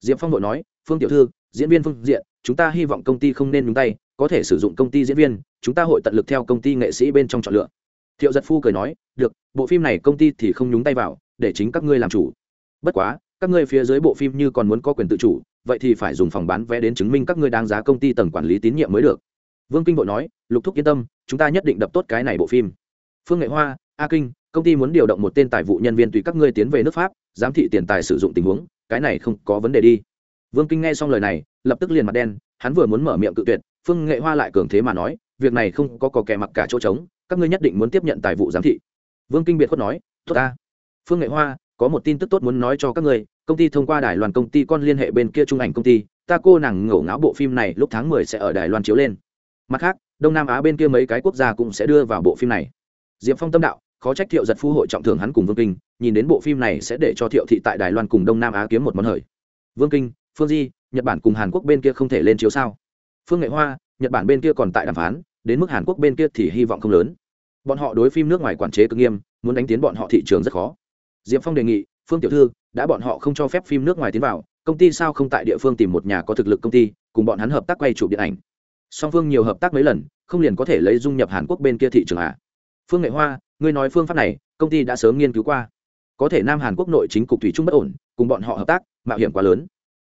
diệp phong đội nói, phương tiểu thư, diễn viên phương diện, chúng ta hy vọng công ty không nên nhúng tay, có thể sử dụng công ty diễn viên, chúng ta hội tận lực theo công ty nghệ sĩ bên trong chọn lựa. Thiệu giật phu cười nói, được, bộ phim này công ty thì không nhúng tay vào, để chính các ngươi làm chủ. Bất quá, các ngươi phía dưới bộ phim như còn muốn có quyền tự chủ, vậy thì phải dùng phòng bán vé đến chứng minh các ngươi đáng giá công ty tầng quản lý tín nhiệm mới được. Vương kinh bộ nói, lục thúc yên tâm, chúng ta nhất định đập tốt cái này bộ phim. Phương nghệ hoa, a kinh, công ty muốn điều động một tên tài vụ nhân viên tùy các ngươi tiến về nước pháp, giám thị tiền tài sử dụng tình huống cái này không có vấn đề đi. Vương kinh nghe xong lời này, lập tức liền mặt đen, hắn vừa muốn mở miệng cự tuyệt, phương nghệ hoa lại cường thế mà nói, việc này không có có kẻ mặc cả chỗ trống, các ngươi nhất định muốn tiếp nhận tài vụ giám thị. Vương kinh biệt khuất nói, tốt ta. Phương nghệ hoa, có một tin tức tốt muốn nói cho các ngươi, công ty thông qua đài loan công ty con liên hệ bên kia trung ảnh công ty, ta cô nàng ngổ ngáo bộ phim này lúc tháng mười sẽ ở đài loan chiếu lên. Mặt khác, đông nam á bên kia mấy cái quốc gia cũng sẽ đưa vào bộ phim này. Diệp phong tâm đạo khó trách thiệu giật phu hội trọng thưởng hắn cùng vương kinh, nhìn đến bộ phim này sẽ để cho thiệu thị tại đài loan cùng đông nam á kiếm một món hời. Vương kinh, phương di, nhật bản cùng hàn quốc bên kia không thể lên chiếu sao? Phương nghệ hoa, nhật bản bên kia còn tại đàm phán, đến mức hàn quốc bên kia thì hy vọng không lớn. Bọn họ đối phim nước ngoài quản chế cực nghiêm, muốn đánh tiến bọn họ thị trường rất khó. Diệp phong đề nghị, phương tiểu thư, đã bọn họ không cho phép phim nước ngoài tiến vào, công ty sao không tại địa phương tìm một nhà có thực lực công ty, cùng bọn hắn hợp tác quay chụp điện ảnh. Song phương nhiều hợp tác mấy lần, không liền có thể lấy dung nhập hàn quốc bên kia thị trường à? Phương nghệ hoa ngươi nói phương pháp này, công ty đã sớm nghiên cứu qua. Có thể nam hàn quốc nội chính cục thủy chung bất ổn, cùng bọn họ hợp tác, mạo hiểm quá lớn.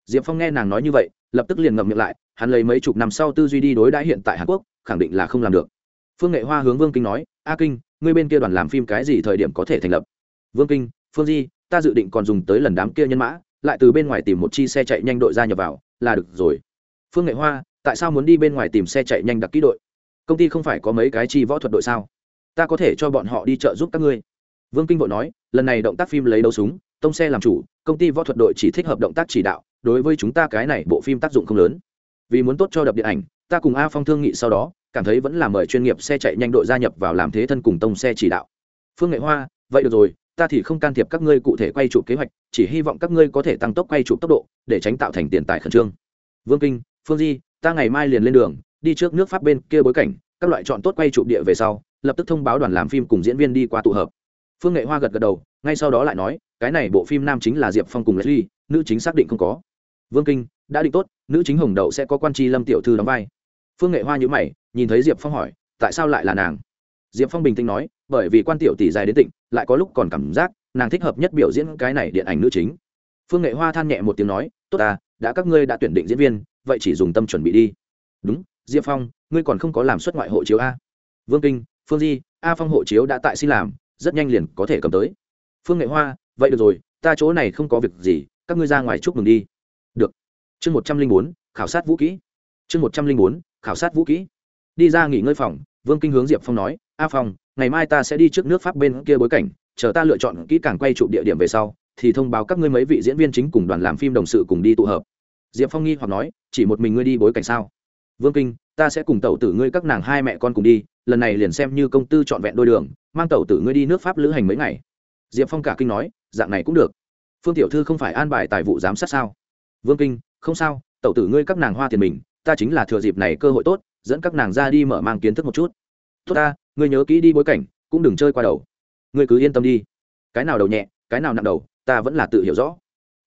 Diệp phong nghe nàng nói như vậy, lập tức liền ngậm miệng lại, hắn lấy mấy chục năm sau tư duy đi đối đãi hiện tại hàn quốc, khẳng định là không làm được. Phương nghệ hoa hướng vương kinh nói, a kinh, ngươi bên kia đoàn làm phim cái gì thời điểm có thể thành lập? Vương kinh, phương di, ta dự định còn dùng tới lần đám kia nhân mã, lại từ bên ngoài tìm một chi xe chạy nhanh đội ra nhập vào, là được rồi. Phương nghệ hoa, tại sao muốn đi bên ngoài tìm xe chạy nhanh đặc kỹ đội? Công ty không phải có mấy cái chi võ thuật đội sao? Ta có thể cho bọn họ đi chợ giúp các ngươi. Vương kinh vội nói, lần này động tác phim lấy đấu súng, tông xe làm chủ, công ty võ thuật đội chỉ thích hợp động tác chỉ đạo, đối với chúng ta cái này bộ phim tác dụng không lớn. Vì muốn tốt cho đập điện ảnh, ta cùng a phong thương nghị sau đó, cảm thấy vẫn là mời chuyên nghiệp xe chạy nhanh đội gia nhập vào làm thế thân cùng tông xe chỉ đạo. Phương nghệ hoa, vậy được rồi, ta thì không can thiệp các ngươi cụ thể quay chụp kế hoạch, chỉ hy vọng các ngươi có thể tăng tốc quay chụp tốc độ, để tránh tạo thành tiền tài khẩn trương. Vương kinh, phương di, ta ngày mai liền lên đường, đi trước nước pháp bên kia bối cảnh, các loại chọn tốt quay chụp địa về sau lập tức thông báo đoàn làm phim cùng diễn viên đi qua tụ hợp. Phương nghệ hoa gật gật đầu, ngay sau đó lại nói, cái này bộ phim nam chính là diệp phong cùng leslie nữ chính xác định không có. Vương kinh, đã định tốt, nữ chính hồng đậu sẽ có quan tri lâm tiểu thư đóng vai. Phương nghệ hoa nhữ mày, nhìn thấy diệp phong hỏi, tại sao lại là nàng? Diệp phong bình tĩnh nói, bởi vì quan tiểu tỷ dài đến tịnh, lại có lúc còn cảm giác nàng thích hợp nhất biểu diễn cái này điện ảnh nữ chính. Phương nghệ hoa than nhẹ một tiếng nói, tốt à đã các ngươi đã tuyển định diễn viên, vậy chỉ dùng tâm chuẩn bị đi. Đúng, diệp phong, ngươi còn không có làm xuất ngoại hộ chiếu a. Vương kinh phương di, a phong hộ chiếu đã tại xin làm, rất nhanh liền có thể cầm tới. Phương nghệ hoa, vậy được rồi, ta chỗ này không có việc gì, các ngươi ra ngoài chúc mừng đi. Được. Chương một trăm linh bốn, khảo sát vũ kỹ. Chương một trăm linh bốn, khảo sát vũ kỹ. Đi ra nghỉ ngơi phòng, vương kinh hướng diệp phong nói, a phong, ngày mai ta sẽ đi trước nước pháp bên kia bối cảnh, chờ ta lựa chọn kỹ càng quay trụ địa điểm về sau, thì thông báo các ngươi mấy vị diễn viên chính cùng đoàn làm phim đồng sự cùng đi tụ hợp. Diệp phong nghi hoặc nói, chỉ một mình ngươi đi bối cảnh sao? Vương kinh, ta sẽ cùng tẩu tử ngươi các nàng hai mẹ con cùng đi lần này liền xem như công tư trọn vẹn đôi đường, mang tẩu tử ngươi đi nước pháp lữ hành mấy ngày. Diệp phong cả kinh nói, dạng này cũng được. Phương tiểu thư không phải an bài tài vụ giám sát sao? Vương kinh, không sao, tẩu tử ngươi các nàng hoa tiền mình, ta chính là thừa dịp này cơ hội tốt, dẫn các nàng ra đi mở mang kiến thức một chút. Tốt ta, ngươi nhớ kỹ đi bối cảnh, cũng đừng chơi qua đầu. Ngươi cứ yên tâm đi. Cái nào đầu nhẹ, cái nào nặng đầu, ta vẫn là tự hiểu rõ.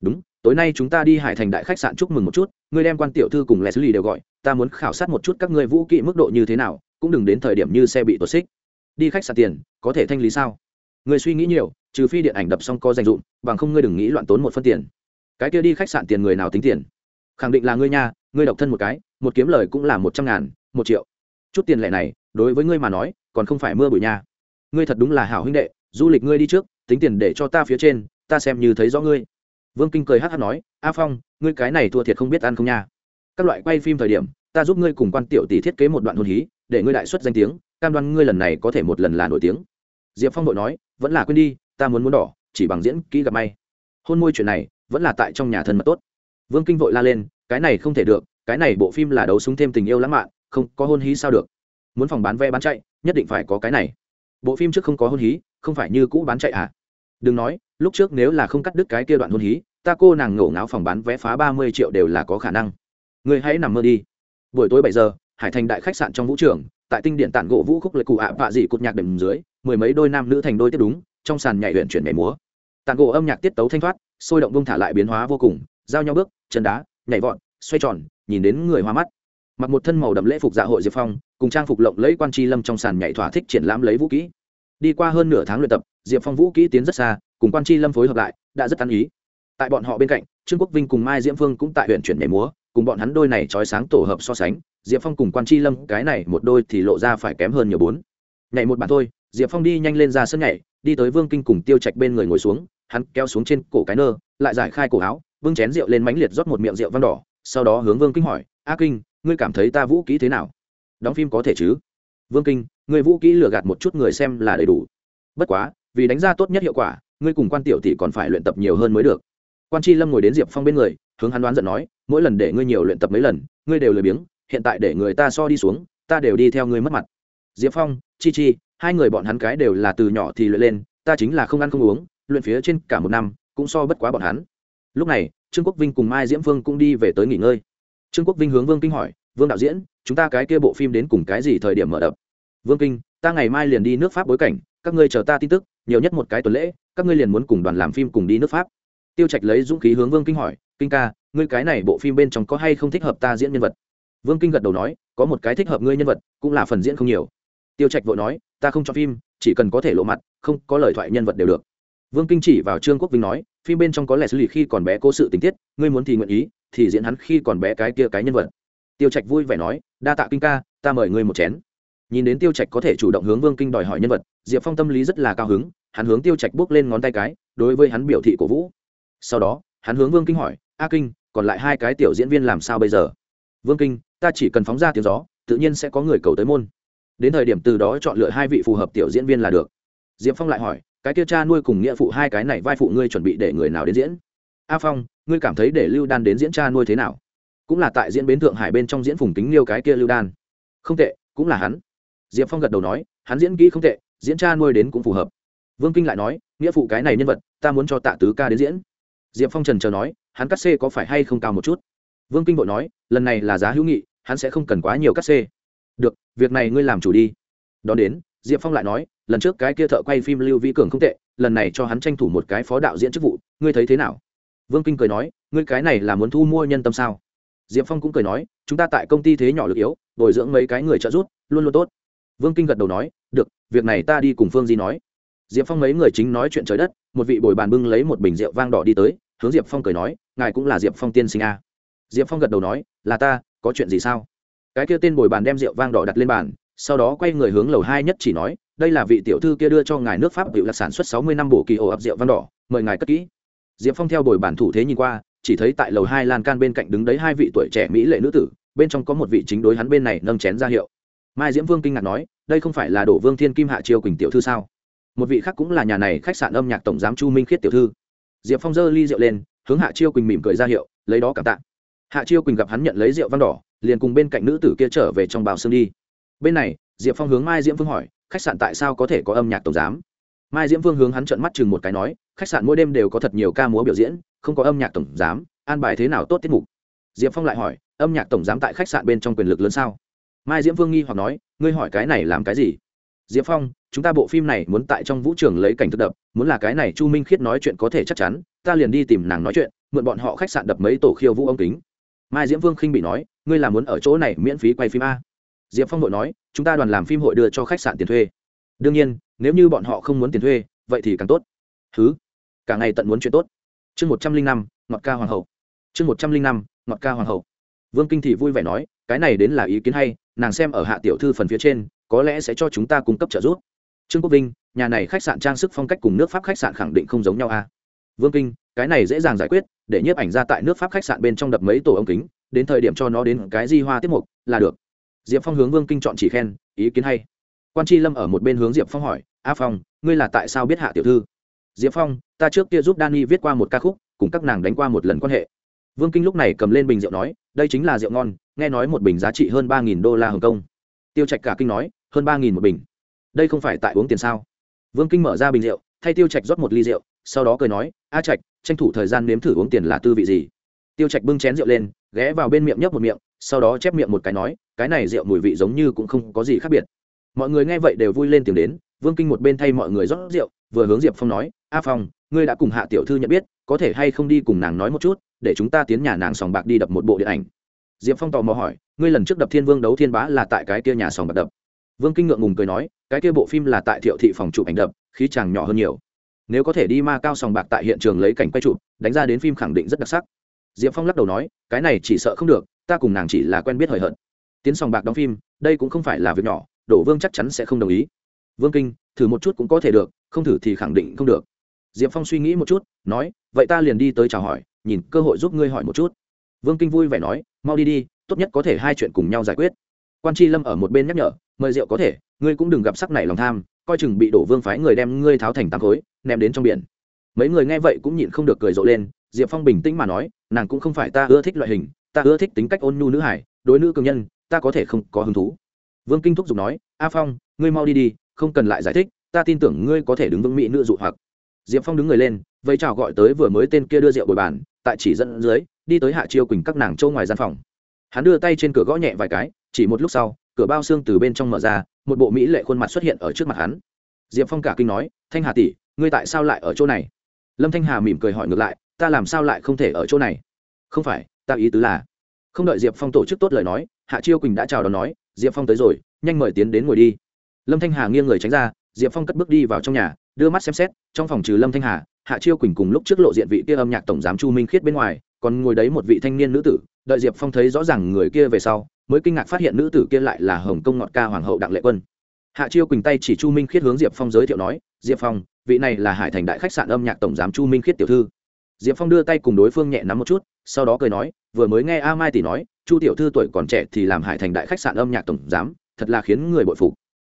Đúng, tối nay chúng ta đi hải thành đại khách sạn chúc mừng một chút, ngươi đem quan tiểu thư cùng lè xử lý đều gọi, ta muốn khảo sát một chút các ngươi vũ kỹ mức độ như thế nào cũng đừng đến thời điểm như xe bị tuột xích. Đi khách sạn tiền, có thể thanh lý sao? Người suy nghĩ nhiều, trừ phi điện ảnh đập xong có dành dụm bằng không ngươi đừng nghĩ loạn tốn một phân tiền. Cái kia đi khách sạn tiền người nào tính tiền? Khẳng định là ngươi nha, ngươi độc thân một cái, một kiếm lời cũng là một trăm ngàn, một triệu. Chút tiền lẻ này, đối với ngươi mà nói, còn không phải mưa bụi nha. Ngươi thật đúng là hảo huynh đệ, du lịch ngươi đi trước, tính tiền để cho ta phía trên, ta xem như thấy rõ ngươi. Vương kinh cười hát hát nói, a phong, ngươi cái này thua thiệt không biết ăn không nha. Các loại quay phim thời điểm, ta giúp ngươi cùng quan tiểu tỷ thiết kế một đoạn hôn hí để ngươi đại xuất danh tiếng, cam đoan ngươi lần này có thể một lần là nổi tiếng. Diệp phong đội nói, vẫn là quên đi, ta muốn muốn đỏ, chỉ bằng diễn kỹ gặp may. Hôn môi chuyện này, vẫn là tại trong nhà thân mật tốt. Vương kinh vội la lên, cái này không thể được, cái này bộ phim là đấu súng thêm tình yêu lãng mạn, không, có hôn hí sao được? Muốn phòng bán vé bán chạy, nhất định phải có cái này. Bộ phim trước không có hôn hí, không phải như cũ bán chạy à? Đừng nói, lúc trước nếu là không cắt đứt cái kia đoạn hôn hí, ta cô nàng ngổ ngáo phòng bán vé phá ba mươi triệu đều là có khả năng. Người hãy nằm mơ đi. Buổi tối bảy giờ hải thành đại khách sạn trong vũ trường, tại tinh điện tản gỗ vũ khúc lệ cụ ạ vạ dị cột nhạc đệm dưới, mười mấy đôi nam nữ thành đôi tiếp đúng, trong sàn nhảy huyện chuyển nhảy múa. Tản gỗ âm nhạc tiết tấu thanh thoát, sôi động bông thả lại biến hóa vô cùng, giao nhau bước, chân đá, nhảy vọt, xoay tròn, nhìn đến người hoa mắt. Mặc một thân màu đậm lễ phục dạ hội diệp phong, cùng trang phục lộng lẫy quan tri lâm trong sàn nhảy thỏa thích triển lãm lấy vũ kỹ. Đi qua hơn nửa tháng luyện tập, diệp phong vũ kỹ tiến rất xa, cùng quan tri lâm phối hợp lại, đã rất tán ý. Tại bọn họ bên cạnh, trương quốc vinh cùng mai diễm phương cũng tại huyện chuyển nhảy múa, cùng bọn hắn đôi này trói sáng tổ hợp so sánh diệp phong cùng quan tri lâm, cái này một đôi thì lộ ra phải kém hơn nhiều bốn. Nhảy một bản thôi, diệp phong đi nhanh lên ra sân nhảy, đi tới vương kinh cùng tiêu trạch bên người ngồi xuống, hắn kéo xuống trên cổ cái nơ, lại giải khai cổ áo, vương chén rượu lên mánh liệt rót một miệng rượu vang đỏ, sau đó hướng vương kinh hỏi, a kinh, ngươi cảm thấy ta vũ kỹ thế nào? Đóng phim có thể chứ? Vương kinh, ngươi vũ kỹ lừa gạt một chút người xem là đầy đủ. Bất quá, vì đánh ra tốt nhất hiệu quả, ngươi cùng quan tiểu tỷ còn phải luyện tập nhiều hơn mới được. Quan tri lâm ngồi đến diệp phong bên người, hướng hắn đoán giận nói, mỗi lần để ngươi nhiều luyện tập mấy lần, ngươi đều lười biếng hiện tại để người ta so đi xuống, ta đều đi theo ngươi mất mặt. Diệp phong, chi chi, hai người bọn hắn cái đều là từ nhỏ thì luyện lên, ta chính là không ăn không uống, luyện phía trên cả một năm, cũng so bất quá bọn hắn. Lúc này, trương quốc vinh cùng mai diễm phương cũng đi về tới nghỉ ngơi. Trương quốc vinh hướng vương kinh hỏi, vương đạo diễn, chúng ta cái kia bộ phim đến cùng cái gì thời điểm mở đập? Vương kinh, ta ngày mai liền đi nước pháp bối cảnh, các ngươi chờ ta tin tức, nhiều nhất một cái tuần lễ, các ngươi liền muốn cùng đoàn làm phim cùng đi nước pháp. Tiêu trạch lấy dũng khí hướng vương kinh hỏi, kinh ca, ngươi cái này bộ phim bên trong có hay không thích hợp ta diễn nhân vật? Vương kinh gật đầu nói, có một cái thích hợp ngươi nhân vật, cũng là phần diễn không nhiều. Tiêu trạch vội nói, ta không cho phim, chỉ cần có thể lộ mặt, không có lời thoại nhân vật đều được. Vương kinh chỉ vào trương quốc vinh nói, phim bên trong có lẽ xử lý khi còn bé cố sự tình tiết, ngươi muốn thì nguyện ý, thì diễn hắn khi còn bé cái kia cái nhân vật. Tiêu trạch vui vẻ nói, đa tạ kinh ca, ta mời ngươi một chén. Nhìn đến tiêu trạch có thể chủ động hướng vương kinh đòi hỏi nhân vật, diệp phong tâm lý rất là cao hứng, hắn hướng tiêu trạch bước lên ngón tay cái, đối với hắn biểu thị cổ vũ. Sau đó, hắn hướng vương kinh hỏi, a kinh, còn lại hai cái tiểu diễn viên làm sao bây giờ? Vương kinh ta chỉ cần phóng ra tiếng gió, tự nhiên sẽ có người cầu tới môn. Đến thời điểm từ đó chọn lựa hai vị phù hợp tiểu diễn viên là được. Diệp phong lại hỏi, cái kia cha nuôi cùng nghĩa phụ hai cái này vai phụ ngươi chuẩn bị để người nào đến diễn? A phong, ngươi cảm thấy để lưu đan đến diễn cha nuôi thế nào? Cũng là tại diễn bến thượng hải bên trong diễn phùng kính liêu cái kia lưu đan. Không tệ, cũng là hắn. Diệp phong gật đầu nói, hắn diễn kỹ không tệ, diễn cha nuôi đến cũng phù hợp. Vương kinh lại nói, nghĩa phụ cái này nhân vật, ta muốn cho tạ tứ ca đến diễn. Diệp phong trần chờ nói, hắn cắt xê có phải hay không cao một chút? Vương kinh vội nói, lần này là giá hữu nghị hắn sẽ không cần quá nhiều cắt xê. Được, việc này ngươi làm chủ đi. Đón đến, diệp phong lại nói, lần trước cái kia thợ quay phim lưu vĩ cường không tệ, lần này cho hắn tranh thủ một cái phó đạo diễn chức vụ, ngươi thấy thế nào? Vương kinh cười nói, ngươi cái này là muốn thu mua nhân tâm sao? Diệp phong cũng cười nói, chúng ta tại công ty thế nhỏ lực yếu, bồi dưỡng mấy cái người trợ giúp, luôn luôn tốt. Vương kinh gật đầu nói, được, việc này ta đi cùng phương di nói. Diệp phong mấy người chính nói chuyện trời đất, một vị bồi bàn bưng lấy một bình rượu vang đỏ đi tới, hướng diệp phong cười nói, ngài cũng là diệp phong tiên sinh a. Diệp phong gật đầu nói, là ta có chuyện gì sao? Cái kia tên bồi bàn đem rượu vang đỏ đặt lên bàn, sau đó quay người hướng lầu hai nhất chỉ nói, đây là vị tiểu thư kia đưa cho ngài nước pháp hiệu là sản xuất sáu mươi năm bổ kỳ ổ ập rượu vang đỏ, mời ngài cất kỹ. Diệp phong theo bồi bàn thủ thế nhìn qua, chỉ thấy tại lầu hai lan can bên cạnh đứng đấy hai vị tuổi trẻ mỹ lệ nữ tử, bên trong có một vị chính đối hắn bên này nâng chén ra hiệu. Mai diễm vương kinh ngạc nói, đây không phải là đổ vương thiên kim hạ Chiêu quỳnh tiểu thư sao? Một vị khác cũng là nhà này khách sạn âm nhạc tổng giám chu minh khiết tiểu thư. Diệp phong giơ ly rượu lên, hướng hạ chiêu quỳnh mỉm cười ra hiệu, lấy đó cảm tạ hạ chiêu quỳnh gặp hắn nhận lấy rượu văn đỏ, liền cùng bên cạnh nữ tử kia trở về trong bào xương đi. Bên này, diệp phong hướng mai diễm phương hỏi, khách sạn tại sao có thể có âm nhạc tổng giám? Mai diễm phương hướng hắn trợn mắt chừng một cái nói, khách sạn mỗi đêm đều có thật nhiều ca múa biểu diễn, không có âm nhạc tổng giám, an bài thế nào tốt tiết mục? Diệp phong lại hỏi, âm nhạc tổng giám tại khách sạn bên trong quyền lực lớn sao? Mai diễm phương nghi hoặc nói, ngươi hỏi cái này làm cái gì? Diệp phong, chúng ta bộ phim này muốn tại trong vũ trường lấy cảnh thực đập, muốn là cái này chu minh khiết nói chuyện có thể chắc chắn, ta liền đi tìm nàng nói chuyện, mượn bọn họ khách sạn đập mấy tổ khiêu vũ ông kính mai diễm vương khinh bị nói, ngươi là muốn ở chỗ này miễn phí quay phim a? Diệp phong nội nói, chúng ta đoàn làm phim hội đưa cho khách sạn tiền thuê. Đương nhiên, nếu như bọn họ không muốn tiền thuê, vậy thì càng tốt. Thứ cả ngày tận muốn chuyện tốt. Chương một trăm linh năm, ngọt ca hoàng hậu. Chương một trăm linh năm, ngọt ca hoàng hậu. Vương kinh thị vui vẻ nói, cái này đến là ý kiến hay, nàng xem ở hạ tiểu thư phần phía trên, có lẽ sẽ cho chúng ta cung cấp trợ giúp. Trương quốc vinh, nhà này khách sạn trang sức phong cách cùng nước pháp khách sạn khẳng định không giống nhau a. À? vương kinh cái này dễ dàng giải quyết, để nhiếp ảnh ra tại nước pháp khách sạn bên trong đập mấy tổ ống kính, đến thời điểm cho nó đến cái di hoa tiết mục là được. Diệp phong hướng vương kinh chọn chỉ khen, ý kiến hay. Quan tri lâm ở một bên hướng diệp phong hỏi, a phong, ngươi là tại sao biết hạ tiểu thư? Diệp phong, ta trước kia giúp Dani viết qua một ca khúc, cùng các nàng đánh qua một lần quan hệ. Vương kinh lúc này cầm lên bình rượu nói, đây chính là rượu ngon, nghe nói một bình giá trị hơn ba nghìn đô la hồng kông. Tiêu trạch cả kinh nói, hơn ba nghìn một bình. Đây không phải tại uống tiền sao? Vương kinh mở ra bình rượu, thay tiêu trạch rót một ly rượu, sau đó cười nói, a trạch tranh thủ thời gian nếm thử uống tiền là tư vị gì. Tiêu trạch bưng chén rượu lên, ghé vào bên miệng nhấp một miệng, sau đó chép miệng một cái nói, cái này rượu mùi vị giống như cũng không có gì khác biệt. Mọi người nghe vậy đều vui lên tìm đến, vương kinh một bên thay mọi người rót rượu, vừa hướng diệp phong nói, a phong, ngươi đã cùng hạ tiểu thư nhận biết, có thể hay không đi cùng nàng nói một chút, để chúng ta tiến nhà nàng sòng bạc đi đập một bộ điện ảnh. Diệp phong tò mò hỏi, ngươi lần trước đập thiên vương đấu thiên bá là tại cái kia nhà sòng bạc đập? Vương kinh ngượng ngùng cười nói, cái kia bộ phim là tại thiệu thị phòng chụp ảnh đập, khí chàng nhỏ hơn nhiều nếu có thể đi ma cao sòng bạc tại hiện trường lấy cảnh quay chụp, đánh ra đến phim khẳng định rất đặc sắc. Diệp phong lắc đầu nói, cái này chỉ sợ không được, ta cùng nàng chỉ là quen biết hời hợt. Tiến sòng bạc đóng phim, đây cũng không phải là việc nhỏ đổ vương chắc chắn sẽ không đồng ý. Vương kinh, thử một chút cũng có thể được, không thử thì khẳng định không được. Diệp phong suy nghĩ một chút, nói, vậy ta liền đi tới chào hỏi, nhìn cơ hội giúp ngươi hỏi một chút. Vương kinh vui vẻ nói, mau đi đi, tốt nhất có thể hai chuyện cùng nhau giải quyết. Quan tri lâm ở một bên nhắc nhở, mời rượu có thể, ngươi cũng đừng gặp sắc này lòng tham, coi chừng bị đổ vương phái người đem ngươi tháo thành tám khối ném đến trong biển. Mấy người nghe vậy cũng nhịn không được cười rộ lên, diệp phong bình tĩnh mà nói, nàng cũng không phải ta ưa thích loại hình, ta ưa thích tính cách ôn nhu nữ hải, đối nữ cường nhân, ta có thể không có hứng thú. Vương kinh thúc giục nói, a phong, ngươi mau đi đi, không cần lại giải thích, ta tin tưởng ngươi có thể đứng vững mỹ nữ dụ hoặc. Diệp phong đứng người lên, vẫy chào gọi tới vừa mới tên kia đưa rượu bồi bàn, tại chỉ dẫn dưới, đi tới hạ chiêu quỳnh các nàng châu ngoài gian phòng. Hắn đưa tay trên cửa gõ nhẹ vài cái, chỉ một lúc sau, cửa bao xương từ bên trong mở ra, một bộ mỹ lệ khuôn mặt xuất hiện ở trước mặt hắn. Diệp phong cả kinh nói, thanh hà tỷ ngươi tại sao lại ở chỗ này? Lâm thanh hà mỉm cười hỏi ngược lại, ta làm sao lại không thể ở chỗ này? Không phải, ta ý tứ là, không đợi diệp phong tổ chức tốt lời nói, hạ chiêu quỳnh đã chào đón nói, diệp phong tới rồi, nhanh mời tiến đến ngồi đi. Lâm thanh hà nghiêng người tránh ra, diệp phong cất bước đi vào trong nhà, đưa mắt xem xét, trong phòng trừ lâm thanh hà, hạ chiêu quỳnh cùng lúc trước lộ diện vị kia âm nhạc tổng giám chu minh khiết bên ngoài, còn ngồi đấy một vị thanh niên nữ tử, đợi diệp phong thấy rõ ràng người kia về sau, mới kinh ngạc phát hiện nữ tử kia lại là hồng công ngọt ca hoàng hậu đặng lệ quân. Hạ chiêu quỳnh tay chỉ chu minh khiết hướng diệp phong giới thiệu nói, diệp phong vị này là hải thành đại khách sạn âm nhạc tổng giám chu minh khiết tiểu thư. Diệp phong đưa tay cùng đối phương nhẹ nắm một chút, sau đó cười nói, vừa mới nghe a mai tỷ nói, chu tiểu thư tuổi còn trẻ thì làm hải thành đại khách sạn âm nhạc tổng giám, thật là khiến người bội phục.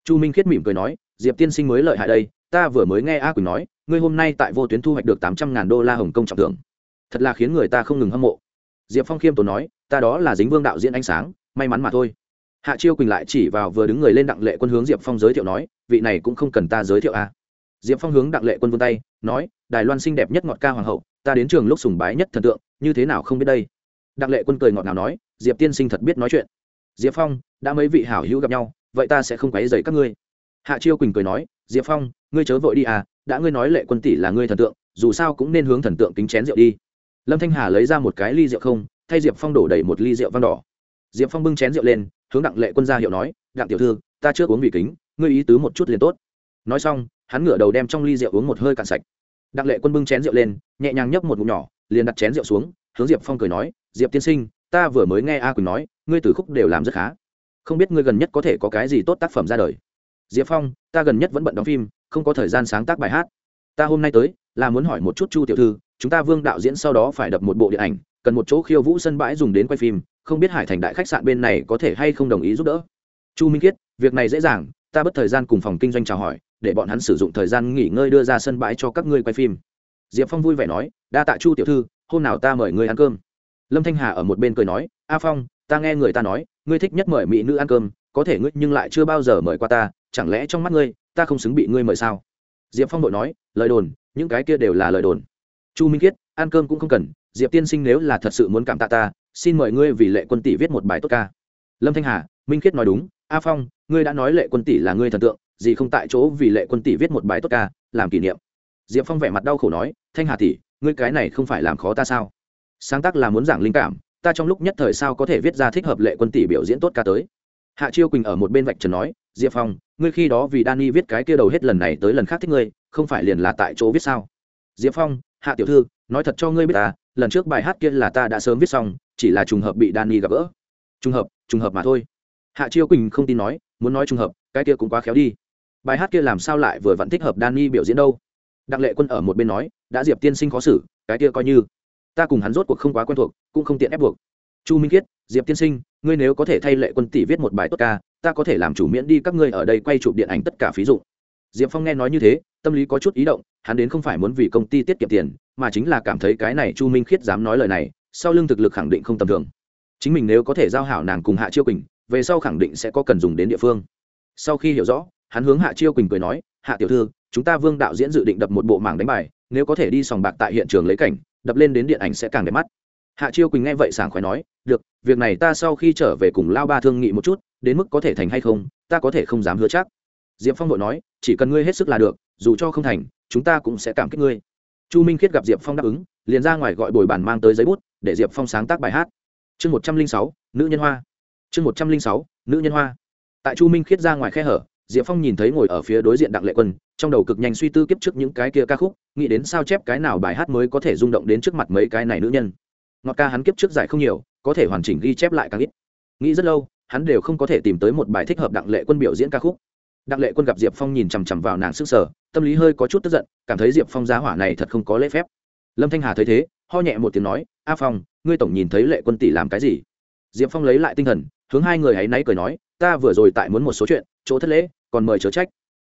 Chu minh khiết mỉm cười nói, diệp tiên sinh mới lợi hại đây, ta vừa mới nghe a quỳnh nói, ngươi hôm nay tại vô tuyến thu hoạch được tám trăm ngàn đô la hồng kông trọng thưởng. Thật là khiến người ta không ngừng hâm mộ. Diệp phong khiêm tốn nói, ta đó là dính vương đạo diễn ánh sáng, may mắn mà thôi. Hạ chiêu quỳnh lại chỉ vào vừa đứng người lên đặng lệ quân hướng diệp phong giới thiệu nói, vị này cũng không cần ta giới thiệu a diệp phong hướng đặng lệ quân vươn tay, nói, đài loan xinh đẹp nhất ngọt ca hoàng hậu, ta đến trường lúc sùng bái nhất thần tượng, như thế nào không biết đây? Đặng lệ quân cười ngọt ngào nói, diệp tiên sinh thật biết nói chuyện. Diệp phong, đã mấy vị hảo hữu gặp nhau, vậy ta sẽ không quấy dày các ngươi. Hạ chiêu quỳnh cười nói, diệp phong, ngươi chớ vội đi à đã ngươi nói lệ quân tỷ là ngươi thần tượng, dù sao cũng nên hướng thần tượng kính chén rượu đi. Lâm thanh hà lấy ra một cái ly rượu không, thay diệp phong đổ đầy một ly rượu vang đỏ. Diệp phong bưng chén rượu lên, hướng đặng lệ quân ra hiệu nói, đặng tiểu thư, ta chưa uống vì kính, ngươi ý tứ một chút liền tốt. Nói xong hắn ngửa đầu đem trong ly rượu uống một hơi cạn sạch. Đặng lệ quân bưng chén rượu lên, nhẹ nhàng nhấp một ngụm nhỏ, liền đặt chén rượu xuống, hướng diệp phong cười nói, diệp tiên sinh, ta vừa mới nghe a quỳnh nói, ngươi từ khúc đều làm rất khá. Không biết ngươi gần nhất có thể có cái gì tốt tác phẩm ra đời? Diệp phong, ta gần nhất vẫn bận đóng phim, không có thời gian sáng tác bài hát. Ta hôm nay tới, là muốn hỏi một chút chu tiểu thư, chúng ta vương đạo diễn sau đó phải đập một bộ điện ảnh, cần một chỗ khiêu vũ sân bãi dùng đến quay phim, không biết hải thành đại khách sạn bên này có thể hay không đồng ý giúp đỡ? Chu minh kiết việc này dễ dàng, ta bất thời gian cùng phòng kinh doanh chào hỏi để bọn hắn sử dụng thời gian nghỉ ngơi đưa ra sân bãi cho các ngươi quay phim. Diệp phong vui vẻ nói, đa tạ chu tiểu thư, hôm nào ta mời ngươi ăn cơm. Lâm thanh hà ở một bên cười nói, a phong, ta nghe người ta nói, ngươi thích nhất mời mỹ nữ ăn cơm, có thể ngươi nhưng lại chưa bao giờ mời qua ta, chẳng lẽ trong mắt ngươi, ta không xứng bị ngươi mời sao? Diệp phong đội nói, lời đồn, những cái kia đều là lời đồn. Chu minh kiết, ăn cơm cũng không cần, diệp tiên sinh nếu là thật sự muốn cảm tạ ta, xin mời ngươi vì lệ quân tỷ viết một bài tốt ca. Lâm thanh hà, minh kiết nói, đúng, a phong, ngươi đã nói lệ quân tỷ là ngươi thần tượng gì không tại chỗ vì lệ quân tỷ viết một bài tốt ca, làm kỷ niệm. Diệp phong vẻ mặt đau khổ nói, thanh hà tỷ, ngươi cái này không phải làm khó ta sao? Sáng tác là muốn giảng linh cảm, ta trong lúc nhất thời sao có thể viết ra thích hợp lệ quân tỷ biểu diễn tốt ca tới? Hạ chiêu quỳnh ở một bên vạch trần nói, diệp phong, ngươi khi đó vì Danny viết cái kia đầu hết lần này tới lần khác thích ngươi, không phải liền là tại chỗ viết sao? Diệp phong, hạ tiểu thư, nói thật cho ngươi biết ta, lần trước bài hát kia là ta đã sớm viết xong, chỉ là trùng hợp bị Danny gặp gỡ. Trùng hợp trùng hợp mà thôi. Hạ chiêu quỳnh không tin nói, muốn nói trùng hợp, cái kia cũng quá khéo đi bài hát kia làm sao lại vừa vẫn thích hợp Danny biểu diễn đâu? Đặng lệ quân ở một bên nói, đã diệp tiên sinh khó xử, cái kia coi như. Ta cùng hắn rốt cuộc không quá quen thuộc, cũng không tiện ép buộc. Chu minh kiết, diệp tiên sinh, ngươi nếu có thể thay lệ quân tỷ viết một bài tốt ca, ta có thể làm chủ miễn đi các ngươi ở đây quay chụp điện ảnh tất cả phí dụng. diệp phong nghe nói như thế, tâm lý có chút ý động, hắn đến không phải muốn vì công ty tiết kiệm tiền, mà chính là cảm thấy cái này chu minh khiết dám nói lời này, sau lưng thực lực khẳng định không tầm thường. Chính mình nếu có thể giao hảo nàng cùng hạ chiêu quỳnh, về sau khẳng định sẽ có cần dùng đến địa phương. Sau khi hiểu rõ hắn hướng hạ chiêu quỳnh cười nói, hạ tiểu thư, chúng ta vương đạo diễn dự định đập một bộ mảng đánh bài, nếu có thể đi sòng bạc tại hiện trường lấy cảnh, đập lên đến điện ảnh sẽ càng đẹp mắt. Hạ chiêu quỳnh nghe vậy sảng khoái nói, được, việc này ta sau khi trở về cùng lao ba thương nghị một chút, đến mức có thể thành hay không, ta có thể không dám hứa chắc. Diệp phong đội nói, chỉ cần ngươi hết sức là được, dù cho không thành, chúng ta cũng sẽ cảm kích ngươi. Chu minh khiết gặp diệp phong đáp ứng, liền ra ngoài gọi bồi bàn mang tới giấy bút, để diệp phong sáng tác bài hát. Chương một trăm linh sáu, nữ nhân hoa. Chương một trăm linh sáu, nữ nhân hoa. Tại chu minh khiết ra ngoài khe hở diệp phong nhìn thấy ngồi ở phía đối diện đặng lệ quân, trong đầu cực nhanh suy tư kiếp trước những cái kia ca khúc, nghĩ đến sao chép cái nào bài hát mới có thể rung động đến trước mặt mấy cái này nữ nhân. Ngọt ca hắn kiếp trước giải không nhiều, có thể hoàn chỉnh ghi chép lại càng ít. Nghĩ rất lâu, hắn đều không có thể tìm tới một bài thích hợp đặng lệ quân biểu diễn ca khúc. Đặng lệ quân gặp diệp phong nhìn chằm chằm vào nàng sức sở tâm lý hơi có chút tức giận, cảm thấy diệp phong giá hỏa này thật không có lễ phép. Lâm thanh hà thấy thế, ho nhẹ một tiếng nói, a phong, ngươi tổng nhìn thấy lệ quân tỷ làm cái gì? Diệp phong lấy lại tinh thần hướng hai người hãy náy cười nói, ta vừa rồi tại muốn một số chuyện, chỗ thất lễ, còn mời chớ trách.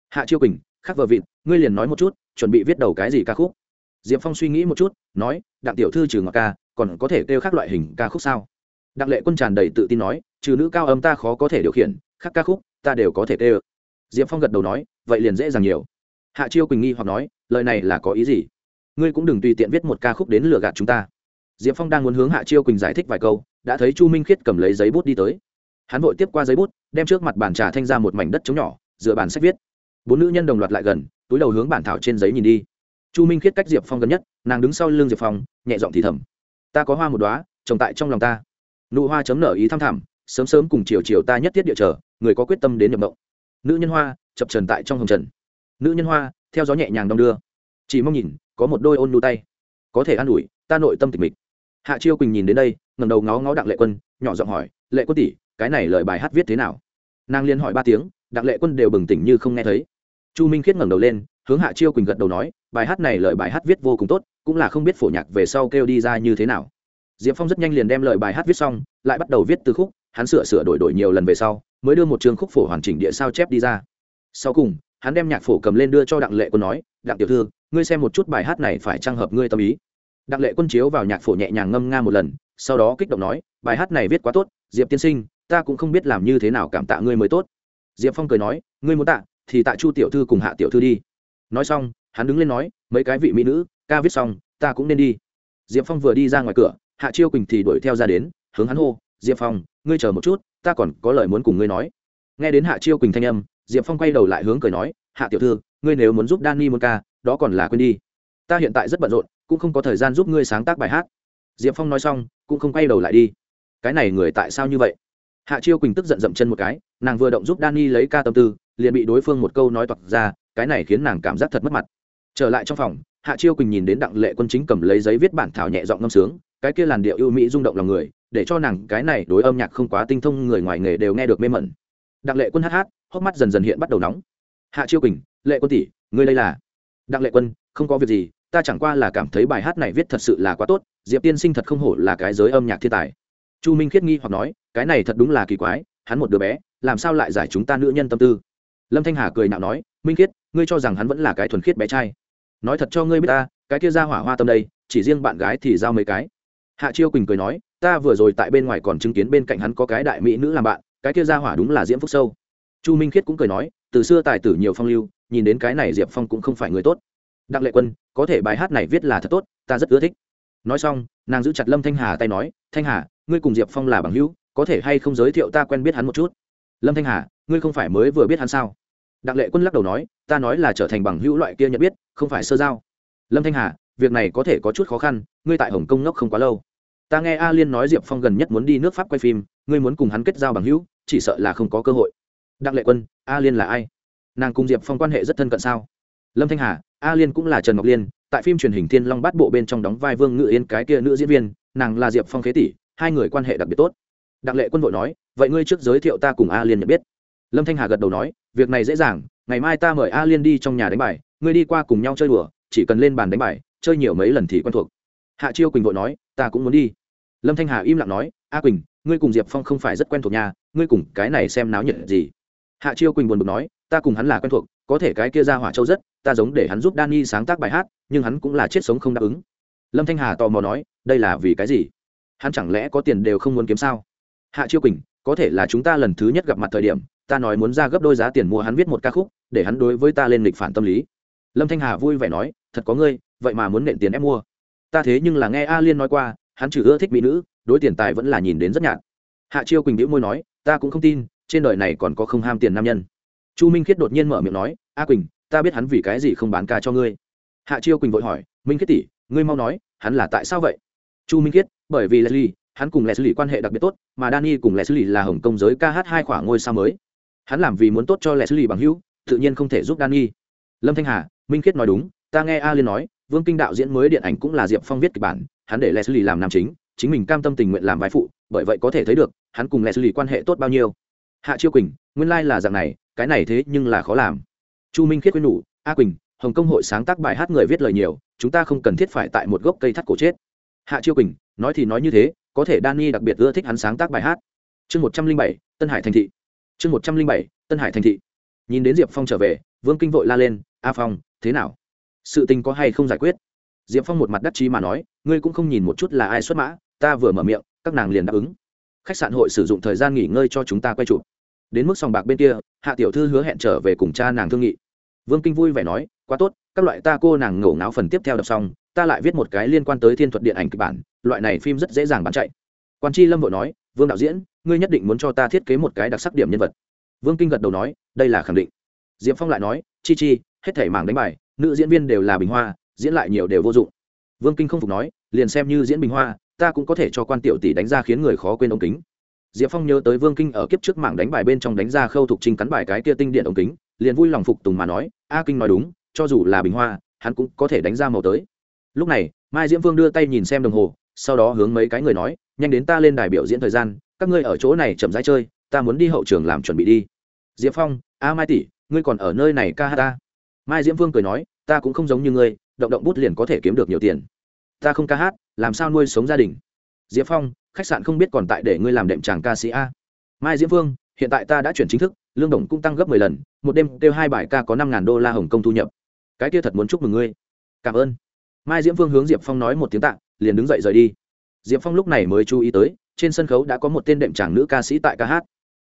Hạ chiêu quỳnh, khắc vợ vịt, ngươi liền nói một chút, chuẩn bị viết đầu cái gì ca khúc? Diệp phong suy nghĩ một chút, nói, đặng tiểu thư trừ ngọc ca, còn có thể kêu khác loại hình ca khúc sao? Đặng lệ quân tràn đầy tự tin nói, trừ nữ cao âm ta khó có thể điều khiển, khác ca khúc, ta đều có thể kêu. Diệp phong gật đầu nói, vậy liền dễ dàng nhiều. Hạ chiêu quỳnh nghi hoặc nói, lời này là có ý gì? Ngươi cũng đừng tùy tiện viết một ca khúc đến lừa gạt chúng ta. Diệp phong đang muốn hướng hạ chiêu quỳnh giải thích vài câu, đã thấy chu minh khiết cầm lấy giấy bút đi tới hắn vội tiếp qua giấy bút, đem trước mặt bàn trà thanh ra một mảnh đất trống nhỏ dựa bàn sách viết. Bốn nữ nhân đồng loạt lại gần, túi đầu hướng bản thảo trên giấy nhìn đi. Chu minh khiết cách diệp phong gần nhất, nàng đứng sau l ư n g diệp phong, nhẹ giọng thì thầm. Ta có hoa một đoá trồng tại trong lòng ta. Nụ hoa chấm nở ý thăm thẳm, sớm sớm cùng chiều chiều ta nhất thiết địa trở, người có quyết tâm đến nhập động nữ nhân hoa, chập trần tại trong hồng trần. Nữ nhân hoa, theo gió nhẹ nhàng đong đưa. Chỉ mong nhìn, có một đôi ôn nu tay. Có thể an ủi, ta nội tâm tịch mịch. Hạ chiêu quỳnh nhìn đến đây ngầm đầu ngó ngó đặng lệ quân, nhỏ giọng hỏi, lệ quân tỷ cái này lời bài hát viết thế nào? Nàng liên hỏi ba tiếng, đặng lệ quân đều bừng tỉnh như không nghe thấy. Chu minh khiết ngẩng đầu lên, hướng hạ chiêu quỳnh gật đầu nói, bài hát này lời bài hát viết vô cùng tốt, cũng là không biết phổ nhạc về sau kêu đi ra như thế nào. Diệp phong rất nhanh liền đem lời bài hát viết xong, lại bắt đầu viết từ khúc, hắn sửa sửa đổi đổi nhiều lần về sau, mới đưa một trường khúc phổ hoàn chỉnh địa sao chép đi ra. Sau cùng, hắn đem nhạc phổ cầm lên đưa cho đặng lệ quân nói, đặng tiểu thư, ngươi xem một chút bài hát này phải trang hợp ngươi tâm ý? Đặng lệ quân chiếu vào nhạc phổ nhẹ nhàng ngâm nga một lần, sau đó kích động nói, bài hát này viết quá tốt, diệp tiên sinh ta cũng không biết làm như thế nào cảm tạ ngươi mới tốt. Diệp phong cười nói, ngươi muốn tạ, thì tạ chu tiểu thư cùng hạ tiểu thư đi. Nói xong, hắn đứng lên nói, mấy cái vị mỹ nữ, ca viết xong, ta cũng nên đi. Diệp phong vừa đi ra ngoài cửa, hạ chiêu quỳnh thì đuổi theo ra đến, hướng hắn hô, diệp phong, ngươi chờ một chút, ta còn có lời muốn cùng ngươi nói. Nghe đến hạ chiêu quỳnh thanh âm, diệp phong quay đầu lại hướng cười nói, hạ tiểu thư, ngươi nếu muốn giúp Danny một ca, đó còn là quên đi. Ta hiện tại rất bận rộn, cũng không có thời gian giúp ngươi sáng tác bài hát. Diệp phong nói xong, cũng không quay đầu lại đi. Cái này người tại sao như vậy? Hạ chiêu quỳnh tức giận dậm chân một cái, nàng vừa động giúp Danny lấy ca tâm tư, liền bị đối phương một câu nói toạc ra, cái này khiến nàng cảm giác thật mất mặt. Trở lại trong phòng, hạ chiêu quỳnh nhìn đến đặng lệ quân chính cầm lấy giấy viết bản thảo nhẹ giọng ngâm sướng, cái kia làn điệu ưu mỹ rung động lòng người, để cho nàng cái này đối âm nhạc không quá tinh thông người ngoài nghề đều nghe được mê mẩn. Đặng lệ quân hát hát, hốc mắt dần dần hiện bắt đầu nóng. Hạ chiêu quỳnh, lệ quân tỷ, ngươi đây là? Đặng lệ quân, không có việc gì, ta chẳng qua là cảm thấy bài hát này viết thật sự là quá tốt, diệp tiên sinh thật không hổ là cái giới âm nhạc thiên tài. Chu minh khiết nghi hoặc nói cái này thật đúng là kỳ quái, hắn một đứa bé, làm sao lại giải chúng ta nữ nhân tâm tư? Lâm thanh hà cười nạo nói, minh khiết, ngươi cho rằng hắn vẫn là cái thuần khiết bé trai. Nói thật cho ngươi biết ta, cái kia ra hỏa hoa tâm đây, chỉ riêng bạn gái thì giao mấy cái. Hạ chiêu quỳnh cười nói, ta vừa rồi tại bên ngoài còn chứng kiến bên cạnh hắn có cái đại mỹ nữ làm bạn, cái kia ra hỏa đúng là diễm phúc sâu. Chu minh khiết cũng cười nói, từ xưa tài tử nhiều phong lưu, nhìn đến cái này diệp phong cũng không phải người tốt. Đặng lệ quân, có thể bài hát này viết là thật tốt, ta rất ưa thích. Nói xong, nàng giữ chặt lâm thanh hà tay nói, thanh hà, ngươi cùng diệp phong là bằng hữu có thể hay không giới thiệu ta quen biết hắn một chút? Lâm thanh hà, ngươi không phải mới vừa biết hắn sao? Đặng lệ quân lắc đầu nói, ta nói là trở thành bằng hữu loại kia nhận biết, không phải sơ giao. Lâm thanh hà, việc này có thể có chút khó khăn, ngươi tại hồng kông ngốc không quá lâu. Ta nghe a liên nói diệp phong gần nhất muốn đi nước pháp quay phim, ngươi muốn cùng hắn kết giao bằng hữu, chỉ sợ là không có cơ hội. Đặng lệ quân, a liên là ai? Nàng cùng diệp phong quan hệ rất thân cận sao? Lâm thanh hà, a liên cũng là trần ngọc liên, tại phim truyền hình thiên long bát bộ bên trong đóng vai vương ngự yên cái kia nữ diễn viên, nàng là diệp phong khế tỷ, hai người quan hệ đặc biệt tốt đặng lệ quân vội nói, vậy ngươi trước giới thiệu ta cùng a liên nhận biết. Lâm thanh hà gật đầu nói, việc này dễ dàng, ngày mai ta mời a liên đi trong nhà đánh bài, ngươi đi qua cùng nhau chơi đùa, chỉ cần lên bàn đánh bài, chơi nhiều mấy lần thì quen thuộc. Hạ chiêu quỳnh vội nói, ta cũng muốn đi. Lâm thanh hà im lặng nói, a quỳnh, ngươi cùng diệp phong không phải rất quen thuộc nhà ngươi cùng cái này xem náo nhiệt gì? Hạ chiêu quỳnh buồn bực nói, ta cùng hắn là quen thuộc, có thể cái kia ra hỏa châu rất, ta giống để hắn giúp Danny sáng tác bài hát, nhưng hắn cũng là chết sống không đáp ứng. Lâm thanh hà tò mò nói, đây là vì cái gì? Hắn chẳng lẽ có tiền đều không muốn kiếm sao? Hạ chiêu quỳnh, có thể là chúng ta lần thứ nhất gặp mặt thời điểm, ta nói muốn ra gấp đôi giá tiền mua hắn viết một ca khúc, để hắn đối với ta lên lịch phản tâm lý. Lâm thanh hà vui vẻ nói, thật có ngươi, vậy mà muốn nện tiền ép mua. Ta thế nhưng là nghe a liên nói qua, hắn chỉ ưa thích mỹ nữ, đối tiền tài vẫn là nhìn đến rất nhạt. Hạ chiêu quỳnh đĩu môi nói, ta cũng không tin, trên đời này còn có không ham tiền nam nhân. Chu minh khiết đột nhiên mở miệng nói, a quỳnh, ta biết hắn vì cái gì không bán ca cho ngươi. Hạ chiêu quỳnh vội hỏi, minh khiết tỷ, ngươi mau nói, hắn là tại sao vậy? Chu minh khiết, bởi vì leslie hắn cùng lẻ xử lý quan hệ đặc biệt tốt, mà danny cùng lẻ xử lý là hồng kông giới kh hai khoảng ngôi sao mới. Hắn làm vì muốn tốt cho lẻ xử lý bằng hữu, tự nhiên không thể giúp danny lâm thanh hà, minh khiết nói đúng, ta nghe a liên nói, vương kinh đạo diễn mới điện ảnh cũng là diệp phong viết kịch bản, hắn để lẻ xử lý làm nam chính chính mình cam tâm tình nguyện làm vai phụ, bởi vậy có thể thấy được, hắn cùng lẻ xử lý quan hệ tốt bao nhiêu. Hạ chiêu quỳnh, nguyên lai là dạng này, cái này thế nhưng là khó làm. Chu minh khiết quyên nhủ, a quỳnh, hồng công hội sáng tác bài hát người viết lời nhiều, chúng ta không cần thiết phải tại một gốc cây thắt cổ chết. Hạ chiêu quỳnh, nói thì nói như thế có thể Danny đặc biệt ưa thích hắn sáng tác bài hát. Chương một trăm linh bảy, tân hải thành thị. Chương một trăm linh bảy, tân hải thành thị. Nhìn đến diệp phong trở về, vương kinh vội la lên, a phong, thế nào? Sự tình có hay không giải quyết? Diệp phong một mặt đắc chí mà nói, ngươi cũng không nhìn một chút là ai xuất mã, ta vừa mở miệng, các nàng liền đáp ứng. Khách sạn hội sử dụng thời gian nghỉ ngơi cho chúng ta quay chụp. Đến mức sòng bạc bên kia, hạ tiểu thư hứa hẹn trở về cùng cha nàng thương nghị. Vương kinh vui vẻ nói, quá tốt, các loại ta cô nàng ngổ ngáo phần tiếp theo đọc xong ta lại viết một cái liên quan tới thiên thuật điện ảnh kịch bản, loại này phim rất dễ dàng bán chạy. Quan tri lâm vội nói, vương đạo diễn, ngươi nhất định muốn cho ta thiết kế một cái đặc sắc điểm nhân vật. Vương kinh gật đầu nói, đây là khẳng định. Diệp phong lại nói, chi chi, hết thể mảng đánh bài, nữ diễn viên đều là bình hoa, diễn lại nhiều đều vô dụng. Vương kinh không phục nói, liền xem như diễn bình hoa, ta cũng có thể cho quan tiểu tỷ đánh ra khiến người khó quên ống kính. Diệp phong nhớ tới vương kinh ở kiếp trước mảng đánh bài bên trong đánh ra khâu thục trinh cắn bài cái kia tinh điện ống kính, liền vui lòng phục tùng mà nói, a kinh nói đúng, cho dù là bình hoa, hắn cũng có thể đánh ra màu tới lúc này, mai diễm vương đưa tay nhìn xem đồng hồ, sau đó hướng mấy cái người nói, nhanh đến ta lên đài biểu diễn thời gian, các ngươi ở chỗ này chậm rãi chơi, ta muốn đi hậu trường làm chuẩn bị đi. Diệp phong, a mai tỷ, ngươi còn ở nơi này ca hát ta? Mai diễm vương cười nói, ta cũng không giống như ngươi, động động bút liền có thể kiếm được nhiều tiền. Ta không ca hát, làm sao nuôi sống gia đình? Diệp phong, khách sạn không biết còn tại để ngươi làm đệm chàng ca sĩ a. Mai diễm vương, hiện tại ta đã chuyển chính thức, lương đồng cũng tăng gấp mười lần, một đêm kêu hai bài ca có năm ngàn đô la hồng kông thu nhập. Cái kia thật muốn chúc mừng ngươi. Cảm ơn mai diễm vương hướng diệp phong nói một tiếng tạ, liền đứng dậy rời đi. Diệp phong lúc này mới chú ý tới, trên sân khấu đã có một tên đệm tràng nữ ca sĩ tại ca hát.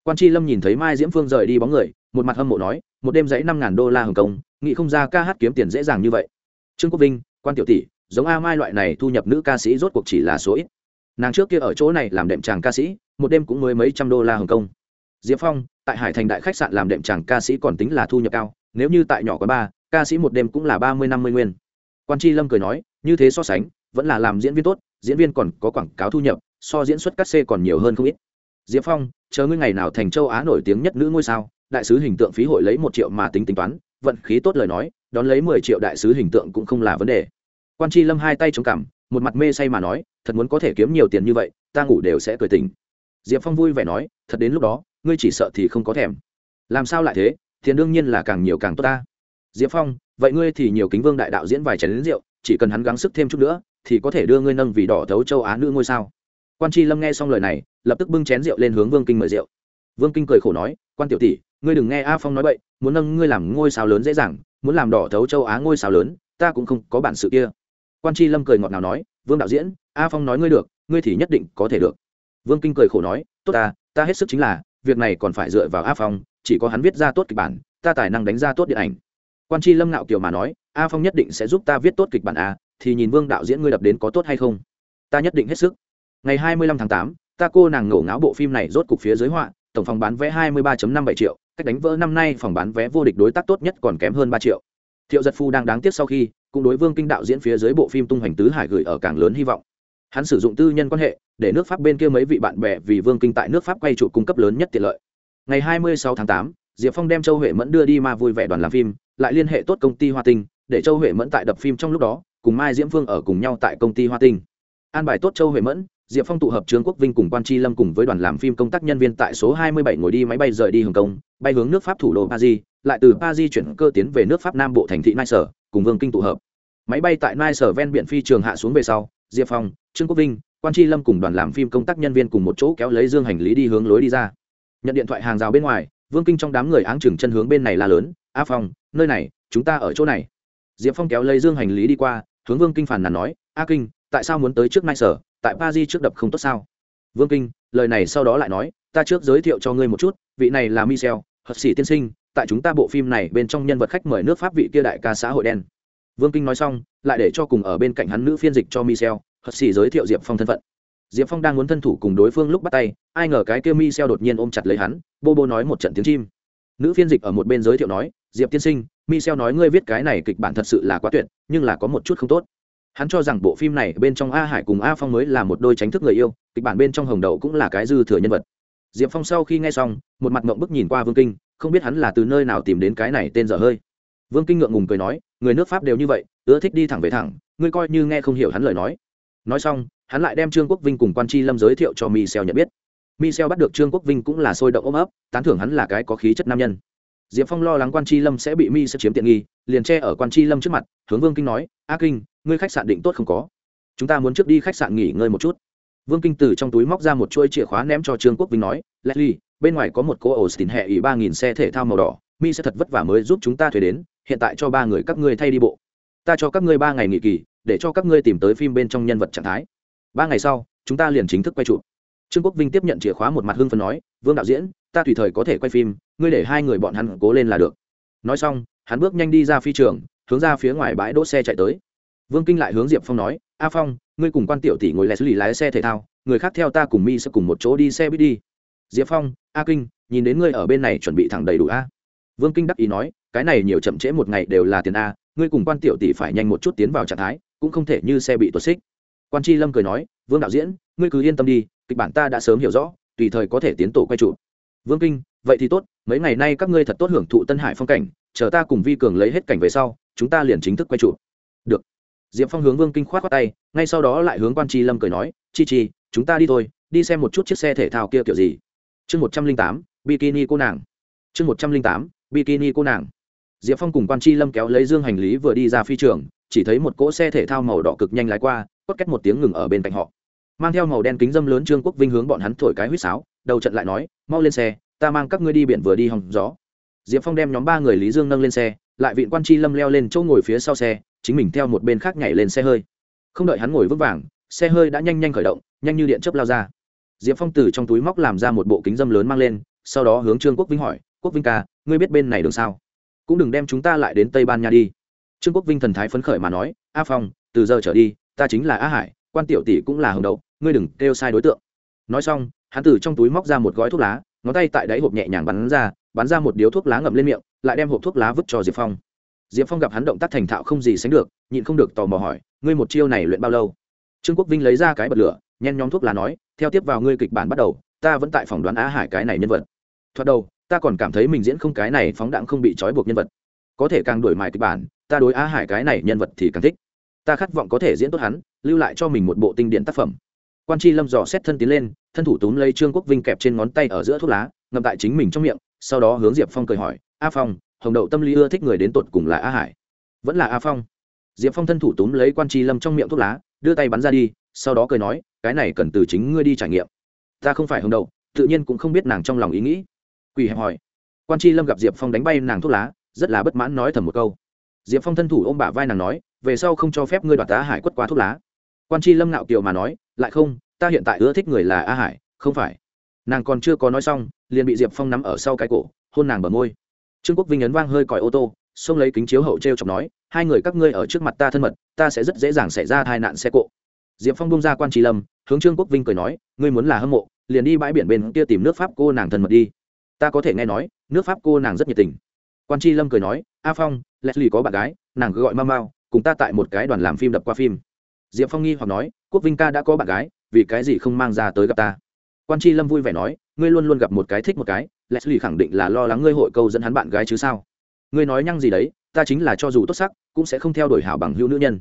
Quan tri lâm nhìn thấy mai diễm phương rời đi bóng người, một mặt hâm mộ nói, một đêm dãy năm ngàn đô la hồng kông nghị không ra ca hát kiếm tiền dễ dàng như vậy. Trương quốc vinh, quan tiểu tỷ, giống a mai loại này thu nhập nữ ca sĩ rốt cuộc chỉ là số ít. Nàng trước kia ở chỗ này làm đệm tràng ca sĩ, một đêm cũng mới mấy trăm đô la hồng kông. Diệp phong, tại hải thành đại khách sạn làm đệm tràng ca sĩ còn tính là thu nhập cao, nếu như tại nhỏ có ba ca sĩ một đêm cũng là ba mươi năm mươi nguyên quan tri lâm cười nói, như thế so sánh, vẫn là làm diễn viên tốt, diễn viên còn có quảng cáo thu nhập, so diễn xuất cắt xê còn nhiều hơn không ít. Diệp phong, chờ ngươi ngày nào thành châu á nổi tiếng nhất nữ ngôi sao, đại sứ hình tượng phí hội lấy một triệu mà tính tính toán, vận khí tốt lời nói, đón lấy mười triệu đại sứ hình tượng cũng không là vấn đề. Quan tri lâm hai tay chống cằm, một mặt mê say mà nói, thật muốn có thể kiếm nhiều tiền như vậy, ta ngủ đều sẽ cười tình diệp phong vui vẻ nói, thật đến lúc đó, ngươi chỉ sợ thì không có thèm. Làm sao lại thế? Tiền đương nhiên là càng nhiều càng tốt ta diệp phong, vậy ngươi thì nhiều kính vương đại đạo diễn vài chén lính rượu, chỉ cần hắn gắng sức thêm chút nữa, thì có thể đưa ngươi nâng vì đỏ thấu châu á nữ ngôi sao. Quan tri lâm nghe xong lời này, lập tức bưng chén rượu lên hướng vương kinh mời rượu. Vương kinh cười khổ nói, quan tiểu tỷ, ngươi đừng nghe a phong nói vậy muốn nâng ngươi làm ngôi sao lớn dễ dàng, muốn làm đỏ thấu châu á ngôi sao lớn, ta cũng không có bản sự kia. Quan tri lâm cười ngọt nào nói, vương đạo diễn, a phong nói ngươi được, ngươi thì nhất định có thể được. Vương kinh cười khổ nói, tốt ta ta hết sức chính là, việc này còn phải dựa vào a phong, chỉ có hắn viết ra tốt kịch bản, ta tài năng đánh ra tốt điện ảnh quan tri lâm ngạo kiều mà nói a phong nhất định sẽ giúp ta viết tốt kịch bản a thì nhìn vương đạo diễn ngươi đập đến có tốt hay không? Ta nhất định hết sức. Ngày hai mươi lăm tháng tám ta cô nàng ngổ ngáo bộ phim này rốt cục phía dưới họa tổng phòng bán vé hai mươi ba năm bảy triệu cách đánh vỡ năm nay phòng bán vé vô địch đối tác tốt nhất còn kém hơn ba triệu. Thiệu giật phu đang đáng tiếc sau khi cũng đối vương kinh đạo diễn phía dưới bộ phim tung hoành tứ hải gửi ở càng lớn hy vọng. Hắn sử dụng tư nhân quan hệ để nước pháp bên kia mấy vị bạn bè vì vương kinh tại nước pháp quay trụ cung cấp lớn nhất tiện lợi. Ngày 26 tháng 8, diệp phong đem châu huệ mẫn đưa đi ma vui vẻ đoàn làm phim lại liên hệ tốt công ty hoa tinh, để châu huệ mẫn tại đập phim trong lúc đó, cùng mai diễm phương ở cùng nhau tại công ty hoa tinh. An bài tốt châu huệ mẫn, diệp phong tụ hợp trương quốc vinh cùng quan tri lâm cùng với đoàn làm phim công tác nhân viên tại số 27 ngồi đi máy bay rời đi hồng kông, bay hướng nước pháp thủ đô paris, lại từ paris chuyển cơ tiến về nước pháp nam bộ thành thị nai sở cùng vương kinh tụ hợp. Máy bay tại nai sở ven biển phi trường hạ xuống về sau, diệp phong, trương quốc vinh, quan tri lâm cùng đoàn làm phim công tác nhân viên cùng một chỗ kéo lấy dương hành lý đi hướng lối đi ra. Nhận điện thoại hàng rào bên ngoài, vương kinh trong đám người áng chừng chân hướng bên này la lớn a phong, nơi này, chúng ta ở chỗ này. Diệp phong kéo lấy dương hành lý đi qua, hướng vương kinh phản nàn nói, a kinh, tại sao muốn tới trước nai sở? Tại pa di trước đập không tốt sao? Vương kinh, lời này sau đó lại nói, ta trước giới thiệu cho ngươi một chút, vị này là michel, hợp sĩ tiên sinh, tại chúng ta bộ phim này bên trong nhân vật khách mời nước pháp vị kia đại ca xã hội đen. Vương kinh nói xong, lại để cho cùng ở bên cạnh hắn nữ phiên dịch cho michel hất sĩ giới thiệu diệp phong thân phận. Diệp phong đang muốn thân thủ cùng đối phương lúc bắt tay, ai ngờ cái kia michel đột nhiên ôm chặt lấy hắn, bô bô nói một trận tiếng chim nữ phiên dịch ở một bên giới thiệu nói, diệp tiên sinh, michel nói ngươi viết cái này kịch bản thật sự là quá tuyệt, nhưng là có một chút không tốt. Hắn cho rằng bộ phim này bên trong a hải cùng a phong mới là một đôi tránh thức người yêu, kịch bản bên trong hồng đậu cũng là cái dư thừa nhân vật. Diệp phong sau khi nghe xong, một mặt mộng bức nhìn qua vương kinh, không biết hắn là từ nơi nào tìm đến cái này tên dở hơi. Vương kinh ngượng ngùng cười nói, người nước pháp đều như vậy, ưa thích đi thẳng về thẳng, ngươi coi như nghe không hiểu hắn lời nói. Nói xong, hắn lại đem trương quốc vinh cùng quan tri lâm giới thiệu cho michel nhận biết michel bắt được trương quốc vinh cũng là sôi động ôm ấp, tán thưởng hắn là cái có khí chất nam nhân. Diệp phong lo lắng quan Chi lâm sẽ bị mi sẽ chiếm tiện nghi, liền che ở quan Chi lâm trước mặt, hướng vương kinh nói, a kinh, ngươi khách sạn định tốt không có. Chúng ta muốn trước đi khách sạn nghỉ ngơi một chút. Vương kinh từ trong túi móc ra một chuôi chìa khóa ném cho trương quốc vinh nói, leslie, bên ngoài có một cô Austin hệ ủy ba nghìn xe thể thao màu đỏ, mi sẽ thật vất vả mới giúp chúng ta thuê đến, hiện tại cho ba người các ngươi thay đi bộ. Ta cho các ngươi ba ngày nghỉ kỳ, để cho các ngươi tìm tới phim bên trong nhân vật trạng thái. Ba ngày sau, chúng ta liền chính thức quay chụp trương quốc vinh tiếp nhận chìa khóa một mặt hưng phấn nói, vương đạo diễn, ta tùy thời có thể quay phim, ngươi để hai người bọn hắn cố lên là được. Nói xong, hắn bước nhanh đi ra phi trường, hướng ra phía ngoài bãi đỗ xe chạy tới. Vương kinh lại hướng diệp phong nói, a phong, ngươi cùng quan tiểu tỷ ngồi lẻ xử lý lái xe thể thao, người khác theo ta cùng mi sẽ cùng một chỗ đi xe buýt đi. Diệp phong, a kinh, nhìn đến ngươi ở bên này chuẩn bị thẳng đầy đủ a. Vương kinh đắc ý nói, cái này nhiều chậm trễ một ngày đều là tiền a, ngươi cùng quan tiểu tỷ phải nhanh một chút tiến vào trạng thái, cũng không thể như xe bị tuột xích. Quan tri lâm cười nói, vương đạo diễn, ngươi cứ yên tâm đi kịch bản ta đã sớm hiểu rõ, tùy thời có thể tiến tổ quay trụ vương kinh, vậy thì tốt, mấy ngày nay các ngươi thật tốt hưởng thụ tân hải phong cảnh, chờ ta cùng vi cường lấy hết cảnh về sau, chúng ta liền chính thức quay trụ được. Diệp phong hướng vương kinh k h o á t khoác tay, ngay sau đó lại hướng quan tri lâm cười nói, chi chi, chúng ta đi thôi, đi xem một chút chiếc xe thể thao kia kiểu gì. Chương một trăm linh tám, bikini cô nàng. Chương một trăm linh tám, bikini cô nàng. Diệp phong cùng quan tri lâm kéo lấy dương hành lý vừa đi ra phi trường, chỉ thấy một cỗ xe thể thao màu đỏ cực nhanh lái qua cốt cách một tiếng ngừng ở bên cạnh họ mang theo màu đen kính dâm lớn trương quốc vinh hướng bọn hắn thổi cái huýt sáo, đầu trận lại nói, mau lên xe, ta mang các ngươi đi biển vừa đi hòng gió. Diệp phong đem nhóm ba người lý dương nâng lên xe, lại vịn quan tri lâm leo lên chỗ ngồi phía sau xe, chính mình theo một bên khác nhảy lên xe hơi. Không đợi hắn ngồi vững vàng, xe hơi đã nhanh nhanh khởi động, nhanh như điện chớp lao ra. Diệp phong từ trong túi móc làm ra một bộ kính dâm lớn mang lên, sau đó hướng trương quốc vinh hỏi, quốc vinh ca, ngươi biết bên này đường sao? Cũng đừng đem chúng ta lại đến tây ban nha đi. Trương quốc vinh thần thái phấn khởi mà nói, a phong, từ giờ trở đi, ta chính là a hải quan tiểu tỷ cũng là hồng đậu ngươi đừng kêu sai đối tượng. Nói xong, hắn từ trong túi móc ra một gói thuốc lá, ngón tay tại đáy hộp nhẹ nhàng bắn ra bắn ra một điếu thuốc lá ngậm lên miệng, lại đem hộp thuốc lá vứt cho diệp phong. Diệp phong gặp hắn động tác thành thạo không gì sánh được, nhịn không được tò mò hỏi, ngươi một chiêu này luyện bao lâu? Trương quốc vinh lấy ra cái bật lửa, nhen nhóm thuốc lá nói, theo tiếp vào ngươi kịch bản bắt đầu, ta vẫn tại phỏng đoán á hải cái này nhân vật. Thoạt đầu, ta còn cảm thấy mình diễn không cái này phóng đạn không bị trói buộc nhân vật. Có thể càng đổi mài kịch bản, ta đối á hải cái này nhân vật thì càng thích ta khát vọng có thể diễn tốt hắn, lưu lại cho mình một bộ tinh điện tác phẩm. Quan c lâm dò xét thân tiến lên, thân thủ túm lấy trương quốc vinh kẹp trên ngón tay ở giữa thuốc lá, ngậm tại chính mình trong miệng, sau đó hướng diệp phong cười hỏi, a phong, hồng đậu tâm lý ưa thích người đến tột cùng là a hải? Vẫn là a phong. Diệp phong thân thủ túm lấy quan tri lâm trong miệng thuốc lá, đưa tay bắn ra đi, sau đó cười nói, cái này cần từ chính ngươi đi trải nghiệm. Ta không phải hồng đậu, tự nhiên cũng không biết nàng trong lòng ý nghĩ. Quỳ hẹp hỏi. Quan tri lâm gặp diệp phong đánh bay nàng thuốc lá, rất là bất mãn nói thầm một câu. Diệp phong thân thủ ôm bả vai nàng nói về sau không cho phép ngươi đoạt tá hải quất quá thuốc lá. Quan tri lâm ngạo kiều mà nói, lại không, ta hiện tại ưa thích người là a hải, không phải. Nàng còn chưa có nói xong, liền bị diệp phong nắm ở sau cái cổ, hôn nàng bờ môi. Trương quốc vinh ấn vang hơi còi ô tô, xông lấy kính chiếu hậu t r e o chọc nói, hai người các ngươi ở trước mặt ta thân mật, ta sẽ rất dễ dàng xảy ra tai nạn xe cộ. Diệp phong bông ra quan tri lâm, hướng trương quốc vinh cười nói, ngươi muốn là hâm mộ, liền đi bãi biển bên kia tìm nước pháp cô nàng thân mật đi. Ta có thể nghe nói, nước pháp cô nàng rất nhiệt tình. Quan tri lâm cười nói, a phong, leslie có bạn gái, nàng cứ gọi mau mau cùng ta tại một cái đoàn làm phim đập qua phim. Diệp phong nghi hoặc nói, quốc vinh ca đã có bạn gái, vì cái gì không mang ra tới gặp ta? Quan c lâm vui vẻ nói, ngươi luôn luôn gặp một cái thích một cái, leslie khẳng định là lo lắng ngươi hội câu dẫn hắn bạn gái chứ sao? Ngươi nói nhăng gì đấy, ta chính là cho dù tốt sắc, cũng sẽ không theo đuổi hảo bằng hữu nữ nhân.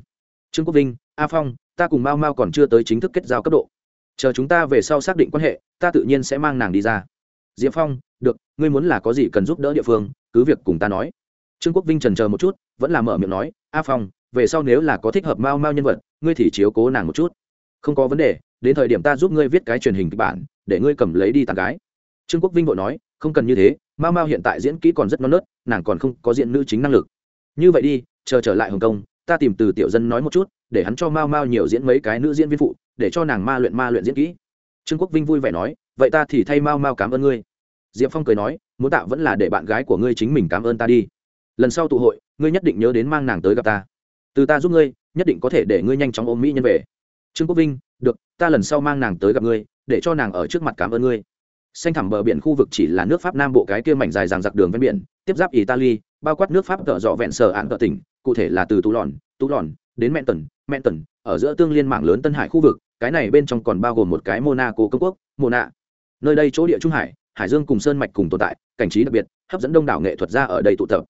Trương quốc vinh, a phong, ta cùng mao mao còn chưa tới chính thức kết giao cấp độ. Chờ chúng ta về sau xác định quan hệ, ta tự nhiên sẽ mang nàng đi ra. Diệp phong, được, ngươi muốn là có gì cần giúp đỡ địa phương, cứ việc cùng ta nói. Trương quốc vinh trần chờ một chút, vẫn là mở miệng nói, a phong về sau nếu là có thích hợp mao mao nhân vật, ngươi thì chiếu cố nàng một chút. Không có vấn đề, đến thời điểm ta giúp ngươi viết cái truyền hình kịch bản, để ngươi cầm lấy đi tặng gái. Trương quốc vinh vội nói, không cần như thế, mao mao hiện tại diễn kỹ còn rất non nớt, nàng còn không có diện nữ chính năng lực. Như vậy đi, chờ trở lại hồng kông, ta tìm từ tiểu dân nói một chút, để hắn cho mao mao nhiều diễn mấy cái nữ diễn viên phụ, để cho nàng ma luyện ma luyện diễn kỹ. Trương quốc vinh vui vẻ nói, vậy ta thì thay mao mao cảm ơn ngươi. Diệp phong cười nói, muốn tạo vẫn là để bạn gái của ngươi chính mình cảm ơn ta đi. Lần sau tụ hội, ngươi nhất định nhớ đến mang nàng tới gặp ta từ ta giúp ngươi, nhất định có thể để ngươi nhanh chóng ôm mỹ nhân về. Trương quốc vinh, được, ta lần sau mang nàng tới gặp ngươi, để cho nàng ở trước mặt cảm ơn ngươi. Xanh thẳm bờ biển khu vực chỉ là nước pháp nam bộ cái kia mảnh dài dằng dặc đường ven biển, tiếp giáp italy, bao quát nước pháp tợ dọ vẹn sở án tợ tỉnh, cụ thể là từ tú lòn tú lòn, đến mẹn tần mẹn tần, ở giữa tương liên mạng lớn tân hải khu vực, cái này bên trong còn bao gồm một cái monaco công quốc mô nạ nơi đây chỗ địa trung hải hải dương cùng sơn mạch cùng tồn tại, cảnh trí đặc biệt, hấp dẫn đông đảo nghệ thuật ra ở đây tụ tập.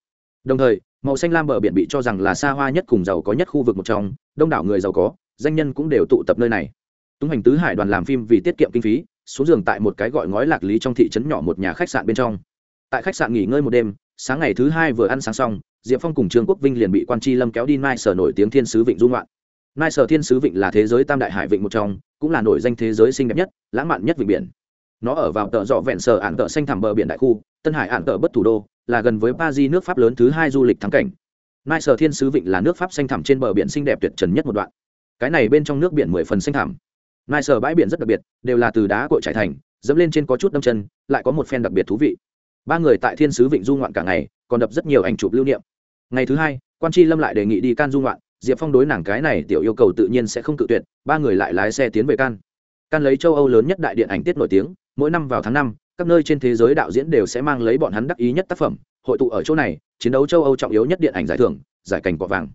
Đồng thời màu xanh lam bờ biển bị cho rằng là xa hoa nhất cùng giàu có nhất khu vực một trong, đông đảo người giàu có, danh nhân cũng đều tụ tập nơi này. Tung hành tứ hải đoàn làm phim vì tiết kiệm kinh phí, xuống giường tại một cái gọi ngói lạc lý trong thị trấn nhỏ một nhà khách sạn bên trong. Tại khách sạn nghỉ ngơi một đêm, sáng ngày thứ hai vừa ăn sáng xong, diệp phong cùng trương quốc vinh liền bị quan tri lâm kéo đi mai sở nổi tiếng thiên sứ vịnh dung loạn mai sở thiên sứ vịnh là thế giới tam đại hải vịnh một trong, cũng là nổi danh thế giới xinh đẹp nhất, lãng mạn nhất vịnh biển. Nó ở vào tợ dọ vẹn sở ạn tợ xanh thẳm bờ biển đại khu, tân hải ạn tợ bất thủ đô là gần với paris nước pháp lớn thứ hai du lịch thắng cảnh. Mai sở thiên sứ vịnh là nước pháp xanh thẳm trên bờ biển xinh đẹp tuyệt trần nhất một đoạn. Cái này bên trong nước biển mười phần xanh thẳm. Mai sở bãi biển rất đặc biệt, đều là từ đá cội trải thành, dẫm lên trên có chút đâm chân, lại có một phen đặc biệt thú vị. Ba người tại thiên sứ vịnh du ngoạn cả ngày, còn đập rất nhiều ảnh chụp lưu niệm. Ngày thứ hai, quan Chi lâm lại đề nghị đi can du ngoạn, diệp phong đối nàng cái này tiểu yêu cầu tự nhiên sẽ không cự tuyệt, ba người lại lái xe tiến về can. Can lấy châu âu lớn nhất đại điện ảnh tiết nổi tiếng, mỗi năm vào tháng năm các nơi trên thế giới đạo diễn đều sẽ mang lấy bọn hắn đắc ý nhất tác phẩm, hội tụ ở chỗ này, chiến đấu châu âu trọng yếu nhất điện ảnh giải thưởng, giải cảnh cọ vàng.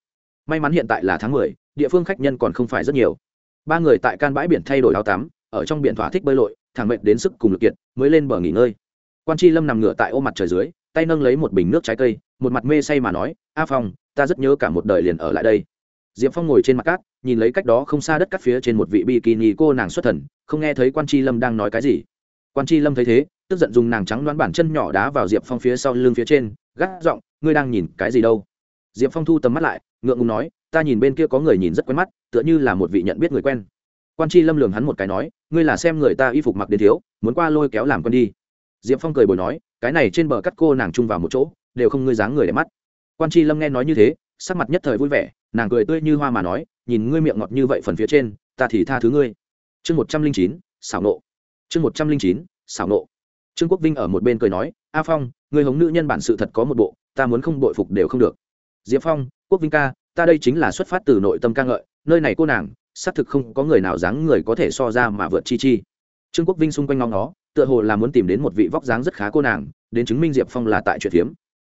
May mắn hiện tại là tháng mười, địa phương khách nhân còn không phải rất nhiều. Ba người tại can bãi biển thay đổi áo tắm, ở trong biển thỏa thích bơi lội, thẳng mệnh đến sức cùng lực kiệt, mới lên bờ nghỉ ngơi. Quan tri lâm nằm ngửa tại ô mặt trời dưới, tay nâng lấy một bình nước trái cây, một mặt mê say mà nói, a phong, ta rất nhớ cả một đời liền ở lại đây. Diệp phong ngồi trên mặt cát, nhìn lấy cách đó không xa đất cắt phía trên một vị bikini cô nàng xuất thần, không nghe thấy quan tri lâm đang nói cái gì quan tri lâm thấy thế, tức giận dùng nàng trắng đoán bản chân nhỏ đá vào diệp phong phía sau lưng phía trên gác giọng, ngươi đang nhìn cái gì đâu? Diệp phong thu tầm mắt lại, ngượng ngùng nói, ta nhìn bên kia có người nhìn rất quen mắt, tựa như là một vị nhận biết người quen. Quan tri lâm lường hắn một cái nói, ngươi là xem người ta y phục mặc đến thiếu, muốn qua lôi kéo làm con đi. Diệp phong cười bồi nói, cái này trên bờ cắt cô nàng chung vào một chỗ, đều không ngươi dáng người để mắt. Quan tri lâm nghe nói như thế, sắc mặt nhất thời vui vẻ, nàng cười tươi như hoa mà nói, nhìn ngươi miệng ngọt như vậy phần phía trên, ta thì tha thứ ngươi. Chương một trăm linh chín, xảo nộ chương một trăm linh chín, xảo nộ. Trương quốc vinh ở một bên cười nói, a phong, người hống nữ nhân bản sự thật có một bộ, ta muốn không bội phục đều không được. Diệp phong, quốc vinh ca, ta đây chính là xuất phát từ nội tâm ca ngợi, nơi này cô nàng, xác thực không có người nào dáng người có thể so ra mà vượt chi chi. Trương quốc vinh xung quanh ngóng nó tựa hồ là muốn tìm đến một vị vóc dáng rất khá cô nàng, đến chứng minh diệp phong là tại chuyện phiếm.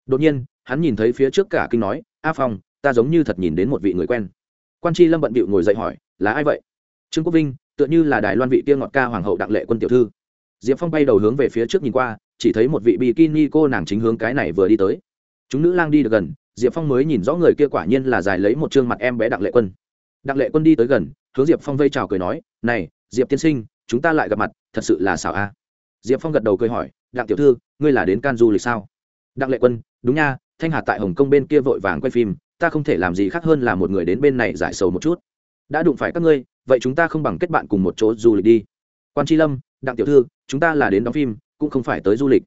Đột nhiên, hắn nhìn thấy phía trước cả kinh nói, a phong, ta giống như thật nhìn đến một vị người quen. Quan tri lâm bận bịu ngồi dậy hỏi, là ai vậy? Trương quốc vinh tựa như là đài loan vị tiên ngọt ca hoàng hậu đặng lệ quân tiểu thư. Diệp phong bay đầu hướng về phía trước nhìn qua, chỉ thấy một vị bikini cô nàng chính hướng cái này vừa đi tới. Chúng nữ lang đi được gần, diệp phong mới nhìn rõ người kia quả nhiên là dài lấy một chương mặt em bé đặng lệ quân. Đặng lệ quân đi tới gần, hướng diệp phong vây chào cười nói, này, diệp tiên sinh, chúng ta lại gặp mặt, thật sự là xảo a. Diệp phong gật đầu cười hỏi, đặng tiểu thư, ngươi là đến can du lịch sao? Đặng lệ quân, đúng nha, thanh hà tại hồng kông bên kia vội vàng quay phim, ta không thể làm gì khác hơn là một người đến bên này giải sầu một chút. Đã đụng phải các ngươi vậy chúng ta không bằng kết bạn cùng một chỗ du lịch đi. Quan tri lâm, đặng tiểu thư, chúng ta là đến đóng phim, cũng không phải tới du lịch.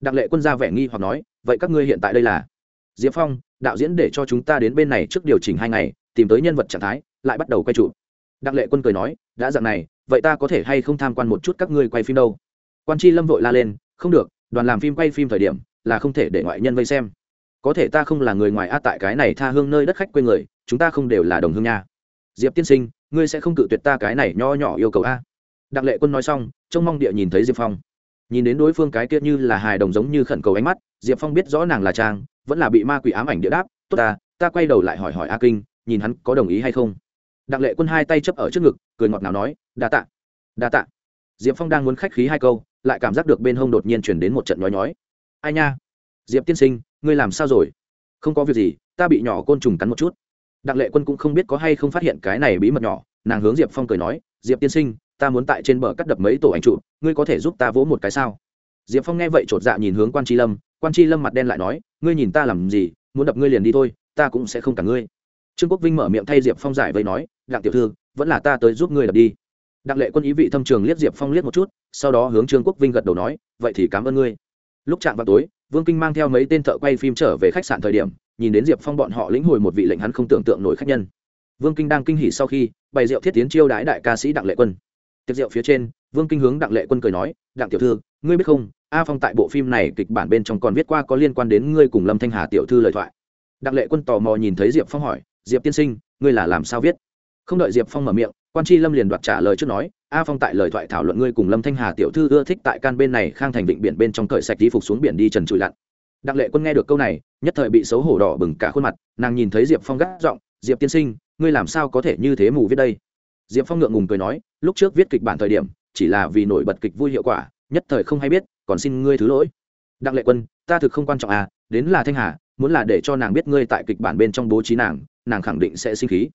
Đặng lệ quân ra vẻ nghi hoặc nói, vậy các ngươi hiện tại đây là? Diệp phong, đạo diễn để cho chúng ta đến bên này trước điều chỉnh hai ngày, tìm tới nhân vật trạng thái, lại bắt đầu quay chụp. Đặng lệ quân cười nói, đã dạng này, vậy ta có thể hay không tham quan một chút các ngươi quay phim đâu? Quan tri lâm vội la lên, không được, đoàn làm phim quay phim thời điểm, là không thể để ngoại nhân vây xem. Có thể ta không là người ngoài a, tại cái này tha hương nơi đất khách quê người, chúng ta không đều là đồng hương nha diệp tiên sinh, ngươi sẽ không cự tuyệt ta cái này nho nhỏ yêu cầu a? Đặng lệ quân nói xong, trông mong địa nhìn thấy diệp phong. Nhìn đến đối phương cái kia như là hài đồng giống như khẩn cầu ánh mắt, diệp phong biết rõ nàng là trang, vẫn là bị ma quỷ ám ảnh địa đáp, tốt ta ta quay đầu lại hỏi hỏi a kinh, nhìn hắn có đồng ý hay không? Đặng lệ quân hai tay chấp ở trước ngực, cười ngọt ngào nói, đa tạ đa tạ. Diệp phong đang muốn khách khí hai câu, lại cảm giác được bên hông đột nhiên chuyển đến một trận nhói nhói. Ai nha? Diệp tiên sinh, ngươi làm sao rồi? Không có việc gì, ta bị nhỏ côn trùng cắn một chút đặng lệ quân cũng không biết có hay không phát hiện cái này bí mật nhỏ, nàng hướng diệp phong cười nói, diệp tiên sinh, ta muốn tại trên bờ cắt đập mấy tổ ảnh trụ ngươi có thể giúp ta vỗ một cái sao? Diệp phong nghe vậy chột dạ nhìn hướng quan tri lâm, quan tri lâm mặt đen lại nói, ngươi nhìn ta làm gì, muốn đập ngươi liền đi thôi, ta cũng sẽ không cả ngươi. Trương quốc vinh mở miệng thay diệp phong giải vây nói, đặng tiểu thư, vẫn là ta tới giúp ngươi đập đi. Đặng lệ quân ý vị thâm trường liếc diệp phong liếc một chút, sau đó hướng trương quốc vinh gật đầu nói, vậy thì cảm ơn ngươi. Lúc chạm vào tối, vương kinh mang theo mấy tên thợ quay phim trở về khách sạn thời điểm nhìn đến diệp phong bọn họ lĩnh hồi một vị lệnh hắn không tưởng tượng nổi khách nhân. Vương kinh đang kinh hỉ sau khi, bày rượu thiết tiến chiêu đái đại ca sĩ đặng lệ quân. Tiệc rượu phía trên, vương kinh hướng đặng lệ quân cười nói, đặng tiểu thư, ngươi biết không, a phong tại bộ phim này kịch bản bên trong còn viết qua có liên quan đến ngươi cùng lâm thanh hà tiểu thư lời thoại. Đặng lệ quân tò mò nhìn thấy diệp phong hỏi, diệp tiên sinh, ngươi là làm sao viết? Không đợi diệp phong mở miệng, quan tri lâm liền đoạt trả lời trước nói, a phong tại lời thoại thảo luận ngươi cùng lâm thanh hà tiểu thư ưa thích tại can bên này khang thành vịnh biển bên trong cởi sạch đi phục xuống biển đi trần trụi lặn đặng lệ quân nghe được câu này nhất thời bị xấu hổ đỏ bừng cả khuôn mặt nàng nhìn thấy diệp phong gắt, giọng diệp tiên sinh ngươi làm sao có thể như thế mù viết đây? Diệp phong ngượng ngùng cười nói lúc trước viết kịch bản thời điểm chỉ là vì nổi bật kịch vui hiệu quả nhất thời không hay biết còn xin ngươi thứ lỗi. Đặng lệ quân ta thực không quan trọng à đến là thanh hà muốn là để cho nàng biết ngươi tại kịch bản bên trong bố trí nàng nàng khẳng định sẽ sinh khí.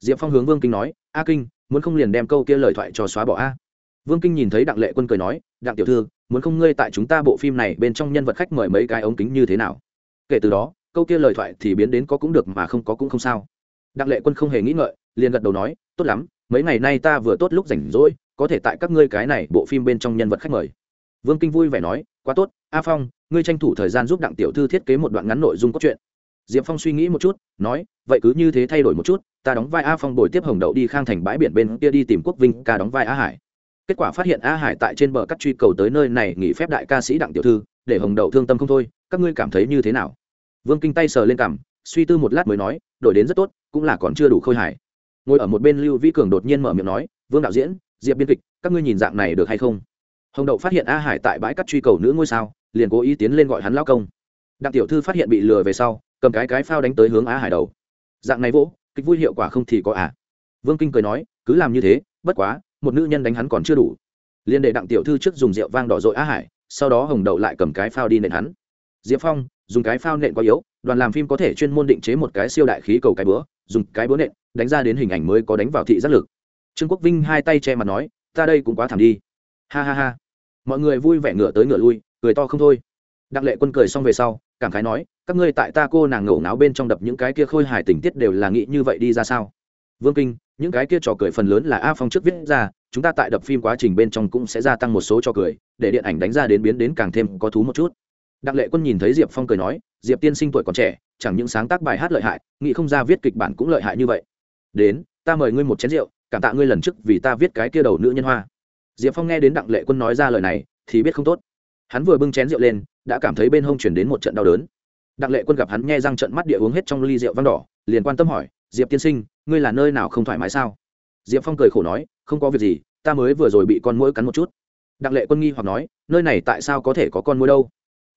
Diệp phong hướng vương kinh nói a kinh muốn không liền đem câu kia lời thoại cho xóa bỏ a? Vương kinh nhìn thấy đặng lệ quân cười nói, đặng tiểu thư, muốn không ngươi tại chúng ta bộ phim này bên trong nhân vật khách mời mấy cái ống kính như thế nào? Kể từ đó, câu kia lời thoại thì biến đến có cũng được mà không có cũng không sao. Đặng lệ quân không hề nghĩ ngợi, liền gật đầu nói, tốt lắm, mấy ngày nay ta vừa tốt lúc rảnh rỗi, có thể tại các ngươi cái này bộ phim bên trong nhân vật khách mời. Vương kinh vui vẻ nói, quá tốt, a phong, ngươi tranh thủ thời gian giúp đặng tiểu thư thiết kế một đoạn ngắn nội dung cốt truyện. Diệp phong suy nghĩ một chút, nói, vậy cứ như thế thay đổi một chút, ta đóng vai a phong bồi tiếp hồng đậu đi khang thành bãi biển bên kia đi tìm quốc vinh, ca đóng vai a hải kết quả phát hiện a hải tại trên bờ cắt truy cầu tới nơi này nghỉ phép đại ca sĩ đặng tiểu thư, để hồng đậu thương tâm không thôi, các ngươi cảm thấy như thế nào? Vương kinh tay sờ lên cằm, suy tư một lát mới nói, đổi đến rất tốt, cũng là còn chưa đủ khôi hài. Ngồi ở một bên lưu vĩ cường đột nhiên mở miệng nói, vương đạo diễn, diệp biên kịch, các ngươi nhìn dạng này được hay không? Hồng đậu phát hiện a hải tại bãi cắt truy cầu nữ ngôi sao, liền cố ý tiến lên gọi hắn lao công. Đặng tiểu thư phát hiện bị lừa về sau, cầm cái cái phao đánh tới hướng a hải đầu. Dạng này vỗ, kịch vui hiệu quả không thì có à? Vương kinh cười nói, cứ làm như thế, bất quá một nữ nhân đánh hắn còn chưa đủ. Liền để đặng tiểu thư trước dùng rượu vang đỏ dội Á hải, sau đó hồng đậu lại cầm cái phao đi nện hắn. Diệp phong, dùng cái phao nện quá yếu, đoàn làm phim có thể chuyên môn định chế một cái siêu đại khí cầu cái bữa dùng cái búa nện, đánh ra đến hình ảnh mới có đánh vào thị giác lực. Trương quốc vinh hai tay che mặt nói, ta đây cũng quá thảm đi. Ha ha ha. Mọi người vui vẻ ngựa tới ngựa lui, cười to không thôi. Đặng lệ quân cười xong về sau, cảm khái nói, các ngươi tại ta cô nàng ngổ náo bên trong đập những cái kia khôi hài tình tiết đều là nghĩ như vậy đi ra sao? Vương kinh, những cái kia trò cười phần lớn là a phong trước viết ra, chúng ta tại đập phim quá trình bên trong cũng sẽ gia tăng một số trò cười, để điện ảnh đánh ra đến biến đến càng thêm có thú một chút. Đặng lệ quân nhìn thấy diệp phong cười nói, diệp tiên sinh tuổi còn trẻ, chẳng những sáng tác bài hát lợi hại, nghĩ không ra viết kịch bản cũng lợi hại như vậy. Đến, ta mời ngươi một chén rượu, cảm tạ ngươi lần trước vì ta viết cái kia đầu nữ nhân hoa. Diệp phong nghe đến đặng lệ quân nói ra lời này, thì biết không tốt. Hắn vừa bưng chén rượu lên, đã cảm thấy bên hông chuyển đến một trận đau đớn. Đặng lệ quân gặp hắn nghe răng trận mắt địa uống hết trong ly rượu vang đỏ, liền quan tâm hỏi, diệp tiên sinh ngươi là nơi nào không thoải mái sao? Diệp phong cười khổ nói, không có việc gì, ta mới vừa rồi bị con mũi cắn một chút. Đặng lệ quân nghi hoặc nói, nơi này tại sao có thể có con mũi đâu?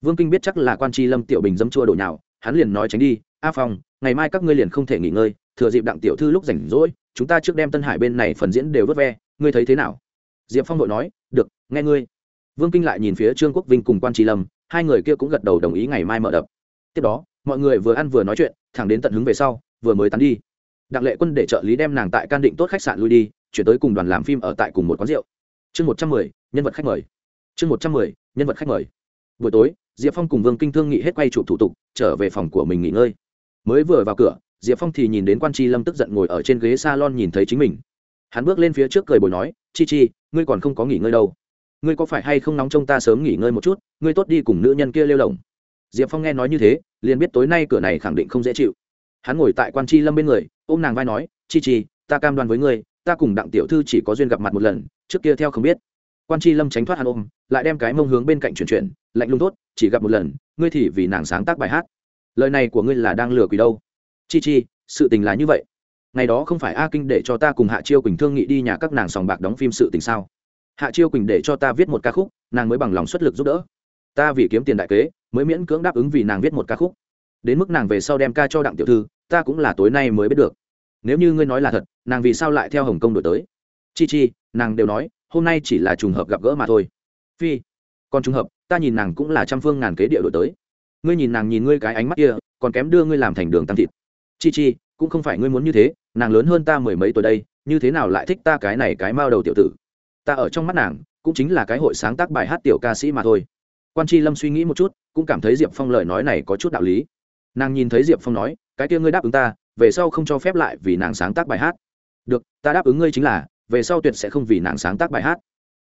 Vương kinh biết chắc là quan tri lâm tiểu bình dấm chua đổ nhào, hắn liền nói tránh đi, a phong, ngày mai các ngươi liền không thể nghỉ ngơi, thừa dịp đặng tiểu thư lúc rảnh rỗi, chúng ta trước đem tân hải bên này phần diễn đều vớt ve, ngươi thấy thế nào? Diệp phong đội nói, được, nghe ngươi. Vương kinh lại nhìn phía trương quốc vinh cùng quan tri lâm, hai người kia cũng gật đầu đồng ý ngày mai mở đập. Tiếp đó, mọi người vừa ăn vừa nói chuyện, thẳng đến tận hứng về sau, vừa mới tán đi đặng lệ quân để trợ lý đem nàng tại can định tốt khách sạn lui đi, chuyển tới cùng đoàn làm phim ở tại cùng một quán rượu. Chương một trăm mười, nhân vật khách mời. Chương một trăm mười, nhân vật khách mời. Buổi tối, diệp phong cùng vương kinh thương nghị hết quay chụp thủ tục, trở về phòng của mình nghỉ ngơi. Mới vừa vào cửa, diệp phong thì nhìn đến quan tri lâm tức giận ngồi ở trên ghế s a lon nhìn thấy chính mình. Hắn bước lên phía trước cười bồi nói, chi chi, ngươi còn không có nghỉ ngơi đâu. Ngươi có phải hay không nóng trông ta sớm nghỉ ngơi một chút, ngươi tốt đi cùng nữ nhân kia lêu lồng. Diệp phong nghe nói như thế, liền biết tối nay cửa này khẳng định không dễ chịu. Hắn ngồi tại quan tri lâm bên người ôm nàng vai nói, chi chi, ta cam đoan với ngươi, ta cùng đặng tiểu thư chỉ có duyên gặp mặt một lần, trước kia theo không biết. Quan tri lâm tránh thoát hắn ôm, lại đem cái mông hướng bên cạnh chuyển chuyển, lạnh lùng tốt chỉ gặp một lần, ngươi thì vì nàng sáng tác bài hát. Lời này của ngươi là đang lừa quỷ đâu. Chi chi, sự tình là như vậy. Ngày đó không phải a kinh để cho ta cùng hạ chiêu quỳnh thương nghị đi nhà các nàng sòng bạc đóng phim sự tình sao? Hạ chiêu quỳnh để cho ta viết một ca khúc, nàng mới bằng lòng xuất lực giúp đỡ. Ta vì kiếm tiền đại kế, mới miễn cưỡng đáp ứng vì nàng viết một ca khúc. Đến mức nàng về sau đem ca cho đặng tiểu thư ta cũng là tối nay mới biết được. Nếu như ngươi nói là thật, nàng vì sao lại theo hồng kông đổi tới? Chi chi, nàng đều nói, hôm nay chỉ là trùng hợp gặp gỡ mà thôi. Phi, còn trùng hợp, ta nhìn nàng cũng là trăm phương ngàn kế địa đổi tới. Ngươi nhìn nàng nhìn ngươi cái ánh mắt kia, còn kém đưa ngươi làm thành đường tăng thịt. Chi chi, cũng không phải ngươi muốn như thế, nàng lớn hơn ta mười mấy tuổi đây, như thế nào lại thích ta cái này cái mao đầu tiểu tử? Ta ở trong mắt nàng, cũng chính là cái hội sáng tác bài hát tiểu ca sĩ mà thôi. Quan tri lâm suy nghĩ một chút, cũng cảm thấy diệp phong lời nói này có chút đạo lý nàng nhìn thấy diệp phong nói, cái kia ngươi đáp ứng ta, về sau không cho phép lại vì nàng sáng tác bài hát. Được, ta đáp ứng ngươi chính là, về sau tuyệt sẽ không vì nàng sáng tác bài hát.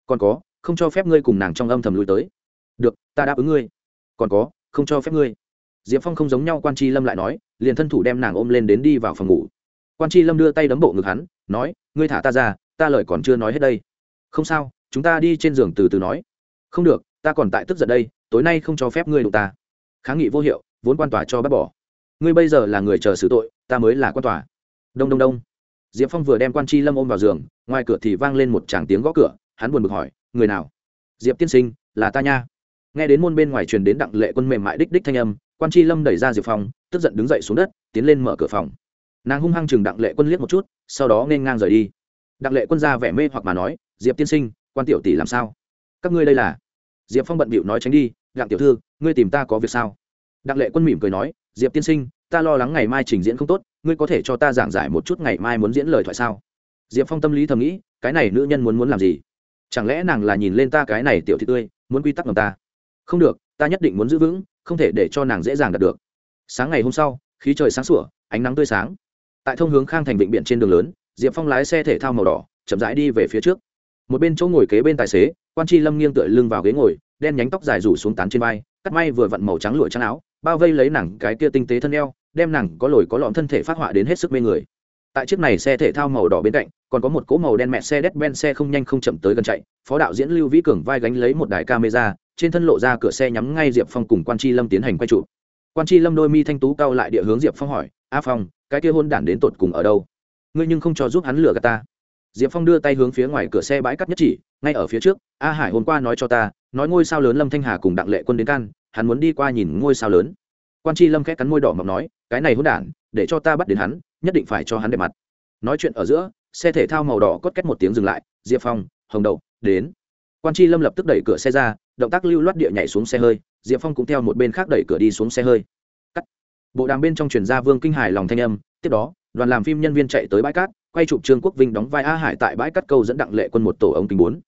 Còn có, không cho phép ngươi cùng nàng trong âm thầm lui tới. Được, ta đáp ứng ngươi. Còn có, không cho phép ngươi. Diệp phong không giống nhau, quan tri lâm lại nói, liền thân thủ đem nàng ôm lên đến đi vào phòng ngủ. Quan tri lâm đưa tay đấm bộ ngực hắn, nói, ngươi thả ta ra, ta lời còn chưa nói hết đây. Không sao, chúng ta đi trên giường từ từ nói. Không được, ta còn tại tức giận đây, tối nay không cho phép ngươi đụng ta. Kháng nghị vô hiệu vốn quan tòa cho bác bỏ. Ngươi bây giờ là người chờ xử tội, ta mới là quan tòa. Đông đông đông. Diệp phong vừa đem quan tri lâm ôm vào giường, ngoài cửa thì vang lên một tràng tiếng gõ cửa, hắn buồn bực hỏi, người nào? Diệp tiên sinh, là ta nha. Nghe đến môn bên ngoài truyền đến đặng lệ quân mềm mại đích đích thanh âm, quan tri lâm đẩy ra diệp phong, tức giận đứng dậy xuống đất, tiến lên mở cửa phòng. Nàng hung hăng chừng đặng lệ quân liếc một chút, sau đó nên ngang rời đi. Đặng lệ quân ra vẻ mê hoặc mà nói, diệp tiên sinh, quan tiểu tỷ làm sao? Các ngươi đây là diệp phong bận bịu nói tránh đi, đặng tiểu thư, ngươi tìm ta có việc sao? Đặng lệ quân mỉm cười nói, diệp tiên sinh, ta lo lắng ngày mai trình diễn không tốt, ngươi có thể cho ta giảng giải một chút ngày mai muốn diễn lời thoại sao? Diệp phong tâm lý thầm nghĩ, cái này nữ nhân muốn muốn làm gì? Chẳng lẽ nàng là nhìn lên ta cái này tiểu thị tươi, muốn quy tắc ngầm ta? Không được, ta nhất định muốn giữ vững, không thể để cho nàng dễ dàng đạt được. Sáng ngày hôm sau, khí trời sáng sủa, ánh nắng tươi sáng. Tại thông hướng khang thành bệnh viện trên đường lớn, diệp phong lái xe thể thao màu đỏ, chậm rãi đi về phía trước. Một bên chỗ ngồi kế bên tài xế, quan tri lâm nghiêng tựa lưng vào ghế ngồi, đen nhánh tóc dài rủ xuống tán trên vai, cắt may vừa vặn màu trắng lụa trắng áo bao vây lấy nàng cái kia tinh tế thân eo, đem nàng có lồi có lõm thân thể phát họa đến hết sức mê người. Tại chiếc này xe thể thao màu đỏ bên cạnh, còn có một cỗ màu đen mẹ xe đét ben xe không nhanh không chậm tới gần chạy, phó đạo diễn lưu vĩ cường vai gánh lấy một đài camera, trên thân lộ ra cửa xe nhắm ngay diệp phong cùng quan tri lâm tiến hành quay trụ quan tri lâm đôi mi thanh tú cao lại địa hướng diệp phong hỏi, a phong, cái kia hôn đản đến tột cùng ở đâu? Ngươi nhưng không cho giúp hắn lừa gạt ta. Diệp phong đưa tay hướng phía ngoài cửa xe bãi cắt nhất chỉ, ngay ở phía trước, a hải hôm qua nói cho ta, nói ngôi sao lớn lâm thanh hà cùng đặng lệ quân đến can hắn muốn đi qua nhìn ngôi sao lớn. Quan tri lâm khẽ cắn môi đỏ mọc nói, cái này hôn đản, để cho ta bắt đến hắn, nhất định phải cho hắn đẹp mặt. Nói chuyện ở giữa, xe thể thao màu đỏ cốt két một tiếng dừng lại, diệp phong, hồng đậu, đến. Quan tri lâm lập tức đẩy cửa xe ra, động tác lưu loát địa nhảy xuống xe hơi, diệp phong cũng theo một bên khác đẩy cửa đi xuống xe hơi. Cắt. Bộ đàm bên trong truyền ra vương kinh hải lòng thanh âm, tiếp đó, đoàn làm phim nhân viên chạy tới bãi cát, quay chụp trương quốc vinh đóng vai a hải tại bãi cát câu dẫn đặng lệ quân một tổ ống kính bốn.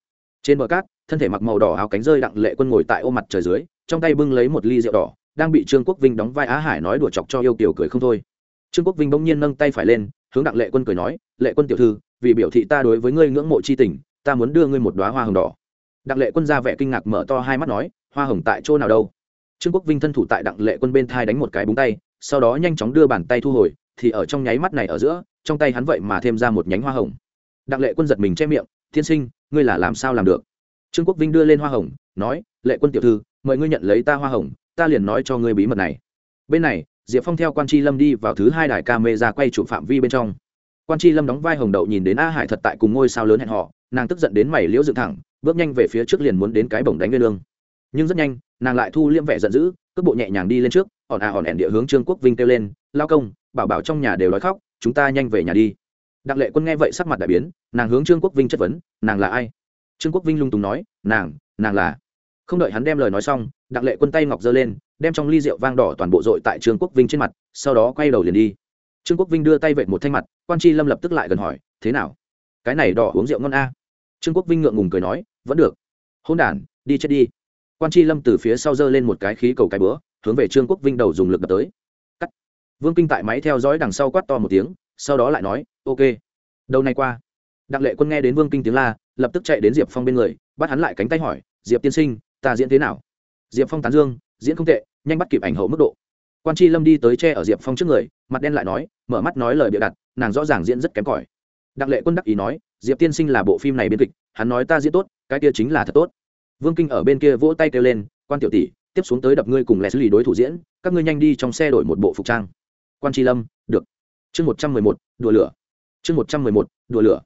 Trên bờ cát, thân thể mặc màu đỏ áo cánh rơi đặng lệ quân ngồi tại ô mặt trời dưới trong tay bưng lấy một ly rượu đỏ, đang bị trương quốc vinh đóng vai á hải nói đùa chọc cho yêu kiểu cười không thôi. Trương quốc vinh bỗng nhiên nâng tay phải lên, hướng đặng lệ quân cười nói, lệ quân tiểu thư, vì biểu thị ta đối với ngươi ngưỡng mộ c h i tình, ta muốn đưa ngươi một đoá hoa hồng đỏ. Đặng lệ quân ra vẻ kinh ngạc mở to hai mắt nói, hoa hồng tại chỗ nào đâu? Trương quốc vinh thân thủ tại đặng lệ quân bên thai đánh một cái búng tay, sau đó nhanh chóng đưa bàn tay thu hồi, thì ở trong nháy mắt này ở giữa, trong tay hắn vậy mà thêm ra một nhánh hoa hồng. Đặng lệ quân giật mình che miệng, tiên sinh, ngươi là làm sao làm được? Trương quốc vinh đưa lên hoa hồng, nói, lệ quân tiểu thư mời ngươi nhận lấy ta hoa hồng, ta liền nói cho ngươi bí mật này. Bên này, diệp phong theo quan tri lâm đi vào thứ hai đài ca mê ra quay chụp phạm vi bên trong. Quan tri lâm đóng vai hồng đậu nhìn đến a hải thật tại cùng ngôi sao lớn hẹn họ nàng tức giận đến mày liễu dựng thẳng, bước nhanh về phía trước liền muốn đến cái bổng đánh nguyên lương. Nhưng rất nhanh, nàng lại thu liêm vẻ giận dữ, cước bộ nhẹ nhàng đi lên trước ỏn à hòn ẻn địa hướng trương quốc vinh kêu lên, lao công, bảo bảo trong nhà đều nói khóc, chúng ta nhanh về nhà đi. Đặng lệ quân nghe vậy sắc mặt đại biến, nàng hướng trương quốc vinh chất vấn, nàng là ai? Trương quốc vinh lung tùng nói, nàng nàng là không đợi hắn đem lời nói xong, đặng lệ quân tay ngọc giơ lên, đem trong ly rượu vang đỏ toàn bộ dội tại trương quốc vinh trên mặt, sau đó quay đầu liền đi. Trương quốc vinh đưa tay vệt một thanh mặt, quan tri lâm lập tức lại gần hỏi, thế nào? Cái này đỏ uống rượu ngon a? Trương quốc vinh ngượng ngùng cười nói, vẫn được. Hôn đ đi chết đi. Quan tri lâm từ phía sau giơ lên một cái khí cầu cái bữa, hướng về trương quốc vinh đầu dùng lực đập tới. Cắt. Vương kinh tại máy theo dõi đằng sau quát to một tiếng, sau đó lại nói, ok. Đầu này qua. Đặng lệ quân nghe đến vương kinh tiếng la, lập tức chạy đến diệp phong bên người, bắt hắn lại cánh tay hỏi, diệp tiên sinh ta diễn thế nào? Diệp phong tán dương, diễn không tệ, nhanh bắt kịp ảnh hậu mức độ. Quan c lâm đi tới tre ở diệp phong trước người, mặt đen lại nói, mở mắt nói lời bịa đặt, nàng rõ ràng diễn rất kém cỏi. Đặng lệ quân đắc ý nói, diệp tiên sinh là bộ phim này biên kịch, hắn nói ta diễn tốt, cái kia chính là thật tốt. Vương kinh ở bên kia vỗ tay kêu lên, quan tiểu tỷ, tiếp xuống tới đập ngươi cùng lè xử lý đối thủ diễn, các ngươi nhanh đi trong xe đổi một bộ phục trang. Quan tri lâm, được. Chương một trăm mười một, đùa lửa. Chương một trăm mười một, đùa lửa.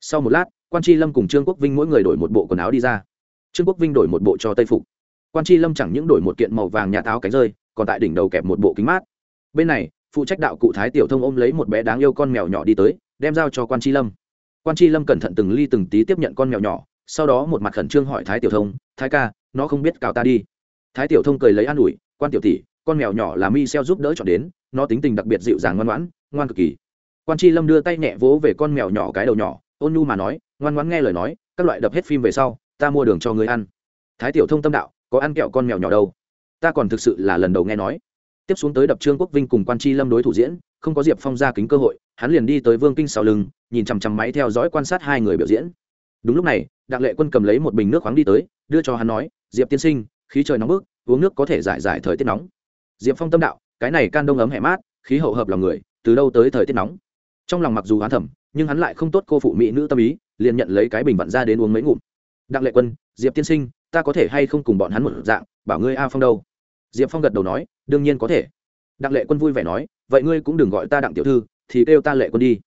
Sau một lát, quan tri lâm cùng trương quốc vinh mỗi người đổi một bộ quần áo đi ra trương quốc vinh đổi một bộ cho tây phục. Quan tri lâm chẳng những đổi một kiện màu vàng nhà tháo cánh rơi, còn tại đỉnh đầu kẹp một bộ kính mát. Bên này, phụ trách đạo cụ thái tiểu thông ôm lấy một bé đáng yêu con mèo nhỏ đi tới, đem giao cho quan tri lâm. Quan tri lâm cẩn thận từng ly từng tí tiếp nhận con mèo nhỏ, sau đó một mặt khẩn trương hỏi thái tiểu thông, thái ca, nó không biết cào ta đi. Thái tiểu thông cười lấy an ủi, quan tiểu tỷ, con mèo nhỏ là mi xeo giúp đỡ chọn đến, nó tính tình đặc biệt dịu dàng ngoan ngoãn, ngoan cực kỳ. Quan tri lâm đưa tay nhẹ vỗ về con mèo nhỏ cái đầu nhỏ, ôn nhu mà nói, ngoan ngoãn nghe lời nói, các loại đập hết phim về sau ta mua đường cho người ăn. Thái tiểu thông tâm đạo, có ăn kẹo con mèo nhỏ đâu? Ta còn thực sự là lần đầu nghe nói. Tiếp xuống tới đập trương quốc vinh cùng quan tri lâm đối thủ diễn, không có diệp phong ra kính cơ hội, hắn liền đi tới vương kinh sau lưng, nhìn chằm chằm máy theo dõi quan sát hai người biểu diễn. Đúng lúc này, đặng lệ quân cầm lấy một bình nước khoáng đi tới, đưa cho hắn nói, diệp tiên sinh, khí trời nóng bức, uống nước có thể giải giải thời tiết nóng. Diệp phong tâm đạo, cái này can đông ấm hẹ mát, khí hậu hợp lòng người, từ đâu tới thời tiết nóng? Trong lòng mặc dù hắn thẩm, nhưng hắn lại không tốt cô phụ mỹ nữ tâm ý, liền nhận lấy cái bình vặn ra đến uống mấy ngụm đặng lệ quân, diệp tiên sinh, ta có thể hay không cùng bọn hắn một dạng, bảo ngươi a phong đâu? Diệp phong gật đầu nói, đương nhiên có thể. Đặng lệ quân vui vẻ nói, vậy ngươi cũng đừng gọi ta đặng tiểu thư, thì kêu ta lệ quân đi.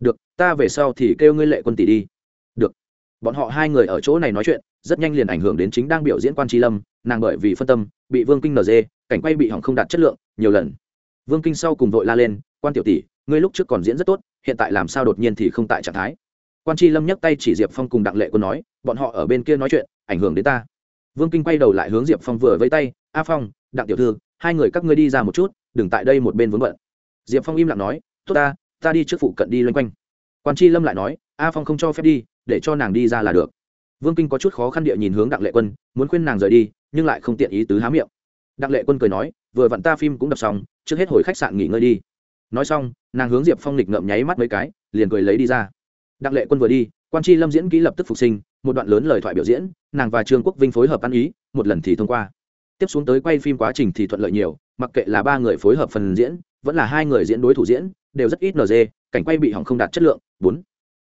Được, ta về sau thì kêu ngươi lệ quân tỷ đi. Được. Bọn họ hai người ở chỗ này nói chuyện, rất nhanh liền ảnh hưởng đến chính đang biểu diễn quan tri lâm, nàng bởi vì phân tâm, bị vương kinh nd cảnh quay bị hỏng không đạt chất lượng, nhiều lần. Vương kinh sau cùng vội la lên, quan tiểu tỷ, ngươi lúc trước còn diễn rất tốt, hiện tại làm sao đột nhiên thì không tại trạng thái? Quan tri lâm nhấc tay chỉ diệp phong cùng đặng lệ quân nói, bọn họ ở bên kia nói chuyện, ảnh hưởng đến ta. Vương kinh quay đầu lại hướng diệp phong vừa với tay, a phong, đặng tiểu thư, hai người các ngươi đi ra một chút, đừng tại đây một bên vướng bận. Diệp phong im lặng nói, tốt ta ta đi trước phụ cận đi loanh quanh. Quan tri lâm lại nói, a phong không cho phép đi, để cho nàng đi ra là được. Vương kinh có chút khó khăn địa nhìn hướng đặng lệ quân, muốn khuyên nàng rời đi, nhưng lại không tiện ý tứ há miệng. Đặng lệ quân cười nói, vừa vặn ta phim cũng đập xong, trước hết hồi khách sạn nghỉ ngơi đi. Nói xong, nàng hướng diệp phong lịch ngậm nháy mắt mấy cái, liền cười lấy đi ra đặng lệ quân vừa đi, quan tri lâm diễn kỹ lập tức phục sinh, một đoạn lớn lời thoại biểu diễn, nàng và trương quốc vinh phối hợp ăn ý, một lần thì thông qua. Tiếp xuống tới quay phim quá trình thì thuận lợi nhiều, mặc kệ là ba người phối hợp phần diễn, vẫn là hai người diễn đối thủ diễn, đều rất ít nd cảnh quay bị hỏng không đạt chất lượng. Bốn.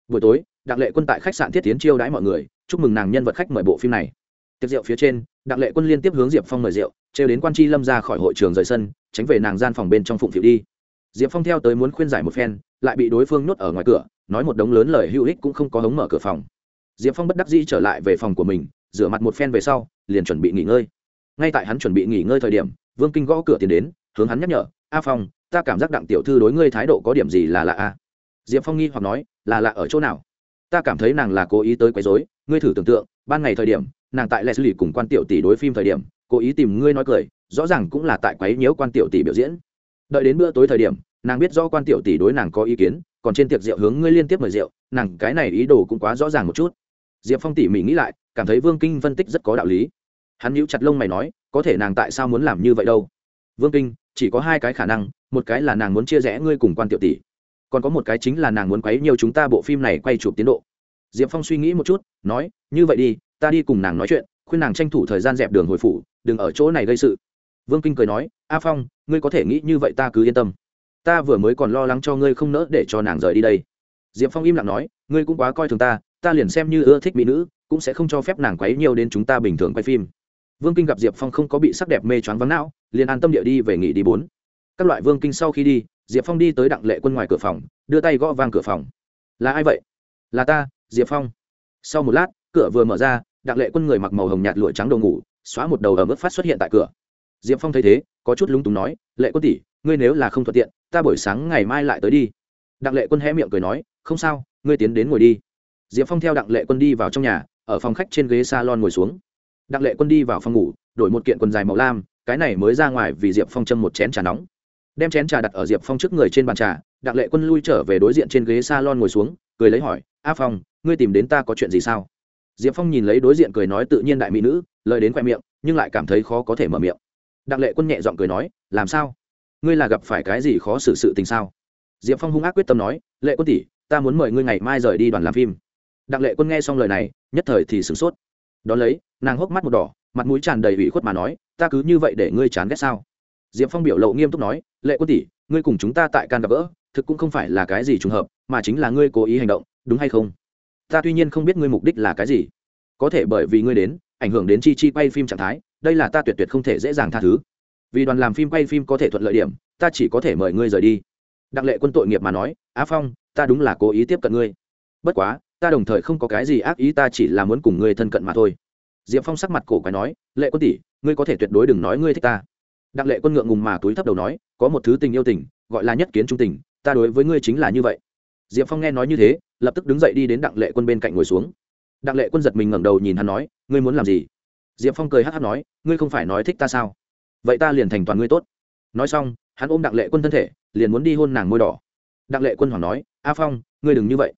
Buổi tối, đặng lệ quân tại khách sạn thiết tiến chiêu đãi mọi người, chúc mừng nàng nhân vật khách mời bộ phim này. Tiệc rượu phía trên, đặng lệ quân liên tiếp hướng diệp phong mời rượu, trêu đến quan tri lâm ra khỏi hội trường rời sân, tránh về nàng gian phòng bên trong phụng phiệu đi. Diệp phong theo tới muốn khuyên giải một phen, lại bị đối phương nhốt ở ngoài cửa nói một đống lớn lời hữu ích cũng không có hống mở cửa phòng. Diệp phong bất đắc dĩ trở lại về phòng của mình, rửa mặt một phen về sau, liền chuẩn bị nghỉ ngơi. Ngay tại hắn chuẩn bị nghỉ ngơi thời điểm, vương kinh gõ cửa tiến đến, hướng hắn nhắc nhở, a phong, ta cảm giác đặng tiểu thư đối ngươi thái độ có điểm gì là lạ a diệp phong nghi hoặc nói, là lạ ở chỗ nào? Ta cảm thấy nàng là cố ý tới quấy dối ngươi thử tưởng tượng, ban ngày thời điểm, nàng tại lệ xử lý cùng quan tiểu tỷ đối phim thời điểm, cố ý tìm ngươi nói cười, rõ ràng cũng là tại quấy nhiễu quan tiểu tỷ biểu diễn. Đợi đến bữa tối thời điểm, nàng biết do quan tiểu tỷ đối nàng có ý kiến còn trên tiệc rượu hướng ngươi liên tiếp mời rượu, nàng cái này ý đồ cũng quá rõ ràng một chút. Diệp phong tỉ mỉ nghĩ lại, cảm thấy vương kinh phân tích rất có đạo lý. Hắn nhíu chặt lông mày nói, có thể nàng tại sao muốn làm như vậy đâu? Vương kinh, chỉ có hai cái khả năng, một cái là nàng muốn chia rẽ ngươi cùng quan tiểu tỷ, còn có một cái chính là nàng muốn quấy nhiều chúng ta bộ phim này quay chụp tiến độ. Diệp phong suy nghĩ một chút, nói, như vậy đi, ta đi cùng nàng nói chuyện, khuyên nàng tranh thủ thời gian dẹp đường hồi phủ, đừng ở chỗ này gây sự. Vương kinh cười nói, a phong, ngươi có thể nghĩ như vậy ta cứ yên tâm ta vừa mới còn lo lắng cho ngươi không nỡ để cho nàng rời đi đây. Diệp phong im lặng nói, ngươi cũng quá coi thường ta ta liền xem như ưa thích mỹ nữ, cũng sẽ không cho phép nàng quấy nhiều đến chúng ta bình thường quay phim. Vương kinh gặp diệp phong không có bị sắc đẹp mê choáng vắng não, liền an tâm địa đi về nghỉ đi bốn. Các loại vương kinh sau khi đi, diệp phong đi tới đặng lệ quân ngoài cửa phòng, đưa tay gõ vang cửa phòng. Là ai vậy? Là ta, diệp phong. Sau một lát, cửa vừa mở ra, đặng lệ quân người mặc màu hồng nhạt lụa trắng đầu ngủ, xóa một đầu ở mức phát xuất hiện tại cửa. Diệp phong thấy thế, có chút lúng túng nói, lệ quân tỷ ngươi nếu là không thuận tiện, ta buổi sáng ngày mai lại tới đi. Đặng lệ quân hé miệng cười nói, không sao, ngươi tiến đến ngồi đi. Diệp phong theo đặng lệ quân đi vào trong nhà, ở phòng khách trên ghế s a lon ngồi xuống. Đặng lệ quân đi vào phòng ngủ, đổi một kiện quần dài màu lam, cái này mới ra ngoài vì diệp phong châm một chén trà nóng. Đem chén trà đặt ở diệp phong trước người trên bàn trà, đặng lệ quân lui trở về đối diện trên ghế s a lon ngồi xuống, cười lấy hỏi, a phong, ngươi tìm đến ta có chuyện gì sao? Diệp phong nhìn lấy đối diện cười nói tự nhiên đại mỹ nữ, lời đến khoe miệng, nhưng lại cảm thấy khó có thể mở miệng. Đặng lệ quân nhẹ g i ọ n g cười nói, làm sao? Ngươi là gặp phải cái gì khó xử sự tình sao? Diệp phong hung ác quyết tâm nói, lệ quân tỷ, ta muốn mời ngươi ngày mai rời đi đoàn làm phim. Đặng lệ quân nghe xong lời này, nhất thời thì sửng sốt. Đón lấy, nàng hốc mắt một đỏ, mặt mũi tràn đầy ủy khuất mà nói, ta cứ như vậy để ngươi chán ghét sao? Diệp phong biểu lộ nghiêm túc nói, lệ quân tỷ, ngươi cùng chúng ta tại can gặp gỡ, thực cũng không phải là cái gì trùng hợp, mà chính là ngươi cố ý hành động, đúng hay không? Ta tuy nhiên không biết ngươi mục đích là cái gì, có thể bởi vì ngươi đến, ảnh hưởng đến chi chi quay phim trạng thái, đây là ta tuyệt tuyệt không thể dễ dàng tha thứ vì đoàn làm phim quay phim có thể thuận lợi điểm, ta chỉ có thể mời ngươi rời đi. Đặng lệ quân tội nghiệp mà nói á phong, ta đúng là cố ý tiếp cận ngươi. Bất quá, ta đồng thời không có cái gì ác ý, ta chỉ là muốn cùng ngươi thân cận mà thôi. Diệp phong sắc mặt cổ quái nói, lệ quân tỷ, ngươi có thể tuyệt đối đừng nói ngươi thích ta. Đặng lệ quân ngượng ngùng mà túi thấp đầu nói, có một thứ tình yêu tình, gọi là nhất kiến trung tình, ta đối với ngươi chính là như vậy. Diệp phong nghe nói như thế, lập tức đứng dậy đi đến đặng lệ quân bên cạnh ngồi xuống. Đặng lệ quân giật mình ngẩng đầu nhìn hắn nói, ngươi muốn làm gì? Diệp phong cười hát hát nói, ngươi không phải nói thích ta sao? Vậy ta liền thành toàn ngươi tốt. Nói xong, hắn ôm đặng lệ quân thân thể, liền muốn đi hôn nàng môi đỏ. Đặng lệ quân hoàng nói, a phong, ngươi đừng như vậy.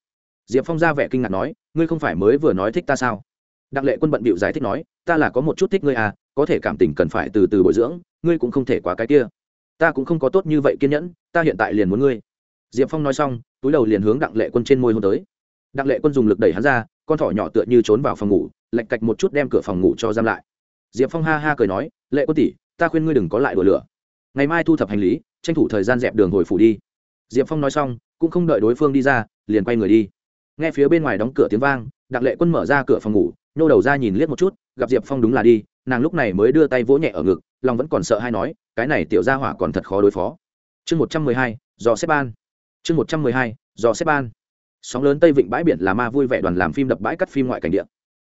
Diệp phong ra vẻ kinh ngạc nói, ngươi không phải mới vừa nói thích ta sao? Đặng lệ quân bận bịu giải thích nói, ta là có một chút thích ngươi à có thể cảm tình cần phải từ từ bồi dưỡng, ngươi cũng không thể quá cái kia. Ta cũng không có tốt như vậy kiên nhẫn, ta hiện tại liền muốn ngươi. Diệp phong nói xong, túi đầu liền hướng đặng lệ quân trên môi hôn tới. Đặng lệ quân dùng lực đẩy hắn ra, con thỏ nhỏ tựa như trốn vào phòng ngủ lạch cạch một chút đem cửa phòng ngủ cho giam lại. Diệp phong ha ha cười nói, lệ quân tỷ ta khuyên ngươi đừng có lại đùa lửa. Ngày mai thu thập hành lý, tranh thủ thời gian dẹp đường hồi phủ đi. Diệp phong nói xong, cũng không đợi đối phương đi ra, liền quay người đi. Nghe phía bên ngoài đóng cửa tiếng vang, đặng lệ quân mở ra cửa phòng ngủ, nhô đầu ra nhìn liếc một chút, gặp diệp phong đúng là đi, nàng lúc này mới đưa tay vỗ nhẹ ở ngực, lòng vẫn còn sợ hay nói, cái này tiểu gia hỏa còn thật khó đối phó. Chương một trăm mười hai do xếp ban. Chương một trăm mười hai do xếp ban. Sóng lớn tây vịnh bãi biển là ma vui vẻ đoàn làm phim đập bãi cắt phim ngoại cảnh điện.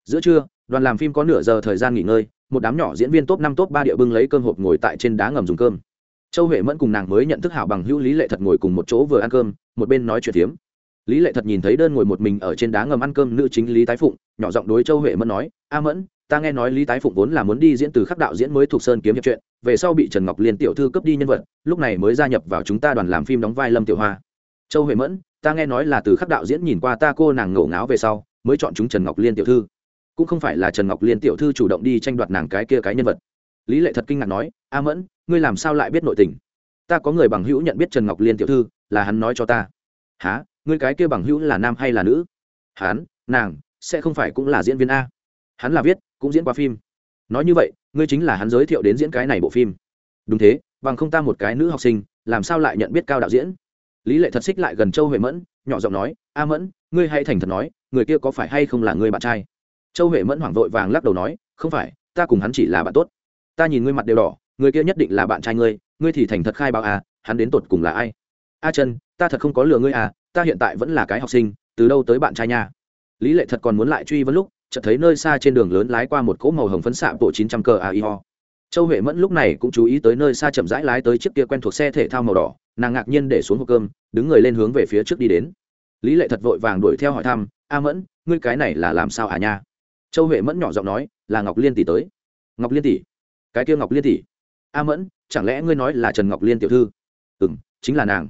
giữa trưa, đoàn làm phim có nửa giờ thời gian nghỉ ngơi một đám nhỏ diễn viên top năm top ba địa bưng lấy cơm hộp ngồi tại trên đá ngầm dùng cơm. Châu huệ mẫn cùng nàng mới nhận thức hảo bằng hữu lý lệ thật ngồi cùng một chỗ vừa ăn cơm, một bên nói chuyện phiếm. Lý lệ thật nhìn thấy đơn ngồi một mình ở trên đá ngầm ăn cơm nữ chính lý tái phụng, nhỏ giọng đối châu huệ mẫn nói, a mẫn, ta nghe nói lý tái phụng vốn là muốn đi diễn từ khắc đạo diễn mới thuộc sơn kiếm hiệp chuyện, về sau bị trần ngọc liên tiểu thư cướp đi nhân vật, lúc này mới gia nhập vào chúng ta đoàn làm phim đóng vai lâm tiểu hoa. Châu huệ mẫn, ta nghe nói là từ khắc đạo diễn nhìn qua ta cô nàng ngổ ngáo về sau, mới chọn chúng trần ngọc liên tiểu thư cũng không phải là trần ngọc liên tiểu thư chủ động đi tranh đoạt nàng cái kia cái nhân vật. Lý lệ thật kinh ngạc nói, a mẫn, ngươi làm sao lại biết nội tình? Ta có người bằng hữu nhận biết trần ngọc liên tiểu thư, là hắn nói cho ta. Há ngươi cái kia bằng hữu là nam hay là nữ? Hắn, nàng, sẽ không phải cũng là diễn viên a. Hắn là viết, cũng diễn qua phim. Nói như vậy, ngươi chính là hắn giới thiệu đến diễn cái này bộ phim. Đúng thế, bằng không ta một cái nữ học sinh, làm sao lại nhận biết cao đạo diễn? Lý lệ thật xích lại gần châu huệ mẫn, nhỏ giọng nói, a mẫn, ngươi hay thành thật nói, người kia có phải hay không là người bạn trai? Châu huệ mẫn hoảng vội vàng lắc đầu nói, không phải, ta cùng hắn chỉ là bạn tốt. Ta nhìn ngươi mặt đều đỏ, người kia nhất định là bạn trai ngươi ngươi thì thành thật khai báo à hắn đến tột cùng là ai? A chân ta thật không có lừa ngươi à ta hiện tại vẫn là cái học sinh, từ đâu tới bạn trai nha? Lý lệ thật còn muốn lại truy vấn lúc, chợt thấy nơi xa trên đường lớn lái qua một cỗ màu hồng phấn xạ bộ chín trăm cờ a i ho châu huệ mẫn lúc này cũng chú ý tới nơi xa chậm rãi lái tới chiếc kia quen thuộc xe thể thao màu đỏ, nàng ngạc nhiên để xuống hộp cơm, đứng người lên hướng về phía trước đi đến. Lý lệ thật vội vàng đuổi theo hỏi thăm, a mẫn, ngươi cái này là làm sao à nha? Châu huệ mẫn nhỏ giọng nói là ngọc liên tỷ tới. Ngọc liên tỷ? Cái kia ngọc liên tỷ? A mẫn chẳng lẽ ngươi nói là trần ngọc liên tiểu thư? Ừ m chính là nàng.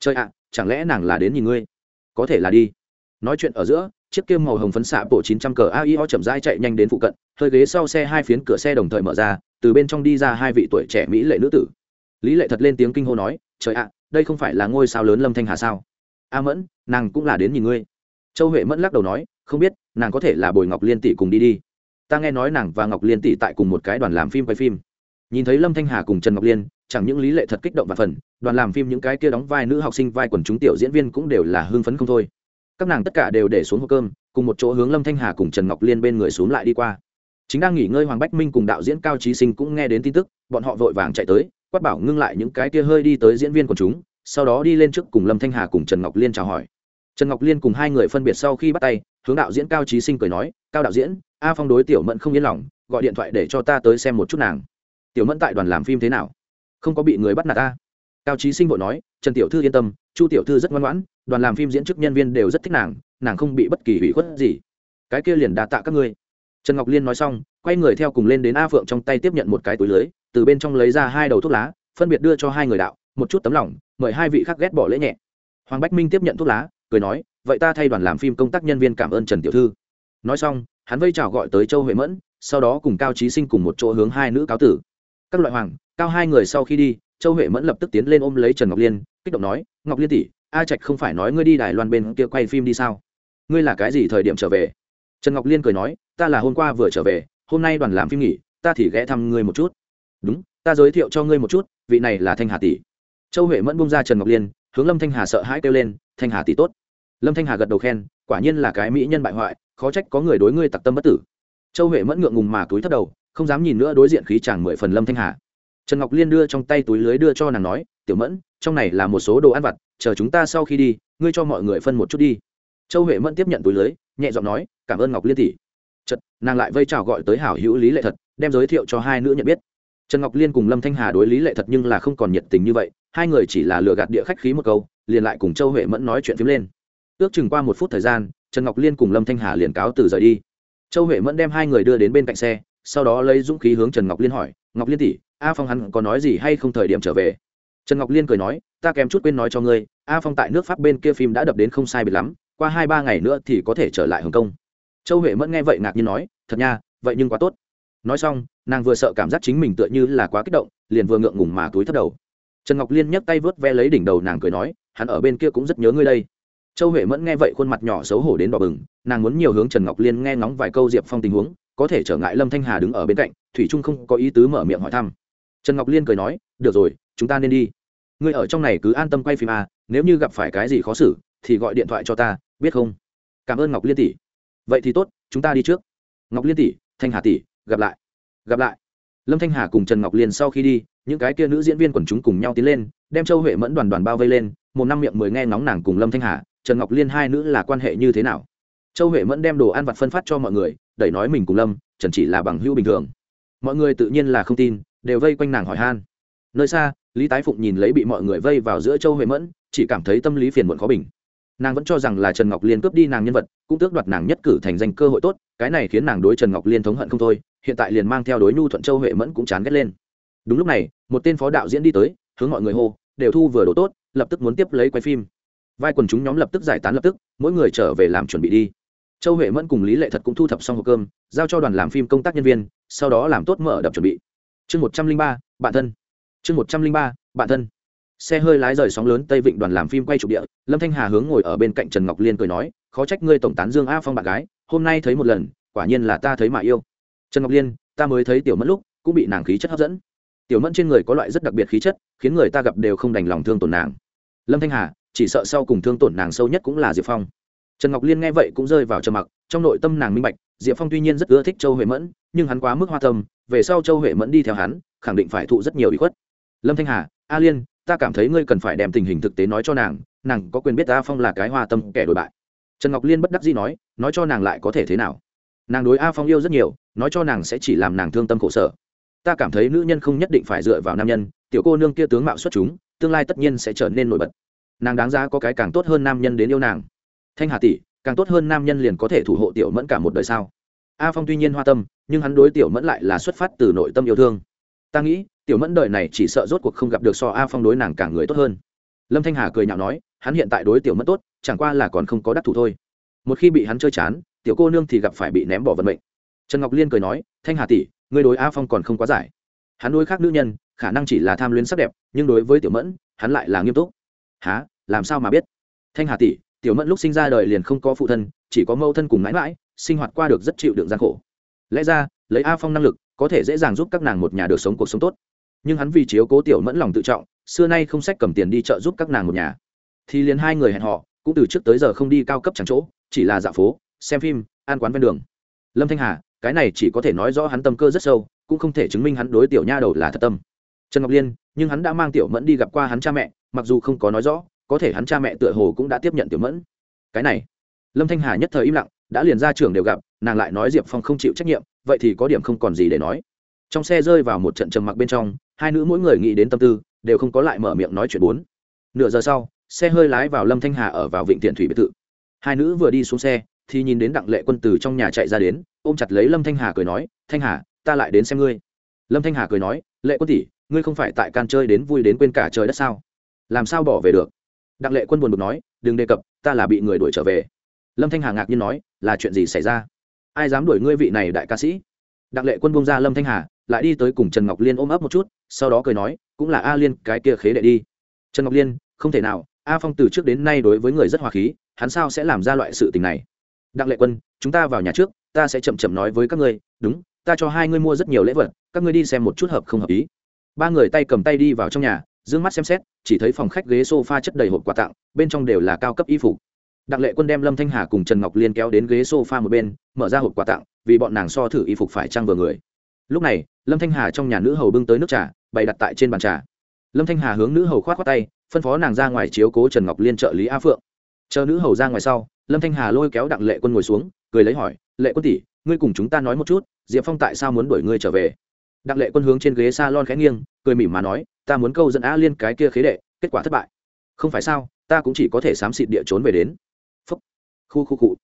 Chơi ạ chẳng lẽ nàng là đến nhìn ngươi? Có thể là đi. Nói chuyện ở giữa chiếc kia màu hồng phấn xạ bộ 900 cờ AIO chậm rãi chạy nhanh đến phụ cận, hơi ghế sau xe hai phiến cửa xe đồng thời mở ra, từ bên trong đi ra hai vị tuổi trẻ mỹ lệ nữ tử. Lý Lệ thật lên tiếng kinh hô nói, "Trời ạ, đây không phải là ngôi sao lớn Lâm Thanh Hà sao?" "A Mẫn, nàng cũng là đến nhìn ngươi." Châu Huệ Mẫn lắc đầu nói, "Không biết, nàng có thể là Bồi Ngọc Liên tỷ cùng đi đi. Ta nghe nói nàng và Ngọc Liên tỷ tại cùng một cái đoàn làm phim quay phim." Nhìn thấy Lâm Thanh Hà cùng Trần Ngọc Liên, chẳng những Lý Lệ thật kích động và phần, đoàn làm phim những cái kia đóng vai nữ học sinh vai quần chúng tiểu diễn viên cũng đều là hưng phấn không thôi các nàng tất cả đều để xuống hộp cơm cùng một chỗ hướng lâm thanh hà cùng trần ngọc liên bên người xuống lại đi qua chính đang nghỉ ngơi hoàng bách minh cùng đạo diễn cao trí sinh cũng nghe đến tin tức bọn họ vội vàng chạy tới quát bảo ngưng lại những cái kia hơi đi tới diễn viên của chúng sau đó đi lên trước cùng lâm thanh hà cùng trần ngọc liên chào hỏi trần ngọc liên cùng hai người phân biệt sau khi bắt tay hướng đạo diễn cao trí sinh cười nói, cao đạo diễn, a phong đối tiểu mẫn không yên lòng, gọi điện thoại để cho ta tới xem một chút nàng. Tiểu mẫn tại đoàn làm phim thế nào? Không có bị người bắt nạt ta. Cao trí sinh vội nói, trần tiểu thư yên tâm, chu tiểu thư rất ngoan ngoãn, đoàn làm phim diễn chức nhân viên đều rất thích nàng nàng không bị bất kỳ hủy khuất gì. Cái kia liền đà tạ các ngươi. Trần ngọc liên nói xong, quay người theo cùng lên đến a phượng trong tay tiếp nhận một cái túi lưới, từ bên trong lấy ra hai đầu thuốc lá, phân biệt đưa cho hai người đạo, một chút tấm lòng, mời hai vị khác ghét bỏ lễ nhẹ. Hoàng bách minh tiếp nhận thuốc lá, cười nói vậy ta thay đoàn làm phim công tác nhân viên cảm ơn trần tiểu thư. Nói xong, hắn vây chào gọi tới châu huệ mẫn, sau đó cùng cao trí sinh cùng một chỗ hướng hai nữ cáo tử. Các loại hoàng, cao hai người sau khi đi, châu huệ mẫn lập tức tiến lên ôm lấy trần ngọc liên, kích động nói, ngọc liên tỷ, a trạch không phải nói ngươi đi đài loan bên kia quay phim đi sao? Ngươi là cái gì thời điểm trở về? Trần ngọc liên cười nói, ta là hôm qua vừa trở về, hôm nay đoàn làm phim nghỉ, ta thì ghé thăm ngươi một chút. Đúng, ta giới thiệu cho ngươi một chút, vị này là thanh hà tỷ. Châu huệ mẫn bung ra trần ngọc liên, hướng lâm thanh hà sợ hãi kêu lên, thanh hà tỷ tốt lâm thanh hà gật đầu khen, quả nhiên là cái mỹ nhân bại hoại, khó trách có người đối ngươi tặc tâm bất tử. Châu huệ mẫn ngượng ngùng mà túi thất đầu, không dám nhìn nữa đối diện khí chàng mười phần lâm thanh hà. Trần ngọc liên đưa trong tay túi lưới đưa cho nàng nói, tiểu mẫn, trong này là một số đồ ăn vặt, chờ chúng ta sau khi đi, ngươi cho mọi người phân một chút đi. Châu huệ mẫn tiếp nhận túi lưới, nhẹ giọng nói, cảm ơn ngọc liên tỷ. Chật nàng lại vây chào gọi tới hảo hữu lý lệ thật, đem giới thiệu cho hai nữ nhận biết. Trần ngọc liên cùng lâm thanh hà đối lý lệ thật nhưng là không còn nhiệt tình như vậy, hai người chỉ là lừa gạt địa khách khí một câu, liền lại cùng châu huệ mẫn nói chuyện phím lên ước chừng qua một phút thời gian, trần ngọc liên cùng lâm thanh hà liền cáo từ rời đi. Châu huệ mẫn đem hai người đưa đến bên cạnh xe, sau đó lấy dũng khí hướng trần ngọc liên hỏi, ngọc liên tỷ, a phong hắn có nói gì hay không thời điểm trở về? Trần ngọc liên cười nói, ta kém chút quên nói cho ngươi, a phong tại nước pháp bên kia phim đã đập đến không sai biệt lắm, qua hai ba ngày nữa thì có thể trở lại hồng kông. Châu huệ mẫn nghe vậy ngạc nhiên nói, thật nha, vậy nhưng quá tốt. Nói xong, nàng vừa sợ cảm giác chính mình tựa như là quá kích động, liền vừa ngượng ngùng mà túi thất đầu. Trần ngọc liên nhấc tay vớt ve lấy đỉnh đầu nàng cười nói, hắn ở bên kia cũng rất nhớ ngươi đây châu huệ mẫn nghe vậy khuôn mặt nhỏ xấu hổ đến đỏ bừng, nàng muốn nhiều hướng trần ngọc liên nghe ngóng vài câu diệp phong tình huống, có thể trở ngại lâm thanh hà đứng ở bên cạnh, thủy trung không có ý tứ mở miệng hỏi thăm. Trần ngọc liên cười nói, được rồi, chúng ta nên đi. Ngươi ở trong này cứ an tâm quay phim à nếu như gặp phải cái gì khó xử, thì gọi điện thoại cho ta, biết không? Cảm ơn ngọc liên tỷ. Vậy thì tốt, chúng ta đi trước. Ngọc liên tỷ, thanh hà tỷ, gặp lại. Gặp lại. Lâm thanh hà cùng trần ngọc liên sau khi đi, những cái kia nữ diễn viên quần chúng cùng nhau tiến lên, đem châu huệ mẫn đoàn đoàn bao vây lên, một năm miệng mười nghe ngóng nàng cùng lâm thanh hà trần ngọc liên hai nữ là quan hệ như thế nào? Châu huệ mẫn đem đồ ăn vặt phân phát cho mọi người, đẩy nói mình cùng lâm, trần chỉ là bằng hữu bình thường. Mọi người tự nhiên là không tin, đều vây quanh nàng hỏi han. Nơi xa, lý tái phụng nhìn lấy bị mọi người vây vào giữa châu huệ mẫn, chỉ cảm thấy tâm lý phiền muộn khó bình. Nàng vẫn cho rằng là trần ngọc liên cướp đi nàng nhân vật, cũng tước đoạt nàng nhất cử thành danh cơ hội tốt, cái này khiến nàng đối trần ngọc liên thống hận không thôi, hiện tại liền mang theo đối nhu thuận châu huệ mẫn cũng chán ghét lên. Đúng lúc này, một tên phó đạo diễn đi tới, hướng mọi người hô, đều thu vừa đồ tốt, lập tức muốn tiếp lấy quay phim vai quần chúng nhóm lập tức giải tán lập tức, mỗi người trở về làm chuẩn bị đi. Châu huệ mẫn cùng lý lệ thật cũng thu thập xong hộp cơm, giao cho đoàn làm phim công tác nhân viên, sau đó làm tốt mở đập chuẩn bị. Chương một trăm linh ba, bạn thân. Chương một trăm linh ba, bạn thân. Xe hơi lái rời sóng lớn tây vịnh đoàn làm phim quay trục địa, lâm thanh hà hướng ngồi ở bên cạnh trần ngọc liên cười nói, khó trách ngươi tổng tán dương a phong bạn gái, hôm nay thấy một lần, quả nhiên là ta thấy mà yêu. Trần ngọc liên, ta mới thấy tiểu mẫn lúc, cũng bị nàng khí chất hấp dẫn. Tiểu mẫn trên người có loại rất đặc biệt khí chất, khiến người ta gặp đều không đành lòng thương tổn nàng. Lâm thanh hà chỉ sợ sau cùng thương tổn nàng sâu nhất cũng là diệp phong. Trần ngọc liên nghe vậy cũng rơi vào trầm mặc, trong nội tâm nàng minh bạch, diệp phong tuy nhiên rất ưa thích châu huệ mẫn, nhưng hắn quá mức hoa tâm, về sau châu huệ mẫn đi theo hắn, khẳng định phải thụ rất nhiều ý khuất. Lâm thanh hà, a liên, ta cảm thấy ngươi cần phải đem tình hình thực tế nói cho nàng nàng có quyền biết a phong là cái hoa tâm kẻ đổi bại. Trần ngọc liên bất đắc dĩ nói nói cho nàng lại có thể thế nào? Nàng đối a phong yêu rất nhiều, nói cho nàng sẽ chỉ làm nàng thương tâm khổ sở. Ta cảm thấy nữ nhân không nhất định phải dựa vào nam nhân, tiểu cô nương kia tướng mạo xuất chúng, tương lai tất nhiên sẽ trở nên nổi bật nàng đáng ra có cái càng tốt hơn nam nhân đến yêu nàng. Thanh hà tỷ, càng tốt hơn nam nhân liền có thể thủ hộ tiểu mẫn cả một đời sao? A phong tuy nhiên hoa tâm, nhưng hắn đối tiểu mẫn lại là xuất phát từ nội tâm yêu thương. Ta nghĩ, tiểu mẫn đời này chỉ sợ rốt cuộc không gặp được so a phong đối nàng càng người tốt hơn. Lâm thanh hà cười nhạo nói, hắn hiện tại đối tiểu mẫn tốt, chẳng qua là còn không có đắc thủ thôi. Một khi bị hắn chơi chán, tiểu cô nương thì gặp phải bị ném bỏ vận mệnh. Trần ngọc liên cười nói, thanh hà tỷ, ngươi đối a phong còn không quá giải. Hắn đối khác nữ nhân, khả năng chỉ là tham luyến sắc đẹp, nhưng đối với tiểu mẫn, hắn lại là nghiêm túc há, làm sao mà biết? Thanh hà tỷ, tiểu mẫn lúc sinh ra đời liền không có phụ thân, chỉ có mâu thân cùng mãi mãi, sinh hoạt qua được rất chịu đựng gian khổ. Lẽ ra, lấy a phong năng lực, có thể dễ dàng giúp các nàng một nhà được sống cuộc sống tốt. Nhưng hắn vì chiếu cố tiểu mẫn lòng tự trọng, xưa nay không sách cầm tiền đi chợ giúp các nàng một nhà. Thì liền hai người hẹn họ cũng từ trước tới giờ không đi cao cấp chẳng chỗ, chỉ là dạo phố, xem phim, ăn quán ven đường. Lâm thanh hà, cái này chỉ có thể nói rõ hắn tâm cơ rất sâu, cũng không thể chứng minh hắn đối tiểu nha đầu là thật tâm. Trần ngọc liên nhưng hắn đã mang tiểu mẫn đi gặp qua hắn cha mẹ, mặc dù không có nói rõ, có thể hắn cha mẹ tựa hồ cũng đã tiếp nhận tiểu mẫn. Cái này, lâm thanh hà nhất thời im lặng, đã liền ra trường đều gặp, nàng lại nói diệp phong không chịu trách nhiệm, vậy thì có điểm không còn gì để nói. Trong xe rơi vào một trận trầm mặc bên trong, hai nữ mỗi người nghĩ đến tâm tư, đều không có lại mở miệng nói chuyện bốn. Nửa giờ sau, xe hơi lái vào lâm thanh hà ở vào vịnh tiện thủy biệt thự. Hai nữ vừa đi xuống xe, thì nhìn đến đặng lệ quân từ trong nhà chạy ra đến, ôm chặt lấy lâm thanh hà cười nói, thanh hà, ta lại đến xem ngươi. Lâm thanh hà cười nói lệ quân tỷ, ngươi không phải tại can chơi đến vui đến quên cả trời đất sao? Làm sao bỏ về được? Đặng lệ quân buồn bực nói, đừng đề cập, ta là bị người đuổi trở về. Lâm thanh hà ngạc nhiên nói, là chuyện gì xảy ra? Ai dám đuổi ngươi vị này đại ca sĩ? Đặng lệ quân bông ra lâm thanh hà, lại đi tới cùng trần ngọc liên ôm ấp một chút, sau đó cười nói, cũng là a liên, cái kia khế đệ đi. Trần ngọc liên, không thể nào, a phong từ trước đến nay đối với người rất hòa khí, hắn sao sẽ làm ra loại sự tình này? Đặng lệ quân, chúng ta vào nhà trước, ta sẽ chậm chậm nói với các ngươi, đúng, ta cho hai ngươi mua rất nhiều lễ vật các ngươi đi xem một chút hợp không hợp ý. Ba người tay cầm tay đi vào trong nhà d ư ơ n g mắt xem xét, chỉ thấy phòng khách ghế s o f a chất đầy hộp quà tặng, bên trong đều là cao cấp y phục. Đặng lệ quân đem lâm thanh hà cùng trần ngọc liên kéo đến ghế s o f a một bên, mở ra hộp quà tặng, vì bọn nàng so thử y phục phải trăng vừa người. Lúc này, lâm thanh hà trong nhà nữ hầu bưng tới nước trà, bày đặt tại trên bàn trà. Lâm thanh hà hướng nữ hầu k h o á t khoác tay, phân phó nàng ra ngoài chiếu cố trần ngọc liên trợ lý a phượng. Chờ nữ hầu ra ngoài sau, lâm thanh hà lôi kéo đặng lệ quân ngồi xuống, cười lấy hỏi, lệ quân tỷ, ngươi cùng chúng ta nói một chút, diệp phong tại sao muốn đuổi ngươi trở về? Đặng lệ quân hướng trên ghế s a lon khẽ nghiêng, cười mỉm mà nói, ta muốn câu dẫn a liên cái kia khế đệ, kết quả thất bại. Không phải sao, ta cũng chỉ có thể xám xịt địa trốn về đến. Phúc. Khu khu cụ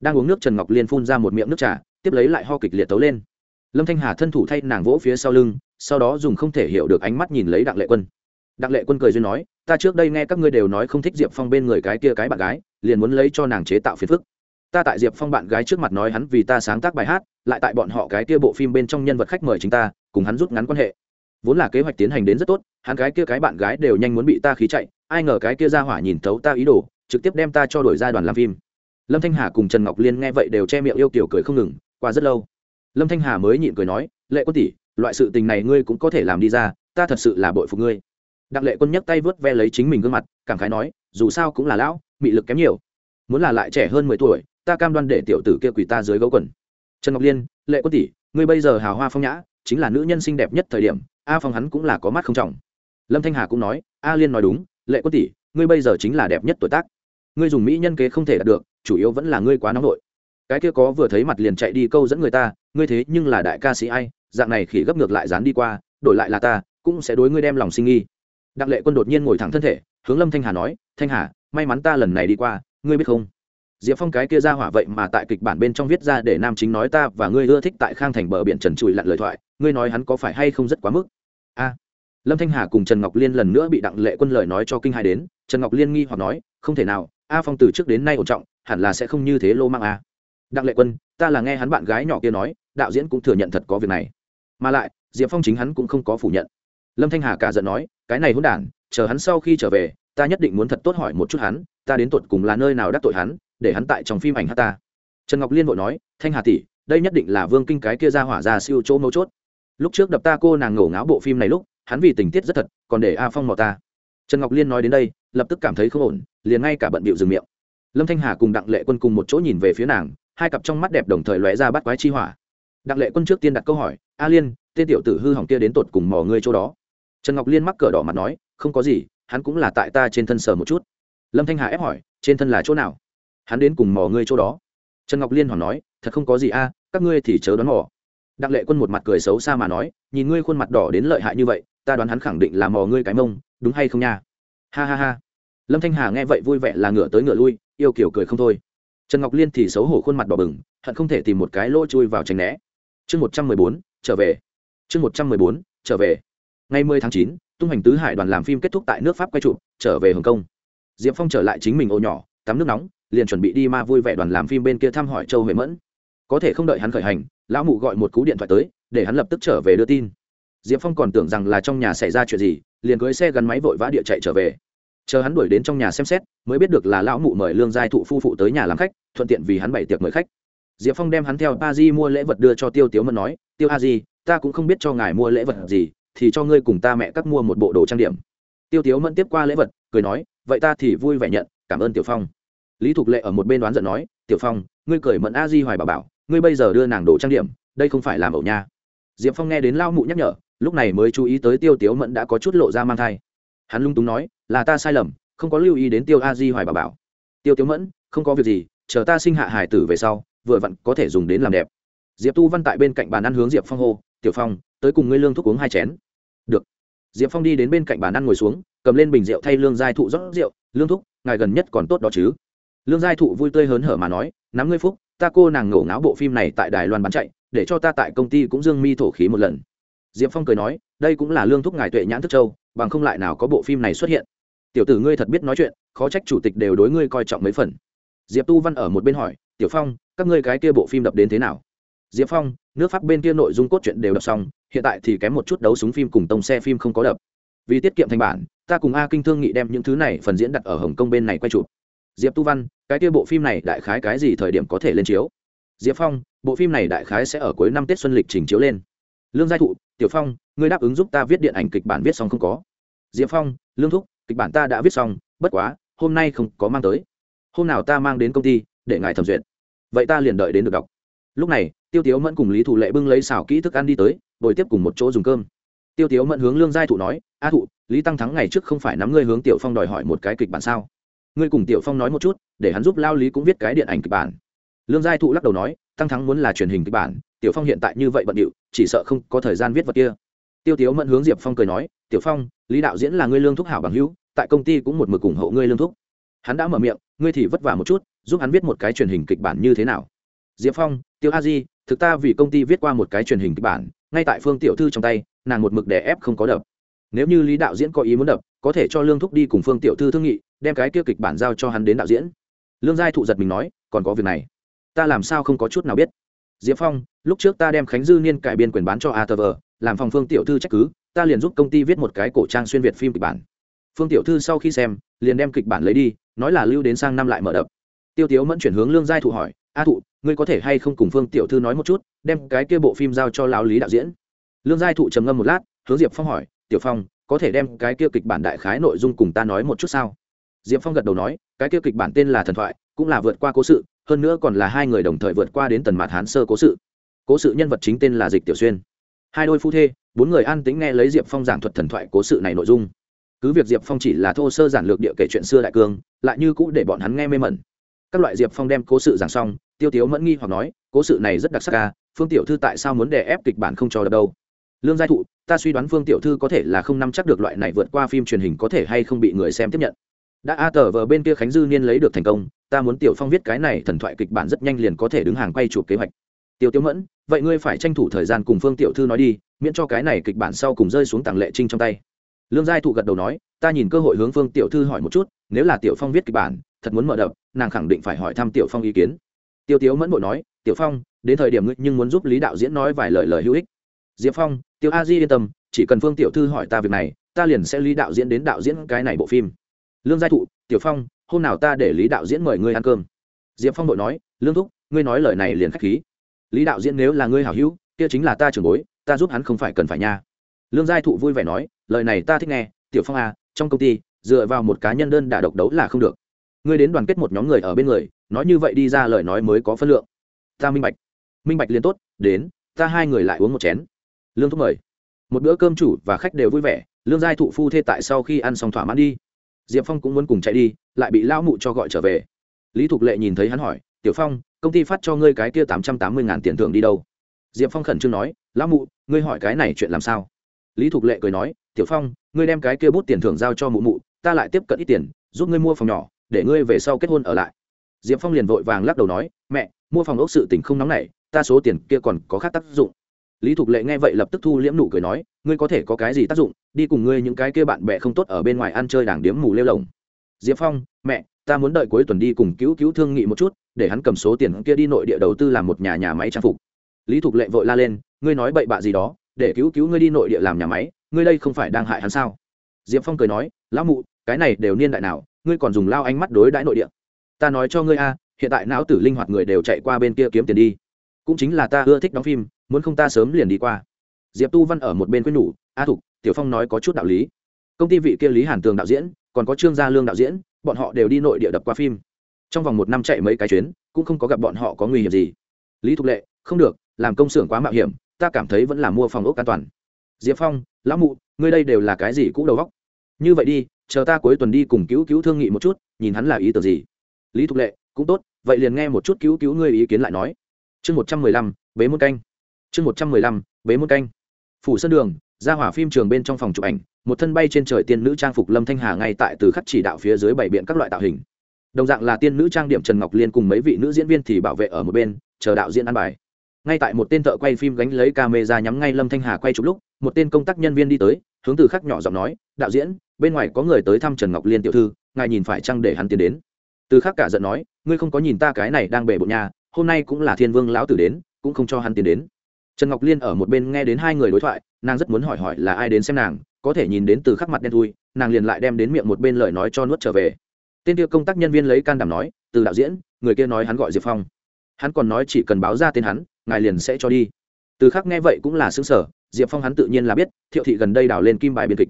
đang uống nước trần ngọc liên phun ra một miệng nước trà, tiếp lấy lại ho kịch liệt tấu lên. Lâm thanh hà thân thủ thay nàng vỗ phía sau lưng, sau đó dùng không thể hiểu được ánh mắt nhìn lấy đặng lệ quân. Đặng lệ quân cười duyên nói, ta trước đây nghe các ngươi đều nói không thích diệp phong bên người cái kia cái bạn gái, liền muốn lấy cho nàng chế tạo phiền phức. Ta tại diệp phong bạn gái trước mặt nói hắn vì ta sáng tác bài hát, lại tại bọn họ cái kia bộ phim bên trong nhân vật khách mời chính ta cùng hắn rút ngắn quan hệ. Vốn là kế hoạch tiến hành đến rất tốt, hắn cái kia cái bạn gái đều nhanh muốn bị ta khí chạy, ai ngờ cái kia ra hỏa nhìn thấu ta ý đồ, trực tiếp đem ta cho đổi ra đoàn làm phim. Lâm thanh hà cùng trần ngọc liên nghe vậy đều che miệng yêu kiểu cười không ngừng, qua rất lâu. Lâm thanh hà mới nhịn cười nói, lệ quân tỷ, loại sự tình này ngươi cũng có thể làm đi ra, ta thật sự là bội phục ngươi. Đặng lệ quân nhấc tay vớt ve lấy chính mình gương mặt, cảm khái nói, dù sao cũng là lão, mị lực kém nhiều. Muốn là lại trẻ hơn mười tuổi, ta cam đoan để tiểu tử kia quỳ ta dưới gấu quần. Trần ngọc liên, lệ quân tỷ, ngươi bây giờ hào hoa phong nhã chính là nữ nhân xinh đẹp nhất thời điểm, a phong hắn cũng là có mắt không trọng. Lâm thanh hà cũng nói, a liên nói đúng, lệ quân tỷ, ngươi bây giờ chính là đẹp nhất tuổi tác. Ngươi dùng mỹ nhân kế không thể đạt được, chủ yếu vẫn là ngươi quá nóng vội cái kia có vừa thấy mặt liền chạy đi câu dẫn người ta, ngươi thế nhưng là đại ca sĩ ai, dạng này khỉ gấp ngược lại dán đi qua, đổi lại là ta, cũng sẽ đối ngươi đem lòng sinh nghi. Đặng lệ quân đột nhiên ngồi thẳng thân thể, hướng lâm thanh hà nói, thanh hà, may mắn ta lần này đi qua, ngươi biết không? Diệp phong cái kia ra hỏa vậy mà tại kịch bản bên trong viết ra để nam chính nói ta và ngươi ưa thích tại khang thành bờ biển trần trụi lặn lời thoại ngươi nói hắn có phải hay không rất quá mức? A. Lâm thanh hà cùng trần ngọc liên lần nữa bị đặng lệ quân lời nói cho kinh hai đến, trần ngọc liên nghi hoặc nói, không thể nào, a phong từ trước đến nay ổn trọng, hẳn là sẽ không như thế lô mang a. Đặng lệ quân, ta là nghe hắn bạn gái nhỏ kia nói, đạo diễn cũng thừa nhận thật có việc này. Mà lại, diệp phong chính hắn cũng không có phủ nhận. Lâm thanh hà cả giận nói, cái này hôn đản, chờ hắn sau khi trở về, ta nhất định muốn thật tốt hỏi một chút hắn, ta đến tột cùng là nơi nào đắc tội hắn, để hắn tại trong phim ảnh hát ta. Trần ngọc liên vội nói, thanh hà tỷ, đây nhất định là vương kinh cái kia ra hỏa ra siêu chỗ mấu chốt lúc trước đập ta cô nàng ngổ ngáo bộ phim này lúc, hắn vì tình tiết rất thật, còn để a phong mò ta. Trần ngọc liên nói đến đây, lập tức cảm thấy không ổn, liền ngay cả bận bịu dừng miệng. Lâm thanh hà cùng đặng lệ quân cùng một chỗ nhìn về phía nàng, hai cặp trong mắt đẹp đồng thời lóe ra bắt quái chi hỏa. Đặng lệ quân trước tiên đặt câu hỏi, a liên, tên tiểu tử hư hỏng kia đến tột cùng mò ngươi chỗ đó? Trần ngọc liên mắc cờ đỏ mặt nói, không có gì, hắn cũng là tại ta trên thân sờ một chút. Lâm thanh hà ép hỏi, trên thân là chỗ nào? Hắn đến cùng mò ngươi chỗ đó. Trần ngọc liên hỏi nói, thật không có gì a, các ngươi thì chớ đón mò đặng lệ quân một mặt cười xấu xa mà nói, nhìn ngươi khuôn mặt đỏ đến lợi hại như vậy, ta đoán hắn khẳng định là mò ngươi cái mông, đúng hay không nha? Ha ha ha. Lâm thanh hà nghe vậy vui vẻ là ngửa tới ngửa lui, yêu kiểu cười không thôi. Trần ngọc liên thì xấu hổ khuôn mặt đỏ bừng, hận không thể tìm một cái lỗ chui vào tránh né. Chương một trăm mười bốn, trở về. Chương một trăm mười bốn, trở về. Ngày mười tháng chín, tung hành tứ hải đoàn làm phim kết thúc tại nước pháp quay trụ, trở về hồng kông. Diệp phong trở lại chính mình ô nhỏ, tắm nước nóng, liền chuẩn bị đi ma vui vẻ đoàn làm phim bên kia thăm hỏi châu huệ mẫn có thể không đợi hắn khởi hành, lão mụ gọi một cú điện thoại tới, để hắn lập tức trở về đưa tin. Diệp phong còn tưởng rằng là trong nhà xảy ra chuyện gì, liền cưới xe gắn máy vội vã địa chạy trở về. Chờ hắn đuổi đến trong nhà xem xét, mới biết được là lão mụ mời lương giai thụ phu phụ tới nhà làm khách, thuận tiện vì hắn bày tiệc mời khách. Diệp phong đem hắn theo pa di mua lễ vật đưa cho tiêu tiếu mẫn nói, tiêu a di, ta cũng không biết cho ngài mua lễ vật gì, thì cho ngươi cùng ta mẹ cắt mua một bộ đồ trang điểm. Tiêu tiếu mẫn tiếp qua lễ vật, cười nói, vậy ta thì vui vẻ nhận, cảm ơn tiểu phong. Lý thục lệ ở một bên đoán giận nói, tiểu phong, ngươi cười mẫn a di hoài bảo bảo ngươi bây giờ đưa nàng đồ trang điểm, đây không phải làm ẩu nha. Diệp phong nghe đến lao mụ nhắc nhở, lúc này mới chú ý tới tiêu tiếu mẫn đã có chút lộ ra mang thai. Hắn lung túng nói, là ta sai lầm, không có lưu ý đến tiêu a di hoài bảo bảo. Tiêu tiếu mẫn, không có việc gì, chờ ta sinh hạ hải tử về sau, vừa vặn có thể dùng đến làm đẹp. Diệp tu văn tại bên cạnh bàn ăn hướng diệp phong hô, tiểu phong, tới cùng ngươi lương thuốc uống hai chén. Được. Diệp phong đi đến bên cạnh bàn ăn ngồi xuống, cầm lên bình rượu thay lương giai thụ rót rượu, lương thúc ngài gần nhất còn tốt đó chứ? Lương giai thụ vui tươi hớn hở mà nói, nắm ngươi phúc, ta cô nàng ngổ ngáo bộ phim này tại đài loan bán chạy, để cho ta tại công ty cũng dương mi thổ khí một lần. Diệp phong cười nói, đây cũng là lương thúc ngài tuệ nhãn thức châu, bằng không lại nào có bộ phim này xuất hiện. Tiểu tử ngươi thật biết nói chuyện, khó trách chủ tịch đều đối ngươi coi trọng mấy phần. Diệp tu văn ở một bên hỏi, tiểu phong, các ngươi cái kia bộ phim đập đến thế nào? Diệp phong, nước pháp bên kia nội dung cốt truyện đều đập xong, hiện tại thì kém một chút đấu súng phim cùng tông xe phim không có đập. Vì tiết kiệm thành bản, ta cùng a kinh thương nghị đem những thứ này phần diễn đặt ở hồng kông bên này quay chụp diệp tu văn, cái kia bộ phim này đại khái cái gì thời điểm có thể lên chiếu? Diệp phong, bộ phim này đại khái sẽ ở cuối năm tết xuân lịch trình chiếu lên. Lương giai thụ, tiểu phong, ngươi đáp ứng giúp ta viết điện ảnh kịch bản viết xong không có? Diệp phong, lương thúc, kịch bản ta đã viết xong, bất quá, hôm nay không có mang tới. Hôm nào ta mang đến công ty, để ngài thẩm duyệt. Vậy ta liền đợi đến được đọc. Lúc này, tiêu tiếu mẫn cùng lý thủ lệ bưng lấy xào kỹ thức ăn đi tới đổi tiếp cùng một chỗ dùng cơm. Tiêu tiếu mẫn hướng lương giai thụ nói, a thụ, lý tăng thắng ngày trước không phải nắm ngươi hướng tiểu phong đòi hỏi một cái kịch bản sao? Ngươi cùng tiểu phong nói một chút, để hắn giúp lao lý cũng viết cái điện ảnh kịch bản. Lương giai thụ lắc đầu nói, tăng thắng muốn là truyền hình kịch bản, tiểu phong hiện tại như vậy bận điệu, chỉ sợ không có thời gian viết vật kia. Tiêu tiếu mẫn hướng diệp phong cười nói, tiểu phong, lý đạo diễn là ngươi lương thúc hảo bằng hữu, tại công ty cũng một mực ủng hộ ngươi lương thúc. Hắn đã mở miệng, ngươi thì vất vả một chút, giúp hắn viết một cái truyền hình kịch bản như thế nào? Diệp phong tiêu a di, thực ta vì công ty viết qua một cái truyền hình kịch bản, ngay tại phương tiểu thư trong tay, nàng một mực đè ép không có đập. Nếu như lý đạo diễn có ý muốn đập, có thể cho lương thúc đi cùng phương tiểu thư thương nghị đem cái kia kịch bản giao cho hắn đến đạo diễn. Lương giai thụ giật mình nói, còn có việc này. Ta làm sao không có chút nào biết? Diệp phong, lúc trước ta đem khánh dư niên cải biên quyền bán cho atv làm phòng phương tiểu thư trách cứ, ta liền giúp công ty viết một cái cổ trang xuyên việt phim kịch bản. Phương tiểu thư sau khi xem, liền đem kịch bản lấy đi, nói là lưu đến sang năm lại mở đập. Tiêu tiếu mẫn chuyển hướng lương giai thụ hỏi, a thụ, ngươi có thể hay không cùng phương tiểu thư nói một chút, đem cái kia bộ phim giao cho lão lý đạo diễn? Lương giai thụ trầm ngâm một lát, hướng diệp phong hỏi, tiểu phong, có thể đem cái kia kịch bản đại khái nội dung cùng ta nói một chút sao? Diệp phong gật đầu nói, cái kia kịch bản tên là thần thoại, cũng là vượt qua cố sự, hơn nữa còn là hai người đồng thời vượt qua đến tần mạt hán sơ cố sự. Cố sự nhân vật chính tên là dịch tiểu xuyên. Hai đôi phu thê, bốn người an tính nghe lấy diệp phong giảng thuật thần thoại cố sự này nội dung. Cứ việc diệp phong chỉ là thô sơ giản lược địa kể chuyện xưa đại cương, lại như cũ để bọn hắn nghe mê mẩn. Các loại diệp phong đem cố sự giảng xong, tiêu tiếu mẫn nghi hoặc nói, cố sự này rất đặc sắc ca phương tiểu thư tại sao muốn đè ép kịch bản không cho đập đâu? Lương giai thụ, ta suy đoán phương tiểu thư có thể là không nắm chắc được loại này vượt qua phim truyền hình có thể hay không bị người xem tiếp nhận đã a tờ vờ bên kia khánh dư niên lấy được thành công, ta muốn tiểu phong viết cái này thần thoại kịch bản rất nhanh liền có thể đứng hàng quay chụp kế hoạch. Tiêu tiêu mẫn, vậy ngươi phải tranh thủ thời gian cùng phương tiểu thư nói đi, miễn cho cái này kịch bản sau cùng rơi xuống tàng lệ trinh trong tay. Lương giai thụ gật đầu nói, ta nhìn cơ hội hướng phương tiểu thư hỏi một chút, nếu là tiểu phong viết kịch bản, thật muốn mở đập, nàng khẳng định phải hỏi thăm tiểu phong ý kiến. Tiêu tiêu mẫn bội nói, tiểu phong, đến thời điểm ngươi nhưng muốn giúp lý đạo diễn nói vài lời lời hữu ích. Diệp phong tiêu a di yên tâm, chỉ cần phương tiểu thư hỏi ta việc này, ta liền sẽ lý đạo diễn đến đạo diễn cái này bộ phim lương giai thụ, tiểu phong, hôm nào ta để lý đạo diễn mời ngươi ăn cơm? Diệp phong đội nói, lương thúc, ngươi nói lời này liền k h á c h khí. Lý đạo diễn nếu là ngươi hảo hữu, kia chính là ta trưởng bối, ta giúp hắn không phải cần phải nha. Lương giai thụ vui vẻ nói, lời này ta thích nghe, tiểu phong à trong công ty, dựa vào một cá nhân đơn đả độc đấu là không được. Ngươi đến đoàn kết một nhóm người ở bên người, nói như vậy đi ra lời nói mới có phân lượng. Ta minh bạch. Minh bạch liền tốt, đến, ta hai người lại uống một chén. Lương thúc mời. Một bữa cơm chủ và khách đều vui vẻ, lương giai thụ phu thê tại sau khi ăn xong thỏa mãn đi diệp phong cũng muốn cùng chạy đi, lại bị lão mụ cho gọi trở về. Lý thục lệ nhìn thấy hắn hỏi, tiểu phong, công ty phát cho ngươi cái kia tám trăm tám mươi ngàn tiền thưởng đi đâu? Diệp phong khẩn trương nói, lão mụ, ngươi hỏi cái này chuyện làm sao? Lý thục lệ cười nói, tiểu phong, ngươi đem cái kia bút tiền thưởng giao cho mụ mụ, ta lại tiếp cận ít tiền, giúp ngươi mua phòng nhỏ, để ngươi về sau kết hôn ở lại. Diệp phong liền vội vàng lắc đầu nói, mẹ, mua phòng ốc sự tình không nóng này ta số tiền kia còn có khác tác dụng lý thục lệ nghe vậy lập tức thu liễm nụ cười nói, ngươi có thể có cái gì tác dụng? Đi cùng ngươi những cái kia bạn bè không tốt ở bên ngoài ăn chơi đảng điếm mù lêu lồng. Diệp phong, mẹ, ta muốn đợi cuối tuần đi cùng cứu cứu thương nghị một chút, để hắn cầm số tiền kia đi nội địa đầu tư làm một nhà nhà máy trang phục. Lý thục lệ vội la lên, ngươi nói bậy bạ gì đó, để cứu cứu ngươi đi nội địa làm nhà máy, ngươi đây không phải đang hại hắn sao? Diệp phong cười nói, lão mụ, cái này đều niên đại nào, ngươi còn dùng lao ánh mắt đối đãi nội địa. Ta nói cho ngươi a, hiện tại não tử linh hoạt người đều chạy qua bên kia kiếm tiền đi. Cũng chính là ta ưa thích đóng phim muốn không ta sớm liền đi qua. Diệp tu văn ở một bên quyết nhủ, a thục, tiểu phong nói có chút đạo lý. Công ty vị kia lý hàn tường đạo diễn, còn có trương gia lương đạo diễn, bọn họ đều đi nội địa đập qua phim. Trong vòng một năm chạy mấy cái chuyến, cũng không có gặp bọn họ có nguy hiểm gì. Lý thục lệ, không được, làm công xưởng quá mạo hiểm, ta cảm thấy vẫn là mua phòng ốc an toàn. Diệp phong, lão mụ, ngươi đây đều là cái gì cũ đầu góc như vậy đi, chờ ta cuối tuần đi cùng cứu cứu thương nghị một chút, nhìn hắn là ý tưởng gì. Lý thục lệ, cũng tốt, vậy liền nghe một chút cứu cứu ngươi ý kiến lại nói. Chương một trăm mười lăm, bế môn canh chương một trăm mười lăm, bế môn canh. Phủ sân đường, ra hỏa phim trường bên trong phòng chụp ảnh, một thân bay trên trời tiên nữ trang phục lâm thanh hà ngay tại từ khắc chỉ đạo phía dưới bảy biện các loại tạo hình. Đồng dạng là tiên nữ trang điểm trần ngọc liên cùng mấy vị nữ diễn viên thì bảo vệ ở một bên, chờ đạo diễn ăn bài. Ngay tại một tên thợ quay phim gánh lấy camera nhắm ngay lâm thanh hà quay chụp lúc, một tên công tác nhân viên đi tới, hướng từ khắc nhỏ giọng nói, đạo diễn, bên ngoài có người tới thăm trần ngọc liên tiểu thư, ngài nhìn phải chăng để hắn tiến đến? Từ khắc cả giận nói, ngươi không có nhìn ta cái này đang bể bộn nhà, hôm nay cũng là thiên vương lão tử đến, cũng không cho hắn tiến đến trần ngọc liên ở một bên nghe đến hai người đối thoại, nàng rất muốn hỏi hỏi là ai đến xem nàng, có thể nhìn đến từ khắc mặt đen thui, nàng liền lại đem đến miệng một bên lời nói cho nuốt trở về. Tên kia công tác nhân viên lấy can đảm nói, từ đạo diễn, người kia nói hắn gọi diệp phong. Hắn còn nói chỉ cần báo ra tên hắn, ngài liền sẽ cho đi. Từ khắc nghe vậy cũng là xứng sở diệp phong hắn tự nhiên là biết, thiệu thị gần đây đào lên kim bài biên kịch.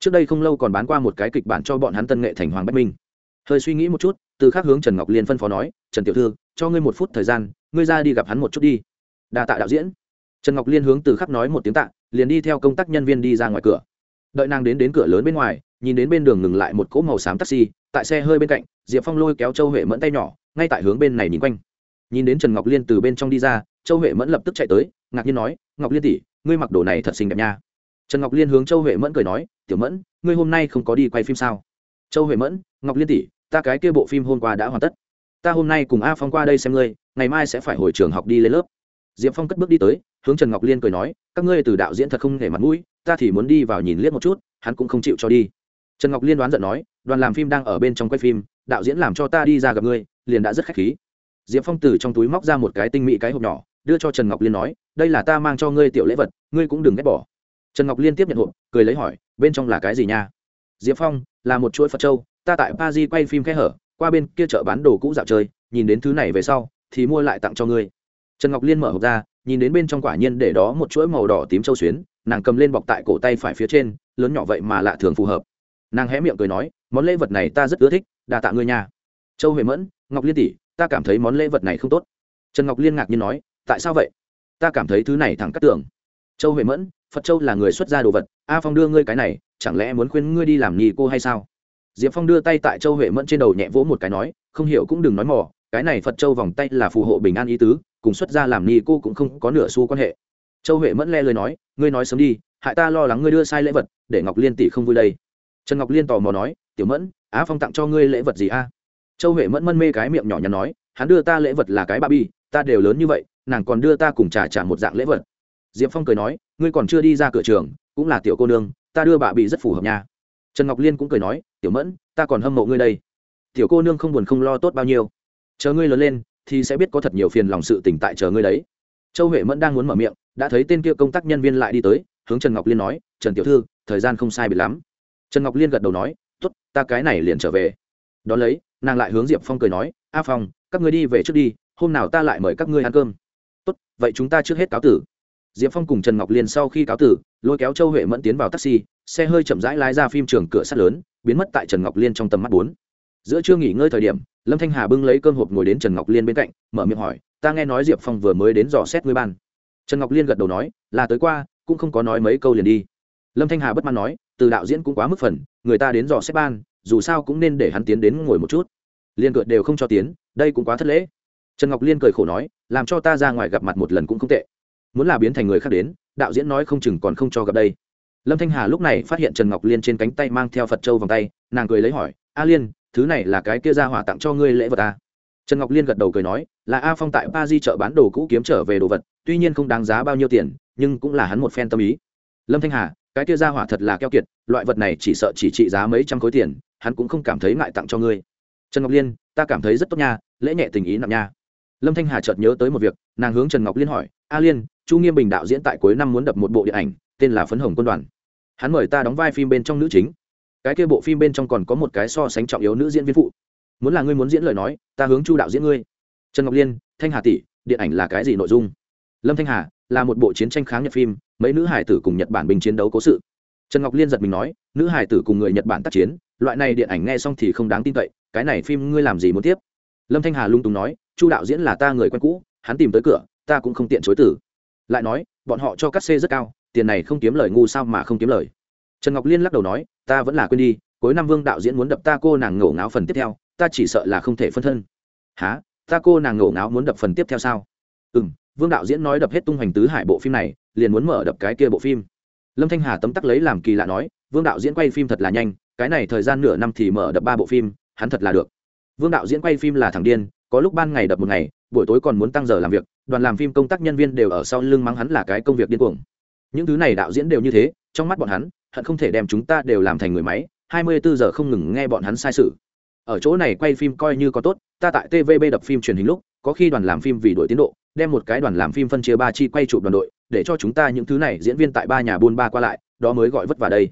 Trước đây không lâu còn bán qua một cái kịch bản cho bọn hắn tân nghệ thành hoàng bách minh. Hơi suy nghĩ một chút, từ khắc hướng trần ngọc liên phân phó nói, trần tiểu thư, cho ngươi một phút thời gian, ngươi ra đi gặp hắn một chút đi. Đa tạ đạo diễn trần ngọc liên hướng từ khắc nói một tiếng tạ, liền đi theo công tác nhân viên đi ra ngoài cửa. Đợi nàng đến đến cửa lớn bên ngoài, nhìn đến bên đường ngừng lại một cỗ màu xám taxi, tại xe hơi bên cạnh, diệp phong lôi kéo châu huệ mẫn tay nhỏ, ngay tại hướng bên này nhìn quanh. Nhìn đến trần ngọc liên từ bên trong đi ra, châu huệ mẫn lập tức chạy tới, ngạc nhiên nói, ngọc liên tỷ, ngươi mặc đồ này thật xinh đẹp nha. Trần ngọc liên hướng châu huệ mẫn cười nói, tiểu mẫn, ngươi hôm nay không có đi quay phim sao? Châu huệ mẫn, ngọc liên tỷ, ta cái kia bộ phim hôm qua đã hoàn tất. Ta hôm nay cùng a phong qua đây xem ngươi, ngày mai sẽ phải hồi trường học đi lên lớp diệp phong cất bước đi tới, hướng trần ngọc liên cười nói, các ngươi từ đạo diễn thật không để mặt mũi, ta thì muốn đi vào nhìn liếc một chút, hắn cũng không chịu cho đi. Trần ngọc liên đoán giận nói, đoàn làm phim đang ở bên trong quay phim, đạo diễn làm cho ta đi ra gặp ngươi, liền đã rất khách khí. Diệp phong từ trong túi móc ra một cái tinh mỹ cái hộp nhỏ, đưa cho trần ngọc liên nói, đây là ta mang cho ngươi tiểu lễ vật, ngươi cũng đừng ghét bỏ. Trần ngọc liên tiếp nhận hộp, cười lấy hỏi, bên trong là cái gì nha? Diệp phong, là một chuỗi phật châu, ta tại pa di quay phim khe hở, qua bên kia chợ bán đồ cũ dạo chơi, nhìn đến thứ này về sau, thì mua lại tặng cho ngươi trần ngọc liên mở hộp ra, nhìn đến bên trong quả nhiên để đó một chuỗi màu đỏ tím châu xuyến, nàng cầm lên bọc tại cổ tay phải phía trên, lớn nhỏ vậy mà lạ thường phù hợp. Nàng hé miệng cười nói, món lễ vật này ta rất ưa thích đà tạ ngươi nha. Châu huệ mẫn, ngọc liên tỷ, ta cảm thấy món lễ vật này không tốt. Trần ngọc liên ngạc nhiên nói, tại sao vậy? Ta cảm thấy thứ này thẳng cắt tưởng châu huệ mẫn, phật châu là người xuất gia đồ vật, a phong đưa ngươi cái này, chẳng lẽ muốn khuyên ngươi đi làm nhì cô hay sao? Diệp phong đưa tay tại châu huệ mẫn trên đầu nhẹ vỗ một cái nói, không hiểu cũng đừng nói mỏ cái này phật châu vòng tay là phù hộ bình an ý tứ cùng xuất gia làm ni cô cũng không có nửa xu quan hệ. Châu huệ mẫn le lời nói, ngươi nói sớm đi, hại ta lo lắng ngươi đưa sai lễ vật, để ngọc liên tỷ không vui đây. Trần ngọc liên tò mò nói, tiểu mẫn, á phong tặng cho ngươi lễ vật gì a? Châu huệ mẫn mân mê cái miệng nhỏ nhắn nói, hắn đưa ta lễ vật là cái ba bi, ta đều lớn như vậy, nàng còn đưa ta cùng trả trả một dạng lễ vật. Diệp phong cười nói, ngươi còn chưa đi ra cửa trường, cũng là tiểu cô nương, ta đưa bà bị rất phù hợp nha. Trần ngọc liên cũng cười nói, tiểu mẫn, ta còn hâm mộ ngươi đây. Tiểu cô nương không buồn không lo tốt bao nhiêu. Chờ ngươi lớn lên thì sẽ biết có thật nhiều phiền lòng sự tỉnh tại chờ ngươi đấy. Châu huệ mẫn đang muốn mở miệng, đã thấy tên kia công tác nhân viên lại đi tới, hướng trần ngọc liên nói, trần tiểu thư, thời gian không sai biệt lắm. Trần ngọc liên gật đầu nói t ố t ta cái này liền trở về. Đón lấy, nàng lại hướng diệp phong cười nói, a phong, các ngươi đi về trước đi, hôm nào ta lại mời các ngươi ăn cơm. Tốt, vậy chúng ta trước hết cáo tử. Diệp phong cùng trần ngọc liên sau khi cáo tử, lôi kéo châu huệ mẫn tiến vào taxi, xe hơi chậm rãi lái ra phim trường cửa sắt lớn, biến mất tại trần ngọc liên trong tầm mắt bốn giữa chưa nghỉ ngơi thời điểm, lâm thanh hà bưng lấy cơm hộp ngồi đến trần ngọc liên bên cạnh, mở miệng hỏi, ta nghe nói diệp phong vừa mới đến dò xét ngươi ban. Trần ngọc liên gật đầu nói, là tới qua, cũng không có nói mấy câu liền đi. Lâm thanh hà bất mãn nói, từ đạo diễn cũng quá mức phần, người ta đến dò xét ban, dù sao cũng nên để hắn tiến đến ngồi một chút. Liên cợt đều không cho tiến, đây cũng quá thất lễ. Trần ngọc liên cười khổ nói, làm cho ta ra ngoài gặp mặt một lần cũng không tệ. Muốn là biến thành người khác đến, đạo diễn nói không chừng còn không cho gặp đây. Lâm thanh hà lúc này phát hiện trần ngọc liên trên cánh tay mang theo phật châu vòng tay, nàng cười lấy hỏi, a liên thứ này là cái kia ra hỏa tặng cho ngươi lễ vật ta. trần ngọc liên gật đầu cười nói, là a phong tại Ba di chợ bán đồ cũ kiếm trở về đồ vật, tuy nhiên không đáng giá bao nhiêu tiền, nhưng cũng là hắn một phen tâm ý. Lâm thanh hà, cái kia ra hỏa thật là keo kiệt, loại vật này chỉ sợ chỉ trị giá mấy trăm khối tiền, hắn cũng không cảm thấy ngại tặng cho ngươi. Trần ngọc liên, ta cảm thấy rất tốt nha, lễ nhẹ tình ý nặng nha. Lâm thanh hà chợt nhớ tới một việc, nàng hướng trần ngọc liên hỏi, a liên, chu nghiêm bình đạo diễn tại cuối năm muốn đập một bộ điện ảnh, tên là phấn hồng quân đoàn. Hắn mời ta đóng vai phim bên trong nữ chính cái kia bộ phim bên trong còn có một cái so sánh trọng yếu nữ diễn viên phụ. Muốn là ngươi muốn diễn lời nói, ta hướng chu đạo diễn ngươi. Trần ngọc liên, thanh hà tỷ, điện ảnh là cái gì nội dung? Lâm thanh hà là một bộ chiến tranh kháng nhật phim, mấy nữ hải tử cùng nhật bản bình chiến đấu cố sự. Trần ngọc liên giật mình nói, nữ hải tử cùng người nhật bản tác chiến, loại này điện ảnh nghe xong thì không đáng tin cậy, cái này phim ngươi làm gì muốn tiếp? Lâm thanh hà lung túng nói, chu đạo diễn là ta người quen cũ, hắn tìm tới cửa, ta cũng không tiện chối tử lại nói, bọn họ cho cắt xê rất cao, tiền này không kiếm lời ngu sao mà không kiếm lời? Trần ngọc liên lắc đầu nói, ta vẫn là quên đi, cuối năm vương đạo diễn muốn đập ta cô nàng ngổ ngáo phần tiếp theo, ta chỉ sợ là không thể phân thân. Há ta cô nàng ngổ ngáo muốn đập phần tiếp theo sao? Ừ m vương đạo diễn nói đập hết tung hoành tứ hải bộ phim này, liền muốn mở đập cái kia bộ phim. Lâm thanh hà tấm tắc lấy làm kỳ lạ nói, vương đạo diễn quay phim thật là nhanh, cái này thời gian nửa năm thì mở đập ba bộ phim, hắn thật là được. Vương đạo diễn quay phim là thằng điên, có lúc ban ngày đập một ngày, buổi tối còn muốn tăng giờ làm việc, đoàn làm phim công tác nhân viên đều ở sau lưng mắng hắn là cái công việc điên cuồng. Những thứ này đạo diễn đều như thế, trong mắt bọn hắn hận không thể đem chúng ta đều làm thành người máy, hai mươi bốn giờ không ngừng nghe bọn hắn sai sự. Ở chỗ này quay phim coi như có tốt, ta tại tvb đập phim truyền hình lúc, có khi đoàn làm phim vì đuổi tiến độ, đem một cái đoàn làm phim phân chia ba chi quay chụp đoàn đội, để cho chúng ta những thứ này diễn viên tại ba nhà buôn ba qua lại, đó mới gọi vất vả đây.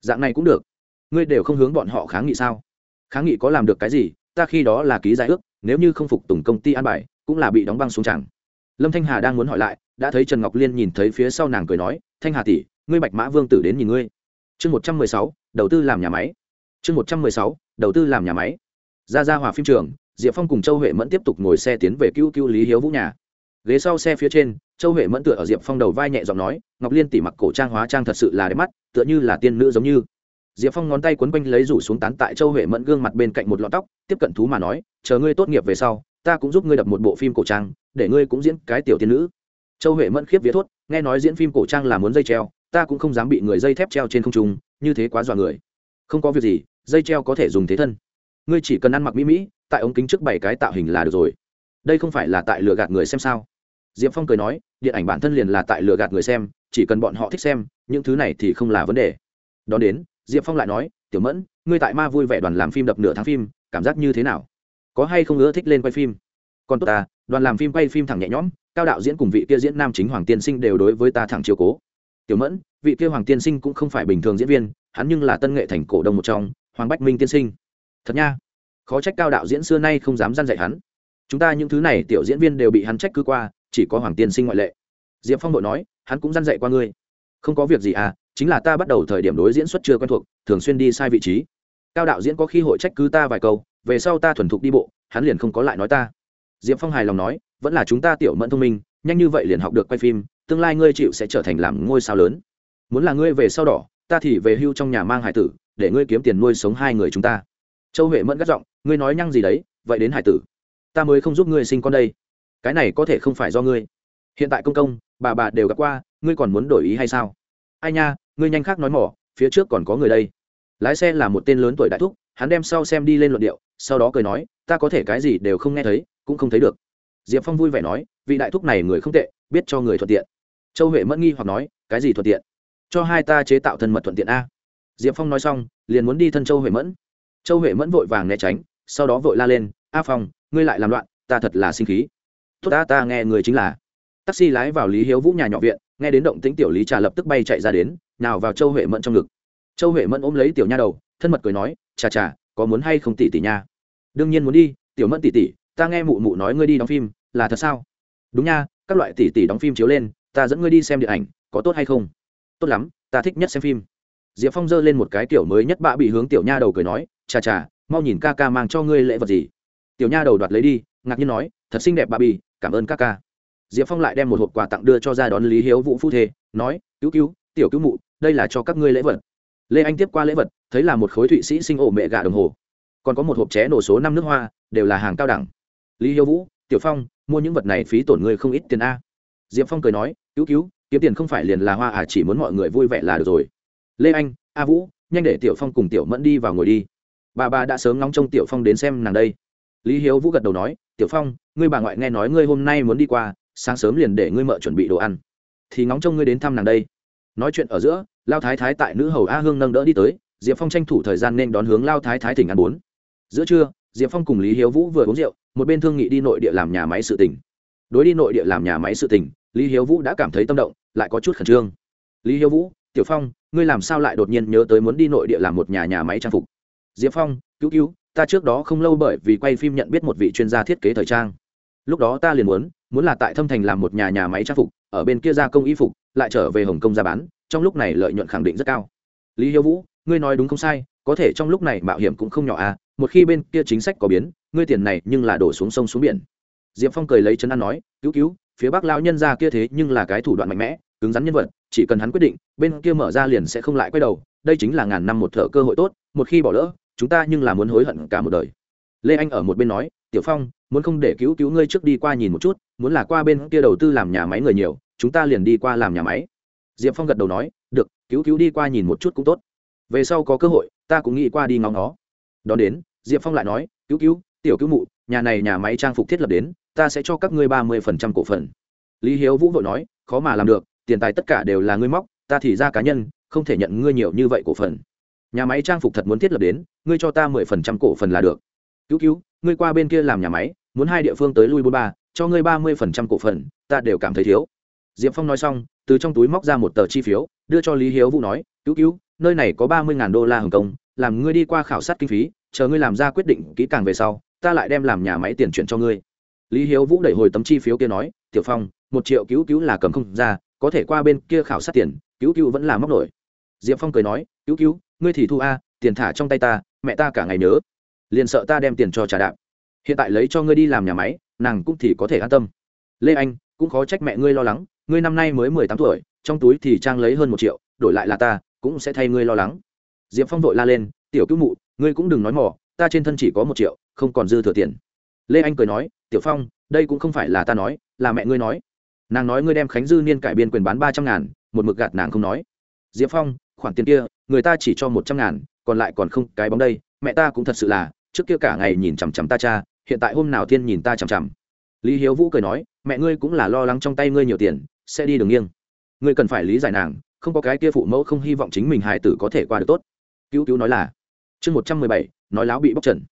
Dạng này cũng được. Ngươi đều không hướng bọn họ kháng nghị sao? Kháng nghị có làm được cái gì? Ta khi đó là ký giải ước, nếu như không phục tùng công ty an bài, cũng là bị đóng băng xuống chẳng. Lâm thanh hà đang muốn hỏi lại, đã thấy trần ngọc liên nhìn thấy phía sau nàng cười nói, thanh hà tỷ, ngươi bạch mã vương tử đến nhìn ngươi chương một trăm mười sáu, đầu tư làm nhà máy. Chương một trăm mười sáu, đầu tư làm nhà máy. Ra ra hòa phim trường, diệp phong cùng châu huệ mẫn tiếp tục ngồi xe tiến về cứu cứu lý hiếu vũ nhà. Ghế sau xe phía trên, châu huệ mẫn tựa ở diệp phong đầu vai nhẹ giọng nói, ngọc liên tỉ mặc cổ trang hóa trang thật sự là đẹp mắt, tựa như là tiên nữ giống như. Diệp phong ngón tay quấn quanh lấy rủ xuống tán tại châu huệ mẫn gương mặt bên cạnh một lọn tóc, tiếp cận thú mà nói, chờ ngươi tốt nghiệp về sau, ta cũng giúp ngươi đập một bộ phim cổ trang, để ngươi cũng diễn cái tiểu tiên nữ. Châu huệ mẫn khiếp vía thốt, nghe nói diễn phim cổ trang là muốn dây treo ta cũng không dám bị người dây thép treo trên không trung, như thế quá dọa người. Không có việc gì, dây treo có thể dùng thế thân. Ngươi chỉ cần ăn mặc mỹ mỹ, tại ống kính trước bảy cái tạo hình là được rồi. Đây không phải là tại lừa gạt người xem sao? Diệp phong cười nói, điện ảnh bản thân liền là tại lừa gạt người xem, chỉ cần bọn họ thích xem, những thứ này thì không là vấn đề. Đón đến, diệp phong lại nói, tiểu mẫn, ngươi tại ma vui vẻ đoàn làm phim đập nửa tháng phim, cảm giác như thế nào? Có hay không ưa thích lên quay phim? Còn tốt ta, đoàn làm phim quay phim thẳng nhẹ nhõm, cao đạo diễn cùng vị kia diễn nam chính hoàng tiên sinh đều đối với ta thẳng chiều cố tiểu mẫn, vị kia hoàng tiên sinh cũng không phải bình thường diễn viên, hắn nhưng là tân nghệ thành cổ đông một trong, hoàng bách minh tiên sinh. Thật nha. Khó trách cao đạo diễn xưa nay không dám gian dạy hắn. Chúng ta những thứ này tiểu diễn viên đều bị hắn trách cứ qua, chỉ có hoàng tiên sinh ngoại lệ. Diệp phong đội nói, hắn cũng gian dạy qua ngươi. Không có việc gì à chính là ta bắt đầu thời điểm đối diễn xuất chưa quen thuộc, thường xuyên đi sai vị trí. Cao đạo diễn có khi hội trách cứ ta vài câu, về sau ta thuần thục đi bộ, hắn liền không có lại nói ta. Diệp phong hài lòng nói, vẫn là chúng ta tiểu mẫn thông minh, nhanh như vậy liền học được quay phim tương lai ngươi chịu sẽ trở thành làm ngôi sao lớn. Muốn là ngươi về sau đỏ, ta thì về hưu trong nhà mang hải tử, để ngươi kiếm tiền nuôi sống hai người chúng ta. Châu huệ mẫn gắt giọng, ngươi nói nhăng gì đấy, vậy đến hải tử. Ta mới không giúp ngươi sinh con đây. Cái này có thể không phải do ngươi. Hiện tại công công, bà bà đều gặp qua, ngươi còn muốn đổi ý hay sao? Ai nha, ngươi nhanh khác nói mỏ, phía trước còn có người đây. Lái xe là một tên lớn tuổi đại thúc, hắn đem sau xem đi lên luận điệu, sau đó cười nói, ta có thể cái gì đều không nghe thấy, cũng không thấy được. Diệp phong vui vẻ nói, vị đại thúc này người không tệ, biết cho người thuận tiện châu huệ mẫn nghi hoặc nói, cái gì thuận tiện? Cho hai ta chế tạo thân mật thuận tiện a. Diệp phong nói xong, liền muốn đi thân châu huệ mẫn. Châu huệ mẫn vội vàng né tránh, sau đó vội la lên, a phong, ngươi lại làm loạn, ta thật là sinh khí. Tốt ta ta nghe người chính là. Taxi lái vào lý hiếu vũ nhà nhỏ viện, nghe đến động tĩnh tiểu lý trà lập tức bay chạy ra đến nào vào châu huệ mẫn trong ngực. Châu huệ mẫn ôm lấy tiểu nha đầu, thân mật cười nói, chà chà, có muốn hay không tỷ tỷ nha? Đương nhiên muốn đi, tiểu mẫn tỷ tỷ ta nghe mụ mụ nói ngươi đi đóng phim, là thật sao? Đúng nha, các loại tỷ tỷ đóng phim chiếu lên ta dẫn ngươi đi xem điện ảnh, có tốt hay không? Tốt lắm, ta thích nhất xem phim. Diệp phong giơ lên một cái kiểu mới nhất bạ bị hướng tiểu nha đầu cười nói, chà chà, mau nhìn ca ca mang cho ngươi lễ vật gì? Tiểu nha đầu đoạt lấy đi, ngạc nhiên nói, thật xinh đẹp bà bì cảm ơn ca ca. Diệp phong lại đem một hộp quà tặng đưa cho ra đón lý hiếu vũ phu thê, nói, cứu cứu, tiểu cứu mụ, đây là cho các ngươi lễ vật. Lê anh tiếp qua lễ vật, thấy là một khối thụy sĩ sinh ổ mẹ gà đồng hồ. Còn có một hộp ché nổ số năm nước hoa, đều là hàng cao đẳng. Lý hiếu vũ, tiểu phong, mua những vật này phí tổn ngươi không ít tiền a. Diệp phong cười nói cứu cứu, kiếm tiền không phải liền là hoa à chỉ muốn mọi người vui vẻ là được rồi. Lê anh, a vũ, nhanh để tiểu phong cùng tiểu mẫn đi vào ngồi đi. Bà bà đã sớm ngóng trông tiểu phong đến xem nàng đây. Lý hiếu vũ gật đầu nói, tiểu phong, ngươi bà ngoại nghe nói ngươi hôm nay muốn đi qua, sáng sớm liền để ngươi mợ chuẩn bị đồ ăn. Thì ngóng trông ngươi đến thăm nàng đây. Nói chuyện ở giữa, lao thái thái tại nữ hầu a hương nâng đỡ đi tới, diệp phong tranh thủ thời gian nên đón hướng lao thái thái thỉnh ăn bốn. Giữa trưa, diệp phong cùng lý hiếu vũ vừa uống rượu, một bên thương nghị đi nội địa làm nhà máy sự tỉnh đối đi nội địa làm nhà máy sự tỉnh lý hiếu vũ đã cảm thấy tâm động, lại có chút khẩn trương. Lý hiếu vũ, tiểu phong, ngươi làm sao lại đột nhiên nhớ tới muốn đi nội địa làm một nhà nhà máy trang phục? Diệp phong, cứu cứu, ta trước đó không lâu bởi vì quay phim nhận biết một vị chuyên gia thiết kế thời trang. Lúc đó ta liền muốn muốn là tại thâm thành làm một nhà nhà máy trang phục, ở bên kia gia công y phục, lại trở về hồng kông ra bán, trong lúc này lợi nhuận khẳng định rất cao. Lý hiếu vũ, ngươi nói đúng không sai, có thể trong lúc này mạo hiểm cũng không nhỏ à một khi bên kia chính sách có biến, ngươi tiền này nhưng là đổ xuống sông xuống biển. Diệp phong cười lấy chân ăn nói, cứu cứu phía bắc Lão nhân ra kia thế nhưng là cái thủ đoạn mạnh mẽ, cứng rắn nhân vật, chỉ cần hắn quyết định, bên kia mở ra liền sẽ không lại quay đầu, đây chính là ngàn năm một thợ cơ hội tốt, một khi bỏ lỡ, chúng ta nhưng là muốn hối hận cả một đời. Lê anh ở một bên nói, tiểu phong, muốn không để cứu cứu ngươi trước đi qua nhìn một chút, muốn là qua bên kia đầu tư làm nhà máy người nhiều, chúng ta liền đi qua làm nhà máy. Diệp phong gật đầu nói, được, cứu cứu đi qua nhìn một chút cũng tốt. Về sau có cơ hội, ta cũng nghĩ qua đi ngóng nó đón đến, diệp phong lại nói, cứu cứu, tiểu cứu mụ, nhà này nhà máy trang phục thiết lập đến ta sẽ cho các ngươi ba mươi phần trăm cổ phần. Lý hiếu vũ vội nói, khó mà làm được, tiền tài tất cả đều là ngươi móc, ta thì ra cá nhân, không thể nhận ngươi nhiều như vậy cổ phần. Nhà máy trang phục thật muốn thiết lập đến, ngươi cho ta mười phần trăm cổ phần là được. Cứu cứu, ngươi qua bên kia làm nhà máy, muốn hai địa phương tới lui bốn ba, cho ngươi ba mươi phần trăm cổ phần, ta đều cảm thấy thiếu. Diệp phong nói xong, từ trong túi móc ra một tờ chi phiếu, đưa cho lý hiếu vũ nói, cứu cứu, nơi này có ba mươi ngàn đô la hồng kông, làm ngươi đi qua khảo sát kinh phí, chờ ngươi làm ra quyết định kỹ càng về sau, ta lại đem làm nhà máy tiền chuyển cho ngươi lý hiếu vũ đẩy hồi tấm chi phiếu kia nói, tiểu phong, một triệu cứu cứu là cầm không ra, có thể qua bên kia khảo sát tiền, cứu cứu vẫn là móc nổi. Diệp phong cười nói, cứu cứu, ngươi thì thu a, tiền thả trong tay ta, mẹ ta cả ngày nhớ. Liền sợ ta đem tiền cho trả đạp. Hiện tại lấy cho ngươi đi làm nhà máy, nàng cũng thì có thể an tâm. Lê anh, cũng khó trách mẹ ngươi lo lắng, ngươi năm nay mới mười tám tuổi, trong túi thì trang lấy hơn một triệu, đổi lại là ta, cũng sẽ thay ngươi lo lắng. Diệp phong vội la lên, tiểu cứu mụ, ngươi cũng đừng nói mỏ ta trên thân chỉ có một triệu, không còn dư thừa tiền lê anh cười nói, tiểu phong, đây cũng không phải là ta nói, là mẹ ngươi nói. Nàng nói ngươi đem khánh dư niên cải biên quyền bán ba trăm ngàn, một mực gạt nàng không nói. Diệp phong, khoản tiền kia, người ta chỉ cho một trăm ngàn, còn lại còn không, cái bóng đây, mẹ ta cũng thật sự là, trước kia cả ngày nhìn chằm chằm ta cha, hiện tại hôm nào thiên nhìn ta chằm chằm. Lý hiếu vũ cười nói, mẹ ngươi cũng là lo lắng trong tay ngươi nhiều tiền, sẽ đi đường nghiêng. Ngươi cần phải lý giải nàng, không có cái kia phụ mẫu không hy vọng chính mình hài tử có thể qua được tốt. Cứu cứu nói là, chương một trăm mười bảy, nói láo bị bóc trần.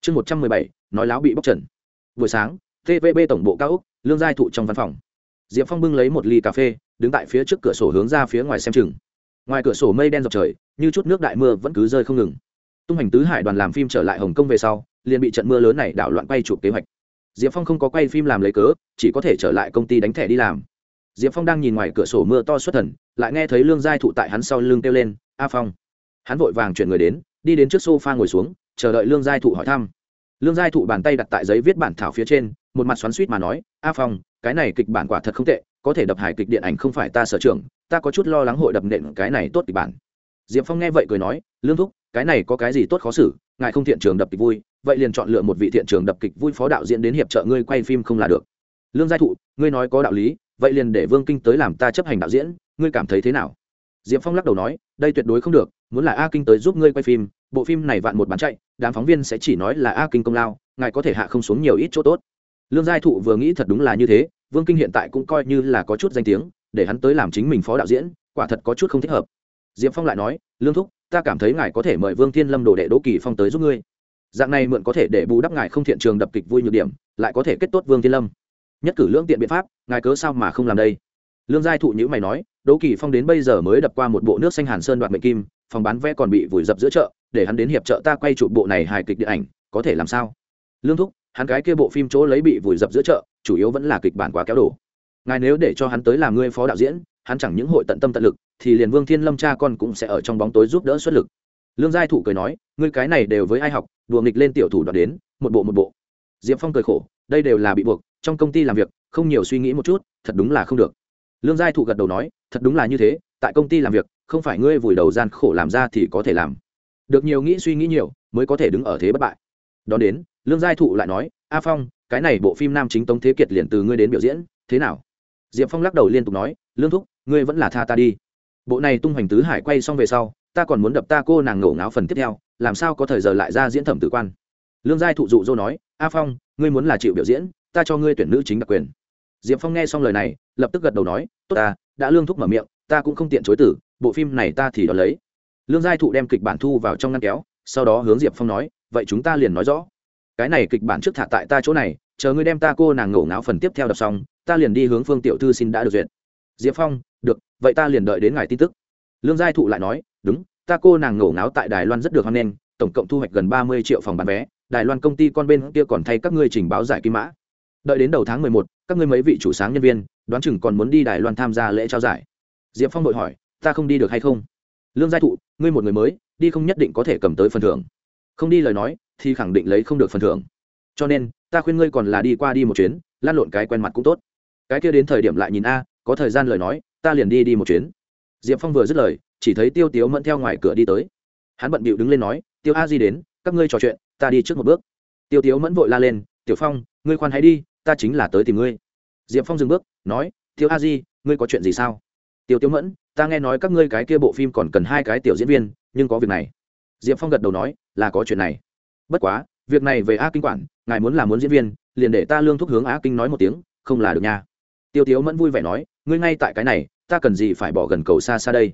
Chương một trăm mười bảy nói láo bị bóc trần. Buổi sáng tvb tổng bộ cao úc lương giai thụ trong văn phòng. Diệp phong bưng lấy một ly cà phê, đứng tại phía trước cửa sổ hướng ra phía ngoài xem chừng. Ngoài cửa sổ mây đen dọc trời, như chút nước đại mưa vẫn cứ rơi không ngừng. Tung hành tứ hải đoàn làm phim trở lại hồng kông về sau, liền bị trận mưa lớn này đảo loạn quay chụp kế hoạch. Diệp phong không có quay phim làm lấy cớ, chỉ có thể trở lại công ty đánh thẻ đi làm. Diệp phong đang nhìn ngoài cửa sổ mưa to xuất thần, lại nghe thấy lương giai thụ tại hắn sau lưng kêu lên, a phong. Hắn vội vàng chuyển người đến, đi đến trước s o f a ngồi xuống, chờ đợi lương giai thụ hỏi thăm lương giai thụ bàn tay đặt tại giấy viết bản thảo phía trên, một mặt xoắn suýt mà nói, a phong, cái này kịch bản quả thật không tệ, có thể đập hài kịch điện ảnh không phải ta sở trường, ta có chút lo lắng hội đập nện cái này tốt kịch bản. Diệp phong nghe vậy cười nói, lương thúc, cái này có cái gì tốt khó xử, ngài không thiện trường đập kịch vui, vậy liền chọn lựa một vị thiện trường đập kịch vui phó đạo diễn đến hiệp trợ ngươi quay phim không là được. Lương giai thụ, ngươi nói có đạo lý, vậy liền để vương kinh tới làm ta chấp hành đạo diễn, ngươi cảm thấy thế nào? Diệp phong lắc đầu nói, đây tuyệt đối không được muốn là a kinh tới giúp ngươi quay phim, bộ phim này vạn một bán chạy, đám phóng viên sẽ chỉ nói là a kinh công lao, ngài có thể hạ không xuống nhiều ít chỗ tốt. Lương giai thụ vừa nghĩ thật đúng là như thế, vương kinh hiện tại cũng coi như là có chút danh tiếng, để hắn tới làm chính mình phó đạo diễn, quả thật có chút không thích hợp. Diệp phong lại nói, lương thúc, ta cảm thấy ngài có thể mời vương thiên lâm đồ đệ đỗ kỳ phong tới giúp ngươi. Dạng này mượn có thể để bù đắp ngài không thiện trường đập kịch vui nhược điểm, lại có thể kết tốt vương thiên lâm. Nhất cử lương tiện biện pháp, ngài cớ sao mà không làm đây? Lương giai thụ nhữ mày nói, đỗ kỳ phong đến bây giờ mới đập qua một bộ nước xanh hàn sơn đoạt mệnh kim phòng bán vé còn bị vùi dập giữa chợ, để hắn đến hiệp trợ ta quay chụp bộ này hài kịch điện ảnh, có thể làm sao? Lương thúc, hắn cái kia bộ phim chỗ lấy bị vùi dập giữa chợ, chủ yếu vẫn là kịch bản quá kéo đổ. Ngài nếu để cho hắn tới làm ngươi phó đạo diễn, hắn chẳng những hội tận tâm tận lực, thì liền vương thiên lâm cha con cũng sẽ ở trong bóng tối giúp đỡ xuất lực. Lương giai thụ cười nói, ngươi cái này đều với ai học, đùa nghịch lên tiểu thủ đoạt đến, một bộ một bộ. Diệp phong cười khổ, đây đều là bị buộc, trong công ty làm việc, không nhiều suy nghĩ một chút, thật đúng là không được. Lương giai thụ gật đầu nói, thật đúng là như thế, tại công ty làm việc không phải ngươi vùi đầu gian khổ làm ra thì có thể làm. Được nhiều nghĩ suy nghĩ nhiều, mới có thể đứng ở thế bất bại. Đón đến, lương giai thụ lại nói, a phong, cái này bộ phim nam chính tống thế kiệt liền từ ngươi đến biểu diễn, thế nào? Diệp phong lắc đầu liên tục nói, lương thúc, ngươi vẫn là tha ta đi. Bộ này tung hoành tứ hải quay xong về sau, ta còn muốn đập ta cô nàng ngổ ngáo phần tiếp theo, làm sao có thời giờ lại ra diễn thẩm tử quan? Lương giai thụ dụ dỗ nói, a phong, ngươi muốn là chịu biểu diễn, ta cho ngươi tuyển nữ chính đặc quyền. Diệp phong nghe xong lời này, lập tức gật đầu nói, tốt ta, đã lương thúc mở miệng, ta cũng không tiện chối tử bộ phim này ta thì đón lấy. Lương giai thụ đem kịch bản thu vào trong ngăn kéo, sau đó hướng diệp phong nói, vậy chúng ta liền nói rõ. Cái này kịch bản trước thả tại ta chỗ này, chờ ngươi đem ta cô nàng ngổ ngáo phần tiếp theo đọc xong, ta liền đi hướng phương tiểu thư xin đã được duyệt. Diệp phong, được, vậy ta liền đợi đến ngày tin tức. Lương giai thụ lại nói, đúng, ta cô nàng ngổ ngáo tại đài loan rất được hoan nghênh, tổng cộng thu hoạch gần ba mươi triệu phòng bán vé, đài loan công ty con bên kia còn thay các ngươi trình báo giải kim mã. Đợi đến đầu tháng mười một, các ngươi mấy vị chủ sáng nhân viên, đoán chừng còn muốn đi đài loan tham gia lễ trao giải. Diệp phong đội hỏi ta không đi được hay không? Lương giai thụ, ngươi một người mới, đi không nhất định có thể cầm tới phần thưởng. Không đi lời nói, thì khẳng định lấy không được phần thưởng. Cho nên, ta khuyên ngươi còn là đi qua đi một chuyến lan lộn cái quen mặt cũng tốt. Cái kia đến thời điểm lại nhìn a, có thời gian lời nói, ta liền đi đi một chuyến. Diệp phong vừa dứt lời, chỉ thấy tiêu tiếu mẫn theo ngoài cửa đi tới. Hắn bận bịu đứng lên nói, tiêu a di đến, các ngươi trò chuyện, ta đi trước một bước. Tiêu tiếu mẫn vội la lên, tiểu phong, ngươi khoan hãy đi, ta chính là tới tìm ngươi. Diệp phong dừng bước, nói, tiêu a di, ngươi có chuyện gì sao? Tiêu tiếu mẫn ta nghe nói các ngươi cái kia bộ phim còn cần hai cái tiểu diễn viên, nhưng có việc này. Diệp phong gật đầu nói, là có chuyện này. Bất quá, việc này về a kinh quản, ngài muốn làm muốn diễn viên, liền để ta lương thúc hướng a kinh nói một tiếng, không là được nha. Tiêu tiếu mẫn vui vẻ nói, ngươi ngay tại cái này, ta cần gì phải bỏ gần cầu xa xa đây?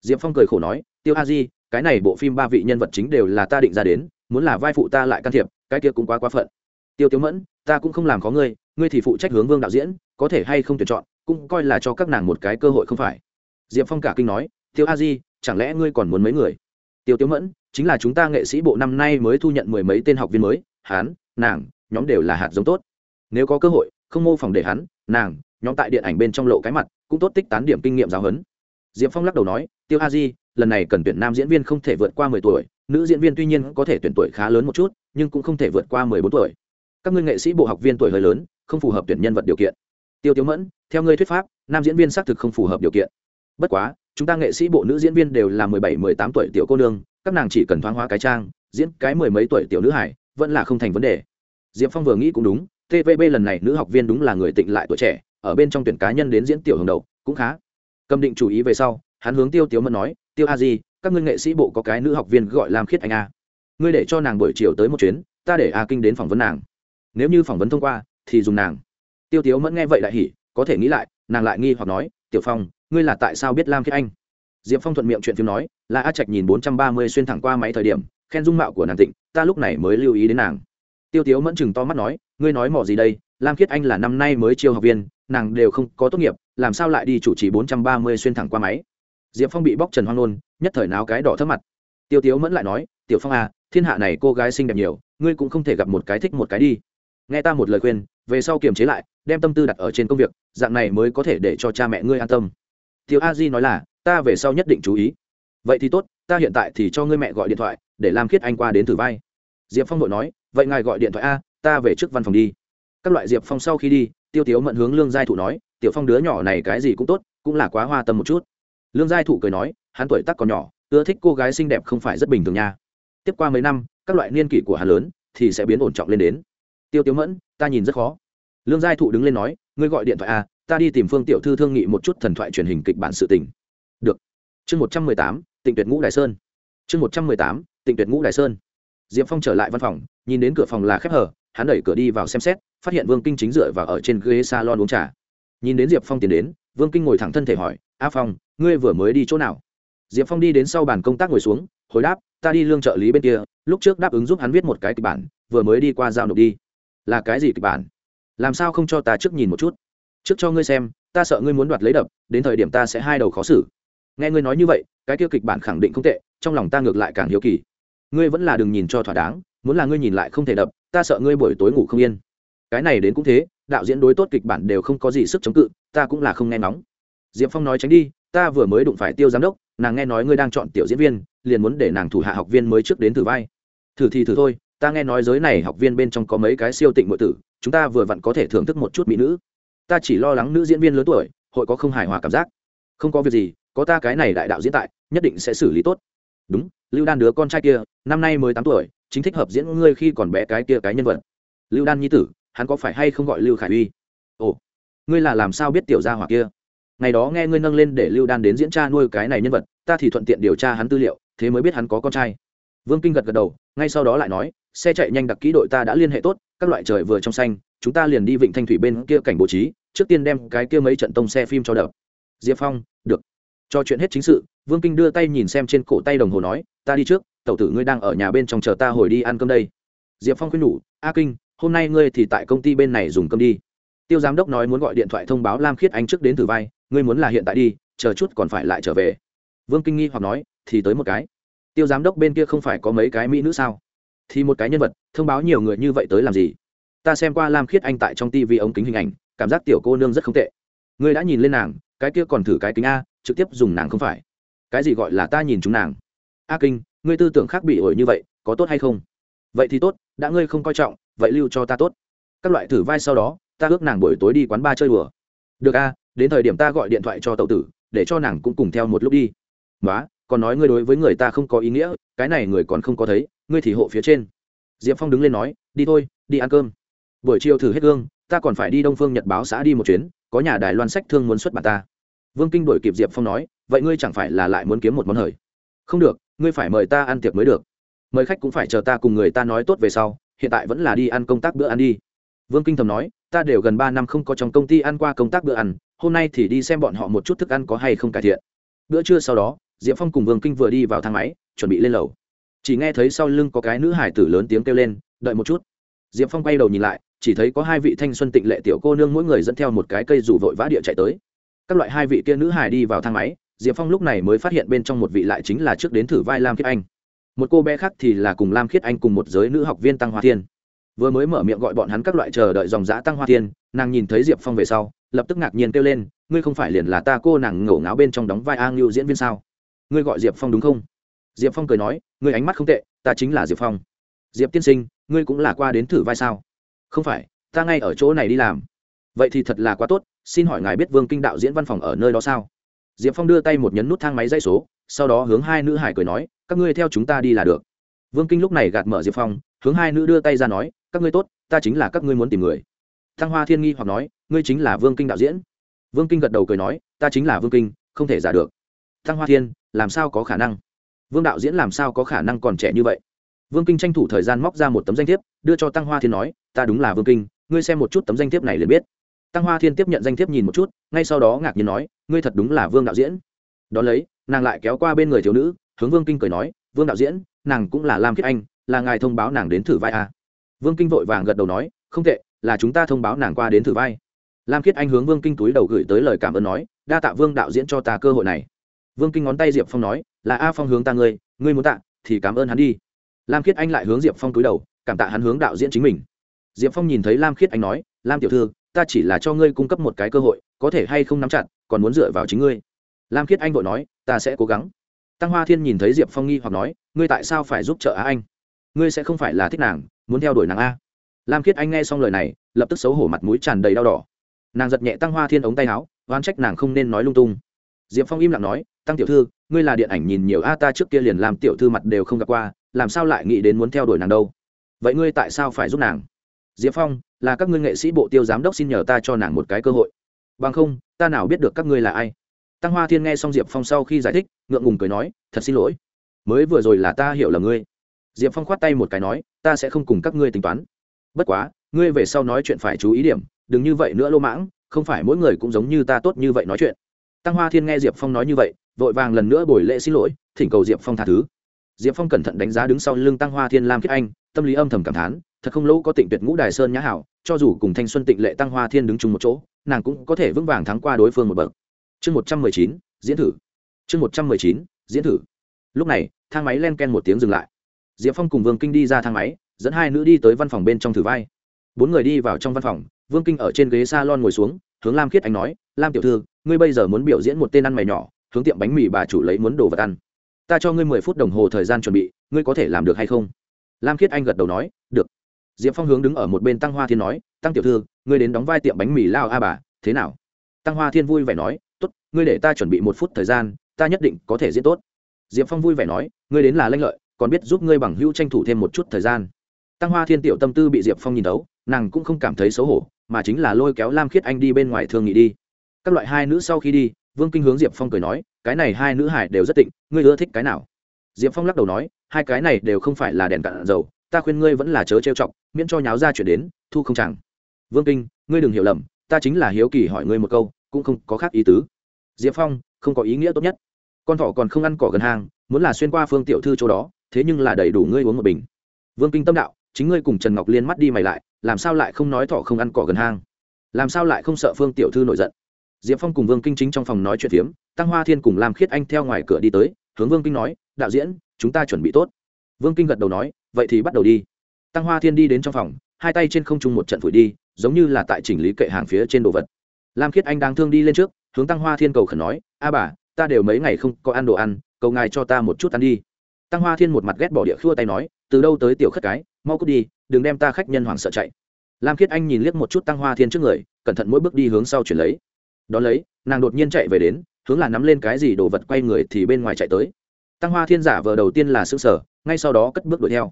Diệp phong cười khổ nói, tiêu a di, cái này bộ phim ba vị nhân vật chính đều là ta định ra đến, muốn là vai phụ ta lại can thiệp, cái kia cũng quá quá phận. Tiêu tiếu mẫn, ta cũng không làm có ngươi ngươi thì phụ trách hướng vương đạo diễn, có thể hay không tuyển chọn, cũng coi là cho các nàng một cái cơ hội không phải diệp phong cả kinh nói, tiêu a di, chẳng lẽ ngươi còn muốn mấy người? Tiêu tiêu mẫn, chính là chúng ta nghệ sĩ bộ năm nay mới thu nhận mười mấy tên học viên mới hán nàng, nhóm đều là hạt giống tốt. Nếu có cơ hội, không mô phỏng để hắn, nàng, nhóm tại điện ảnh bên trong lộ cái mặt, cũng tốt tích tán điểm kinh nghiệm giáo huấn. Diệp phong lắc đầu nói, tiêu a di, lần này cần tuyển nam diễn viên không thể vượt qua mười tuổi, nữ diễn viên tuy nhiên có thể tuyển tuổi khá lớn một chút, nhưng cũng không thể vượt qua mười bốn tuổi. Các ngươi nghệ sĩ bộ học viên tuổi hơi lớn, không phù hợp tuyển nhân vật điều kiện. Tiêu tiêu mẫn, theo ngươi thuyết pháp, nam diễn viên xác thực không phù hợp điều kiện bất quá, chúng ta nghệ sĩ bộ nữ diễn viên đều là mười bảy, mười tám tuổi tiểu cô nương, các nàng chỉ cần thoáng hóa cái trang, diễn cái mười mấy tuổi tiểu nữ hải vẫn là không thành vấn đề. Diệp phong vừa nghĩ cũng đúng tvb lần này nữ học viên đúng là người tịnh lại tuổi trẻ, ở bên trong tuyển cá nhân đến diễn tiểu hồng đầu, cũng khá. Cầm định chủ ý về sau, hắn hướng tiêu tiếu mẫn nói, tiêu a di, các ngươi nghệ sĩ bộ có cái nữ học viên gọi làm khiết anh a. Ngươi để cho nàng buổi chiều tới một chuyến, ta để a kinh đến phỏng vấn nàng. Nếu như phỏng vấn thông qua, thì dùng nàng. Tiêu tiếu mẫn nghe vậy lại hỉ, có thể nghĩ lại, nàng lại nghi hoặc nói, tiểu phong ngươi là tại sao biết lam khiết anh? Diệp phong thuận miệng chuyện phim nói, là a trạch nhìn bốn trăm ba mươi xuyên thẳng qua máy thời điểm, khen dung mạo của nàng tịnh, ta lúc này mới lưu ý đến nàng. Tiêu tiếu mẫn chừng to mắt nói, ngươi nói mỏ gì đây, lam khiết anh là năm nay mới chiêu học viên, nàng đều không có tốt nghiệp, làm sao lại đi chủ trì bốn trăm ba mươi xuyên thẳng qua máy? Diệp phong bị bóc trần hoang nôn nhất thời náo cái đỏ thấp mặt. Tiêu tiếu mẫn lại nói, tiểu phong à thiên hạ này cô gái xinh đẹp nhiều, ngươi cũng không thể gặp một cái thích một cái đi. Nghe ta một lời khuyên, về sau kiềm chế lại, đem tâm tư đặt ở trên công việc, dạng này mới có thể để cho cha mẹ ngươi an tâm tiêu a di nói là, ta về sau nhất định chú ý. Vậy thì tốt, ta hiện tại thì cho ngươi mẹ gọi điện thoại, để làm khiết anh qua đến thử vai. Diệp phong vội nói, vậy ngài gọi điện thoại a, ta về trước văn phòng đi. Các loại diệp phong sau khi đi, tiêu tiếu mận hướng lương giai thụ nói, tiểu phong đứa nhỏ này cái gì cũng tốt, cũng là quá hoa tâm một chút. Lương giai thụ cười nói, hắn tuổi tác còn nhỏ, ưa thích cô gái xinh đẹp không phải rất bình thường nha. Tiếp qua mấy năm, các loại niên kỷ của hắn lớn, thì sẽ biến ổn trọng lên đến. Tiêu tiếu mẫn, ta nhìn rất khó. Lương giai thụ đứng lên nói, ngươi gọi điện thoại a ta đi tìm phương tiểu thư thương nghị một chút thần thoại truyền hình kịch bản sự tình. Được. Chương một trăm mười tám, tịnh tuyệt ngũ đại sơn. Chương một trăm mười tám, tịnh tuyệt ngũ đại sơn. Diệp phong trở lại văn phòng, nhìn đến cửa phòng là khép hở hắn đẩy cửa đi vào xem xét, phát hiện vương kinh chính dựa vào ở trên ghế salon uống trà. Nhìn đến diệp phong tiến đến, vương kinh ngồi thẳng thân thể hỏi, a phong, ngươi vừa mới đi chỗ nào? Diệp phong đi đến sau bàn công tác ngồi xuống, hồi đáp, ta đi lương trợ lý bên kia, lúc trước đáp ứng giúp hắn viết một cái kịch bản, vừa mới đi qua giao nộp đi. Là cái gì kịch bản? Làm sao không cho ta trước nhìn một chút? Trước cho ngươi xem, ta sợ ngươi muốn đoạt lấy đập, đến thời điểm ta sẽ hai đầu khó xử. Nghe ngươi nói như vậy, cái kia kịch bản khẳng định không tệ, trong lòng ta ngược lại càng hiếu kỳ. Ngươi vẫn là đừng nhìn cho thỏa đáng, muốn là ngươi nhìn lại không thể đập, ta sợ ngươi buổi tối ngủ không yên. Cái này đến cũng thế, đạo diễn đối tốt kịch bản đều không có gì sức chống cự, ta cũng là không nghe nóng. Diệp phong nói tránh đi, ta vừa mới đụng phải tiêu giám đốc, nàng nghe nói ngươi đang chọn tiểu diễn viên, liền muốn để nàng thủ hạ học viên mới trước đến thử vai. Thử thì thử thôi, ta nghe nói giới này học viên bên trong có mấy cái siêu tịnh ngụy tử, chúng ta vừa vặn có thể thưởng thức một chút mỹ nữ ta chỉ lo lắng nữ diễn viên lớn tuổi, hội có không hài hòa cảm giác. Không có việc gì, có ta cái này đại đạo diễn tại, nhất định sẽ xử lý tốt. Đúng, lưu đan đứa con trai kia, năm nay mới tám tuổi, chính thích hợp diễn ngươi khi còn bé cái kia cái nhân vật. Lưu đan nhi tử, hắn có phải hay không gọi lưu khải uy? Ồ, ngươi là làm sao biết tiểu gia hỏa kia? Ngày đó nghe ngươi nâng lên để lưu đan đến diễn tra nuôi cái này nhân vật, ta thì thuận tiện điều tra hắn tư liệu, thế mới biết hắn có con trai. Vương kinh gật gật đầu, ngay sau đó lại nói, xe chạy nhanh đặc kỹ đội ta đã liên hệ tốt, các loại trời vừa trong xanh, chúng ta liền đi vịnh thanh thủy bên kia cảnh bố trí trước tiên đem cái kia mấy trận tông xe phim cho đập. Diệp phong, được. Cho chuyện hết chính sự, vương kinh đưa tay nhìn xem trên cổ tay đồng hồ nói, ta đi trước, tẩu tử ngươi đang ở nhà bên trong chờ ta hồi đi ăn cơm đây. Diệp phong khuyên nhủ, a kinh, hôm nay ngươi thì tại công ty bên này dùng cơm đi. Tiêu giám đốc nói muốn gọi điện thoại thông báo lam khiết anh trước đến từ vai, ngươi muốn là hiện tại đi, chờ chút còn phải lại trở về. Vương kinh nghi hoặc nói, thì tới một cái. Tiêu giám đốc bên kia không phải có mấy cái mỹ nữ sao? Thì một cái nhân vật, thông báo nhiều người như vậy tới làm gì? Ta xem qua lam khiết anh tại trong tivi ống kính hình ảnh cảm giác tiểu cô nương rất không tệ. Ngươi đã nhìn lên nàng, cái kia còn thử cái kính a, trực tiếp dùng nàng không phải. Cái gì gọi là ta nhìn chúng nàng? A kinh, ngươi tư tưởng khác bị ổi như vậy, có tốt hay không? Vậy thì tốt, đã ngươi không coi trọng, vậy lưu cho ta tốt. Các loại thử vai sau đó, ta ước nàng buổi tối đi quán ba chơi đùa. Được a, đến thời điểm ta gọi điện thoại cho tậu tử, để cho nàng cũng cùng theo một lúc đi. Nói còn nói ngươi đối với người ta không có ý nghĩa, cái này người còn không có thấy, ngươi thì hộ phía trên. Diệp phong đứng lên nói, đi thôi, đi ăn cơm. Buổi chiều thử hết gương ta còn phải đi đông phương, nhật báo xã đi một chuyến, có nhà đài loan sách thương muốn xuất bản ta. Vương kinh đổi kịp diệp phong nói, vậy ngươi chẳng phải là lại muốn kiếm một món hời? Không được, ngươi phải mời ta ăn tiệc mới được. Mời khách cũng phải chờ ta cùng người ta nói tốt về sau, hiện tại vẫn là đi ăn công tác bữa ăn đi. Vương kinh thầm nói, ta đều gần ba năm không có trong công ty ăn qua công tác bữa ăn, hôm nay thì đi xem bọn họ một chút thức ăn có hay không cải thiện. Bữa trưa sau đó, diệp phong cùng vương kinh vừa đi vào thang máy, chuẩn bị lên lầu. Chỉ nghe thấy sau lưng có cái nữ hải tử lớn tiếng kêu lên, đợi một chút. Diệp phong quay đầu nhìn lại chỉ thấy có hai vị thanh xuân tịnh lệ tiểu cô nương mỗi người dẫn theo một cái cây dù vội vã địa chạy tới. Các loại hai vị kia nữ hài đi vào thang máy, diệp phong lúc này mới phát hiện bên trong một vị lại chính là trước đến thử vai lam khiết anh. Một cô bé khác thì là cùng lam khiết anh cùng một giới nữ học viên tăng hoa thiên. Vừa mới mở miệng gọi bọn hắn các loại chờ đợi dòng giã tăng hoa thiên, nàng nhìn thấy diệp phong về sau, lập tức ngạc nhiên kêu lên, ngươi không phải liền là ta cô nàng ngổ ngáo bên trong đóng vai a ngưu diễn viên sao? Ngươi gọi diệp phong đúng không? Diệp phong cười nói, ngươi ánh mắt không tệ, ta chính là diệp phong. Diệp tiên sinh, ngươi cũng là qua đến thử vai sao? Không phải, ta ngay ở chỗ này đi làm. Vậy thì thật là quá tốt, xin hỏi ngài biết vương kinh đạo diễn văn phòng ở nơi đó sao? Diệp phong đưa tay một nhấn nút thang máy dây số, sau đó hướng hai nữ hải cười nói, các ngươi theo chúng ta đi là được. Vương kinh lúc này gạt mở diệp phong, hướng hai nữ đưa tay ra nói, các ngươi tốt, ta chính là các ngươi muốn tìm người. Thăng hoa thiên nghi hoặc nói, ngươi chính là vương kinh đạo diễn. Vương kinh gật đầu cười nói, ta chính là vương kinh, không thể giả được. Thăng hoa thiên, làm sao có khả năng? Vương đạo diễn làm sao có khả năng còn trẻ như vậy? Vương kinh tranh thủ thời gian móc ra một tấm danh thiếp, đưa cho tăng hoa thiên nói, ta đúng là vương kinh, ngươi xem một chút tấm danh thiếp này liền biết. Tăng hoa thiên tiếp nhận danh thiếp nhìn một chút, ngay sau đó ngạc nhiên nói, ngươi thật đúng là vương đạo diễn. Đón lấy, nàng lại kéo qua bên người thiếu nữ, hướng vương kinh cười nói, vương đạo diễn, nàng cũng là lam Kiết anh, là ngài thông báo nàng đến thử vai à. vương kinh vội vàng gật đầu nói, không tệ, là chúng ta thông báo nàng qua đến thử vai. Lam Kiết anh hướng vương kinh túi đầu gửi tới lời cảm ơn nói, đa tạ vương đạo diễn cho ta cơ hội này. Vương kinh ngón tay diệp phong nói, là a phong hướng ta ngươi ngươi muốn tạ, thì cảm ơn hắn đi lam khiết anh lại hướng diệp phong túi đầu, cảm tạ hắn hướng đạo diễn chính mình. Diệp phong nhìn thấy lam khiết anh nói, lam tiểu thư, ta chỉ là cho ngươi cung cấp một cái cơ hội, có thể hay không nắm chặt, còn muốn dựa vào chính ngươi. Lam khiết anh vội nói, ta sẽ cố gắng. Tăng hoa thiên nhìn thấy diệp phong nghi hoặc nói, ngươi tại sao phải giúp trợ á anh? Ngươi sẽ không phải là thích nàng, muốn theo đuổi nàng a? Lam khiết anh nghe xong lời này, lập tức xấu hổ mặt mũi tràn đầy đau đỏ. Nàng giật nhẹ tăng hoa thiên ống tay áo oan trách nàng không nên nói lung tung. Diệp phong im lặng nói, tăng tiểu thư, ngươi là điện ảnh nhìn nhiều a, ta trước kia liền làm tiểu thư mặt đều không gặp qua làm sao lại nghĩ đến muốn theo đuổi nàng đâu? Vậy ngươi tại sao phải giúp nàng? Diệp phong, là các ngươi nghệ sĩ bộ tiêu giám đốc xin nhờ ta cho nàng một cái cơ hội. Bằng không, ta nào biết được các ngươi là ai? Tăng hoa thiên nghe xong diệp phong sau khi giải thích, ngượng ngùng cười nói, thật xin lỗi. Mới vừa rồi là ta hiểu là ngươi. Diệp phong khoát tay một cái nói, ta sẽ không cùng các ngươi tính toán. Bất quá, ngươi về sau nói chuyện phải chú ý điểm, đừng như vậy nữa lô mãng, không phải mỗi người cũng giống như ta tốt như vậy nói chuyện. Tăng hoa thiên nghe diệp phong nói như vậy, vội vàng lần nữa bồi lễ xin lỗi, thỉnh cầu diệp phong tha thứ diệp phong cẩn thận đánh giá đứng sau lưng tăng hoa thiên lam kiết anh, tâm lý âm thầm cảm thán, thật không lâu có tịnh tuyệt ngũ đài sơn nhã hảo, cho dù cùng thanh xuân tịnh lệ tăng hoa thiên đứng chung một chỗ, nàng cũng có thể vững vàng thắng qua đối phương một bậc. Chương một trăm mười chín, diễn thử. Chương một trăm mười chín, diễn thử. Lúc này, thang máy len ken một tiếng dừng lại. Diệp phong cùng vương kinh đi ra thang máy, dẫn hai nữ đi tới văn phòng bên trong thử vai. Bốn người đi vào trong văn phòng, vương kinh ở trên ghế s a lon ngồi xuống, hướng lam khiết anh nói, lam tiểu thư, ngươi bây giờ muốn biểu diễn một tên ăn mày nhỏ, hướng tiệm bánh mì bà chủ lấy muốn đồ vật ăn ta cho ngươi mười phút đồng hồ thời gian chuẩn bị, ngươi có thể làm được hay không? Lam khiết anh gật đầu nói, được. Diệp phong hướng đứng ở một bên tăng hoa thiên nói, tăng tiểu thư, ngươi đến đóng vai tiệm bánh mì lao a bà, thế nào? Tăng hoa thiên vui vẻ nói, tốt, ngươi để ta chuẩn bị một phút thời gian, ta nhất định có thể diễn tốt. Diệp phong vui vẻ nói, ngươi đến là lanh lợi, còn biết giúp ngươi bằng hữu tranh thủ thêm một chút thời gian. Tăng hoa thiên tiểu tâm tư bị diệp phong nhìn tấu nàng cũng không cảm thấy xấu hổ, mà chính là lôi kéo lam khiết anh đi bên ngoài thương nghị đi. Các loại hai nữ sau khi đi, vương kinh hướng diệp phong cười nói cái này hai nữ hải đều rất tịnh, ngươi ưa thích cái nào? Diệp phong lắc đầu nói, hai cái này đều không phải là đèn cạn dầu, ta khuyên ngươi vẫn là chớ trêu chọc, miễn cho nháo ra chuyện đến, thu không chẳng. Vương kinh, ngươi đừng hiểu lầm, ta chính là hiếu kỳ hỏi ngươi một câu, cũng không có khác ý tứ. Diệp phong, không có ý nghĩa tốt nhất. Con thỏ còn không ăn cỏ gần hàng, muốn là xuyên qua phương tiểu thư chỗ đó, thế nhưng là đầy đủ ngươi uống một bình. Vương kinh tâm đạo, chính ngươi cùng trần ngọc liên mắt đi mày lại, làm sao lại không nói thỏ không ăn cỏ gần hang làm sao lại không sợ phương tiểu thư nổi giận? Diệp phong cùng vương kinh chính trong phòng nói chuyện phiếm, tăng hoa thiên cùng làm khiết anh theo ngoài cửa đi tới, hướng vương kinh nói, đạo diễn, chúng ta chuẩn bị tốt. Vương kinh gật đầu nói, vậy thì bắt đầu đi. Tăng hoa thiên đi đến trong phòng, hai tay trên không trung một trận phủi đi, giống như là tại chỉnh lý kệ hàng phía trên đồ vật. Lam khiết anh đang thương đi lên trước, hướng tăng hoa thiên cầu khẩn nói, a bà, ta đều mấy ngày không có ăn đồ ăn, cầu ngài cho ta một chút ăn đi. Tăng hoa thiên một mặt ghét bỏ địa khua tay nói, từ đâu tới tiểu khất cái, mau cút đi, đừng đem ta khách nhân hoàng sợ chạy. Lam khiết anh nhìn liếc một chút tăng hoa thiên trước người, cẩn thận mỗi bước đi hướng sau chuyển lấy đón lấy, nàng đột nhiên chạy về đến, hướng là nắm lên cái gì đồ vật quay người thì bên ngoài chạy tới. Tăng hoa thiên giả vờ đầu tiên là xương sở ngay sau đó cất bước đuổi theo.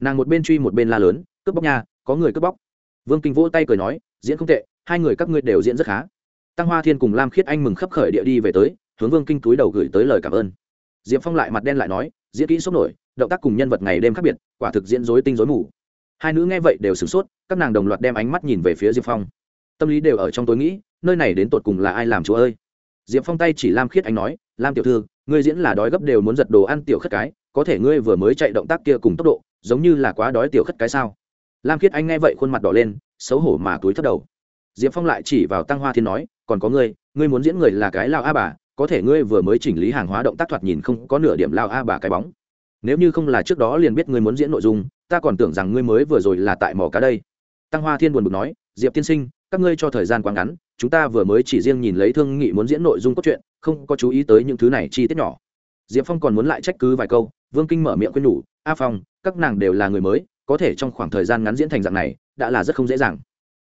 Nàng một bên truy một bên la lớn, cướp bóc nha, có người cướp bóc. Vương kinh vỗ tay cười nói, diễn không tệ, hai người các ngươi đều diễn rất khá. Tăng hoa thiên cùng lam khiết anh mừng khấp khởi địa đi về tới, hướng vương kinh túi đầu gửi tới lời cảm ơn. Diệp phong lại mặt đen lại nói, diễn kỹ sốc nổi, động tác cùng nhân vật ngày đêm khác biệt, quả thực diễn dối tinh dối mù. Hai nữ nghe vậy đều sửng sốt, các nàng đồng loạt đem ánh mắt nhìn về phía diệp phong. Tâm lý đều ở trong tối nghĩ nơi này đến tột cùng là ai làm chúa ơi? Diệp phong tay chỉ lam khiết anh nói, lam tiểu thư, ngươi diễn là đói gấp đều muốn giật đồ ăn tiểu khất cái, có thể ngươi vừa mới chạy động tác kia cùng tốc độ, giống như là quá đói tiểu khất cái sao? Lam khiết anh nghe vậy khuôn mặt đỏ lên, xấu hổ mà túi thất đầu. Diệp phong lại chỉ vào tăng hoa thiên nói, còn có ngươi ngươi muốn diễn người là cái lao a bà, có thể ngươi vừa mới chỉnh lý hàng hóa động tác thoạt nhìn không có nửa điểm lao a bà cái bóng. Nếu như không là trước đó liền biết ngươi muốn diễn nội dung, ta còn tưởng rằng ngươi mới vừa rồi là tại mỏ cá đây. Tăng hoa thiên buồn bực nói, diệp tiên sinh các ngươi cho thời gian quá ngắn, chúng ta vừa mới chỉ riêng nhìn lấy thương nghị muốn diễn nội dung cốt truyện, không có chú ý tới những thứ này chi tiết nhỏ. Diệp phong còn muốn lại trách cứ vài câu, vương kinh mở miệng quên nhủ, a phong, các nàng đều là người mới, có thể trong khoảng thời gian ngắn diễn thành dạng này, đã là rất không dễ dàng.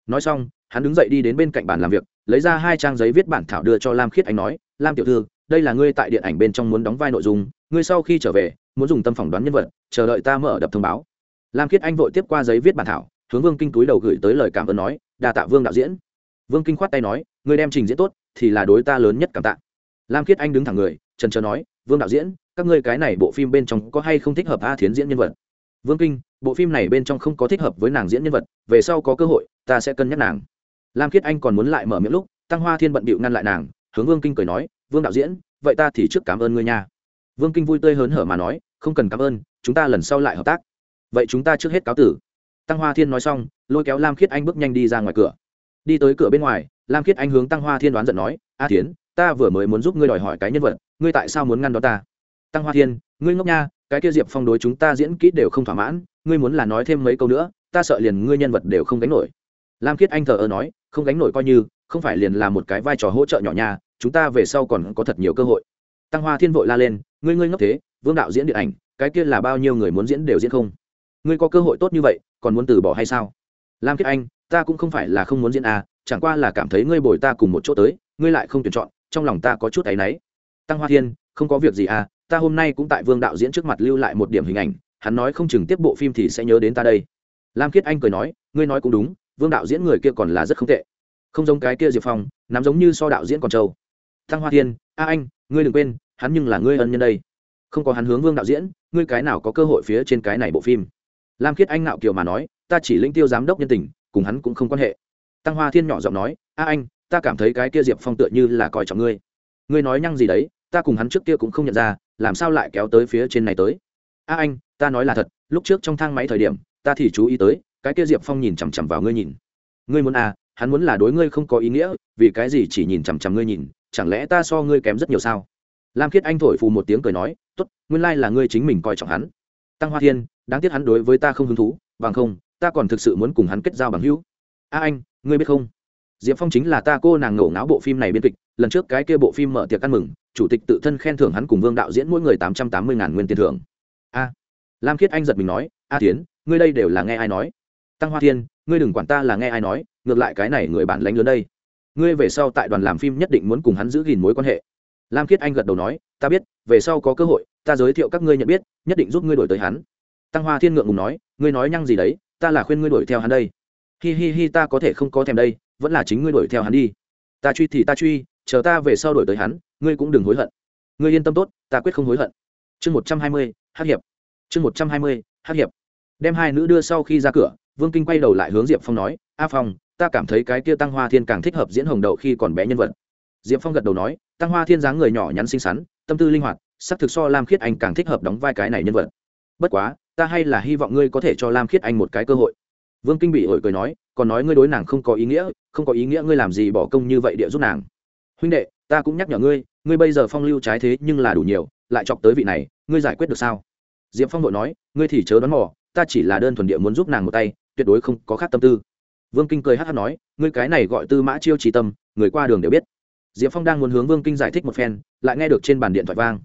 Nói xong, hắn đứng dậy đi đến bên cạnh bàn làm việc, lấy ra hai trang giấy viết bản thảo đưa cho lam khiết anh nói, lam tiểu thư, đây là ngươi tại điện ảnh bên trong muốn đóng vai nội dung, ngươi sau khi trở về, muốn dùng tâm phỏng đoán nhân vật, chờ đợi ta mở đập thông báo. Lam khiết anh vội tiếp qua giấy viết bản thảo hướng vương kinh túi đầu gửi tới lời cảm ơn nói, đa tạ vương đạo diễn. Vương kinh khoát tay nói người đem trình diễn tốt, thì là đối ta lớn nhất cảm tạ. Lam khiết anh đứng thẳng người, trần trờ nói, vương đạo diễn, các ngươi cái này bộ phim bên trong có hay không thích hợp a thiến diễn nhân vật? Vương kinh, bộ phim này bên trong không có thích hợp với nàng diễn nhân vật, về sau có cơ hội, ta sẽ cân nhắc nàng. Lam khiết anh còn muốn lại mở miệng lúc, tăng hoa thiên bận bịu ngăn lại nàng, hướng vương kinh cười nói, vương đạo diễn, vậy ta thì trước cảm ơn ngươi nha. Vương kinh vui tươi hớn hở mà nói, không cần cảm ơn, chúng ta lần sau lại hợp tác. Vậy chúng ta trước hết cáo tử tăng hoa thiên nói xong, lôi kéo lam khiết anh bước nhanh đi ra ngoài cửa. Đi tới cửa bên ngoài, lam khiết anh hướng tăng hoa thiên đoán giận nói, a tiến ta vừa mới muốn giúp ngươi đòi hỏi cái nhân vật, ngươi tại sao muốn ngăn đó ta? Tăng hoa thiên, ngươi ngốc nha, cái kia diệp phong đối chúng ta diễn kỹ đều không thỏa mãn, ngươi muốn là nói thêm mấy câu nữa, ta sợ liền ngươi nhân vật đều không gánh nổi. Lam khiết anh thờ ơ nói, không gánh nổi coi như, không phải liền là một cái vai trò hỗ trợ nhỏ nha, chúng ta về sau còn có thật nhiều cơ hội. Tăng hoa thiên vội la lên, ngươi ngươi ngốc thế, vương đạo diễn điện ảnh, cái kia là bao nhiêu người muốn diễn đều diễn không? Ngươi có cơ hội tốt như vậy còn muốn từ bỏ hay sao? Lam kiết anh, ta cũng không phải là không muốn diễn à chẳng qua là cảm thấy ngươi bồi ta cùng một chỗ tới, ngươi lại không tuyển chọn, trong lòng ta có chút áy náy. Tăng hoa thiên, không có việc gì à ta hôm nay cũng tại vương đạo diễn trước mặt lưu lại một điểm hình ảnh, hắn nói không chừng tiếp bộ phim thì sẽ nhớ đến ta đây. Lam kiết anh cười nói, ngươi nói cũng đúng, vương đạo diễn người kia còn là rất không tệ. Không giống cái kia diệp phong, nắm giống như so đạo diễn còn châu thăng hoa thiên, a anh, ngươi đừng quên, hắn nhưng là ngươi ân nhân đây. Không có hắn hướng vương đạo diễn, ngươi cái nào có cơ hội phía trên cái này bộ phim? Lam khiết anh nạo kiều mà nói, ta chỉ linh tiêu giám đốc nhân tình, cùng hắn cũng không quan hệ. Tăng hoa thiên nhỏ giọng nói, a anh, ta cảm thấy cái kia diệp phong tựa như là coi trọng ngươi. Ngươi nói nhăng gì đấy, ta cùng hắn trước kia cũng không nhận ra, làm sao lại kéo tới phía trên này tới? A anh, ta nói là thật, lúc trước trong thang máy thời điểm, ta thì chú ý tới, cái kia diệp phong nhìn chằm chằm vào ngươi nhìn. Ngươi muốn à hắn muốn là đối ngươi không có ý nghĩa, vì cái gì chỉ nhìn chằm chằm ngươi nhìn, chẳng lẽ ta so ngươi kém rất nhiều sao? Lam khiết anh thổi phù một tiếng cười nói t ố t nguyên lai là ngươi chính mình coi trọng hắn. Tăng hoa thiên đáng tiếc hắn đối với ta không hứng thú, bằng không, ta còn thực sự muốn cùng hắn kết giao bằng hữu. A anh, ngươi biết không? Diệp phong chính là ta cô nàng ngổ ngáo bộ phim này biên kịch, lần trước cái kia bộ phim mở tiệc ăn mừng, chủ tịch tự thân khen thưởng hắn cùng vương đạo diễn mỗi người tám trăm tám mươi ngàn nguyên tiền thưởng. A. Lam khiết anh giật mình nói, a tiến ngươi đây đều là nghe ai nói? Tăng hoa thiên, ngươi đừng quản ta là nghe ai nói, ngược lại cái này người bản lánh lớn đây. Ngươi về sau tại đoàn làm phim nhất định muốn cùng hắn giữ gìn mối quan hệ. Lam khiết anh gật đầu nói, ta biết, về sau có cơ hội, ta giới thiệu các ngươi nhận biết, nhất định giúp ngươi đổi tới hắn tăng hoa thiên ngượng ngùng nói, ngươi nói nhăng gì đấy, ta là khuyên ngươi đuổi theo hắn đây. Hi hi hi, ta có thể không có thèm đây, vẫn là chính ngươi đuổi theo hắn đi. Ta truy thì ta truy, chờ ta về sau đuổi tới hắn, ngươi cũng đừng hối hận. Ngươi yên tâm tốt, ta quyết không hối hận. Chương một trăm hai mươi hát hiệp. Chương một trăm hai mươi hát hiệp. Đem hai nữ đưa sau khi ra cửa, vương kinh quay đầu lại hướng diệp phong nói, a phong, ta cảm thấy cái kia tăng hoa thiên càng thích hợp diễn hồng đậu khi còn bé nhân vật. Diệp phong gật đầu nói, tăng hoa thiên dáng người nhỏ nhắn xinh xắn, tâm tư linh hoạt, sắc thực so lam khiết anh càng thích hợp đóng vai cái này nhân vật. Bất quá ta hay là hy vọng ngươi có thể cho lam khiết anh một cái cơ hội. Vương kinh bị ổi cười nói, còn nói ngươi đối nàng không có ý nghĩa, không có ý nghĩa ngươi làm gì bỏ công như vậy địa giúp nàng. Huynh đệ, ta cũng nhắc nhở ngươi ngươi bây giờ phong lưu trái thế nhưng là đủ nhiều, lại chọc tới vị này, ngươi giải quyết được sao? Diệp phong đội nói, ngươi thì chớ đoán mò, ta chỉ là đơn thuần địa muốn giúp nàng một tay, tuyệt đối không có khác tâm tư. Vương kinh cười hát hát nói, ngươi cái này gọi tư mã chiêu trí tâm, người qua đường đều biết. Diệp phong đang muốn hướng vương kinh giải thích một phen, lại nghe được trên bàn điện thoại vang.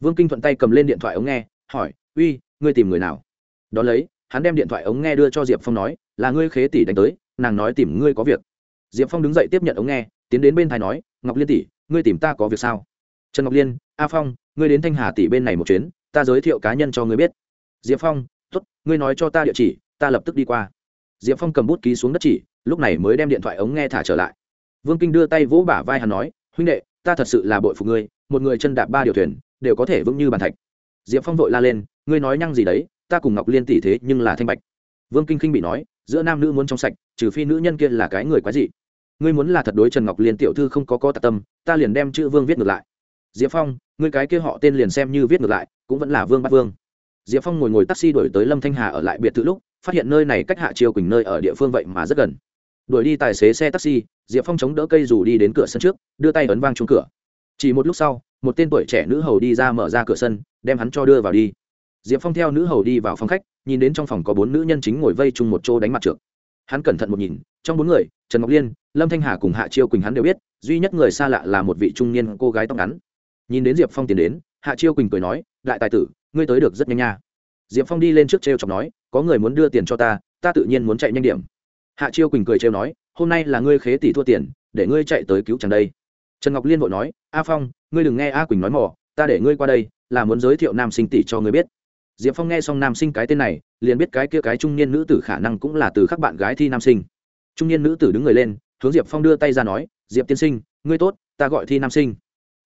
Vương kinh thuận tay cầm lên điện thoại ống nghe, hỏi, uy ngươi tìm người nào? Đón lấy, hắn đem điện thoại ống nghe đưa cho diệp phong nói, là ngươi khế tỷ đánh tới, nàng nói tìm ngươi có việc. Diệp phong đứng dậy tiếp nhận ống nghe, tiến đến bên thai nói, ngọc liên tỷ, ngươi tìm ta có việc sao? Trần ngọc liên, a phong, ngươi đến thanh hà tỷ bên này một chuyến, ta giới thiệu cá nhân cho ngươi biết. Diệp phong t ố t ngươi nói cho ta địa chỉ, ta lập tức đi qua. Diệp phong cầm bút ký xuống đất chỉ, lúc này mới đem điện thoại ống nghe thả trở lại. Vương kinh đưa tay vỗ bả vai hắn nói, huynh đệ, ta thật sự là bội phụ ngươi, một người chân đạp ba điều thuyền, đều có thể vững như bàn thạch. Diệp phong vội la lên ngươi nói nhăng gì đấy, ta cùng ngọc liên tỷ thế nhưng là thanh bạch. Vương kinh khinh bị nói, giữa nam nữ muốn trong sạch, trừ phi nữ nhân kia là cái người quái dị. Ngươi muốn là thật đối trần ngọc liên tiểu thư không có có tạc tâm, ta liền đem chữ vương viết ngược lại. Diệp phong, ngươi cái kia họ tên liền xem như viết ngược lại, cũng vẫn là vương bắt vương. Diệp phong ngồi ngồi taxi đổi tới lâm thanh hà ở lại biệt thự lúc, phát hiện nơi này cách hạ chiêu quỳnh nơi ở địa phương vậy mà rất gần. Đuổi đi tài xế xe taxi, diệp phong chống đỡ cây dù đi đến cửa sân trước, đưa tay ấn vang trúng cửa. Chỉ một lúc sau, một tên tuổi trẻ nữ hầu đi ra mở ra cửa sân, đem hắn cho đưa vào đi diệp phong theo nữ hầu đi vào phòng khách, nhìn đến trong phòng có bốn nữ nhân chính ngồi vây chung một chỗ đánh mặt trượt hắn cẩn thận một nhìn, trong bốn người, trần ngọc liên, lâm thanh hà cùng hạ chiêu quỳnh hắn đều biết, duy nhất người xa lạ là một vị trung niên cô gái tóc ngắn. Nhìn đến diệp phong tiến đến, hạ chiêu quỳnh cười nói, đại tài tử, ngươi tới được rất nhanh nha. Diệp phong đi lên trước t r e o chọc nói, có người muốn đưa tiền cho ta ta tự nhiên muốn chạy nhanh điểm. Hạ chiêu quỳnh cười trêu nói, hôm nay là ngươi khế tỷ thua tiền, để ngươi chạy tới cứu chẳng đây. Trần ngọc liên vội nói, a phong, ngươi đừng nghe a quỳnh nói mỏ ta để ngươi qua đây, là muốn giới thiệu nam sinh tỷ cho ngươi biết diệp phong nghe xong nam sinh cái tên này, liền biết cái kia cái trung niên nữ tử khả năng cũng là từ các bạn gái thi nam sinh. Trung niên nữ tử đứng người lên, hướng diệp phong đưa tay ra nói, diệp tiên sinh, ngươi tốt, ta gọi thi nam sinh.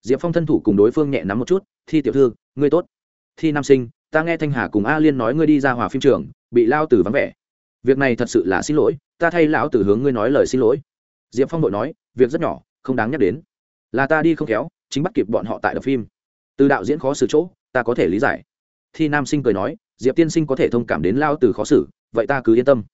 Diệp phong thân thủ cùng đối phương nhẹ nắm một chút, thi tiểu thư, ngươi tốt. Thi nam sinh, ta nghe thanh hà cùng a liên nói ngươi đi ra hòa phim trường, bị lao tử vắng vẻ. Việc này thật sự là xin lỗi, ta thay lão tử hướng ngươi nói lời xin lỗi. Diệp phong đội nói, việc rất nhỏ, không đáng nhắc đến. Là ta đi không khéo, chính bắt kịp bọn họ tại đập phim. Từ đạo diễn khó xử chỗ, ta có thể lý giải thi nam sinh cười nói, diệp tiên sinh có thể thông cảm đến lao từ khó xử, vậy ta cứ yên tâm.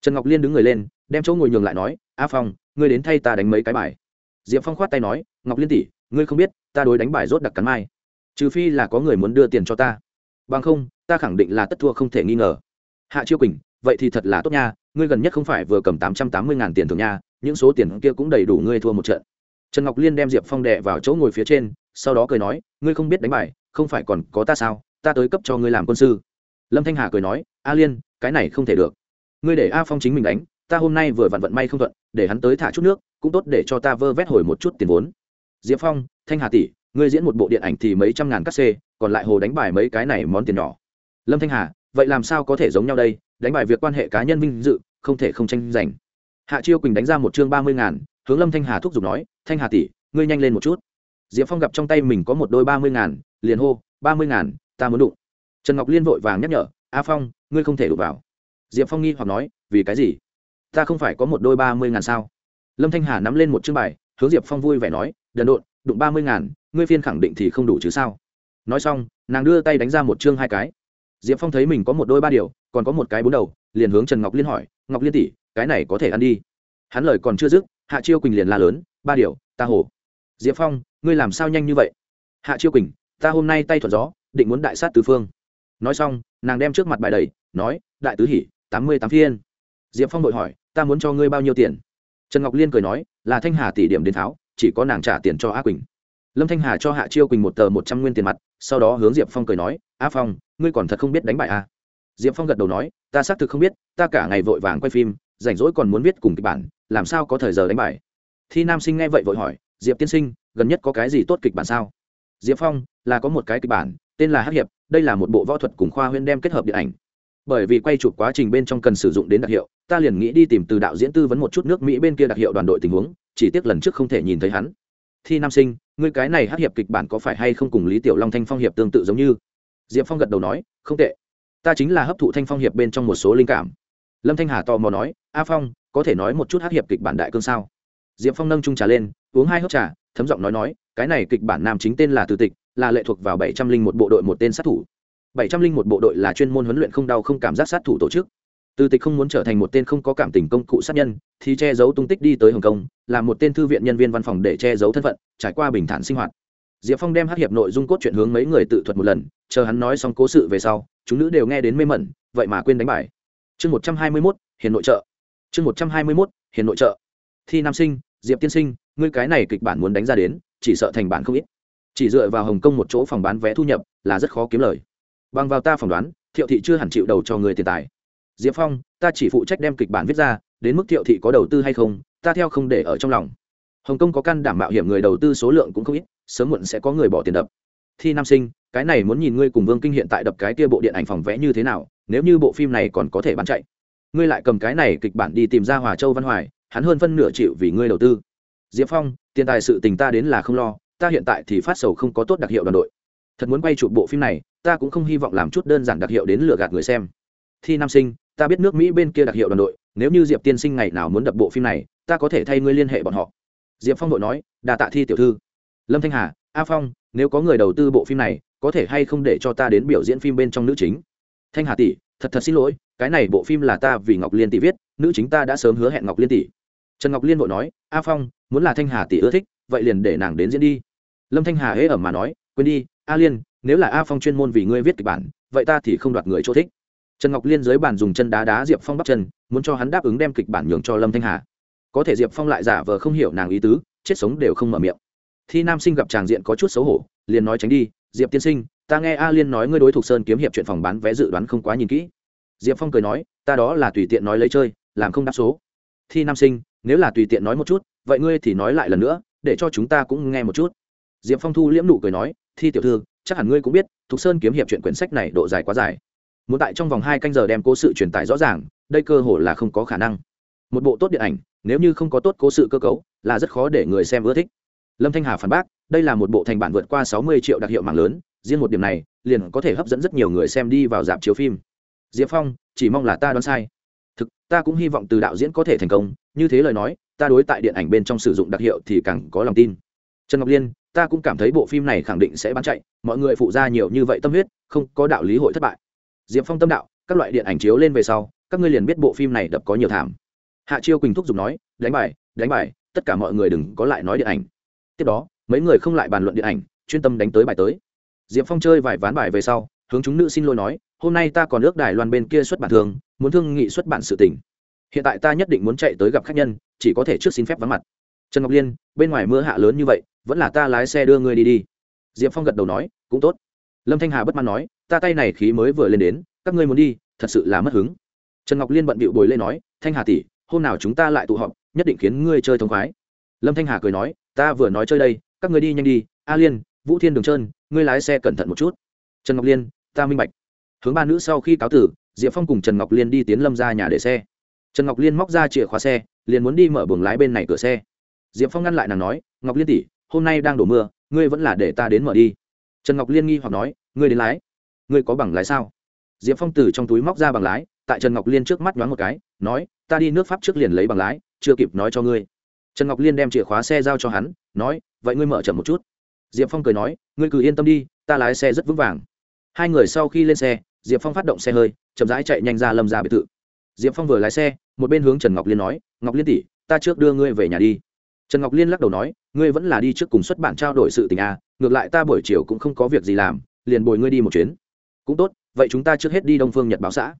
Trần ngọc liên đứng người lên, đem chỗ ngồi nhường lại nói, a phong, ngươi đến thay ta đánh mấy cái bài. Diệp phong khoát tay nói, ngọc liên tỷ, ngươi không biết, ta đối đánh bài rốt đặc cắn mai. Trừ phi là có người muốn đưa tiền cho ta. Bằng không, ta khẳng định là tất thua không thể nghi ngờ. Hạ chiêu quỳnh, vậy thì thật là tốt nha, ngươi gần nhất không phải vừa cầm tám trăm tám mươi ngàn tiền thường nha, những số tiền kia cũng đầy đủ ngươi thua một trận. Trần ngọc liên đem diệp phong đệ vào chỗ ngồi phía trên, sau đó cười nói, ngươi không biết đánh bài, không phải còn có ta sao? Ta tới cấp cho ngươi làm quân sư. Lâm thanh hà cười nói, a liên, cái này không thể được. Ngươi để a phong chính mình đánh, ta hôm nay vừa vặn vận may không thuận, để hắn tới thả chút nước, cũng tốt để cho ta vơ vét hồi một chút tiền vốn. Diệp phong, thanh hà tỷ, ngươi diễn một bộ điện ảnh thì mấy trăm ngàn cắt xê, còn lại hồ đánh bài mấy cái này món tiền nhỏ. Lâm thanh hà, vậy làm sao có thể giống nhau đây? Đánh bài việc quan hệ cá nhân vinh dự, không thể không tranh giành. Hạ chiêu quỳnh đánh ra một chương ba mươi ngàn, hướng lâm thanh hà thúc giục nói, thanh hà tỷ, ngươi nhanh lên một chút. Diệp phong gặp trong tay mình có một đôi ba mươi ngàn, liền hô, ba mươi ngàn ta muốn đụng. Trần ngọc liên vội vàng nhắc nhở, a phong, ngươi không thể đụng vào. Diệp phong nghi hoặc nói, vì cái gì? Ta không phải có một đôi ba mươi ngàn sao? Lâm thanh hà nắm lên một chương bài, hướng diệp phong vui vẻ nói, đần độn, đụng ba mươi ngàn, ngươi phiên khẳng định thì không đủ chứ sao? Nói xong, nàng đưa tay đánh ra một chương hai cái. Diệp phong thấy mình có một đôi ba điều, còn có một cái bốn đầu, liền hướng trần ngọc liên hỏi, ngọc liên tỷ, cái này có thể ăn đi? Hắn lời còn chưa dứt, hạ chiêu quỳnh liền la lớn, ba điều, ta hổ diệp phong, ngươi làm sao nhanh như vậy? Hạ chiêu quỳnh ta hôm nay tay thuận gió, định muốn đại sát tứ phương. Nói xong, nàng đem trước mặt bài đầy nói, đại tứ hỉ, tám mươi tám phiên. Diệp phong đội hỏi, ta muốn cho ngươi bao nhiêu tiền? Trần ngọc liên cười nói, là thanh hà tỷ điểm đến tháo chỉ có nàng trả tiền cho a quỳnh. Lâm thanh hà cho hạ chiêu quỳnh một tờ một trăm nguyên tiền mặt, sau đó hướng diệp phong cười nói, a phong, ngươi còn thật không biết đánh bại a. À? diệp phong gật đầu nói, ta xác thực không biết, ta cả ngày vội vàng quay phim, rảnh rỗi còn muốn viết cùng kịch bản, làm sao có thời giờ đánh bài thi nam sinh nghe vậy vội hỏi, diệp tiên sinh, gần nhất có cái gì tốt kịch bản sao? Diệp phong là có một cái kịch bản, tên là hắc hiệp, đây là một bộ võ thuật cùng khoa huyễn đem kết hợp điện ảnh. Bởi vì quay chụp quá trình bên trong cần sử dụng đến đặc hiệu, ta liền nghĩ đi tìm từ đạo diễn tư vấn một chút nước mỹ bên kia đặc hiệu đoàn đội tình huống, chỉ tiếc lần trước không thể nhìn thấy hắn. Thi nam sinh, ngươi cái này hát hiệp kịch bản có phải hay không cùng lý tiểu long thanh phong hiệp tương tự giống như? Diệp phong gật đầu nói, không tệ. Ta chính là hấp thụ thanh phong hiệp bên trong một số linh cảm. Lâm thanh hà tò mò nói, a phong, có thể nói một chút hát hiệp kịch bản đại cương sao? Diệp phong nâng trung trà lên, uống hai hớp trà, thấm giọng nói nói, cái này kịch bản nam chính tên là từ tịch là lệ thuộc vào bảy trăm linh một bộ đội một tên sát thủ. bảy trăm linh một bộ đội là chuyên môn huấn luyện không đau không cảm giác sát thủ tổ chức. Từ tịch không muốn trở thành một tên không có cảm tình công cụ sát nhân, thì che giấu tung tích đi tới hồng kông, là một tên thư viện nhân viên văn phòng để che giấu thân phận, trải qua bình thản sinh hoạt. Diệp phong đem hát hiệp nội dung cốt truyện hướng mấy người tự thuật một lần, chờ hắn nói xong cố sự về sau, chúng nữ đều nghe đến mê mẩn, vậy mà quên đánh bài. Chương một trăm hai mươi mốt, hiền nội trợ. Chương một trăm hai mươi mốt, hiền nội trợ. Thi nam sinh, diệp tiên sinh, ngươi cái này kịch bản muốn đánh ra đến, chỉ sợ thành bản không ít chỉ dựa vào hồng kông một chỗ phòng bán vé thu nhập là rất khó kiếm lời. Bằng vào ta phỏng đoán, thiệu thị chưa hẳn chịu đầu cho người tiền tài. Diệp phong, ta chỉ phụ trách đem kịch bản viết ra, đến mức thiệu thị có đầu tư hay không, ta theo không để ở trong lòng. Hồng kông có căn đảm mạo hiểm người đầu tư số lượng cũng không ít, sớm muộn sẽ có người bỏ tiền đập. Thi nam sinh, cái này muốn nhìn ngươi cùng vương kinh hiện tại đập cái kia bộ điện ảnh phòng vẽ như thế nào, nếu như bộ phim này còn có thể bán chạy. Ngươi lại cầm cái này kịch bản đi tìm ra hòa châu văn hoài, hắn hơn phân nửa chịu vì ngươi đầu tư. Diệp phong, tiền tài sự tình ta đến là không lo ta hiện tại thì phát sầu không có tốt đặc hiệu đoàn đội. Thật muốn quay chụp bộ phim này, ta cũng không hy vọng làm chút đơn giản đặc hiệu đến lừa gạt người xem. Thi nam sinh, ta biết nước mỹ bên kia đặc hiệu đoàn đội, nếu như diệp tiên sinh ngày nào muốn đập bộ phim này, ta có thể thay ngươi liên hệ bọn họ. Diệp phong đội nói, đà tạ thi tiểu thư. Lâm thanh hà, a phong, nếu có người đầu tư bộ phim này, có thể hay không để cho ta đến biểu diễn phim bên trong nữ chính? Thanh hà tỷ, thật thật xin lỗi, cái này bộ phim là ta vì ngọc liên tỷ viết, nữ chính ta đã sớm hứa hẹn ngọc liên tỷ. Trần ngọc liên vội nói, a phong, muốn là thanh hà tỷ ưa thích, vậy liền để nàng đến diễn đi lâm thanh hà hễ ẩm mà nói, quên đi, a liên, nếu là a phong chuyên môn vì ngươi viết kịch bản, vậy ta thì không đoạt người chỗ thích. Trần ngọc liên dưới bàn dùng chân đá đá diệp phong bắt chân, muốn cho hắn đáp ứng đem kịch bản nhường cho lâm thanh hà. Có thể diệp phong lại giả vờ không hiểu nàng ý tứ, chết sống đều không mở miệng. Thi nam sinh gặp tràng diện có chút xấu hổ, liền nói tránh đi, diệp tiên sinh, ta nghe a liên nói ngươi đối Thục sơn kiếm hiệp chuyện phòng bán vé dự đoán không quá nhìn kỹ. Diệp phong cười nói, ta đó là tùy tiện nói lấy chơi, làm không đáp số. Thi nam sinh, nếu là tùy tiện nói một chút, vậy ngươi thì nói lại lần nữa, để cho chúng ta cũng nghe một chút diệp phong thu liễm nụ cười nói, thi tiểu thư, chắc hẳn ngươi cũng biết, thục sơn kiếm hiệp chuyện quyển sách này độ dài quá dài. Muốn tại trong vòng hai canh giờ đem cố sự truyền tải rõ ràng, đây cơ hội là không có khả năng. Một bộ tốt điện ảnh, nếu như không có tốt cố sự cơ cấu, là rất khó để người xem ưa thích. Lâm thanh hà phản bác, đây là một bộ thành bản vượt qua sáu mươi triệu đặc hiệu mạng lớn, riêng một điểm này, liền có thể hấp dẫn rất nhiều người xem đi vào dạp chiếu phim. Diệp phong, chỉ mong là ta đoán sai. Thực, ta cũng hy vọng từ đạo diễn có thể thành công, như thế lời nói, ta đối tại điện ảnh bên trong sử dụng đặc hiệu thì càng có lòng tin. Trần ngọc liên ta cũng cảm thấy bộ phim này khẳng định sẽ bán chạy, mọi người phụ ra nhiều như vậy tâm huyết, không có đạo lý hội thất bại. Diệp phong tâm đạo, các loại điện ảnh chiếu lên về sau, các ngươi liền biết bộ phim này đập có nhiều thảm. Hạ chiêu quỳnh thúc giục nói, đánh bài đánh bài, tất cả mọi người đừng có lại nói điện ảnh. Tiếp đó, mấy người không lại bàn luận điện ảnh, chuyên tâm đánh tới bài tới. Diệp phong chơi vài ván bài về sau, hướng chúng nữ xin lỗi nói, hôm nay ta còn ước đài loan bên kia xuất bản thường, muốn thương nghị xuất bản sự tỉnh hiện tại ta nhất định muốn chạy tới gặp khách nhân, chỉ có thể trước xin phép vắng mặt. Trần ngọc liên, bên ngoài mưa hạ lớn như vậy vẫn là ta lái xe đưa ngươi đi đi. Diệp phong gật đầu nói, cũng tốt. Lâm thanh hà bất mãn nói, ta tay này khí mới vừa lên đến, các ngươi muốn đi, thật sự là mất hứng. Trần ngọc liên bận bịu bồi lên nói, thanh hà tỷ, hôm nào chúng ta lại tụ họp, nhất định khiến ngươi chơi thông khoái. Lâm thanh hà cười nói, ta vừa nói chơi đây, các ngươi đi nhanh đi, a liên, vũ thiên đường trơn, ngươi lái xe cẩn thận một chút. Trần ngọc liên, ta minh bạch. Hướng ba nữ sau khi cáo tử, diệp phong cùng trần ngọc liên đi tiến lâm ra nhà để xe. Trần ngọc liên móc ra chìa khóa xe, liền muốn đi mở buồng lái bên này cửa xe. Diệp phong ngăn lại nàng nói, ngọc liên tỷ hôm nay đang đổ mưa, ngươi vẫn là để ta đến mở đi. Trần ngọc liên nghi hoặc nói, ngươi đến lái. Ngươi có bằng lái sao? Diệp phong từ trong túi móc ra bằng lái, tại trần ngọc liên trước mắt nhoáng một cái, nói, ta đi nước pháp trước liền lấy bằng lái, chưa kịp nói cho ngươi. Trần ngọc liên đem chìa khóa xe giao cho hắn, nói, vậy ngươi mở chậm một chút. Diệp phong cười nói, ngươi cứ yên tâm đi, ta lái xe rất vững vàng. Hai người sau khi lên xe, diệp phong phát động xe hơi, chậm rãi chạy nhanh ra lâm ra biệt thự. Diệp phong vừa lái xe, một bên hướng trần ngọc liên nói, ngọc liên tỷ, ta trước đưa ngươi về nhà đi trần ngọc liên lắc đầu nói, ngươi vẫn là đi trước cùng xuất bản trao đổi sự tình a ngược lại ta buổi chiều cũng không có việc gì làm, liền bồi ngươi đi một chuyến. Cũng tốt, vậy chúng ta trước hết đi đông phương nhật báo xã.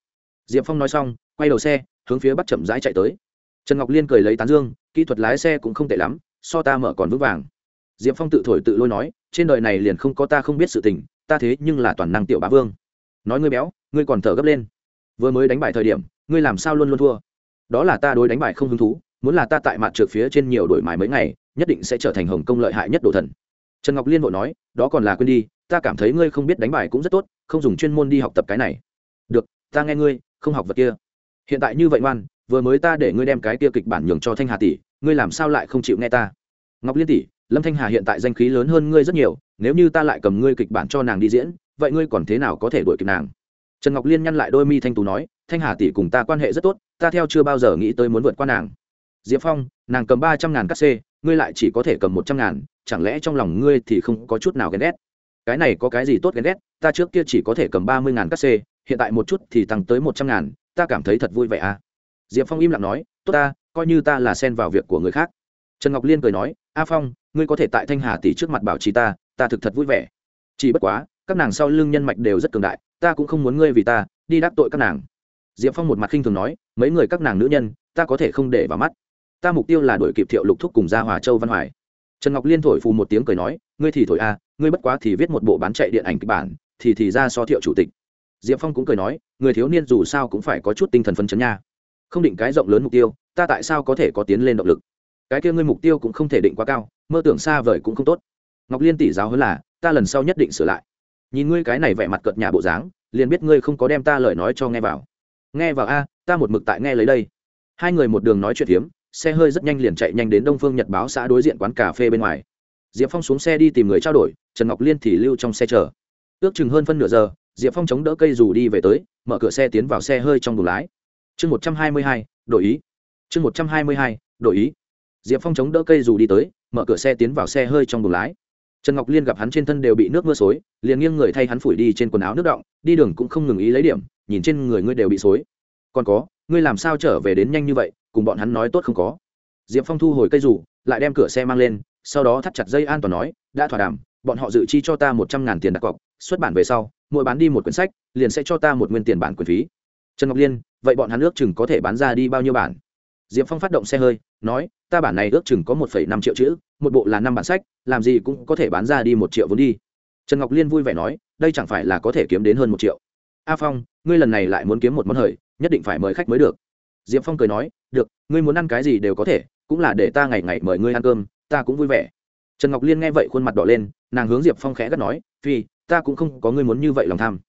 Diệp phong nói xong, quay đầu xe, hướng phía bắc chậm rãi chạy tới. Trần ngọc liên cười lấy tán dương, kỹ thuật lái xe cũng không tệ lắm, so ta mở còn vững vàng. Diệp phong tự thổi tự lôi nói, trên đời này liền không có ta không biết sự tình, ta thế nhưng là toàn năng tiểu bá vương. Nói ngươi béo, ngươi còn thở gấp lên. Vừa mới đánh bài thời điểm, ngươi làm sao luôn luôn thua? Đó là ta đối đánh bài không hứng thú muốn là ta tại mặt trượt phía trên nhiều đổi mài mấy ngày, nhất định sẽ trở thành hồng công lợi hại nhất đồ thần. Trần ngọc liên vội nói, đó còn là quên đi, ta cảm thấy ngươi không biết đánh bài cũng rất tốt, không dùng chuyên môn đi học tập cái này. Được, ta nghe ngươi, không học vật kia. Hiện tại như vậy ngoan, vừa mới ta để ngươi đem cái kia kịch bản nhường cho thanh hà tỷ, ngươi làm sao lại không chịu nghe ta? Ngọc liên tỷ, lâm thanh hà hiện tại danh khí lớn hơn ngươi rất nhiều, nếu như ta lại cầm ngươi kịch bản cho nàng đi diễn, vậy ngươi còn thế nào có thể đuổi kịp nàng? Trần ngọc liên nhăn lại đôi mi thanh tú nói, thanh hà tỷ cùng ta quan hệ rất tốt, ta theo chưa bao giờ nghĩ tới muốn vượt qua nàng diệp phong, nàng cầm ba trăm ngàn cắt xê, ngươi lại chỉ có thể cầm một trăm ngàn, chẳng lẽ trong lòng ngươi thì không có chút nào ghen ghét? Cái này có cái gì tốt ghen ghét? Ta trước kia chỉ có thể cầm ba mươi ngàn cắt xê, hiện tại một chút thì tăng tới một trăm ngàn, ta cảm thấy thật vui vẻ à? Diệp phong im lặng nói, tốt ta, coi như ta là xen vào việc của người khác. Trần ngọc liên cười nói, a phong, ngươi có thể tại thanh hà tỷ trước mặt bảo trì ta ta thực thật vui vẻ. Chỉ bất quá, các nàng sau lưng nhân mạch đều rất cường đại, ta cũng không muốn ngươi vì ta, đi đắc tội các nàng. Diệp phong một mặt khinh thường nói, mấy người các nàng nữ nhân, ta có thể không để vào mắt ta mục tiêu là đổi kịp thiệu lục thúc cùng gia hòa châu văn hoài. Trần ngọc liên thổi phù một tiếng cười nói, ngươi thì thổi a, ngươi bất quá thì viết một bộ bán chạy điện ảnh kịch bản, thì thì ra so thiệu chủ tịch. Diệp phong cũng cười nói, người thiếu niên dù sao cũng phải có chút tinh thần phấn chấn nha. Không định cái rộng lớn mục tiêu, ta tại sao có thể có tiến lên động lực? Cái kia ngươi mục tiêu cũng không thể định quá cao, mơ tưởng xa vời cũng không tốt. Ngọc liên tỷ giáo hơn là, ta lần sau nhất định sửa lại. Nhìn ngươi cái này vẻ mặt cợt nhà bộ dáng, liền biết ngươi không có đem ta lời nói cho nghe vào. Nghe vào a, ta một mực tại nghe lấy đây. Hai người một đường nói chuyện hiếm xe hơi rất nhanh liền chạy nhanh đến đông phương nhật báo xã đối diện quán cà phê bên ngoài. Diệp phong xuống xe đi tìm người trao đổi, trần ngọc liên thì lưu trong xe chờ. Ước chừng hơn phân nửa giờ, diệp phong chống đỡ cây dù đi về tới, mở cửa xe tiến vào xe hơi trong buồng lái. Chương một trăm hai mươi hai, đổi ý. Chương một trăm hai mươi hai, đổi ý. Diệp phong chống đỡ cây dù đi tới, mở cửa xe tiến vào xe hơi trong buồng lái. Trần ngọc liên gặp hắn trên thân đều bị nước mưa xối, liền nghiêng người thay hắn phủi đi trên quần áo nước động đi đường cũng không ngừng ý lấy điểm, nhìn trên người ngươi đều bị xối. Còn có, ngươi làm sao trở về đến nhanh như vậy cùng bọn hắn nói tốt không có. Diệp phong thu hồi cây rủ, lại đem cửa xe mang lên, sau đó thắt chặt dây an toàn nói, đã thỏa đàm, bọn họ dự chi cho ta một trăm ngàn tiền đặt cọc, xuất bản về sau, mỗi bán đi một quyển sách, liền sẽ cho ta một nguyên tiền bản quyền phí. Trần ngọc liên, vậy bọn hắn ước chừng có thể bán ra đi bao nhiêu bản? Diệp phong phát động xe hơi, nói, ta bản này ước chừng có một phẩy năm triệu chữ, một bộ là năm bản sách, làm gì cũng có thể bán ra đi một triệu vốn đi. Trần ngọc liên vui vẻ nói, đây chẳng phải là có thể kiếm đến hơn một triệu. A phong, ngươi lần này lại muốn kiếm một món hời, nhất định phải mời khách mới được diệp phong cười nói, được, ngươi muốn ăn cái gì đều có thể, cũng là để ta ngày ngày mời ngươi ăn cơm, ta cũng vui vẻ. Trần ngọc liên nghe vậy khuôn mặt đỏ lên, nàng hướng diệp phong khẽ gắt nói, phi, ta cũng không có ngươi muốn như vậy lòng tham.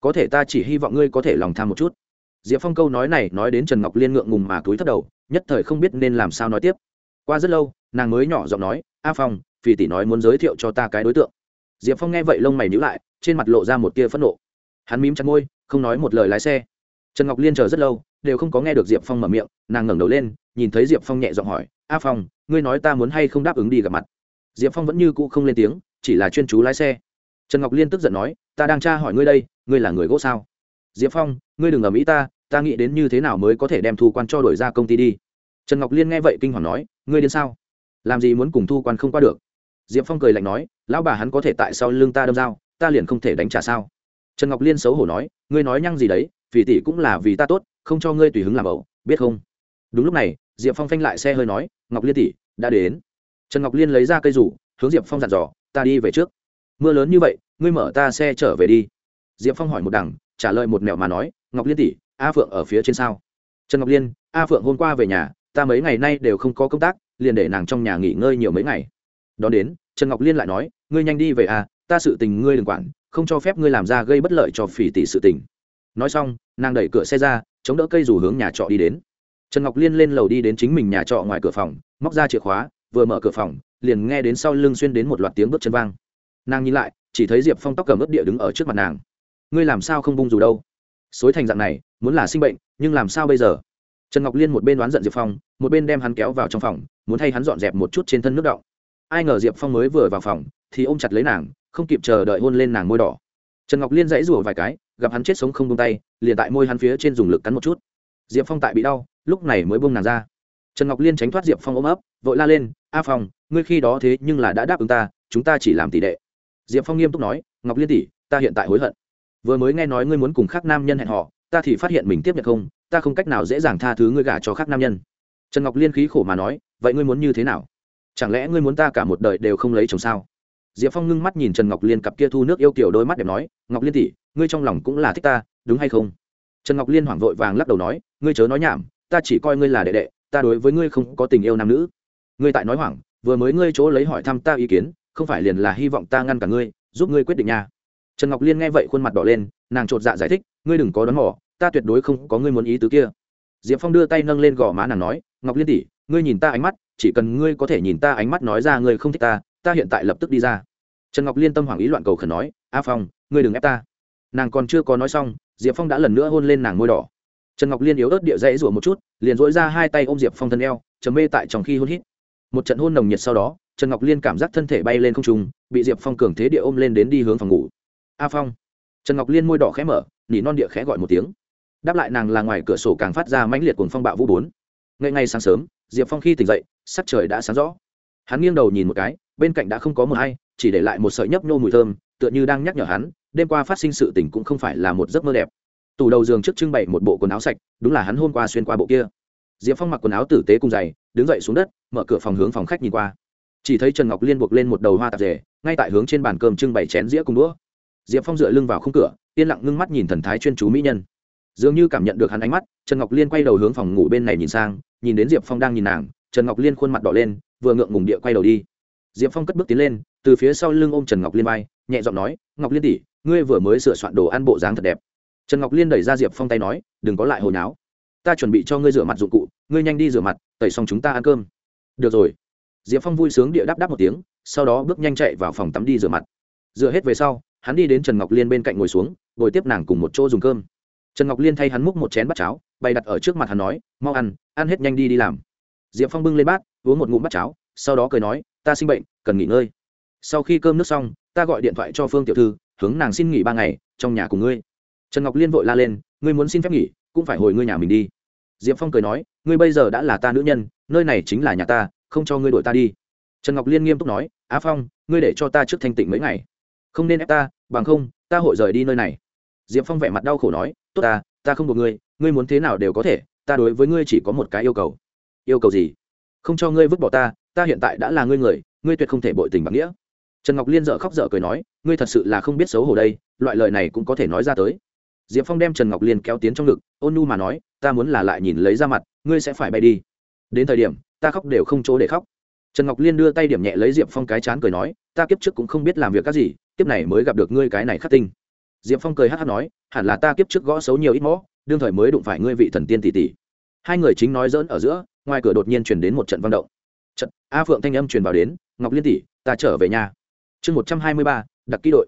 Có thể ta chỉ hy vọng ngươi có thể lòng tham một chút. Diệp phong câu nói này nói đến trần ngọc liên ngượng ngùng mà túi thấp đầu, nhất thời không biết nên làm sao nói tiếp. Qua rất lâu, nàng mới nhỏ giọng nói, a phong, phi tỷ nói muốn giới thiệu cho ta cái đối tượng. Diệp phong nghe vậy lông mày nhữ lại, trên mặt lộ ra một tia phẫn nộ. Hắn mím chặt môi, không nói một lời lái xe. Trần ngọc liên chờ rất lâu đều không có nghe được diệp phong mở miệng, nàng ngẩng đầu lên, nhìn thấy diệp phong nhẹ giọng hỏi, a phong, ngươi nói ta muốn hay không đáp ứng đi gặp mặt? Diệp phong vẫn như cũ không lên tiếng, chỉ là chuyên chú lái xe. Trần ngọc liên tức giận nói, ta đang tra hỏi ngươi đây, ngươi là người gỗ sao? Diệp phong, ngươi đừng ở mỹ ta ta nghĩ đến như thế nào mới có thể đem thu quan cho đổi ra công ty đi. Trần ngọc liên nghe vậy kinh hoàng nói, ngươi đến sao? Làm gì muốn cùng thu quan không qua được? Diệp phong cười lạnh nói, lão bà hắn có thể tại sau lưng ta đâm dao, ta liền không thể đánh trả sao? Trần ngọc liên xấu hổ nói, ngươi nói nhăng gì đấy vì tỷ cũng là vì ta tốt không cho ngươi tùy hứng làm ẩu, biết không? Đúng lúc này, diệp phong phanh lại xe hơi nói, ngọc liên tỷ, đã đến. Trần ngọc liên lấy ra cây rủ, hướng diệp phong dặn dò, ta đi về trước. Mưa lớn như vậy, ngươi mở ta xe trở về đi. Diệp phong hỏi một đằng, trả lời một mẹo mà nói, ngọc liên tỷ, a phượng ở phía trên sao? Trần ngọc liên, a phượng hôm qua về nhà, ta mấy ngày nay đều không có công tác, liền để nàng trong nhà nghỉ ngơi nhiều mấy ngày. Đón đến, trần ngọc liên lại nói, ngươi nhanh đi về à ta sự tình ngươi đừng quản, không cho phép ngươi làm ra gây bất lợi cho phỉ tỷ sự tình. Nói xong, nàng đẩy cửa xe ra chống đỡ cây dù hướng nhà trọ đi đến. Trần ngọc liên lên lầu đi đến chính mình nhà trọ ngoài cửa phòng, móc ra chìa khóa, vừa mở cửa phòng, liền nghe đến sau lưng xuyên đến một loạt tiếng bước chân vang. Nàng nhìn lại, chỉ thấy diệp phong tóc cầm ướp địa đứng ở trước mặt nàng. Ngươi làm sao không bung dù đâu? Xối thành dạng này, muốn là sinh bệnh, nhưng làm sao bây giờ? Trần ngọc liên một bên đoán giận diệp phong, một bên đem hắn kéo vào trong phòng, muốn thay hắn dọn dẹp một chút trên thân nước đọng ai ngờ diệp phong mới vừa vào phòng, thì ôm chặt lấy nàng, không kịp chờ đợi hôn lên nàng môi đỏ. Trần ngọc liên dãy rủa vài cái gặp hắn chết sống không buông tay, liền tại môi hắn phía trên dùng lực cắn một chút. Diệp phong tại bị đau, lúc này mới buông nàng ra. Trần ngọc liên tránh thoát diệp phong ôm ấp, vội la lên, a phong, ngươi khi đó thế nhưng là đã đáp ứng ta, chúng ta chỉ làm tỷ đệ. Diệp phong nghiêm túc nói, ngọc liên tỷ, ta hiện tại hối hận. Vừa mới nghe nói ngươi muốn cùng khác nam nhân hẹn họ ta thì phát hiện mình tiếp nhận không, ta không cách nào dễ dàng tha thứ ngươi gả cho khác nam nhân. Trần ngọc liên khí khổ mà nói, vậy ngươi muốn như thế nào? Chẳng lẽ ngươi muốn ta cả một đời đều không lấy chồng sao? Diệp phong ngưng mắt nhìn trần ngọc liên cặp kia thu nước yêu kiểu đôi mắt đẹp nói, ngọc liên tỷ ngươi trong lòng cũng là thích ta, đúng hay không? Trần ngọc liên hoảng vội vàng lắc đầu nói, ngươi chớ nói nhảm, ta chỉ coi ngươi là đệ đệ, ta đối với ngươi không có tình yêu nam nữ. Ngươi tại nói hoảng, vừa mới ngươi chỗ lấy hỏi thăm ta ý kiến, không phải liền là hy vọng ta ngăn cả ngươi, giúp ngươi quyết định nha. Trần ngọc liên nghe vậy khuôn mặt đỏ lên, nàng chột dạ giải thích, ngươi đừng có đón mỏ ta tuyệt đối không có ngươi muốn ý tứ kia. Diệp phong đưa tay nâng lên gò má nàng nói, ngọc liên tỷ, ngươi nhìn ta ánh mắt, chỉ cần ngươi có thể nhìn ta ánh mắt nói ra ngươi không thích ta ta hiện tại lập tức đi ra. Trần ngọc liên tâm hoảng ý loạn cầu khẩn nói, a phong, ngươi đừng ép ta nàng còn chưa có nói xong, diệp phong đã lần nữa hôn lên nàng môi đỏ. Trần ngọc liên yếu ớt địa dãy rủa một chút, liền dỗi ra hai tay ôm diệp phong thân eo chấm mê tại trong khi hôn hít. Một trận hôn nồng nhiệt sau đó, trần ngọc liên cảm giác thân thể bay lên không trung, bị diệp phong cường thế địa ôm lên đến đi hướng phòng ngủ. A phong. Trần ngọc liên môi đỏ khẽ mở, nỉ non địa khẽ gọi một tiếng. Đáp lại nàng là ngoài cửa sổ càng phát ra mãnh liệt cùng phong bạo vũ bốn. Ngay ngay sáng sớm, diệp phong khi tỉnh dậy, sắc trời đã sáng rõ. Hắn nghiêng đầu nhìn một cái, bên cạnh đã không có mờ hay chỉ để lại một sợi nhấp nhô mùi thơm, tựa như đang nhắc nhở hắn đêm qua phát sinh sự tình cũng không phải là một giấc mơ đẹp. Tủ đầu giường trước trưng bày một bộ quần áo sạch, đúng là hắn hôm qua xuyên qua bộ kia. Diệp phong mặc quần áo tử tế cùng giày, đứng dậy xuống đất, mở cửa phòng hướng phòng khách nhìn qua. Chỉ thấy trần ngọc liên buộc lên một đầu hoa tạp rể ngay tại hướng trên bàn cơm trưng bày chén dĩa cùng đũa. Diệp phong dựa lưng vào khung cửa, yên lặng ngưng mắt nhìn thần thái chuyên chú mỹ nhân. Dường như cảm nhận được hắn ánh mắt, trần ngọc liên quay đầu hướng phòng ngủ bên này nhìn sang, nhìn đến diệp phong đang nhìn nàng, trần ngọc liên khuôn mặt đỏ lên, vừa ngượng ngùng địa quay đầu đi. Diệp phong cất bước tiến lên, từ phía sau lưng ôm trần ngọc liên bay nhẹ giọng nói, ngọc liên tỷ ngươi vừa mới sửa soạn đồ ăn bộ dáng thật đẹp. Trần ngọc liên đẩy ra diệp phong tay nói, đừng có lại hồi náo. Ta chuẩn bị cho ngươi rửa mặt dụng cụ, ngươi nhanh đi rửa mặt, tẩy xong chúng ta ăn cơm. Được rồi. Diệp phong vui sướng địa đáp đáp một tiếng, sau đó bước nhanh chạy vào phòng tắm đi rửa mặt. Rửa hết về sau, hắn đi đến trần ngọc liên bên cạnh ngồi xuống ngồi tiếp nàng cùng một chỗ dùng cơm. Trần ngọc liên thay hắn múc một chén bát cháo, bày đặt ở trước mặt hắn nói, mau ăn ăn hết nhanh đi đi làm. Diệp phong bưng lên bát, uống một ngụm bát cháo, sau đó cười nói, ta sinh bệnh, cần nghỉ ngơi. Sau khi cơm nước xong, ta gọi điện thoại cho phương tiểu thư hướng nàng xin nghỉ ba ngày, trong nhà cùng ngươi. Trần ngọc liên vội la lên, ngươi muốn xin phép nghỉ, cũng phải hồi ngươi nhà mình đi. Diệp phong cười nói, ngươi bây giờ đã là ta nữ nhân, nơi này chính là nhà ta, không cho ngươi đuổi ta đi. Trần ngọc liên nghiêm túc nói, á phong, ngươi để cho ta trước thanh tịnh mấy ngày. Không nên ép ta, bằng không, ta hội rời đi nơi này. Diệp phong vẻ mặt đau khổ nói, tốt ta ta không buộc ngươi ngươi muốn thế nào đều có thể, ta đối với ngươi chỉ có một cái yêu cầu. Yêu cầu gì? Không cho ngươi vứt bỏ ta ta hiện tại đã là ngươi người, ngươi tuyệt không thể bội tình bằng nghĩa trần ngọc liên dợ khóc dở cười nói ngươi thật sự là không biết xấu hổ đây loại lời này cũng có thể nói ra tới diệp phong đem trần ngọc liên kéo tiến trong ngực ôn nu mà nói ta muốn là lại nhìn lấy ra mặt ngươi sẽ phải bay đi đến thời điểm ta khóc đều không chỗ để khóc trần ngọc liên đưa tay điểm nhẹ lấy diệp phong cái chán cười nói ta kiếp trước cũng không biết làm việc các gì kiếp này mới gặp được ngươi cái này khắc tinh diệp phong cười hát hát nói hẳn là ta kiếp trước gõ xấu nhiều ít mõ đương thời mới đụng phải ngươi vị thần tiên tỷ tỷ hai người chính nói dỡn ở giữa ngoài cửa đột nhiên chuyển đến một trận văn động trận a phượng thanh âm truyền vào đến ngọc liên tỷ ta trở về nhà chương một trăm hai mươi ba, đặc ký đội.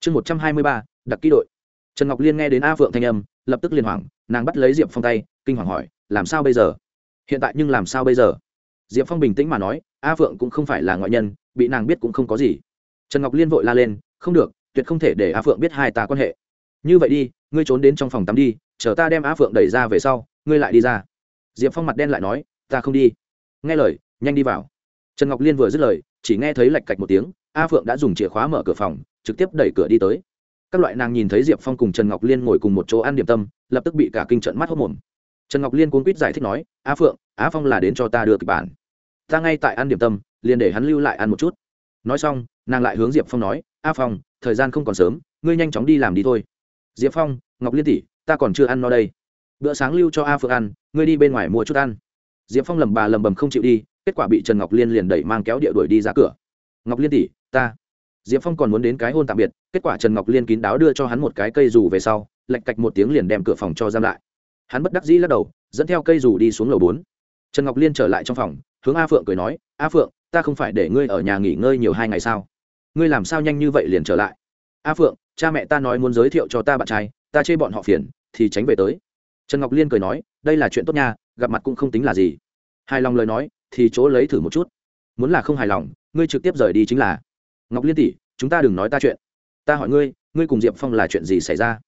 Chương một trăm hai mươi ba, đặc ký đội. Trần ngọc liên nghe đến a phượng thanh âm, lập tức liên hoảng, nàng bắt lấy diệp phong tay, kinh hoàng hỏi, làm sao bây giờ? Hiện tại nhưng làm sao bây giờ? Diệp phong bình tĩnh mà nói, a phượng cũng không phải là ngoại nhân, bị nàng biết cũng không có gì. Trần ngọc liên vội la lên, không được, tuyệt không thể để a phượng biết hai ta quan hệ. Như vậy đi, ngươi trốn đến trong phòng tắm đi, chờ ta đem a phượng đẩy ra về sau, ngươi lại đi ra. Diệp phong mặt đen lại nói, ta không đi. Nghe lời, nhanh đi vào. Trần ngọc liên vừa dứt lời, chỉ nghe thấy lạch cạch một tiếng a phượng đã dùng chìa khóa mở cửa phòng, trực tiếp đẩy cửa đi tới. Các loại nàng nhìn thấy diệp phong cùng trần ngọc liên ngồi cùng một chỗ ăn điểm tâm, lập tức bị cả kinh trận mắt hốc mồm. Trần ngọc liên cuốn quýt giải thích nói, a phượng á phong là đến cho ta đưa kịch bản. Ta ngay tại ăn điểm tâm, liền để hắn lưu lại ăn một chút. Nói xong, nàng lại hướng diệp phong nói, a phong, thời gian không còn sớm, ngươi nhanh chóng đi làm đi thôi. Diệp phong, ngọc liên tỷ, ta còn chưa ăn no đây. Bữa sáng lưu cho a phượng ăn, ngươi đi bên ngoài mua chút ăn. Diệp phong lầm bà lầm bầm không chịu đi, kết quả bị trần ngọc liên liền đẩy mang kéo địa đuổi đi ra cửa ngọc liên tỷ, ta. Diệp phong còn muốn đến cái hôn tạm biệt, kết quả trần ngọc liên kín đáo đưa cho hắn một cái cây dù về sau lạch cạch một tiếng liền đem cửa phòng cho giam lại. Hắn bất đắc dĩ lắc đầu, dẫn theo cây dù đi xuống lầu bốn. Trần ngọc liên trở lại trong phòng, hướng a phượng cười nói, a phượng, ta không phải để ngươi ở nhà nghỉ ngơi nhiều hai ngày sao? Ngươi làm sao nhanh như vậy liền trở lại? A phượng, cha mẹ ta nói muốn giới thiệu cho ta bạn trai, ta chê bọn họ phiền, thì tránh về tới. Trần ngọc liên cười nói, đây là chuyện tốt nha, gặp mặt cũng không tính là gì. Hài lòng lời nói, thì chỗ lấy thử một chút. Muốn là không hài lòng ngươi trực tiếp rời đi chính là. Ngọc liên tỷ, chúng ta đừng nói ta chuyện. Ta hỏi ngươi ngươi cùng diệp phong là chuyện gì xảy ra?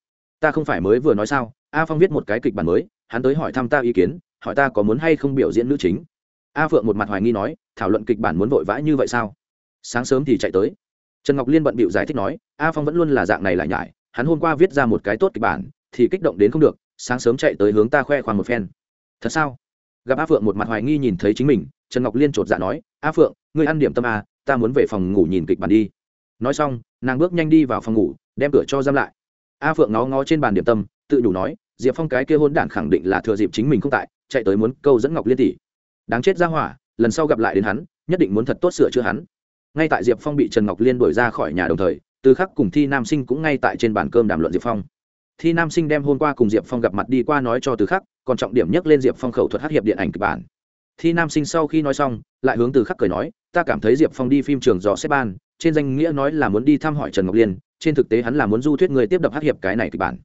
Ta không phải mới vừa nói sao? A phong viết một cái kịch bản mới, hắn tới hỏi thăm ta ý kiến, hỏi ta có muốn hay không biểu diễn nữ chính. A phượng một mặt hoài nghi nói, thảo luận kịch bản muốn vội vã như vậy sao? Sáng sớm thì chạy tới. Trần ngọc liên bận bịu giải thích nói, a phong vẫn luôn là dạng này lại nhải, hắn hôm qua viết ra một cái tốt kịch bản, thì kích động đến không được, sáng sớm chạy tới hướng ta khoe khoang một phen. Thật sao? Gặp a phượng một mặt hoài nghi nhìn thấy chính mình, trần ngọc liên chột dạ nói, a phượng ngươi ăn điểm tâm a ta muốn về phòng ngủ nhìn kịch bản đi. Nói xong, nàng bước nhanh đi vào phòng ngủ, đem cửa cho giam lại. A phượng ngó ngó trên bàn điểm tâm, tự đủ nói, diệp phong cái kia hôn đản khẳng định là thừa dịp chính mình không tại, chạy tới muốn câu dẫn ngọc liên tỷ. Đáng chết ra hỏa, lần sau gặp lại đến hắn, nhất định muốn thật tốt sửa chữa hắn. Ngay tại diệp phong bị trần ngọc liên đuổi ra khỏi nhà đồng thời, từ khắc cùng thi nam sinh cũng ngay tại trên bàn cơm đàm luận diệp phong. Thi nam sinh đem hôm qua cùng diệp phong gặp mặt đi qua nói cho từ khắc, còn trọng điểm nhắc lên diệp phong khẩu thuật hát hiệp điện ảnh kịch bản thi nam sinh sau khi nói xong, lại hướng từ khắc cười nói, ta cảm thấy diệp phong đi phim trường dò xếp ban, trên danh nghĩa nói là muốn đi thăm hỏi trần ngọc liên, trên thực tế hắn là muốn du thuyết người tiếp đập hát hiệp cái này kịch bản.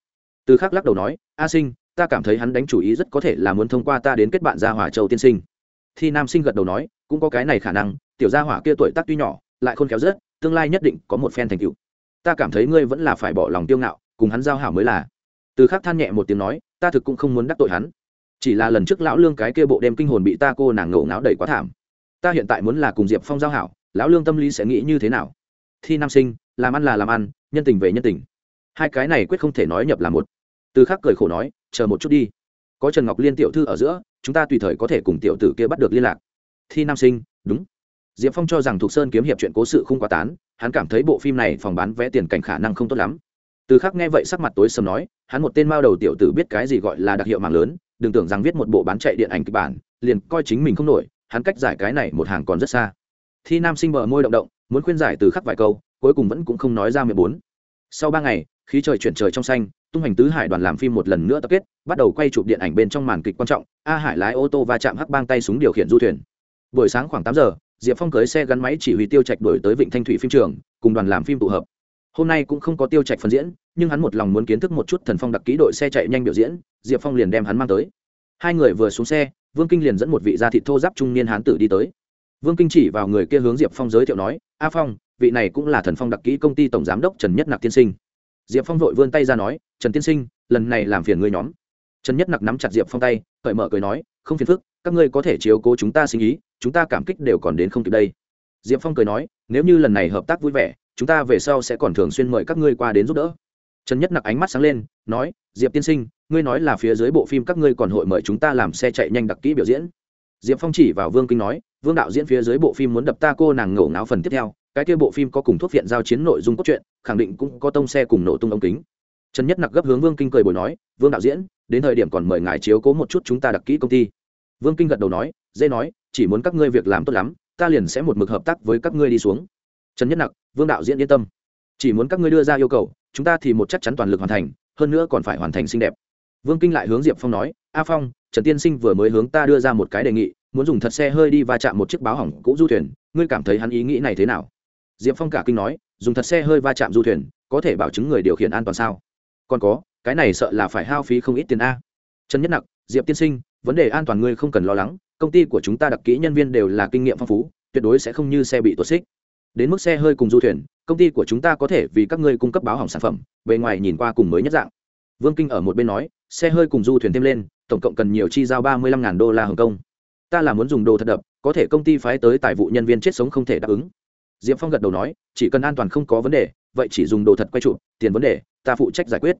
Từ khắc lắc đầu nói, a sinh, ta cảm thấy hắn đánh chủ ý rất có thể là muốn thông qua ta đến kết bạn gia hỏa châu tiên sinh. Thi nam sinh gật đầu nói, cũng có cái này khả năng, tiểu gia hỏa kia tuổi tác tuy nhỏ, lại khôn khéo rất, tương lai nhất định có một phen thành tựu. Ta cảm thấy ngươi vẫn là phải bỏ lòng tiêu ngạo, cùng hắn giao hảo mới là. Từ khắc than nhẹ một tiếng nói, ta thực cũng không muốn đắc tội hắn chỉ là lần trước lão lương cái kia bộ đêm kinh hồn bị ta cô nàng ngổ ngáo đầy quá thảm. Ta hiện tại muốn là cùng diệp phong giao hảo, lão lương tâm lý sẽ nghĩ như thế nào? Thi nam sinh, làm ăn là làm ăn, nhân tình về nhân tình. Hai cái này quyết không thể nói nhập là một. Từ khắc cười khổ nói, chờ một chút đi. Có trần ngọc liên tiểu thư ở giữa, chúng ta tùy thời có thể cùng tiểu tử kia bắt được liên lạc. Thi nam sinh, đúng. Diệp phong cho rằng thục sơn kiếm hiệp chuyện cố sự không quá tán, hắn cảm thấy bộ phim này phòng bán vé tiền cảnh khả năng không tốt lắm. Từ khắc nghe vậy sắc mặt tối sầm nói, hắn một tên mao đầu tiểu tử biết cái gì gọi là đặc hiệu mạng lớn đừng tưởng rằng viết một bộ bán chạy điện ảnh kịch bản, liền coi chính mình không nổi, hắn cách giải cái này một hàng còn rất xa. Thi nam sinh bờ môi động động, muốn khuyên giải từ khắc vài câu, cuối cùng vẫn cũng không nói ra mười bốn. Sau ba ngày, khí trời chuyển trời trong xanh, tung hành tứ hải đoàn làm phim một lần nữa tập kết, bắt đầu quay chụp điện ảnh bên trong màn kịch quan trọng, a hải lái ô tô va chạm hắc bang tay súng điều khiển du thuyền. Buổi sáng khoảng tám giờ, diệp phong cưới xe gắn máy chỉ huy tiêu trạch đổi tới vịnh thanh thủy phim trường, cùng đoàn làm phim tụ hợp. Hôm nay cũng không có tiêu trạch phần diễn nhưng hắn một lòng muốn kiến thức một chút thần phong đặc ký đội xe chạy nhanh biểu diễn, diệp phong liền đem hắn mang tới. Hai người vừa xuống xe, vương kinh liền dẫn một vị gia thị thô giáp trung niên hán tử đi tới. Vương kinh chỉ vào người kia hướng diệp phong giới thiệu nói, a phong, vị này cũng là thần phong đặc ký công ty tổng giám đốc trần nhất nặc tiên sinh. Diệp phong vội vươn tay ra nói, trần tiên sinh, lần này làm phiền ngươi nhóm. Trần nhất nặc nắm chặt diệp phong tay, cởi mở cười nói, không phiền phức, các ngươi có thể chiếu cố chúng ta sinh ý, chúng ta cảm kích đều còn đến không kịp đây. Diệp phong cười nói, nếu như lần này hợp tác vui vẻ, chúng ta về sau sẽ còn thường xuyên mời các ngươi qua đến giúp đỡ trần nhất nặc ánh mắt sáng lên, nói, diệp tiên sinh, ngươi nói là phía dưới bộ phim các ngươi còn hội mời chúng ta làm xe chạy nhanh đặc kỹ biểu diễn. Diệp phong chỉ vào vương kinh nói, vương đạo diễn phía dưới bộ phim muốn đập ta cô nàng ngổ ngáo phần tiếp theo, cái kia bộ phim có cùng thuốc viện giao chiến nội dung cốt truyện, khẳng định cũng có tông xe cùng nổ tung ống kính. Trần nhất nặc gấp hướng vương kinh cười bồi nói, vương đạo diễn, đến thời điểm còn mời ngài chiếu cố một chút chúng ta đặc kỹ công ty. Vương kinh gật đầu nói, dễ nói, chỉ muốn các ngươi việc làm tốt lắm, ta liền sẽ một mực hợp tác với các ngươi đi xuống. Trần nhất nặc, vương đạo diễn yên tâm chỉ muốn các ngươi đưa ra yêu cầu, chúng ta thì một chắc chắn toàn lực hoàn thành, hơn nữa còn phải hoàn thành xinh đẹp. Vương kinh lại hướng diệp phong nói, a phong, trần tiên sinh vừa mới hướng ta đưa ra một cái đề nghị, muốn dùng thật xe hơi đi va chạm một chiếc báo hỏng cũ du thuyền, ngươi cảm thấy hắn ý nghĩ này thế nào? Diệp phong cả kinh nói, dùng thật xe hơi va chạm du thuyền, có thể bảo chứng người điều khiển an toàn sao? Còn có, cái này sợ là phải hao phí không ít tiền a. Trần nhất nặc, diệp tiên sinh, vấn đề an toàn ngươi không cần lo lắng, công ty của chúng ta đặc kỹ nhân viên đều là kinh nghiệm phong phú, tuyệt đối sẽ không như xe bị tuột xích. Đến mức xe hơi cùng du thuyền công ty của chúng ta có thể vì các ngươi cung cấp báo hỏng sản phẩm, bề ngoài nhìn qua cùng mới nhất dạng. Vương kinh ở một bên nói, xe hơi cùng du thuyền thêm lên, tổng cộng cần nhiều chi giao ba mươi lăm ngàn đô la hồng kông. Ta là muốn dùng đồ thật đập, có thể công ty phái tới tài vụ nhân viên chết sống không thể đáp ứng. Diệp phong gật đầu nói, chỉ cần an toàn không có vấn đề, vậy chỉ dùng đồ thật quay trụ, tiền vấn đề, ta phụ trách giải quyết.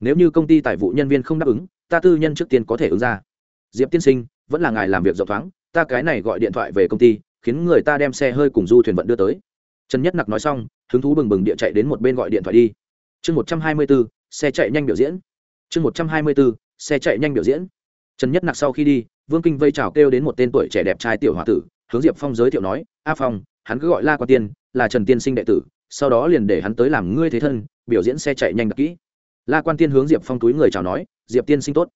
Nếu như công ty tài vụ nhân viên không đáp ứng, ta tư nhân trước tiên có thể ứng ra. Diệp tiên sinh, vẫn là ngài làm việc rộng thoáng, ta cái này gọi điện thoại về công ty, khiến người ta đem xe hơi cùng du thuyền vận đưa tới trần nhất nặc nói xong, hứng thú bừng bừng địa chạy đến một bên gọi điện thoại đi. Chương một trăm hai mươi bốn, xe chạy nhanh biểu diễn. Chương một trăm hai mươi bốn, xe chạy nhanh biểu diễn. Trần nhất nặc sau khi đi, vương kinh vây trào kêu đến một tên tuổi trẻ đẹp trai tiểu h o a tử, hướng diệp phong giới thiệu nói, a phong, hắn cứ gọi la quan tiên, là trần tiên sinh đệ tử, sau đó liền để hắn tới làm ngươi thế thân, biểu diễn xe chạy nhanh đặc kỹ. La quan tiên hướng diệp phong túi người chào nói, diệp tiên sinh tốt.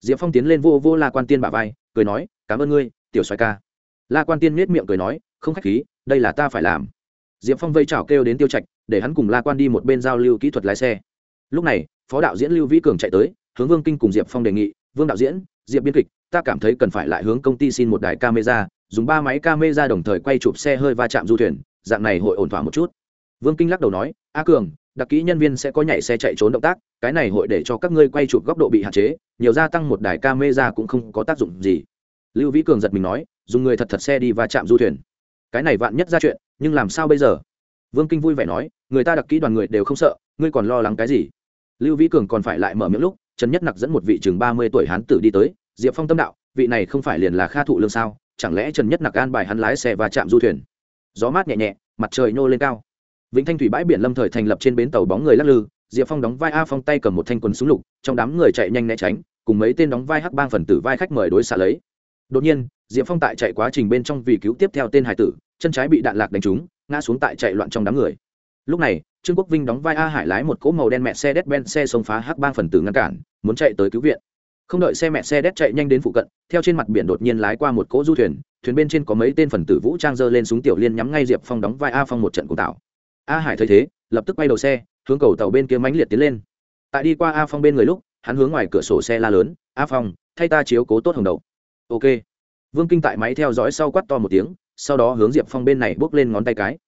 Diệp phong tiến lên vô vô la quan tiên bả vai, cười nói, cảm ơn ngươi, tiểu xoài ca. La quan tiên miết miệng cười nói, không khách khí, đây là ta phải làm diệp phong vây chào kêu đến tiêu trạch, để hắn cùng la quan đi một bên giao lưu kỹ thuật lái xe. Lúc này, phó đạo diễn lưu vĩ cường chạy tới, hướng vương kinh cùng diệp phong đề nghị, vương đạo diễn, diệp biên kịch, ta cảm thấy cần phải lại hướng công ty xin một đài camera, dùng ba máy camera đồng thời quay chụp xe hơi va chạm du thuyền, dạng này hội ổn thỏa một chút. Vương kinh lắc đầu nói, a cường, đặc kỹ nhân viên sẽ có nhảy xe chạy trốn động tác, cái này hội để cho các ngươi quay chụp góc độ bị hạn chế, nhiều gia tăng một đài camera cũng không có tác dụng gì. Lưu vĩ cường giật mình nói, dùng người thật thật xe đi va chạm du thuyền. Cái này vạn nhất ra chuyện nhưng làm sao bây giờ? Vương kinh vui vẻ nói, người ta đặc kỹ đoàn người đều không sợ, ngươi còn lo lắng cái gì? Lưu vĩ cường còn phải lại mở miệng lúc, trần nhất nặc dẫn một vị chừng ba mươi tuổi hán tử đi tới, diệp phong tâm đạo, vị này không phải liền là kha thụ lương sao? Chẳng lẽ trần nhất nặc an bài hắn lái xe và chạm du thuyền? Gió mát nhẹ nhẹ, mặt trời nhô lên cao. Vĩnh thanh thủy bãi biển lâm thời thành lập trên bến tàu bóng người lắc lư, diệp phong đóng vai a phong tay cầm một thanh quần súng lục, trong đám người chạy nhanh né tránh, cùng mấy tên đóng vai hắc bang phần tử vai khách mời đối xạ lấy. Đột nhiên, diệp phong tại chạy quá trình bên trong vì cứu tiếp theo tên hải tử chân trái bị đạn lạc đánh trúng, ngã xuống tại chạy loạn trong đám người. Lúc này, trương quốc vinh đóng vai a hải lái một cỗ màu đen mẹ xe đét ben xe xông phá hắc bang phần tử ngăn cản, muốn chạy tới cứu viện. Không đợi xe mẹ xe đét chạy nhanh đến phụ cận, theo trên mặt biển đột nhiên lái qua một cỗ du thuyền thuyền bên trên có mấy tên phần tử vũ trang dơ lên súng tiểu liên nhắm ngay diệp phong đóng vai a phong một trận cùng tạo. A hải thấy thế, lập tức quay đầu xe, hướng cầu tàu bên kia mãnh liệt tiến lên. Tại đi qua a phong bên người lúc, hắn hướng ngoài cửa sổ xe la lớn, a phong, thay ta chiếu cố tốt hồng đầu ok. Vương kinh tại máy theo dõi sau quát to một tiếng sau đó hướng diệp phong bên này bước lên ngón tay cái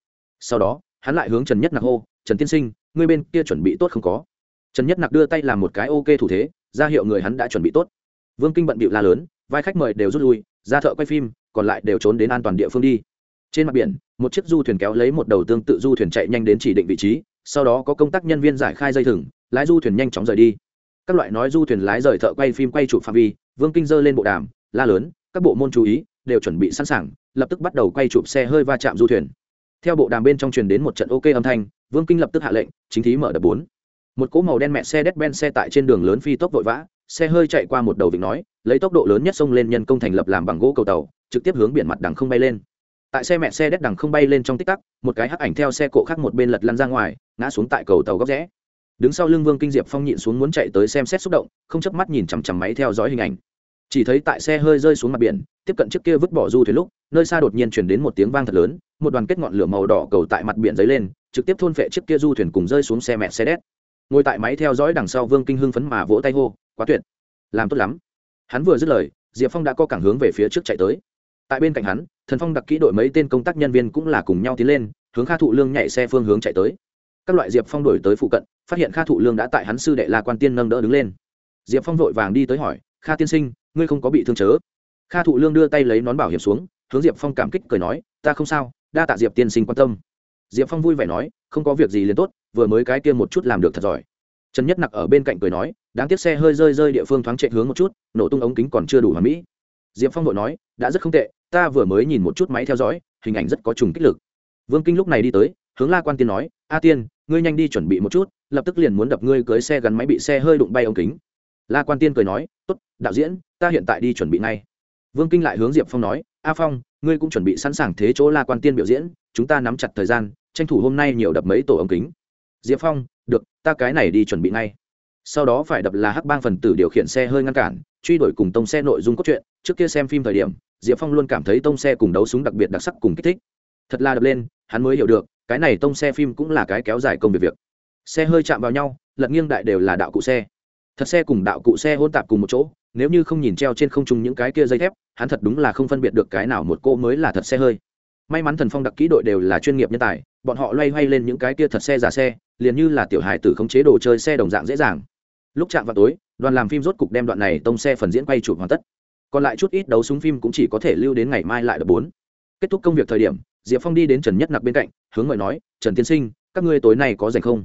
sau đó hắn lại hướng trần nhất nặc hô trần tiên sinh ngươi bên kia chuẩn bị tốt không có trần nhất nặc đưa tay làm một cái ok thủ thế ra hiệu người hắn đã chuẩn bị tốt vương kinh bận bịu la lớn vai khách mời đều rút lui ra thợ quay phim còn lại đều trốn đến an toàn địa phương đi trên mặt biển một chiếc du thuyền kéo lấy một đầu tương tự du thuyền chạy nhanh đến chỉ định vị trí sau đó có công tác nhân viên giải khai dây thừng lái du thuyền nhanh chóng rời đi các loại nói du thuyền lái rời thợ quay phim quay chụp phạm vi vương kinh dơ lên bộ đàm la lớn các bộ môn chú ý đều chuẩn bị sẵn sàng lập tức bắt đầu quay chụp xe hơi va chạm du thuyền. Theo bộ đàm bên trong truyền đến một trận ok âm thanh, vương kinh lập tức hạ lệnh, chính thí mở đập bốn. Một cỗ màu đen mẹ xe đét ben xe tại trên đường lớn phi tốc vội vã, xe hơi chạy qua một đầu vịnh nói, lấy tốc độ lớn nhất xông lên nhân công thành lập làm bằng gỗ cầu tàu, trực tiếp hướng biển mặt đằng không bay lên. Tại xe mẹ xe đét đằng không bay lên trong tích tắc, một cái hắc ảnh theo xe cộ khác một bên lật lăn ra ngoài, ngã xuống tại cầu tàu góc rẽ. Đứng sau lưng vương kinh diệp phong nhịn xuống muốn chạy tới xem xét xúc động, không chớp mắt nhìn chằm chằm máy theo dõi hình ảnh. Chỉ thấy tại xe hơi rơi xuống mặt biển, tiếp cận trước kia vứt bỏ du thuyền lúc nơi xa đột nhiên chuyển đến một tiếng vang thật lớn, một đoàn kết ngọn lửa màu đỏ cầu tại mặt biển dấy lên, trực tiếp thôn phệ chiếc kia du thuyền cùng rơi xuống xe mẹ xe đét. Ngồi tại máy theo dõi đằng sau vương kinh hưng phấn mà vỗ tay hô, quá tuyệt, làm tốt lắm. Hắn vừa dứt lời, diệp phong đã có cảng hướng về phía trước chạy tới. Tại bên cạnh hắn, thần phong đặc kỹ đội mấy tên công tác nhân viên cũng là cùng nhau tiến lên, hướng kha thụ lương nhảy xe phương hướng chạy tới. Các loại diệp phong đổi tới phụ cận, phát hiện kha thụ lương đã tại hắn sư đệ la quan tiên nâng đỡ đứng lên. Diệp phong vội vàng đi tới hỏi, kha tiên sinh, ngươi không có bị thương chớ? Kha thụ lương đưa tay lấy nón bảo hiểm xuống hướng diệp phong cảm kích cười nói, ta không sao, đa tạ diệp tiên sinh quan tâm. Diệp phong vui vẻ nói, không có việc gì liền tốt, vừa mới cái kia một chút làm được thật giỏi. Trần nhất nặc ở bên cạnh cười nói, đáng tiếc xe hơi rơi rơi địa phương thoáng chạy hướng một chút, nổ tung ống kính còn chưa đủ hòa mỹ. Diệp phong vội nói, đã rất không tệ, ta vừa mới nhìn một chút máy theo dõi, hình ảnh rất có trùng kích lực. Vương kinh lúc này đi tới, hướng la quan tiên nói, a tiên, ngươi nhanh đi chuẩn bị một chút, lập tức liền muốn đập ngươi cưới xe gắn máy bị xe hơi đụng bay ống kính. La quan tiên cười nói, tốt, đạo diễn, ta hiện tại đi chuẩn bị ngay. Vương kinh lại hướng diệp phong nói a phong, ngươi cũng chuẩn bị sẵn sàng thế chỗ la quan tiên biểu diễn, chúng ta nắm chặt thời gian, tranh thủ hôm nay nhiều đập mấy tổ ống kính. Diệp phong, được, ta cái này đi chuẩn bị ngay. Sau đó phải đập là hắc bang phần tử điều khiển xe hơi ngăn cản, truy đuổi cùng tông xe nội dung cốt truyện. Trước kia xem phim thời điểm, diệp phong luôn cảm thấy tông xe cùng đấu súng đặc biệt đặc sắc cùng kích thích. Thật là đập lên, hắn mới hiểu được, cái này tông xe phim cũng là cái kéo dài công việc việc. Xe hơi chạm vào nhau, lật nghiêng đại đều là đạo cụ xe. Thật xe cùng đạo cụ xe hôn tạp cùng một chỗ nếu như không nhìn treo trên không trung những cái kia dây thép, hắn thật đúng là không phân biệt được cái nào một cô mới là thật xe hơi. May mắn thần phong đặc kỹ đội đều là chuyên nghiệp nhân tài, bọn họ loay hoay lên những cái kia thật xe giả xe, liền như là tiểu hài tử khống chế đồ chơi xe đồng dạng dễ dàng. Lúc chạm vào tối, đoàn làm phim rốt cục đem đoạn này tông xe phần diễn quay chụp hoàn tất. Còn lại chút ít đấu súng phim cũng chỉ có thể lưu đến ngày mai lại đợt bốn. Kết thúc công việc thời điểm, diệp phong đi đến trần nhất nặc bên cạnh, hướng mời nói, trần tiên sinh, các ngươi tối nay có dành không?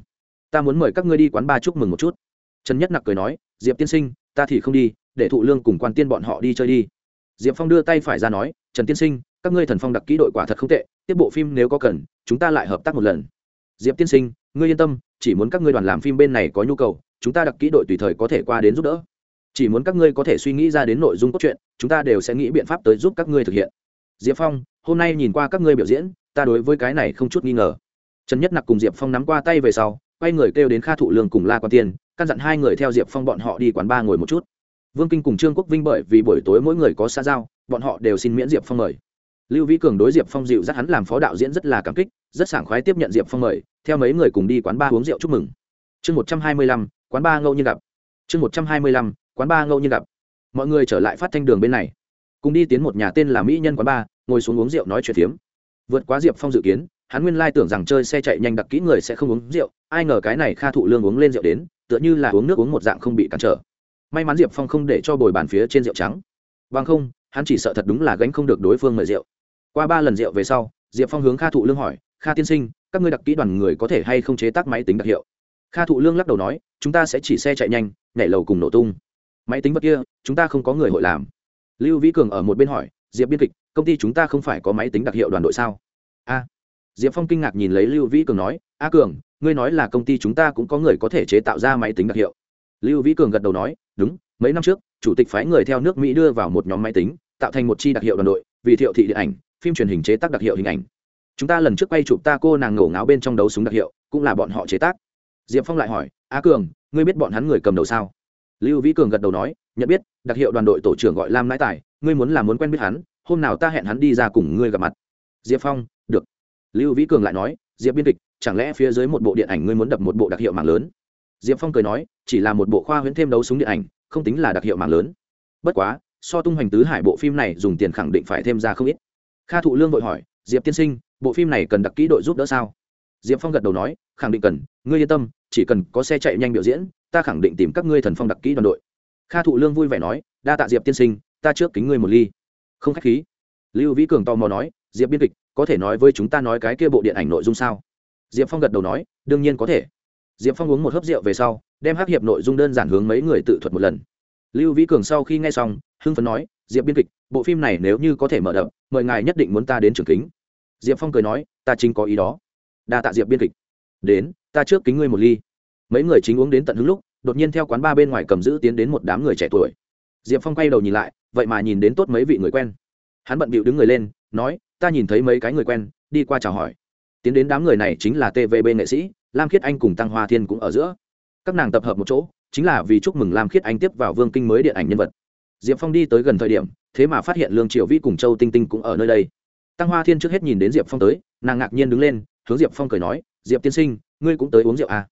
Ta muốn mời các ngươi đi quán ba chúc mừng một chút. Trần nhất nặc cười nói, diệp tiên sinh ta thì không đi, để thụ lương cùng quan tiên bọn họ đi chơi đi. Diệp phong đưa tay phải ra nói, trần tiên sinh, các ngươi thần phong đặc kỹ đội quả thật không tệ, tiếp bộ phim nếu có cần, chúng ta lại hợp tác một lần. Diệp tiên sinh, ngươi yên tâm, chỉ muốn các ngươi đoàn làm phim bên này có nhu cầu, chúng ta đặc kỹ đội tùy thời có thể qua đến giúp đỡ. Chỉ muốn các ngươi có thể suy nghĩ ra đến nội dung cốt truyện, chúng ta đều sẽ nghĩ biện pháp tới giúp các ngươi thực hiện. Diệp phong, hôm nay nhìn qua các ngươi biểu diễn, ta đối với cái này không chút nghi ngờ. Trần nhất nặc cùng diệp phong nắm qua tay về sau, quay người kêu đến kha thụ lương cùng la quan tiên căn dặn hai người theo diệp phong bọn họ đi quán ba ngồi một chút. Vương kinh cùng trương quốc vinh bởi vì buổi tối mỗi người có xã giao, bọn họ đều xin miễn diệp phong mời. Lưu vĩ cường đối diệp phong dịu dắt hắn làm phó đạo diễn rất là cảm kích, rất sảng khoái tiếp nhận diệp phong mời, theo mấy người cùng đi quán ba uống rượu chúc mừng. Chương một trăm hai mươi lăm, quán ba ngẫu nhiên gặp. Chương một trăm hai mươi lăm, quán ba ngẫu nhiên gặp. Mọi người trở lại phát thanh đường bên này. Cùng đi tiến một nhà tên là mỹ nhân quán ba ngồi xuống uống rượu nói chuyện phiếm. Vượt quá diệp phong dự kiến hắn nguyên lai tưởng rằng chơi xe chạy nhanh đặc kỹ người sẽ không uống rượu, ai ngờ cái này kha thụ lương uống lên rượu đến, tựa như là uống nước uống một dạng không bị cản trở. May mắn diệp phong không để cho bồi bàn phía trên rượu trắng. Vâng không, hắn chỉ sợ thật đúng là gánh không được đối phương mời rượu. Qua ba lần rượu về sau, diệp phong hướng kha thụ lương hỏi, kha tiên sinh, các ngươi đặc kỹ đoàn người có thể hay không chế tác máy tính đặc hiệu? Kha thụ lương lắc đầu nói, chúng ta sẽ chỉ xe chạy nhanh, nhảy lầu cùng nổ tung. Máy tính vật kia, chúng ta không có người hội làm. Lưu vĩ cường ở một bên hỏi, diệp biên kịch, công ty chúng ta không phải có máy tính đặc hiệu đoàn đội sao? A diệp phong kinh ngạc nhìn lấy lưu vĩ cường nói, a cường, ngươi nói là công ty chúng ta cũng có người có thể chế tạo ra máy tính đặc hiệu. Lưu vĩ cường gật đầu nói, đúng, mấy năm trước, chủ tịch phái người theo nước mỹ đưa vào một nhóm máy tính, tạo thành một chi đặc hiệu đoàn đội, vì thiệu thị điện ảnh, phim truyền hình chế tác đặc hiệu hình ảnh. Chúng ta lần trước quay chụp ta cô nàng ngổ ngáo bên trong đấu súng đặc hiệu, cũng là bọn họ chế tác. Diệp phong lại hỏi, a cường, ngươi biết bọn hắn người cầm đầu sao? Lưu vĩ cường gật đầu nói, nhận biết, đặc hiệu đoàn đội tổ trưởng gọi lam nãi tài, ngươi muốn là muốn quen biết hắn, hôm nào ta hẹn hắn đi ra cùng ngươi gặp mặt. Diệp phong lưu vĩ cường lại nói, diệp biên kịch, chẳng lẽ phía dưới một bộ điện ảnh ngươi muốn đập một bộ đặc hiệu mạng lớn? Diệp phong cười nói, chỉ là một bộ khoa huyễn thêm đấu súng điện ảnh, không tính là đặc hiệu mạng lớn. Bất quá, so tung hoành tứ hải bộ phim này dùng tiền khẳng định phải thêm ra không ít. Kha thụ lương vội hỏi, diệp tiên sinh, bộ phim này cần đặc kỹ đội giúp đỡ sao? Diệp phong gật đầu nói, khẳng định cần, ngươi yên tâm, chỉ cần có xe chạy nhanh biểu diễn, ta khẳng định tìm các ngươi thần phong đặc kỹ đoàn đội. Kha thụ lương vui vẻ nói, đa tạ diệp tiên sinh, ta trước kính ngươi một ly. Không k h á c h khí. Lưu vĩ cường tò mò nói, diệp biên kịch có thể nói với chúng ta nói cái kia bộ điện ảnh nội dung sao? Diệp phong gật đầu nói, đương nhiên có thể. Diệp phong uống một hớp rượu về sau, đem hắc hiệp nội dung đơn giản hướng mấy người tự thuật một lần. Lưu vĩ cường sau khi nghe xong, hưng phấn nói, diệp biên kịch, bộ phim này nếu như có thể mở đậm mời ngài nhất định muốn ta đến trường kính. Diệp phong cười nói, ta chính có ý đó. Đa tạ diệp biên kịch. Đến, ta trước kính ngươi một ly. Mấy người chính uống đến tận hứng lúc, đột nhiên theo quán ba bên ngoài cầm giữ tiến đến một đám người trẻ tuổi. Diệp phong quay đầu nhìn lại, vậy mà nhìn đến tốt mấy vị người quen. Hắn bận bịu đứng người lên, nói ta nhìn thấy mấy cái người quen, đi qua chào hỏi. Tiến đến đám người này chính là tvb nghệ sĩ, lam khiết anh cùng tăng hoa thiên cũng ở giữa. Các nàng tập hợp một chỗ, chính là vì chúc mừng lam khiết anh tiếp vào vương kinh mới điện ảnh nhân vật. Diệp phong đi tới gần thời điểm, thế mà phát hiện lương triều vĩ cùng châu tinh tinh cũng ở nơi đây. Tăng hoa thiên trước hết nhìn đến diệp phong tới, nàng ngạc nhiên đứng lên, hướng diệp phong cười nói, diệp tiên sinh, ngươi cũng tới uống rượu à.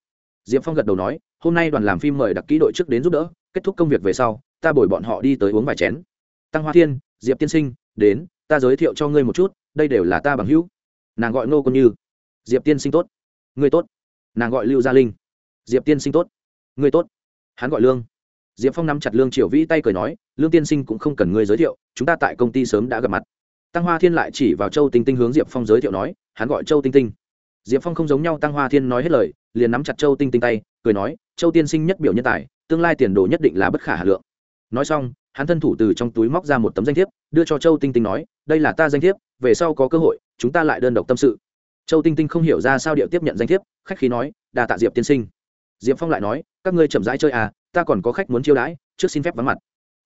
diệp phong gật đầu nói, hôm nay đoàn làm phim mời đặc kỹ đội trước đến giúp đỡ, kết thúc công việc về sau, ta bồi bọn họ đi tới uống vài chén. Tăng hoa thiên, diệp tiên sinh, đến ta giới thiệu cho ngươi một chút, đây đều là ta bằng hữu. Nàng gọi nô quân như. Diệp tiên sinh tốt. Ngươi tốt. Nàng gọi lưu gia linh. Diệp tiên sinh tốt. Ngươi tốt. Hắn gọi lương. Diệp phong nắm chặt lương triều vĩ tay cười nói, lương tiên sinh cũng không cần ngươi giới thiệu, chúng ta tại công ty sớm đã gặp mặt. Tăng hoa thiên lại chỉ vào châu tinh tinh hướng diệp phong giới thiệu nói, hắn gọi châu tinh tinh. Diệp phong không giống nhau, tăng hoa thiên nói hết lời, liền nắm chặt châu tinh tinh tay, cười nói, châu tiên sinh nhất biểu nhân tài, tương lai tiền đồ nhất định là bất khả hà lượng nói xong, hắn thân thủ từ trong túi móc ra một tấm danh thiếp, đưa cho châu tinh tinh nói, đây là ta danh thiếp, về sau có cơ hội, chúng ta lại đơn độc tâm sự. Châu tinh tinh không hiểu ra sao điệu tiếp nhận danh thiếp, khách khí nói đà tạ diệp tiên sinh. Diệp phong lại nói, các ngươi chậm rãi chơi à ta còn có khách muốn chiêu đãi, trước xin phép vắng mặt.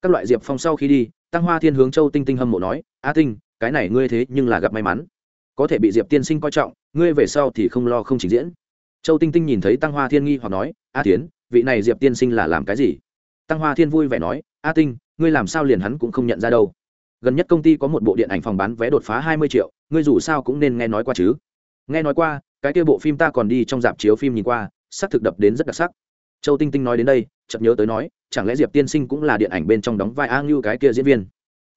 Các loại diệp phong sau khi đi, tăng hoa thiên hướng châu tinh tinh hâm mộ nói, a tinh, cái này ngươi thế nhưng là gặp may mắn. Có thể bị diệp tiên sinh coi trọng, ngươi về sau thì không lo không trình diễn. Châu tinh tinh nhìn thấy tăng hoa thiên nghi hoặc nói, a tiến vị này diệp tiên sinh là làm cái gì? Tăng hoa thiên vui vẻ nói, a tinh, ngươi làm sao liền hắn cũng không nhận ra đâu? Gần nhất công ty có một bộ điện ảnh phòng bán vé đột phá hai mươi triệu, ngươi dù sao cũng nên nghe nói qua chứ? Nghe nói qua, cái kia bộ phim ta còn đi trong dạp chiếu phim nhìn qua sắc thực đập đến rất đặc sắc. Châu tinh tinh nói đến đây, chợt nhớ tới nói, chẳng lẽ diệp tiên sinh cũng là điện ảnh bên trong đóng vai a ngưu cái kia diễn viên?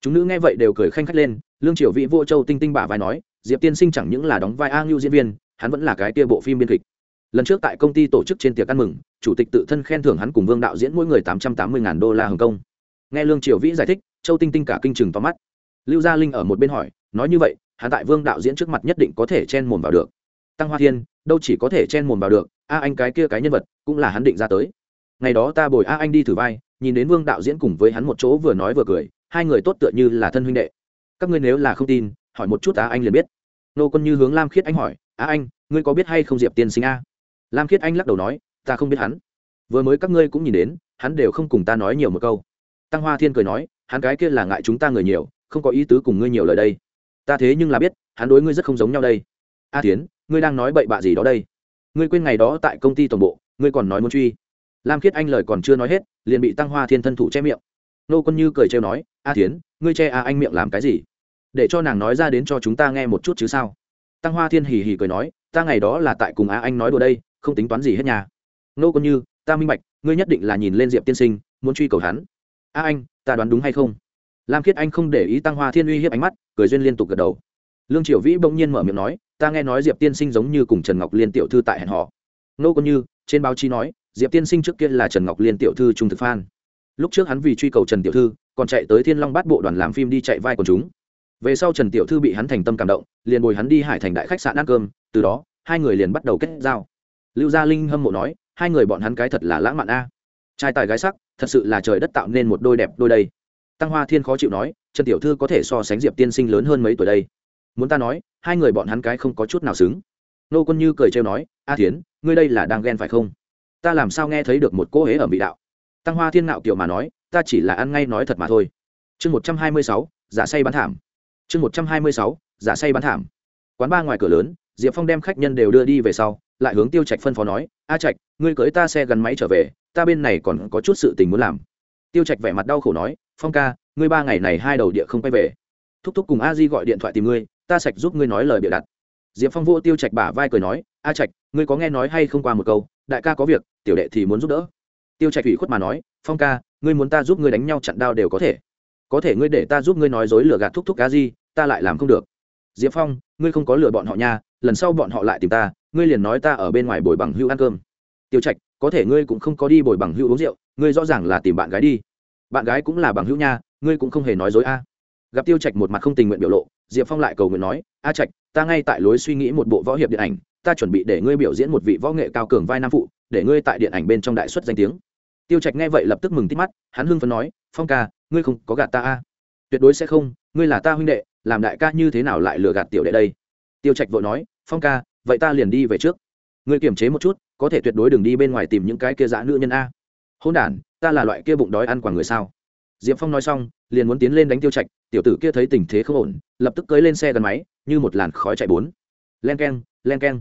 Chúng nữ nghe vậy đều cười khanh khách lên, lương triều vĩ vô châu tinh tinh bả vai nói, diệp tiên sinh chẳng những là đóng vai a ngưu diễn viên, hắn vẫn là cái kia bộ phim biên kịch lần trước tại công ty tổ chức trên tiệc ăn mừng, chủ tịch tự thân khen thưởng hắn cùng vương đạo diễn mỗi người tám trăm tám mươi đô la hồng kông. Nghe lương triều vĩ giải thích, châu tinh tinh cả kinh chừng tóm mắt. Lưu gia linh ở một bên hỏi, nói như vậy hạ tại vương đạo diễn trước mặt nhất định có thể chen mồm vào được. Tăng hoa thiên, đâu chỉ có thể chen mồm vào được, a anh cái kia cái nhân vật, cũng là hắn định ra tới. Ngày đó ta bồi a anh đi thử vai, nhìn đến vương đạo diễn cùng với hắn một chỗ vừa nói vừa cười, hai người tốt tựa như là thân huynh đệ. Các ngươi nếu là không tin, hỏi một chút a anh liền biết. Nô quân như hướng lam khiết anh hỏi, a anh, ngươi có biết hay không diệp tiên sinh a? Lam khiết anh lắc đầu nói, ta không biết hắn. Vừa mới các ngươi cũng nhìn đến, hắn đều không cùng ta nói nhiều một câu. Tăng hoa thiên cười nói, hắn cái kia là ngại chúng ta người nhiều, không có ý tứ cùng ngươi nhiều lời đây. Ta thế nhưng là biết, hắn đối ngươi rất không giống nhau đây. A tiến ngươi đang nói bậy bạ gì đó đây? Ngươi quên ngày đó tại công ty tổng bộ, ngươi còn nói muốn truy. Lam khiết anh lời còn chưa nói hết, liền bị tăng hoa thiên thân thủ che miệng. Nô quân như cười trêu nói, a tiến ngươi che a anh miệng làm cái gì? Để cho nàng nói ra đến cho chúng ta nghe một chút chứ sao? Tăng hoa thiên hì hì cười nói, ta ngày đó là tại cùng a anh nói đùa đây không tính toán gì hết nhà nô quân như, ta minh bạch, ngươi nhất định là nhìn lên diệp tiên sinh, muốn truy cầu hắn. A anh, ta đoán đúng hay không? Lam khiết anh không để ý tăng hoa thiên uy hiếp ánh mắt, cười duyên liên tục gật đầu. Lương triều vĩ bỗng nhiên mở miệng nói, ta nghe nói diệp tiên sinh giống như cùng trần ngọc liên tiểu thư tại hẹn họ nô quân như, trên báo chí nói, diệp tiên sinh trước kia là trần ngọc liên tiểu thư trung thực phan lúc trước hắn vì truy cầu trần tiểu thư, còn chạy tới thiên long bát bộ đoàn làm phim đi chạy vai của chúng. Về sau trần tiểu thư bị hắn thành tâm cảm động, liền bồi hắn đi hải thành đại khách sạn ăn cơm, từ đó, hai người liền bắt đầu kết giao lưu gia linh hâm mộ nói, hai người bọn hắn cái thật là lãng mạn a. Trai tài gái sắc, thật sự là trời đất tạo nên một đôi đẹp đôi đây. Tăng hoa thiên khó chịu nói, trần tiểu thư có thể so sánh diệp tiên sinh lớn hơn mấy tuổi đây. Muốn ta nói, hai người bọn hắn cái không có chút nào xứng. Nô quân như cười trêu nói, a tiến ngươi đây là đang ghen phải không? Ta làm sao nghe thấy được một cô hế ở vị đạo? Tăng hoa thiên nạo kiểu mà nói, ta chỉ là ăn ngay nói thật mà thôi. Chương một trăm hai mươi sáu, giả say bán thảm. Chương một trăm hai mươi sáu, giả say bán thảm. Quán ba ngoài cửa lớn, diệp phong đem khách nhân đều đưa đi về sau lại hướng tiêu trạch phân phó nói, a trạch, ngươi cưới ta xe gắn máy trở về, ta bên này còn có chút sự tình muốn làm. Tiêu trạch vẻ mặt đau khổ nói, phong ca, ngươi ba ngày này hai đầu địa không quay về. Thúc thúc cùng a di gọi điện thoại tìm ngươi, ta sạch giúp ngươi nói lời bịa đặt. Diệp phong vô tiêu trạch bả vai cười nói, a trạch, ngươi có nghe nói hay không qua một câu, đại ca có việc, tiểu đệ thì muốn giúp đỡ. Tiêu trạch ủy khuất mà nói, phong ca, ngươi muốn ta giúp ngươi đánh nhau chặn đao đều có thể. Có thể ngươi để ta giúp ngươi nói dối lừa gạt thúc thúc a di, ta lại làm không được. Diệp phong, ngươi không có lừa bọn họ nha, lần sau bọn họ lại tìm ta ngươi liền nói ta ở bên ngoài bồi bằng hưu ăn cơm. Tiêu trạch, có thể ngươi cũng không có đi bồi bằng hưu uống rượu, ngươi rõ ràng là tìm bạn gái đi. Bạn gái cũng là bằng hữu nha, ngươi cũng không hề nói dối a. Gặp tiêu trạch một mặt không tình nguyện biểu lộ, diệp phong lại cầu nguyện nói, a trạch, ta ngay tại lối suy nghĩ một bộ võ hiệp điện ảnh, ta chuẩn bị để ngươi biểu diễn một vị võ nghệ cao cường vai nam phụ, để ngươi tại điện ảnh bên trong đại xuất danh tiếng. Tiêu trạch nghe vậy lập tức mừng tít mắt, hắn hưng phấn nói, phong ca, ngươi không có gạt ta a. Tuyệt đối sẽ không, ngươi là ta huynh đệ, làm đại ca như thế nào lại lừa gạt tiểu đệ đây? Tiêu trạch vội nói, phong ca vậy ta liền đi về trước. Ngươi kiềm chế một chút, có thể tuyệt đối đừng đi bên ngoài tìm những cái kia dã nữ nhân a. Hôn đ ta là loại kia bụng đói ăn quả người sao? Diệp phong nói xong, liền muốn tiến lên đánh tiêu trạch, tiểu tử kia thấy tình thế không ổn, lập tức cưới lên xe gắn máy, như một làn khói chạy bốn. Len k e n len k e n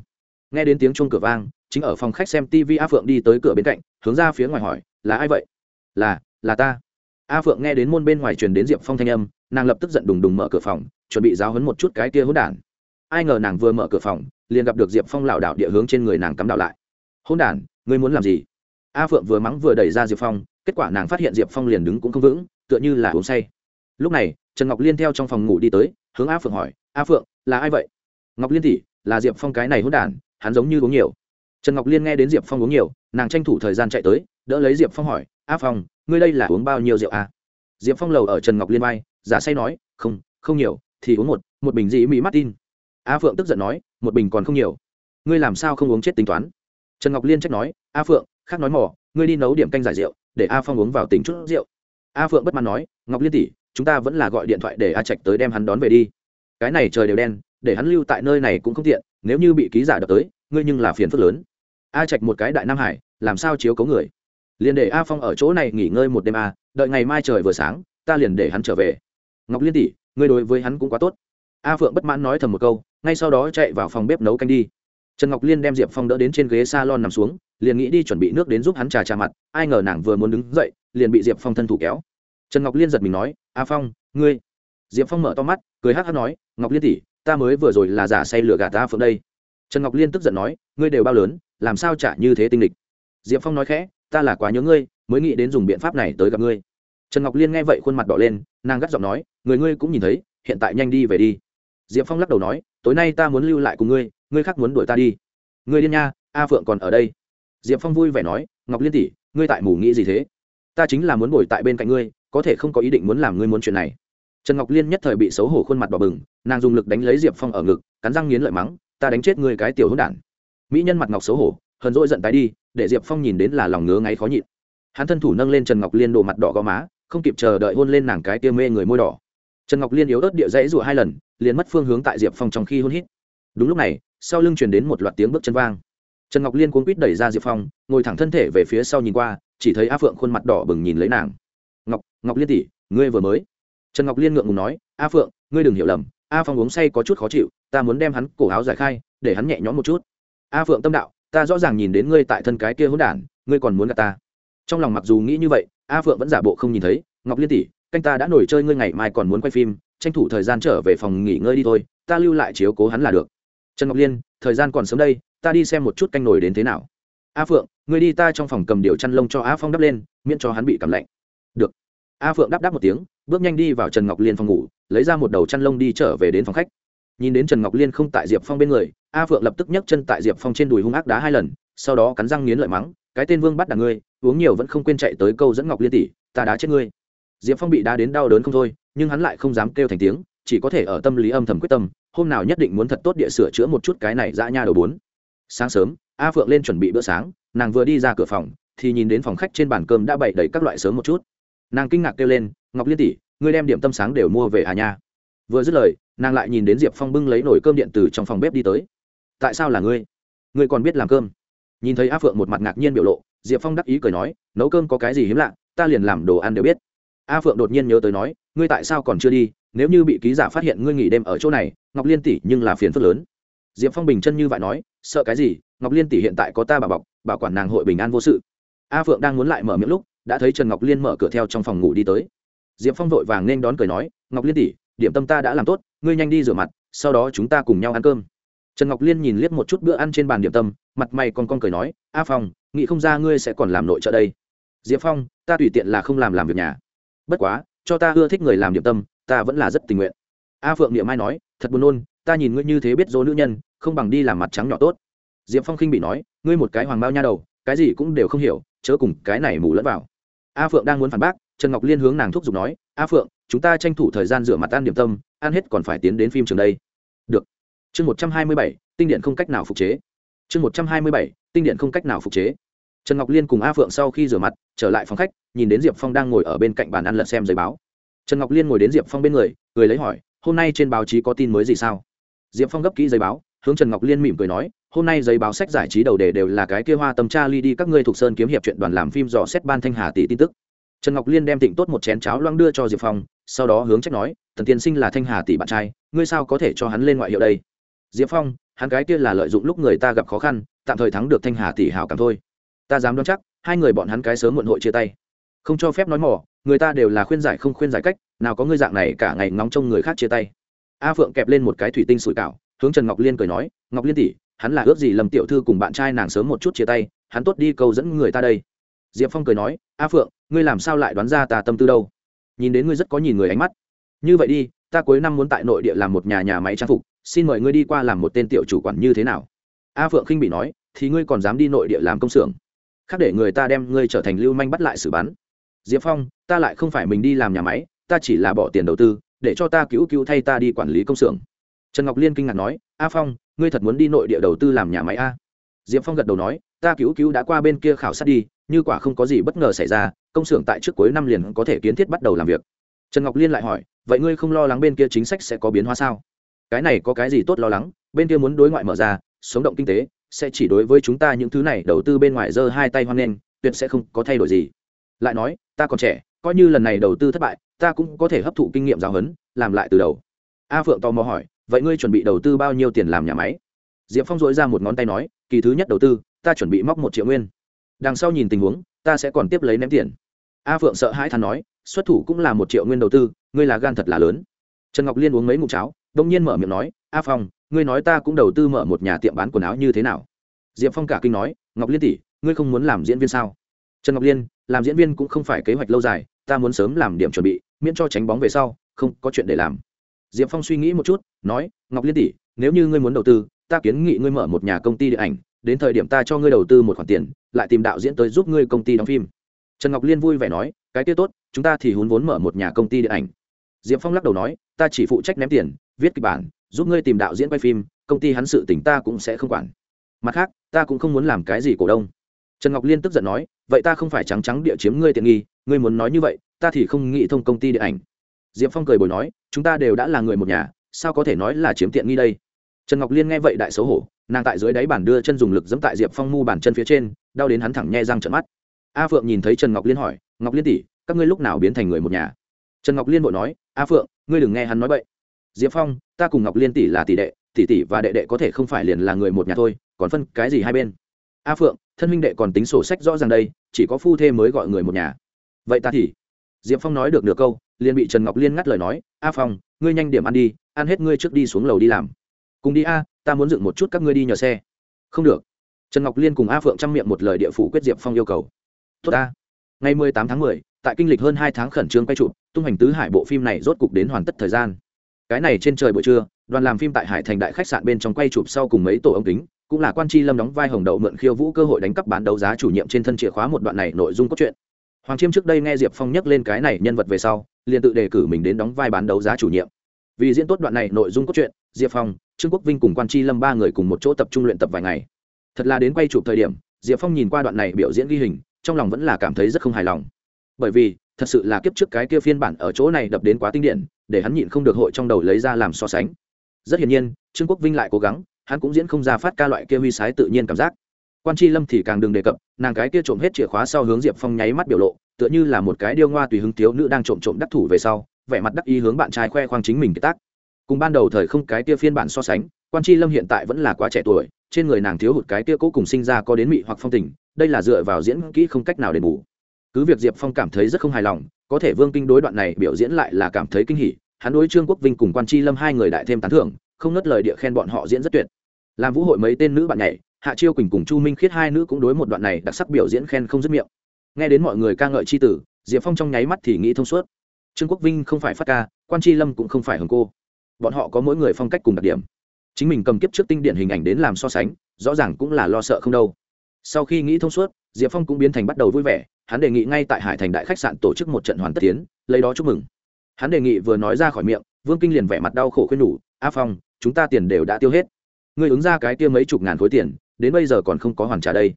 nghe đến tiếng chuông cửa vang, chính ở phòng khách xem tv a phượng đi tới cửa bên cạnh, hướng ra phía ngoài hỏi, là ai vậy? Là là ta. A phượng nghe đến môn bên ngoài truyền đến diệp phong thanh âm, nàng lập tức giận đùng đùng mở cửa phòng, chuẩn bị giáo hấn một chút cái kia hỗn đản. Ai ngờ nàng vừa mở cửa phòng liền gặp được diệp phong lảo đảo địa hướng trên người nàng cắm đạo lại. Hỗn đản ngươi muốn làm gì? A phượng vừa mắng vừa đẩy ra diệp phong kết quả nàng phát hiện diệp phong liền đứng cũng không vững tựa như là uống say. Lúc này trần ngọc liên theo trong phòng ngủ đi tới hướng a phượng hỏi a phượng là ai vậy? Ngọc liên tỷ là diệp phong cái này hôn đản hắn giống như uống nhiều. Trần ngọc liên nghe đến diệp phong uống nhiều nàng tranh thủ thời gian chạy tới đỡ lấy diệp phong hỏi a phong ngươi đây là uống bao nhiêu rượu a? Diệp phong lầu ở trần ngọc liên bay, giả say nói không không nhiều thì uống một một bình dĩ mỹ martin a phượng tức giận nói, một bình còn không nhiều. Ngươi làm sao không uống chết tính toán? Trần ngọc liên trách nói, a phượng, khác nói mỏ ngươi đi nấu điểm canh giải rượu, để a phong uống vào tính chút rượu. A phượng bất mãn nói, ngọc liên tỷ, chúng ta vẫn là gọi điện thoại để a trạch tới đem hắn đón về đi. Cái này trời đều đen, để hắn lưu tại nơi này cũng không tiện, nếu như bị ký giả đập tới, ngươi nhưng là phiền phức lớn. A trạch một cái đại nam hải, làm sao chiếu cấu người? Liền để a phong ở chỗ này nghỉ ngơi một đêm a đợi ngày mai trời vừa sáng, ta liền để hắn trở về. Ngọc liên tỷ, ngươi đối với hắn cũng quá tốt. A phượng bất mãn nói thầm một câu ngay sau đó chạy vào phòng bếp nấu canh đi. Trần ngọc liên đem diệp phong đỡ đến trên ghế s a lon nằm xuống, liền nghĩ đi chuẩn bị nước đến giúp hắn trà trà mặt, ai ngờ nàng vừa muốn đứng dậy, liền bị diệp phong thân thủ kéo. Trần ngọc liên giật mình nói, a phong, ngươi. Diệp phong mở to mắt, cười hát hát nói, ngọc liên tỉ ta mới vừa rồi là giả say lửa gạt ta phượng đây. Trần ngọc liên tức giận nói, ngươi đều bao lớn, làm sao trả như thế tinh địch diệp phong nói khẽ, ta là quá nhớ ngươi, mới nghĩ đến dùng biện pháp này tới gặp ngươi. Trần ngọc liên nghe vậy khuôn mặt đỏ lên, nàng gắt giọng nói, người ngươi cũng nhìn thấy, hiện tại nhanh đi về đi diệp phong lắc đầu nói, tối nay ta muốn lưu lại cùng ngươi ngươi khác muốn đuổi ta đi. Ngươi điên nha, a phượng còn ở đây. Diệp phong vui vẻ nói, ngọc liên tỷ, ngươi tại mù nghĩ gì thế? Ta chính là muốn bồi tại bên cạnh ngươi, có thể không có ý định muốn làm ngươi muốn chuyện này. Trần ngọc liên nhất thời bị xấu hổ khuôn mặt đỏ bừng, nàng dùng lực đánh lấy diệp phong ở ngực, cắn răng nghiến lợi mắng, ta đánh chết ngươi cái tiểu hỗn đản. Mỹ nhân mặt ngọc xấu hổ, hờn dỗi giận tái đi, để diệp phong nhìn đến là lòng ngứa ngáy khó nhịn. Hắn thân thủ nâng lên trần ngọc liên đồ mặt đỏ gò má, không kịp chờ đợi hôn lên nàng cái tia mê người môi đỏ. Trần ngọc liên yếu ớt địa dãy rụa hai lần liền mất phương hướng tại diệp phong trong khi hôn hít. Đúng lúc này, sau lưng truyền đến một loạt tiếng bước chân vang. Trần ngọc liên cuốn quýt đẩy ra diệp phong, ngồi thẳng thân thể về phía sau nhìn qua, chỉ thấy a phượng khuôn mặt đỏ bừng nhìn lấy nàng. Ngọc ngọc liên tỷ, ngươi vừa mới? Trần ngọc liên ngượng ngùng nói, a phượng, ngươi đừng hiểu lầm, a phong uống say có chút khó chịu, ta muốn đem hắn cổ áo giải khai, để hắn nhẹ nhõm một chút. A phượng tâm đạo, ta rõ ràng nhìn đến ngươi tại thân cái kia hỗn đản, ngươi còn muốn gặp ta. Trong lòng mặc dù nghĩ như vậy, a phượng vẫn giả bộ không nhìn thấy, ngọc liên tỷ, canh ta đã nổi chơi ngươi ngày mai còn muốn quay phim tranh thủ thời gian trở về phòng nghỉ ngơi đi thôi, ta lưu lại chiếu cố hắn là được. Trần ngọc liên, thời gian còn sớm đây, ta đi xem một chút canh nổi đến thế nào. A phượng ngươi đi ta trong phòng cầm điều chăn lông cho a phong đắp lên, miễn cho hắn bị cảm lạnh. Được. A phượng đáp đáp một tiếng, bước nhanh đi vào trần ngọc liên phòng ngủ, lấy ra một đầu chăn lông đi trở về đến phòng khách. Nhìn đến trần ngọc liên không tại diệp phong bên người, a phượng lập tức nhấc chân tại diệp phong trên đùi hung ác đá hai lần, sau đó cắn răng nghiến lợi mắng, cái tên vương bắt đ ngươi, uống nhiều vẫn không quên chạy tới câu dẫn ngọc liên tỷ, ta đá chết ngươi. Diệp phong bị đá đến đau đớn không thôi nhưng hắn lại không dám kêu thành tiếng, chỉ có thể ở tâm lý âm thầm quyết tâm, hôm nào nhất định muốn thật tốt địa sửa chữa một chút cái này dã nha đầu bốn. Sáng sớm, a phượng lên chuẩn bị bữa sáng, nàng vừa đi ra cửa phòng, thì nhìn đến phòng khách trên bàn cơm đã bày đầy các loại sớm một chút. Nàng kinh ngạc kêu lên, ngọc liên tỷ, ngươi đem điểm tâm sáng đều mua về à nha? Vừa dứt lời, nàng lại nhìn đến diệp phong bưng lấy nồi cơm điện từ trong phòng bếp đi tới. Tại sao là ngươi? Ngươi còn biết làm cơm? Nhìn thấy a phượng một mặt ngạc nhiên biểu lộ, diệp phong đắc ý cười nói, nấu cơm có cái gì hiếm lạ, ta liền làm đồ ăn đều biết. A phượng đột nhiên nhớ tới nói ngươi tại sao còn chưa đi? Nếu như bị ký giả phát hiện ngươi nghỉ đêm ở chỗ này, ngọc liên tỷ nhưng là phiền phức lớn. Diệp phong bình chân như vậy nói, sợ cái gì? Ngọc liên tỷ hiện tại có ta bà bọc, bảo quản nàng hội bình an vô sự. A phượng đang muốn lại mở miệng lúc, đã thấy trần ngọc liên mở cửa theo trong phòng ngủ đi tới. Diệp phong vội vàng nên đón cười nói, ngọc liên tỷ, điểm tâm ta đã làm tốt, ngươi nhanh đi rửa mặt, sau đó chúng ta cùng nhau ăn cơm. Trần ngọc liên nhìn liếc một chút bữa ăn trên bàn điểm tâm, mặt mày còn con cười nói, a phong, nghĩ không ra ngươi sẽ còn làm nội trợ đây. Diệp phong, ta tùy tiện là không làm làm việc nhà. Bất quá cho ta ưa thích người làm điểm tâm, ta vẫn là rất tình nguyện. A phượng niệm mai nói, thật buồn nôn, ta nhìn ngươi như thế biết dỗ nữ nhân, không bằng đi làm mặt trắng nhỏ tốt. Diệp phong khinh bị nói, ngươi một cái hoàng bao nha đầu, cái gì cũng đều không hiểu, chớ cùng cái này mù lẫn vào. A phượng đang muốn phản bác, trần ngọc liên hướng nàng thúc giục nói, a phượng, chúng ta tranh thủ thời gian rửa mặt ăn điểm tâm, ăn hết còn phải tiến đến phim trường đây. Được. Chương một trăm hai mươi bảy, tinh điện không cách nào phục chế. Chương một trăm hai mươi bảy, tinh điện không cách nào phục chế trần ngọc liên cùng a phượng sau khi rửa mặt, trở lại phòng khách, nhìn đến diệp phong đang ngồi ở bên cạnh bàn ăn lật xem giấy báo. Trần ngọc liên ngồi đến diệp phong bên người người lấy hỏi, hôm nay trên báo chí có tin mới gì sao? Diệp phong gấp kỹ giấy báo, hướng trần ngọc liên mỉm cười nói, hôm nay giấy báo sách giải trí đầu đề đều là cái kia hoa tâm tra ly đi các ngươi thuộc sơn kiếm hiệp chuyện đoàn làm phim dò xét ban thanh hà tỷ tin tức. Trần ngọc liên đem tịnh tốt một chén cháo loang đưa cho diệp phong, sau đó hướng trách nói tần tiên sinh là thanh hà tỷ bạn trai, ngươi sao có thể cho hắn lên ngoại hiệu đây? Diệp phong, hắn cái kia là lợi dụng lúc người ta gặp khó khăn, tạm thời thắng được thanh hà tỷ hảo cảm thôi ta dám đoán chắc, hai người bọn hắn cái sớm muộn hội chia tay. Không cho phép nói mỏ, người ta đều là khuyên giải không khuyên giải cách, nào có ngươi dạng này cả ngày ngóng trông người khác chia tay. A phượng kẹp lên một cái thủy tinh sủi cảo, hướng trần ngọc liên cười nói, ngọc liên tỷ, hắn là ước gì lầm tiểu thư cùng bạn trai nàng sớm một chút chia tay, hắn tốt đi câu dẫn người ta đây. Diệp phong cười nói, a phượng, ngươi làm sao lại đoán ra ta tâm tư đâu? Nhìn đến ngươi rất có nhìn người ánh mắt. Như vậy đi, ta cuối năm muốn tại nội địa làm một nhà nhà máy trang phục, xin mời ngươi đi qua làm một tên tiểu chủ quản như thế nào? A phượng khinh bị nói, thì ngươi còn dám đi nội địa làm công xưởng? Khác để người ta đem ngươi trở thành lưu manh bắt lại xử bắn. Diệp phong, ta lại không phải mình đi làm nhà máy, ta chỉ là bỏ tiền đầu tư, để cho ta cứu cứu thay ta đi quản lý công xưởng. Trần ngọc liên kinh ngạc nói, a phong, ngươi thật muốn đi nội địa đầu tư làm nhà máy a? Diệp phong gật đầu nói, ta cứu cứu đã qua bên kia khảo sát đi, như quả không có gì bất ngờ xảy ra, công xưởng tại trước cuối năm liền có thể kiến thiết bắt đầu làm việc. Trần ngọc liên lại hỏi, vậy ngươi không lo lắng bên kia chính sách sẽ có biến hóa sao? Cái này có cái gì tốt lo lắng, bên kia muốn đối ngoại mở ra, sống động kinh tế sẽ chỉ đối với chúng ta những thứ này đầu tư bên ngoài giơ hai tay hoan nghênh, tuyệt sẽ không có thay đổi gì. Lại nói, ta còn trẻ, coi như lần này đầu tư thất bại, ta cũng có thể hấp thụ kinh nghiệm giáo huấn, làm lại từ đầu. A phượng tò mò hỏi, vậy ngươi chuẩn bị đầu tư bao nhiêu tiền làm nhà máy? Diệp phong dội ra một ngón tay nói, kỳ thứ nhất đầu tư, ta chuẩn bị móc một triệu nguyên. Đằng sau nhìn tình huống, ta sẽ còn tiếp lấy ném tiền. A phượng sợ hãi thắn nói, xuất thủ cũng là một triệu nguyên đầu tư, ngươi là gan thật là lớn. Trần ngọc liên uống mấy ngụm cháo, đông nhiên mở miệng nói, a phong ngươi nói ta cũng đầu tư mở một nhà tiệm bán quần áo như thế nào? Diệp phong cả kinh nói, ngọc liên tỷ, ngươi không muốn làm diễn viên sao? Trần ngọc liên, làm diễn viên cũng không phải kế hoạch lâu dài, ta muốn sớm làm điểm chuẩn bị, miễn cho tránh bóng về sau, không có chuyện để làm. Diệp phong suy nghĩ một chút, nói, ngọc liên tỷ, nếu như ngươi muốn đầu tư, ta kiến nghị ngươi mở một nhà công ty điện ảnh, đến thời điểm ta cho ngươi đầu tư một khoản tiền, lại tìm đạo diễn tới giúp ngươi công ty đóng phim. Trần ngọc liên vui vẻ nói, cái kia tốt, chúng ta thì hún vốn mở một nhà công ty điện ảnh. Diệp phong lắc đầu nói, ta chỉ phụ trách ném tiền, viết kịch bản giúp ngươi tìm đạo diễn quay phim, công ty hắn sự tỉnh ta cũng sẽ không quản. Mặt khác, ta cũng không muốn làm cái gì cổ đông. Trần ngọc liên tức giận nói, vậy ta không phải trắng trắng địa chiếm ngươi tiện nghi, ngươi muốn nói như vậy, ta thì không nghĩ thông công ty điện ảnh. Diệp phong cười bồi nói, chúng ta đều đã là người một nhà, sao có thể nói là chiếm tiện nghi đây? Trần ngọc liên nghe vậy đại xấu hổ, nàng tại dưới đáy bàn đưa chân dùng lực dẫm tại diệp phong mu bàn chân phía trên, đau đến hắn thẳng nhe răng trận mắt. A phượng nhìn thấy trần ngọc liên hỏi, ngọc liên tỷ, các ngươi lúc nào biến thành người một nhà? Trần ngọc liên vội nói, a phượng, ngươi đừng nghe hắn nói vậy diệp phong ta cùng ngọc liên tỷ là tỷ đệ tỷ tỷ và đệ đệ có thể không phải liền là người một nhà thôi còn phân cái gì hai bên? A phượng thân minh đệ còn tính sổ sách rõ ràng đây chỉ có phu thê mới gọi người một nhà. Vậy ta thì? Diệp phong nói được nửa câu liền bị trần ngọc liên ngắt lời nói a phong ngươi nhanh điểm ăn đi ăn hết ngươi trước đi xuống lầu đi làm. Cùng đi a ta muốn dựng một chút các ngươi đi nhờ xe. Không được. Trần ngọc liên cùng a phượng chăm miệng một lời địa phủ quyết diệp phong yêu cầu. Tốt a ngày mười tám tháng mười tại kinh lịch hơn hai tháng khẩn trương quay trụ, tung hành tứ hải bộ phim này rốt cục đến hoàn tất thời gian cái này trên trời buổi trưa, đoàn làm phim tại hải thành đại khách sạn bên trong quay chụp sau cùng mấy tổ ống kính, cũng là quan tri lâm đóng vai hồng đậu mượn khiêu vũ cơ hội đánh cắp bán đấu giá chủ nhiệm trên thân chìa khóa một đoạn này nội dung cốt truyện. Hoàng chiêm trước đây nghe diệp phong nhắc lên cái này nhân vật về sau, liền tự đề cử mình đến đóng vai bán đấu giá chủ nhiệm. Vì diễn tốt đoạn này nội dung cốt truyện, diệp phong, trương quốc vinh cùng quan tri lâm ba người cùng một chỗ tập trung luyện tập vài ngày. Thật là đến quay chụp thời điểm, diệp phong nhìn qua đoạn này biểu diễn ghi hình, trong lòng vẫn là cảm thấy rất không hài lòng. Bởi vì, thật sự là kiếp trước cái kia phiên bản ở chỗ này đập đến quá tinh điển để hắn nhịn không được hội trong đầu lấy ra làm so sánh. Rất hiển nhiên, trương quốc vinh lại cố gắng, hắn cũng diễn không ra phát ca loại kia huy sái tự nhiên cảm giác. Quan chi lâm thì càng đừng đề cập, nàng cái kia trộm hết chìa khóa sau hướng diệp phong nháy mắt biểu lộ, tựa như là một cái điêu ngoa tùy hứng thiếu nữ đang trộm trộm đắc thủ về sau, vẻ mặt đắc ý hướng bạn trai khoe khoang chính mình cái tác. Cùng ban đầu thời không cái kia phiên bản so sánh, quan chi lâm hiện tại vẫn là quá trẻ tuổi, trên người nàng thiếu hụt cái kia cố cùng sinh ra có đến mị hoặc phong tình, đây là dựa vào diễn kỹ không cách nào đền bù cứ việc diệp phong cảm thấy rất không hài lòng, có thể vương kinh đối đoạn này biểu diễn lại là cảm thấy kinh hỉ, hắn đối trương quốc vinh cùng quan tri lâm hai người đại thêm tán thưởng, không nớt lời địa khen bọn họ diễn rất tuyệt. Làm vũ hội mấy tên nữ bạn nhảy, hạ chiêu quỳnh cùng chu minh khiết hai nữ cũng đối một đoạn này đặc sắc biểu diễn khen không dứt miệng. Nghe đến mọi người ca ngợi c h i tử, diệp phong trong nháy mắt thì nghĩ thông suốt. Trương quốc vinh không phải phát ca, quan tri lâm cũng không phải hồng cô. Bọn họ có mỗi người phong cách cùng đặc điểm. Chính mình cầm kiếp trước tinh điện hình ảnh đến làm so sánh, rõ ràng cũng là lo sợ không đâu. Sau khi nghĩ thông suốt, diệp phong cũng biến thành bắt đầu vui vẻ hắn đề nghị ngay tại hải thành đại khách sạn tổ chức một trận hoàn tất tiến, lấy đó chúc mừng. Hắn đề nghị vừa nói ra khỏi miệng, vương kinh liền vẻ mặt đau khổ khuyên nhủ, a phong, chúng ta tiền đều đã tiêu hết. Ngươi ứng ra cái kia mấy chục ngàn khối tiền, đến bây giờ còn không có hoàn trả đây.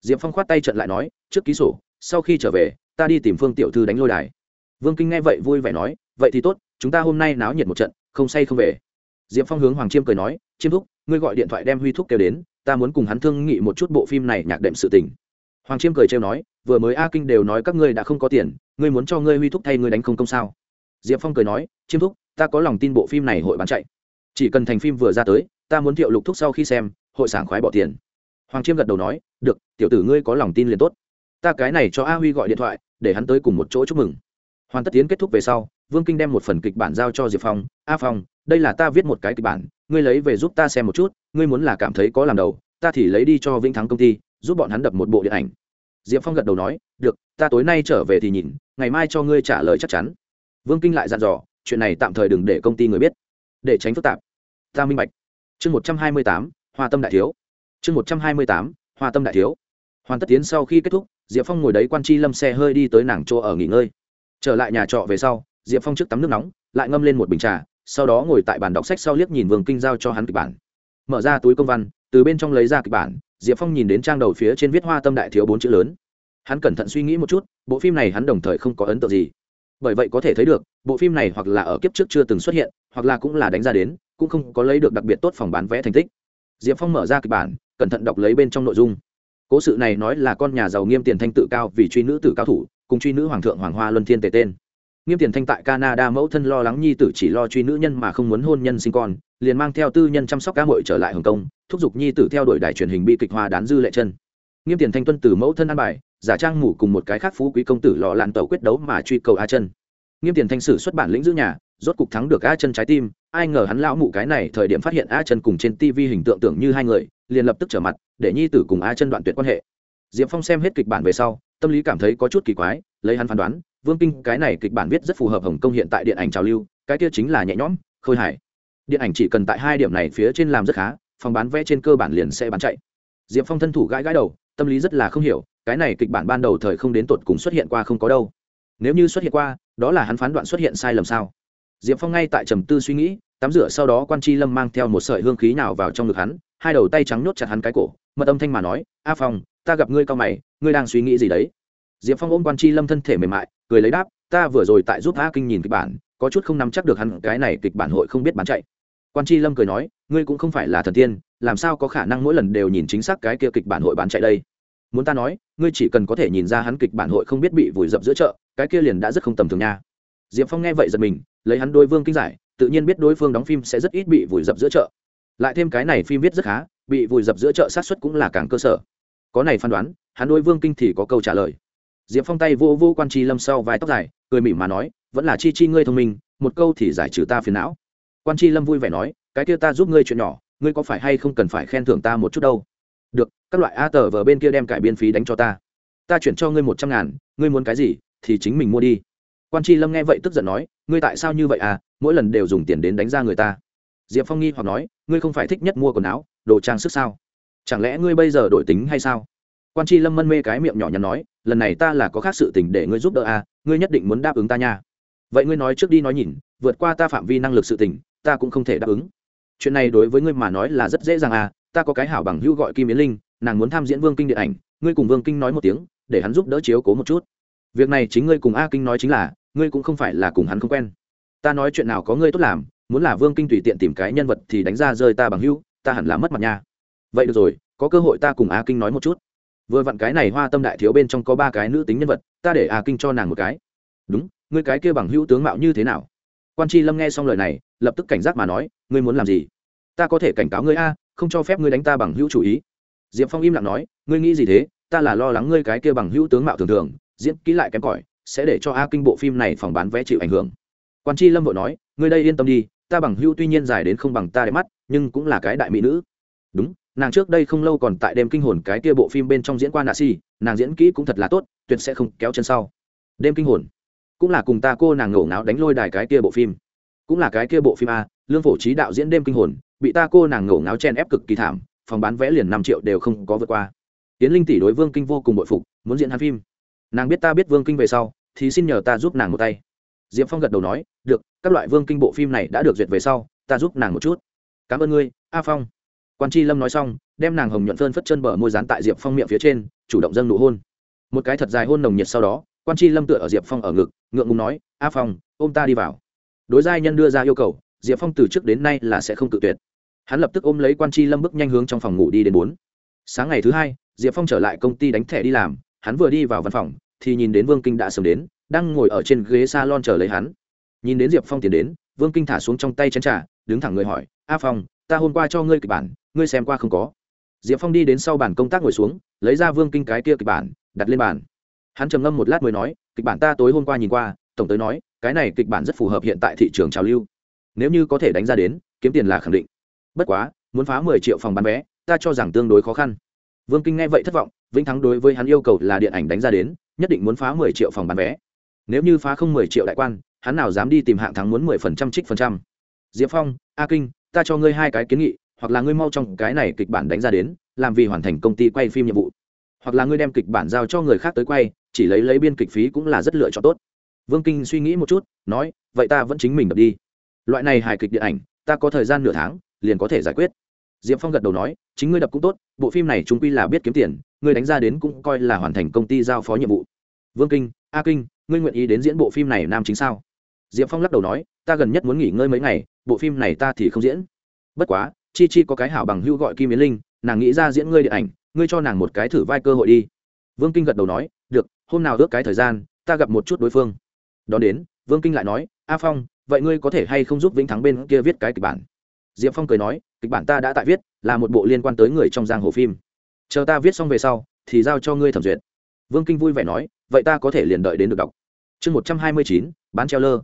Diệp phong khoát tay trận lại nói, trước ký sổ, sau khi trở về, ta đi tìm phương tiểu thư đánh lôi đài. Vương kinh nghe vậy vui vẻ nói, vậy thì tốt, chúng ta hôm nay náo nhiệt một trận, không say không về. Diệp phong hướng hoàng chiêm cười nói, chiêm thúc, ngươi gọi điện thoại đem huy thúc kêu đến, ta muốn cùng hắn thương nghị một chút bộ phim này nhạc đệm sự tình hoàng chiêm cười trêu nói, vừa mới a kinh đều nói các ngươi đã không có tiền, ngươi muốn cho ngươi huy thúc thay ngươi đánh không công sao? Diệp phong cười nói, chiêm thúc, ta có lòng tin bộ phim này hội bán chạy. Chỉ cần thành phim vừa ra tới, ta muốn thiệu lục thúc sau khi xem, hội sảng khoái bỏ tiền. Hoàng chiêm gật đầu nói, được, tiểu tử ngươi có lòng tin liền tốt. Ta cái này cho a huy gọi điện thoại, để hắn tới cùng một chỗ chúc mừng. Hoàn tất tiến kết thúc về sau, vương kinh đem một phần kịch bản giao cho diệp phong, a phong, đây là ta viết một cái kịch bản, ngươi lấy về giúp ta xem một chút, ngươi muốn là cảm thấy có làm đầu, ta thì lấy đi cho vĩnh thắng công ty giúp bọn hắn đập một bộ điện ảnh. Diệp phong gật đầu nói, được, ta tối nay trở về thì nhìn, ngày mai cho ngươi trả lời chắc chắn. Vương kinh lại dặn dò, chuyện này tạm thời đừng để công ty người biết, để tránh phức tạp. Ta minh bạch. Chương một trăm hai mươi tám, hoa tâm đại thiếu. Chương một trăm hai mươi tám, hoa tâm đại thiếu. Hoàn tất tiến sau khi kết thúc, diệp phong ngồi đấy quan chi lâm xe hơi đi tới nàng chỗ ở nghỉ ngơi. Trở lại nhà trọ về sau, diệp phong trước tắm nước nóng, lại ngâm lên một bình trà, sau đó ngồi tại bàn đọc sách sau liếc nhìn vương kinh giao cho hắn kịch bản. Mở ra túi công văn, từ bên trong lấy ra kịch bản diệp phong nhìn đến trang đầu phía trên viết hoa tâm đại thiếu bốn chữ lớn. Hắn cẩn thận suy nghĩ một chút, bộ phim này hắn đồng thời không có ấn tượng gì. Bởi vậy có thể thấy được, bộ phim này hoặc là ở kiếp trước chưa từng xuất hiện, hoặc là cũng là đánh ra đến, cũng không có lấy được đặc biệt tốt phòng bán vé thành tích. Diệp phong mở ra kịch bản, cẩn thận đọc lấy bên trong nội dung. Cố sự này nói là con nhà giàu nghiêm tiền thanh tự cao vì truy nữ tử cao thủ, cùng truy nữ hoàng thượng hoàng hoa luân thiên tề tên. Nghiêm tiền thanh tại canada mẫu thân lo lắng nhi tử chỉ lo truy nữ nhân mà không muốn hôn nhân sinh con, liền mang theo tư nhân chăm sóc ca mội trở lại hồng kông thúc giục nhi tử theo đuổi đài truyền hình bi kịch hoa đán dư lệ chân. Nghiêm tiền thanh tuân từ mẫu thân an bài, giả trang mủ cùng một cái khác phú quý công tử lò làn tàu quyết đấu mà truy cầu a chân. Nghiêm tiền thanh sử xuất bản lĩnh giữ nhà, rốt cục thắng được a chân trái tim, ai ngờ hắn lão mụ cái này thời điểm phát hiện a chân cùng trên tv hình tượng tưởng như hai người, liền lập tức trở mặt, để nhi tử cùng a chân đoạn tuyệt quan hệ. Diệp phong xem hết kịch bản về sau, tâm lý cảm thấy có chút kỳ quái, lấy hắn phán đoán, vương kinh, cái này kịch bản viết rất phù hợp hồng kông hiện tại điện ảnh trào lưu, cái kia chính là nhẹ nhõm, khôi hài. Điện ảnh chỉ cần tại hai điểm này phía trên làm rất khá phòng bán vé trên cơ bản liền sẽ bán chạy. Diệp phong thân thủ gãi gãi đầu, tâm lý rất là không hiểu, cái này kịch bản ban đầu thời không đến tột cùng xuất hiện qua không có đâu. Nếu như xuất hiện qua, đó là hắn phán đoạn xuất hiện sai lầm sao? Diệp phong ngay tại trầm tư suy nghĩ, tắm rửa sau đó quan c h i lâm mang theo một sợi hương khí nào vào trong ngực hắn, hai đầu tay trắng nhốt chặt hắn cái cổ, mật âm thanh mà nói, a phong, ta gặp ngươi cao mày, ngươi đang suy nghĩ gì đấy? Diệp phong ôm quan c h i lâm thân thể mềm mại, cười lấy đáp, ta vừa rồi tại giúp a kinh nhìn kịch bản, có chút không nắm chắc được hắn, cái này kịch bản hội không biết bán chạy. Quan c h i lâm cười nói ngươi cũng không phải là thần tiên, làm sao có khả năng mỗi lần đều nhìn chính xác cái kia kịch bản hội bán chạy đây? Muốn ta nói, ngươi chỉ cần có thể nhìn ra hắn kịch bản hội không biết bị vùi dập giữa chợ, cái kia liền đã rất không tầm thường nha. Diệp phong nghe vậy giật mình, lấy hắn đôi vương kinh giải, tự nhiên biết đối phương đóng phim sẽ rất ít bị vùi dập giữa chợ. Lại thêm cái này phim viết rất khá, bị vùi dập giữa chợ sát xuất cũng là càng cơ sở. Có này phán đoán, hắn đôi vương kinh thì có câu trả lời. Diệp phong tay vô vô quan tri lâm sau vài tóc dài, cười mỉm mà nói, vẫn là chi chi ngươi thông minh, một câu thì giải trừ ta phiền não. Quan tri lâm vui vẻ nói cái kia ta giúp ngươi chuyện nhỏ, ngươi có phải hay không cần phải khen thưởng ta một chút đâu? Được, các loại a tờ vờ bên kia đem cải biên phí đánh cho ta. Ta chuyển cho ngươi một trăm ngàn, ngươi muốn cái gì thì chính mình mua đi. Quan tri lâm nghe vậy tức giận nói, ngươi tại sao như vậy à? Mỗi lần đều dùng tiền đến đánh ra người ta. Diệp phong nghi hoặc nói, ngươi không phải thích nhất mua quần áo, đồ trang sức sao? Chẳng lẽ ngươi bây giờ đổi tính hay sao? Quan tri lâm mân mê cái miệng nhỏ nhắn nói, lần này ta là có khác sự tình để ngươi giúp đỡ à ngươi nhất định muốn đáp ứng ta nha. Vậy ngươi nói trước đi nói nhìn, vượt qua ta phạm vi năng lực sự tình, ta cũng không thể đáp ứng chuyện này đối với ngươi mà nói là rất dễ dàng à ta có cái hảo bằng hữu gọi kim yến linh, nàng muốn tham diễn vương kinh điện ảnh, ngươi cùng vương kinh nói một tiếng, để hắn giúp đỡ chiếu cố một chút. Việc này chính ngươi cùng a kinh nói chính là, ngươi cũng không phải là cùng hắn không quen. Ta nói chuyện nào có ngươi tốt làm, muốn là vương kinh tùy tiện tìm cái nhân vật thì đánh ra rơi ta bằng hữu, ta hẳn là mất mặt nha. Vậy được rồi, có cơ hội ta cùng a kinh nói một chút. Vừa vặn cái này hoa tâm đại thiếu bên trong có ba cái nữ tính nhân vật, ta để a kinh cho nàng một cái. Đúng, ngươi cái kia bằng hữu tướng mạo như thế nào? Quan tri lâm nghe xong lời này, lập tức cảnh giác mà nói ngươi muốn làm gì? Ta có thể cảnh cáo ngươi a, không cho phép ngươi đánh ta bằng hữu chủ ý. Diệp phong im lặng nói, ngươi nghĩ gì thế? Ta là lo lắng ngươi cái kia bằng hữu tướng mạo thường thường, diễn kỹ lại kém cỏi, sẽ để cho a kinh bộ phim này phòng bán vé chịu ảnh hưởng. Quan tri lâm vội nói, ngươi đây yên tâm đi, ta bằng hữu tuy nhiên dài đến không bằng ta đẹp mắt, nhưng cũng là cái đại mỹ nữ. Đúng, nàng trước đây không lâu còn tại đêm kinh hồn cái kia bộ phim bên trong diễn qua nạ si nàng diễn kỹ cũng thật là tốt, tuyệt sẽ không kéo chân sau. Đêm kinh hồn? Cũng là cùng ta cô nàng ngổ ngáo đánh lôi đài cái kia bộ phim. Cũng là cái kia bộ phim a lương phổ trí đạo diễn đêm kinh hồn, bị ta cô nàng ngổ ngáo chen ép cực kỳ thảm, phòng bán vẽ liền năm triệu đều không có vượt qua. Tiến linh tỷ đối vương kinh vô cùng bội phục, muốn diễn hắn phim. Nàng biết ta biết vương kinh về sau, thì xin nhờ ta giúp nàng một tay. Diệp phong gật đầu nói, được, các loại vương kinh bộ phim này đã được duyệt về sau, ta giúp nàng một chút. Cảm ơn ngươi, a phong. Quan tri lâm nói xong, đem nàng hồng nhuận phơn phất chân bờ môi dán tại diệp phong miệng phía trên, chủ động dâng nụ hôn. Một cái thật dài hôn nồng nhiệt sau đó, quan tri lâm tựa ở diệp phong ở ngực, ngượng ngùng nói, a phong, ôm ta đi vào. Đối giai nhân đưa ra yêu cầu diệp phong từ trước đến nay là sẽ không cự tuyệt. Hắn lập tức ôm lấy quan tri lâm bước nhanh hướng trong phòng ngủ đi đến bốn. Sáng ngày thứ hai, diệp phong trở lại công ty đánh thẻ đi làm, hắn vừa đi vào văn phòng, thì nhìn đến vương kinh đã sớm đến, đang ngồi ở trên ghế s a lon chờ lấy hắn. Nhìn đến diệp phong tiến đến, vương kinh thả xuống trong tay chén t r à đứng thẳng người hỏi, a phong, ta hôm qua cho ngươi kịch bản, ngươi xem qua không có? Diệp phong đi đến sau bàn công tác ngồi xuống, lấy ra vương kinh cái kia kịch bản, đặt lên bàn. Hắn trầm ngâm một lát mới nói, kịch bản ta tối hôm qua nhìn qua, tổng tới nói, cái này kịch bản rất phù hợp hiện tại thị trường trào lưu nếu như có thể đánh ra đến, kiếm tiền là khẳng định. Bất quá, muốn phá mười triệu phòng bán vé, ta cho rằng tương đối khó khăn. Vương kinh nghe vậy thất vọng, vĩnh thắng đối với hắn yêu cầu là điện ảnh đánh ra đến, nhất định muốn phá mười triệu phòng bán vé. Nếu như phá không mười triệu đại quan, hắn nào dám đi tìm hạng thắng muốn mười phần trăm, trích phần trăm. Diệp phong, a kinh, ta cho ngươi hai cái kiến nghị, hoặc là ngươi mau trong cái này kịch bản đánh ra đến, làm vì hoàn thành công ty quay phim nhiệm vụ. Hoặc là ngươi đem kịch bản giao cho người khác tới quay, chỉ lấy lấy biên kịch phí cũng là rất lựa chọn tốt. Vương kinh suy nghĩ một chút, nói, vậy ta vẫn chính mình đập đi loại này hài kịch điện ảnh, ta có thời gian nửa tháng, liền có thể giải quyết. Diệp phong gật đầu nói, chính ngươi đập cũng tốt, bộ phim này chúng quy là biết kiếm tiền, ngươi đánh ra đến cũng coi là hoàn thành công ty giao phó nhiệm vụ. Vương kinh, a kinh, ngươi nguyện ý đến diễn bộ phim này nam chính sao? Diệp phong lắc đầu nói, ta gần nhất muốn nghỉ ngơi mấy ngày, bộ phim này ta thì không diễn. Bất quá, chi chi có cái hảo bằng hưu gọi kim yến linh, nàng nghĩ ra diễn ngươi điện ảnh, ngươi cho nàng một cái thử vai cơ hội đi. Vương kinh gật đầu nói, được, hôm nào ước cái thời gian, ta gặp một chút đối phương. Đón đến, vương kinh lại nói, a phong vậy ngươi có thể hay không giúp vĩnh thắng bên kia viết cái kịch bản? Diệp phong cười nói, kịch bản ta đã tại viết, là một bộ liên quan tới người trong giang hồ phim. Chờ ta viết xong về sau, thì giao cho ngươi thẩm duyệt. Vương kinh vui vẻ nói, vậy ta có thể liền đợi đến được đọc. Chương một trăm hai mươi chín, bán treo lơ.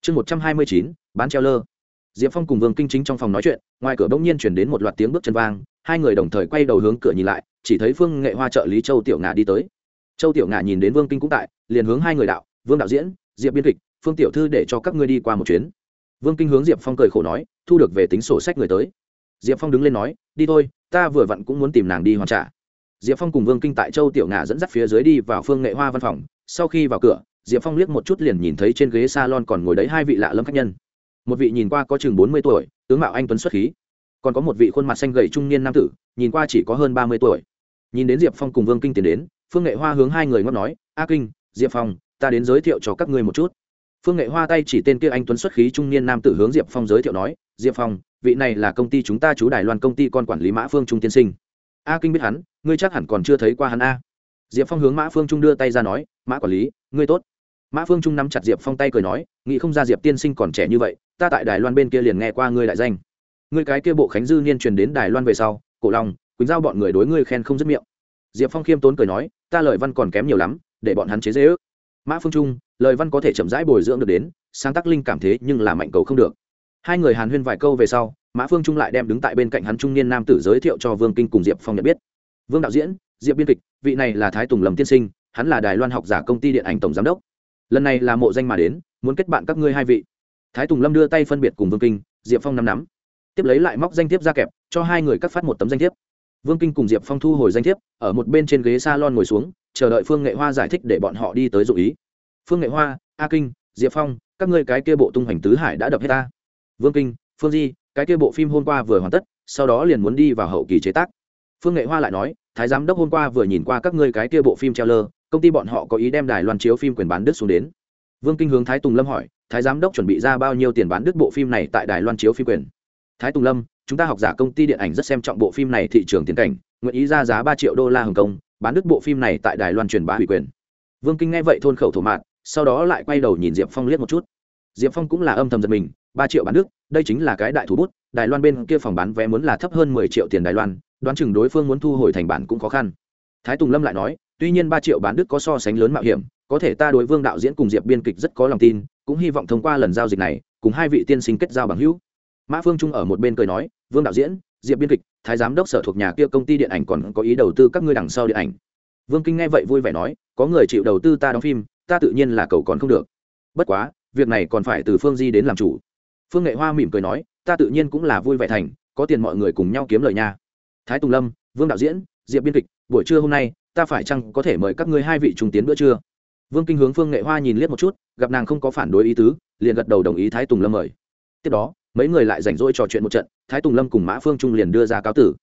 Chương một trăm hai mươi chín, bán treo lơ. Diệp phong cùng vương kinh chính trong phòng nói chuyện, ngoài cửa bỗng nhiên chuyển đến một loạt tiếng bước chân vang, hai người đồng thời quay đầu hướng cửa nhìn lại, chỉ thấy phương nghệ hoa trợ lý châu tiểu ngà đi tới. Châu tiểu ngà nhìn đến vương kinh cũng tại, liền hướng hai người đạo, vương đạo diễn, diệp biên kịch phương tiểu thư để cho các ngươi đi qua một chuyến. Vương kinh hướng diệp phong cười khổ nói, thu được về tính sổ sách người tới. Diệp phong đứng lên nói, đi thôi, ta vừa vặn cũng muốn tìm nàng đi hoàn trả. Diệp phong cùng vương kinh tại châu tiểu ngà dẫn dắt phía dưới đi vào phương nghệ hoa văn phòng. Sau khi vào cửa, diệp phong liếc một chút liền nhìn thấy trên ghế s a lon còn ngồi đấy hai vị lạ lâm khách nhân. Một vị nhìn qua có chừng bốn mươi tuổi, tướng mạo anh tuấn xuất khí. Còn có một vị khuôn mặt xanh gầy trung niên nam tử, nhìn qua chỉ có hơn ba mươi tuổi. Nhìn đến diệp phong cùng vương kinh tiến đến, phương nghệ hoa hướng hai người ngót nói, a kinh, diệp phong, ta đến giới thiệu cho các ngươi một chút phương nghệ hoa tay chỉ tên kia anh tuấn xuất khí trung niên nam tử hướng diệp phong giới thiệu nói, diệp phong, vị này là công ty chúng ta chú đài loan công ty con quản lý mã phương trung tiên sinh. A, kinh biết hắn, ngươi chắc hẳn còn chưa thấy qua hắn a. Diệp phong hướng mã phương trung đưa tay ra nói, mã quản lý, ngươi tốt. Mã phương trung nắm chặt diệp phong tay cười nói, nghĩ không ra diệp tiên sinh còn trẻ như vậy, ta tại đài loan bên kia liền nghe qua ngươi đại danh. Ngươi cái kia bộ khánh dư niên truyền đến đài loan về sau, cổ long quỳnh giao bọn người đối ngươi khen không dứt miệng. Diệp phong khiêm tốn cười nói, ta lời văn còn kém nhiều lắm, để bọn hắn chế dễ ước. Mã phương trung lời văn có thể chậm rãi bồi dưỡng được đến, sáng tác linh cảm thế nhưng là mạnh cầu không được. Hai người hàn huyên vài câu về sau, mã phương trung lại đem đứng tại bên cạnh hắn trung niên nam tử giới thiệu cho vương kinh cùng diệp phong nhận biết. Vương đạo diễn, diệp biên kịch, vị này là thái tùng lâm tiên sinh, hắn là đài loan học giả công ty điện ảnh tổng giám đốc. Lần này là mộ danh mà đến, muốn kết bạn các ngươi hai vị. Thái tùng lâm đưa tay phân biệt cùng vương kinh, diệp phong nắm nắm. Tiếp lấy lại móc danh thiếp ra kẹp, cho hai người cắt phát một tấm danh thiếp. Vương kinh cùng diệp phong thu hồi danh thiếp, ở một bên trên ghế s a lon ngồi xuống, chờ đợi phương nghệ hoa giải thích để bọn họ đi tới dụ ý phương nghệ hoa, a kinh, diệp phong, các ngươi cái kia bộ tung hoành tứ hải đã đập hết ta. Vương kinh, phương di, cái kia bộ phim hôm qua vừa hoàn tất, sau đó liền muốn đi vào hậu kỳ chế tác. Phương nghệ hoa lại nói, thái giám đốc hôm qua vừa nhìn qua các ngươi cái kia bộ phim treo lơ công ty bọn họ có ý đem đài loan chiếu phim quyền bán đứt xuống đến. Vương kinh hướng thái tùng lâm hỏi, thái giám đốc chuẩn bị ra bao nhiêu tiền bán đứt bộ phim này tại đài loan chiếu phim quyền? Thái tùng lâm, chúng ta học giả công ty điện ảnh rất xem trọng bộ phim này thị trường tiến cảnh, nguyện ý ra giá ba triệu đô la hồng kông, bán đứt bộ phim này tại đài loan truyền bá ủy quyền. Vương kinh nghe vậy thôn khẩu thổ mạn sau đó lại quay đầu nhìn diệp phong liếc một chút. Diệp phong cũng là âm thầm giật mình, ba triệu bán đức, đây chính là cái đại thủ bút, đài loan bên kia phòng bán vé muốn là thấp hơn mười triệu tiền đài loan, đoán chừng đối phương muốn thu hồi thành bản cũng khó khăn. Thái tùng lâm lại nói, tuy nhiên ba triệu bán đức có so sánh lớn mạo hiểm, có thể ta đối vương đạo diễn cùng diệp biên kịch rất có lòng tin, cũng hy vọng thông qua lần giao dịch này, cùng hai vị tiên sinh kết giao bằng hữu. Mã phương trung ở một bên cười nói, vương đạo diễn, diệp biên kịch, thái giám đốc sở thuộc nhà kia công ty điện ảnh còn có ý đầu tư các ngươi đằng sau điện ảnh. Vương kinh nghe vậy vui vẻ nói, có người chịu đầu tư ta đóng phim ta tự nhiên là cầu còn không được. Bất quá, việc này còn phải từ phương di đến làm chủ. Phương nghệ hoa mỉm cười nói, ta tự nhiên cũng là vui vẻ thành, có tiền mọi người cùng nhau kiếm lời nha. Thái tùng lâm, vương đạo diễn, diệp biên kịch, buổi trưa hôm nay, ta phải chăng có thể mời các ngươi hai vị trung tiến bữa trưa? Vương kinh hướng phương nghệ hoa nhìn liếc một chút, gặp nàng không có phản đối ý tứ, liền gật đầu đồng ý thái tùng lâm mời. Tiếp đó, mấy người lại rảnh rỗi trò chuyện một trận, thái tùng lâm cùng mã phương trung liền đưa ra cáo tử.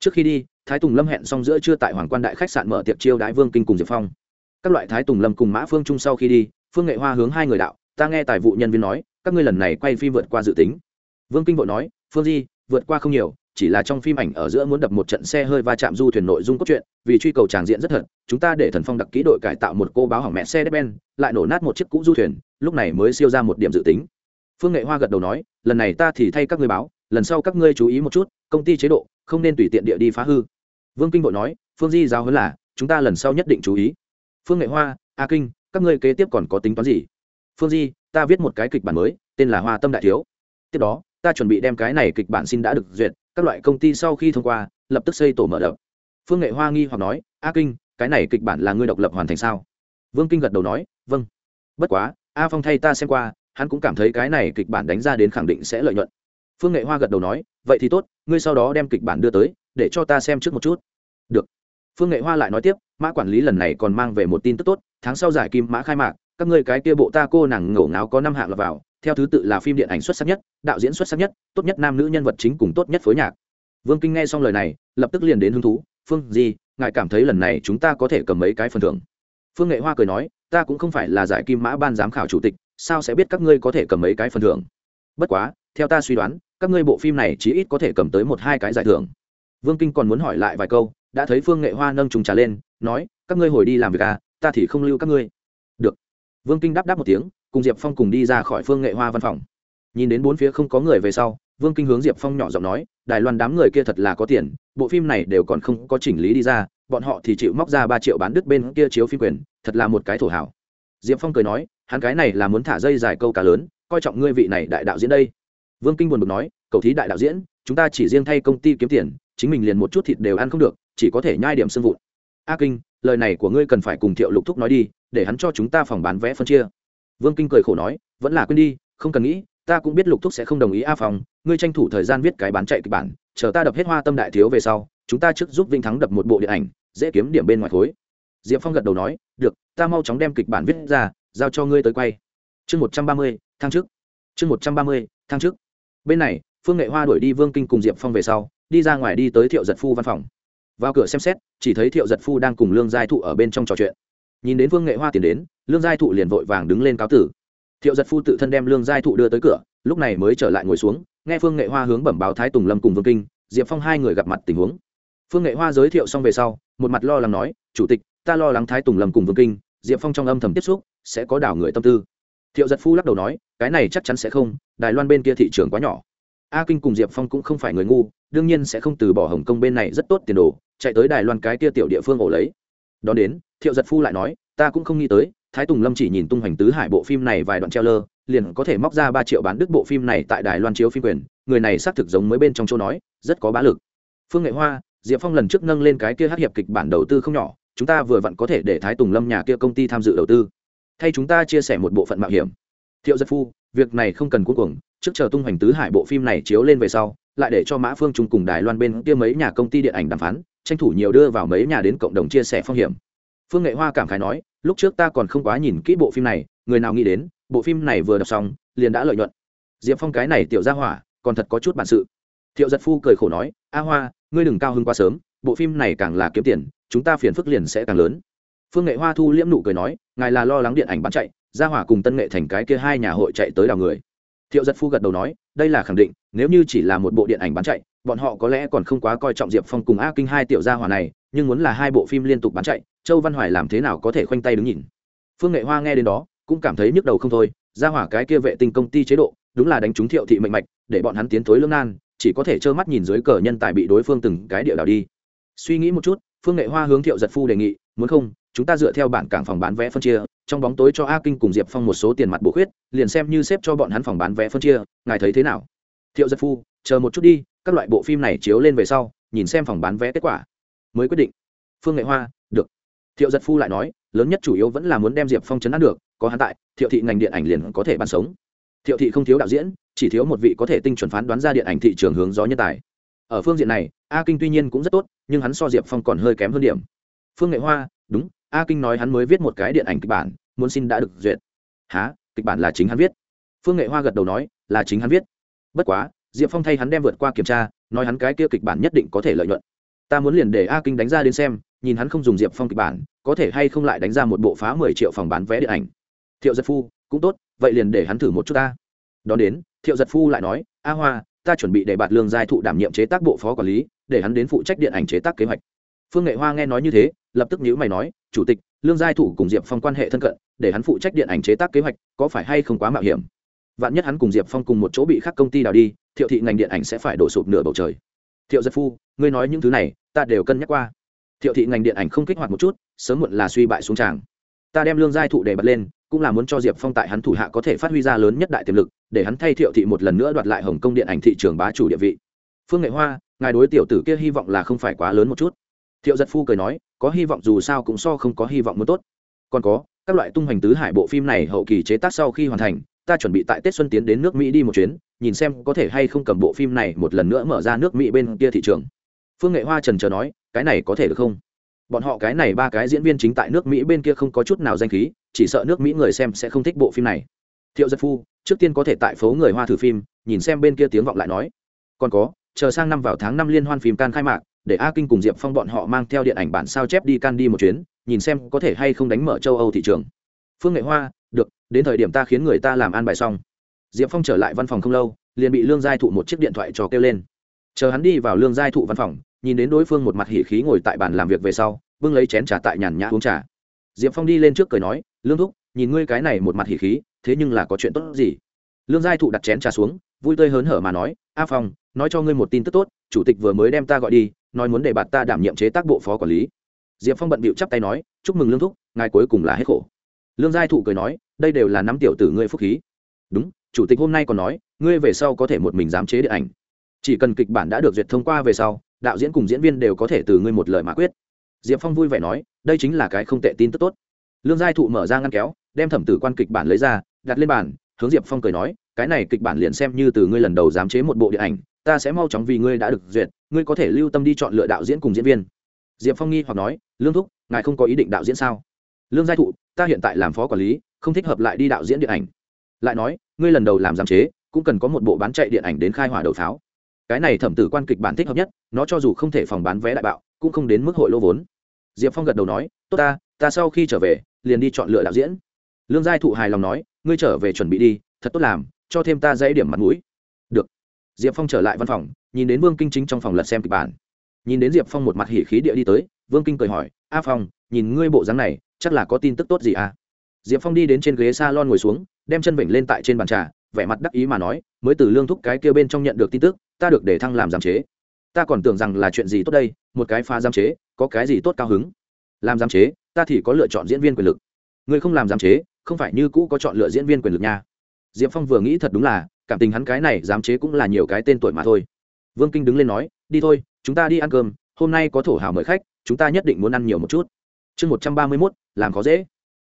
Trước khi đi, thái tùng lâm hẹn xong giữa trưa tại hoàng quan đại khách sạn mở tiệc chiêu đãi vương kinh cùng diệp phong các loại thái tùng lâm cùng mã phương trung sau khi đi, phương nghệ hoa hướng hai người đạo, ta nghe tài vụ nhân viên nói, các ngươi lần này quay phim vượt qua dự tính. Vương kinh vội nói, phương di, vượt qua không nhiều, chỉ là trong phim ảnh ở giữa muốn đập một trận xe hơi va chạm du thuyền nội dung cốt truyện, vì truy cầu tràng diện rất thật, chúng ta để thần phong đặc kỹ đội cải tạo một cô báo hỏng mẹ xe đép ben, lại nổ nát một chiếc cũ du thuyền, lúc này mới siêu ra một điểm dự tính. Phương nghệ hoa gật đầu nói, lần này ta thì thay các ngươi báo, lần sau các ngươi chú ý một chút, công ty chế độ, không nên tùy tiện địa đi phá hư. Vương kinh vội nói, phương di giao hứa là, chúng ta lần sau nhất định chú ý phương nghệ hoa, a kinh, các ngươi kế tiếp còn có tính toán gì? Phương di, ta viết một cái kịch bản mới, tên là hoa tâm đại thiếu. Tiếp đó, ta chuẩn bị đem cái này kịch bản xin đã được duyệt, các loại công ty sau khi thông qua, lập tức xây tổ mở đập phương nghệ hoa nghi hoặc nói, a kinh, cái này kịch bản là ngươi độc lập hoàn thành sao? Vương kinh gật đầu nói vâng. Bất quá, a phong thay ta xem qua, hắn cũng cảm thấy cái này kịch bản đánh ra đến khẳng định sẽ lợi nhuận. Phương nghệ hoa gật đầu nói, vậy thì tốt, ngươi sau đó đem kịch bản đưa tới, để cho ta xem trước một chút. Được. Phương nghệ hoa lại nói tiếp mã quản lý lần này còn mang về một tin tức tốt, tháng sau giải kim mã khai mạc, các ngươi cái kia bộ ta cô nàng ngổ ngáo có năm hạng lọt vào, theo thứ tự là phim điện ảnh xuất sắc nhất, đạo diễn xuất sắc nhất, tốt nhất nam nữ nhân vật chính cùng tốt nhất phối nhạc. Vương kinh nghe xong lời này, lập tức liền đến hứng thú, phương gì, ngài cảm thấy lần này chúng ta có thể cầm mấy cái phần thưởng? Phương nghệ hoa cười nói, ta cũng không phải là giải kim mã ban giám khảo chủ tịch, sao sẽ biết các ngươi có thể cầm mấy cái phần thưởng? Bất quá, theo ta suy đoán, các ngươi bộ phim này chí ít có thể cầm tới một hai cái giải thưởng. Vương kinh còn muốn hỏi lại vài câu đã thấy phương nghệ hoa nâng trùng trà lên, nói, các ngươi hồi đi làm việc à ta thì không lưu các ngươi. Được. Vương kinh đáp đáp một tiếng, cùng diệp phong cùng đi ra khỏi phương nghệ hoa văn phòng. Nhìn đến bốn phía không có người về sau, vương kinh hướng diệp phong nhỏ giọng nói, đài loan đám người kia thật là có tiền, bộ phim này đều còn không có chỉnh lý đi ra, bọn họ thì chịu móc ra ba triệu bán đứt bên kia chiếu phim quyền, thật là một cái thổ hảo. Diệp phong cười nói, hắn cái này là muốn thả dây dài câu cá lớn, coi trọng ngươi vị này đại đạo diễn đây. Vương kinh buồn bực nói, cầu thí đại đạo diễn, chúng ta chỉ riêng thay công ty kiếm tiền, chính mình liền một chút thịt đều ăn không được chỉ có thể nhai điểm sưng vụn. A kinh, lời này của ngươi cần phải cùng thiệu lục thúc nói đi, để hắn cho chúng ta phòng bán vé phân chia. Vương kinh cười khổ nói, vẫn là quên đi, không cần nghĩ, ta cũng biết lục thúc sẽ không đồng ý a phòng ngươi tranh thủ thời gian viết cái bán chạy kịch bản, chờ ta đập hết hoa tâm đại thiếu về sau, chúng ta trước giúp vinh thắng đập một bộ điện ảnh, dễ kiếm điểm bên ngoài khối. Diệp phong gật đầu nói, được, ta mau chóng đem kịch bản viết ra, giao cho ngươi tới quay. Chương một trăm ba mươi tháng trước chương một trăm ba mươi tháng trước bên này, phương nghệ hoa đuổi đi vương kinh cùng diệp phong về sau, đi ra ngoài đi tới thiệu giật phu văn phòng vào cửa xem xét, chỉ thấy thiệu giật phu đang cùng lương giai thụ ở bên trong trò chuyện. Nhìn đến phương nghệ hoa tiến đến, lương giai thụ liền vội vàng đứng lên cáo tử. Thiệu giật phu tự thân đem lương giai thụ đưa tới cửa, lúc này mới trở lại ngồi xuống, nghe phương nghệ hoa hướng bẩm báo thái tùng lâm cùng vương kinh, diệp phong hai người gặp mặt tình huống. Phương nghệ hoa giới thiệu xong về sau, một mặt lo lắng nói, chủ tịch, ta lo lắng thái tùng lâm cùng vương kinh, diệp phong trong âm thầm tiếp xúc, sẽ có đảo người tâm tư. Thiệu giật phu lắc đầu nói, cái này chắc chắn sẽ không, đài loan bên kia thị trường quá nhỏ a kinh cùng diệp phong cũng không phải người ngu, đương nhiên sẽ không từ bỏ hồng kông bên này rất tốt tiền đồ, chạy tới đài loan cái kia tiểu địa phương ổ lấy. Đón đến, thiệu giật phu lại nói, ta cũng không nghĩ tới, thái tùng lâm chỉ nhìn tung hoành tứ hải bộ phim này vài đoạn treo lơ liền có thể móc ra ba triệu bán đứt bộ phim này tại đài loan chiếu phim quyền, người này xác thực giống mới bên trong chỗ nói, rất có bá lực. Phương nghệ hoa, diệp phong lần trước nâng lên cái kia hát hiệp kịch bản đầu tư không nhỏ, chúng ta vừa vặn có thể để thái tùng lâm nhà kia công ty tham dự đầu tư. Thay chúng ta chia sẻ một bộ phận mạo hiểm. Thiệu giật phu, việc này không cần cuối cùng trước chờ tung hoành tứ hải bộ phim này chiếu lên về sau, lại để cho mã phương trung cùng đài loan bên kia mấy nhà công ty điện ảnh đàm phán, tranh thủ nhiều đưa vào mấy nhà đến cộng đồng chia sẻ phong hiểm. Phương nghệ hoa cảm khái nói, lúc trước ta còn không quá nhìn kỹ bộ phim này, người nào nghĩ đến, bộ phim này vừa đọc xong, liền đã lợi nhuận. Diệp phong cái này tiểu ra hỏa, còn thật có chút bản sự. Thiệu giật phu cười khổ nói, a hoa, ngươi đừng cao hơn quá sớm, bộ phim này càng là kiếm tiền, chúng ta phiền phức liền sẽ càng lớn. Phương nghệ hoa thu liễm nụ cười nói, ngài là lo lắng điện ảnh bán chạy ra hỏa cùng tân nghệ thành cái kia hai nhà hội chạy tới đào người thiệu giật phu gật đầu nói, đây là khẳng định, nếu như chỉ là một bộ điện ảnh bán chạy, bọn họ có lẽ còn không quá coi trọng diệp phong cùng a kinh hai tiểu gia hỏa này, nhưng muốn là hai bộ phim liên tục bán chạy, châu văn hoài làm thế nào có thể khoanh tay đứng nhìn? Phương nghệ hoa nghe đến đó, cũng cảm thấy nhức đầu không thôi, Gia hỏa cái kia vệ tinh công ty chế độ, đúng là đánh trúng thiệu thị mệnh mạch, để bọn hắn tiến thối lương nan, chỉ có thể trơ mắt nhìn dưới cờ nhân tài bị đối phương từng cái địa đảo đi. Suy nghĩ một chút, phương nghệ hoa hướng thiệu giật phu đề nghị, muốn không chúng ta dựa theo bản cảng phòng bán vé phân chia, trong bóng tối cho a kinh cùng diệp phong một số tiền mặt bổ khuyết, liền xem như xếp cho bọn hắn phòng bán vé phân chia, ngài thấy thế nào? Thiệu giật phu, chờ một chút đi, các loại bộ phim này chiếu lên về sau, nhìn xem phòng bán vé kết quả. Mới quyết định. Phương nghệ hoa, được. Thiệu giật phu lại nói, lớn nhất chủ yếu vẫn là muốn đem diệp phong chấn áp được, có hắn tại, thiệu thị ngành điện ảnh liền có thể ban sống. Thiệu thị không thiếu đạo diễn, chỉ thiếu một vị có thể tinh chuẩn phán đoán ra điện ảnh thị trường hướng gió nhân tài. Ở phương diện này, a kinh tuy nhiên cũng rất tốt, nhưng hắn so diệp phong còn hơi kém hơn điểm. Phương nghệ hoa, đúng a kinh nói hắn mới viết một cái điện ảnh kịch bản, muốn xin đã được duyệt. Há kịch bản là chính hắn viết. Phương nghệ hoa gật đầu nói, là chính hắn viết. Bất quá, diệp phong thay hắn đem vượt qua kiểm tra, nói hắn cái kia kịch bản nhất định có thể lợi nhuận. Ta muốn liền để a kinh đánh ra đến xem, nhìn hắn không dùng diệp phong kịch bản, có thể hay không lại đánh ra một bộ phá mười triệu phòng bán vé điện ảnh. Thiệu giật phu, cũng tốt, vậy liền để hắn thử một chút ta. Đón đến, thiệu giật phu lại nói, a hoa, ta chuẩn bị để bạt lương giai thụ đảm nhiệm chế tác bộ phó quản lý, để hắn đến phụ trách điện ảnh chế tác kế hoạch phương nghệ hoa nghe nói như thế, lập tức nhữ mày nói, chủ tịch, lương giai thủ cùng diệp phong quan hệ thân cận, để hắn phụ trách điện ảnh chế tác kế hoạch, có phải hay không quá mạo hiểm? Vạn nhất hắn cùng diệp phong cùng một chỗ bị khác công ty đào đi, thiệu thị ngành điện ảnh sẽ phải đổ sụp nửa bầu trời. Thiệu giật phu, ngươi nói những thứ này, ta đều cân nhắc qua. Thiệu thị ngành điện ảnh không kích hoạt một chút, sớm muộn là suy bại xuống tràng. Ta đem lương giai thụ để bật lên, cũng là muốn cho diệp phong tại hắn thủ hạ có thể phát huy ra lớn nhất đại tiềm lực, để hắn thay thiệu thị một lần nữa đoạt lại hồng kông điện ảnh thị trường bá chủ địa vị. Phương nghệ hoa, ngài đối tiểu tử kia hy vọng là không phải quá lớn một chút thiệu giật phu cười nói, có hy vọng dù sao cũng so không có hy vọng muốn tốt. Còn có, các loại tung hoành tứ hải bộ phim này hậu kỳ chế tác sau khi hoàn thành, ta chuẩn bị tại tết xuân tiến đến nước mỹ đi một chuyến, nhìn xem có thể hay không cầm bộ phim này một lần nữa mở ra nước mỹ bên kia thị trường. Phương nghệ hoa trần chờ nói, cái này có thể được không? Bọn họ cái này ba cái diễn viên chính tại nước mỹ bên kia không có chút nào danh khí, chỉ sợ nước mỹ người xem sẽ không thích bộ phim này. Thiệu giật phu, trước tiên có thể tại phố người hoa thử phim, nhìn xem bên kia tiếng vọng lại nói. Còn có, chờ sang năm vào tháng năm liên hoan phim can khai mạc để a kinh cùng diệp phong bọn họ mang theo điện ảnh bản sao chép đi can đi một chuyến, nhìn xem có thể hay không đánh mở châu âu thị trường. Phương nghệ hoa, được, đến thời điểm ta khiến người ta làm an bài xong. Diệp phong trở lại văn phòng không lâu, liền bị lương giai thụ một chiếc điện thoại cho kêu lên. Chờ hắn đi vào lương giai thụ văn phòng, nhìn đến đối phương một mặt hỉ khí ngồi tại bàn làm việc về sau, bưng lấy chén trà tại nhàn nhã uống trà. Diệp phong đi lên trước cười nói, lương thúc, nhìn ngươi cái này một mặt hỉ khí, thế nhưng là có chuyện tốt gì? Lương giai thụ đặt chén trà xuống, vui tươi hớn hở mà nói, a phong, nói cho ngươi một tin tức tốt, chủ tịch vừa mới đem ta gọi đi nói muốn để bạt ta đảm nhiệm chế tác bộ phó quản lý. Diệp phong bận bịu chắp tay nói, chúc mừng lương thúc, ngài cuối cùng là hết khổ. Lương giai thụ cười nói, đây đều là năm tiểu tử ngươi phúc khí. Đúng, chủ tịch hôm nay còn nói, ngươi về sau có thể một mình giám chế điện ảnh. Chỉ cần kịch bản đã được duyệt thông qua về sau, đạo diễn cùng diễn viên đều có thể từ ngươi một lời mà quyết. Diệp phong vui vẻ nói, đây chính là cái không tệ tin tức tốt. Lương giai thụ mở ra ngăn kéo, đem thẩm tử quan kịch bản lấy ra, đặt lên bàn, hướng diệp phong cười nói, cái này kịch bản liền xem như từ ngươi lần đầu giám chế một bộ điện ảnh ta sẽ mau chóng vì ngươi đã được duyệt, ngươi có thể lưu tâm đi chọn lựa đạo diễn cùng diễn viên. Diệp phong nghi hoặc nói, lương thúc, ngài không có ý định đạo diễn sao? Lương giai thụ, ta hiện tại làm phó quản lý, không thích hợp lại đi đạo diễn điện ảnh. Lại nói, ngươi lần đầu làm giám chế, cũng cần có một bộ bán chạy điện ảnh đến khai hỏa đầu pháo. Cái này thẩm tử quan kịch bản thích hợp nhất, nó cho dù không thể phòng bán vé đại bạo, cũng không đến mức hội lô vốn. Diệp phong gật đầu nói, tốt ta ta sau khi trở về, liền đi chọn lựa đạo diễn. Lương giai thụ hài lòng nói, ngươi trở về chuẩn bị đi, thật tốt làm, cho thêm ta dãy điểm mặt mũi diệp phong trở lại văn phòng, nhìn đến vương kinh chính trong phòng lật xem kịch bản. Nhìn đến diệp phong một mặt hỉ khí địa đi tới, vương kinh cười hỏi, a phong, nhìn ngươi bộ dáng này, chắc là có tin tức tốt gì à? Diệp phong đi đến trên ghế s a lon ngồi xuống, đem chân vịnh lên tại trên bàn trà, vẻ mặt đắc ý mà nói, mới từ lương thúc cái kia bên trong nhận được tin tức, ta được để thăng làm giám chế. Ta còn tưởng rằng là chuyện gì tốt đây, một cái pha giám chế, có cái gì tốt cao hứng? Làm giám chế, ta thì có lựa chọn diễn viên quyền lực. Ngươi không làm giám chế, không phải như cũ có chọn lựa diễn viên quyền lực nha. Diệp phong vừa nghĩ thật đúng là cảm tình hắn cái này dám chế cũng là nhiều cái tên tuổi mà thôi. Vương kinh đứng lên nói, đi thôi, chúng ta đi ăn cơm, hôm nay có thổ hào mời khách, chúng ta nhất định muốn ăn nhiều một chút. Chương một trăm ba mươi mốt, làm khó dễ.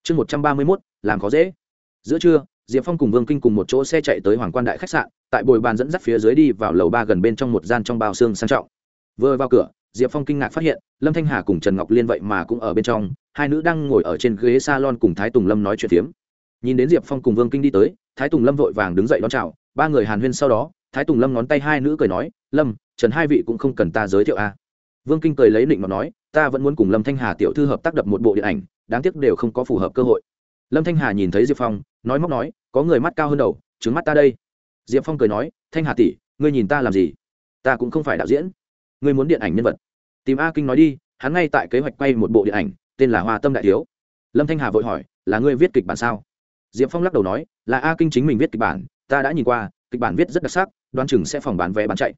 Chương một trăm ba mươi mốt, làm khó dễ. Giữa trưa, diệp phong cùng vương kinh cùng một chỗ xe chạy tới hoàng quan đại khách sạn, tại bồi bàn dẫn dắt phía dưới đi vào lầu ba gần bên trong một gian trong bao xương sang trọng. Vừa vào cửa, diệp phong kinh ngạc phát hiện, lâm thanh hà cùng trần ngọc liên vậy mà cũng ở bên trong, hai nữ đang ngồi ở trên ghế s a lon cùng thái tùng lâm nói chuyện phiếm. Nhìn đến diệp phong cùng vương kinh đi tới, thái tùng lâm vội vàng đứng dậy đón chào ba người hàn huyên sau đó thái tùng lâm ngón tay hai nữ cười nói lâm trần hai vị cũng không cần ta giới thiệu a à. vương kinh cười lấy định mà nói ta vẫn muốn cùng lâm thanh hà tiểu thư hợp tác đập một bộ điện ảnh đáng tiếc đều không có phù hợp cơ hội lâm thanh hà nhìn thấy diệp phong nói móc nói có người mắt cao hơn đầu trứng mắt ta đây diệp phong cười nói thanh hà tỷ ngươi nhìn ta làm gì ta cũng không phải đạo diễn ngươi muốn điện ảnh nhân vật tìm a kinh nói đi hắn ngay tại kế hoạch quay một bộ điện ảnh tên là hoa tâm đại thiếu lâm thanh hà vội hỏi là ngươi viết kịch bản sao diệp phong lắc đầu nói là a kinh chính mình viết kịch bản ta đã nhìn qua, kịch bản viết rất đặc sắc, đoán chừng sẽ phòng bán vé bán chạy.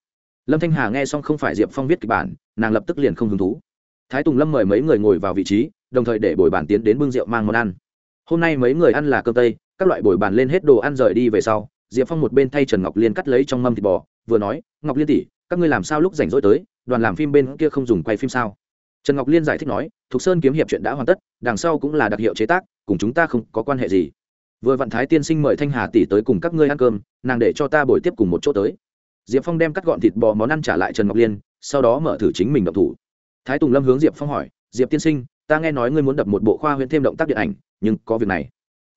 Lâm thanh hà nghe xong không phải diệp phong viết kịch bản, nàng lập tức liền không hứng thú. Thái tùng lâm mời mấy người ngồi vào vị trí, đồng thời để bồi bàn tiến đến bưng rượu mang món ăn. Hôm nay mấy người ăn là cơm tây, các loại bồi bàn lên hết đồ ăn rời đi về sau, diệp phong một bên thay trần ngọc liên cắt lấy trong mâm thịt bò, vừa nói, ngọc liên tỷ, các ngươi làm sao lúc rảnh rỗi tới, đoàn làm phim bên kia không dùng quay phim sao? Trần ngọc liên giải thích nói, thục sơn kiếm hiệp chuyện đã hoàn tất, đằng sau cũng là đặc hiệu chế tác, cùng chúng ta không có quan hệ gì vừa vạn thái tiên sinh mời thanh hà tỷ tới cùng các ngươi ăn cơm, nàng để cho ta buổi tiếp cùng một chỗ tới. Diệp phong đem cắt gọn thịt bò món ăn trả lại trần ngọc liên, sau đó mở thử chính mình động thủ. Thái tùng lâm hướng diệp phong hỏi, diệp tiên sinh, ta nghe nói ngươi muốn đập một bộ khoa huyện thêm động tác điện ảnh, nhưng có việc này.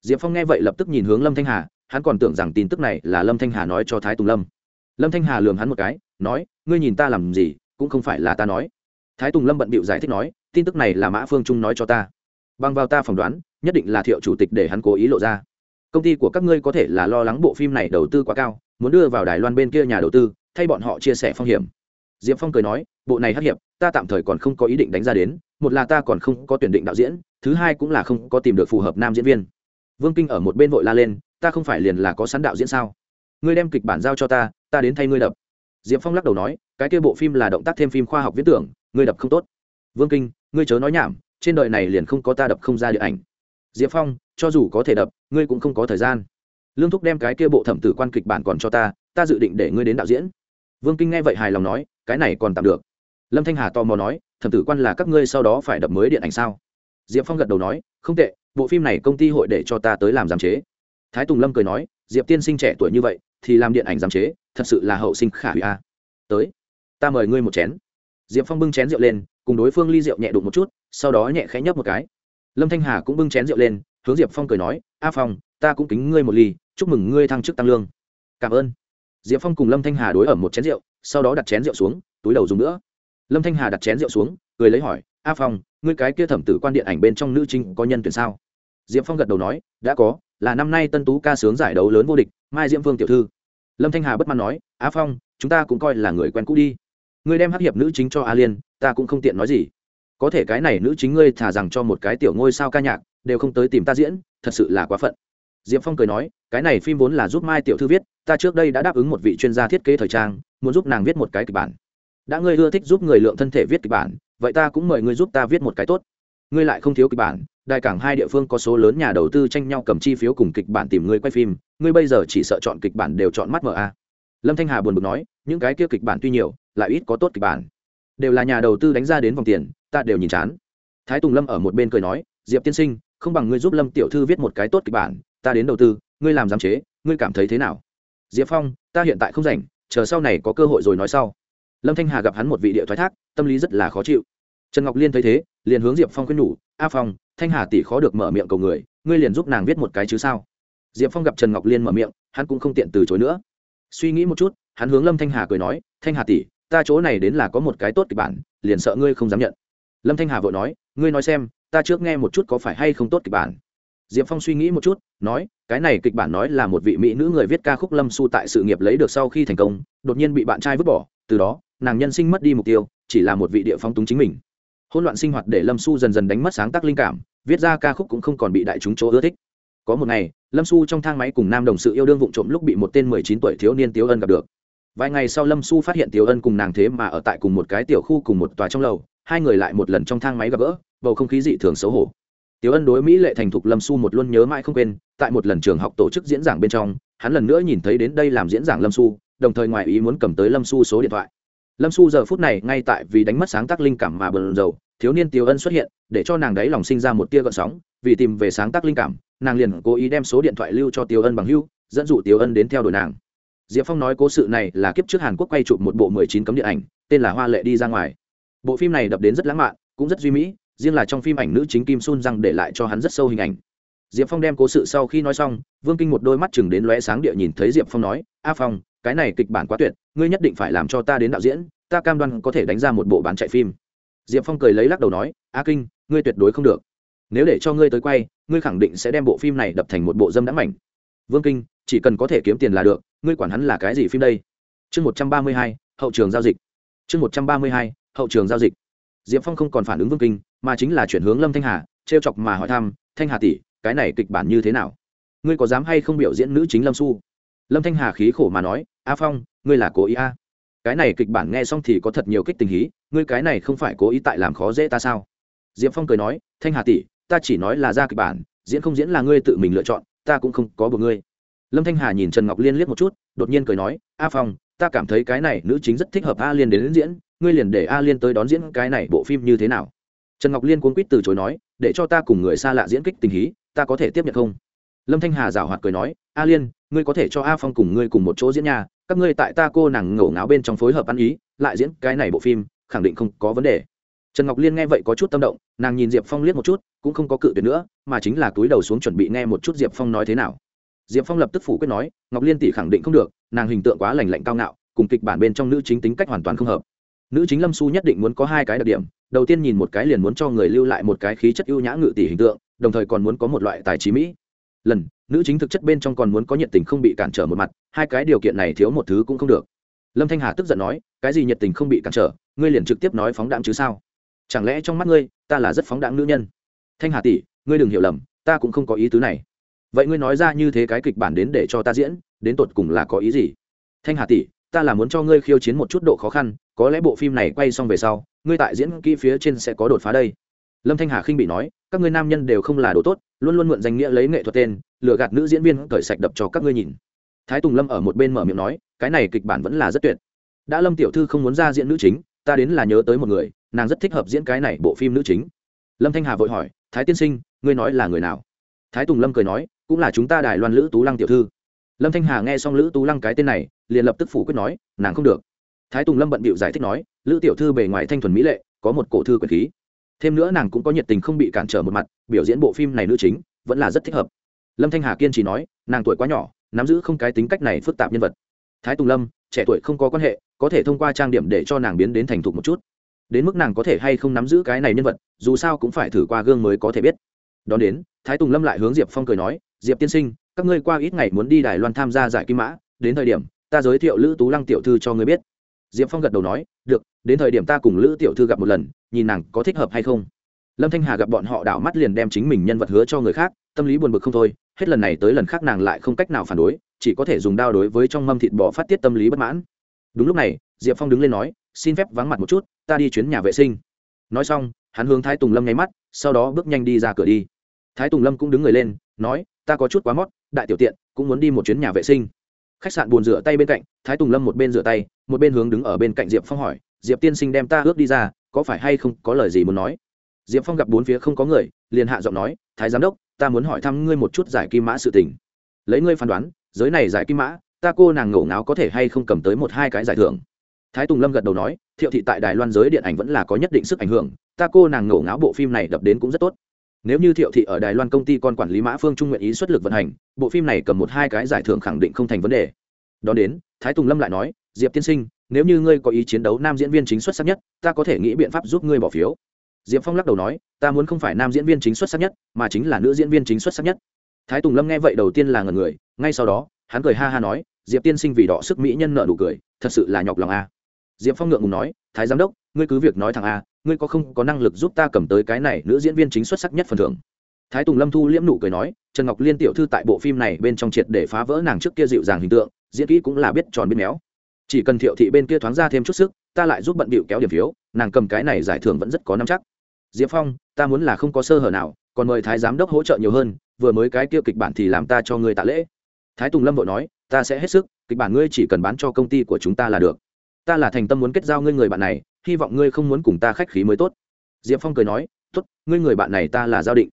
Diệp phong nghe vậy lập tức nhìn hướng lâm thanh hà, hắn còn tưởng rằng tin tức này là lâm thanh hà nói cho thái tùng lâm. Lâm thanh hà lường hắn một cái, nói, ngươi nhìn ta làm gì, cũng không phải là ta nói. Thái tùng lâm bận bịu giải thích nói, tin tức này là mã phương trung nói cho ta. Bằng vào ta phỏng đoán, nhất định là thiệu chủ tịch để hắn cố ý lộ ra công ty của các ngươi có thể là lo lắng bộ phim này đầu tư quá cao, muốn đưa vào đài loan bên kia nhà đầu tư, thay bọn họ chia sẻ phong hiểm. Diệp phong cười nói, bộ này hắc hiệp, ta tạm thời còn không có ý định đánh ra đến, một là ta còn không có tuyển định đạo diễn, thứ hai cũng là không có tìm được phù hợp nam diễn viên. Vương kinh ở một bên vội la lên, ta không phải liền là có sẵn đạo diễn sao? Ngươi đem kịch bản giao cho ta ta đến thay ngươi đập. Diệp phong lắc đầu nói, cái kia bộ phim là động tác thêm phim khoa học viễn tưởng, ngươi đập không tốt. Vương kinh, ngươi chớ nói nhảm, trên đời này liền không có ta đập không ra điện ảnh. Diệp phong cho dù có thể đập, ngươi cũng không có thời gian. Lương thúc đem cái kia bộ thẩm tử quan kịch bản còn cho ta ta dự định để ngươi đến đạo diễn. Vương kinh nghe vậy hài lòng nói, cái này còn tạm được. Lâm thanh hà tò mò nói, thẩm tử quan là các ngươi sau đó phải đập mới điện ảnh sao? Diệp phong gật đầu nói, không tệ, bộ phim này công ty hội để cho ta tới làm giám chế. Thái tùng lâm cười nói, diệp tiên sinh trẻ tuổi như vậy, thì làm điện ảnh giám chế, thật sự là hậu sinh khả hủy a. Tới, ta mời ngươi một chén. Diệp phong bưng chén rượu lên, cùng đối phương ly rượu nhẹ đụng một chút, sau đó nhẹ khẽ nhấp một cái. Lâm thanh hà cũng bưng chén rượu lên hướng diệp phong cười nói, a phong, ta cũng kính ngươi một ly, chúc mừng ngươi thăng chức tăng lương. Cảm ơn. Diệp phong cùng lâm thanh hà đối ở một chén rượu, sau đó đặt chén rượu xuống, túi đầu dùng nữa. Lâm thanh hà đặt chén rượu xuống, cười lấy hỏi, a phong, ngươi cái kia thẩm tử quan điện ảnh bên trong nữ chính có nhân tuyển sao? Diệp phong gật đầu nói, đã có, là năm nay tân tú ca sướng giải đấu lớn vô địch, mai diễm vương tiểu thư. Lâm thanh hà bất mãn nói, a phong, chúng ta cũng coi là người quen cũ đi. Ngươi đem hát hiệp nữ chính cho a liên, ta cũng không tiện nói gì. Có thể cái này nữ chính ngươi thả rằng cho một cái tiểu ngôi sao ca nhạc đều không tới tìm ta diễn, thật sự là quá phận. Diệp phong cười nói, cái này phim vốn là giúp mai tiểu thư viết, ta trước đây đã đáp ứng một vị chuyên gia thiết kế thời trang, muốn giúp nàng viết một cái kịch bản. Đã ngươi ưa thích giúp người lượng thân thể viết kịch bản, vậy ta cũng mời ngươi giúp ta viết một cái tốt. Ngươi lại không thiếu kịch bản đại cảng hai địa phương có số lớn nhà đầu tư tranh nhau cầm chi phiếu cùng kịch bản tìm ngươi quay phim, ngươi bây giờ chỉ sợ chọn kịch bản đều chọn mắt mở a. Lâm thanh hà buồn bực nói, những cái kia kịch bản tuy nhiều, lại ít có tốt kịch bản. Đều là nhà đầu tư đánh ra đến vòng tiền, ta đều nhìn chán. Thái tùng lâm ở một bên cười nói, diệp tiên sinh không bằng ngươi giúp lâm tiểu thư viết một cái tốt kịch bản, ta đến đầu tư, ngươi làm giám chế, ngươi cảm thấy thế nào? Diệp phong, ta hiện tại không rảnh, chờ sau này có cơ hội rồi nói sau. Lâm thanh hà gặp hắn một vị địa thoái thác, tâm lý rất là khó chịu. Trần ngọc liên thấy thế, liền hướng diệp phong khuyên nhủ, a phong, thanh hà tỷ khó được mở miệng cầu người, ngươi liền giúp nàng viết một cái chứ sao? Diệp phong gặp trần ngọc liên mở miệng, hắn cũng không tiện từ chối nữa. Suy nghĩ một chút, hắn hướng lâm thanh hà cười nói, thanh hà tỷ, ta chỗ này đến là có một cái tốt kịch bản, liền sợ ngươi không dám nhận. Lâm thanh hà vội nói, ngươi nói xem ta trước nghe một chút có phải hay không tốt kịch bản. Diệp phong suy nghĩ một chút, nói, cái này kịch bản nói là một vị mỹ nữ người viết ca khúc lâm su tại sự nghiệp lấy được sau khi thành công, đột nhiên bị bạn trai vứt bỏ, từ đó, nàng nhân sinh mất đi mục tiêu, chỉ là một vị địa phong túng chính mình. Hỗn loạn sinh hoạt để lâm su dần dần đánh mất sáng tác linh cảm, viết ra ca khúc cũng không còn bị đại chúng chỗ ưa thích. Có một ngày, lâm su trong thang máy cùng nam đồng sự yêu đương vụng trộm lúc bị một tên mười chín tuổi thiếu niên tiếu ân gặp được. Vài ngày sau lâm su phát hiện tiếu ân cùng nàng thế mà ở tại cùng một cái tiểu khu cùng một tòa trong lầu hai người lại một lần trong thang máy gặp gỡ, bầu không khí dị thường xấu hổ. Tiểu ân đối mỹ lệ thành thục lâm su một luôn nhớ mãi không quên, tại một lần trường học tổ chức diễn giảng bên trong, hắn lần nữa nhìn thấy đến đây làm diễn giảng lâm su đồng thời ngoài ý muốn cầm tới lâm su số điện thoại. Lâm su giờ phút này ngay tại vì đánh mất sáng tác linh cảm mà bần dầu thiếu niên tiểu ân xuất hiện, để cho nàng đấy lòng sinh ra một tia gợn sóng, vì tìm về sáng tác linh cảm, nàng liền cố ý đem số điện thoại lưu cho tiểu ân bằng hưu dẫn dụ tiểu ân đến theo đuổi nàng. Diệp phong nói cố sự này là kiếp trước hàn quốc quay chụp một bộ mười chín cấm điện ảnh, tên là hoa lệ đi ra ngoài bộ phim này đập đến rất lãng mạn, cũng rất duy mỹ, riêng là trong phim ảnh nữ chính kim sun răng để lại cho hắn rất sâu hình ảnh. Diệp phong đem cố sự sau khi nói xong, vương kinh một đôi mắt chừng đến lóe sáng địa nhìn thấy diệp phong nói, a phong, cái này kịch bản quá tuyệt, ngươi nhất định phải làm cho ta đến đạo diễn, ta cam đoan có thể đánh ra một bộ bán chạy phim. Diệp phong cười lấy lắc đầu nói, a kinh, ngươi tuyệt đối không được. Nếu để cho ngươi tới quay, ngươi khẳng định sẽ đem bộ phim này đập thành một bộ dâm đãng mảnh. Vương kinh, chỉ cần có thể kiếm tiền là được, ngươi quản hắn là cái gì phim đây? Chương một trăm ba mươi hai, hậu trường giao dịch. Chương một trăm ba mươi hai hậu trường giao dịch. Diệp phong không còn phản ứng vương kinh, mà chính là chuyển hướng lâm thanh hà t r e o chọc mà hỏi thăm, thanh hà tỷ, cái này kịch bản như thế nào? Ngươi có dám hay không biểu diễn nữ chính lâm su lâm thanh hà khí khổ mà nói, a phong, ngươi là cố ý a. Cái này kịch bản nghe xong thì có thật nhiều kích tình hí, ngươi cái này không phải cố ý tại làm khó dễ ta sao? Diệp phong cười nói, thanh hà tỷ, ta chỉ nói là ra kịch bản, diễn không diễn là ngươi tự mình lựa chọn, ta cũng không có buộc ngươi. Lâm thanh hà nhìn trần ngọc liên liếc một chút, đột nhiên cười nói, a phong, ta cảm thấy cái này nữ chính rất thích hợp a liên đến diễn ngươi liền để a liên tới đón diễn cái này bộ phim như thế nào? Trần ngọc liên cuốn quýt từ chối nói, để cho ta cùng người xa lạ diễn kích tình hí, ta có thể tiếp nhận không? Lâm thanh hà rào hoạt cười nói, a liên, ngươi có thể cho a phong cùng ngươi cùng một chỗ diễn nhà, các ngươi tại ta cô nàng ngổ ngáo bên trong phối hợp ăn ý, lại diễn cái này bộ phim, khẳng định không có vấn đề. Trần ngọc liên nghe vậy có chút tâm động, nàng nhìn diệp phong liếc một chút, cũng không có cự tuyệt nữa, mà chính là túi đầu xuống chuẩn bị nghe một chút diệp phong nói thế nào. Diệp phong lập tức phủ quyết nói, ngọc liên tỷ khẳng định không được, nàng hình tượng quá lành lạnh cao ngạo, cùng kịch bản bên trong nữ chính tính cách hoàn toàn không hợp nữ chính lâm su nhất định muốn có hai cái đặc điểm. Đầu tiên nhìn một cái liền muốn cho người lưu lại một cái khí chất ưu nhã ngự tỷ hình tượng, đồng thời còn muốn có một loại tài trí mỹ. Lần, nữ chính thực chất bên trong còn muốn có nhiệt tình không bị cản trở một mặt, hai cái điều kiện này thiếu một thứ cũng không được. Lâm thanh hà tức giận nói, cái gì nhiệt tình không bị cản trở, ngươi liền trực tiếp nói phóng đạn chứ sao? Chẳng lẽ trong mắt ngươi, ta là rất phóng đạn nữ nhân? Thanh hà tỷ, ngươi đừng hiểu lầm, ta cũng không có ý tứ này. Vậy ngươi nói ra như thế cái kịch bản đến để cho ta diễn, đến tột cùng là có ý gì? Thanh hà tỷ, ta là muốn cho ngươi khiêu chiến một chút độ khó khăn có lẽ bộ phim này quay xong về sau, ngươi tại diễn kỹ phía trên sẽ có đột phá đây. Lâm thanh hà khinh bị nói, các ngươi nam nhân đều không là đồ tốt, luôn luôn mượn danh nghĩa lấy nghệ thuật tên, lừa gạt nữ diễn viên cởi sạch đập cho các ngươi nhìn. Thái tùng lâm ở một bên mở miệng nói, cái này kịch bản vẫn là rất tuyệt. Đã lâm tiểu thư không muốn ra diễn nữ chính, ta đến là nhớ tới một người, nàng rất thích hợp diễn cái này bộ phim nữ chính. Lâm thanh hà vội hỏi, thái tiên sinh, ngươi nói là người nào? Thái tùng lâm cười nói, cũng là chúng ta đài loan lữ tú lăng tiểu thư. Lâm thanh hà nghe xong lữ tú lăng cái tên này, liền lập tức phủ quyết nói, nàng không được thái tùng lâm bận bịu giải thích nói, lữ tiểu thư bề ngoài thanh thuần mỹ lệ, có một cổ thư quyền khí. Thêm nữa nàng cũng có nhiệt tình không bị cản trở một mặt, biểu diễn bộ phim này nữ chính, vẫn là rất thích hợp. Lâm thanh hà kiên trì nói, nàng tuổi quá nhỏ, nắm giữ không cái tính cách này phức tạp nhân vật. Thái tùng lâm, trẻ tuổi không có quan hệ, có thể thông qua trang điểm để cho nàng biến đến thành thục một chút. Đến mức nàng có thể hay không nắm giữ cái này nhân vật, dù sao cũng phải thử qua gương mới có thể biết. Đón đến, thái tùng lâm lại hướng diệp phong cười nói, diệp tiên sinh, các ngươi qua ít ngày muốn đi đài loan tham gia giải kim mã, đến thời điểm, ta giới thiệu lữ tú lăng tiểu thư cho ngươi biết diệp phong gật đầu nói, được, đến thời điểm ta cùng lữ tiểu thư gặp một lần, nhìn nàng có thích hợp hay không. Lâm thanh hà gặp bọn họ đảo mắt liền đem chính mình nhân vật hứa cho người khác, tâm lý buồn bực không thôi, hết lần này tới lần khác nàng lại không cách nào phản đối, chỉ có thể dùng đao đối với trong mâm thịt bò phát tiết tâm lý bất mãn. Đúng lúc này, diệp phong đứng lên nói, xin phép vắng mặt một chút, ta đi chuyến nhà vệ sinh. Nói xong, hắn hướng thái tùng lâm nháy mắt, sau đó bước nhanh đi ra cửa đi. Thái tùng lâm cũng đứng người lên, nói, ta có chút quá mót, đại tiểu tiện, cũng muốn đi một chuyến nhà vệ sinh khách sạn buồn rửa tay bên cạnh, thái tùng lâm một bên rửa tay, một bên hướng đứng ở bên cạnh diệp phong hỏi, diệp tiên sinh đem ta ước đi ra, có phải hay không có lời gì muốn nói? Diệp phong gặp bốn phía không có người, liền hạ giọng nói, thái giám đốc, ta muốn hỏi thăm ngươi một chút giải kim mã sự tình. Lấy ngươi phán đoán, giới này giải kim mã, ta cô nàng ngổ ngáo có thể hay không cầm tới một hai cái giải thưởng? Thái tùng lâm gật đầu nói, thiệu thị tại đài loan giới điện ảnh vẫn là có nhất định sức ảnh hưởng, ta cô nàng ngổ ngáo bộ phim này đập đến cũng rất tốt nếu như thiệu thị ở đài loan công ty con quản lý mã phương trung nguyện ý xuất lực vận hành, bộ phim này cầm một hai cái giải thưởng khẳng định không thành vấn đề. Đón đến, thái tùng lâm lại nói, diệp tiên sinh, nếu như ngươi có ý chiến đấu nam diễn viên chính xuất sắc nhất, ta có thể nghĩ biện pháp giúp ngươi bỏ phiếu. Diệp phong lắc đầu nói, ta muốn không phải nam diễn viên chính xuất sắc nhất, mà chính là nữ diễn viên chính xuất sắc nhất. Thái tùng lâm nghe vậy đầu tiên là ngần người, ngay sau đó, hắn cười ha ha nói, diệp tiên sinh vì đỏ sức mỹ nhân nợ nụ cười, thật sự là nhọc lòng a diệp phong ngượng ngùng nói, thái giám đốc, ngươi cứ việc nói thằng a, ngươi có không có năng lực giúp ta cầm tới cái này nữ diễn viên chính xuất sắc nhất phần thưởng? Thái tùng lâm thu liễm nụ cười nói, trần ngọc liên tiểu thư tại bộ phim này bên trong triệt để phá vỡ nàng trước kia dịu dàng hình tượng, diễn kỹ cũng là biết tròn biết méo. Chỉ cần thiệu thị bên kia thoáng ra thêm chút sức, ta lại giúp bận bịu kéo điểm phiếu, nàng cầm cái này giải thưởng vẫn rất có năm chắc. Diệp phong, ta muốn là không có sơ hở nào, còn mời thái giám đốc hỗ trợ nhiều hơn, vừa mới cái kia kịch bản thì làm ta cho ngươi tạ lễ. Thái tùng lâm vội nói, ta sẽ hết sức, kịch bản ngươi chỉ cần bán cho công ty của chúng ta là được ta là thành tâm muốn kết giao ngươi người bạn này, hy vọng ngươi không muốn cùng ta khách khí mới tốt. Diệp phong cười nói, tốt, ngươi người bạn này ta là giao định.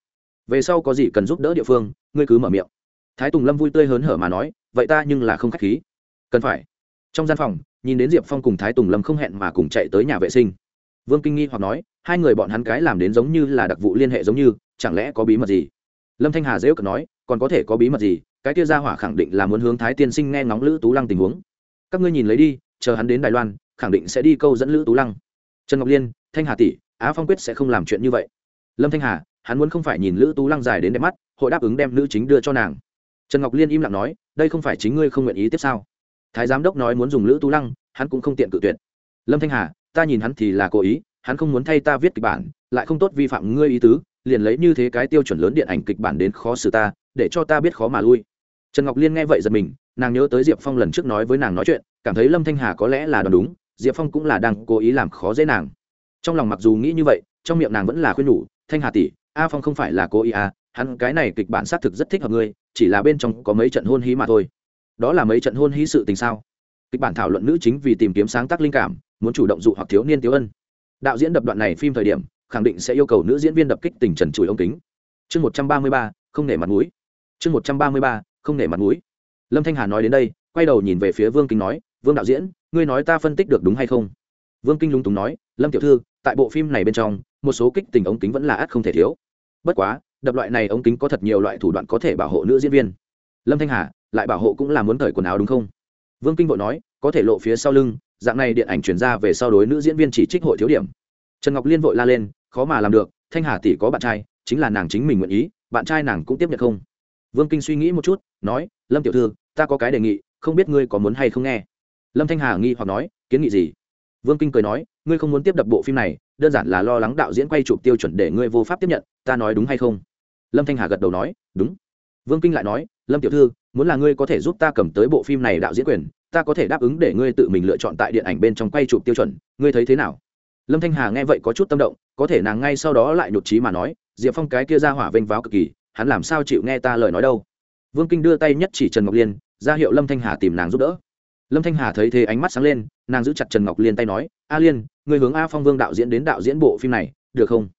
Về sau có gì cần giúp đỡ địa phương, ngươi cứ mở miệng. Thái tùng lâm vui tươi hớn hở mà nói, vậy ta nhưng là không khách khí. Cần phải. Trong gian phòng, nhìn đến diệp phong cùng thái tùng lâm không hẹn mà cùng chạy tới nhà vệ sinh. Vương kinh nghi hoặc nói, hai người bọn hắn cái làm đến giống như là đặc vụ liên hệ giống như, chẳng lẽ có bí mật gì? Lâm thanh hà dễ ước nói, còn có thể có bí mật gì? Cái kia ra hỏa khẳng định là muốn hướng thái tiên sinh nghe ngóng lữ tú lăng tình huống. Các ngươi nhìn lấy đi chờ hắn đến đài loan, khẳng định sẽ đi câu dẫn lữ tú lăng. Trần ngọc liên, thanh hà tỷ, á phong quyết sẽ không làm chuyện như vậy. Lâm thanh hà, hắn muốn không phải nhìn lữ tú lăng dài đến đẹp mắt, hội đáp ứng đem nữ chính đưa cho nàng. Trần ngọc liên im lặng nói, đây không phải chính ngươi không nguyện ý tiếp sao? Thái giám đốc nói muốn dùng lữ tú lăng, hắn cũng không tiện cự tuyệt. Lâm thanh hà, ta nhìn hắn thì là cố ý, hắn không muốn thay ta viết kịch bản, lại không tốt vi phạm ngươi ý tứ, liền lấy như thế cái tiêu chuẩn lớn điện ảnh kịch bản đến khó xử ta, để cho ta biết khó mà lui. Trần ngọc liên nghe vậy giật mình, nàng nhớ tới diệp phong lần trước nói với nàng nói chuyện cảm thấy lâm thanh hà có lẽ là đoán đúng, diệp phong cũng là đang cố ý làm khó dễ nàng. Trong lòng mặc dù nghĩ như vậy, trong miệng nàng vẫn là khuyên nhủ, thanh hà tỷ, a phong không phải là cố ý à hắn cái này kịch bản xác thực rất thích hợp ngươi, chỉ là bên trong có mấy trận hôn hí mà thôi. Đó là mấy trận hôn hí sự tình sao? Kịch bản thảo luận nữ chính vì tìm kiếm sáng tác linh cảm, muốn chủ động dụ hoặc thiếu niên thiếu ân. Đạo diễn đập đoạn này phim thời điểm, khẳng định sẽ yêu cầu nữ diễn viên đập kích tình trần chùi ống kính. Chương một trăm ba mươi ba, không nể mặt mũi. Chương một trăm ba mươi ba, không nể mặt mũi. Lâm thanh hà nói đến đây, quay đầu nhìn về phía vương kinh nói vương đạo diễn, ngươi nói ta phân tích được đúng hay không? Vương kinh lúng túng nói, lâm tiểu thư, tại bộ phim này bên trong, một số kích tình ống kính vẫn là ắt không thể thiếu. Bất quá, đập loại này ống kính có thật nhiều loại thủ đoạn có thể bảo hộ nữ diễn viên. Lâm thanh hà, lại bảo hộ cũng là muốn thời quần áo đúng không? Vương kinh vội nói, có thể lộ phía sau lưng, dạng này điện ảnh chuyển ra về sau đối nữ diễn viên chỉ trích hội thiếu điểm. Trần ngọc liên vội la lên, khó mà làm được, thanh hà tỷ có bạn trai, chính là nàng chính mình nguyện ý, bạn trai nàng cũng tiếp nhận không? Vương kinh suy nghĩ một chút, nói, lâm tiểu thư, ta có cái đề nghị, không biết ngươi có muốn hay không nghe? Lâm thanh hà nghi hoặc nói, kiến nghị gì? Vương kinh cười nói, ngươi không muốn tiếp đập bộ phim này, đơn giản là lo lắng đạo diễn quay chụp tiêu chuẩn để ngươi vô pháp tiếp nhận, ta nói đúng hay không? Lâm thanh hà gật đầu nói, đúng. Vương kinh lại nói, lâm tiểu thư, muốn là ngươi có thể giúp ta cầm tới bộ phim này đạo diễn quyền, ta có thể đáp ứng để ngươi tự mình lựa chọn tại điện ảnh bên trong quay chụp tiêu chuẩn, ngươi thấy thế nào? Lâm thanh hà nghe vậy có chút tâm động, có thể nàng ngay sau đó lại nhột trí mà nói, diệp phong cái kia ra hỏa vênh váo cực kỳ, hắn làm sao chịu nghe ta lời nói đâu? Vương kinh đưa tay nhất chỉ trần ngọc liên, ra hiệu lâm thanh hà tìm nàng giúp đỡ lâm thanh hà thấy thế ánh mắt sáng lên, nàng giữ chặt trần ngọc liên tay nói, a liên, người hướng a phong vương đạo diễn đến đạo diễn bộ phim này, được không?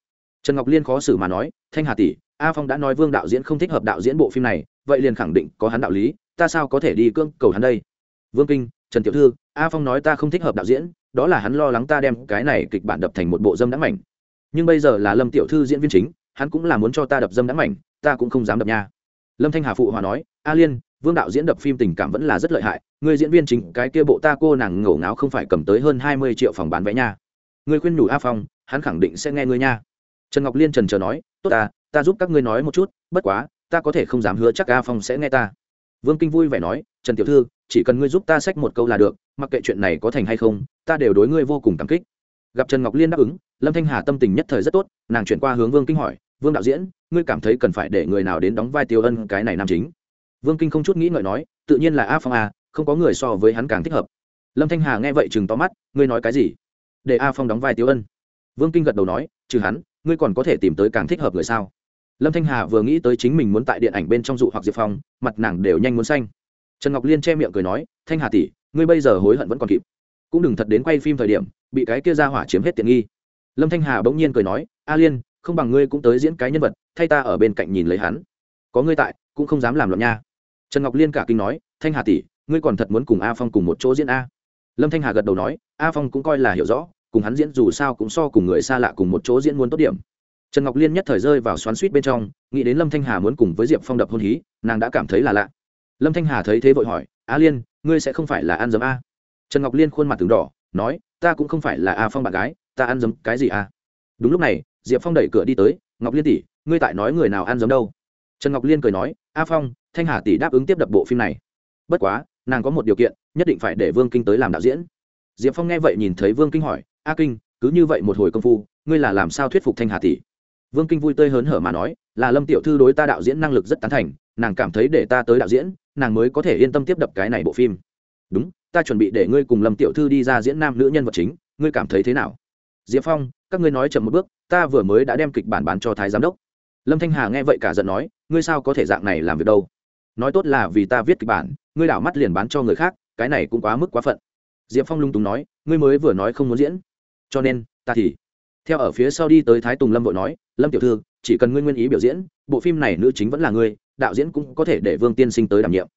Trần ngọc liên khó xử mà nói, thanh hà tỷ, a phong đã nói vương đạo diễn không thích hợp đạo diễn bộ phim này, vậy liền khẳng định có hắn đạo lý, ta sao có thể đi cưỡng cầu hắn đây? Vương kinh, trần tiểu thư, a phong nói ta không thích hợp đạo diễn, đó là hắn lo lắng ta đem cái này kịch bản đập thành một bộ dâm đáng mảnh. Nhưng bây giờ là lâm tiểu thư diễn viên chính, hắn cũng là muốn cho ta đập dâm đáng mảnh, ta cũng không dám đập nha. Lâm thanh hà phụ hòa nói, a liên vương đạo diễn đập phim tình cảm vẫn là rất lợi hại, người diễn viên chính cái kia bộ ta cô nàng ngổ ngáo không phải cầm tới hơn hai mươi triệu phòng bán vé nha. Người khuyên nhủ a phong, hắn khẳng định sẽ nghe ngươi nha. Trần ngọc liên trần chờ nói, tốt ta ta giúp các ngươi nói một chút, bất quá, ta có thể không dám hứa chắc a phong sẽ nghe ta. Vương kinh vui vẻ nói, trần tiểu thư, chỉ cần ngươi giúp ta xách một câu là được, mặc kệ chuyện này có thành hay không, ta đều đối ngươi vô cùng cảm kích. Gặp trần ngọc liên đáp ứng, lâm thanh hà tâm tình nhất thời rất tốt, nàng chuyển qua hướng vương kinh hỏi, vương đạo diễn, ngươi cảm thấy cần phải để người nào đến đóng vai tiêu ân cái này nam chính? Vương kinh không chút nghĩ ngợi nói, tự nhiên là a phong a, không có người so với hắn càng thích hợp. Lâm thanh hà nghe vậy chừng to mắt, ngươi nói cái gì? Để a phong đóng vai Tiểu ân. Vương kinh gật đầu nói, trừ hắn, ngươi còn có thể tìm tới càng thích hợp người sao? Lâm thanh hà vừa nghĩ tới chính mình muốn tại điện ảnh bên trong dụ hoặc diệp phong, mặt nàng đều nhanh muốn xanh. Trần ngọc liên che miệng cười nói, thanh hà tỷ, ngươi bây giờ hối hận vẫn còn kịp. Cũng đừng thật đến quay phim thời điểm, bị cái kia ra hỏa chiếm hết tiện nghi. Lâm thanh hà bỗng nhiên cười nói, a liên, không bằng ngươi cũng tới diễn cái nhân vật, thay ta ở bên cạnh nhìn lấy hắn. Có ngươi tại, cũng không dám làm loạn nha trần ngọc liên cả kinh nói, thanh hà tỷ, ngươi còn thật muốn cùng a phong cùng một chỗ diễn a? Lâm thanh hà gật đầu nói, a phong cũng coi là hiểu rõ, cùng hắn diễn dù sao cũng so cùng người xa lạ cùng một chỗ diễn muốn tốt điểm. Trần ngọc liên nhất thời rơi vào xoắn suýt bên trong, nghĩ đến lâm thanh hà muốn cùng với diệp phong đập hôn hí, nàng đã cảm thấy là lạ. Lâm thanh hà thấy thế vội hỏi, a liên, ngươi sẽ không phải là ăn dấm a? Trần ngọc liên khuôn mặt từng đỏ, nói, ta cũng không phải là a phong bạn gái, ta ăn dấm cái gì a? Đúng lúc này, diệp phong đẩy cửa đi tới, ngọc liên tỷ, ngươi tại nói người nào ăn dấm đâu? Trần ngọc liên cười nói a phong, thanh hà tỷ đáp ứng tiếp đập bộ phim này. Bất quá, nàng có một điều kiện, nhất định phải để vương kinh tới làm đạo diễn. Diệp phong nghe vậy nhìn thấy vương kinh hỏi, a kinh, cứ như vậy một hồi công phu, ngươi là làm sao thuyết phục thanh hà tỷ? Vương kinh vui tươi hớn hở mà nói, là lâm tiểu thư đối ta đạo diễn năng lực rất tán thành, nàng cảm thấy để ta tới đạo diễn, nàng mới có thể yên tâm tiếp đập cái này bộ phim. Đúng, ta chuẩn bị để ngươi cùng lâm tiểu thư đi ra diễn nam nữ nhân vật chính, ngươi cảm thấy thế nào? Diệp phong, các ngươi nói chậm một bước, ta vừa mới đã đem kịch bản bán cho thái giám đốc lâm thanh hà nghe vậy cả giận nói, ngươi sao có thể dạng này làm việc đâu? Nói tốt là vì ta viết kịch bản, ngươi đảo mắt liền bán cho người khác, cái này cũng quá mức quá phận. Diệp phong lung túng nói, ngươi mới vừa nói không muốn diễn, cho nên ta thì theo ở phía sau đi tới thái tùng lâm vội nói, lâm tiểu thư, chỉ cần ngươi nguyên ý biểu diễn, bộ phim này nữ chính vẫn là ngươi, đạo diễn cũng có thể để vương tiên sinh tới đảm nhiệm.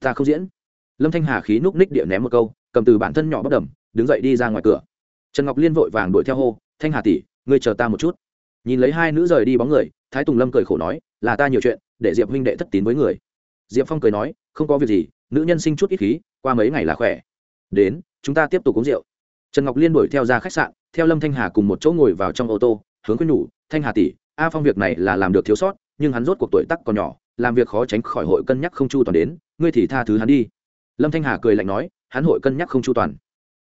Ta không diễn. Lâm thanh hà khí núc ních địa ném một câu, cầm từ bản thân nhỏ bất đầm, đứng dậy đi ra ngoài cửa. Trần ngọc liên vội vàng đuổi theo hô, thanh hà tỷ, ngươi chờ ta một chút. Nhìn lấy hai nữ rời đi bóng người thái tùng lâm cười khổ nói, là ta nhiều chuyện, để diệp huynh đệ thất tín với người. Diệp phong cười nói, không có việc gì, nữ nhân sinh chút ít khí, qua mấy ngày là khỏe. Đến, chúng ta tiếp tục uống rượu. Trần ngọc liên đuổi theo ra khách sạn, theo lâm thanh hà cùng một chỗ ngồi vào trong ô tô, hướng khuyên nhủ, thanh hà tỷ, a phong việc này là làm được thiếu sót, nhưng hắn rốt cuộc tuổi tắc còn nhỏ, làm việc khó tránh khỏi hội cân nhắc không chu toàn đến, ngươi thì tha thứ hắn đi. Lâm thanh hà cười lạnh nói, hắn hội cân nhắc không chu toàn.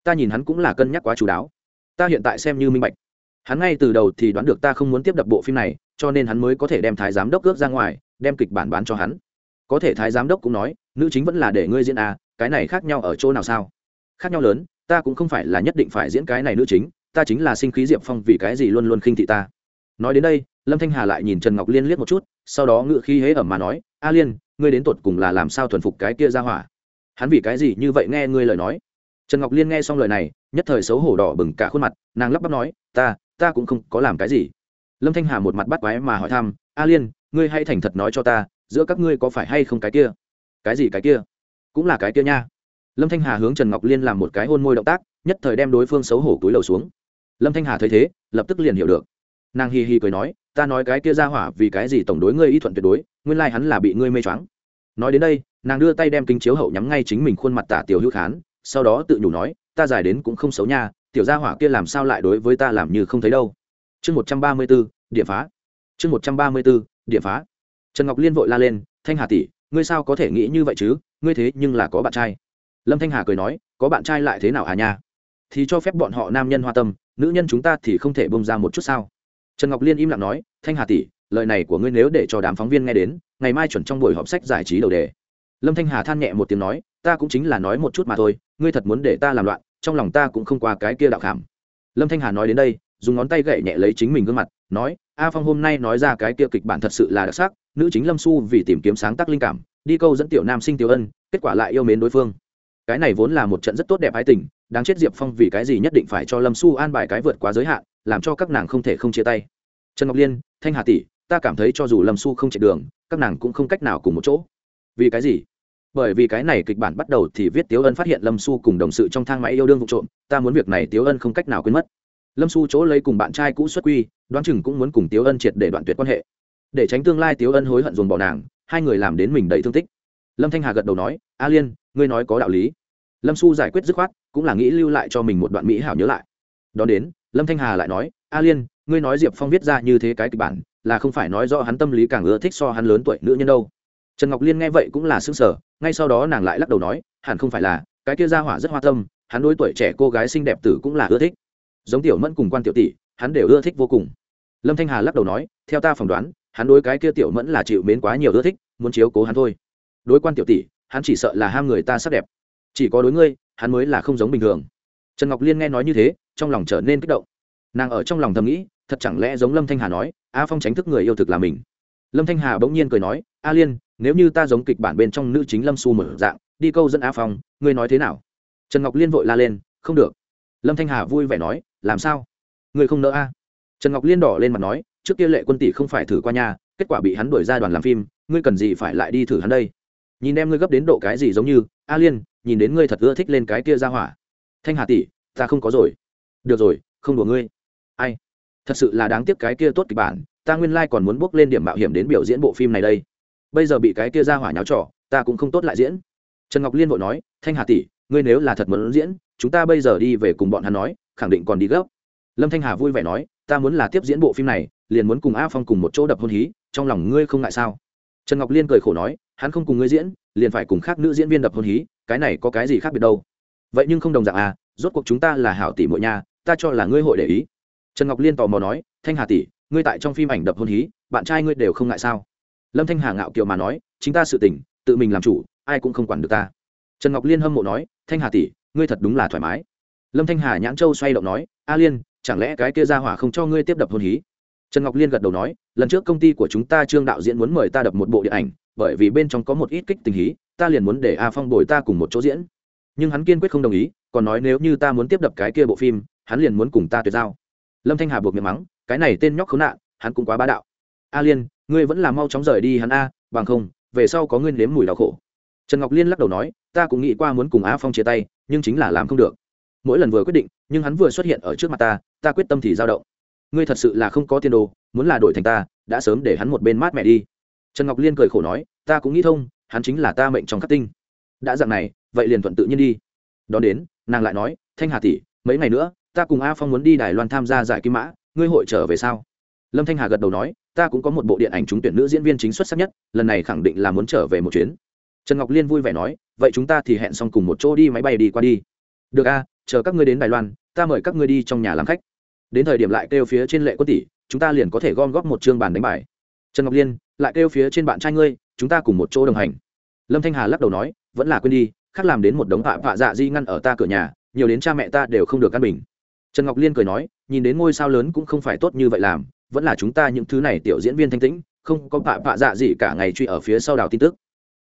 Ta nhìn hắn cũng là cân nhắc quá chú đáo. Ta hiện tại xem như minh bạch hắn ngay từ đầu thì đoán được ta không muốn tiếp đập bộ phim này, cho nên hắn mới có thể đem thái giám đốc ước ra ngoài, đem kịch bản bán cho hắn. Có thể thái giám đốc cũng nói, nữ chính vẫn là để ngươi diễn à cái này khác nhau ở chỗ nào sao? Khác nhau lớn, ta cũng không phải là nhất định phải diễn cái này nữ chính, ta chính là sinh khí diệp phong vì cái gì luôn luôn khinh thị ta. Nói đến đây, lâm thanh hà lại nhìn trần ngọc liên liếc một chút, sau đó ngự khi hế ẩm mà nói, a liên, ngươi đến tột cùng là làm sao thuần phục cái kia ra hỏa? Hắn vì cái gì như vậy nghe ngươi lời nói? Trần ngọc liên nghe xong lời này, nhất thời xấu hổ đỏ bừng cả khuôn mặt, nàng lắp bắp nói, ta ta cũng không có làm cái gì. Lâm thanh hà một mặt bắt quái mà hỏi thăm, a liên, ngươi hay thành thật nói cho ta, giữa các ngươi có phải hay không cái kia? Cái gì cái kia? Cũng là cái kia nha. Lâm thanh hà hướng trần ngọc liên làm một cái hôn môi động tác, nhất thời đem đối phương xấu hổ túi lầu xuống. Lâm thanh hà thấy thế, lập tức liền hiểu được. Nàng hì hì cười nói, ta nói cái kia ra hỏa vì cái gì tổng đối ngươi y thuận tuyệt đối, nguyên lai、like、hắn là bị ngươi mê choáng. Nói đến đây, nàng đưa tay đem kính chiếu hậu nhắm ngay chính mình khuôn mặt tả tiểu hữu khán, sau đó tự nhủ nói, ta dài đến cũng không xấu nha tiểu gia hỏa kia làm sao lại đối với ta làm như không thấy đâu? Chương một trăm ba mươi b ố điểm phá. Chương một trăm ba mươi b ố điểm phá. Trần ngọc liên vội la lên, thanh hà tỷ, ngươi sao có thể nghĩ như vậy chứ? Ngươi thế nhưng là có bạn trai. Lâm thanh hà cười nói, có bạn trai lại thế nào hà nha? Thì cho phép bọn họ nam nhân hoa tâm, nữ nhân chúng ta thì không thể bông ra một chút sao? Trần ngọc liên im lặng nói, thanh hà tỷ, lời này của ngươi nếu để cho đám phóng viên nghe đến, ngày mai chuẩn trong buổi họp sách giải trí đầu đề. Lâm thanh hà than nhẹ một tiếng nói, ta cũng chính là nói một chút mà thôi, ngươi thật muốn để ta làm loạn trong lòng ta cũng không qua cái kia đạo khảm. Lâm thanh hà nói đến đây, dùng ngón tay gậy nhẹ lấy chính mình gương mặt, nói, a phong hôm nay nói ra cái kia kịch bản thật sự là đặc sắc, nữ chính lâm su vì tìm kiếm sáng tác linh cảm, đi câu dẫn tiểu nam sinh tiểu ân, kết quả lại yêu mến đối phương. Cái này vốn là một trận rất tốt đẹp ái tình, đáng chết diệp phong vì cái gì nhất định phải cho lâm su an bài cái vượt quá giới hạn, làm cho các nàng không thể không chia tay. Trần ngọc liên, thanh hà tỷ, ta cảm thấy cho dù lâm su không chạy đường, các nàng cũng không cách nào cùng một chỗ. Vì cái gì? Bởi vì cái này kịch bản bắt đầu thì viết tiếu ân phát hiện lâm su cùng đồng sự trong thang máy yêu đương vụ trộm, ta muốn việc này tiếu ân không cách nào quên mất. Lâm su chỗ lấy cùng bạn trai cũ xuất quy, đoán chừng cũng muốn cùng tiếu ân triệt để đoạn tuyệt quan hệ. Để tránh tương lai tiếu ân hối hận dồn bỏ nàng, hai người làm đến mình đầy thương tích. Lâm thanh hà gật đầu nói, a liên, ngươi nói có đạo lý. Lâm su giải quyết dứt khoát, cũng là nghĩ lưu lại cho mình một đoạn mỹ hảo nhớ lại. Đón đến, lâm thanh hà lại nói, a liên, ngươi nói diệp phong viết ra như thế cái kịch bản, là không phải nói do hắn tâm lý càng ưa thích so hắn lớn tuổi nữ nhân đâu. Trần ngọc liên nghe vậy cũng là xứng sở ngay sau đó nàng lại lắc đầu nói, hẳn không phải là, cái kia ra hỏa rất hoa tâm, hắn đối tuổi trẻ cô gái xinh đẹp tử cũng là ưa thích. Giống tiểu mẫn cùng quan tiểu tỷ, hắn đều ưa thích vô cùng. Lâm thanh hà lắc đầu nói, theo ta phỏng đoán, hắn đối cái kia tiểu mẫn là chịu mến quá nhiều ưa thích, muốn chiếu cố hắn thôi. Đối quan tiểu tỷ, hắn chỉ sợ là ham người ta sắc đẹp. Chỉ có đối ngươi, hắn mới là không giống bình thường. Trần ngọc liên nghe nói như thế, trong lòng trở nên kích động. Nàng ở trong lòng thầm nghĩ, thật chẳng lẽ giống lâm thanh hà nói, a phong tránh thức người yêu thực là mình lâm thanh hà bỗng nhiên cười nói, a liên, nếu như ta giống kịch bản bên trong nữ chính lâm su mở dạng, đi câu dẫn a phong, ngươi nói thế nào? Trần ngọc liên vội la lên, không được. Lâm thanh hà vui vẻ nói, làm sao? Ngươi không nỡ a? Trần ngọc liên đỏ lên mặt nói, trước kia lệ quân tỷ không phải thử qua nhà kết quả bị hắn đuổi ra đoàn làm phim, ngươi cần gì phải lại đi thử hắn đây? Nhìn em ngươi gấp đến độ cái gì giống như, a liên, nhìn đến ngươi thật ưa thích lên cái kia ra hỏa. Thanh hà tỷ, ta không có rồi. Được rồi, không đùa ngươi. Ai? Thật sự là đáng tiếc cái kia tốt kịch bản ta nguyên lai còn muốn bước lên điểm mạo hiểm đến biểu diễn bộ phim này đây. Bây giờ bị cái kia ra hỏa nháo trò, ta cũng không tốt lại diễn. Trần ngọc liên vội nói thanh hà tỷ ngươi nếu là thật muốn diễn chúng ta bây giờ đi về cùng bọn hắn nói khẳng định còn đi gấp. Lâm thanh hà vui vẻ nói ta muốn là tiếp diễn bộ phim này liền muốn cùng a phong cùng một chỗ đập hôn hí trong lòng ngươi không ngại sao? Trần ngọc liên cười khổ nói hắn không cùng ngươi diễn liền phải cùng khác nữ diễn viên đập hôn hí cái này có cái gì khác biệt đâu? Vậy nhưng không đồng dạng à rốt cuộc chúng ta là hảo tỷ muội nha ta cho là ngươi hội để ý. Trần ngọc liên tò mò nói thanh hà tỷ ngươi tại trong phim ảnh đập hôn hí, bạn trai ngươi đều không ngại sao? Lâm thanh hà ngạo kiều mà nói, chính ta sự tỉnh tự mình làm chủ, ai cũng không quản được ta. Trần ngọc liên hâm mộ nói, thanh hà tỷ, ngươi thật đúng là thoải mái. Lâm thanh hà nhãn châu xoay động nói, a liên, chẳng lẽ cái kia ra hỏa không cho ngươi tiếp đập hôn hí? Trần ngọc liên gật đầu nói, lần trước công ty của chúng ta trương đạo diễn muốn mời ta đập một bộ điện ảnh, bởi vì bên trong có một ít kích tình hí, ta liền muốn để a phong bồi ta cùng một chỗ diễn. Nhưng hắn kiên quyết không đồng ý, còn nói nếu như ta muốn tiếp đập cái kia bộ phim, hắn liền muốn cùng ta tuyệt giao. Lâm thanh hà buộc miệng mắng cái này tên nhóc khốn nạn, hắn cũng quá bá đạo. A liên, ngươi vẫn là mau chóng rời đi hắn a, bằng không, về sau có ngươi nếm mùi đau khổ. Trần ngọc liên lắc đầu nói, ta cũng nghĩ qua muốn cùng a phong chia tay, nhưng chính là làm không được. Mỗi lần vừa quyết định, nhưng hắn vừa xuất hiện ở trước mặt ta ta quyết tâm thì dao động. Ngươi thật sự là không có tiền đồ, muốn là đổi thành ta, đã sớm để hắn một bên mát mẹ đi. Trần ngọc liên cười khổ nói, ta cũng nghĩ thông, hắn chính là ta mệnh trong khắc tinh. Đã dạng này, vậy liền thuận tự nhiên đi. Đón đến, nàng lại nói, thanh hà tỷ, mấy ngày nữa, ta cùng a phong muốn đi đài loan tham gia giải kim mã ngươi hội trở về sao? Lâm thanh hà gật đầu nói, ta cũng có một bộ điện ảnh trúng tuyển nữ diễn viên chính xuất sắc nhất, lần này khẳng định là muốn trở về một chuyến. Trần ngọc liên vui vẻ nói, vậy chúng ta thì hẹn xong cùng một chỗ đi máy bay đi qua đi. Được a, chờ các ngươi đến đài loan, ta mời các ngươi đi trong nhà làm khách. Đến thời điểm lại kêu phía trên lệ quân tỷ, chúng ta liền có thể gom góp một chương bàn đánh bài. Trần ngọc liên, lại kêu phía trên bạn trai ngươi, chúng ta cùng một chỗ đồng hành. Lâm thanh hà lắc đầu nói, vẫn là quên đi, khác làm đến một đống vạ vạ dạ di ngăn ở ta cửa nhà, nhiều đến cha mẹ ta đều không được căn bình trần ngọc liên cười nói, nhìn đến ngôi sao lớn cũng không phải tốt như vậy làm, vẫn là chúng ta những thứ này tiểu diễn viên thanh tĩnh, không có bạ bạ dạ gì cả ngày truy ở phía sau đào tin tức.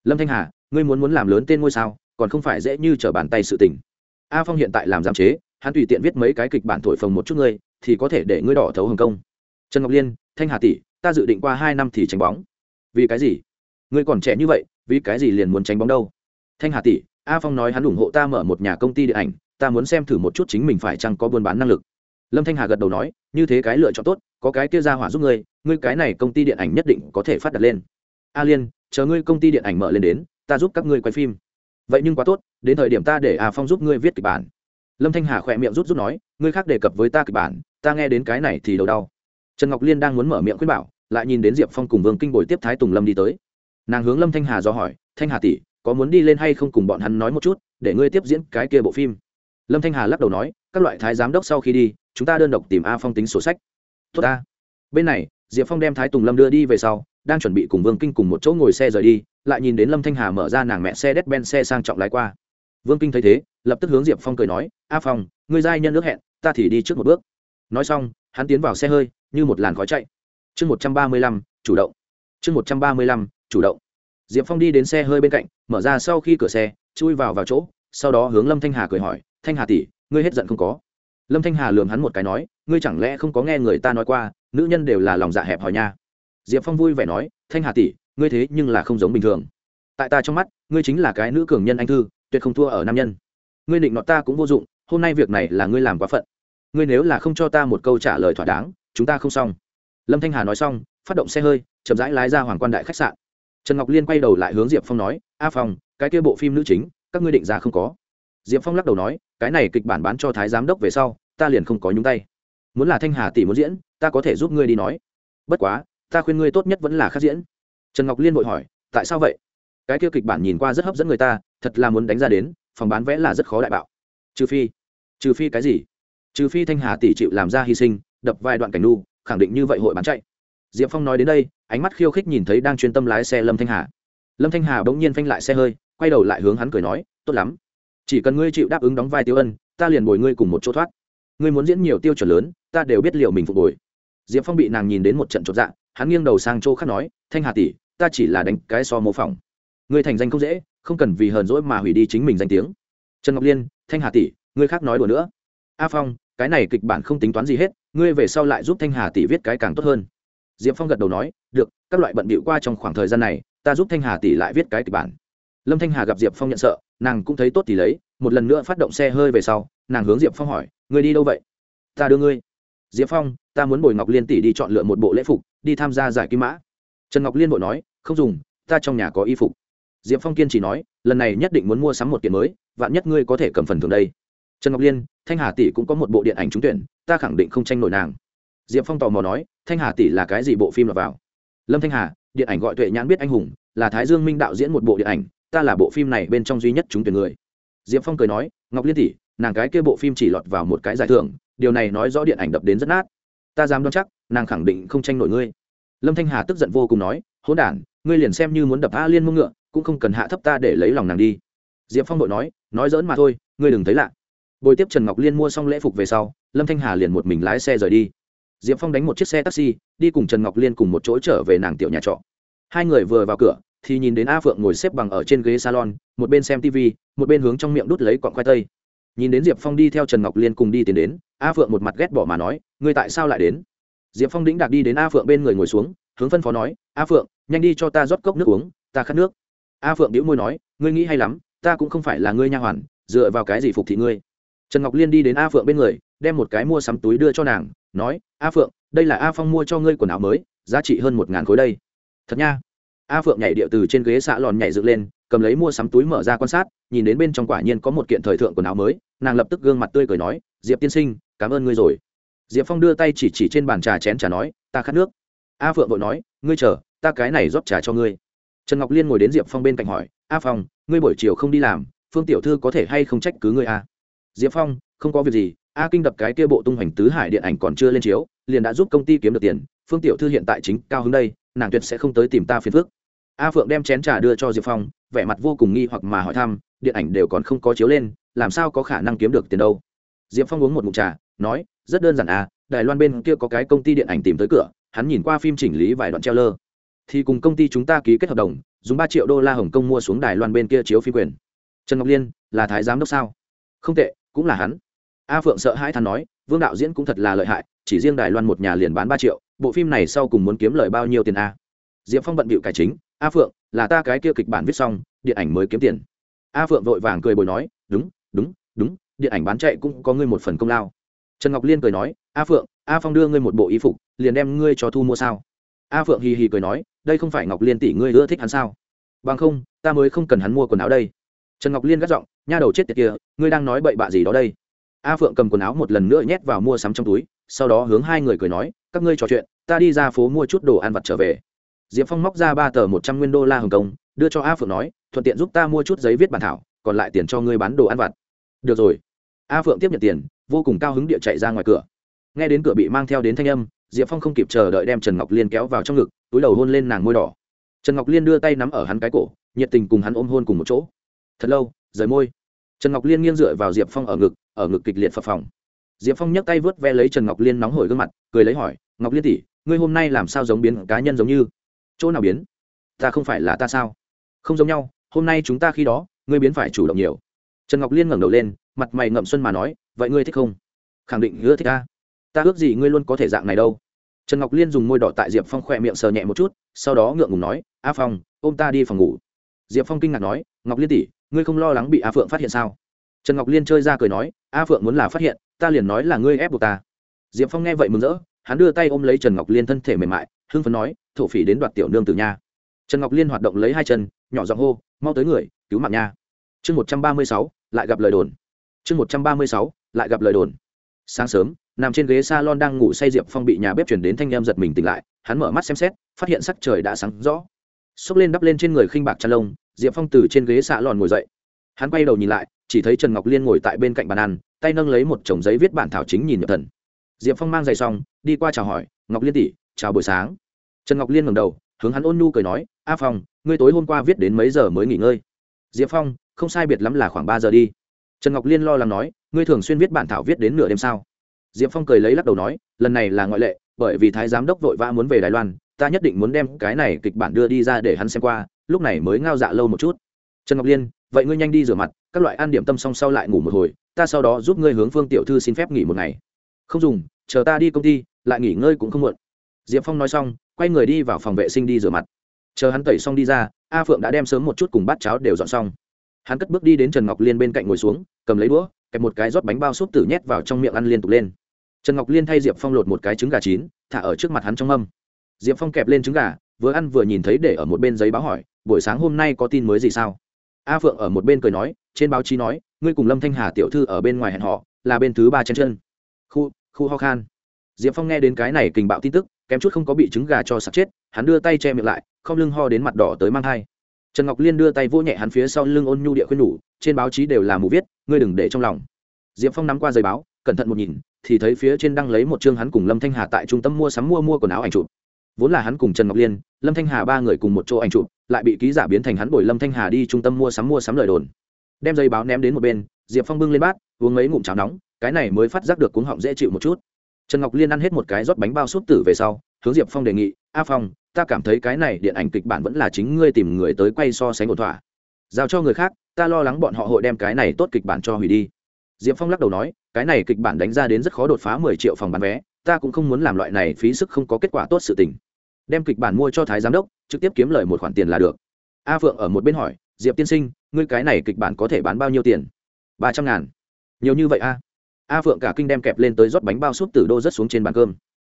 Lâm thanh hà, ngươi muốn muốn làm lớn tên ngôi sao, còn không phải dễ như trở bàn tay sự tình. A phong hiện tại làm giám chế, hắn tùy tiện viết mấy cái kịch bản thổi phồng một chút ngươi, thì có thể để ngươi đỏ thấu hồng công. Trần ngọc liên, thanh hà tỷ, ta dự định qua hai năm thì tránh bóng. Vì cái gì? Ngươi còn trẻ như vậy, vì cái gì liền muốn tránh bóng đâu? Thanh hà tỷ, a phong nói hắn ủng hộ ta mở một nhà công ty điện ảnh ta muốn xem thử một chút chính mình phải chăng có buôn bán năng lực. Lâm thanh hà gật đầu nói, như thế cái lựa chọn tốt, có cái kia ra hỏa giúp ngươi ngươi cái này công ty điện ảnh nhất định có thể phát đặt lên. A liên, chờ ngươi công ty điện ảnh mở lên đến, ta giúp các ngươi quay phim. Vậy nhưng quá tốt, đến thời điểm ta để a phong giúp ngươi viết kịch bản. Lâm thanh hà khỏe miệng rút rút nói, ngươi khác đề cập với ta kịch bản, ta nghe đến cái này thì đầu đau. Trần ngọc liên đang muốn mở miệng khuyên bảo, lại nhìn đến diệp phong cùng vương kinh bồi tiếp thái tùng lâm đi tới. Nàng hướng lâm thanh hà do hỏi, thanh hà tỷ, có muốn đi lên hay không cùng bọn hắn nói một chút, để ngươi tiếp diễn cái kia bộ phim? Lâm thanh hà lắc đầu nói, các loại thái giám đốc sau khi đi, chúng ta đơn độc tìm a phong tính sổ sách. Tốt ta. Bên này, diệp phong đem thái tùng lâm đưa đi về sau, đang chuẩn bị cùng vương kinh cùng một chỗ ngồi xe rời đi, lại nhìn đến lâm thanh hà mở ra nàng mẹ xe đét ben xe sang trọng lái qua. Vương kinh thấy thế, lập tức hướng diệp phong cười nói, a phong, ngươi giai nhân nước hẹn, ta thì đi trước một bước. Nói xong, hắn tiến vào xe hơi, như một làn khói chạy. Chương một trăm ba mươi lăm, chủ động. Chương một trăm ba mươi lăm, chủ động. Diệp phong đi đến xe hơi bên cạnh, mở ra sau khi cửa xe, chui vào vào chỗ, sau đó hướng lâm thanh hà cười hỏi thanh hà tỷ, ngươi hết giận không có. Lâm thanh hà lường hắn một cái nói, ngươi chẳng lẽ không có nghe người ta nói qua, nữ nhân đều là lòng dạ hẹp hòi nha. Diệp phong vui vẻ nói, thanh hà tỷ, ngươi thế nhưng là không giống bình thường. Tại ta trong mắt, ngươi chính là cái nữ cường nhân anh thư, tuyệt không thua ở nam nhân. Ngươi định nọ ta cũng vô dụng, hôm nay việc này là ngươi làm quá phận. Ngươi nếu là không cho ta một câu trả lời thỏa đáng, chúng ta không xong. Lâm thanh hà nói xong, phát động xe hơi, chậm rãi lái ra hoàng quan đại khách sạn. Trần ngọc liên quay đầu lại hướng diệp phong nói, a phong, cái kia bộ phim nữ chính, các ngươi định ra không có diệp phong lắc đầu nói, cái này kịch bản bán cho thái giám đốc về sau, ta liền không có nhúng tay. Muốn là thanh hà tỷ muốn diễn, ta có thể giúp ngươi đi nói. Bất quá, ta khuyên ngươi tốt nhất vẫn là khắc diễn. Trần ngọc liên vội hỏi, tại sao vậy? Cái kia kịch bản nhìn qua rất hấp dẫn người ta, thật là muốn đánh ra đến, phòng bán vẽ là rất khó đại bạo. Trừ phi trừ phi cái gì? Trừ phi thanh hà tỷ chịu làm ra hy sinh, đập vài đoạn cảnh nu, khẳng định như vậy hội bán chạy. Diệp phong nói đến đây, ánh mắt khiêu khích nhìn thấy đang chuyên tâm lái xe lâm thanh hà. Lâm thanh hà bỗng nhiên phanh lại xe hơi, quay đầu lại hướng hắn cười nói, tốt lắm chỉ cần ngươi chịu đáp ứng đóng vai tiêu ân, ta liền bồi ngươi cùng một chỗ thoát. Ngươi muốn diễn nhiều tiêu chuẩn lớn, ta đều biết liệu mình phục hồi. Diệp phong bị nàng nhìn đến một trận chột dạ hắn nghiêng đầu sang chỗ khác nói, thanh hà tỷ, ta chỉ là đánh cái so mô phỏng. Ngươi thành danh không dễ, không cần vì hờn dỗi mà hủy đi chính mình danh tiếng. Trần ngọc liên, thanh hà tỷ, ngươi khác nói đùa nữa. A phong, cái này kịch bản không tính toán gì hết, ngươi về sau lại giúp thanh hà tỷ viết cái càng tốt hơn. Diệp phong gật đầu nói, được, các loại bận bịu qua trong khoảng thời gian này, ta giúp thanh hà tỷ lại viết cái kịch bản lâm thanh hà gặp diệp phong nhận sợ, nàng cũng thấy tốt thì lấy, một lần nữa phát động xe hơi về sau, nàng hướng diệp phong hỏi, ngươi đi đâu vậy? Ta đưa ngươi. Diệp phong, ta muốn bồi ngọc liên tỷ đi chọn lựa một bộ lễ phục, đi tham gia giải kim mã. Trần ngọc liên bội nói, không dùng, ta trong nhà có y phục. Diệp phong kiên chỉ nói, lần này nhất định muốn mua sắm một kiện mới, vạn nhất ngươi có thể cầm phần thưởng đây. Trần ngọc liên, thanh hà tỷ cũng có một bộ điện ảnh trúng tuyển, ta khẳng định không tranh nổi nàng. Diệp phong tò mò nói, thanh hà tỷ là cái gì bộ phim lọt vào? Lâm thanh hà, điện ảnh gọi tuệ nhãn biết anh hùng, là thái dương minh đạo diễn một bộ điện ảnh ta là bộ phim này bên trong duy nhất chúng tuyển người. Diệp phong cười nói, ngọc liên tỷ, nàng cái kia bộ phim chỉ lọt vào một cái giải thưởng, điều này nói rõ điện ảnh đập đến rất nát. Ta dám đoán chắc, nàng khẳng định không tranh nổi ngươi. Lâm thanh hà tức giận vô cùng nói, hỗn đản, ngươi liền xem như muốn đập a liên mông ngựa, cũng không cần hạ thấp ta để lấy lòng nàng đi. Diệp phong đội nói nói dỡn mà thôi, ngươi đừng thấy lạ. Bồi tiếp trần ngọc liên mua xong lễ phục về sau, lâm thanh hà liền một mình lái xe rời đi. Diệp phong đánh một chiếc xe taxi, đi cùng trần ngọc liên cùng một chỗ trở về nàng tiểu nhà trọ. Hai người vừa vào cửa thì nhìn đến a phượng ngồi xếp bằng ở trên ghế salon, một bên xem tv một bên hướng trong miệng đút lấy cọn khoai tây. Nhìn đến diệp phong đi theo trần ngọc liên cùng đi tiến đến, a phượng một mặt ghét bỏ mà nói, ngươi tại sao lại đến? Diệp phong đĩnh đạc đi đến a phượng bên người ngồi xuống, hướng phân phó nói, a phượng, nhanh đi cho ta rót cốc nước uống, ta khát nước. A phượng đĩu môi nói, ngươi nghĩ hay lắm, ta cũng không phải là ngươi nha hoàn, dựa vào cái gì phục thị ngươi? Trần ngọc liên đi đến a phượng bên người, đem một cái mua sắm túi đưa cho nàng, nói, a phượng, đây là a phong mua cho ngươi quần áo mới, giá trị hơn một ngàn khối đây. Thật nha a phượng nhảy điệu từ trên ghế xạ lòn nhảy dựng lên, cầm lấy mua sắm túi mở ra quan sát, nhìn đến bên trong quả nhiên có một kiện thời thượng quần áo mới, nàng lập tức gương mặt tươi cười nói, diệp tiên sinh, cảm ơn ngươi rồi. Diệp phong đưa tay chỉ chỉ trên bàn trà chén trà nói, ta khát nước. A phượng vội nói, ngươi chờ, ta cái này rót trà cho ngươi. Trần ngọc liên ngồi đến diệp phong bên cạnh hỏi, a phong, ngươi buổi chiều không đi làm, phương tiểu thư có thể hay không trách cứ ngươi a diệp phong, không có việc gì, a kinh đập cái kia bộ tung hoành tứ hải điện ảnh còn chưa lên chiếu, liền đã giúp công ty kiếm được tiền, phương tiểu thư hiện tại chính cao hứng đây, nàng tuyệt sẽ không tới tìm ta phiền phức a phượng đem chén trà đưa cho diệp phong, vẻ mặt vô cùng nghi hoặc mà hỏi thăm, điện ảnh đều còn không có chiếu lên, làm sao có khả năng kiếm được tiền đâu? Diệp phong uống một mụn trà, nói, rất đơn giản à đài loan bên kia có cái công ty điện ảnh tìm tới cửa, hắn nhìn qua phim chỉnh lý vài đoạn treo lơ thì cùng công ty chúng ta ký kết hợp đồng, dùng ba triệu đô la hồng kông mua xuống đài loan bên kia chiếu phim quyền. Trần ngọc liên, là thái giám đốc sao? Không tệ, cũng là hắn. A phượng sợ hãi thắn nói, vương đạo diễn cũng thật là lợi hại, chỉ riêng đài loan một nhà liền bán ba triệu, bộ phim này sau cùng muốn kiếm lời bao nhiêu tiền a diệp phong bận bịu cải chính a phượng, là ta cái kia kịch bản viết xong, điện ảnh mới kiếm tiền. A phượng vội vàng cười bồi nói, đúng đúng đúng, điện ảnh bán chạy cũng có ngươi một phần công lao. Trần ngọc liên cười nói, a phượng, a phong đưa ngươi một bộ y phục, liền đem ngươi cho thu mua sao? A phượng hì hì cười nói, đây không phải ngọc liên tỷ ngươi ưa thích hắn sao? Bằng không, ta mới không cần hắn mua quần áo đây. Trần ngọc liên gắt giọng, nha đầu chết tiệt kia, ngươi đang nói bậy bạ gì đó đây? A phượng cầm quần áo một lần nữa nhét vào mua sắm trong túi, sau đó hướng hai người cười nói, các ngươi trò chuyện, ta đi ra phố mua chút đồ ăn vặt trở về diệp phong móc ra ba tờ một trăm nguyên đô la hồng kông, đưa cho a phượng nói, thuận tiện giúp ta mua chút giấy viết bản thảo, còn lại tiền cho ngươi bán đồ ăn vặt. Được rồi. A phượng tiếp nhận tiền, vô cùng cao hứng địa chạy ra ngoài cửa. Nghe đến cửa bị mang theo đến thanh âm, diệp phong không kịp chờ đợi đem trần ngọc liên kéo vào trong ngực, túi đầu hôn lên nàng môi đỏ. Trần ngọc liên đưa tay nắm ở hắn cái cổ, nhiệt tình cùng hắn ôm hôn cùng một chỗ. Thật lâu, rời môi. Trần ngọc liên nghiêng dựa vào diệp phong ở ngực ở ngực kịch liệt phập phòng diệp phong nhấc tay vớt ve lấy trần ngọc liên nóng hổi gương mặt, cười lấy hỏi, ngọc liên tỷ, ngươi hôm nay làm sao giống biến cá nhân giống như? Chỗ nào biến? Ta không phải là ta sao? Không giống nhau, hôm nay chúng ta khi đó, ngươi biến phải chủ động nhiều. Trần ngọc liên ngẩng đầu lên, mặt mày ngậm xuân mà nói, vậy ngươi thích không? Khẳng định ưa thích ta. Ta ước gì ngươi luôn có thể dạng này đâu. Trần ngọc liên dùng môi đỏ tại diệp phong khỏe miệng sờ nhẹ một chút, sau đó ngượng ngùng nói, a phong, ôm ta đi phòng ngủ. Diệp phong kinh ngạc nói, ngọc liên tỷ, ngươi không lo lắng bị a phượng phát hiện sao? Trần ngọc liên chơi ra cười nói, a phượng muốn là phát hiện, ta liền nói là ngươi ép buộc ta. Diệp phong nghe vậy mừng rỡ, hắn đưa tay ôm lấy trần ngọc liên thân thể mềm mại hưng phấn nói, thổ phỉ đến đoạt tiểu nương từ nha. Trần ngọc liên hoạt động lấy hai chân, nhỏ giọng hô, mau tới người, cứu mạng nha. Chương một trăm ba mươi sáu, lại gặp lời đồn. Chương một trăm ba mươi sáu, lại gặp lời đồn. Sáng sớm, nằm trên ghế s a lon đang ngủ say diệp phong bị nhà bếp chuyển đến thanh em giật mình tỉnh lại, hắn mở mắt xem xét, phát hiện sắc trời đã sáng rõ. Xốc lên đắp lên trên người khinh bạc chăn lông, diệp phong từ trên ghế xạ lòn ngồi dậy. Hắn quay đầu nhìn lại, chỉ thấy trần ngọc liên ngồi tại bên cạnh bàn ăn, tay nâng lấy một chồng giấy viết bản thảo chính nhìn nhập thần. Diệp phong mang giày xong, đi qua chào hỏi, ngọc liên tỷ chào buổi sáng. Trần ngọc liên ngẩng đầu, hướng hắn ôn nhu cười nói, a phong, ngươi tối hôm qua viết đến mấy giờ mới nghỉ ngơi? Diệp phong, không sai biệt lắm là khoảng ba giờ đi. Trần ngọc liên lo lắng nói, ngươi thường xuyên viết bản thảo viết đến nửa đêm sao? Diệp phong cười lấy lắc đầu nói, lần này là ngoại lệ, bởi vì thái giám đốc vội vã muốn về đài loan, ta nhất định muốn đem cái này kịch bản đưa đi ra để hắn xem qua, lúc này mới ngao dạ lâu một chút. Trần ngọc liên, vậy ngươi nhanh đi rửa mặt, các loại ăn điểm tâm xong sau lại ngủ một hồi, ta sau đó giúp ngươi hướng phương tiểu thư xin phép nghỉ một ngày. Không dùng, chờ ta đi công ty, lại nghỉ ngơi cũng không muộn diệp phong nói xong, quay người đi vào phòng vệ sinh đi rửa mặt. Chờ hắn tẩy xong đi ra, a phượng đã đem sớm một chút cùng bát cháo đều dọn xong. Hắn cất bước đi đến trần ngọc liên bên cạnh ngồi xuống, cầm lấy đũa, kẹp một cái rót bánh bao súp tử nhét vào trong miệng ăn liên tục lên. Trần ngọc liên thay diệp phong lột một cái trứng gà chín, thả ở trước mặt hắn trong mâm. Diệp phong kẹp lên trứng gà, vừa ăn vừa nhìn thấy để ở một bên giấy báo hỏi, buổi sáng hôm nay có tin mới gì sao? A phượng ở một bên cười nói, trên báo chí nói, ngươi cùng lâm thanh hà tiểu thư ở bên ngoài hẹn họ là bên thứ ba chân chân. Khu khu ho khan. Diệp phong nghe đến cái này kình bạo tin tức kém chút không có bị trứng gà cho sặc chết, hắn đưa tay che miệng lại, không lưng ho đến mặt đỏ tới mang thai. Trần ngọc liên đưa tay vỗ nhẹ hắn phía sau lưng ôn nhu địa khuyên nhủ, trên báo chí đều là mù viết, ngươi đừng để trong lòng. Diệp phong nắm qua giấy báo, cẩn thận một nhìn, thì thấy phía trên đăng lấy một chương hắn cùng lâm thanh hà tại trung tâm mua sắm mua mua quần áo ảnh chụp. Vốn là hắn cùng trần ngọc liên, lâm thanh hà ba người cùng một chỗ ảnh chụp, lại bị ký giả biến thành hắn bồi lâm thanh hà đi trung tâm mua sắm mua sắm lời đồn. Đem giấy báo ném đến một bên, diệp phong bưng lên bát, uống mấy ngụm cháo nóng, cái này mới phát giác được cuống họng dễ chịu một chút trần ngọc liên ăn hết một cái rót bánh bao súp tử về sau, hướng diệp phong đề nghị, a phong, ta cảm thấy cái này điện ảnh kịch bản vẫn là chính ngươi tìm người tới quay so sánh ổn thỏa. Giao cho người khác, ta lo lắng bọn họ hội đem cái này tốt kịch bản cho hủy đi. Diệp phong lắc đầu nói, cái này kịch bản đánh ra đến rất khó đột phá mười triệu phòng bán vé, ta cũng không muốn làm loại này phí sức không có kết quả tốt sự tình. Đem kịch bản mua cho thái giám đốc, trực tiếp kiếm lời một khoản tiền là được. A phượng ở một bên hỏi, diệp tiên sinh, ngươi cái này kịch bản có thể bán bao nhiêu tiền? Ba trăm ngàn. Nhiều như vậy a a phượng cả kinh đem kẹp lên tới rót bánh bao súp từ đô rớt xuống trên bàn cơm.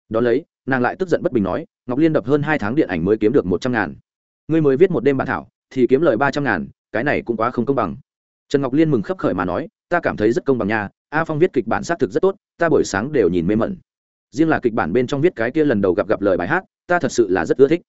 Đón lấy, nàng lại tức giận bất bình nói, ngọc liên đập hơn hai tháng điện ảnh mới kiếm được một trăm ngàn. Ngươi mới viết một đêm bản thảo, thì kiếm lời ba trăm ngàn, cái này cũng quá không công bằng. Trần ngọc liên mừng khấp khởi mà nói, ta cảm thấy rất công bằng nha, a phong viết kịch bản xác thực rất tốt, ta buổi sáng đều nhìn mê mẩn. Riêng là kịch bản bên trong viết cái kia lần đầu gặp gặp lời bài hát, ta thật sự là rất ưa thích.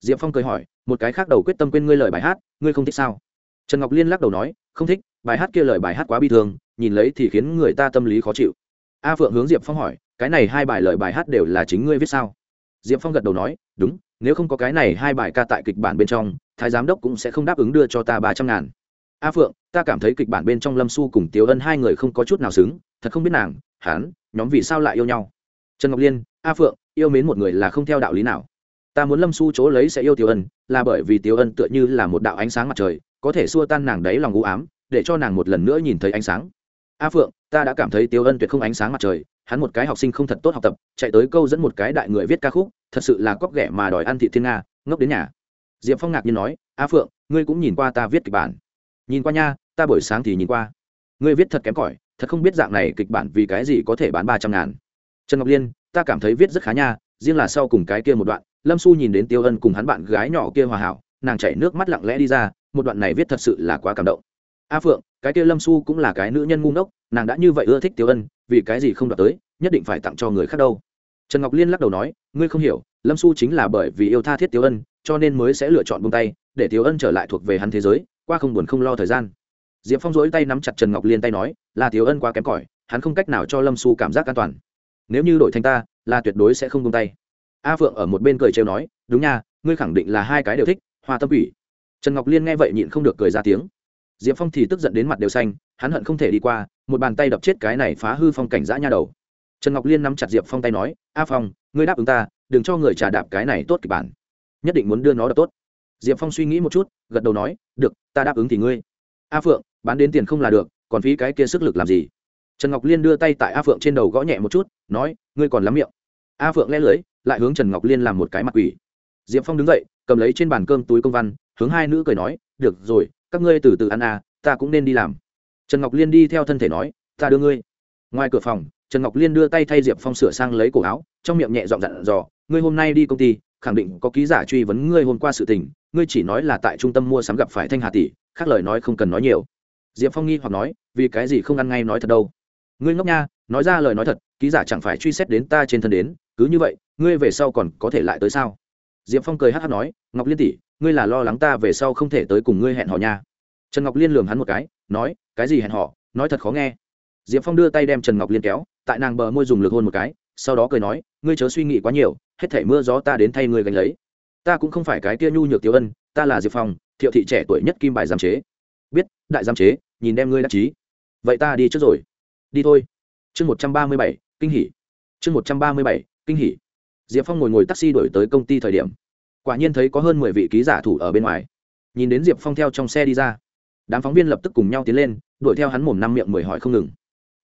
Diệp phong cười hỏi, một cái khác đầu quyết tâm quên ngươi lời bài hát, ngươi không thích sao? Trần ngọc liên lắc đầu nói, không thích, bài hát kia lời bài hát quá bi thương nhìn lấy thì khiến người ta tâm lý khó chịu. A phượng hướng diệp phong hỏi, cái này hai bài lời bài hát đều là chính ngươi viết sao? Diệp phong gật đầu nói, đúng, nếu không có cái này hai bài ca tại kịch bản bên trong, thái giám đốc cũng sẽ không đáp ứng đưa cho ta ba trăm ngàn. A phượng, ta cảm thấy kịch bản bên trong lâm su cùng tiếu ân hai người không có chút nào xứng, thật không biết nàng hán nhóm vì sao lại yêu nhau? Trần ngọc liên, a phượng, yêu mến một người là không theo đạo lý nào. Ta muốn lâm su chỗ lấy sẽ yêu tiểu ân, là bởi vì tiểu ân tựa như là một đạo ánh sáng mặt trời, có thể xua tan nàng đấy lòng u ám, để cho nàng một lần nữa nhìn thấy ánh sáng a phượng, ta đã cảm thấy Tiêu ân tuyệt không ánh sáng mặt trời, hắn một cái học sinh không thật tốt học tập, chạy tới câu dẫn một cái đại người viết ca khúc, thật sự là cóc ghẻ mà đòi ăn thị thiên nga, ngốc đến nhà. Diệp phong ngạc nhiên nói, a phượng, ngươi cũng nhìn qua ta viết kịch bản. Nhìn qua nha, ta buổi sáng thì nhìn qua. Ngươi viết thật kém cỏi, thật không biết dạng này kịch bản vì cái gì có thể bán ba trăm ngàn. Trần ngọc liên, ta cảm thấy viết rất khá nha, riêng là sau cùng cái kia một đoạn, lâm Xu nhìn đến tiêu ân cùng hắn bạn gái nhỏ kia hòa hảo, nàng chảy nước mắt lặng lẽ đi ra, một đoạn này viết thật sự là quá cảm động. A phượng cái kia lâm su cũng là cái nữ nhân ngu ngốc, nàng đã như vậy ưa thích tiêu ân, vì cái gì không đoạt tới, nhất định phải tặng cho người khác đâu. Trần ngọc liên lắc đầu nói, ngươi không hiểu, lâm su chính là bởi vì yêu tha thiết tiêu ân, cho nên mới sẽ lựa chọn buông tay, để tiêu ân trở lại thuộc về hắn thế giới, qua không buồn không lo thời gian. Diệp phong rỗi tay nắm chặt trần ngọc liên tay nói, là tiêu ân quá kém cỏi, hắn không cách nào cho lâm su cảm giác an toàn. Nếu như đổi thành ta, là tuyệt đối sẽ không buông tay. A phượng ở một bên cười trêu nói, đúng nha, ngươi khẳng định là hai cái đều thích, hoa tâm ủy trần ngọc liên nghe vậy nhịn không được cười ra tiếng diệp phong thì tức giận đến mặt đều xanh, hắn hận không thể đi qua, một bàn tay đập chết cái này phá hư phong cảnh dã nha đầu. Trần ngọc liên nắm chặt diệp phong tay nói, a phong, ngươi đáp ứng ta, đừng cho người trà đạp cái này tốt kịch bản. Nhất định muốn đưa nó đập tốt. Diệp phong suy nghĩ một chút, gật đầu nói, được, ta đáp ứng thì ngươi. A phượng, bán đến tiền không là được, còn phí cái kia sức lực làm gì? Trần ngọc liên đưa tay tại a phượng trên đầu gõ nhẹ một chút, nói, ngươi còn lắm miệng. A phượng le lưới lại hướng trần ngọc liên làm một cái mặt quỷ. Diệp phong đứng dậy, cầm lấy trên bàn cơm túi công văn, hướng hai nữ cười nói được rồi, các ngươi từ từ ăn à ta cũng nên đi làm. Trần ngọc liên đi theo thân thể nói, ta đưa ngươi. Ngoài cửa phòng, trần ngọc liên đưa tay thay diệp phong sửa sang lấy cổ áo, trong miệng nhẹ dọn dặn dò, ngươi hôm nay đi công ty, khẳng định có ký giả truy vấn ngươi hôm qua sự tình, ngươi chỉ nói là tại trung tâm mua sắm gặp phải thanh hà tỷ, khác lời nói không cần nói nhiều. Diệp phong nghi hoặc nói, vì cái gì không ăn ngay nói thật đâu? Ngươi ngốc nha, nói ra lời nói thật, ký giả chẳng phải truy xét đến ta trên thân đến, cứ như vậy, ngươi về sau còn có thể lại tới sao? Diệp phong cười hát hát nói, ngọc liên tỷ ngươi là lo lắng ta về sau không thể tới cùng ngươi hẹn hò nha. Trần ngọc liên lường hắn một cái, nói, cái gì hẹn hò, nói thật khó nghe. Diệp phong đưa tay đem trần ngọc liên kéo, tại nàng bờ môi dùng lực hôn một cái, sau đó cười nói, ngươi chớ suy nghĩ quá nhiều, hết thể mưa gió ta đến thay ngươi gánh lấy. Ta cũng không phải cái kia nhu nhược tiểu ân, ta là diệp phong, thiệu thị trẻ tuổi nhất kim bài giám chế. Biết, đại giám chế, nhìn đem ngươi đắc chí. Vậy ta đi trước rồi. Đi thôi. Chương một trăm ba mươi bảy, kinh hỉ. Chương một trăm ba mươi bảy, kinh hỉ. Diệp phong ngồi ngồi taxi đổi tới công ty thời điểm quả nhiên thấy có hơn mười vị ký giả thủ ở bên ngoài. Nhìn đến diệp phong theo trong xe đi ra, đám phóng viên lập tức cùng nhau tiến lên, đuổi theo hắn mồm năm miệng mười hỏi không ngừng.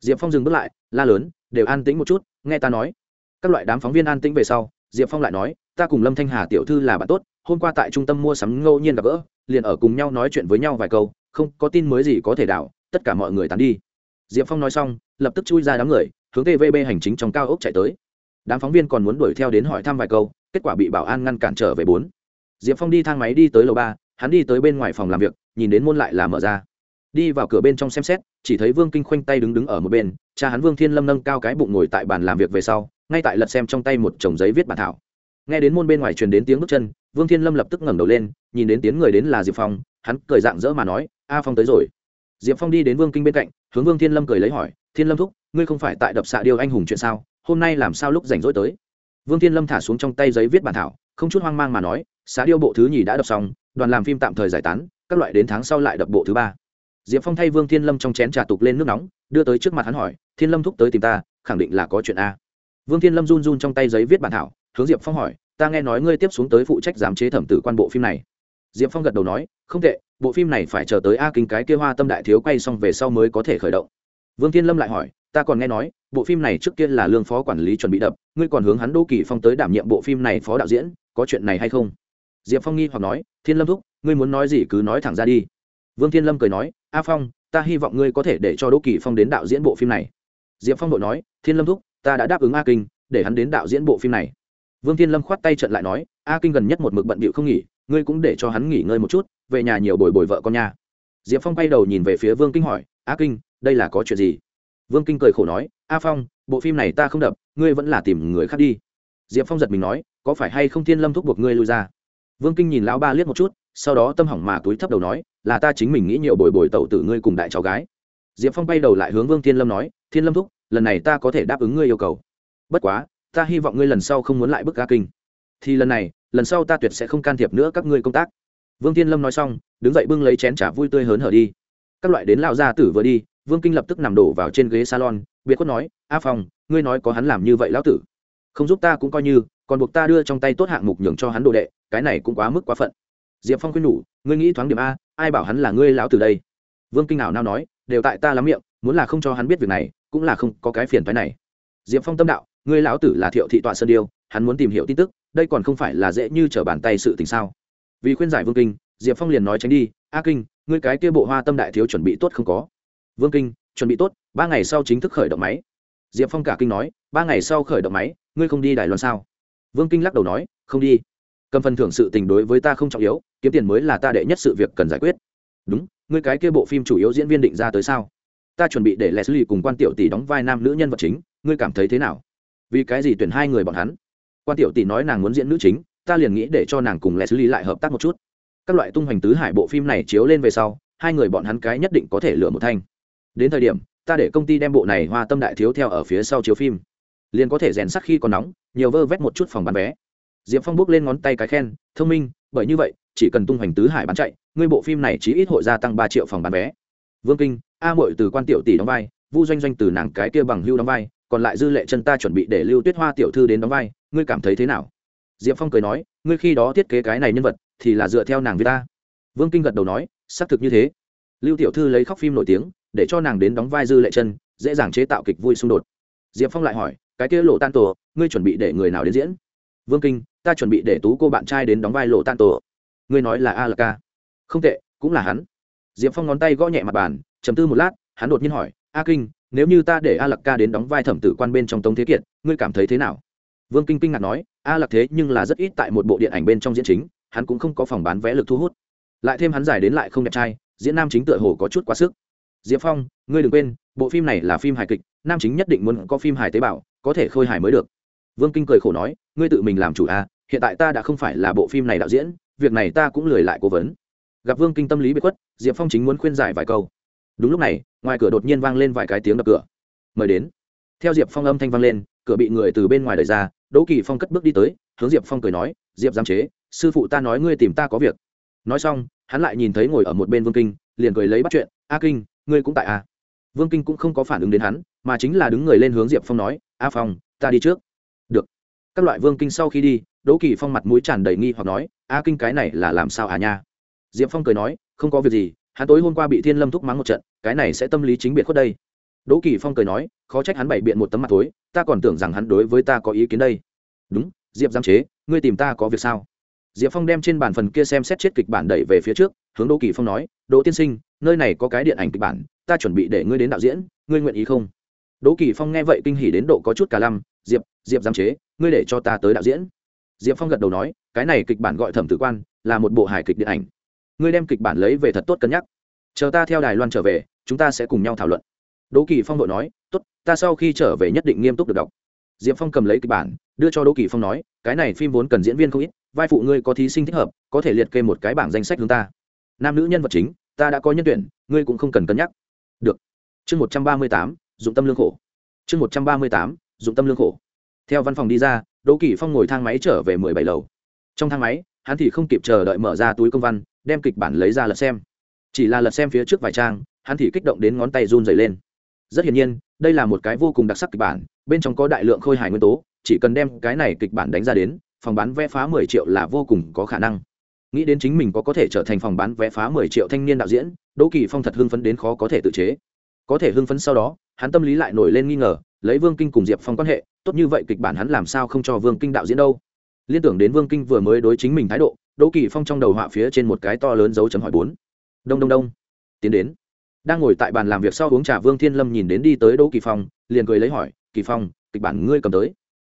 Diệp phong dừng bước lại, la lớn, đều an tĩnh một chút, nghe ta nói. Các loại đám phóng viên an tĩnh về sau, diệp phong lại nói, ta cùng lâm thanh hà tiểu thư là bạn tốt, hôm qua tại trung tâm mua sắm ngẫu nhiên gặp gỡ, liền ở cùng nhau nói chuyện với nhau vài câu, không có tin mới gì có thể đảo, tất cả mọi người tán đi. Diệp phong nói xong, lập tức chui ra đám người, hướng tvb hành chính trong cao ốc chạy tới. Đám phóng viên còn muốn đuổi theo đến hỏi thăm vài câu kết quả bị bảo an ngăn cản trở về bốn. Diệp phong đi thang máy đi tới lầu ba, hắn đi tới bên ngoài phòng làm việc, nhìn đến môn lại là mở ra. Đi vào cửa bên trong xem xét, chỉ thấy vương kinh khoanh tay đứng đứng ở một bên, cha hắn vương thiên lâm nâng cao cái bụng ngồi tại bàn làm việc về sau, ngay tại lật xem trong tay một chồng giấy viết bản thảo. Nghe đến môn bên ngoài truyền đến tiếng bước chân, vương thiên lâm lập tức ngẩng đầu lên, nhìn đến tiếng người đến là diệp phong, hắn cười dạng dỡ mà nói, a phong tới rồi. Diệp phong đi đến vương kinh bên cạnh, hướng vương thiên lâm cười lấy hỏi, thiên lâm thúc, ngươi không phải tại đập xạ điêu anh hùng chuyện sao? Hôm nay làm sao lúc rảnh rỗi tới? Vương thiên lâm thả xuống trong tay giấy viết bản thảo, không chút hoang mang mà nói, xá điêu bộ thứ nhì đã đọc xong, đoàn làm phim tạm thời giải tán, các loại đến tháng sau lại đập bộ thứ ba. Diệp phong thay vương thiên lâm trong chén trà tục lên nước nóng, đưa tới trước mặt hắn hỏi, thiên lâm thúc tới tìm ta, khẳng định là có chuyện a. Vương thiên lâm run run trong tay giấy viết bản thảo, hướng diệp phong hỏi, ta nghe nói ngươi tiếp xuống tới phụ trách giám chế thẩm tử quan bộ phim này. Diệp phong gật đầu nói, không tệ, bộ phim này phải chờ tới a kinh cái kia hoa tâm đại thiếu quay xong về sau mới có thể khởi động. Vương thiên lâm lại hỏi, ta còn nghe nói bộ phim này trước kia là lương phó quản lý chuẩn bị đập, ngươi còn hướng hắn đô kỳ phong tới đảm nhiệm bộ phim này phó đạo diễn, có chuyện này hay không? Diệp phong nghi hoặc nói, thiên lâm thúc, ngươi muốn nói gì cứ nói thẳng ra đi. Vương thiên lâm cười nói, a phong, ta hy vọng ngươi có thể để cho đỗ kỳ phong đến đạo diễn bộ phim này. Diệp phong đội nói, thiên lâm thúc, ta đã đáp ứng a kinh, để hắn đến đạo diễn bộ phim này. Vương thiên lâm khoát tay trận lại nói, a kinh gần nhất một mực bận bịu không nghỉ, ngươi cũng để cho hắn nghỉ ngơi một chút, về nhà nhiều bồi bồi vợ con nha. Diệp phong bay đầu nhìn về phía vương kinh hỏi, a kinh, đây là có chuyện gì? Vương kinh cười khổ nói, a phong, bộ phim này ta không đập, ngươi vẫn là tìm người khác đi. Diệp phong giật mình nói, có phải hay không thiên lâm thúc buộc ngươi lui ra? Vương kinh nhìn lão ba liếc một chút, sau đó tâm hỏng mà túi thấp đầu nói, là ta chính mình nghĩ nhiều bồi bồi tẩu tử ngươi cùng đại cháu gái. Diệp phong bay đầu lại hướng vương thiên lâm nói, thiên lâm thúc, lần này ta có thể đáp ứng ngươi yêu cầu. Bất quá, ta hy vọng ngươi lần sau không muốn lại bức ca kinh. Thì lần này, lần sau ta tuyệt sẽ không can thiệp nữa các ngươi công tác. Vương thiên lâm nói xong, đứng dậy bưng lấy chén trả vui tươi hớn hở đi. Các loại đến lao gia tử vừa đi vương kinh lập tức nằm đổ vào trên ghế salon, biệt khuất nói, a phong, ngươi nói có hắn làm như vậy lão tử. Không giúp ta cũng coi như, còn buộc ta đưa trong tay tốt hạng mục nhường cho hắn đồ đệ, cái này cũng quá mức quá phận. Diệp phong khuyên nhủ, ngươi nghĩ thoáng điểm a, ai bảo hắn là ngươi lão tử đây? Vương kinh nào nào nói, đều tại ta lắm miệng, muốn là không cho hắn biết việc này, cũng là không có cái phiền phái này. Diệp phong tâm đạo, ngươi lão tử là thiệu thị tọa sơn điêu, hắn muốn tìm hiểu tin tức, đây còn không phải là dễ như trở bàn tay sự tình sao? Vì khuyên giải vương kinh, diệp phong liền nói tránh đi, a kinh, ngươi cái kia bộ hoa tâm đại thiếu chuẩn bị tốt không có? Vương kinh, chuẩn bị tốt, ba ngày sau chính thức khởi động máy. Diệp phong cả kinh nói, ba ngày sau khởi động máy, ngươi không đi đài loan sao? Vương kinh lắc đầu nói, không đi. Cầm phần thưởng sự tình đối với ta không trọng yếu, kiếm tiền mới là ta đệ nhất sự việc cần giải quyết. Đúng, ngươi cái kia bộ phim chủ yếu diễn viên định ra tới sao? Ta chuẩn bị để leslie cùng quan tiểu tỷ đóng vai nam nữ nhân vật chính, ngươi cảm thấy thế nào? Vì cái gì tuyển hai người bọn hắn? Quan tiểu tỷ nói nàng muốn diễn nữ chính, ta liền nghĩ để cho nàng cùng leslie lại hợp tác một chút. Các loại tung hoành tứ hải bộ phim này chiếu lên về sau, hai người bọn hắn cái nhất định có thể lựa một thanh đến thời điểm, ta để công ty đem bộ này hoa tâm đại thiếu theo ở phía sau chiếu phim. Liền có thể rèn sắc khi còn nóng, nhiều vơ vét một chút phòng bán vé. Diệp phong bước lên ngón tay cái khen, thông minh, bởi như vậy, chỉ cần tung hoành tứ hải bán chạy, ngươi bộ phim này chỉ ít hội gia tăng ba triệu phòng bán vé. Vương kinh, a mội từ quan tiểu tỷ đóng vai, vu doanh doanh từ nàng cái kia bằng hưu đóng vai, còn lại dư lệ chân ta chuẩn bị để lưu tuyết hoa tiểu thư đến đóng vai, ngươi cảm thấy thế nào? Diệp phong cười nói, ngươi khi đó thiết kế cái này nhân vật, thì là dựa theo nàng với ta. Vương kinh gật đầu nói, xác thực như thế. Lưu tiểu thư lấy khóc phim nổi tiếng để cho nàng đến đóng vai dư lệ chân, dễ dàng chế tạo kịch vui xung đột. Diệp phong lại hỏi, cái kia lộ tan tổ, ngươi chuẩn bị để người nào đến diễn? Vương kinh, ta chuẩn bị để tú cô bạn trai đến đóng vai lộ tan tổ. Ngươi nói là a là ca. Không tệ, cũng là hắn. Diệp phong ngón tay gõ nhẹ mặt bàn chầm tư một lát, hắn đột nhiên hỏi, a kinh, nếu như ta để a lạc ca đến đóng vai thẩm tử quan bên trong tống thế kiệt, ngươi cảm thấy thế nào? Vương kinh kinh ngạc nói, a lạc thế nhưng là rất ít tại một bộ điện ảnh bên trong diễn chính, hắn cũng không có phòng bán vẽ lực thu hút. Lại thêm hắn giải đến lại không đẹp trai, diễn nam chính tựa hồ có chút quá sức diệp phong ngươi đừng quên bộ phim này là phim hài kịch nam chính nhất định muốn có phim hài tế bào có thể khôi hài mới được. Vương kinh cười khổ nói ngươi tự mình làm chủ a à, hiện tại ta đã không phải là bộ phim này đạo diễn việc này ta cũng lười lại cố vấn. Gặp vương kinh tâm lý bị khuất diệp phong chính muốn khuyên giải vài câu. Đúng lúc này ngoài cửa đột nhiên vang lên vài cái tiếng đập cửa. Mời đến. Theo diệp phong âm thanh vang lên cửa bị người từ bên ngoài đẩy ra đỗ kỳ phong cất bước đi tới hướng diệp phong cười nói diệp giám chế sư phụ ta nói ngươi tìm ta có việc. Nói xong hắn lại nhìn thấy ngồi ở một bên vương kinh liền cười lấy bắt chuyện a kinh ngươi cũng tại a vương kinh cũng không có phản ứng đến hắn, mà chính là đứng người lên hướng diệp phong nói, a phong, ta đi trước. Được. Các loại vương kinh sau khi đi, đỗ kỳ phong mặt mũi tràn đầy nghi hoặc nói, a kinh cái này là làm sao à nha? Diệp phong cười nói, không có việc gì, hắn tối hôm qua bị thiên lâm thúc mắng một trận, cái này sẽ tâm lý chính biệt khuất đây. Đỗ kỳ phong cười nói, khó trách hắn bày biện một tấm mặt tối ta còn tưởng rằng hắn đối với ta có ý kiến đây. Đúng, diệp giam chế, ngươi tìm ta có việc sao? Diệp phong đem trên bàn phần kia xem xét chết kịch bản đẩy về phía trước, hướng đỗ kỳ phong nói, đỗ tiên sinh, nơi này có cái điện ảnh kịch bản, ta chuẩn bị để ngươi đến đạo diễn, ngươi nguyện ý không? Đỗ kỳ phong nghe vậy kinh hỉ đến độ có chút cả lăm, diệp diệp giám chế, ngươi để cho ta tới đạo diễn. Diệp phong gật đầu nói, cái này kịch bản gọi thẩm tử quan, là một bộ hài kịch điện ảnh. Ngươi đem kịch bản lấy về thật tốt cân nhắc. Chờ ta theo đài loan trở về, chúng ta sẽ cùng nhau thảo luận. Đỗ kỳ phong đội nói, tốt, ta sau khi trở về nhất định nghiêm túc được đọc. Diệp phong cầm lấy kịch bản, đưa cho đỗ kỳ phong nói, cái này phim vốn cần diễn viên không ít vai phụ ngươi có thí sinh thích hợp, có thể liệt kê một cái bảng danh sách hướng ta. Nam nữ nhân vật chính, ta đã có nhân tuyển, ngươi cũng không cần cân nhắc. Được. Chương một trăm ba mươi tám, dụng tâm lương khổ. Chương một trăm ba mươi tám, dụng tâm lương khổ. Theo văn phòng đi ra, đỗ kỳ phong ngồi thang máy trở về mười bảy lầu. Trong thang máy, hắn thì không kịp chờ đợi mở ra túi công văn, đem kịch bản lấy ra lật xem. Chỉ là lật xem phía trước vài trang, hắn thì kích động đến ngón tay run dày lên. Rất hiển nhiên, đây là một cái vô cùng đặc sắc kịch bản, bên trong có đại lượng khôi hài nguyên tố, chỉ cần đem cái này kịch bản đánh ra đến phòng bán vé phá mười triệu là vô cùng có khả năng. Nghĩ đến chính mình có có thể trở thành phòng bán vé phá mười triệu thanh niên đạo diễn, đỗ kỳ phong thật hưng phấn đến khó có thể tự chế. Có thể hưng phấn sau đó, hắn tâm lý lại nổi lên nghi ngờ, lấy vương kinh cùng diệp phong quan hệ, tốt như vậy kịch bản hắn làm sao không cho vương kinh đạo diễn đâu? Liên tưởng đến vương kinh vừa mới đối chính mình thái độ, đỗ kỳ phong trong đầu họa phía trên một cái to lớn dấu chấm hỏi bốn. Đông đông đông. Tiến đến. Đang ngồi tại bàn làm việc sau uống trà, vương thiên lâm nhìn đến đi tới đỗ kỳ phong, liền cười lấy hỏi, kỳ phong, kịch bản ngươi cầm tới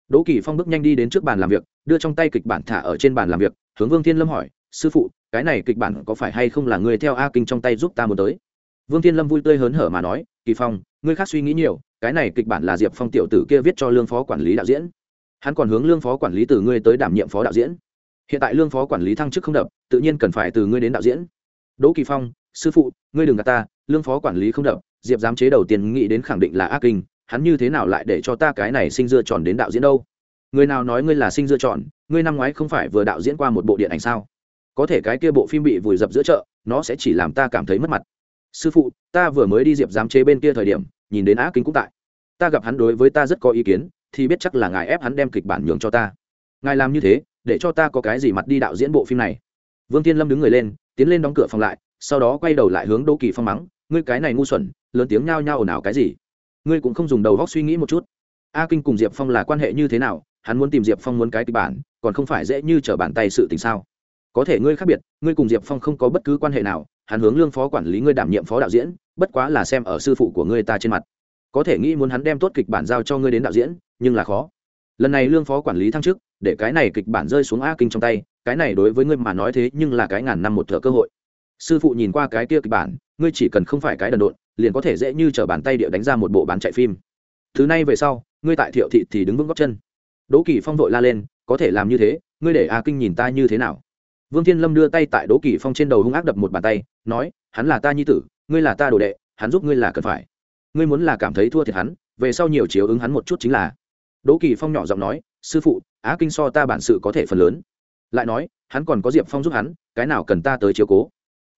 đỗ kỳ phong bước nhanh đi đến trước bàn làm việc, đưa trong tay kịch bản thả ở trên bàn làm việc, hướng vương thiên lâm hỏi, sư phụ, cái này kịch bản có phải hay không là người theo a kinh trong tay giúp ta muốn tới? Vương thiên lâm vui tươi hớn hở mà nói, kỳ phong, ngươi khác suy nghĩ nhiều, cái này kịch bản là diệp phong tiểu tử kia viết cho lương phó quản lý đạo diễn. Hắn còn hướng lương phó quản lý từ ngươi tới đảm nhiệm phó đạo diễn. Hiện tại lương phó quản lý thăng chức không đập, tự nhiên cần phải từ ngươi đến đạo diễn. Đỗ kỳ phong, sư phụ, ngươi đừng gạt ta, lương phó quản lý không đập, diệp giám chế đầu tiên nghĩ đến khẳng định là a kinh hắn như thế nào lại để cho ta cái này sinh dưa tròn đến đạo diễn đâu? Người nào nói ngươi là sinh dưa tròn, ngươi năm ngoái không phải vừa đạo diễn qua một bộ điện ảnh sao? Có thể cái kia bộ phim bị vùi dập giữa chợ, nó sẽ chỉ làm ta cảm thấy mất mặt. Sư phụ, ta vừa mới đi diệp giám chế bên kia thời điểm, nhìn đến á kinh cũng tại. Ta gặp hắn đối với ta rất có ý kiến, thì biết chắc là ngài ép hắn đem kịch bản nhường cho ta. Ngài làm như thế, để cho ta có cái gì mặt đi đạo diễn bộ phim này? Vương tiên lâm đứng người lên, tiến lên đóng cửa phòng lại, sau đó quay đầu lại hướng đỗ kỳ phong mắng, ngươi cái này ngu xuẩn, lớn tiếng nhao nhao ồn ào cái gì? Ngươi cũng không dùng đầu góc suy nghĩ một chút. A kinh cùng diệp phong là quan hệ như thế nào? Hắn muốn tìm diệp phong muốn cái kịch bản, còn không phải dễ như trở bàn tay sự tình sao? Có thể ngươi khác biệt, ngươi cùng diệp phong không có bất cứ quan hệ nào, hắn hướng lương phó quản lý ngươi đảm nhiệm phó đạo diễn, bất quá là xem ở sư phụ của ngươi ta trên mặt. Có thể nghĩ muốn hắn đem tốt kịch bản giao cho ngươi đến đạo diễn, nhưng là khó. Lần này lương phó quản lý thăng chức, để cái này kịch bản rơi xuống a kinh trong tay, cái này đối với ngươi mà nói thế nhưng là cái ngàn năm một thợ cơ hội sư phụ nhìn qua cái kia kịch bản, ngươi chỉ cần không phải cái đần độn, liền có thể dễ như t bàn tay địa đánh ra một bộ bán chạy phim. Thứ này về sau, ngươi tại thiệu thị thì đứng vững góc chân. Đỗ kỳ phong vội la lên, có thể làm như thế, ngươi để a kinh nhìn ta như thế nào? Vương thiên lâm đưa tay tại đỗ kỳ phong trên đầu hung ác đập một bàn tay, nói, hắn là ta nhi tử, ngươi là ta đồ đệ, hắn giúp ngươi là cần phải. Ngươi muốn là cảm thấy thua thiệt hắn, về sau nhiều chiếu ứng hắn một chút chính là. Đỗ kỳ phong nhỏ giọng nói, sư phụ á kinh so ta bản sự có thể phần lớn. Lại nói, hắn còn có diệp phong giúp hắn, cái nào cần ta tới chiếu cố?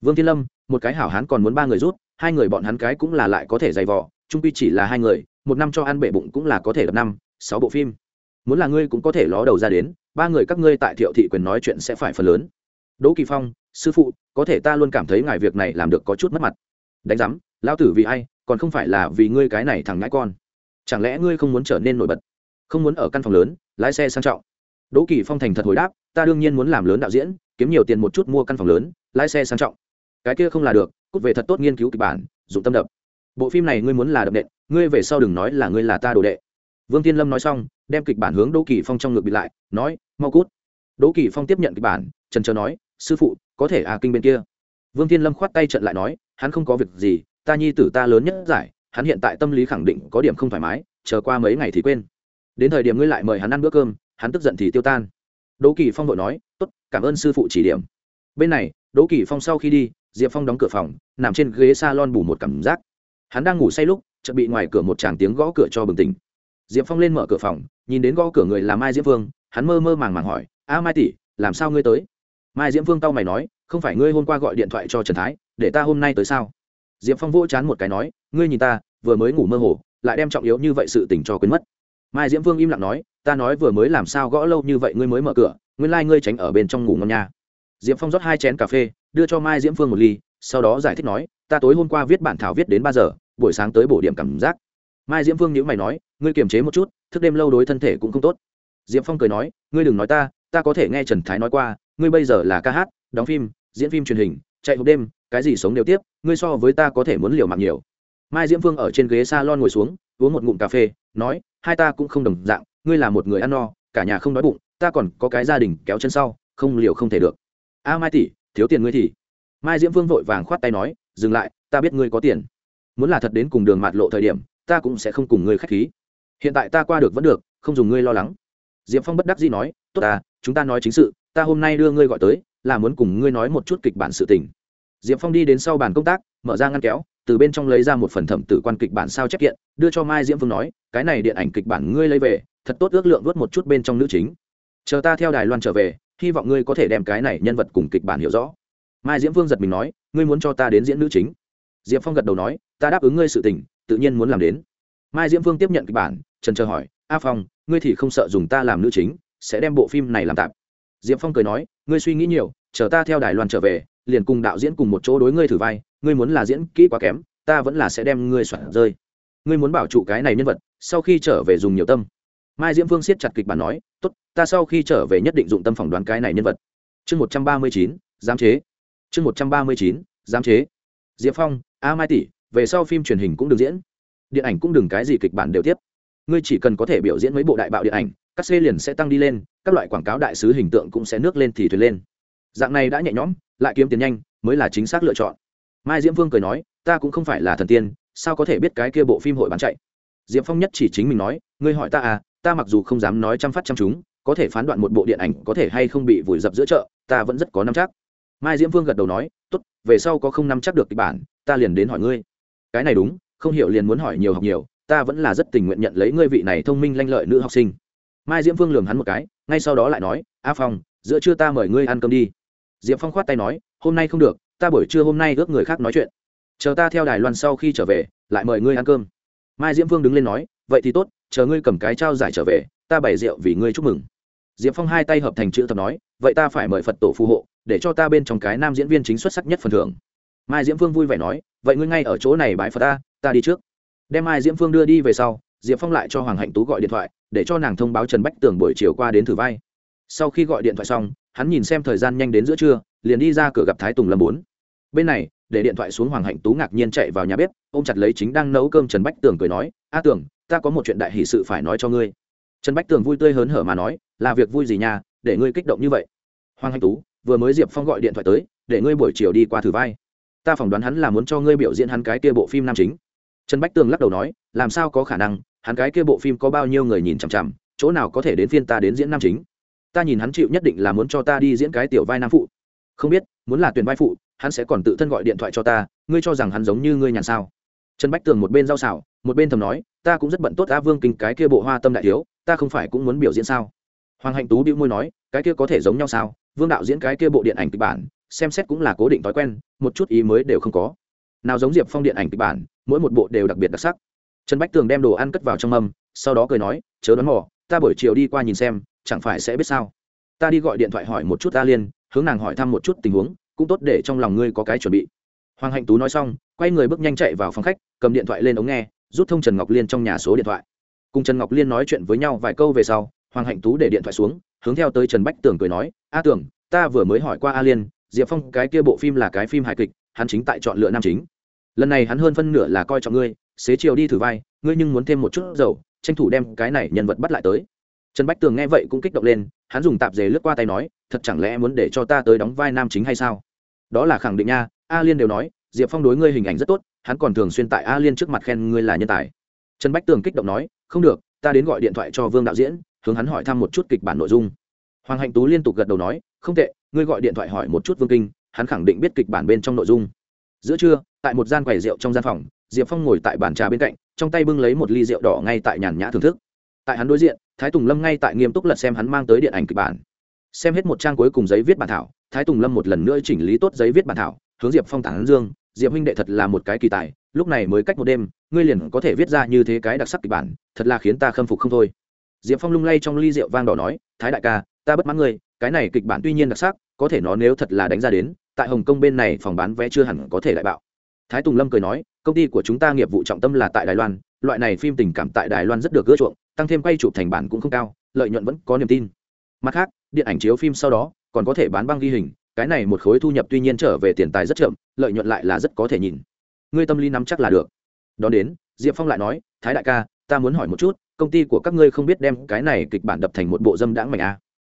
Vương thiên lâm, một cái hảo hắn còn muốn ba người rút, hai người bọn hắn cái cũng là lại có thể dày vò trung quy chỉ là hai người, một năm cho ăn bể bụng cũng là có thể đập năm, sáu bộ phim. Muốn là ngươi cũng có thể ló đầu ra đến, ba người các ngươi tại thiệu thị quyền nói chuyện sẽ phải phần lớn. Đỗ kỳ phong, sư phụ, có thể ta luôn cảm thấy ngài việc này làm được có chút mất mặt. Đánh giám lao tử vì ai, còn không phải là vì ngươi cái này thằng ngãi con. Chẳng lẽ ngươi không muốn trở nên nổi bật? Không muốn ở căn phòng lớn, lái xe sang trọng. Đỗ kỳ phong thành thật hồi đáp, ta đương nhiên muốn làm lớn đạo diễn, kiếm nhiều tiền một chút mua căn phòng lớn, lái xe sang trọng cái kia không là được, cút về thật tốt nghiên cứu kịch bản, dụng tâm đập. Bộ phim này ngươi muốn là đập nện, ngươi về sau đừng nói là ngươi là ta đồ đệ. Vương tiên lâm nói xong, đem kịch bản hướng đỗ kỳ phong trong ngực bị lại, nói, mau cút. Đỗ kỳ phong tiếp nhận kịch bản, trần trờ nói, sư phụ, có thể à kinh bên kia. Vương tiên lâm khoát tay trận lại nói, hắn không có việc gì, ta nhi tử ta lớn nhất giải, hắn hiện tại tâm lý khẳng định có điểm không thoải mái, chờ qua mấy ngày thì quên. Đến thời điểm ngươi lại mời hắn ăn bữa cơm, hắn tức giận thì tiêu tan. Đỗ kỳ phong vội nói, tốt, cảm ơn sư phụ chỉ điểm. Bên này, đỗ kỳ phong sau khi đi diệp phong đóng cửa phòng, nằm trên ghế s a lon bù một cảm giác. Hắn đang ngủ say lúc, chợt bị ngoài cửa một tràng tiếng gõ cửa cho bừng tỉnh. Diệp phong lên mở cửa phòng, nhìn đến gõ cửa người là mai diễm vương, hắn mơ mơ màng màng hỏi, a mai tỷ, làm sao ngươi tới? Mai diễm vương tao mày nói, không phải ngươi hôm qua gọi điện thoại cho trần thái, để ta hôm nay tới sao? Diệp phong vỗ chán một cái nói, ngươi nhìn ta, vừa mới ngủ mơ hồ, lại đem trọng yếu như vậy sự tình cho quên mất. Mai diễm vương im lặng nói, ta nói vừa mới làm sao gõ lâu như vậy ngươi mới mở cửa, nguyên lai、like、ngươi tránh ở bên trong ngủ ngon nha. Diệp phong rót hai chén cà phê đưa cho mai diễm phương một ly, sau đó giải thích nói, ta tối hôm qua viết bản thảo viết đến ba giờ, buổi sáng tới bổ điểm cảm giác. Mai diễm phương nhữ mày nói, ngươi kiềm chế một chút, thức đêm lâu đối thân thể cũng không tốt. Diễm phong cười nói, ngươi đừng nói ta ta có thể nghe trần thái nói qua, ngươi bây giờ là ca hát, đóng phim, diễn phim truyền hình, chạy hộp đêm, cái gì sống đều tiếp, ngươi so với ta có thể muốn liều mạng nhiều. Mai diễm phương ở trên ghế s a lon ngồi xuống, uống một ngụm cà phê, nói, hai ta cũng không đồng dạng, ngươi là một người ăn no, cả nhà không đói bụng, ta còn có cái gia đình kéo chân sau, không liều không thể được. A mai tỷ thiếu tiền ngươi thì. Mai diễm Vương vội vàng khoát tay nói, dừng lại, ta biết ngươi có tiền. Muốn là thật đến cùng đường mạt lộ thời điểm, ta cũng sẽ không cùng ngươi k h á c h khí. Hiện tại ta qua được vẫn được, không dùng ngươi lo lắng. Diệp phong bất đắc dĩ nói, tốt ta chúng ta nói chính sự, ta hôm nay đưa ngươi gọi tới, là muốn cùng ngươi nói một chút kịch bản sự tình. Diệp phong đi đến sau bàn công tác, mở ra ngăn kéo, từ bên trong lấy ra một phần thẩm tử quan kịch bản sao chép kiện, đưa cho mai diễm phương nói, cái này điện ảnh kịch bản ngươi lấy về, thật tốt ước lượng vớt một chút bên trong nữ chính. Chờ ta theo đài loan trở về hy vọng ngươi có thể đem cái này nhân vật cùng kịch bản hiểu rõ. Mai diễm phương giật mình nói, ngươi muốn cho ta đến diễn nữ chính? Diệp phong gật đầu nói, ta đáp ứng ngươi sự tình, tự nhiên muốn làm đến. Mai diễm phương tiếp nhận kịch bản, trần chờ hỏi, a phong, ngươi thì không sợ dùng ta làm nữ chính, sẽ đem bộ phim này làm tạm diệp phong cười nói, ngươi suy nghĩ nhiều, chờ ta theo đài loan trở về, liền cùng đạo diễn cùng một chỗ đối ngươi thử vai, ngươi muốn là diễn kỹ quá kém, ta vẫn là sẽ đem ngươi soạn rơi. Ngươi muốn bảo trụ cái này nhân vật, sau khi trở về dùng nhiều tâm mai diễm phương siết chặt kịch bản nói, tốt, ta sau khi trở về nhất định dụng tâm phỏng đoán cái này nhân vật. Chương một trăm ba mươi chín, giám chế. Chương một trăm ba mươi chín, giám chế. Diệp phong, a mai tỷ, về sau phim truyền hình cũng được diễn. Điện ảnh cũng đừng cái gì kịch bản đều tiếp. Ngươi chỉ cần có thể biểu diễn mấy bộ đại bạo điện ảnh, các xê liền sẽ tăng đi lên, các loại quảng cáo đại sứ hình tượng cũng sẽ nước lên thì thuyền lên. Dạng này đã nhẹ nhõm, lại kiếm tiền nhanh, mới là chính xác lựa chọn. Mai diễm vương cười nói, ta cũng không phải là thần tiên, sao có thể biết cái kia bộ phim hội bán chạy? Diệp phong nhất chỉ chính mình nói, ngươi hỏi ta à ta mặc dù không dám nói chăm phát chăm chúng có thể phán đoạn một bộ điện ảnh có thể hay không bị vùi dập giữa chợ ta vẫn rất có năm chắc. Mai diễm vương gật đầu nói tốt, về sau có không năm chắc được kịch bản ta liền đến hỏi ngươi. Cái này đúng không hiểu liền muốn hỏi nhiều học nhiều ta vẫn là rất tình nguyện nhận lấy ngươi vị này thông minh lanh lợi nữ học sinh. Mai diễm vương lường hắn một cái ngay sau đó lại nói a phong giữa trưa ta mời ngươi ăn cơm đi. Diệp phong khoát tay nói hôm nay không được ta buổi trưa hôm nay ước người khác nói chuyện. Chờ ta theo đài loan sau khi trở về lại mời ngươi ăn cơm. Mai diễm vương đứng lên nói vậy thì tốt chờ ngươi cầm cái trao giải trở về, ta bày rượu vì ngươi chúc mừng. Diệp phong hai tay hợp thành chữ thập nói, vậy ta phải mời phật tổ phù hộ, để cho ta bên trong cái nam diễn viên chính xuất sắc nhất phần thưởng. Mai diễm phương vui vẻ nói, vậy ngươi ngay ở chỗ này bái phật ta ta đi trước. Đem mai diễm phương đưa đi về sau, diệp phong lại cho hoàng hạnh tú gọi điện thoại, để cho nàng thông báo trần bách tường buổi chiều qua đến thử vai. Sau khi gọi điện thoại xong, hắn nhìn xem thời gian nhanh đến giữa trưa, liền đi ra cửa gặp thái tùng lâm bốn. Bên này, để điện thoại xuống hoàng hạnh tú ngạc nhiên chạy vào nhà bếp ô m chặt lấy chính đang nấu cơm trần bách tường cười nói, a tường ta có một chuyện đại hỷ sự phải nói cho ngươi. Trần bách tường vui tươi hớn hở mà nói, là việc vui gì nhà để ngươi kích động như vậy. Hoàng anh tú, vừa mới diệp phong gọi điện thoại tới, để ngươi buổi chiều đi qua thử vai. Ta phỏng đoán hắn là muốn cho ngươi biểu diễn hắn cái kia bộ phim nam chính. Trần bách tường lắc đầu nói, làm sao có khả năng, hắn cái kia bộ phim có bao nhiêu người nhìn chằm chằm, chỗ nào có thể đến phiên ta đến diễn nam chính? Ta nhìn hắn chịu nhất định là muốn cho ta đi diễn cái tiểu vai nam phụ. Không biết, muốn là tuyển vai phụ, hắn sẽ còn tự thân gọi điện thoại cho ta, ngươi cho rằng hắn giống như ngươi nhàn sao? Trần bách tường một bên rau xảo một bên thầm nói, ta cũng rất bận tốt á vương kinh, cái kia bộ hoa tâm đại thiếu, ta không phải cũng muốn biểu diễn sao? Hoàng hạnh tú đĩu môi nói, cái kia có thể giống nhau sao? Vương đạo diễn cái kia bộ điện ảnh kịch bản, xem xét cũng là cố định thói quen, một chút ý mới đều không có. Nào giống diệp phong điện ảnh kịch bản, mỗi một bộ đều đặc biệt đặc sắc. Trần bách tường đem đồ ăn cất vào trong mâm, sau đó cười nói, chớ đoán mò, ta buổi chiều đi qua nhìn xem, chẳng phải sẽ biết sao? Ta đi gọi điện thoại hỏi một chút ta liên, hướng nàng hỏi thăm một chút tình huống, cũng tốt để trong lòng ngươi có cái chuẩn bị. Hoàng hạnh tú nói xong, quay người bước nhanh chạy vào phòng khách, cầm điện thoại lên ống nghe rút thông trần ngọc liên trong nhà số điện thoại. Cùng trần ngọc liên nói chuyện với nhau vài câu về sau, hoàng hạnh tú để điện thoại xuống, hướng theo tới trần bách tường cười nói, a tưởng ta vừa mới hỏi qua a liên, diệp phong cái kia bộ phim là cái phim hài kịch, hắn chính tại chọn lựa nam chính. Lần này hắn hơn phân nửa là coi trọng ngươi, xế chiều đi thử vai, ngươi nhưng muốn thêm một chút dầu, tranh thủ đem cái này nhân vật bắt lại tới. Trần bách tường nghe vậy cũng kích động lên, hắn dùng tạp dề lướt qua tay nói, thật chẳng lẽ muốn để cho ta tới đóng vai nam chính hay sao? Đó là khẳng định nha, a liên đều nói, diệp phong đối ngươi hình ảnh rất tốt hắn còn thường xuyên tại a liên trước mặt khen ngươi là nhân tài. Trần bách tường kích động nói, không được, ta đến gọi điện thoại cho vương đạo diễn, hướng hắn hỏi thăm một chút kịch bản nội dung. Hoàng hạnh tú liên tục gật đầu nói, không tệ, ngươi gọi điện thoại hỏi một chút vương kinh, hắn khẳng định biết kịch bản bên trong nội dung. Giữa trưa, tại một gian quầy rượu trong gian phòng, diệp phong ngồi tại bàn trà bên cạnh, trong tay bưng lấy một ly rượu đỏ ngay tại nhàn nhã thưởng thức. Tại hắn đối diện, thái tùng lâm ngay tại nghiêm túc lật xem hắn mang tới điện ảnh kịch bản. Xem hết một trang cuối cùng giấy viết bản thảo, thái tùng lâm một lần nữa chỉnh lý tốt giấy viết bản thảo, hướng diệp phong tản dương diệp huynh đệ thật là một cái kỳ tài, lúc này mới cách một đêm, ngươi liền có thể viết ra như thế cái đặc sắc kịch bản, thật là khiến ta khâm phục không thôi. Diệp phong lung lay trong ly rượu vang đỏ nói, thái đại ca, ta bất mãn ngươi, cái này kịch bản tuy nhiên đặc sắc, có thể nó nếu thật là đánh ra đến, tại hồng kông bên này phòng bán vé chưa hẳn có thể lại bạo. Thái tùng lâm cười nói, công ty của chúng ta nghiệp vụ trọng tâm là tại đài loan, loại này phim tình cảm tại đài loan rất được gỡ chuộng, tăng thêm quay chụp thành bản cũng không cao, lợi nhuận vẫn có niềm tin. Mặt khác, điện ảnh chiếu phim sau đó còn có thể bán băng ghi hình cái này một khối thu nhập tuy nhiên trở về tiền tài rất chậm, lợi nhuận lại là rất có thể nhìn. Ngươi tâm lý nắm chắc là được. Đón đến, diệp phong lại nói, thái đại ca, ta muốn hỏi một chút, công ty của các ngươi không biết đem cái này kịch bản đập thành một bộ dâm đãng mảnh à.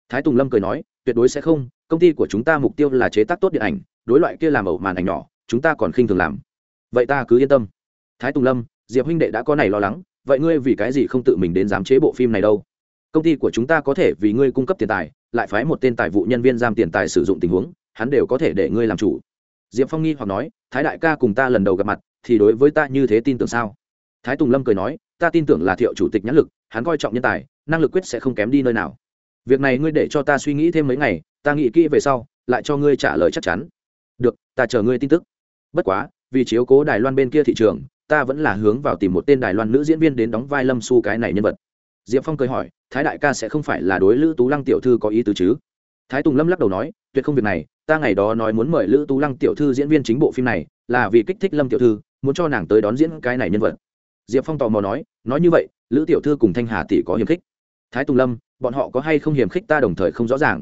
thái tùng lâm cười nói, tuyệt đối sẽ không, công ty của chúng ta mục tiêu là chế tác tốt điện ảnh, đối loại kia làm ẩu màn ảnh nhỏ, chúng ta còn khinh thường làm. Vậy ta cứ yên tâm. Thái tùng lâm, diệp huynh đệ đã có này lo lắng, vậy ngươi vì cái gì không tự mình đến giám chế bộ phim này đâu? Công ty của chúng ta có thể vì ngươi cung cấp tiền tài, lại phái một tên tài vụ nhân viên giam tiền tài sử dụng tình huống, hắn đều có thể để ngươi làm chủ. Diệp phong nghi hoặc nói, thái đại ca cùng ta lần đầu gặp mặt, thì đối với ta như thế tin tưởng sao? Thái tùng lâm cười nói, ta tin tưởng là thiệu chủ tịch nhãn lực, hắn coi trọng nhân tài, năng lực quyết sẽ không kém đi nơi nào. Việc này ngươi để cho ta suy nghĩ thêm mấy ngày, ta nghĩ kỹ về sau, lại cho ngươi trả lời chắc chắn. Được, ta chờ ngươi tin tức. Bất quá, vì chiếu cố đài loan bên kia thị trường, ta vẫn là hướng vào tìm một tên đài loan nữ diễn viên đến đóng vai lâm su cái này nhân vật. Diệp phong cười hỏi thái đại ca sẽ không phải là đối lữ tú lăng tiểu thư có ý tứ chứ? Thái tùng lâm lắc đầu nói, tuyệt không việc này, ta ngày đó nói muốn mời lữ tú lăng tiểu thư diễn viên chính bộ phim này, là vì kích thích lâm tiểu thư, muốn cho nàng tới đón diễn cái này nhân vật. Diệp phong tò mò nói nói như vậy, lữ tiểu thư cùng thanh hà tỷ có hiềm khích. Thái tùng lâm, bọn họ có hay không hiềm khích ta đồng thời không rõ ràng.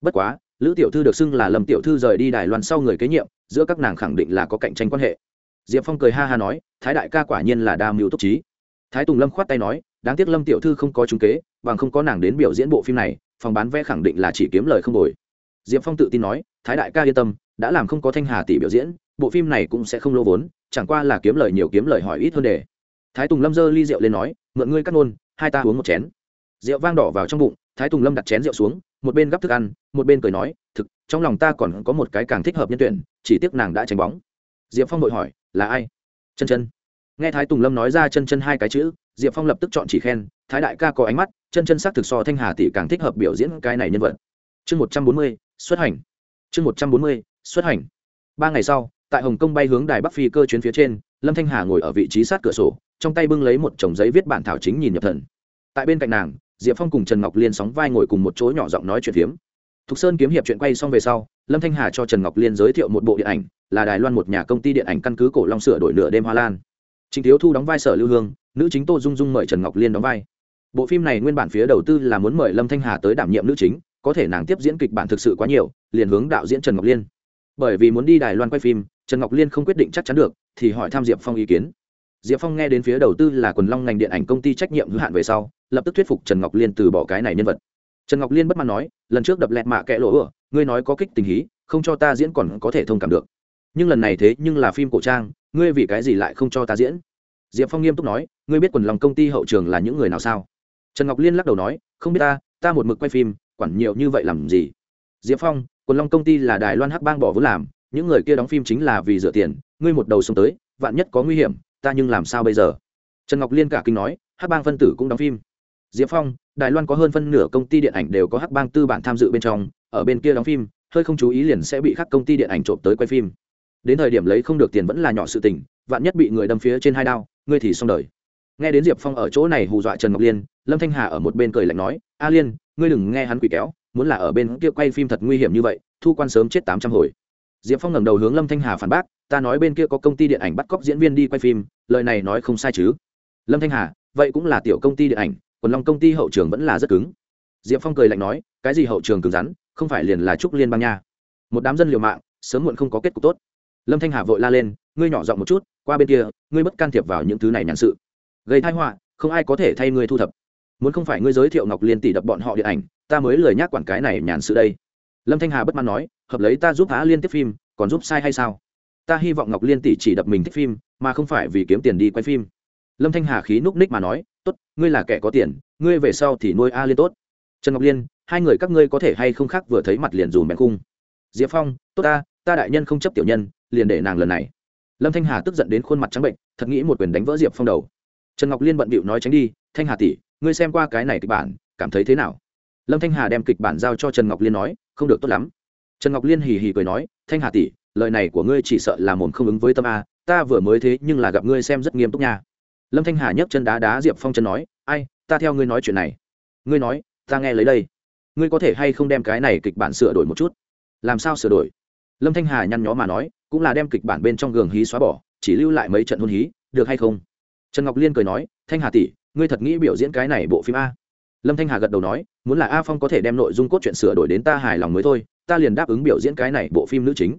Bất quá, lữ tiểu thư được xưng là lâm tiểu thư rời đi đài loan sau người kế nhiệm, giữa các nàng khẳng định là có cạnh tranh quan hệ. Diệp phong cười ha ha nói, thái đại ca quả nhiên là đa mưu túc trí. Thái tùng lâm khoát tay nói đáng tiếc lâm tiểu thư không có trung kế, bằng không có nàng đến biểu diễn bộ phim này, phòng bán vé khẳng định là chỉ kiếm lời không đổi. Diệp phong tự tin nói, thái đại ca yên tâm, đã làm không có thanh hà tỷ biểu diễn, bộ phim này cũng sẽ không lô vốn, chẳng qua là kiếm lời nhiều kiếm lời hỏi ít hơn đề thái tùng lâm giơ ly rượu lên nói, mượn ngươi cắt nôn, hai ta uống một chén. Rượu vang đỏ vào trong bụng, thái tùng lâm đặt chén rượu xuống, một bên gắp thức ăn, một bên cười nói, thực, trong lòng ta còn có một cái càng thích hợp nhân tuyển, chỉ tiếc nàng đã tránh bóng. Diệp phong vội hỏi, là ai? Chân chân. Nghe thái tùng lâm nói ra chân chân hai cái chữ diệp phong lập tức chọn chỉ khen, thái đại ca có ánh mắt, chân chân sắc thực so thanh hà tỷ càng thích hợp biểu diễn cái này nhân vật. Chương một trăm bốn mươi, xuất hành. Chương một trăm bốn mươi, xuất hành. Ba ngày sau, tại hồng kông bay hướng đài bắc phi cơ chuyến phía trên, lâm thanh hà ngồi ở vị trí sát cửa sổ, trong tay bưng lấy một chồng giấy viết bản thảo chính nhìn nhập thần. Tại bên cạnh nàng, diệp phong cùng trần ngọc liên sóng vai ngồi cùng một chỗ nhỏ giọng nói chuyện phiếm. Thục sơn kiếm hiệp chuyện quay xong về sau, lâm thanh hà cho trần ngọc liên giới thiệu một bộ điện ảnh, là đài loan một nhà công ty điện ảnh căn cứ cổ long sửa đổi nửa đêm hoa lan. Trình thiếu thu đóng vai sở lưu hương nữ chính tô dung dung mời trần ngọc liên đóng vai. Bộ phim này nguyên bản phía đầu tư là muốn mời lâm thanh hà tới đảm nhiệm nữ chính, có thể nàng tiếp diễn kịch bản thực sự quá nhiều, liền hướng đạo diễn trần ngọc liên. Bởi vì muốn đi đài loan quay phim, trần ngọc liên không quyết định chắc chắn được, thì hỏi tham diệp phong ý kiến. Diệp phong nghe đến phía đầu tư là quần long ngành điện ảnh công ty trách nhiệm hữu hạn về sau, lập tức thuyết phục trần ngọc liên từ bỏ cái này nhân vật. Trần ngọc liên bất mãn nói, lần trước đập lẹt mạ kẽ lỗ ửa ngươi nói có kích tình hí, không cho ta diễn còn có thể thông cảm được. Nhưng lần này thế nhưng là phim cổ trang, ngươi vì cái gì lại không cho ta diễn? Diệp phong nghiêm túc nói, ngươi biết quần lòng công ty hậu trường là những người nào sao? Trần ngọc liên lắc đầu nói, không biết ta ta một mực quay phim, quản nhiều như vậy làm gì? Diệp phong, quần long công ty là đài loan hắc bang bỏ vốn làm, những người kia đóng phim chính là vì rửa tiền, ngươi một đầu xông tới, vạn nhất có nguy hiểm, ta nhưng làm sao bây giờ? Trần ngọc liên cả kinh nói, hắc bang phân tử cũng đóng phim. Diệp phong, đài loan có hơn phân nửa công ty điện ảnh đều có hắc bang tư bản tham dự bên trong, ở bên kia đóng phim, hơi không chú ý liền sẽ bị các công ty điện ảnh trộm tới quay phim. Đến thời điểm lấy không được tiền vẫn là nhỏ sự tình, vạn nhất bị người đâm phía trên hai đao ngươi thì xong đời. Nghe đến diệp phong ở chỗ này hù dọa trần ngọc liên, lâm thanh hà ở một bên cười lạnh nói, a liên, ngươi đừng nghe hắn quỷ kéo, muốn là ở bên kia quay phim thật nguy hiểm như vậy, thu quan sớm chết tám trăm hồi. Diệp phong ngẩng đầu hướng lâm thanh hà phản bác, ta nói bên kia có công ty điện ảnh bắt cóc diễn viên đi quay phim, lời này nói không sai chứ? Lâm thanh hà, vậy cũng là tiểu công ty điện ảnh còn lòng công ty hậu trường vẫn là rất cứng. Diệp phong cười lạnh nói, cái gì hậu trường cứng rắn, không phải liền là trúc liên bang nha. Một đám dân liều mạng, sớm muộn không có kết cục tốt lâm thanh hà vội la lên, ngươi nhỏ giọng một chút, qua bên kia, ngươi bất can thiệp vào những thứ này nhàn sự. Gây thai họa, không ai có thể thay ngươi thu thập. Muốn không phải ngươi giới thiệu ngọc liên tỷ đập bọn họ điện ảnh, ta mới lời nhắc quản cái này nhàn sự đây. Lâm thanh hà bất mãn nói, hợp lấy ta giúp á liên tiếp phim, còn giúp sai hay sao? Ta hy vọng ngọc liên tỷ chỉ đập mình thích phim, mà không phải vì kiếm tiền đi quay phim. Lâm thanh hà khí núc ních mà nói, tốt, ngươi là kẻ có tiền, ngươi về sau thì nuôi a liên tốt. Trần ngọc liên, hai người các ngươi có thể hay không khác vừa thấy mặt liền dùm bèn cung diệp phong, tốt ta ta đại nhân không chấp tiểu nhân liền để nàng lần này. Lâm thanh hà tức giận đến khuôn mặt trắng bệnh, thật nghĩ một quyền đánh vỡ diệp phong đầu. Trần ngọc liên bận bịu nói tránh đi, thanh hà tỷ, ngươi xem qua cái này kịch bản, cảm thấy thế nào? Lâm thanh hà đem kịch bản giao cho trần ngọc liên nói, không được tốt lắm. Trần ngọc liên hì hì cười nói, thanh hà tỷ, lời này của ngươi chỉ sợ là mồm không ứng với tâm a, ta vừa mới thế nhưng là gặp ngươi xem rất nghiêm túc nha. Lâm thanh hà nhấc chân đá đá diệp phong chân nói, ai, ta theo ngươi nói chuyện này. Ngươi nói, ta nghe lấy đây. Ngươi có thể hay không đem cái này kịch bản sửa đổi một chút? Làm sao sửa đổi? Lâm thanh hà nhăn nhó mà nói cũng là đem kịch bản bên trong gường hí xóa bỏ, chỉ lưu lại mấy trận hôn hí, được hay không? Trần ngọc liên cười nói, thanh hà tỷ, ngươi thật nghĩ biểu diễn cái này bộ phim a? Lâm thanh hà gật đầu nói, muốn là a phong có thể đem nội dung cốt truyện sửa đổi đến ta hài lòng mới thôi, ta liền đáp ứng biểu diễn cái này bộ phim nữ chính.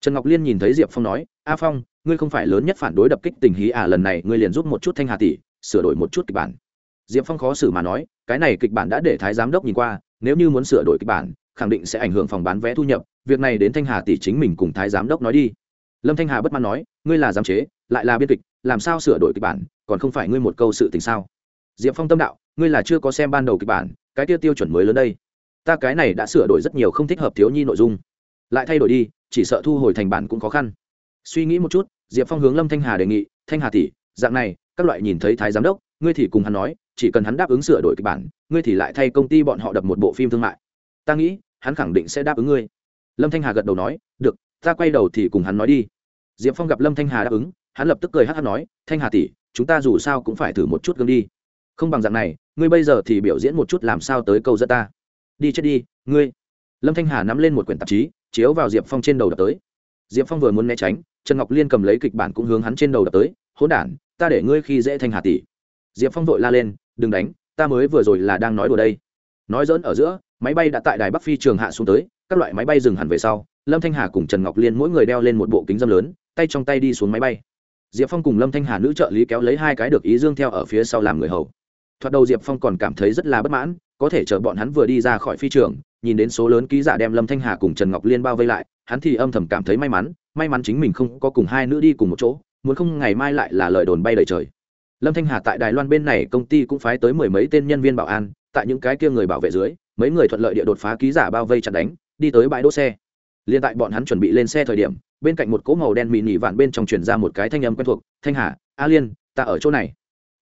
Trần ngọc liên nhìn thấy diệp phong nói, a phong, ngươi không phải lớn nhất phản đối đập kích tình hí à lần này ngươi liền giúp một chút thanh hà tỷ, sửa đổi một chút kịch bản. Diệp phong khó xử mà nói, cái này kịch bản đã để thái giám đốc nhìn qua, nếu như muốn sửa đổi kịch bản khẳng định sẽ ảnh hưởng phòng bán vé thu nhập, việc này đến thanh hà tỷ chính mình cùng thái giám đốc nói đi. Lâm thanh hà bất mãn nói, ngươi là giám chế, lại là biên kịch, làm sao sửa đổi kịch bản, còn không phải ngươi một câu sự tình sao? Diệp phong tâm đạo, ngươi là chưa có xem ban đầu kịch bản, cái tiêu tiêu chuẩn mới lớn đây. Ta cái này đã sửa đổi rất nhiều không thích hợp thiếu nhi nội dung. Lại thay đổi đi, chỉ sợ thu hồi thành bản cũng khó khăn. Suy nghĩ một chút, diệp phong hướng lâm thanh hà đề nghị, thanh hà tỷ, dạng này, các loại nhìn thấy thái giám đốc, ngươi thì cùng hắn nói, chỉ cần hắn đáp ứng sửa đổi kịch bản, ngươi thì lại thay công ty bọn họ đập một bộ phim thương mại. Ta nghĩ hắn khẳng định sẽ đáp ứng ngươi. Lâm thanh hà gật đầu nói, được, ta quay đầu thì cùng hắn nói đi. Diệp phong gặp lâm thanh hà đáp ứng, hắn lập tức cười hát hát nói, thanh hà tỷ, chúng ta dù sao cũng phải thử một chút gương đi. Không bằng dạng này, ngươi bây giờ thì biểu diễn một chút làm sao tới câu dẫn ta. Đi chết đi, ngươi. Lâm thanh hà nắm lên một quyển tạp chí, chiếu vào diệp phong trên đầu đập tới. Diệp phong vừa muốn né tránh, trần ngọc liên cầm lấy kịch bản cũng hướng hắn trên đầu đập tới, hỗn đản, ta để ngươi khi dễ thanh hà tỷ. Diệp phong vội la lên, đừng đánh, ta mới vừa rồi là đang nói đùa đây. Nói dỡn ở giữa máy bay đã tại đài bắc phi trường hạ xuống tới, các loại máy bay dừng hẳn về sau, lâm thanh hà cùng trần ngọc liên mỗi người đeo lên một bộ kính dâm lớn, tay trong tay đi xuống máy bay. Diệp phong cùng lâm thanh hà nữ trợ lý kéo lấy hai cái được ý dương theo ở phía sau làm người hầu. Thoạt đầu diệp phong còn cảm thấy rất là bất mãn, có thể chờ bọn hắn vừa đi ra khỏi phi trường, nhìn đến số lớn ký giả đem lâm thanh hà cùng trần ngọc liên bao vây lại, hắn thì âm thầm cảm thấy may mắn may mắn chính mình không có cùng hai nữ đi cùng một chỗ, muốn không ngày mai lại là lời đồn bay đầy trời. Lâm thanh hà tại đài loan bên này công ty cũng phái tới mười mấy tên nhân viên bảo an, tại những cái kia người bảo vệ dưới mấy người thuận lợi địa đột phá ký giả bao vây chặt đánh, đi tới bãi đỗ xe. Liền tại bọn hắn chuẩn bị lên xe thời điểm, bên cạnh một cỗ màu đen mì nỉ vạn bên trong chuyển ra một cái thanh âm quen thuộc, thanh hà, a liên, ta ở chỗ này.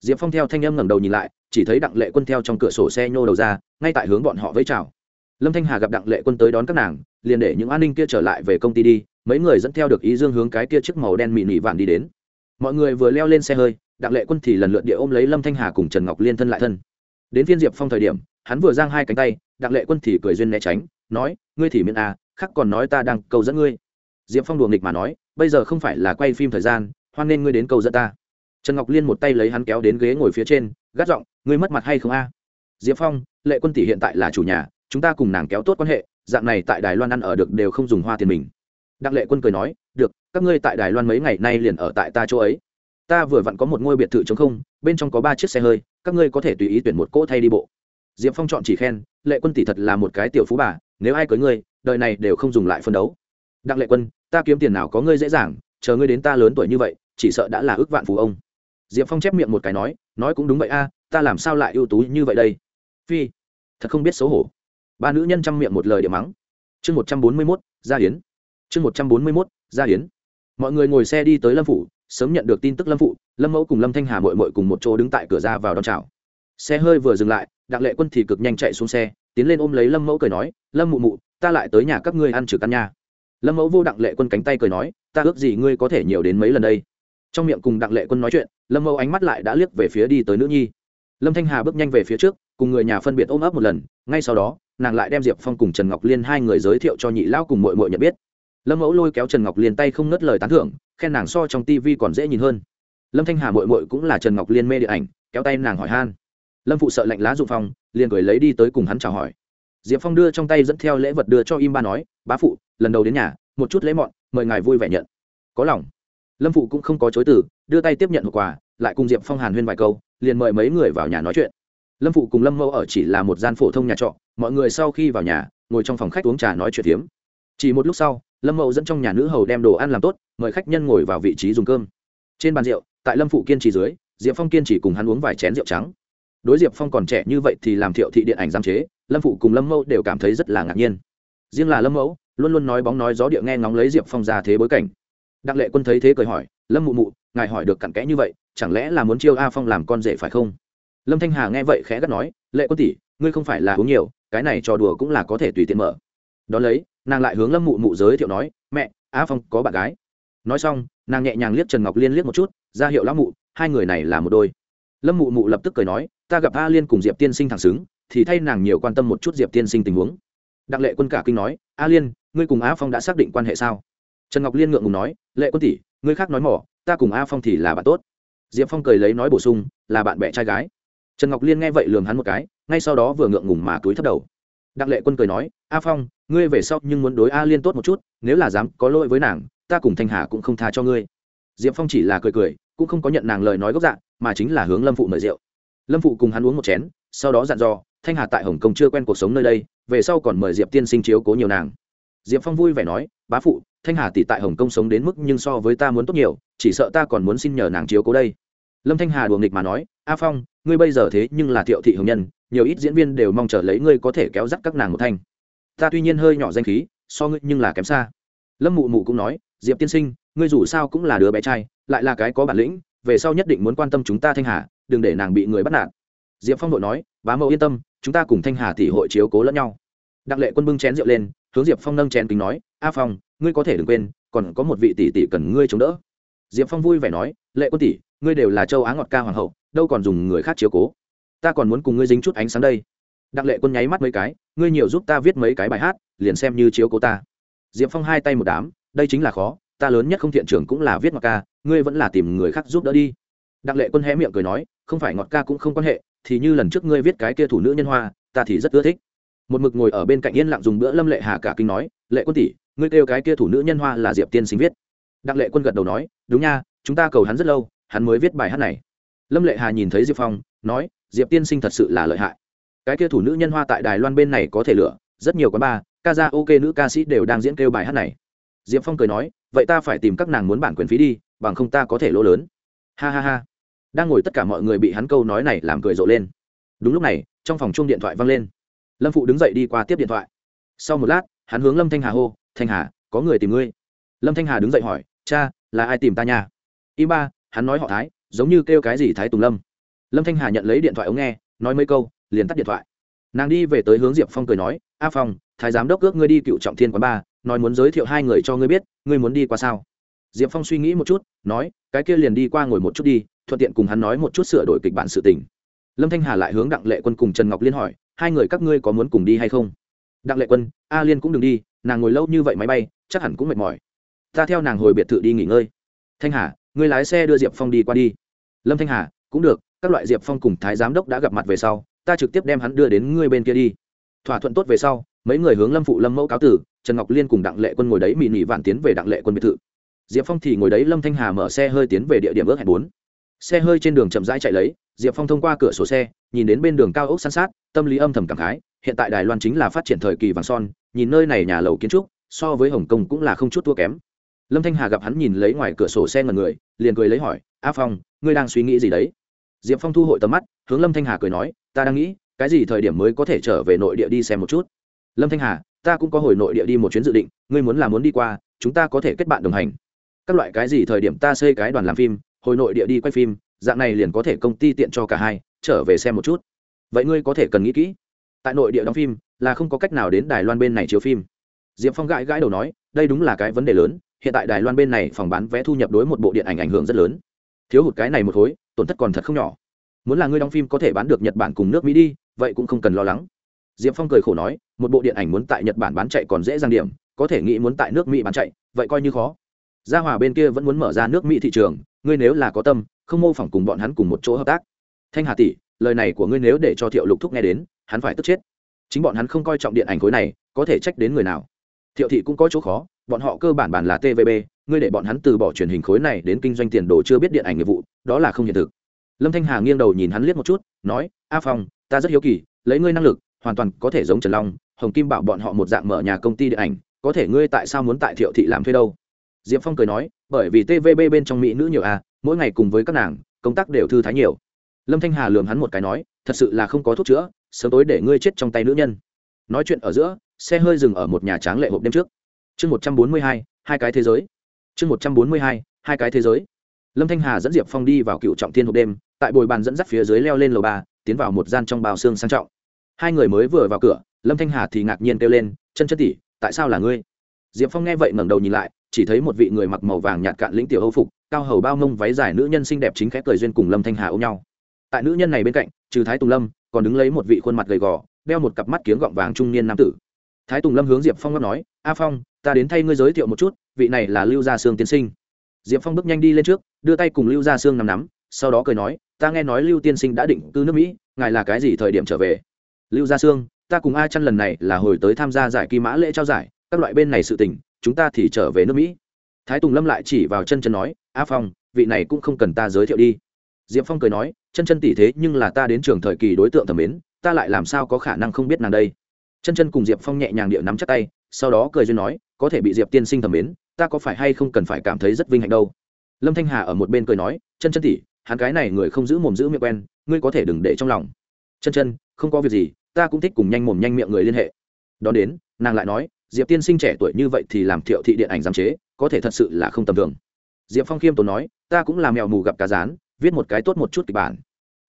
Diệp phong theo thanh âm ngẩng đầu nhìn lại, chỉ thấy đặng lệ quân theo trong cửa sổ xe nhô đầu ra, ngay tại hướng bọn họ với chào. Lâm thanh hà gặp đặng lệ quân tới đón các nàng, liền để những an ninh kia trở lại về công ty đi, mấy người dẫn theo được ý dương hướng cái kia chiếc màu đen mị nỉ vạn đi đến. Mọi người vừa leo lên xe hơi, đặng lệ quân thì lần lượt địa ôm lấy lâm thanh hà cùng trần ngọc liên thân lại thân. Đến phiên diệp phong thời điểm, hắn vừa giang hai cánh tay đặng lệ quân thì cười duyên né tránh, nói, ngươi thì miễn à khắc còn nói ta đang cầu dẫn ngươi. Diệp phong đùa nghịch mà nói, bây giờ không phải là quay phim thời gian, hoan nên ngươi đến cầu dẫn ta. Trần ngọc liên một tay lấy hắn kéo đến ghế ngồi phía trên, gắt giọng, ngươi mất mặt hay không a? Diệp phong, lệ quân tỷ hiện tại là chủ nhà, chúng ta cùng nàng kéo tốt quan hệ, dạng này tại đài loan ăn ở được đều không dùng hoa tiền mình. Đặng lệ quân cười nói, được, các ngươi tại đài loan mấy ngày nay liền ở tại ta chỗ ấy. Ta vừa vặn có một ngôi biệt thự chống không, bên trong có ba chiếc xe hơi, các ngươi có thể tùy ý tuyển một cỗ thay đi bộ diệp phong chọn chỉ khen, lệ quân tỷ thật là một cái tiểu phú bà, nếu ai cưới ngươi, đời này đều không dùng lại phân đấu. Đặng lệ quân, ta kiếm tiền nào có ngươi dễ dàng, chờ ngươi đến ta lớn tuổi như vậy, chỉ sợ đã là ước vạn phú ông. Diệp phong chép miệng một cái nói nói cũng đúng vậy a, ta làm sao lại ưu tú như vậy đây? Phi, thật không biết xấu hổ. Ba nữ nhân chăm miệng một lời điểm mắng. Chương một trăm bốn mươi mốt, gia hiến. Chương một trăm bốn mươi mốt, gia hiến. Mọi người ngồi xe đi tới lâm phủ, sớm nhận được tin tức lâm phụ lâm mẫu cùng lâm thanh hà mội mội cùng một chỗ đứng tại cửa ra vào đón chào xe hơi vừa dừng lại, đặng lệ quân thì cực nhanh chạy xuống xe, tiến lên ôm lấy lâm mẫu cười nói, lâm mụ mụ, ta lại tới nhà các ngươi ăn trừ căn nha. Lâm mẫu vô đặng lệ quân cánh tay cười nói, ta ước gì ngươi có thể nhiều đến mấy lần đây? Trong miệng cùng đặng lệ quân nói chuyện, lâm mẫu ánh mắt lại đã liếc về phía đi tới nữ nhi. Lâm thanh hà bước nhanh về phía trước, cùng người nhà phân biệt ôm ấp một lần, ngay sau đó, nàng lại đem diệp phong cùng trần ngọc liên hai người giới thiệu cho nhị lão cùng mội mội nhận biết. Lâm mẫu lôi kéo trần ngọc liên tay không ngất lời tán thưởng, khen nàng so trong tivi còn dễ nhìn hơn. Lâm thanh hà mội mội cũng là trần ngọc liên mê điện ảnh, kéo tay nàng hỏi han lâm phụ sợ lạnh lá dụng phong, liền cười lấy đi tới cùng hắn chào hỏi. Diệp phong đưa trong tay dẫn theo lễ vật đưa cho im ba nói, bá phụ, lần đầu đến nhà, một chút lễ mọn, mời ngài vui vẻ nhận. Có lòng. Lâm phụ cũng không có chối từ, đưa tay tiếp nhận hậu quà, lại cùng diệp phong hàn huyên vài câu, liền mời mấy người vào nhà nói chuyện. Lâm phụ cùng lâm mẫu ở chỉ là một gian phổ thông nhà trọ, mọi người sau khi vào nhà, ngồi trong phòng khách uống trà nói chuyện tiếm chỉ một lúc sau, lâm mẫu dẫn trong nhà nữ hầu đem đồ ăn làm tốt, mời khách nhân ngồi vào vị trí dùng cơm. Trên bàn rượu, tại lâm phụ kiên trì dưới, diệp phong kiên trì cùng hắn uống vài chén rượu trắng đối diệp phong còn trẻ như vậy thì làm thiệu thị điện ảnh giam chế, lâm phụ cùng lâm mẫu đều cảm thấy rất là ngạc nhiên. Riêng là lâm mẫu, luôn luôn nói bóng nói gió địa nghe ngóng lấy diệp phong ra thế bối cảnh. Đặng lệ quân thấy thế cười hỏi, lâm mụ mụ, ngài hỏi được cặn kẽ như vậy, chẳng lẽ là muốn chiêu a phong làm con rể phải không? Lâm thanh hà nghe vậy khẽ gắt nói, lệ quân tỷ, ngươi không phải là uống nhiều, cái này trò đùa cũng là có thể tùy tiện mở. Đón lấy, nàng lại hướng lâm mụ mụ giới thiệu nói, mẹ, a phong có bạn gái. Nói xong, nàng nhẹ nhàng liếc trần ngọc liên liếc một chút, ra hiệu lão mụ, hai người này là một đôi. Lâm mụ mụ lập tức cười nói ta gặp a liên cùng diệp tiên sinh thẳng xứng, thì thay nàng nhiều quan tâm một chút diệp tiên sinh tình huống. Đặng lệ quân cả kinh nói, a liên, ngươi cùng a phong đã xác định quan hệ sao? Trần ngọc liên ngượng ngùng nói, lệ quân tỷ, ngươi khác nói mỏ, ta cùng a phong thì là bạn tốt. Diệp phong cười lấy nói bổ sung, là bạn bè trai gái. Trần ngọc liên nghe vậy lường hắn một cái, ngay sau đó vừa ngượng ngùng mà túi thấp đầu. Đặng lệ quân cười nói, a phong, ngươi về sau nhưng muốn đối a liên tốt một chút, nếu là dám có lỗi với nàng, ta cùng thanh hà cũng không tha cho ngươi. Diệp phong chỉ là cười cười, cũng không có nhận nàng lời nói gốc dạng, mà chính là hướng lâm phụ mời rượu lâm phụ cùng hắn uống một chén, sau đó dặn dò, thanh hà tại hồng kông chưa quen cuộc sống nơi đây, về sau còn mời diệp tiên sinh chiếu cố nhiều nàng. Diệp phong vui vẻ nói, bá phụ, thanh hà tỷ tại hồng kông sống đến mức nhưng so với ta muốn tốt nhiều, chỉ sợ ta còn muốn xin nhờ nàng chiếu cố đây. Lâm thanh hà đùa nghịch mà nói, a phong, ngươi bây giờ thế nhưng là thiệu thị hồng nhân, nhiều ít diễn viên đều mong chờ lấy ngươi có thể kéo dắt các nàng một thanh. Ta tuy nhiên hơi nhỏ danh khí, so ngươi nhưng là kém xa. Lâm mụ mụ cũng nói, diệp tiên sinh, ngươi dù sao cũng là đứa bé trai, lại là cái có bản lĩnh, về sau nhất định muốn quan tâm chúng ta thanh hà đừng để nàng bị người bắt nạt. Diệp phong đội nói, bá mẫu yên tâm, chúng ta cùng thanh hà tỷ hội chiếu cố lẫn nhau. Đặng lệ quân bưng chén rượu lên, hướng diệp phong nâng chén kính nói, a phong, ngươi có thể đừng quên, còn có một vị tỷ tỷ cần ngươi chống đỡ. Diệp phong vui vẻ nói, lệ quân tỷ, ngươi đều là châu á ngọt ca hoàng hậu, đâu còn dùng người khác chiếu cố. Ta còn muốn cùng ngươi dính chút ánh sáng đây. Đặng lệ quân nháy mắt mấy cái, ngươi nhiều giúp ta viết mấy cái bài hát, liền xem như chiếu cố ta. Diệp phong hai tay một đám, đây chính là khó, ta lớn nhất không thiện trưởng cũng là viết ngọt ca, ngươi vẫn là tìm người khác giúp đỡ đi đặng lệ quân hé miệng cười nói, không phải ngọt ca cũng không quan hệ, thì như lần trước ngươi viết cái kia thủ nữ nhân hoa, ta thì rất ưa thích. Một mực ngồi ở bên cạnh yên lặng dùng bữa lâm lệ hà cả kinh nói, lệ quân tỷ, ngươi kêu cái kia thủ nữ nhân hoa là diệp tiên sinh viết. Đặng lệ quân gật đầu nói, đúng nha, chúng ta cầu hắn rất lâu, hắn mới viết bài hát này. Lâm lệ hà nhìn thấy diệp phong, nói, diệp tiên sinh thật sự là lợi hại. Cái kia thủ nữ nhân hoa tại đài loan bên này có thể lựa, rất nhiều quán bar, ca ra ok nữ ca sĩ đều đang diễn kêu bài hát này. Diệp phong cười nói, vậy ta phải tìm các nàng muốn bản quyền phí đi, bằng không ta có thể lỗ lớn. Ha ha ha đang ngồi tất cả mọi người bị hắn câu nói này làm cười rộ lên. Đúng lúc này, trong phòng chung điện thoại văng lên. Lâm phụ đứng dậy đi qua tiếp điện thoại. Sau một lát, hắn hướng lâm thanh hà hô, thanh hà, có người tìm ngươi. Lâm thanh hà đứng dậy hỏi, cha, là ai tìm ta nhà y ba, hắn nói họ thái, giống như kêu cái gì thái tùng lâm. Lâm thanh hà nhận lấy điện thoại ống nghe, nói mấy câu, liền tắt điện thoại. Nàng đi về tới hướng diệp phong cười nói, a phong, thái giám đốc ước ngươi đi cựu trọng thiên quán ba, nói muốn giới thiệu hai người cho ngươi biết, ngươi muốn đi qua sao? Diệp phong suy nghĩ một chút, nói, cái kia liền đi qua ngồi một chút đi thuận tiện cùng hắn nói một chút sửa đổi kịch bản sự tình. Lâm thanh hà lại hướng đặng lệ quân cùng trần ngọc liên hỏi, hai người các ngươi có muốn cùng đi hay không? Đặng lệ quân, a liên cũng đừng đi, nàng ngồi lâu như vậy máy bay, chắc hẳn cũng mệt mỏi. Ta theo nàng hồi biệt thự đi nghỉ ngơi. Thanh hà, ngươi lái xe đưa diệp phong đi qua đi. Lâm thanh hà, cũng được, các loại diệp phong cùng thái giám đốc đã gặp mặt về sau, ta trực tiếp đem hắn đưa đến ngươi bên kia đi. Thỏa thuận tốt về sau, mấy người hướng lâm phụ lâm mẫu cáo tử, trần ngọc liên cùng đặng lệ quân ngồi đấy mị nị vạn tiến về đặng lệ quân biệt thự. Diệp phong thì ngồi đấy, lâm thanh hà mở xe hơi tiến về địa điểm ước hẹn bốn xe hơi trên đường chậm rãi chạy lấy, diệp phong thông qua cửa sổ xe, nhìn đến bên đường cao ốc san sát, tâm lý âm thầm cảm khái, hiện tại đài loan chính là phát triển thời kỳ vàng son, nhìn nơi này nhà lầu kiến trúc, so với hồng kông cũng là không chút thua kém. Lâm thanh hà gặp hắn nhìn lấy ngoài cửa sổ xe ngần người, liền cười lấy hỏi, a phong, ngươi đang suy nghĩ gì đấy? Diệp phong thu hội tầm mắt, hướng lâm thanh hà cười nói, ta đang nghĩ, cái gì thời điểm mới có thể trở về nội địa đi xem một chút? Lâm thanh hà, ta cũng có hồi nội địa đi một chuyến dự định, ngươi muốn làm muốn đi qua, chúng ta có thể kết bạn đồng hành. Các loại cái gì thời điểm ta xây cái đoàn làm phim hồi nội địa đi quay phim, dạng này liền có thể công ty tiện cho cả hai, trở về xem một chút. Vậy ngươi có thể cần nghĩ kỹ. Tại nội địa đóng phim, là không có cách nào đến đài loan bên này chiếu phim. Diệp phong gãi gãi đầu nói, đây đúng là cái vấn đề lớn, hiện tại đài loan bên này phòng bán vé thu nhập đối một bộ điện ảnh ảnh hưởng rất lớn. Thiếu hụt cái này một khối, tổn thất còn thật không nhỏ. Muốn là ngươi đóng phim có thể bán được nhật bản cùng nước mỹ đi, vậy cũng không cần lo lắng. Diệp phong cười khổ nói, một bộ điện ảnh muốn tại nhật bản bán chạy còn dễ dàng điểm, có thể nghĩ muốn tại nước mỹ bán chạy, vậy coi như khó. Gia hòa bên kia vẫn muốn mở ra nước mỹ thị trường ngươi nếu là có tâm, không mô phỏng cùng bọn hắn cùng một chỗ hợp tác. Thanh hà tỷ, lời này của ngươi nếu để cho thiệu lục thúc nghe đến, hắn phải tức chết. Chính bọn hắn không coi trọng điện ảnh khối này, có thể trách đến người nào. Thiệu thị cũng có chỗ khó, bọn họ cơ bản bản là tvb ngươi để bọn hắn từ bỏ truyền hình khối này đến kinh doanh tiền đồ chưa biết điện ảnh nghiệp vụ, đó là không hiện thực. Lâm thanh hà nghiêng đầu nhìn hắn liếc một chút, nói, a phong, ta rất hiếu kỳ, lấy ngươi năng lực, hoàn toàn có thể giống trần long, hồng kim bảo bọn họ một dạng mở nhà công ty điện ảnh, có thể ngươi tại sao muốn tại thiệu thị làm thuê đâu? Diệp phong cười nói, bởi vì tvb bên trong mỹ nữ nhiều à mỗi ngày cùng với các nàng, công tác đều thư thái nhiều. Lâm thanh hà lường hắn một cái nói, thật sự là không có thuốc chữa, sớm tối để ngươi chết trong tay nữ nhân. Nói chuyện ở giữa, xe hơi dừng ở một nhà tráng lệ hộp đêm trước. Chương một trăm bốn mươi hai hai cái thế giới. Chương một trăm bốn mươi hai hai cái thế giới. Lâm thanh hà dẫn diệp phong đi vào cựu trọng thiên hộp đêm, tại bồi bàn dẫn dắt phía dưới leo lên lầu ba, tiến vào một gian trong bao xương sang trọng. Hai người mới vừa vào cửa, lâm thanh hà thì ngạc nhiên kêu lên, chân chân tỉ tại sao là ngươi? Diệp phong nghe vậy ngẩng đầu nhìn lại chỉ thấy một vị người mặc màu vàng nhạt cạn lĩnh tiểu hâu phục, cao hầu bao mông váy dài nữ nhân xinh đẹp chính khẽ cười duyên cùng lâm thanh hà ôm nhau. Tại nữ nhân này bên cạnh, trừ thái tùng lâm, còn đứng lấy một vị khuôn mặt gầy gò, đeo một cặp mắt kiếng gọng vàng trung niên nam tử. Thái tùng lâm hướng diệp phong nói, a phong, ta đến thay ngươi giới thiệu một chút, vị này là lưu gia sương tiên sinh. Diệp phong bước nhanh đi lên trước, đưa tay cùng lưu gia sương nắm nắm, sau đó cười nói, ta nghe nói lưu tiên sinh đã định cư nước mỹ, ngài là cái gì thời điểm trở về? Lưu gia sương, ta cùng a chăn lần này là hồi tới tham gia giải kỳ mã lễ trao giải, các loại bên này sự tình chúng ta thì trở về nước mỹ. Thái tùng lâm lại chỉ vào chân chân nói, a phong, vị này cũng không cần ta giới thiệu đi. Diệp phong cười nói, chân chân tỷ thế nhưng là ta đến trường thời kỳ đối tượng thẩm mến, ta lại làm sao có khả năng không biết nàng đây? Chân chân cùng diệp phong nhẹ nhàng điệu nắm chắc tay, sau đó cười duyên nói, có thể bị diệp tiên sinh thẩm mến, ta có phải hay không cần phải cảm thấy rất vinh hạnh đâu? Lâm thanh hà ở một bên cười nói, chân chân tỷ, hắn cái này người không giữ mồm giữ miệng quen, ngươi có thể đừng để trong lòng. Chân chân, không có việc gì, ta cũng thích cùng nhanh mồm nhanh miệng người liên hệ. Đón đến, nàng lại nói diệp tiên sinh trẻ tuổi như vậy thì làm thiệu thị điện ảnh giám chế, có thể thật sự là không tầm thường. Diệp phong khiêm tốn nói, ta cũng là mèo mù gặp cá rán, viết một cái tốt một chút kịch bản.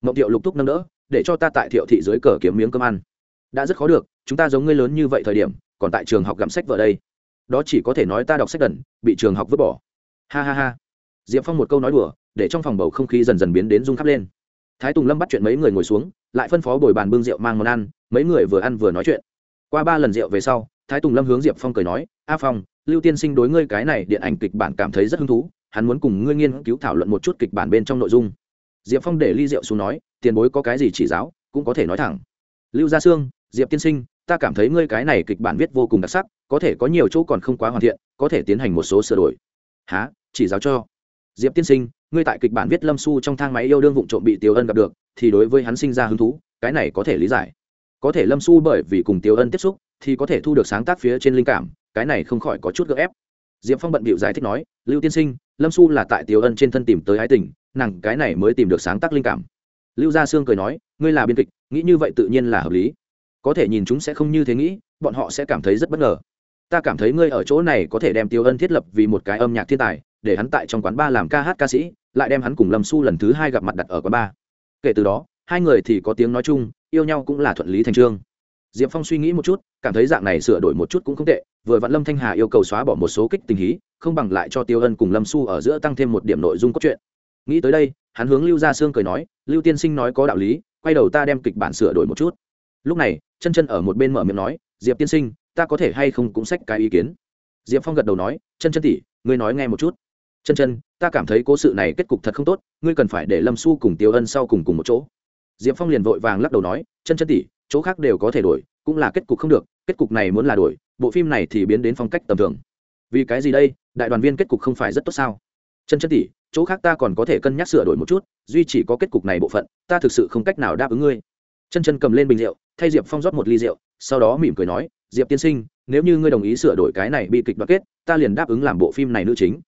Mậu thiệu lục túc nâng đỡ, để cho ta tại thiệu thị dưới cờ kiếm miếng cơm ăn. Đã rất khó được, chúng ta giống ngươi lớn như vậy thời điểm, còn tại trường học gặm sách vợ đây. Đó chỉ có thể nói ta đọc sách đần bị trường học vứt bỏ. Ha ha ha. Diệp phong một câu nói đùa, để trong phòng bầu không khí dần dần biến đến rung khắp lên. Thái tùng lâm bắt chuyện mấy người ngồi xuống, lại phân phó bồi bàn bưng rượu mang món ăn, mấy người vừa ăn vừa nói chuyện. Qua ba lần rượu về sau thái tùng lâm hướng diệp phong cười nói, a phong, lưu tiên sinh đối ngươi cái này điện ảnh kịch bản cảm thấy rất hứng thú, hắn muốn cùng ngươi nghiên cứu thảo luận một chút kịch bản bên trong nội dung. Diệp phong để ly rượu xuống nói, tiền bối có cái gì chỉ giáo, cũng có thể nói thẳng. Lưu gia sương, diệp tiên sinh, ta cảm thấy ngươi cái này kịch bản viết vô cùng đặc sắc, có thể có nhiều chỗ còn không quá hoàn thiện, có thể tiến hành một số sửa đổi. Há chỉ giáo cho? Diệp tiên sinh, ngươi tại kịch bản viết lâm su trong thang máy yêu đương vụ trộm bị tiêu ân gặp được, thì đối với hắn sinh ra hứng thú, cái này có thể lý giải. Có thể lâm su bởi vì cùng tiêu ân tiếp xúc thì có thể thu được sáng tác phía trên linh cảm, cái này không khỏi có chút gỡ ép. Diệp phong bận bịu giải thích nói, lưu tiên sinh, lâm Xu là tại tiêu ân trên thân tìm tới ái tình, nàng cái này mới tìm được sáng tác linh cảm. Lưu gia sương cười nói, ngươi là biên kịch, nghĩ như vậy tự nhiên là hợp lý. Có thể nhìn chúng sẽ không như thế nghĩ, bọn họ sẽ cảm thấy rất bất ngờ. Ta cảm thấy ngươi ở chỗ này có thể đem tiêu ân thiết lập vì một cái âm nhạc thiên tài, để hắn tại trong quán ba làm ca hát ca sĩ, lại đem hắn cùng lâm Xu lần thứ hai gặp mặt đặt ở quán ba. kể từ đó, hai người thì có tiếng nói chung, yêu nhau cũng là thuận lý thành trương diệp phong suy nghĩ một chút, cảm thấy dạng này sửa đổi một chút cũng không tệ, vừa vặn lâm thanh hà yêu cầu xóa bỏ một số kích tình hí, không bằng lại cho tiêu ân cùng lâm su ở giữa tăng thêm một điểm nội dung cốt truyện. Nghĩ tới đây, hắn hướng lưu gia sương cười nói, lưu tiên sinh nói có đạo lý, quay đầu ta đem kịch bản sửa đổi một chút. Lúc này, chân chân ở một bên mở miệng nói, diệp tiên sinh, ta có thể hay không cũng sách cái ý kiến? Diệp phong gật đầu nói, chân chân tỉ ngươi nói nghe một chút. Chân chân, ta cảm thấy cố sự này kết cục thật không tốt, ngươi cần phải để lâm su cùng tiêu ân sau cùng cùng một chỗ. Diệp phong liền vội vàng lắc đầu nói, chân chân tỉ chỗ khác đều có thể đổi, cũng là kết cục không được, kết cục này muốn là đổi, bộ phim này thì biến đến phong cách tầm thường. Vì cái gì đây? Đại đoàn viên kết cục không phải rất tốt sao? Chân chân tỉ chỗ khác ta còn có thể cân nhắc sửa đổi một chút, duy chỉ có kết cục này bộ phận, ta thực sự không cách nào đáp ứng ngươi. Chân chân cầm lên bình rượu, thay diệp phong rót một ly rượu, sau đó mỉm cười nói, diệp tiên sinh, nếu như ngươi đồng ý sửa đổi cái này bi kịch đoạt kết, ta liền đáp ứng làm bộ phim này nữ chính.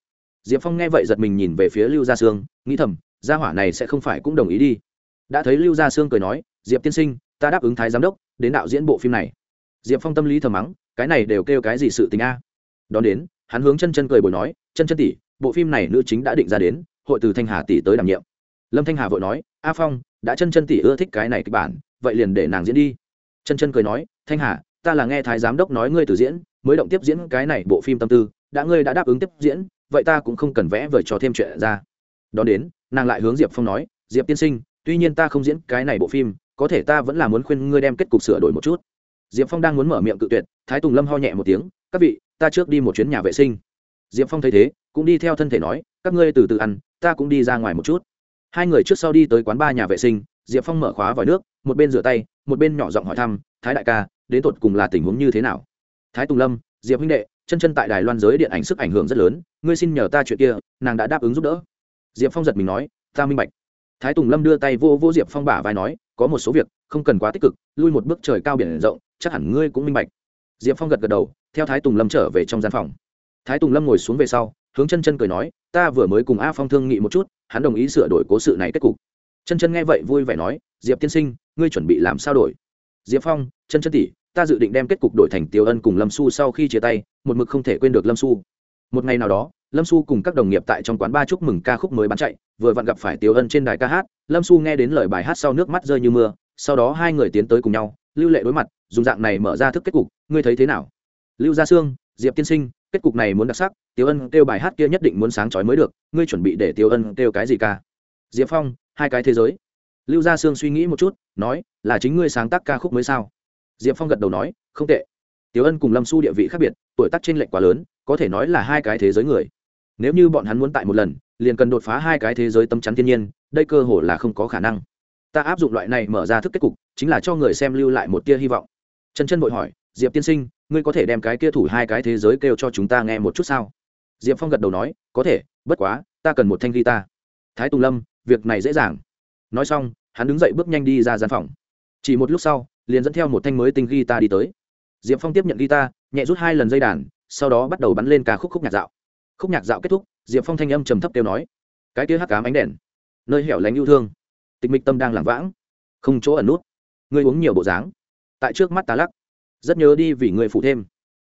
Diệp phong nghe vậy giật mình nhìn về phía lưu gia sương, nghĩ thầm, gia hỏa này sẽ không phải cũng đồng ý đi. Đã thấy lưu gia sương cười nói, diệp tiên sinh ta đáp ứng thái giám đốc, đến đạo diễn bộ phim này. Diệp phong tâm lý thầm mắng, cái này đều kêu cái gì sự tình a? Đón đến, hắn hướng chân chân cười bồi nói, chân chân tỷ, bộ phim này nữ chính đã định ra đến, hội từ thanh hà tỷ tới đảm nhiệm. Lâm thanh hà vội nói, a phong, đã chân chân tỷ ưa thích cái này kịch bản, vậy liền để nàng diễn đi. Chân chân cười nói, thanh hà, ta là nghe thái giám đốc nói ngươi từ diễn, mới động tiếp diễn cái này bộ phim tâm tư, đã ngươi đã đáp ứng tiếp diễn, vậy ta cũng không cần vẽ vời cho thêm chuyện ra. Đón đến, nàng lại hướng diệp phong nói, diệp tiên sinh, tuy nhiên ta không diễn cái này bộ phim có thể ta vẫn là muốn khuyên ngươi đem kết cục sửa đổi một chút. Diệp phong đang muốn mở miệng cự tuyệt, thái tùng lâm ho nhẹ một tiếng, các vị, ta trước đi một chuyến nhà vệ sinh. Diệp phong thấy thế, cũng đi theo thân thể nói, các ngươi từ từ ăn, ta cũng đi ra ngoài một chút. Hai người trước sau đi tới quán ba nhà vệ sinh, diệp phong mở khóa vòi nước, một bên rửa tay, một bên nhỏ giọng hỏi thăm, thái đại ca, đến tột cùng là tình huống như thế nào? Thái tùng lâm, diệp huynh đệ, chân chân tại đài loan giới điện ảnh sức ảnh hưởng rất lớn, ngươi xin nhờ ta chuyện kia, nàng đã đáp ứng giúp đỡ. Diệp phong giật mình nói, ta minh bạch. Thái tùng lâm đưa tay vô vô diệp phong bả vai nói có một số việc không cần quá tích cực, lui một bước trời cao biển rộng, chắc hẳn ngươi cũng minh bạch. Diệp phong gật gật đầu, theo thái tùng lâm trở về trong gian phòng. Thái tùng lâm ngồi xuống về sau, hướng chân chân cười nói, ta vừa mới cùng a phong thương nghị một chút, hắn đồng ý sửa đổi cố sự này kết cục. Chân chân nghe vậy vui vẻ nói, diệp tiên sinh, ngươi chuẩn bị làm sao đổi? Diệp phong, chân chân tỷ, ta dự định đem kết cục đổi thành tiêu ân cùng lâm su sau khi chia tay, một mực không thể quên được lâm su một ngày nào đó, lâm su cùng các đồng nghiệp tại trong quán ba chúc mừng ca khúc mới bán chạy, vừa vặn gặp phải tiêu ân trên đài ca hát, lâm su nghe đến lời bài hát sau nước mắt rơi như mưa, sau đó hai người tiến tới cùng nhau, lưu lệ đối mặt, dùng dạng này mở ra thức kết cục, ngươi thấy thế nào? Lưu gia sương, diệp tiên sinh, kết cục này muốn đặc sắc tiêu ân kêu bài hát kia nhất định muốn sáng trói mới được, ngươi chuẩn bị để tiêu ân kêu cái gì ca? Diệp phong, hai cái thế giới. Lưu gia sương suy nghĩ một chút, nói, là chính ngươi sáng tác ca khúc mới sao? Diệp phong gật đầu nói, không tệ tiêu ân cùng lâm su địa vị khác biệt, tuổi tác t r ê n lệch quá lớn, có thể nói là hai cái thế giới người. Nếu như bọn hắn muốn tại một lần, liền cần đột phá hai cái thế giới tâm chắn thiên nhiên, đây cơ hồ là không có khả năng. Ta áp dụng loại này mở ra thức kết cục, chính là cho người xem lưu lại một tia hy vọng. Trần chân vội hỏi, diệp tiên sinh, ngươi có thể đem cái kia thủ hai cái thế giới kêu cho chúng ta nghe một chút sao? Diệp phong gật đầu nói, có thể, bất quá, ta cần một thanh guitar thái tùng lâm, việc này dễ dàng. Nói xong, hắn đứng dậy bước nhanh đi ra gian phòng. Chỉ một lúc sau, liền dẫn theo một thanh mới tinh guitar đi tới diệp phong tiếp nhận guitar, nhẹ rút hai lần dây đàn, sau đó bắt đầu bắn lên ca khúc khúc nhạc dạo. Khúc nhạc dạo kết thúc, diệp phong thanh âm trầm thấp kêu nói, cái kia hắc cám ánh đèn, nơi hẻo lánh yêu thương, tịch mịch tâm đang lảng vãng, không chỗ ẩn nút, ngươi uống nhiều bộ dáng, tại trước mắt ta lắc, rất nhớ đi vì người phụ thêm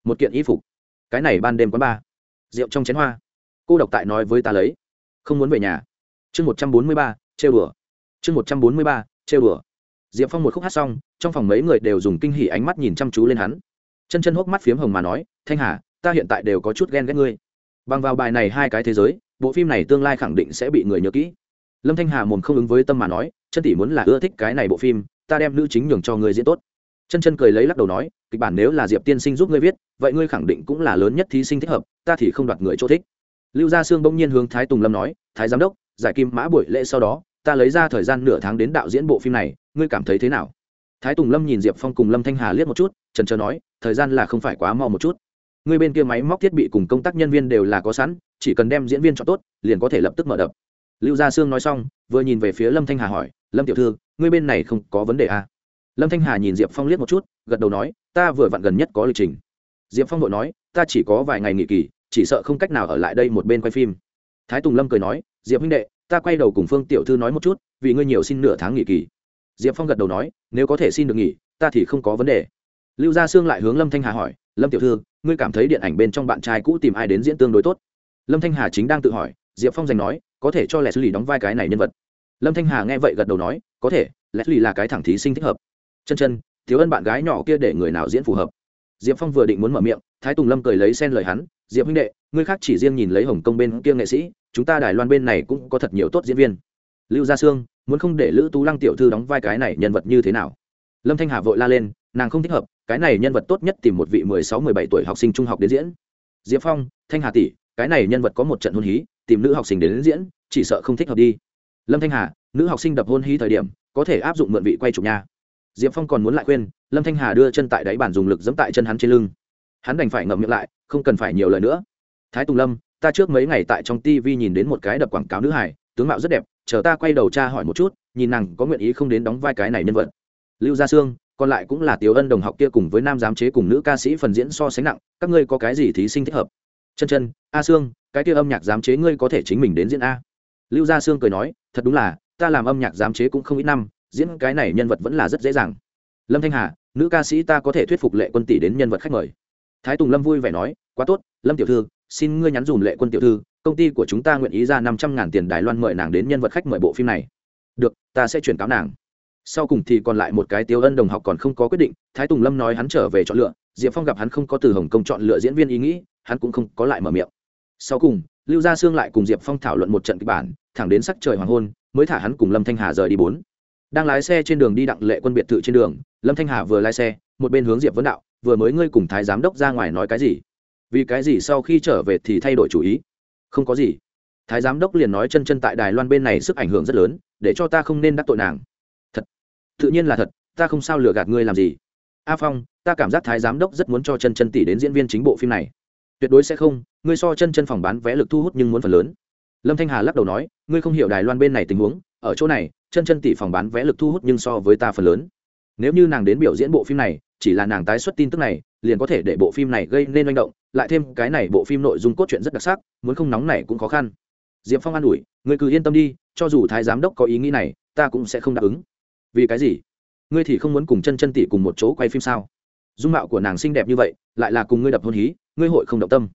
một kiện y phục, cái này ban đêm quán ba rượu trong chén hoa, cô độc tại nói với ta lấy, không muốn về nhà. Chương một trăm bốn mươi ba, trêu đùa. Chương một trăm bốn mươi ba, trêu đùa diệp phong một khúc hát xong, trong phòng mấy người đều dùng kinh hỉ ánh mắt nhìn chăm chú lên hắn. Chân chân hốc mắt phiếm hồng mà nói, thanh hà, ta hiện tại đều có chút ghen ghét ngươi. Bằng vào bài này hai cái thế giới, bộ phim này tương lai khẳng định sẽ bị người nhớ kỹ. Lâm thanh hà mồm không ứng với tâm mà nói, chân tỷ muốn là ưa thích cái này bộ phim, ta đem nữ chính nhường cho người diễn tốt. Chân chân cười lấy lắc đầu nói, kịch bản nếu là diệp tiên sinh giúp ngươi viết, vậy ngươi khẳng định cũng là lớn nhất thí sinh thích hợp, ta thì không đoạt người chỗ thích. Lưu gia sương bỗng nhiên hướng thái tùng lâm nói, thái giám đốc, giải kim mã buổi lễ sau đó ta lấy ra thời gian nửa tháng đến đạo diễn bộ phim này, ngươi cảm thấy thế nào? Thái tùng lâm nhìn diệp phong cùng lâm thanh hà liếc một chút, trần trờ nói, thời gian là không phải quá mau một chút. Ngươi bên kia máy móc thiết bị cùng công tác nhân viên đều là có sẵn, chỉ cần đem diễn viên chọn tốt, liền có thể lập tức mở đập. Lưu gia sương nói xong, vừa nhìn về phía lâm thanh hà hỏi, lâm tiểu thư, ngươi bên này không có vấn đề à? lâm thanh hà nhìn diệp phong liếc một chút, gật đầu nói, ta vừa vặn gần nhất có lịch trình. Diệp phong vội nói, ta chỉ có vài ngày nghỉ kỳ, chỉ sợ không cách nào ở lại đây một bên quay phim thái tùng lâm cười nói, diệp huynh đệ, ta quay đầu cùng phương tiểu thư nói một chút, vì ngươi nhiều xin nửa tháng nghỉ kỳ. Diệp phong gật đầu nói, nếu có thể xin được nghỉ, ta thì không có vấn đề. Lưu gia sương lại hướng lâm thanh hà hỏi, lâm tiểu thư, ngươi cảm thấy điện ảnh bên trong bạn trai cũ tìm ai đến diễn tương đối tốt? Lâm thanh hà chính đang tự hỏi, diệp phong giành nói, có thể cho Lệ xử lý đóng vai cái này nhân vật. Lâm thanh hà nghe vậy gật đầu nói, có thể Lệ xử lý là cái thẳng thí sinh thích hợp. Chân chân, thiếu ân bạn gái nhỏ kia để người nào diễn phù hợp? Diệp phong vừa định muốn mở miệng, thái tùng lâm cười lấy xen lời hắn diệp huynh đệ, ngươi khác chỉ riêng nhìn lấy hồng kông bên kia nghệ sĩ, chúng ta đài loan bên này cũng có thật nhiều tốt diễn viên. Lưu gia sương, muốn không để lữ tú lăng tiểu thư đóng vai cái này nhân vật như thế nào? Lâm thanh hà vội la lên, nàng không thích hợp, cái này nhân vật tốt nhất tìm một vị mười sáu, mười bảy tuổi học sinh trung học đến diễn. Diệp phong, thanh hà tỷ, cái này nhân vật có một trận hôn hí, tìm nữ học sinh đến diễn, chỉ sợ không thích hợp đi. Lâm thanh hà, nữ học sinh đập hôn hí thời điểm, có thể áp dụng mượn vị quay chụp nha. Diệp phong còn muốn lại khuyên, lâm thanh hà đưa chân tại đáy bàn dùng lực dẫm tại chân hắn trên lưng hắn đành phải ngậm miệng lại, không cần phải nhiều lời nữa. Thái tùng lâm, ta trước mấy ngày tại trong tv nhìn đến một cái đập quảng cáo nữ hải tướng mạo rất đẹp, chờ ta quay đầu cha hỏi một chút, nhìn nàng có nguyện ý không đến đóng vai cái này nhân vật. Lưu gia sương, còn lại cũng là tiểu ân đồng học kia cùng với nam giám chế cùng nữ ca sĩ phần diễn so sánh nặng, các ngươi có cái gì thí sinh thích hợp? Chân chân, a sương, cái kia âm nhạc giám chế ngươi có thể chính mình đến diễn a. Lưu gia sương cười nói, thật đúng là, ta làm âm nhạc giám chế cũng không ít năm, diễn cái này nhân vật vẫn là rất dễ dàng. Lâm thanh hà, nữ ca sĩ ta có thể thuyết phục lệ quân tỷ đến nhân vật khách mời thái tùng lâm vui vẻ nói, quá tốt, lâm tiểu thư, xin ngươi nhắn dùm lệ quân tiểu thư, công ty của chúng ta nguyện ý ra năm trăm ngàn tiền đài loan mời nàng đến nhân vật khách mời bộ phim này. Được, ta sẽ chuyển cáo nàng. Sau cùng thì còn lại một cái tiêu ân đồng học còn không có quyết định, thái tùng lâm nói hắn trở về chọn lựa, diệp phong gặp hắn không có từ hồng kông chọn lựa diễn viên ý nghĩ, hắn cũng không có lại mở miệng. Sau cùng, lưu gia sương lại cùng diệp phong thảo luận một trận kịch bản, thẳng đến sắc trời hoàng hôn, mới thả hắn cùng lâm thanh hà rời đi bốn. Đang lái xe trên đường đi đặng lệ quân biệt thự trên đường, lâm thanh hà vừa lái xe, một bên hướng diệp vấn đạo vừa mới ngươi cùng thái giám đốc ra ngoài nói cái gì? Vì cái gì sau khi trở về thì thay đổi chủ ý? Không có gì. Thái giám đốc liền nói chân chân tại đài loan bên này sức ảnh hưởng rất lớn, để cho ta không nên đắc tội nàng. Thật. Tự nhiên là thật, ta không sao lừa gạt ngươi làm gì. A phong, ta cảm giác thái giám đốc rất muốn cho chân chân tỷ đến diễn viên chính bộ phim này. Tuyệt đối sẽ không, ngươi so chân chân phòng bán vé lực thu hút nhưng muốn phần lớn. Lâm thanh hà lắc đầu nói, ngươi không hiểu đài loan bên này tình huống, ở chỗ này, chân chân tỷ phòng bán vé lực thu hút nhưng so với ta phần lớn nếu như nàng đến biểu diễn bộ phim này, chỉ là nàng tái xuất tin tức này, liền có thể để bộ phim này gây nên manh động, lại thêm cái này bộ phim nội dung cốt truyện rất đặc sắc, muốn không nóng này cũng khó khăn. Diệp phong an ủi, ngươi cứ yên tâm đi, cho dù thái giám đốc có ý nghĩ này, ta cũng sẽ không đáp ứng. Vì cái gì? Ngươi thì không muốn cùng chân chân tỷ cùng một chỗ quay phim sao? Dung mạo của nàng xinh đẹp như vậy, lại là cùng ngươi đập hôn hí, ngươi hội không động tâm.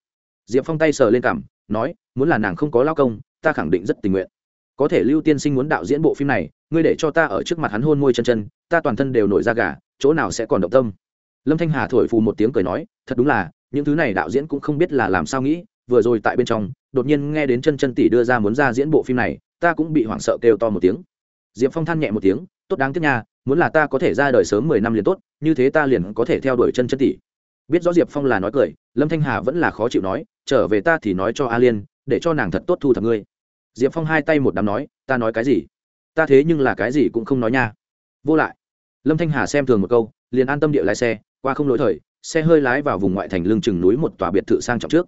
Diệp phong tay sờ lên cảm, nói, muốn là nàng không có lao công, ta khẳng định rất tình nguyện có thể lưu tiên sinh muốn đạo diễn bộ phim này, ngươi để cho ta ở trước mặt hắn hôn môi chân chân, ta toàn thân đều nổi ra gà, chỗ nào sẽ còn động tâm? Lâm thanh hà thổi phù một tiếng cười nói, thật đúng là, những thứ này đạo diễn cũng không biết là làm sao nghĩ, vừa rồi tại bên trong, đột nhiên nghe đến chân chân tỷ đưa ra muốn ra diễn bộ phim này, ta cũng bị hoảng sợ kêu to một tiếng. Diệp phong than nhẹ một tiếng, tốt đáng tiếc nha, muốn là ta có thể ra đời sớm mười năm liền tốt, như thế ta liền có thể theo đuổi chân chân tỷ. Biết rõ diệp phong là nói cười, lâm thanh hà vẫn là khó chịu nói, trở về ta thì nói cho a liên, để cho nàng thật tốt thu thập ngươi diệp phong hai tay một đám nói, ta nói cái gì? Ta thế nhưng là cái gì cũng không nói nha. Vô lại. Lâm thanh hà xem thường một câu, liền an tâm địa lái xe, qua không lỗi thời, xe hơi lái vào vùng ngoại thành lưng chừng núi một tòa biệt thự sang trọng trước.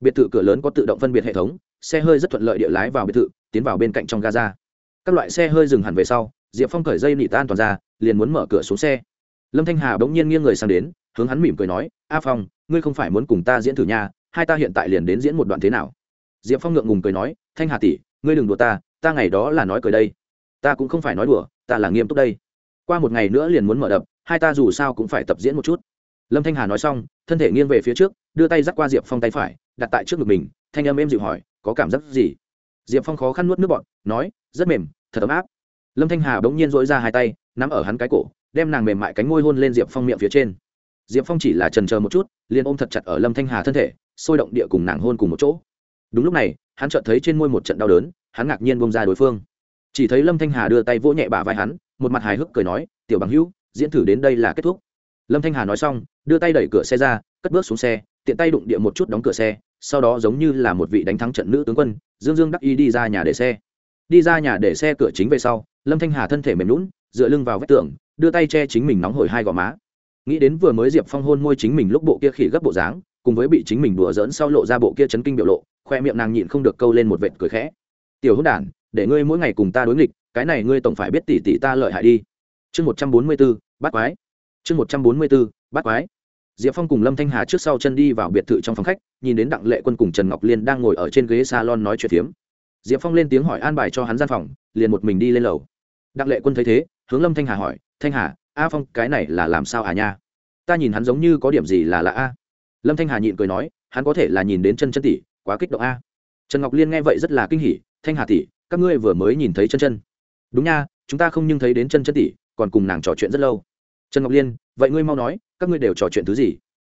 Biệt thự cửa lớn có tự động phân biệt hệ thống, xe hơi rất thuận lợi địa lái vào biệt thự, tiến vào bên cạnh trong gaza. Các loại xe hơi dừng hẳn về sau, diệp phong cởi dây nị tan toàn ra, liền muốn mở cửa xuống xe. Lâm thanh hà bỗng nhiên nghiêng người sang đến, hướng hắn mỉm cười nói, a phong, ngươi không phải muốn cùng ta diễn thử nha, hai ta hiện tại liền đến diễn một đoạn thế nào? Diệp phong ngượng ngùng cười nói thanh hà tỷ, ngươi đừng đùa ta ta ngày đó là nói cười đây. Ta cũng không phải nói đùa, ta là nghiêm túc đây. Qua một ngày nữa liền muốn mở đập, hai ta dù sao cũng phải tập diễn một chút. Lâm thanh hà nói xong, thân thể nghiêng về phía trước, đưa tay dắt qua diệp phong tay phải, đặt tại trước ngực mình, thanh âm êm dịu hỏi, có cảm giác gì? Diệp phong khó khăn nuốt nước bọn nói, rất mềm, thật ấm áp. Lâm thanh hà bỗng nhiên dỗi ra hai tay, nắm ở hắn cái cổ, đem nàng mềm mại cánh môi hôn lên diệp phong miệng phía trên. Diệp phong chỉ là trần chờ một chút, liền ôm thật chặt ở lâm thanh hà thân thể, sôi động địa cùng nàng hôn cùng một chỗ. Đúng lúc này hắn chợt thấy trên môi một trận đau đớn, hắn ngạc nhiên bông ra đối phương. Chỉ thấy lâm thanh hà đưa tay vỗ nhẹ bả vai hắn, một mặt hài hước cười nói, tiểu bằng hữu, diễn thử đến đây là kết thúc. Lâm thanh hà nói xong, đưa tay đẩy cửa xe ra, cất bước xuống xe, tiện tay đụng địa một chút đóng cửa xe, sau đó giống như là một vị đánh thắng trận nữ tướng quân, dương dương đắc y đi ra nhà để xe. Đi ra nhà để xe cửa chính về sau, lâm thanh hà thân thể mềm lún dựa lưng vào vách tường, đưa tay che chính mình nóng hổi hai gò má. Nghĩ đến vừa mới diệp phong hôn môi chính mình lúc bộ kia khỉ gấp bộ dáng, cùng với bị chính mình đùa dỡn sau lộ ra bộ kia chấn kinh biểu lộ khoe miệng nàng nhịn không được câu lên một vệt cười khẽ. Tiểu hữu đản, để ngươi mỗi ngày cùng ta đối nghịch, cái này ngươi tổng phải biết tỷ tỷ ta lợi hại đi. Chương một trăm bốn mươi b ố bắt quái. Chương một trăm bốn mươi b ố bắt quái. Diệp phong cùng lâm thanh hà trước sau chân đi vào biệt thự trong phòng khách, nhìn đến đặng lệ quân cùng trần ngọc liên đang ngồi ở trên ghế salon nói chuyện phiếm. Diệp phong lên tiếng hỏi an bài cho hắn gian phòng, liền một mình đi lên lầu. Đặng lệ quân thấy thế, hướng lâm thanh hà hỏi, thanh hà, a phong, cái này là làm sao à nha? Ta nhìn hắn giống như có điểm gì là lạ a. Lâm thanh hà nhịn cười nói, hắn có thể là nhìn đến chân chân tỷ quá kích động a. Trần ngọc liên nghe vậy rất là kinh hỉ, thanh hà tỷ, các ngươi vừa mới nhìn thấy chân chân. Đúng nha, chúng ta không nhưng thấy đến chân chân tỷ, còn cùng nàng trò chuyện rất lâu. Trần ngọc liên, vậy ngươi mau nói, các ngươi đều trò chuyện thứ gì?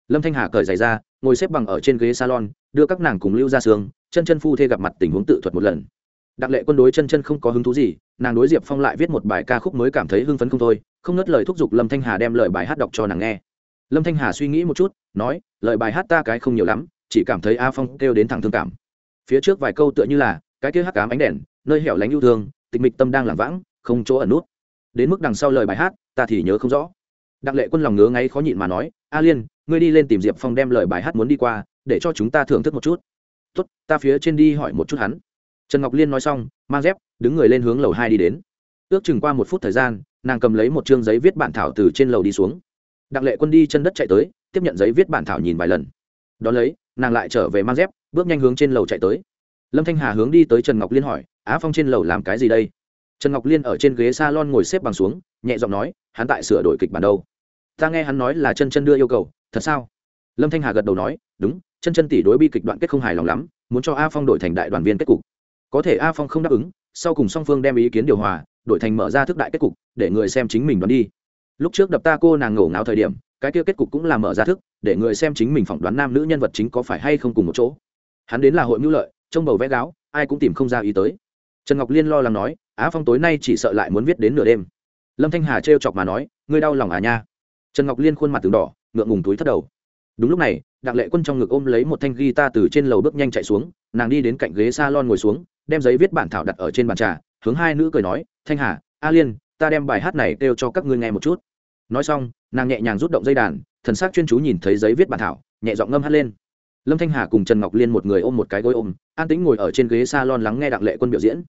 Lâm thanh hà cởi giày ra, ngồi xếp bằng ở trên ghế salon, đưa các nàng cùng lưu ra sương, chân chân phu thê gặp mặt tình huống tự thuật một lần. Đặng lệ quân đối chân chân không có hứng thú gì, nàng đối diệp phong lại viết một bài ca khúc mới cảm thấy hưng phấn không thôi, không ngất lời thúc giục lâm thanh hà đem lời bài hát đọc cho nàng nghe. Lâm thanh hà suy nghĩ một chút, nói, lời bài hát ta cái không nhiều lắm chỉ cảm thấy a phong kêu đến thẳng thương cảm. Phía trước vài câu tựa như là, cái kia hắc cám ánh đèn, nơi hẻo lánh yêu thương, tịch mịch tâm đang làm vãng, không chỗ ẩn nút. Đến mức đằng sau lời bài hát, ta thì nhớ không rõ. Đặng lệ quân lòng ngứa ngáy khó nhịn mà nói, a liên, ngươi đi lên tìm diệp phong đem lời bài hát muốn đi qua, để cho chúng ta thưởng thức một chút. Tốt, ta phía trên đi hỏi một chút hắn. Trần ngọc liên nói xong, mang dép, đứng người lên hướng lầu hai đi đến. Ước chừng qua một phút thời gian, nàng cầm lấy một chương giấy viết bản thảo từ trên lầu đi xuống. Đặng lệ quân đi chân đất chạy tới, tiếp nhận giấy viết bản thảo nhìn vài lần. Đón lấy nàng lại trở về mang dép, bước nhanh hướng trên lầu chạy tới. Lâm thanh hà hướng đi tới trần ngọc liên hỏi, á phong trên lầu làm cái gì đây? Trần ngọc liên ở trên ghế s a lon ngồi xếp bằng xuống, nhẹ giọng nói, hắn tại sửa đổi kịch bản đâu? Ta nghe hắn nói là chân chân đưa yêu cầu, thật sao? Lâm thanh hà gật đầu nói, đúng, chân chân tỷ đối bi kịch đoạn kết không hài lòng lắm, muốn cho a phong đổi thành đại đoàn viên kết cục. Có thể a phong không đáp ứng, sau cùng song phương đem ý kiến điều hòa, đổi thành mở ra thức đại kết cục, để người xem chính mình đoán đi. Lúc trước đập ta cô nàng ngổ ngáo thời điểm cái kia kết cục cũng là mở ra thức, để người xem chính mình phỏng đoán nam nữ nhân vật chính có phải hay không cùng một chỗ. Hắn đến là hội mưu lợi, trông bầu vẽ gáo, ai cũng tìm không ra ý tới. Trần ngọc liên lo lắng nói, á, phong tối nay chỉ sợ lại muốn viết đến nửa đêm. Lâm thanh hà trêu chọc mà nói, ngươi đau lòng à nha? Trần ngọc liên khuôn mặt từng đỏ, ngượng ngùng túi thất đầu. Đúng lúc này, đặng lệ quân trong ngực ôm lấy một thanh ghi ta từ trên lầu bước nhanh chạy xuống, nàng đi đến cạnh ghế s a lon ngồi xuống, đem giấy viết bản thảo đặt ở trên bàn trà, hướng hai nữ cười nói, thanh hà, a liên, ta đem bài hát này kêu cho các ngươi nghe một chút nói xong, nàng nhẹ nhàng rút động dây đàn, thần s ắ c chuyên chú nhìn thấy giấy viết bản thảo, nhẹ giọng ngâm hát lên. Lâm thanh hà cùng trần ngọc liên một người ôm một cái gối ôm, an tĩnh ngồi ở trên ghế s a lon lắng nghe đặng lệ quân biểu diễn.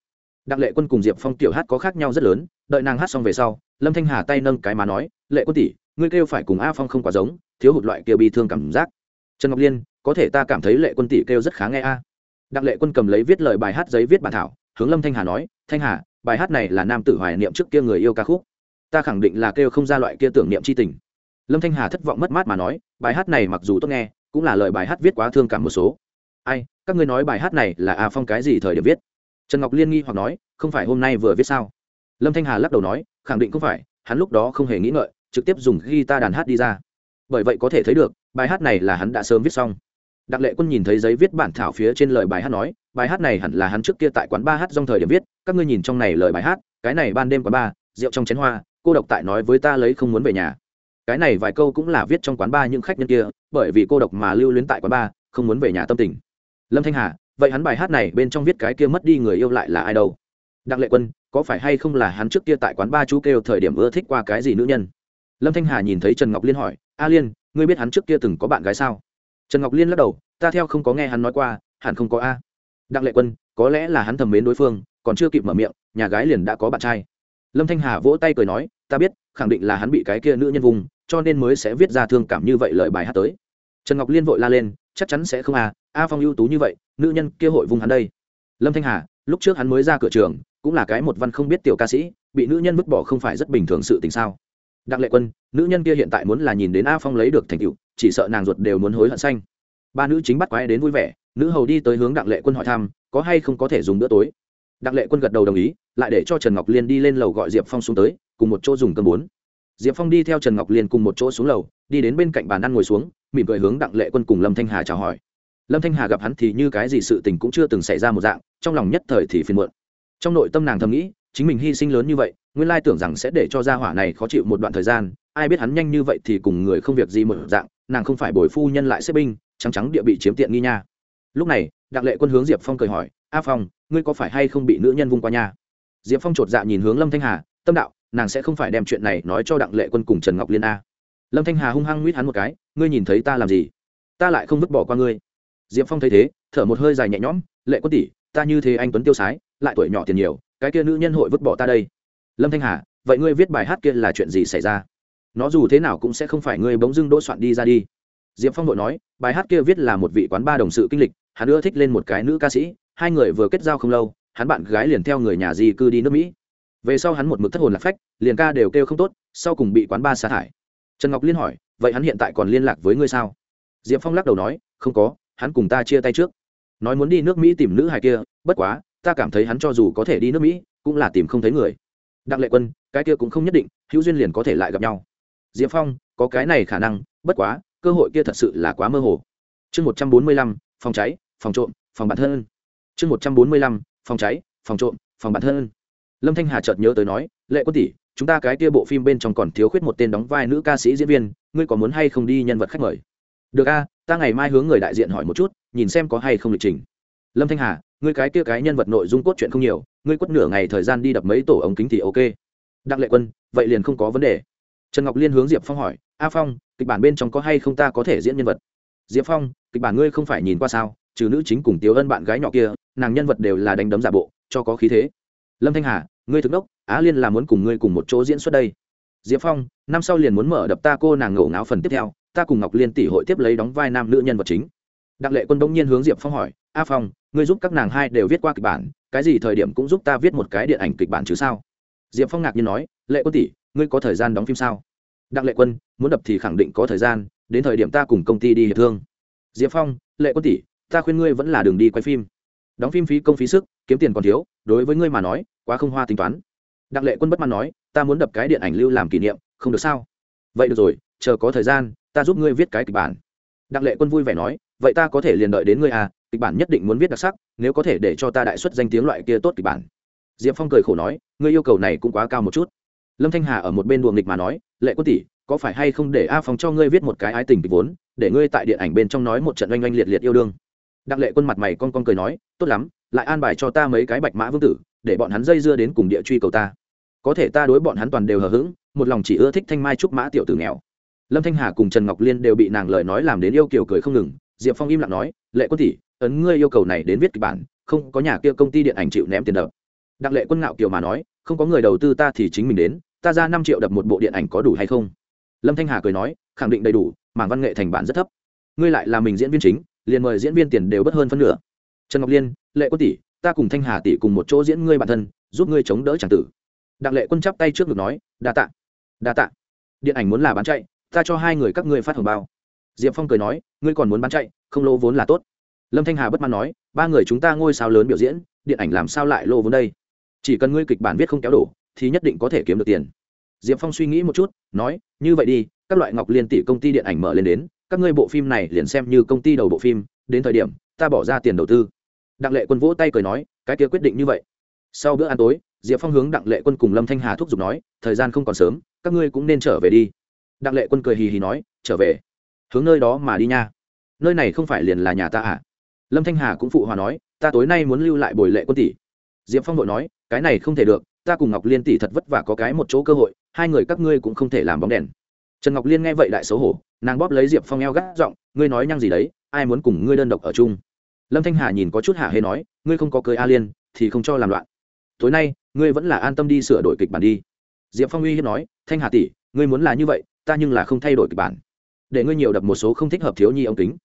Đặng lệ quân cùng diệp phong tiểu hát có khác nhau rất lớn, đợi nàng hát xong về sau, lâm thanh hà tay nâng cái má nói, lệ quân tỷ, ngươi kêu phải cùng a phong không quá giống, thiếu hụt loại kêu bi thương cảm giác. Trần ngọc liên, có thể ta cảm thấy lệ quân tỷ kêu rất khá nghe a. Đặng lệ quân cầm lấy viết lời bài hát giấy viết bản thảo, hướng lâm thanh hà nói, thanh hà, bài hát này là nam tử hoài niệm trước kia người yêu ca khúc ta khẳng định là kêu không ra loại kia tưởng niệm c h i tình. Lâm thanh hà thất vọng mất mát mà nói, bài hát này mặc dù tốt nghe, cũng là lời bài hát viết quá thương cảm một số. Ai, các ngươi nói bài hát này là a phong cái gì thời điểm viết? Trần ngọc liên nghi hoặc nói, không phải hôm nay vừa viết sao? Lâm thanh hà lắc đầu nói, khẳng định không phải, hắn lúc đó không hề nghĩ ngợi, trực tiếp dùng guitar đàn hát đi ra. Bởi vậy có thể thấy được, bài hát này là hắn đã sớm viết xong. Đặng lệ quân nhìn thấy giấy viết bản thảo phía trên lời bài hát nói, bài hát này hẳn là hắn trước kia tại quán ba hát trong thời điểm viết, các ngươi nhìn trong này lời bài hát, cái này ban đêm quán ba, rượu trong chén hoa cô độc tại nói với ta lấy không muốn về nhà. Cái này vài câu cũng là viết trong quán ba những khách nhân kia, bởi vì cô độc mà lưu luyến tại quán ba, không muốn về nhà tâm tình. Lâm thanh hà, vậy hắn bài hát này bên trong viết cái kia mất đi người yêu lại là ai đâu? Đặng lệ quân, có phải hay không là hắn trước kia tại quán ba chú kêu thời điểm ưa thích qua cái gì nữ nhân? Lâm thanh hà nhìn thấy trần ngọc liên hỏi, a liên, ngươi biết hắn trước kia từng có bạn gái sao? Trần ngọc liên lắc đầu, ta theo không có nghe hắn nói qua, hẳn không có a. Đặng lệ quân, có lẽ là hắn thầm mến đối phương, còn chưa kịp mở miệng, nhà gái liền đã có bạn trai. Lâm thanh hà vỗ tay cười nói ta biết, khẳng định là hắn bị cái kia nữ nhân vùng, cho nên mới sẽ viết ra thương cảm như vậy lời bài hát tới. Trần ngọc liên vội la lên, chắc chắn sẽ không à a phong ưu tú như vậy, nữ nhân kia hội vùng hắn đây. Lâm thanh hà, lúc trước hắn mới ra cửa trường, cũng là cái một văn không biết tiểu ca sĩ, bị nữ nhân vứt bỏ không phải rất bình thường sự tình sao? Đặng lệ quân, nữ nhân kia hiện tại muốn là nhìn đến a phong lấy được thành tựu, chỉ sợ nàng ruột đều muốn hối hận xanh. Ba nữ chính bắt quái đến vui vẻ, nữ hầu đi tới hướng đặng lệ quân hỏi thăm, có hay không có thể dùng bữa tối? Đặng lệ quân gật đầu đồng ý, lại để cho trần ngọc liên đi lên lầu gọi diệp phong xuống tới cùng một chỗ dùng cơm bốn. Diệp phong đi theo trần ngọc liên cùng một chỗ xuống lầu, đi đến bên cạnh bàn ăn ngồi xuống, mỉm cười hướng đặng lệ quân cùng lâm thanh hà chào hỏi. Lâm thanh hà gặp hắn thì như cái gì sự tình cũng chưa từng xảy ra một dạng, trong lòng nhất thời thì phiền muộn. Trong nội tâm nàng thầm nghĩ, chính mình hy sinh lớn như vậy, nguyên lai tưởng rằng sẽ để cho gia hỏa này khó chịu một đoạn thời gian, ai biết hắn nhanh như vậy thì cùng người không việc gì một dạng, nàng không phải bồi phu nhân lại xếp binh, trắng trắng địa bị chiếm tiện nghi nha. Lúc này, đặng lệ quân hướng diệp phong cười hỏi, a phong, ngươi có phải hay không bị nữ nhân vung qua nha? Diệp phong chột dạ nhìn hướng lâm thanh hà, tâm đạo nàng sẽ không phải đem chuyện này nói cho đặng lệ quân cùng trần ngọc liên a. Lâm thanh hà hung hăng nguyết hắn một cái, ngươi nhìn thấy ta làm gì? Ta lại không vứt bỏ qua ngươi. Diệp phong thấy thế, thở một hơi dài nhẹ nhõm, lệ quân tỷ, ta như thế anh tuấn tiêu sái, lại tuổi nhỏ tiền nhiều, cái kia nữ nhân hội vứt bỏ ta đây. Lâm thanh hà, vậy ngươi viết bài hát kia là chuyện gì xảy ra? Nó dù thế nào cũng sẽ không phải ngươi bỗng dưng đỗ soạn đi ra đi. Diệp phong đội nói, bài hát kia viết là một vị quán ba đồng sự kinh lịch, hắn ưa thích lên một cái nữ ca sĩ, hai người vừa kết giao không lâu, hắn bạn gái liền theo người nhà di cư đi nước mỹ về sau hắn một mực thất hồn lạc phách, liền ca đều kêu không tốt, sau cùng bị quán ba sa thải. Trần ngọc liên hỏi, vậy hắn hiện tại còn liên lạc với ngươi sao? Diệp phong lắc đầu nói, không có, hắn cùng ta chia tay trước. Nói muốn đi nước mỹ tìm nữ hài kia, bất quá, ta cảm thấy hắn cho dù có thể đi nước mỹ, cũng là tìm không thấy người. Đặng lệ quân, cái kia cũng không nhất định, hữu duyên liền có thể lại gặp nhau. Diệp phong, có cái này khả năng, bất quá, cơ hội kia thật sự là quá mơ hồ. Chương một trăm bốn mươi lăm, phòng cháy, phòng trộm, phòng bản thân. Chương một trăm bốn mươi lăm, phòng cháy, phòng trộm, phòng bản thân lâm thanh hà chợt nhớ tới nói, lệ quân tỷ, chúng ta cái kia bộ phim bên trong còn thiếu khuyết một tên đóng vai nữ ca sĩ diễn viên, ngươi có muốn hay không đi nhân vật khách mời? Được a, ta ngày mai hướng người đại diện hỏi một chút, nhìn xem có hay không lịch trình. Lâm thanh hà, ngươi cái kia cái nhân vật nội dung cốt truyện không nhiều, ngươi quất nửa ngày thời gian đi đập mấy tổ ống kính thì ok. Đặng lệ quân, vậy liền không có vấn đề. Trần ngọc liên hướng diệp phong hỏi, a phong, kịch bản bên trong có hay không ta có thể diễn nhân vật? Diệp phong, kịch bản ngươi không phải nhìn qua sao, trừ nữ chính cùng tiếu ân bạn gái nhỏ kia, nàng nhân vật đều là đánh đấm giả bộ, cho có khí thế lâm thanh hà, ngươi thực đốc á liên là muốn cùng ngươi cùng một chỗ diễn xuất đây. Diệp phong, năm sau liền muốn mở đập ta cô nàng ngổ ngáo phần tiếp theo, ta cùng ngọc liên tỷ hội tiếp lấy đóng vai nam nữ nhân vật chính. Đặng lệ quân đông nhiên hướng diệp phong hỏi, a phong, ngươi giúp các nàng hai đều viết qua kịch bản, cái gì thời điểm cũng giúp ta viết một cái điện ảnh kịch bản chứ sao? Diệp phong ngạc nhiên nói, lệ quân tỷ, ngươi có thời gian đóng phim sao? Đặng lệ quân, muốn đập thì khẳng định có thời gian, đến thời điểm ta cùng công ty đi hiệp thương. Diệp phong, lệ quân tỷ, ta khuyên ngươi vẫn là đường đi quay phim đóng phim phí công phí sức, kiếm tiền còn thiếu, đối với ngươi mà nói, quá không hoa tính toán. Đặng lệ quân bất mãn nói, ta muốn đập cái điện ảnh lưu làm kỷ niệm, không được sao? Vậy được rồi, chờ có thời gian, ta giúp ngươi viết cái kịch bản. Đặng lệ quân vui vẻ nói, vậy ta có thể liền đợi đến ngươi à kịch bản nhất định muốn viết đặc sắc, nếu có thể để cho ta đại xuất danh tiếng loại kia tốt kịch bản. Diệp phong cười khổ nói, ngươi yêu cầu này cũng quá cao một chút. Lâm thanh hà ở một bên đùa nghịch mà nói, lệ quân tỷ, có phải hay không để a phong cho ngươi viết một cái ái tình kịch vốn, để ngươi tại điện ảnh bên trong nói một trận oanh oanh liệt liệt yêu đương? Đặng lệ quân mặt mày con con cười nói, tốt lắm, lại an bài cho ta mấy cái bạch mã vương tử, để bọn hắn dây dưa đến cùng địa truy cầu ta. Có thể ta đối bọn hắn toàn đều hờ hững, một lòng chỉ ưa thích thanh mai trúc mã tiểu tử nghèo. Lâm thanh hà cùng trần ngọc liên đều bị nàng lời nói làm đến yêu kiều cười không ngừng. Diệp phong im lặng nói, lệ quân tỷ, ấn ngươi yêu cầu này đến viết kịch bản, không có nhà kia công ty điện ảnh chịu ném tiền đập. Đặng lệ quân ngạo kiều mà nói, không có người đầu tư ta thì chính mình đến, ta ra năm triệu đập một bộ điện ảnh có đủ hay không? Lâm thanh hà cười nói, khẳng định đầy đủ, mảng văn nghệ thành bản rất thấp. Ngươi lại là mình diễn viên chính liền mời diễn viên tiền đều bất hơn phân nửa. Trần ngọc liên, lệ quân tỷ, ta cùng thanh hà tỷ cùng một chỗ diễn ngươi bản thân, giúp ngươi chống đỡ tràng tử. Đặng lệ quân chắp tay trước ngực nói, đa tạ đa tạ. Điện ảnh muốn là bán chạy, ta cho hai người các ngươi phát hồng bao. Diệp phong cười nói, ngươi còn muốn bán chạy, không lô vốn là tốt. Lâm thanh hà bất mãn nói, ba người chúng ta ngôi sao lớn biểu diễn, điện ảnh làm sao lại lô vốn đây? Chỉ cần ngươi kịch bản viết không kéo đổ, thì nhất định có thể kiếm được tiền. Diệp phong suy nghĩ một chút, nói, như vậy đi, các loại ngọc liên tỷ công ty điện ảnh mở lên đến các ngươi bộ phim này liền xem như công ty đầu bộ phim, đến thời điểm, ta bỏ ra tiền đầu tư. Đặng lệ quân vỗ tay cười nói, cái kia quyết định như vậy. Sau bữa ăn tối, diệp phong hướng đặng lệ quân cùng lâm thanh hà thúc giục nói, thời gian không còn sớm, các ngươi cũng nên trở về đi. Đặng lệ quân cười hì hì nói, trở về? Hướng nơi đó mà đi nha. Nơi này không phải liền là nhà ta à? Lâm thanh hà cũng phụ hòa nói, ta tối nay muốn lưu lại bồi lệ quân tỷ. Diệp phong vội nói, cái này không thể được, ta cùng ngọc liên tỷ thật vất vả có cái một chỗ cơ hội, hai người các ngươi cũng không thể làm bóng đèn trần ngọc liên nghe vậy đại xấu hổ nàng bóp lấy diệp phong eo gắt, giọng ngươi nói nhăng gì đấy ai muốn cùng ngươi đơn độc ở chung? Lâm thanh hà nhìn có chút hạ hê nói ngươi không có cưới a liên thì không cho làm loạn. Tối nay ngươi vẫn là an tâm đi sửa đổi kịch bản đi. Diệp phong uy hiếp nói thanh hà tỷ ngươi muốn là như vậy ta nhưng là không thay đổi kịch bản. Để ngươi nhiều đập một số không thích hợp thiếu nhi ống kính.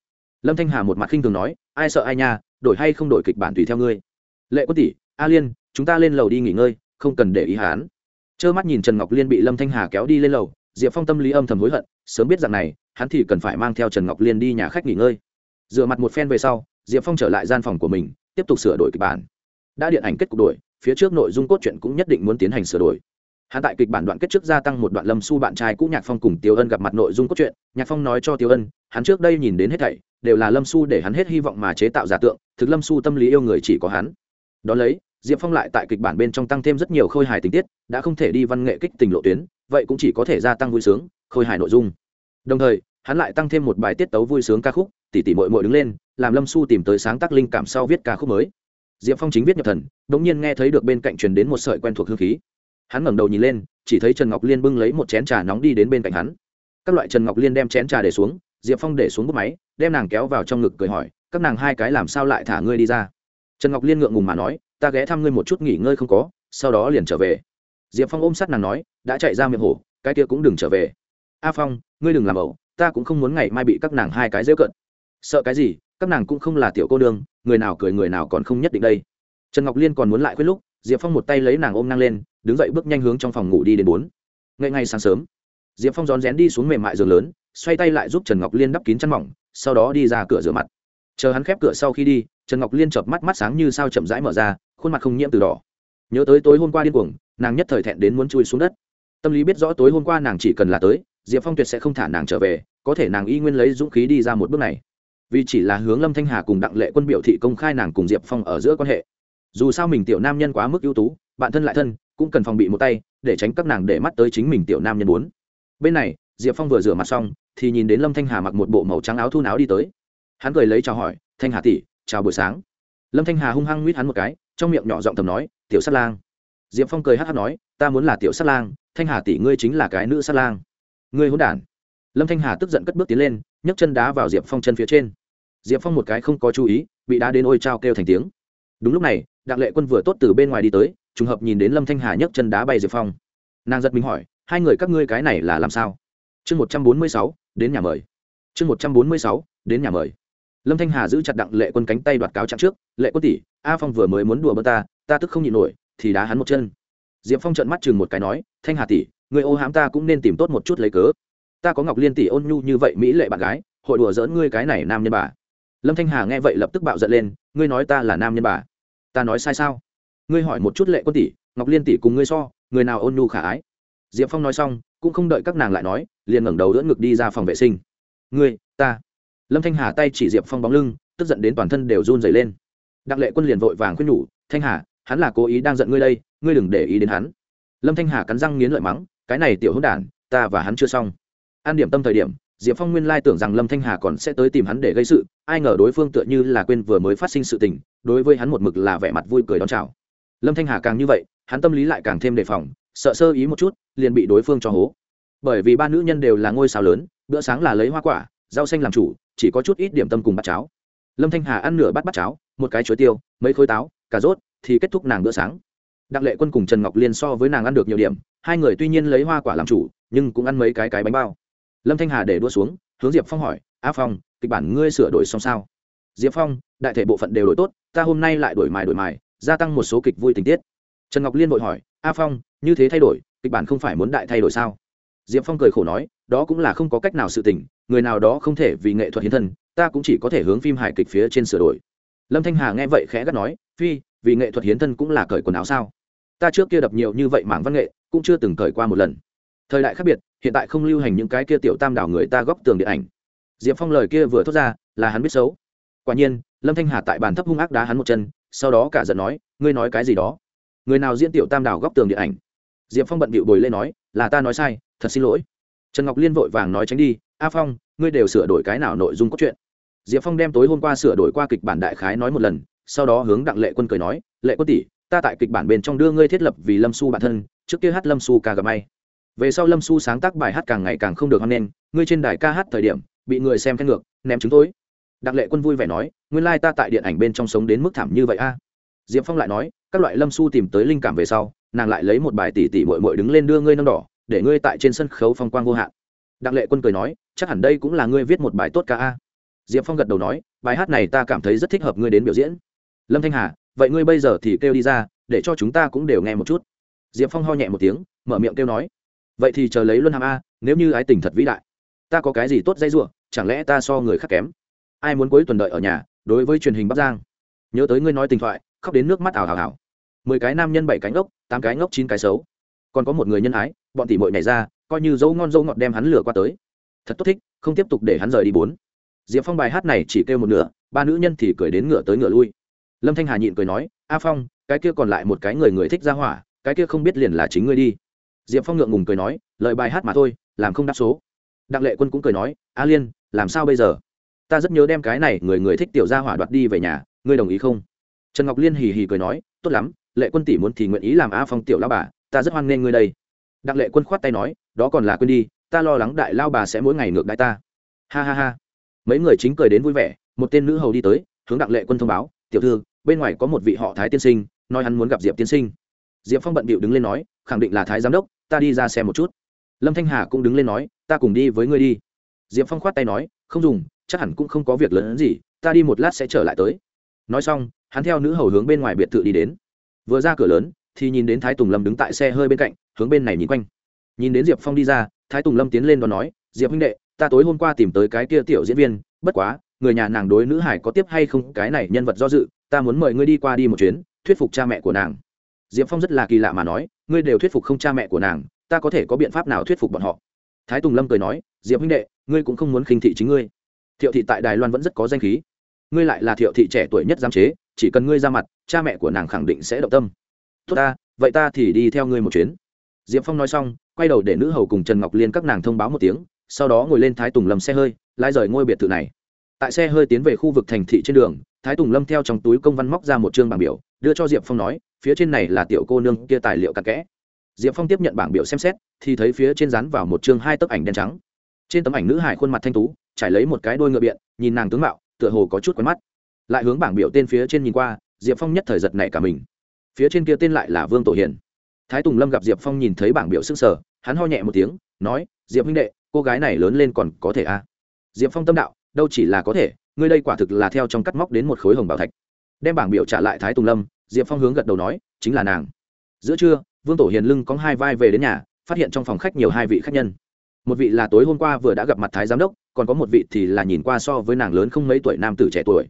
Lâm thanh hà một mặt khinh thường nói ai sợ ai nha đổi hay không đổi kịch bản tùy theo ngươi. Lệ quân tỷ a liên chúng ta lên lầu đi nghỉ ngơi không cần để ý hán trơ mắt nhìn trần ngọc liên bị lâm thanh hà kéo đi lên lầu diệp phong tâm lý âm thầm hối hận, sớm biết rằng này, hắn thì cần phải mang theo trần ngọc liên đi nhà khách nghỉ ngơi. Dựa mặt một phen về sau, diệp phong trở lại gian phòng của mình, tiếp tục sửa đổi kịch bản. Đã điện ảnh kết cục đổi, phía trước nội dung cốt truyện cũng nhất định muốn tiến hành sửa đổi. Hắn tại kịch bản đoạn kết trước gia tăng một đoạn lâm su bạn trai cũ nhạc phong cùng tiêu ân gặp mặt nội dung cốt truyện. Nhạc phong nói cho tiêu ân, hắn trước đây nhìn đến hết thảy, đều là lâm su để hắn hết hy vọng mà chế tạo giả tượng, thực lâm su tâm lý yêu người chỉ có hắn. Đón lấy diệp phong lại tại kịch bản bên trong tăng thêm rất nhiều khôi hài tình tiết, đã không thể đi văn nghệ kích tình lộ tuyến, vậy cũng chỉ có thể gia tăng vui sướng, khôi hài nội dung. Đồng thời, hắn lại tăng thêm một bài tiết tấu vui sướng ca khúc tỉ tỉ mội mội đứng lên, làm lâm su tìm tới sáng tác linh cảm sau viết ca khúc mới. Diệp phong chính viết nhập thần đ ỗ n g nhiên nghe thấy được bên cạnh truyền đến một sợi quen thuộc hương khí. Hắn ngẩng đầu nhìn lên, chỉ thấy trần ngọc liên bưng lấy một chén trà nóng đi đến bên cạnh hắn. Các loại trần ngọc liên đem chén trà để xuống, diệp phong để xuống bút máy, đem nàng kéo vào trong ngực cười hỏi, các nàng hai cái làm sao lại thả ngươi đi ra? Trần ngọc liên ngượng ngùng mà nói ta ghé thăm ngươi một chút nghỉ ngơi không có, sau đó liền trở về. Diệp phong ôm sát nàng nói, đã chạy ra miệng hổ, cái kia cũng đừng trở về. A phong, ngươi đừng làm ẩu, ta cũng không muốn ngày mai bị các nàng hai cái dễ cận. Sợ cái gì, các nàng cũng không là tiểu cô đương người nào cười người nào còn không nhất định đây. Trần ngọc liên còn muốn lại khuyết lúc, diệp phong một tay lấy nàng ôm nang lên, đứng dậy bước nhanh hướng trong phòng ngủ đi đến bốn. Ngay ngay sáng sớm, diệp phong rón rén đi xuống mềm mại giường lớn, xoay tay lại giúp trần ngọc liên đắp kín chăn mỏng, sau đó đi ra cửa rửa mặt. Chờ hắn khép cửa sau khi đi, trần ngọc liên chợp mắt mắt sáng như sao chậm rãi mở ra khuôn mặt không nhiễm từ đỏ. Nhớ tới tối hôm qua điên cuồng, nàng nhất thời thẹn đến muốn chui xuống đất. Tâm lý biết rõ tối hôm qua nàng chỉ cần là tới, diệp phong tuyệt sẽ không thả nàng trở về, có thể nàng y nguyên lấy dũng khí đi ra một bước này. Vì chỉ là hướng lâm thanh hà cùng đặng lệ quân biểu thị công khai nàng cùng diệp phong ở giữa quan hệ. Dù sao mình tiểu nam nhân quá mức ưu tú, bạn thân lại thân, cũng cần phòng bị một tay, để tránh các nàng để mắt tới chính mình tiểu nam nhân muốn. Bên này, diệp phong vừa rửa mặt xong, thì nhìn đến lâm thanh hà mặc một bộ màu trắng áo thun áo đi tới. Hắn cười lấy chào hỏi, thanh hà tỷ, chào buổi sáng. Lâm thanh hà hung hăng nguyết hắn một cái trong miệng nhỏ giọng thầm nói, tiểu sát lang. Diệp phong cười hát hát nói, ta muốn là tiểu sát lang, thanh hà tỷ ngươi chính là cái nữ sát lang. Ngươi hôn đản. Lâm thanh hà tức giận cất bước tiến lên, nhấc chân đá vào diệp phong chân phía trên. Diệp phong một cái không có chú ý, bị đá đến ôi trao kêu thành tiếng. Đúng lúc này, đặng lệ quân vừa tốt từ bên ngoài đi tới, trùng hợp nhìn đến lâm thanh hà nhấc chân đá bay diệp phong. Nàng giật mình hỏi, hai người các ngươi cái này là làm sao? Chương một trăm bốn mươi sáu, đến nhà mời. Chương một trăm bốn mươi sáu, đến nhà mời lâm thanh hà giữ chặt đặng lệ quân cánh tay đoạt cáo chặn trước, lệ quân tỷ, a phong vừa mới muốn đùa bơ ta ta tức không nhịn nổi, thì đá hắn một chân. Diệp phong trợn mắt chừng một cái nói, thanh hà tỷ, người ô hãm ta cũng nên tìm tốt một chút lấy cớ. Ta có ngọc liên tỷ ôn nhu như vậy mỹ lệ bạn gái, hội đùa dỡn ngươi cái này nam nhân bà. Lâm thanh hà nghe vậy lập tức bạo giận lên, ngươi nói ta là nam nhân bà, ta nói sai sao? Ngươi hỏi một chút lệ quân tỷ, ngọc liên tỷ cùng ngươi so, người nào ôn nhu khả ái? Diệp phong nói xong, cũng không đợi các nàng lại nói, liền ngẩng đầu đỡ ngực đi ra phòng vệ sinh. Ngươi, ta lâm thanh hà tay chỉ diệp phong bóng lưng, tức giận đến toàn thân đều run dày lên. Đặng lệ quân liền vội vàng khuyên nhủ, thanh hà, hắn là cố ý đang giận ngươi đây, ngươi đừng để ý đến hắn. Lâm thanh hà cắn răng nghiến lợi mắng, cái này tiểu hữu đản, ta và hắn chưa xong. An điểm tâm thời điểm, diệp phong nguyên lai tưởng rằng lâm thanh hà còn sẽ tới tìm hắn để gây sự, ai ngờ đối phương tựa như là quên vừa mới phát sinh sự tình, đối với hắn một mực là vẻ mặt vui cười đón chào. Lâm thanh hà càng như vậy, hắn tâm lý lại càng thêm đề phòng, sợ sơ ý một chút, liền bị đối phương cho hố. Bởi vì ba nữ nhân đều là ngôi sao lớn, bữa sáng là lấy hoa quả, rau xanh làm chủ chỉ có chút ít điểm tâm cùng bát cháo. Lâm thanh hà ăn nửa bát bát cháo, một cái chuối tiêu, mấy khối táo, cà rốt, thì kết thúc nàng bữa sáng. Đặng lệ quân cùng trần ngọc liên so với nàng ăn được nhiều điểm, hai người tuy nhiên lấy hoa quả làm chủ, nhưng cũng ăn mấy cái cái bánh bao. Lâm thanh hà để đua xuống, hướng diệp phong hỏi, a phong, kịch bản ngươi sửa đổi xong sao? Diệp phong, đại thể bộ phận đều đổi tốt, ta hôm nay lại đổi mài đổi mài, gia tăng một số kịch vui tình tiết. Trần ngọc liên vội hỏi, a phong, như thế thay đổi, kịch bản không phải muốn đại thay đổi sao? Diệp phong cười khổ nói, đó cũng là không có cách nào sự tình người nào đó không thể vì nghệ thuật hiến thân, ta cũng chỉ có thể hướng phim hài kịch phía trên sửa đổi. Lâm thanh hà nghe vậy khẽ gắt nói, phi, vì nghệ thuật hiến thân cũng là cởi quần áo sao? Ta trước kia đập nhiều như vậy mảng văn nghệ, cũng chưa từng cởi qua một lần. Thời đại khác biệt, hiện tại không lưu hành những cái kia tiểu tam đảo người ta góc tường điện ảnh. Diệp phong lời kia vừa thốt ra, là hắn biết xấu. Quả nhiên, lâm thanh hà tại bàn thấp hung ác đá hắn một chân, sau đó cả giận nói, ngươi nói cái gì đó? Người nào diễn tiểu tam đảo góc tường điện ảnh? Diệp phong bận bịu bồi lên nói, là ta nói sai, thật xin lỗi. Trần ngọc liên vội vàng nói tránh đi a phong, ngươi đều sửa đổi cái nào nội dung cốt truyện? Diệp phong đem tối hôm qua sửa đổi qua kịch bản đại khái nói một lần, sau đó hướng đặng lệ quân cười nói, lệ quân tỷ, ta tại kịch bản bên trong đưa ngươi thiết lập vì lâm su bản thân, trước kia hát lâm su ca gặp may. Về sau lâm su sáng tác bài hát càng ngày càng không được hoan nghênh, ngươi trên đài ca hát thời điểm, bị người xem khen ngược, ném chúng tối đặng lệ quân vui vẻ nói, nguyên lai ta tại điện ảnh bên trong sống đến mức thảm như vậy a. Diệp phong lại nói, các loại lâm su tìm tới linh cảm về sau, nàng lại lấy một bài tỷ tỷ mội mội đứng lên đưa ngươi nâng đỏ, để ngươi tại trên sân khấu phong quang vô hạn đặng lệ quân cười nói, chắc hẳn đây cũng là ngươi viết một bài tốt ca a. Diệp phong gật đầu nói, bài hát này ta cảm thấy rất thích hợp ngươi đến biểu diễn. Lâm thanh hà, vậy ngươi bây giờ thì kêu đi ra, để cho chúng ta cũng đều nghe một chút. Diệp phong ho nhẹ một tiếng, mở miệng kêu nói, vậy thì chờ lấy luân hàm a, nếu như ái tình thật vĩ đại, ta có cái gì tốt dây giụa chẳng lẽ ta so người khác kém? Ai muốn cuối tuần đợi ở nhà, đối với truyền hình bắc giang? Nhớ tới ngươi nói tình thoại, khóc đến nước mắt ảo hào hào mười cái nam nhân bảy cái ngốc, tám cái ngốc chín cái xấu. Còn có một người nhân ái, bọn tỷ mội này ra coi như dấu ngon dấu ngọt đem hắn lửa qua tới. Thật tốt thích, không tiếp tục để hắn rời đi bốn. Diệp phong bài hát này chỉ kêu một nửa, ba nữ nhân thì cười đến ngựa tới ngựa lui. Lâm thanh hà nhịn cười nói, a phong, cái kia còn lại một cái người người thích ra hỏa, cái kia không biết liền là chính ngươi đi. Diệp phong ngượng ngùng cười nói, lời bài hát mà thôi, làm không đáp số. Đặng lệ quân cũng cười nói, a liên, làm sao bây giờ? Ta rất nhớ đem cái này người người thích tiểu ra hỏa đoạt đi về nhà, ngươi đồng ý không? Trần ngọc liên hì hì cười nói, tốt lắm, lệ quân tỷ muốn thì nguyện ý làm a phong tiểu lao bà, ta rất hoan nghênh ngươi đây. Đặng lệ quân khoát tay nói đó còn là quên đi, ta lo lắng đại lao bà sẽ mỗi ngày ngược đại ta. Ha ha ha. Mấy người chính cười đến vui vẻ, một tên nữ hầu đi tới, hướng đặng lệ quân thông báo, tiểu thư, bên ngoài có một vị họ thái tiên sinh, nói hắn muốn gặp diệp tiên sinh. Diệp phong bận bịu đứng lên nói, khẳng định là thái giám đốc, ta đi ra xem một chút. Lâm thanh hà cũng đứng lên nói, ta cùng đi với ngươi đi. Diệp phong khoát tay nói, không dùng, chắc hẳn cũng không có việc lớn hơn gì, ta đi một lát sẽ trở lại tới. Nói xong, hắn theo nữ hầu hướng bên ngoài biệt thự đi đến. Vừa ra cửa lớn, thì nhìn đến thái tùng lâm đứng tại xe hơi bên cạnh, hướng bên này nhìn quanh nhìn đến diệp phong đi ra, thái tùng lâm tiến lên và nói, diệp huynh đệ, ta tối hôm qua tìm tới cái kia tiểu diễn viên, bất quá, người nhà nàng đối nữ hải có tiếp hay không, cái này nhân vật do dự, ta muốn mời ngươi đi qua đi một chuyến, thuyết phục cha mẹ của nàng. Diệp phong rất là kỳ lạ mà nói, ngươi đều thuyết phục không cha mẹ của nàng, ta có thể có biện pháp nào thuyết phục bọn họ? Thái tùng lâm cười nói, diệp huynh đệ, ngươi cũng không muốn khinh thị chính ngươi. Thiệu thị tại đài loan vẫn rất có danh khí. Ngươi lại là thiệu thị trẻ tuổi nhất giám chế, chỉ cần ngươi ra mặt, cha mẹ của nàng khẳng định sẽ động tâm. Tốt ta, vậy ta thì đi theo ngươi một chuyến diệp phong nói xong, quay đầu để nữ hầu cùng trần ngọc liên các nàng thông báo một tiếng, sau đó ngồi lên thái tùng lâm xe hơi, lái rời ngôi biệt thự này. Tại xe hơi tiến về khu vực thành thị trên đường, thái tùng lâm theo trong túi công văn móc ra một chương bảng biểu, đưa cho diệp phong nói, phía trên này là tiểu cô nương kia tài liệu cặn kẽ. Diệp phong tiếp nhận bảng biểu xem xét, thì thấy phía trên rán vào một chương hai tấm ảnh đen trắng. Trên tấm ảnh nữ hải khuôn mặt thanh tú, trải lấy một cái đôi ngựa biện, nhìn nàng tướng mạo, tựa hồ có chút quen mắt. Lại hướng bảng biểu tên phía trên nhìn qua, diệp phong nhất thời giật nảy cả mình. Phía trên kia tên lại là vương tổ hiền thái tùng lâm gặp diệp phong nhìn thấy bảng biểu sức sở hắn ho nhẹ một tiếng, nói, diệp huynh đệ, cô gái này lớn lên còn có thể à? diệp phong tâm đạo, đâu chỉ là có thể, ngươi đây quả thực là theo trong cắt móc đến một khối hồng bảo thạch. Đem bảng biểu trả lại thái tùng lâm, diệp phong hướng gật đầu nói, chính là nàng. Giữa trưa, vương tổ hiền lưng có hai vai về đến nhà, phát hiện trong phòng khách nhiều hai vị khách nhân. Một vị là tối hôm qua vừa đã gặp mặt thái giám đốc, còn có một vị thì là nhìn qua so với nàng lớn không mấy tuổi nam tử trẻ tuổi.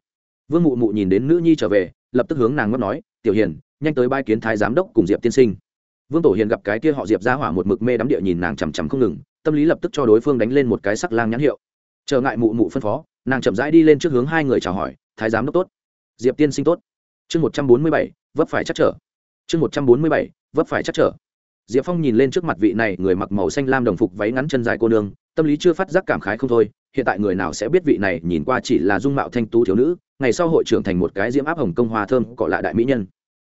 Vương mụ mụ nhìn đến nữ nhi trở về, lập tức hướng nàng ngót nói, tiểu hiền, nhanh tới bai kiến thái giám đốc cùng diệp tiên sinh vương tổ hiền gặp cái kia họ diệp ra hỏa một mực mê đắm địa nhìn nàng chằm chằm không ngừng, tâm lý lập tức cho đối phương đánh lên một cái sắc lang nhãn hiệu. Trở ngại mụ mụ phân phó, nàng chậm rãi đi lên trước hướng hai người chào hỏi, thái giám đốc tốt, diệp tiên sinh tốt. Chương một trăm bốn mươi bảy, vấp phải chắc trở. Chương một trăm bốn mươi bảy, vấp phải chắc trở. Diệp phong nhìn lên trước mặt vị này, người mặc màu xanh lam đồng phục váy ngắn chân dài cô nương, tâm lý chưa phát giác cảm khái không thôi, hiện tại người nào sẽ biết vị này nhìn qua chỉ là dung mạo thanh tú thiếu nữ, ngày sau hội trưởng thành một cái diễm áp hồng công hoa thơm cọ lạ đại mỹ nhân.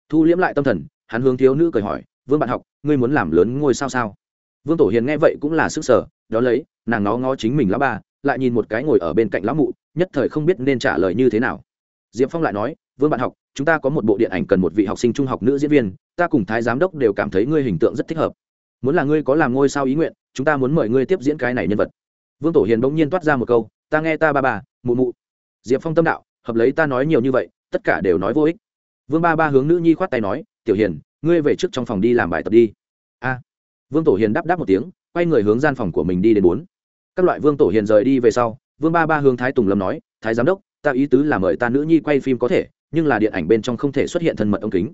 Thu liễm lại tâm thần, hắn hướng thiếu nữ cười hỏi vương bạn học, ngươi muốn làm lớn ngôi sao sao? Vương tổ hiền nghe vậy cũng là sức sở, đó lấy, nàng nó ngó chính mình lão ba lại nhìn một cái ngồi ở bên cạnh lão mụ, nhất thời không biết nên trả lời như thế nào. Diệp phong lại nói, vương bạn học, chúng ta có một bộ điện ảnh cần một vị học sinh trung học nữ diễn viên, ta cùng thái giám đốc đều cảm thấy ngươi hình tượng rất thích hợp. Muốn là ngươi có làm ngôi sao ý nguyện, chúng ta muốn mời ngươi tiếp diễn cái này nhân vật. Vương tổ hiền bỗng nhiên toát ra một câu, ta nghe ta ba bà mụ mụ. Diệp phong tâm đạo, hợp lấy ta nói nhiều như vậy, tất cả đều nói vô ích. Vương ba ba hướng nữ nhi khoát tay nói, tiểu hiền ngươi về trước trong phòng đi làm bài tập đi. A. Vương tổ hiền đáp đáp một tiếng, quay người hướng gian phòng của mình đi đến bốn. Các loại vương tổ hiền rời đi về sau, vương ba ba hướng thái tùng lâm nói, thái giám đốc, ta ý tứ là mời ta nữ nhi quay phim có thể, nhưng là điện ảnh bên trong không thể xuất hiện thân mật ống kính.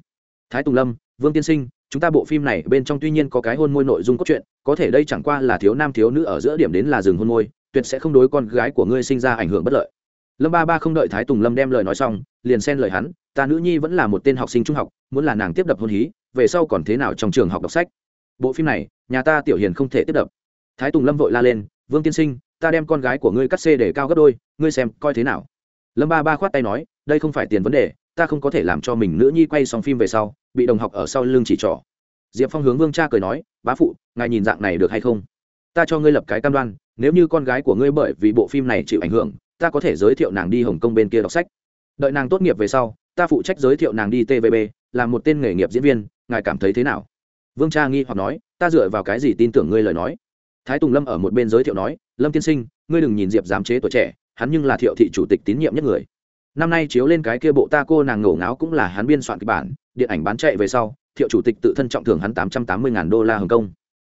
Thái tùng lâm, vương tiên sinh, chúng ta bộ phim này bên trong tuy nhiên có cái hôn môi nội dung cốt truyện, có thể đây chẳng qua là thiếu nam thiếu nữ ở giữa điểm đến là rừng hôn môi, tuyệt sẽ không đối con gái của ngươi sinh ra ảnh hưởng bất lợi. Lâm ba ba không đợi thái tùng lâm đem lời nói xong, liền xen lời hắn, ta nữ nhi vẫn là một tên học sinh trung học, muốn là nàng tiếp đập hôn hí về sau còn thế nào trong trường học đọc sách? Bộ phim này, nhà ta tiểu hiền không thể tiếp đập. Thái tùng lâm vội la lên, vương tiên sinh, ta đem con gái của ngươi cắt xê để cao gấp đôi, ngươi xem coi thế nào? Lâm ba ba khoát tay nói, đây không phải tiền vấn đề, ta không có thể làm cho mình nữ nhi quay xong phim về sau, bị đồng học ở sau lưng chỉ trỏ. Diệp phong hướng vương cha cười nói, bá phụ, ngài nhìn dạng này được hay không? Ta cho ngươi lập cái cam đoan, nếu như con gái của ngươi bởi vì bộ phim này chịu ảnh hưởng, ta có thể giới thiệu nàng đi hồng kông bên kia đọc sách. Đợi nàng tốt nghiệp về sau, ta phụ trách giới thiệu nàng đi tvb làm một tên nghề nghiệp diễn viên ngài cảm thấy thế nào? Vương cha nghi hoặc nói, ta dựa vào cái gì tin tưởng ngươi lời nói? Thái tùng lâm ở một bên giới thiệu nói, lâm tiên sinh, ngươi đừng nhìn diệp giám chế tuổi trẻ, hắn nhưng là thiệu thị chủ tịch tín nhiệm nhất người. Năm nay chiếu lên cái kia bộ ta cô nàng ngổ ngáo cũng là hắn biên soạn kịch bản, điện ảnh bán chạy về sau, thiệu chủ tịch tự thân trọng thưởng hắn tám trăm tám mươi ngàn đô la hồng kông.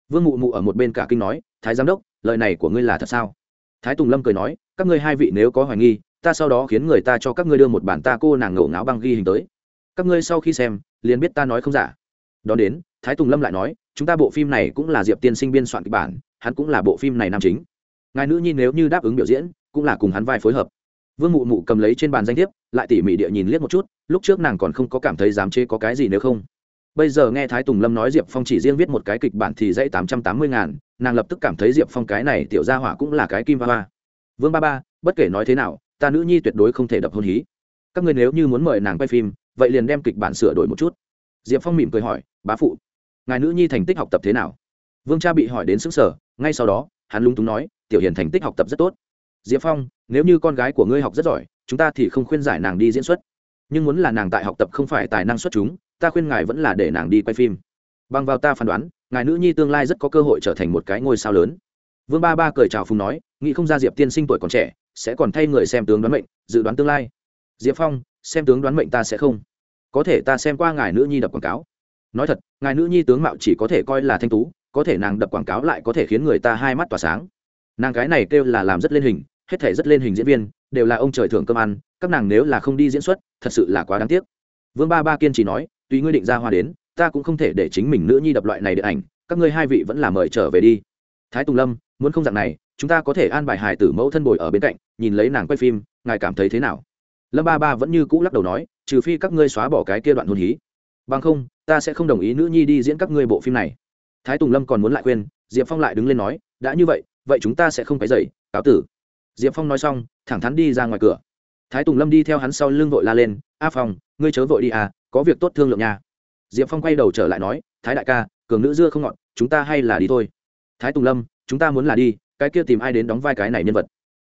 Vương mụ mụ ở một bên cả kinh nói, thái giám đốc, lời này của ngươi là thật sao? Thái tùng lâm cười nói, các ngươi hai vị nếu có hoài nghi, ta sau đó khiến người ta cho các ngươi đưa một bản ta cô nàng ngổ ngáo băng ghi hình tới. Các ngươi sau khi xem, liền biết ta nói không giả đón đến, thái tùng lâm lại nói, chúng ta bộ phim này cũng là diệp tiên sinh biên soạn kịch bản, hắn cũng là bộ phim này nam chính. Ngài nữ nhi nếu như đáp ứng biểu diễn, cũng là cùng hắn vai phối hợp. Vương mụ mụ cầm lấy trên bàn danh thiếp, lại tỉ mỉ địa nhìn liếc một chút, lúc trước nàng còn không có cảm thấy dám chê có cái gì nếu không. Bây giờ nghe thái tùng lâm nói diệp phong chỉ riêng viết một cái kịch bản thì dãy tám trăm tám mươi ngàn, nàng lập tức cảm thấy diệp phong cái này tiểu gia hỏa cũng là cái kim ba ba. Vương ba ba, bất kể nói thế nào, ta nữ nhi tuyệt đối không thể đập hôn hí. Các người nếu như muốn mời nàng quay phim, vậy liền đem kịch bản sửa đổi một chút diệp phong mỉm cười hỏi, bá phụ, ngài nữ nhi thành tích học tập thế nào? Vương cha bị hỏi đến xứng sở ngay sau đó, hắn lung túng nói, tiểu hiền thành tích học tập rất tốt. Diệp phong, nếu như con gái của ngươi học rất giỏi, chúng ta thì không khuyên giải nàng đi diễn xuất. Nhưng muốn là nàng tại học tập không phải tài năng xuất chúng, ta khuyên ngài vẫn là để nàng đi quay phim. Bằng vào ta phán đoán, ngài nữ nhi tương lai rất có cơ hội trở thành một cái ngôi sao lớn. Vương ba ba cười chào phùng nói, nghĩ không ra diệp tiên sinh tuổi còn trẻ, sẽ còn thay người xem tướng đoán mệnh, dự đoán tương lai. Diệp phong, xem tướng đoán mệnh ta sẽ không có thể ta xem qua ngài nữ nhi đập quảng cáo. Nói thật, ngài nữ nhi tướng mạo chỉ có thể coi là thanh tú, có thể nàng đập quảng cáo lại có thể khiến người ta hai mắt tỏa sáng. Nàng cái này kêu là làm rất lên hình, hết thể rất lên hình diễn viên, đều là ông trời thưởng cơm ăn, các nàng nếu là không đi diễn xuất, thật sự là quá đáng tiếc. Vương ba ba kiên trì nói, tùy ngươi định ra hoa đến, ta cũng không thể để chính mình nữ nhi đập loại này điện ảnh, các ngươi hai vị vẫn là mời trở về đi. Thái tùng lâm, muốn không dạng này, chúng ta có thể an bài hài tử mẫu thân bồi ở bên cạnh, nhìn lấy nàng quay phim, ngài cảm thấy thế nào? Lâm ba ba vẫn như cũ lắc đầu nói trừ phi các ngươi xóa bỏ cái kia đoạn hôn hí. Bằng không, ta sẽ không đồng ý nữ nhi đi diễn các ngươi bộ phim này. Thái tùng lâm còn muốn lại khuyên, diệp phong lại đứng lên nói, đã như vậy vậy chúng ta sẽ không cái dậy cáo tử. Diệp phong nói xong, thẳng thắn đi ra ngoài cửa. Thái tùng lâm đi theo hắn sau lưng vội la lên, a phong, ngươi chớ vội đi à có việc tốt thương lượng nha. Diệp phong quay đầu trở lại nói, thái đại ca, cường nữ dưa không ngọt, chúng ta hay là đi thôi. Thái tùng lâm, chúng ta muốn là đi, cái kia tìm ai đến đóng vai cái này nhân vật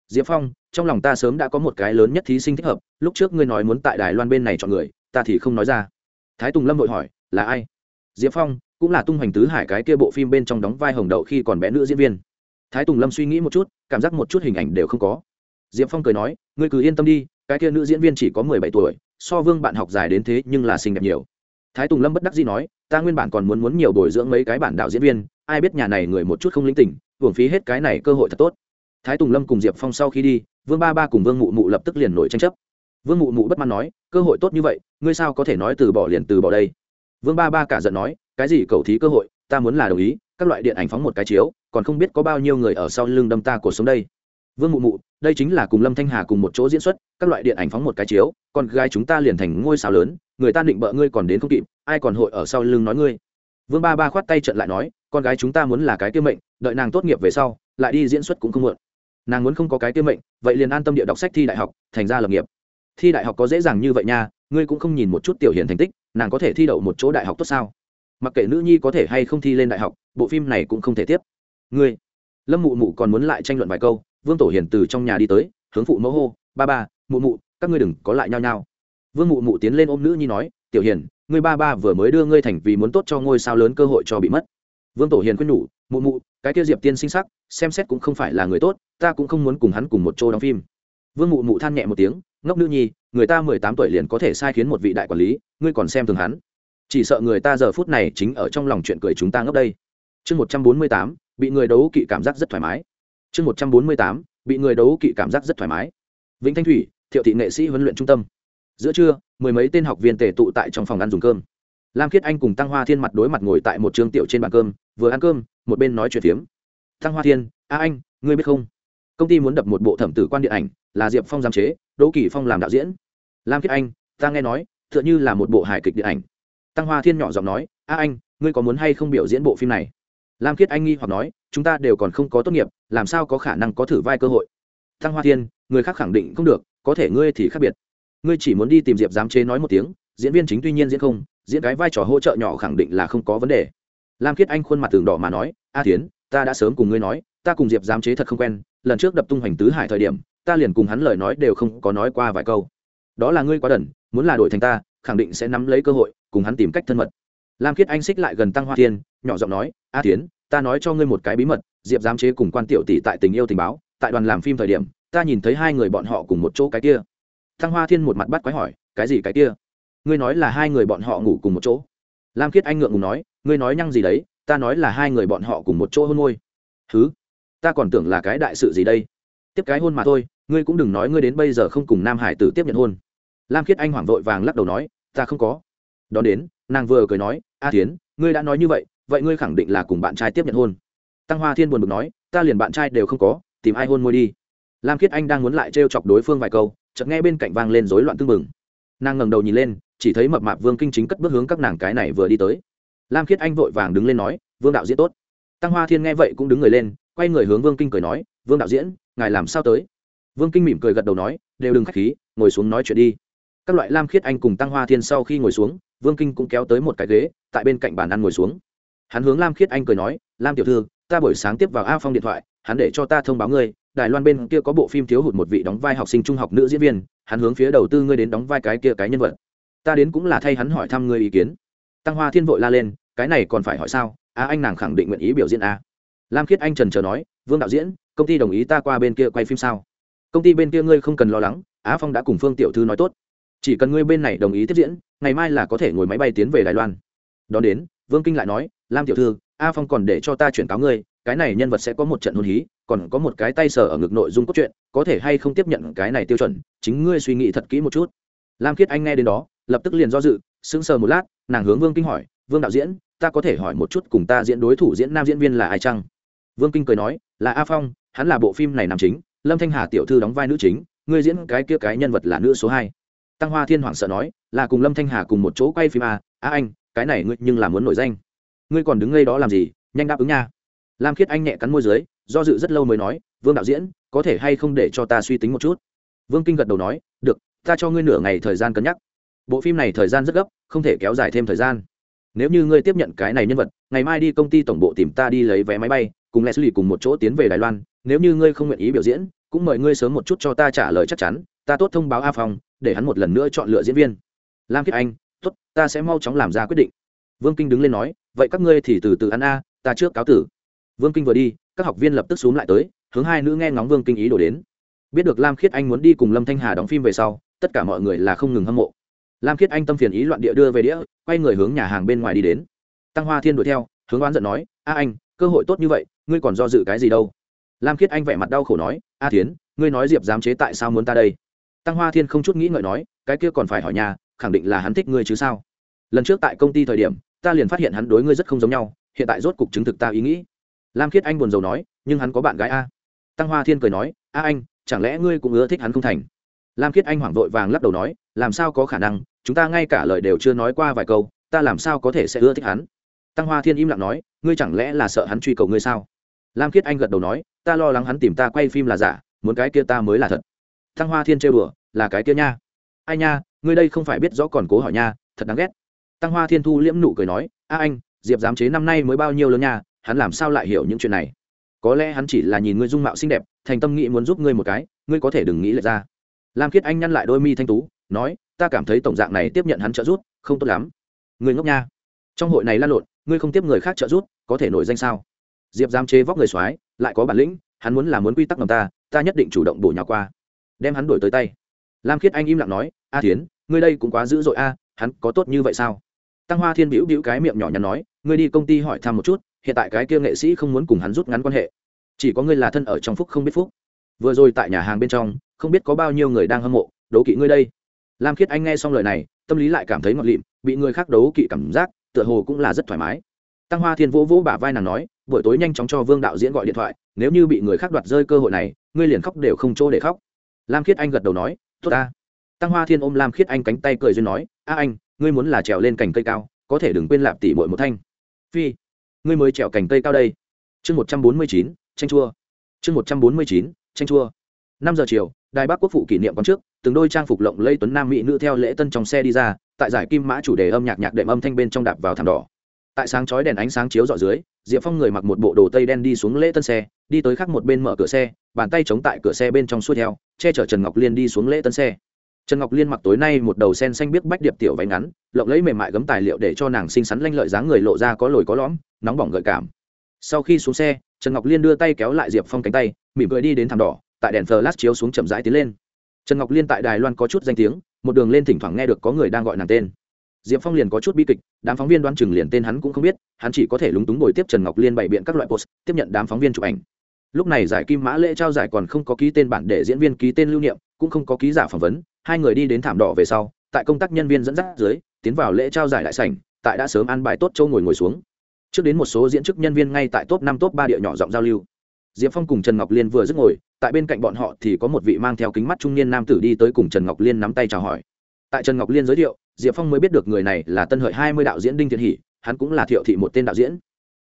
diệp phong, trong lòng ta sớm đã có một cái lớn nhất thí sinh thích hợp, lúc trước ngươi nói muốn tại đài loan bên này chọn người, ta thì không nói ra. Thái tùng lâm vội hỏi, là ai? Diệp phong, cũng là tung hoành tứ hải cái kia bộ phim bên trong đóng vai hồng đậu khi còn bé nữ diễn viên. Thái tùng lâm suy nghĩ một chút, cảm giác một chút hình ảnh đều không có. Diệp phong cười nói, ngươi cứ yên tâm đi, cái kia nữ diễn viên chỉ có mười bảy tuổi, so vương bạn học dài đến thế nhưng là xinh đẹp nhiều. Thái tùng lâm bất đắc dĩ nói, ta nguyên bản còn muốn muốn nhiều bồi dưỡng mấy cái bản đạo diễn viên, ai biết nhà này người một chút không linh tỉnh, hưởng phí hết cái này cơ hội thật tốt thái tùng lâm cùng diệp phong sau khi đi, vương ba ba cùng vương mụ mụ lập tức liền nổi tranh chấp. Vương mụ mụ bất mãn nói, cơ hội tốt như vậy, ngươi sao có thể nói từ bỏ liền từ bỏ đây? Vương ba ba cả giận nói, cái gì cầu thí cơ hội, ta muốn là đồng ý, các loại điện ảnh phóng một cái chiếu, còn không biết có bao nhiêu người ở sau lưng đâm ta cuộc sống đây. Vương mụ mụ, đây chính là cùng lâm thanh hà cùng một chỗ diễn xuất, các loại điện ảnh phóng một cái chiếu còn gái chúng ta liền thành ngôi sao lớn, người ta định bợ ngươi còn đến không kịp, ai còn hội ở sau lưng nói ngươi? Vương ba ba khoát tay trận lại nói, con gái chúng ta muốn là cái tiêu mệnh, đợi nàng tốt nghiệp về sau, lại đi diễn xuất cũng không muộn nàng muốn không có cái tiêu mệnh, vậy liền an tâm địa đọc sách thi đại học, thành ra lập nghiệp. Thi đại học có dễ dàng như vậy nha, ngươi cũng không nhìn một chút tiểu hiền thành tích, nàng có thể thi đậu một chỗ đại học tốt sao? Mặc kệ nữ nhi có thể hay không thi lên đại học, bộ phim này cũng không thể tiếp. Ngươi, lâm mụ mụ còn muốn lại tranh luận vài câu, vương tổ hiền từ trong nhà đi tới, hướng phụ mẫu hô, ba ba, mụ mụ, các ngươi đừng có lại nhau nhau vương mụ mụ tiến lên ôm nữ nhi nói, tiểu hiền, ngươi ba ba vừa mới đưa ngươi thành vì muốn tốt cho ngôi sao lớn cơ hội cho bị mất. Vương tổ hiền khuyên nhủ mụ mụ, cái kia diệp tiên sinh sắc, xem xét cũng không phải là người tốt, ta cũng không muốn cùng hắn cùng một chỗ đóng phim. Vương mụ mụ than nhẹ một tiếng, ngốc nữ nhi, người ta mười tám tuổi liền có thể sai khiến một vị đại quản lý, ngươi còn xem thường hắn. Chỉ sợ người ta giờ phút này chính ở trong lòng chuyện cười chúng ta ngốc đây. Chương một trăm bốn mươi tám, bị người đấu kỵ cảm giác rất thoải mái. Chương một trăm bốn mươi tám, bị người đấu kỵ cảm giác rất thoải mái. Vĩnh thanh thủy, thiệu thị nghệ sĩ huấn luyện trung tâm. Giữa trưa, mười mấy tên học viên tề tụ tại trong phòng ăn dùng cơm. Lam khiết anh cùng tăng hoa thiên mặt đối mặt ngồi tại một trường tiểu trên bàn cơm, vừa ăn cơm một bên nói chuyện phiếm. Tăng hoa thiên, a anh, ngươi biết không? Công ty muốn đập một bộ thẩm tử quan điện ảnh, là diệp phong giám chế, đỗ kỳ phong làm đạo diễn. Lam khiết anh, ta nghe nói t h ư ợ n h ư là một bộ hài kịch điện ảnh. Tăng hoa thiên nhỏ giọng nói, a anh, ngươi có muốn hay không biểu diễn bộ phim này? Lam khiết anh nghi hoặc nói, chúng ta đều còn không có tốt nghiệp, làm sao có khả năng có thử vai cơ hội? Tăng hoa thiên, người khác khẳng định không được, có thể ngươi thì khác biệt. Ngươi chỉ muốn đi tìm diệp giám chế nói một tiếng, diễn viên chính tuy nhiên diễn không, diễn cái vai trò hỗ trợ nhỏ khẳng định là không có vấn đề lam khiết anh khuôn mặt tường đỏ mà nói, a tiến ta đã sớm cùng ngươi nói, ta cùng diệp giám chế thật không quen, lần trước đập tung hoành tứ hải thời điểm, ta liền cùng hắn lời nói đều không có nói qua vài câu. Đó là ngươi quá đần, muốn là đổi thành ta, khẳng định sẽ nắm lấy cơ hội, cùng hắn tìm cách thân mật. Lam khiết anh xích lại gần tăng hoa thiên, nhỏ giọng nói, a tiến ta nói cho ngươi một cái bí mật, diệp giám chế cùng quan tiểu tỷ tại tình yêu tình báo, tại đoàn làm phim thời điểm, ta nhìn thấy hai người bọn họ cùng một chỗ cái kia. Thăng hoa thiên một mặt bắt quái hỏi, cái gì cái kia? Ngươi nói là hai người bọn họ ngủ cùng một chỗ? Lam khiết anh ngượng ngùng nói ngươi nói nhăng gì đấy, ta nói là hai người bọn họ cùng một chỗ hôn môi. Thứ ta còn tưởng là cái đại sự gì đây? Tiếp cái hôn mà thôi, ngươi cũng đừng nói ngươi đến bây giờ không cùng nam hải tử tiếp nhận hôn. Lam khiết anh hoảng vội vàng lắc đầu nói, ta không có. Đón đến, nàng vừa cười nói, a tiến ngươi đã nói như vậy vậy ngươi khẳng định là cùng bạn trai tiếp nhận hôn. Tăng hoa thiên buồn bực nói, ta liền bạn trai đều không có, tìm ai hôn môi đi. Lam khiết anh đang muốn lại trêu chọc đối phương vài câu, chợt nghe bên cạnh vang lên rối loạn tưng bừng. Nàng ngẩng đầu nhìn lên, chỉ thấy mập mạp vương kinh chính cất bước hướng các nàng cái này vừa đi tới lam khiết anh vội vàng đứng lên nói, vương đạo diễn tốt. Tăng hoa thiên nghe vậy cũng đứng người lên, quay người hướng vương kinh cười nói, vương đạo diễn, ngài làm sao tới? Vương kinh mỉm cười gật đầu nói, đều đừng k h á c h khí, ngồi xuống nói chuyện đi. Các loại lam khiết anh cùng tăng hoa thiên sau khi ngồi xuống, vương kinh cũng kéo tới một cái ghế, tại bên cạnh bàn ăn ngồi xuống. Hắn hướng lam khiết anh cười nói, lam tiểu thư, ta buổi sáng tiếp vào a phong điện thoại, hắn để cho ta thông báo ngươi, đài loan bên kia có bộ phim thiếu hụt một vị đóng vai học sinh trung học nữ diễn viên, hắn hướng phía đầu tư ngươi đến đóng vai cái kia cái nhân vật. Ta đến cũng là thay hắn hỏi thăm ngươi ý kiến tăng hoa thiên vội la lên, cái này còn phải hỏi sao? A, anh nàng khẳng định nguyện ý biểu diễn a. Lam khiết anh trần chờ nói, vương đạo diễn, công ty đồng ý ta qua bên kia quay phim sao? Công ty bên kia ngươi không cần lo lắng á phong đã cùng phương tiểu thư nói tốt. Chỉ cần ngươi bên này đồng ý tiếp diễn, ngày mai là có thể ngồi máy bay tiến về đài loan. Đón đến, vương kinh lại nói, lam tiểu thư, a phong còn để cho ta chuyển cáo ngươi, cái này nhân vật sẽ có một trận hôn hí, còn có một cái tay sờ ở ngực nội dung cốt truyện, có thể hay không tiếp nhận cái này tiêu chuẩn, chính ngươi suy nghĩ thật kỹ một chút. Lam khiết anh nghe đến đó, lập tức liền do dự, sững sờ một lát nàng hướng vương kinh hỏi, vương đạo diễn, ta có thể hỏi một chút cùng ta diễn đối thủ diễn nam diễn viên là ai chăng? Vương kinh cười nói, là a phong, hắn là bộ phim này nam chính, lâm thanh hà tiểu thư đóng vai nữ chính, ngươi diễn cái kia cái nhân vật là nữ số hai. Tăng hoa thiên hoàng sợ nói, là cùng lâm thanh hà cùng một chỗ quay phim a a anh, cái này ngươi nhưng là muốn nổi danh. Ngươi còn đứng ngay đó làm gì? Nhanh đáp ứng nha. Lam khiết anh nhẹ cắn môi dưới, do dự rất lâu mới nói, vương đạo diễn, có thể hay không để cho ta suy tính một chút? Vương kinh gật đầu nói, được, ta cho ngươi nửa ngày thời gian cân nhắc bộ phim này thời gian rất gấp không thể kéo dài thêm thời gian. Nếu như ngươi tiếp nhận cái này nhân vật ngày mai đi công ty tổng bộ tìm ta đi lấy vé máy bay cùng lê xử lý cùng một chỗ tiến về đài loan nếu như ngươi không nguyện ý biểu diễn cũng mời ngươi sớm một chút cho ta trả lời chắc chắn ta tốt thông báo a Phòng, để hắn một lần nữa chọn lựa diễn viên. Lam kiết anh tốt ta sẽ mau chóng làm ra quyết định. Vương kinh đứng lên nói vậy các ngươi thì từ từ ăn a ta trước cáo tử. Vương kinh vừa đi các học viên lập tức xuống lại tới hướng hai nữ nghe ngóng vương kinh ý đổ đến. Biết được lam khiết anh muốn đi cùng lâm thanh hà đóng phim về sau tất cả mọi người là không ngừng hâm mộ lam khiết anh tâm phiền ý loạn địa đưa về đĩa, quay người hướng nhà hàng bên ngoài đi đến. Tăng hoa thiên đuổi theo, hướng oán giận nói, a anh, cơ hội tốt như vậy, ngươi còn do dự cái gì đâu? Lam khiết anh vẻ mặt đau khổ nói, a thiến, ngươi nói diệp dám chế tại sao muốn ta đây? Tăng hoa thiên không chút nghĩ ngợi nói, cái kia còn phải hỏi nhà, khẳng định là hắn thích ngươi chứ sao? Lần trước tại công ty thời điểm, ta liền phát hiện hắn đối ngươi rất không giống nhau, hiện tại rốt cục chứng thực ta ý nghĩ. Lam khiết anh buồn rầu nói, nhưng hắn có bạn gái a. Tăng hoa thiên cười nói, a anh, chẳng lẽ ngươi cũng ưa thích hắn không thành? Lam khiết anh hoảng vội vàng lắc đầu nói làm sao có khả năng, chúng ta ngay cả lời đều chưa nói qua vài câu, ta làm sao có thể sẽ ưa thích hắn? Tăng hoa thiên im lặng nói, ngươi chẳng lẽ là sợ hắn truy cầu ngươi sao? Lam khiết anh gật đầu nói, ta lo lắng hắn tìm ta quay phim là giả, muốn cái kia ta mới là thật. Tăng hoa thiên chơi bừa là cái kia nha. Ai nha, ngươi đây không phải biết rõ còn cố hỏi nha, thật đáng ghét. Tăng hoa thiên thu liễm nụ cười nói, a anh, diệp giám chế năm nay mới bao nhiêu lớn nha, hắn làm sao lại hiểu những chuyện này? Có lẽ hắn chỉ là nhìn ngươi dung mạo xinh đẹp, thành tâm nghĩ muốn giúp ngươi một cái, ngươi có thể đừng nghĩ lại ra. Lam khiết anh nhăn lại đôi mi thanh tú nói, ta cảm thấy tổng dạng này tiếp nhận hắn trợ giúp, không tốt lắm. Người ngốc nha. Trong hội này lan lộn, ngươi không tiếp người khác trợ giúp, có thể nổi danh sao? Diệp giám chế vóc người soái, lại có bản lĩnh, hắn muốn làm muốn quy tắc ngầm ta ta nhất định chủ động bổ nhào qua. Đem hắn đổi tới tay. Lam khiết anh im lặng nói, a thiến, ngươi đây cũng quá dữ dội a, hắn có tốt như vậy sao? Tăng hoa thiên bĩu bĩu cái miệng nhỏ nhắn nói, ngươi đi công ty hỏi thăm một chút, hiện tại cái kia nghệ sĩ không muốn cùng hắn rút ngắn quan hệ. Chỉ có ngươi là thân ở trong phúc không biết phúc. Vừa rồi tại nhà hàng bên trong, không biết có bao nhiêu người đang hâm mộ, đố kỵ ngươi đây lam khiết anh nghe xong lời này, tâm lý lại cảm thấy ngọt lịm, bị người khác đấu kỵ cảm giác, tựa hồ cũng là rất thoải mái. Tăng hoa thiên vỗ vỗ bả vai nàng nói, buổi tối nhanh chóng cho vương đạo diễn gọi điện thoại, nếu như bị người khác đoạt rơi cơ hội này, ngươi liền khóc đều không chỗ để khóc. Lam khiết anh gật đầu nói, tốt ta. Tăng hoa thiên ôm lam khiết anh cánh tay cười duyên nói, a anh, ngươi muốn là trèo lên cành cây cao, có thể đừng quên lạp tỉ mội một thanh. Phi, ngươi mới trèo cành cây cao đây. Chương một trăm bốn mươi chín, tranh chua. Chương một trăm bốn mươi chín, tranh chua. Năm giờ chiều đài bắc quốc phụ kỷ niệm quán trước, từng đôi trang phục lộng lây tuấn nam mỹ nữ theo lễ tân trong xe đi ra, tại giải kim mã chủ đề âm nhạc nhạc đệm âm thanh bên trong đạp vào thảm đỏ. Tại sáng chói đèn ánh sáng chiếu dọi dưới, diệp phong người mặc một bộ đồ tây đen đi xuống lễ tân xe, đi tới khắc một bên mở cửa xe, bàn tay chống tại cửa xe bên trong xuôi theo, che chở trần ngọc liên đi xuống lễ tân xe. Trần ngọc liên mặc tối nay một đầu sen xanh biết bách điệp tiểu váy ngắn, lộng lấy mềm mại gấm tài liệu để cho nàng xinh xắn lanh lợi dáng người lộ ra có lồi có lõm, nóng bỏng gợi cảm. Sau khi xuống xe, trần ngọc liên đưa tay kéo lại diệp phong cánh tay, mỉm cười đi đến thảm đỏ tại đèn flash chiếu xuống chậm rãi tiến lên. Trần ngọc liên tại đài loan có chút danh tiếng, một đường lên thỉnh thoảng nghe được có người đang gọi nàng tên. Diệp phong liền có chút bi kịch, đám phóng viên đoán chừng liền tên hắn cũng không biết, hắn chỉ có thể lúng túng ngồi tiếp trần ngọc liên bày biện các loại post, tiếp nhận đám phóng viên chụp ảnh. Lúc này giải kim mã lễ trao giải còn không có ký tên bản để diễn viên ký tên lưu niệm, cũng không có ký giả phỏng vấn, hai người đi đến thảm đỏ về sau, tại công tác nhân viên dẫn dắt dưới, tiến vào lễ trao giải đại sảnh, tại đã sớm ăn bài tốt châu ngồi ngồi xuống. Trước đến một số diễn chức nhân viên ngay tại top năm, top ba địa nhỏ giọng giao lưu diệp phong cùng trần ngọc liên vừa dứt ngồi, tại bên cạnh bọn họ thì có một vị mang theo kính mắt trung niên nam tử đi tới cùng trần ngọc liên nắm tay chào hỏi. Tại trần ngọc liên giới thiệu, diệp phong mới biết được người này là tân hợi hai mươi đạo diễn đinh thiện hỷ, hắn cũng là thiệu thị một tên đạo diễn.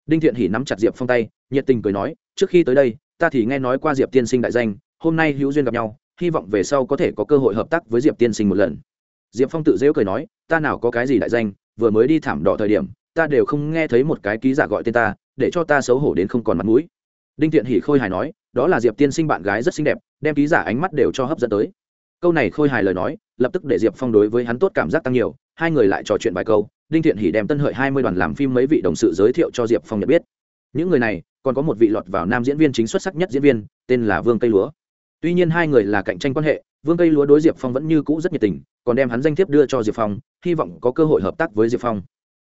Đinh thiện hỷ nắm chặt diệp phong tay, nhiệt tình cười nói, trước khi tới đây, ta thì nghe nói qua diệp tiên sinh đại danh, hôm nay hữu duyên gặp nhau, hy vọng về sau có thể có cơ hội hợp tác với diệp tiên sinh một lần. Diệp phong tự dễu cười nói, ta nào có cái gì đại danh, vừa mới đi thảm đỏ thời điểm, ta đều không nghe thấy một cái ký giả gọi tên ta, để cho ta xấu hổ đến không còn mặt mũi đinh thiện hỉ khôi hài nói, đó là diệp tiên sinh bạn gái rất xinh đẹp, đem ký giả ánh mắt đều cho hấp dẫn tới. Câu này khôi hài lời nói, lập tức để diệp phong đối với hắn tốt cảm giác tăng nhiều, hai người lại trò chuyện vài câu, đinh thiện hỉ đem tân hợi hai mươi đoàn làm phim mấy vị đồng sự giới thiệu cho diệp phong nhận biết. Những người này, còn có một vị lọt vào nam diễn viên chính xuất sắc nhất diễn viên, tên là vương cây lúa. Tuy nhiên hai người là cạnh tranh quan hệ, vương cây lúa đối diệp phong vẫn như cũ rất nhiệt tình, còn đem hắn danh thiếp đưa cho diệp phong, hy vọng có cơ hội hợp tác với diệp phong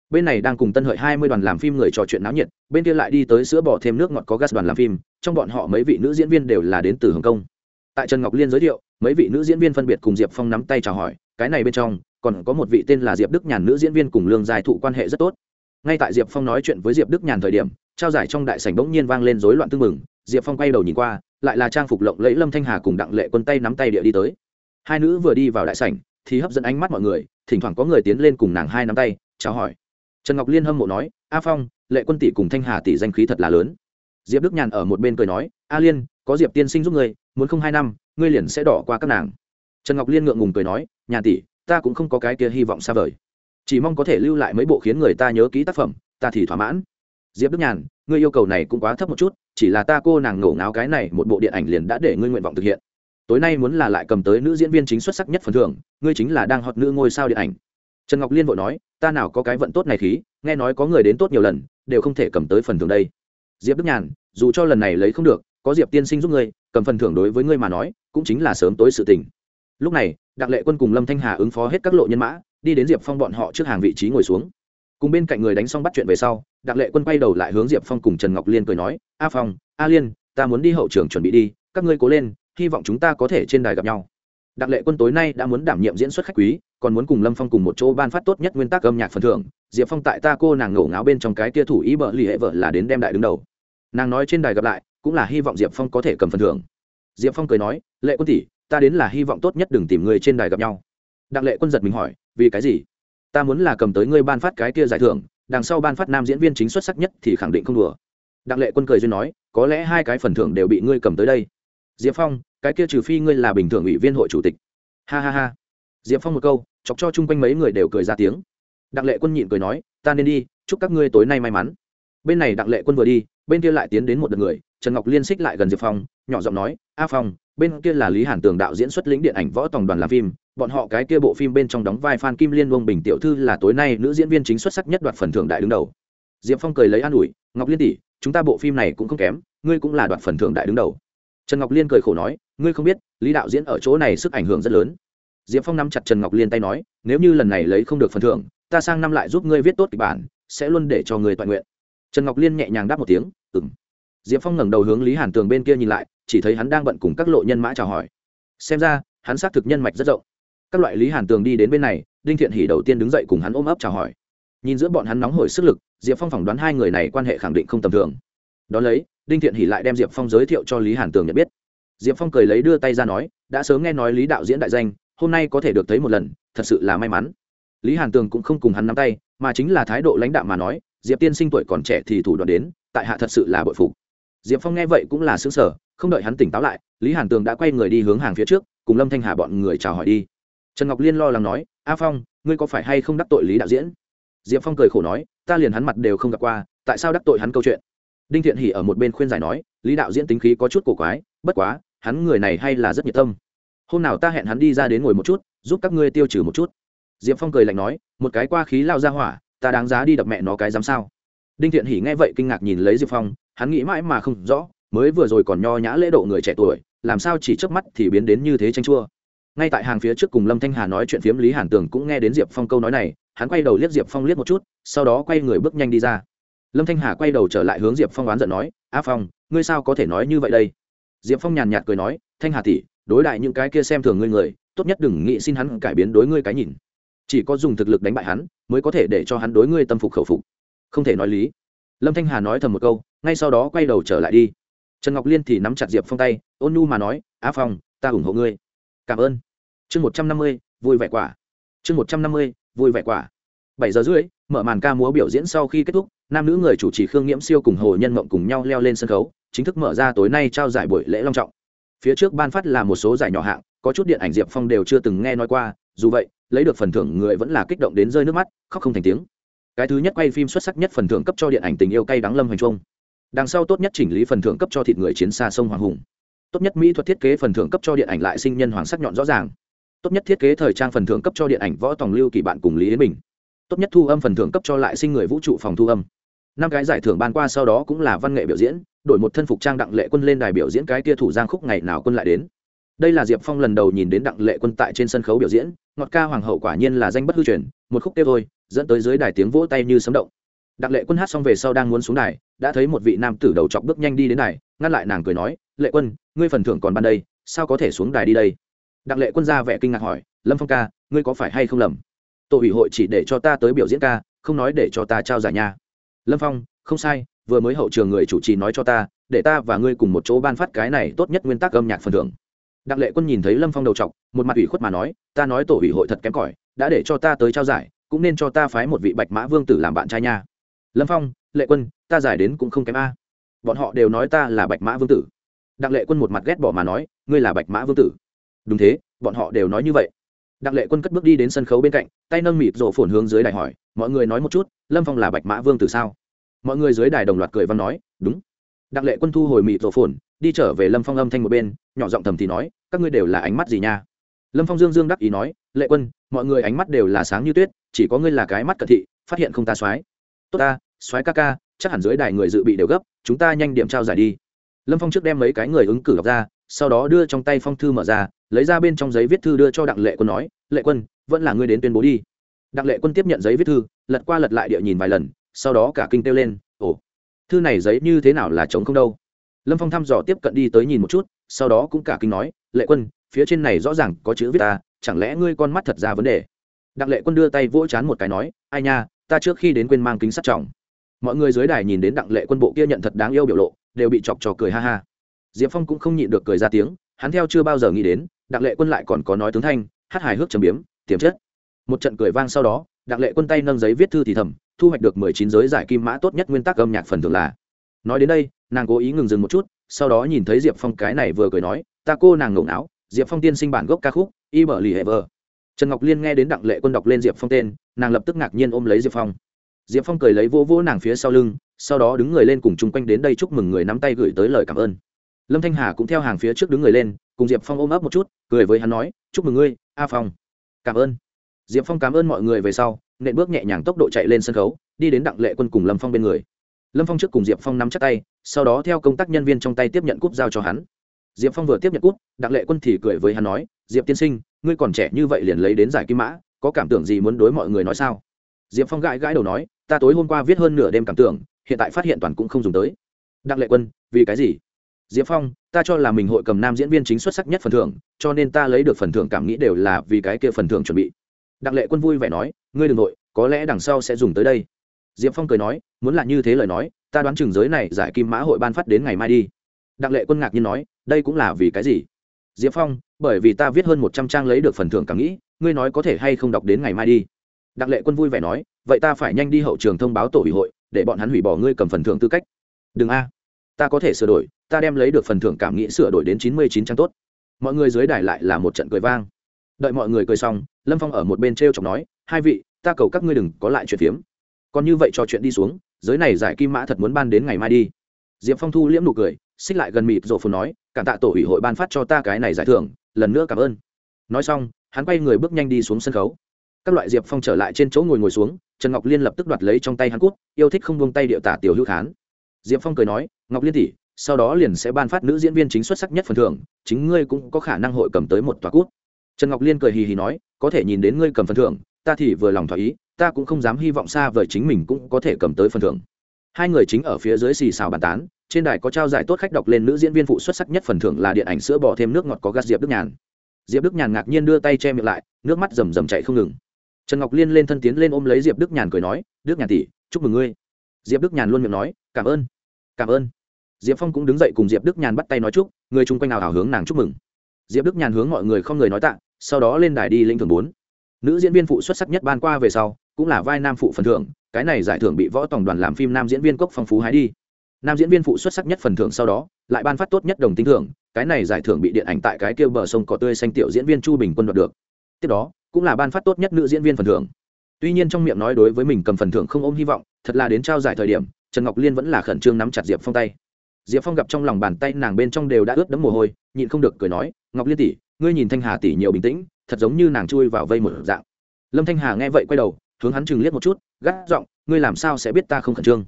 bên này đang cùng tân hợi hai mươi đoàn làm phim người trò chuyện náo nhiệt, bên kia lại đi tới sữa bỏ thêm nước ngọt có gas đoàn làm phim, trong bọn họ mấy vị nữ diễn viên đều là đến từ hồng kông. Tại trần ngọc liên giới thiệu, mấy vị nữ diễn viên phân biệt cùng diệp phong nắm tay chào hỏi, cái này bên trong, còn có một vị tên là diệp đức nhàn nữ diễn viên cùng lương dài thụ quan hệ rất tốt. Ngay tại diệp phong nói chuyện với diệp đức nhàn thời điểm, trao giải trong đại sảnh bỗng nhiên vang lên rối loạn tưng mừng diệp phong quay đầu nhìn qua, lại là trang phục lộng lẫy lâm thanh hà cùng đặng lệ quân tay nắm tay địa đi tới. Hai nữ vừa đi vào đại sảnh, thì hấp dẫn ánh mắt mọi người, thỉnh thoảng có người tiến lên cùng nàng hai nắm tay, chào hỏi trần ngọc liên hâm mộ nói, a phong, lệ quân tỷ cùng thanh hà tỷ danh khí thật là lớn. Diệp đức nhàn ở một bên cười nói, a liên, có diệp tiên sinh giúp ngươi, muốn không hai năm, ngươi liền sẽ đỏ qua các nàng. Trần ngọc liên ngượng ngùng cười nói, nhà tỷ, ta cũng không có cái kia hy vọng xa vời. Chỉ mong có thể lưu lại mấy bộ khiến người ta nhớ ký tác phẩm, ta thì thỏa mãn. Diệp đức nhàn, ngươi yêu cầu này cũng quá thấp một chút, chỉ là ta cô nàng ngổ ngáo cái này một bộ điện ảnh liền đã để ngươi nguyện vọng thực hiện. Tối nay muốn là lại cầm tới nữ diễn viên chính xuất sắc nhất phần thưởng, ngươi chính là đang họp nữ ngôi sao điện ảnh trần ngọc liên vội nói, ta nào có cái vận tốt này khí, nghe nói có người đến tốt nhiều lần, đều không thể cầm tới phần thưởng đây. Diệp đức nhàn, dù cho lần này lấy không được, có diệp tiên sinh giúp ngươi, cầm phần thưởng đối với ngươi mà nói, cũng chính là sớm tối sự tình. Lúc này, đặng lệ quân cùng lâm thanh hà ứng phó hết các lộ nhân mã, đi đến diệp phong bọn họ trước hàng vị trí ngồi xuống. Cùng bên cạnh người đánh xong bắt chuyện về sau, đặng lệ quân quay đầu lại hướng diệp phong cùng trần ngọc liên cười nói, a phong, a liên, ta muốn đi hậu trường chuẩn bị đi, các ngươi cố lên, hy vọng chúng ta có thể trên đài gặp nhau đặng lệ quân tối nay đã muốn đảm nhiệm diễn xuất khách quý, còn muốn cùng lâm phong cùng một chỗ ban phát tốt nhất nguyên tắc âm nhạc phần thưởng. Diệp phong tại ta cô nàng ngổ ngáo bên trong cái kia thủ ý bợ lì hệ vợ là đến đem đại đứng đầu. Nàng nói trên đài gặp lại, cũng là hy vọng diệp phong có thể cầm phần thưởng. Diệp phong cười nói, lệ quân tỷ, ta đến là hy vọng tốt nhất đừng tìm người trên đài gặp nhau. Đặng lệ quân giật mình hỏi, vì cái gì? Ta muốn là cầm tới ngươi ban phát cái kia giải thưởng, đằng sau ban phát nam diễn viên chính xuất sắc nhất thì khẳng định không đùa. Đặng lệ quân cười duyên nói, có lẽ hai cái phần thưởng đều bị ngươi cầm tới đây. Diệp phong cái kia trừ phi ngươi là bình thường ủy viên hội chủ tịch. Ha ha ha. Diệp phong một câu, chọc cho chung quanh mấy người đều cười ra tiếng. Đặng lệ quân nhịn cười nói, ta nên đi, chúc các ngươi tối nay may mắn. Bên này đặng lệ quân vừa đi, bên kia lại tiến đến một đợt người, trần ngọc liên xích lại gần diệp phong, nhỏ giọng nói, a phong, bên kia là lý hàn tường đạo diễn xuất lĩnh điện ảnh võ tòng đoàn làm phim, bọn họ cái kia bộ phim bên trong đóng vai phan kim liên vông bình tiểu thư là tối nay nữ diễn viên chính xuất sắc nhất đoạt phần thưởng đại đứng đầu. Diệp phong cười lấy an ủi, ngọc liên tỷ, chúng ta bộ phim này cũng không kém, ngươi cũng là đoạt phần thưởng đại đứng đầu. Trần ngọc liên cười khổ nói ngươi không biết, lý đạo diễn ở chỗ này sức ảnh hưởng rất lớn. Diệp phong nắm chặt trần ngọc liên tay nói, nếu như lần này lấy không được phần thưởng, ta sang năm lại giúp ngươi viết tốt kịch bản, sẽ luôn để cho người toàn nguyện. Trần ngọc liên nhẹ nhàng đáp một tiếng ừng diệp phong ngẩng đầu hướng lý hàn tường bên kia nhìn lại, chỉ thấy hắn đang bận cùng các lộ nhân mã chào hỏi. Xem ra, hắn xác thực nhân mạch rất rộng. Các loại lý hàn tường đi đến bên này, đinh thiện hỉ đầu tiên đứng dậy cùng hắn ôm ấp chào hỏi. Nhìn giữa bọn hắn nóng hổi sức lực, diệp phong phỏng đoán hai người này quan hệ khẳng định không tầm thường. Đón lấy, đinh thiện hỉ lại đem diệp phong giới thiệu cho lý hàn tường nhận biết diệp phong cười lấy đưa tay ra nói, đã sớm nghe nói lý đạo diễn đại danh, hôm nay có thể được thấy một lần, thật sự là may mắn. Lý hàn tường cũng không cùng hắn nắm tay, mà chính là thái độ lãnh đạo mà nói, diệp tiên sinh tuổi còn trẻ thì thủ đoạn đến, tại hạ thật sự là bội phục. Diệp phong nghe vậy cũng là xứng sở không đợi hắn tỉnh táo lại, lý hàn tường đã quay người đi hướng hàng phía trước, cùng lâm thanh hà bọn người chào hỏi đi. Trần ngọc liên lo lắng nói, a phong, ngươi có phải hay không đắc tội lý đạo diễn? Diệp phong cười khổ nói, ta liền hắn mặt đều không gặp qua, tại sao đắc tội hắn câu chuyện? Đinh thiện hỉ ở một bên khuyên giải nói, lý đạo diễn tính khí có chút cổ quái, bất quá hắn người này hay là rất nhiệt tâm. Hôm nào ta hẹn hắn đi ra đến ngồi một chút, giúp các ngươi tiêu trừ một chút. Diệp phong cười lạnh nói, một cái qua khí lao ra hỏa, ta đáng giá đi đập mẹ nó cái dám sao. Đinh thiện hỉ nghe vậy kinh ngạc nhìn lấy diệp phong, hắn nghĩ mãi mà không rõ, mới vừa rồi còn nho nhã lễ độ người trẻ tuổi, làm sao chỉ chớp mắt thì biến đến như thế tranh chua. Ngay tại hàng phía trước cùng lâm thanh hà nói chuyện phiếm lý hàn tường cũng nghe đến diệp phong câu nói này, hắn quay đầu liếc diệp phong liếc một chút, sau đó quay người bước nhanh đi ra. Lâm thanh hà quay đầu trở lại hướng diệp phong oán giận nói, a phong, ngươi sao có thể nói như vậy đây? Diệp phong nhàn nhạt cười nói, thanh hà tỷ, đối đại những cái kia xem thường ngươi người, tốt nhất đừng nghĩ xin hắn cải biến đối ngươi cái nhìn. Chỉ có dùng thực lực đánh bại hắn, mới có thể để cho hắn đối ngươi tâm phục khẩu phục. Không thể nói lý. Lâm thanh hà nói thầm một câu, ngay sau đó quay đầu trở lại đi. Trần ngọc liên thì nắm chặt diệp phong tay, ôn nhu mà nói, á phong, ta ủng hộ ngươi. Cảm ơn. Chương một trăm năm mươi, vui vẻ quả. Chương một trăm năm mươi, vui vẻ quả. Bảy giờ rưỡi, mở màn ca múa biểu diễn sau khi kết thúc, nam nữ người chủ trì khương nghiễm siêu cùng hồ nhân mộng cùng nhau leo lên sân khấu chính thức mở ra tối nay trao giải buổi lễ long trọng. Phía trước ban phát là một số giải nhỏ hạng, có chút điện ảnh diệp phong đều chưa từng nghe nói qua, dù vậy, lấy được phần thưởng người vẫn là kích động đến rơi nước mắt, khóc không thành tiếng. Cái thứ nhất quay phim xuất sắc nhất phần thưởng cấp cho điện ảnh tình yêu cay đắng lâm hoành trung. Đằng sau tốt nhất chỉnh lý phần thưởng cấp cho thịt người chiến xa sông hoàng hùng. Tốt nhất mỹ thuật thiết kế phần thưởng cấp cho điện ảnh lại sinh nhân hoàng sắc nhọn rõ ràng. Tốt nhất thiết kế thời trang phần thưởng cấp cho điện ảnh võ tòng lưu kỳ bạn cùng lý yến bình. Tốt nhất thu âm phần thưởng cấp cho lại sinh người vũ trụ phòng thu âm. Năm cái giải thưởng ban qua sau đó cũng là văn nghệ biểu diễn đổi một thân phục trang đặng lệ quân lên đài biểu diễn cái kia thủ giang khúc ngày nào quân lại đến. Đây là diệp phong lần đầu nhìn đến đặng lệ quân tại trên sân khấu biểu diễn, ngọt ca hoàng hậu quả nhiên là danh bất hư truyền, một khúc kêu thôi, dẫn tới dưới đài tiếng vỗ tay như sấm động. Đặng lệ quân hát xong về sau đang muốn xuống đài, đã thấy một vị nam tử đầu chọc bước nhanh đi đến đài, ngăn lại nàng cười nói, lệ quân, ngươi phần thưởng còn ban đây, sao có thể xuống đài đi đây? Đặng lệ quân ra vẻ kinh ngạc hỏi, lâm phong ca, ngươi có phải hay không lầm? Tổ ủy hội chỉ để cho ta tới biểu diễn ca, không nói để cho ta trao giải nha. Lâm phong, không sai vừa mới hậu trường người chủ trì nói cho ta, để ta và ngươi cùng một chỗ ban phát cái này tốt nhất nguyên tắc âm nhạc phần thưởng. Đặng lệ quân nhìn thấy lâm phong đầu t một mặt ủy khuất mà nói, ta nói tổ ủy hội thật kém cỏi, đã để cho ta tới trao giải, cũng nên cho ta phái một vị bạch mã vương tử làm bạn trai nha. Lâm phong, lệ quân, ta giải đến cũng không kém a. Bọn họ đều nói ta là bạch mã vương tử. Đặng lệ quân một mặt ghét bỏ mà nói, ngươi là bạch mã vương tử. Đúng thế, bọn họ đều nói như vậy. Đặng lệ quân cất bước đi đến sân khấu bên cạnh, tay nâng mịt rổ phồn hướng dưới đài hỏi, mọi người nói một chút, lâm phong là bạch mã vương tử sao? Mọi người dưới đài đồng loạt cười văn nói, đúng. Đặng lệ quân thu hồi mịt rổ phồn, đi trở về lâm phong âm thanh một bên, nhỏ giọng thầm thì nói, các ngươi đều là ánh mắt gì nha? Lâm phong dương dương đắc ý nói, lệ quân, mọi người ánh mắt đều là sáng như tuyết, chỉ có ngươi là cái mắt cận thị, phát hiện không ta soái tốt ta soái ca ca, chắc hẳn dưới đài người dự bị đều gấp, chúng ta nhanh điểm trao giải đi. Lâm phong trước đem mấy cái người ứng cử đọc ra, sau đó đưa trong tay phong thư mở ra, lấy ra bên trong giấy viết thư đưa cho đặng lệ quân nói, lệ quân, vẫn là ngươi đến tuyên bố đi. Đặng lệ quân tiếp nhận giấy viết thư, lật qua lật lại địa nhìn vài lần sau đó cả kinh kêu lên, ồ, thư này giấy như thế nào là chống không đâu? Lâm phong thăm dò tiếp cận đi tới nhìn một chút, sau đó cũng cả kinh nói, lệ quân, phía trên này rõ ràng có chữ viết ta, chẳng lẽ ngươi con mắt thật ra vấn đề? Đặng lệ quân đưa tay vỗ chán một cái nói, ai nha, ta trước khi đến quên mang kính sắt trọng. Mọi người dưới đài nhìn đến đặng lệ quân bộ kia nhận thật đáng yêu biểu lộ, đều bị chọc trò cười ha ha. Diệp phong cũng không nhịn được cười ra tiếng, hắn theo chưa bao giờ nghĩ đến, đặng lệ quân lại còn có nói tướng thanh, hát hài hước trầm biếm, tiềm chất. Một trận cười vang sau đó, đặng lệ quân tay nâng giấy viết thư thì thầm thu hoạch được mười chín giới giải kim mã tốt nhất nguyên tắc âm nhạc phần thưởng là. Nói đến đây, nàng cố ý ngừng dừng một chút, sau đó nhìn thấy diệp phong cái này vừa cười nói, ta cô nàng ngộ não diệp phong tiên sinh bản gốc ca khúc, y bờ lì hệ vờ. Trần ngọc liên nghe đến đặng lệ quân đọc lên diệp phong tên, nàng lập tức ngạc nhiên ôm lấy diệp phong. Diệp phong cười lấy vô vô nàng phía sau lưng, sau đó đứng người lên cùng chung quanh đến đây chúc mừng người nắm tay gửi tới lời cảm ơn. Lâm thanh hà cũng theo hàng phía trước đứng người lên, cùng diệp phong ôm ấp một chút, cười với hắn nói, chúc mừng ngươi, a phong. Cảm ơn. Diệp phong cảm ơn mọi người về sau nện bước nhẹ nhàng tốc độ chạy lên sân khấu, đi đến đặng lệ quân cùng lâm phong bên người. Lâm phong trước cùng diệp phong nắm chắc tay, sau đó theo công tác nhân viên trong tay tiếp nhận cúp giao cho hắn. Diệp phong vừa tiếp nhận cúp, đặng lệ quân thì cười với hắn nói, diệp tiên sinh, ngươi còn trẻ như vậy liền lấy đến giải kim mã, có cảm tưởng gì muốn đối mọi người nói sao? Diệp phong gãi gãi đầu nói, ta tối hôm qua viết hơn nửa đêm cảm tưởng, hiện tại phát hiện toàn cũng không dùng tới. Đặng lệ quân, vì cái gì? Diệp phong, ta cho là mình hội cầm nam diễn viên chính xuất sắc nhất phần thưởng, cho nên ta lấy được phần thưởng cảm nghĩ đều là vì cái kia phần thưởng chuẩn bị đặng lệ quân vui vẻ nói, ngươi đ ừ n g nội, có lẽ đằng sau sẽ dùng tới đây. Diệp phong cười nói, muốn là như thế lời nói, ta đoán chừng giới này giải kim mã hội ban phát đến ngày mai đi. Đặng lệ quân ngạc nhiên nói, đây cũng là vì cái gì? Diệp phong, bởi vì ta viết hơn một trăm trang lấy được phần thưởng cảm nghĩ, ngươi nói có thể hay không đọc đến ngày mai đi? Đặng lệ quân vui vẻ nói, vậy ta phải nhanh đi hậu trường thông báo tổ ủy hội, để bọn hắn hủy bỏ ngươi cầm phần thưởng tư cách. Đừng a, ta có thể sửa đổi, ta đem lấy được phần thưởng cảm nghĩ sửa đổi đến chín mươi chín trang tốt. Mọi người dưới đài lại là một trận cười vang đợi mọi người cười xong, lâm phong ở một bên t r e o chọc nói, hai vị, ta cầu các ngươi đừng có lại chuyện phiếm. Còn như vậy cho chuyện đi xuống, giới này giải kim mã thật muốn ban đến ngày mai đi. Diệp phong thu liễm nụ cười, xích lại gần mịp rộ phồn nói, cảm tạ tổ ủy hội ban phát cho ta cái này giải thưởng, lần nữa cảm ơn. Nói xong, hắn quay người bước nhanh đi xuống sân khấu. Các loại diệp phong trở lại trên chỗ ngồi ngồi xuống, trần ngọc liên lập tức đoạt lấy trong tay hắn cút, yêu thích không buông tay điệu tả tiểu hữu khán. Diệp phong cười nói, ngọc liên tỷ, sau đó liền sẽ ban phát nữ diễn viên chính xuất sắc nhất phần thưởng, chính ngươi cũng có khả năng hội cầm tới một tòa cút trần ngọc liên cười hì hì nói, có thể nhìn đến ngươi cầm phần thưởng, ta thì vừa lòng thỏa ý, ta cũng không dám hy vọng xa vời chính mình cũng có thể cầm tới phần thưởng. Hai người chính ở phía dưới xì xào bàn tán, trên đài có trao giải tốt khách đọc lên nữ diễn viên phụ xuất sắc nhất phần thưởng là điện ảnh sữa bò thêm nước ngọt có gắt diệp đức nhàn. Diệp đức nhàn ngạc nhiên đưa tay che miệng lại, nước mắt rầm rầm chạy không ngừng. Trần ngọc liên lên thân tiến lên ôm lấy diệp đức nhàn cười nói, đức nhàn tỷ, chúc mừng ngươi. Diệp đức nhàn luôn miệng nói, cảm ơn cảm ơn. Diệp phong cũng đứng dậy cùng diệp đức nhàn bắt tay nói chúc, người chung quanh nào hào hướng nàng chúc mừng. Diệp đức nhàn hướng mọi người không người nói tạ sau đó lên đài đi lĩnh thưởng bốn. Nữ diễn viên phụ xuất sắc nhất ban qua về sau, cũng là vai nam phụ phần thưởng, cái này giải thưởng bị võ tổng đoàn làm phim nam diễn viên cốc phong phú hái đi. Nam diễn viên phụ xuất sắc nhất phần thưởng sau đó, lại ban phát tốt nhất đồng tinh thưởng, cái này giải thưởng bị điện ảnh tại cái kêu bờ sông cỏ tươi xanh tiểu diễn viên chu bình quân đoạt được. Tiếp đó, cũng là ban phát tốt nhất nữ diễn viên phần thưởng. Tuy nhiên trong miệng nói đối với mình cầm phần thưởng không ôm hy vọng, thật là đến trao giải thời điểm, trần ngọc liên vẫn là khẩn trương nắm chặt diệp phong tay. Diệp phong gặp trong lòng bàn tay nàng bên trong đều đã ướt đẫm mồ hôi, nhịn không được cười nói, ngọc liên tỷ ngươi nhìn thanh hà tỷ nhiều bình tĩnh, thật giống như nàng chui vào vây một dạng. Lâm thanh hà nghe vậy quay đầu, hướng hắn chừng liếc một chút, gắt giọng, ngươi làm sao sẽ biết ta không khẩn trương?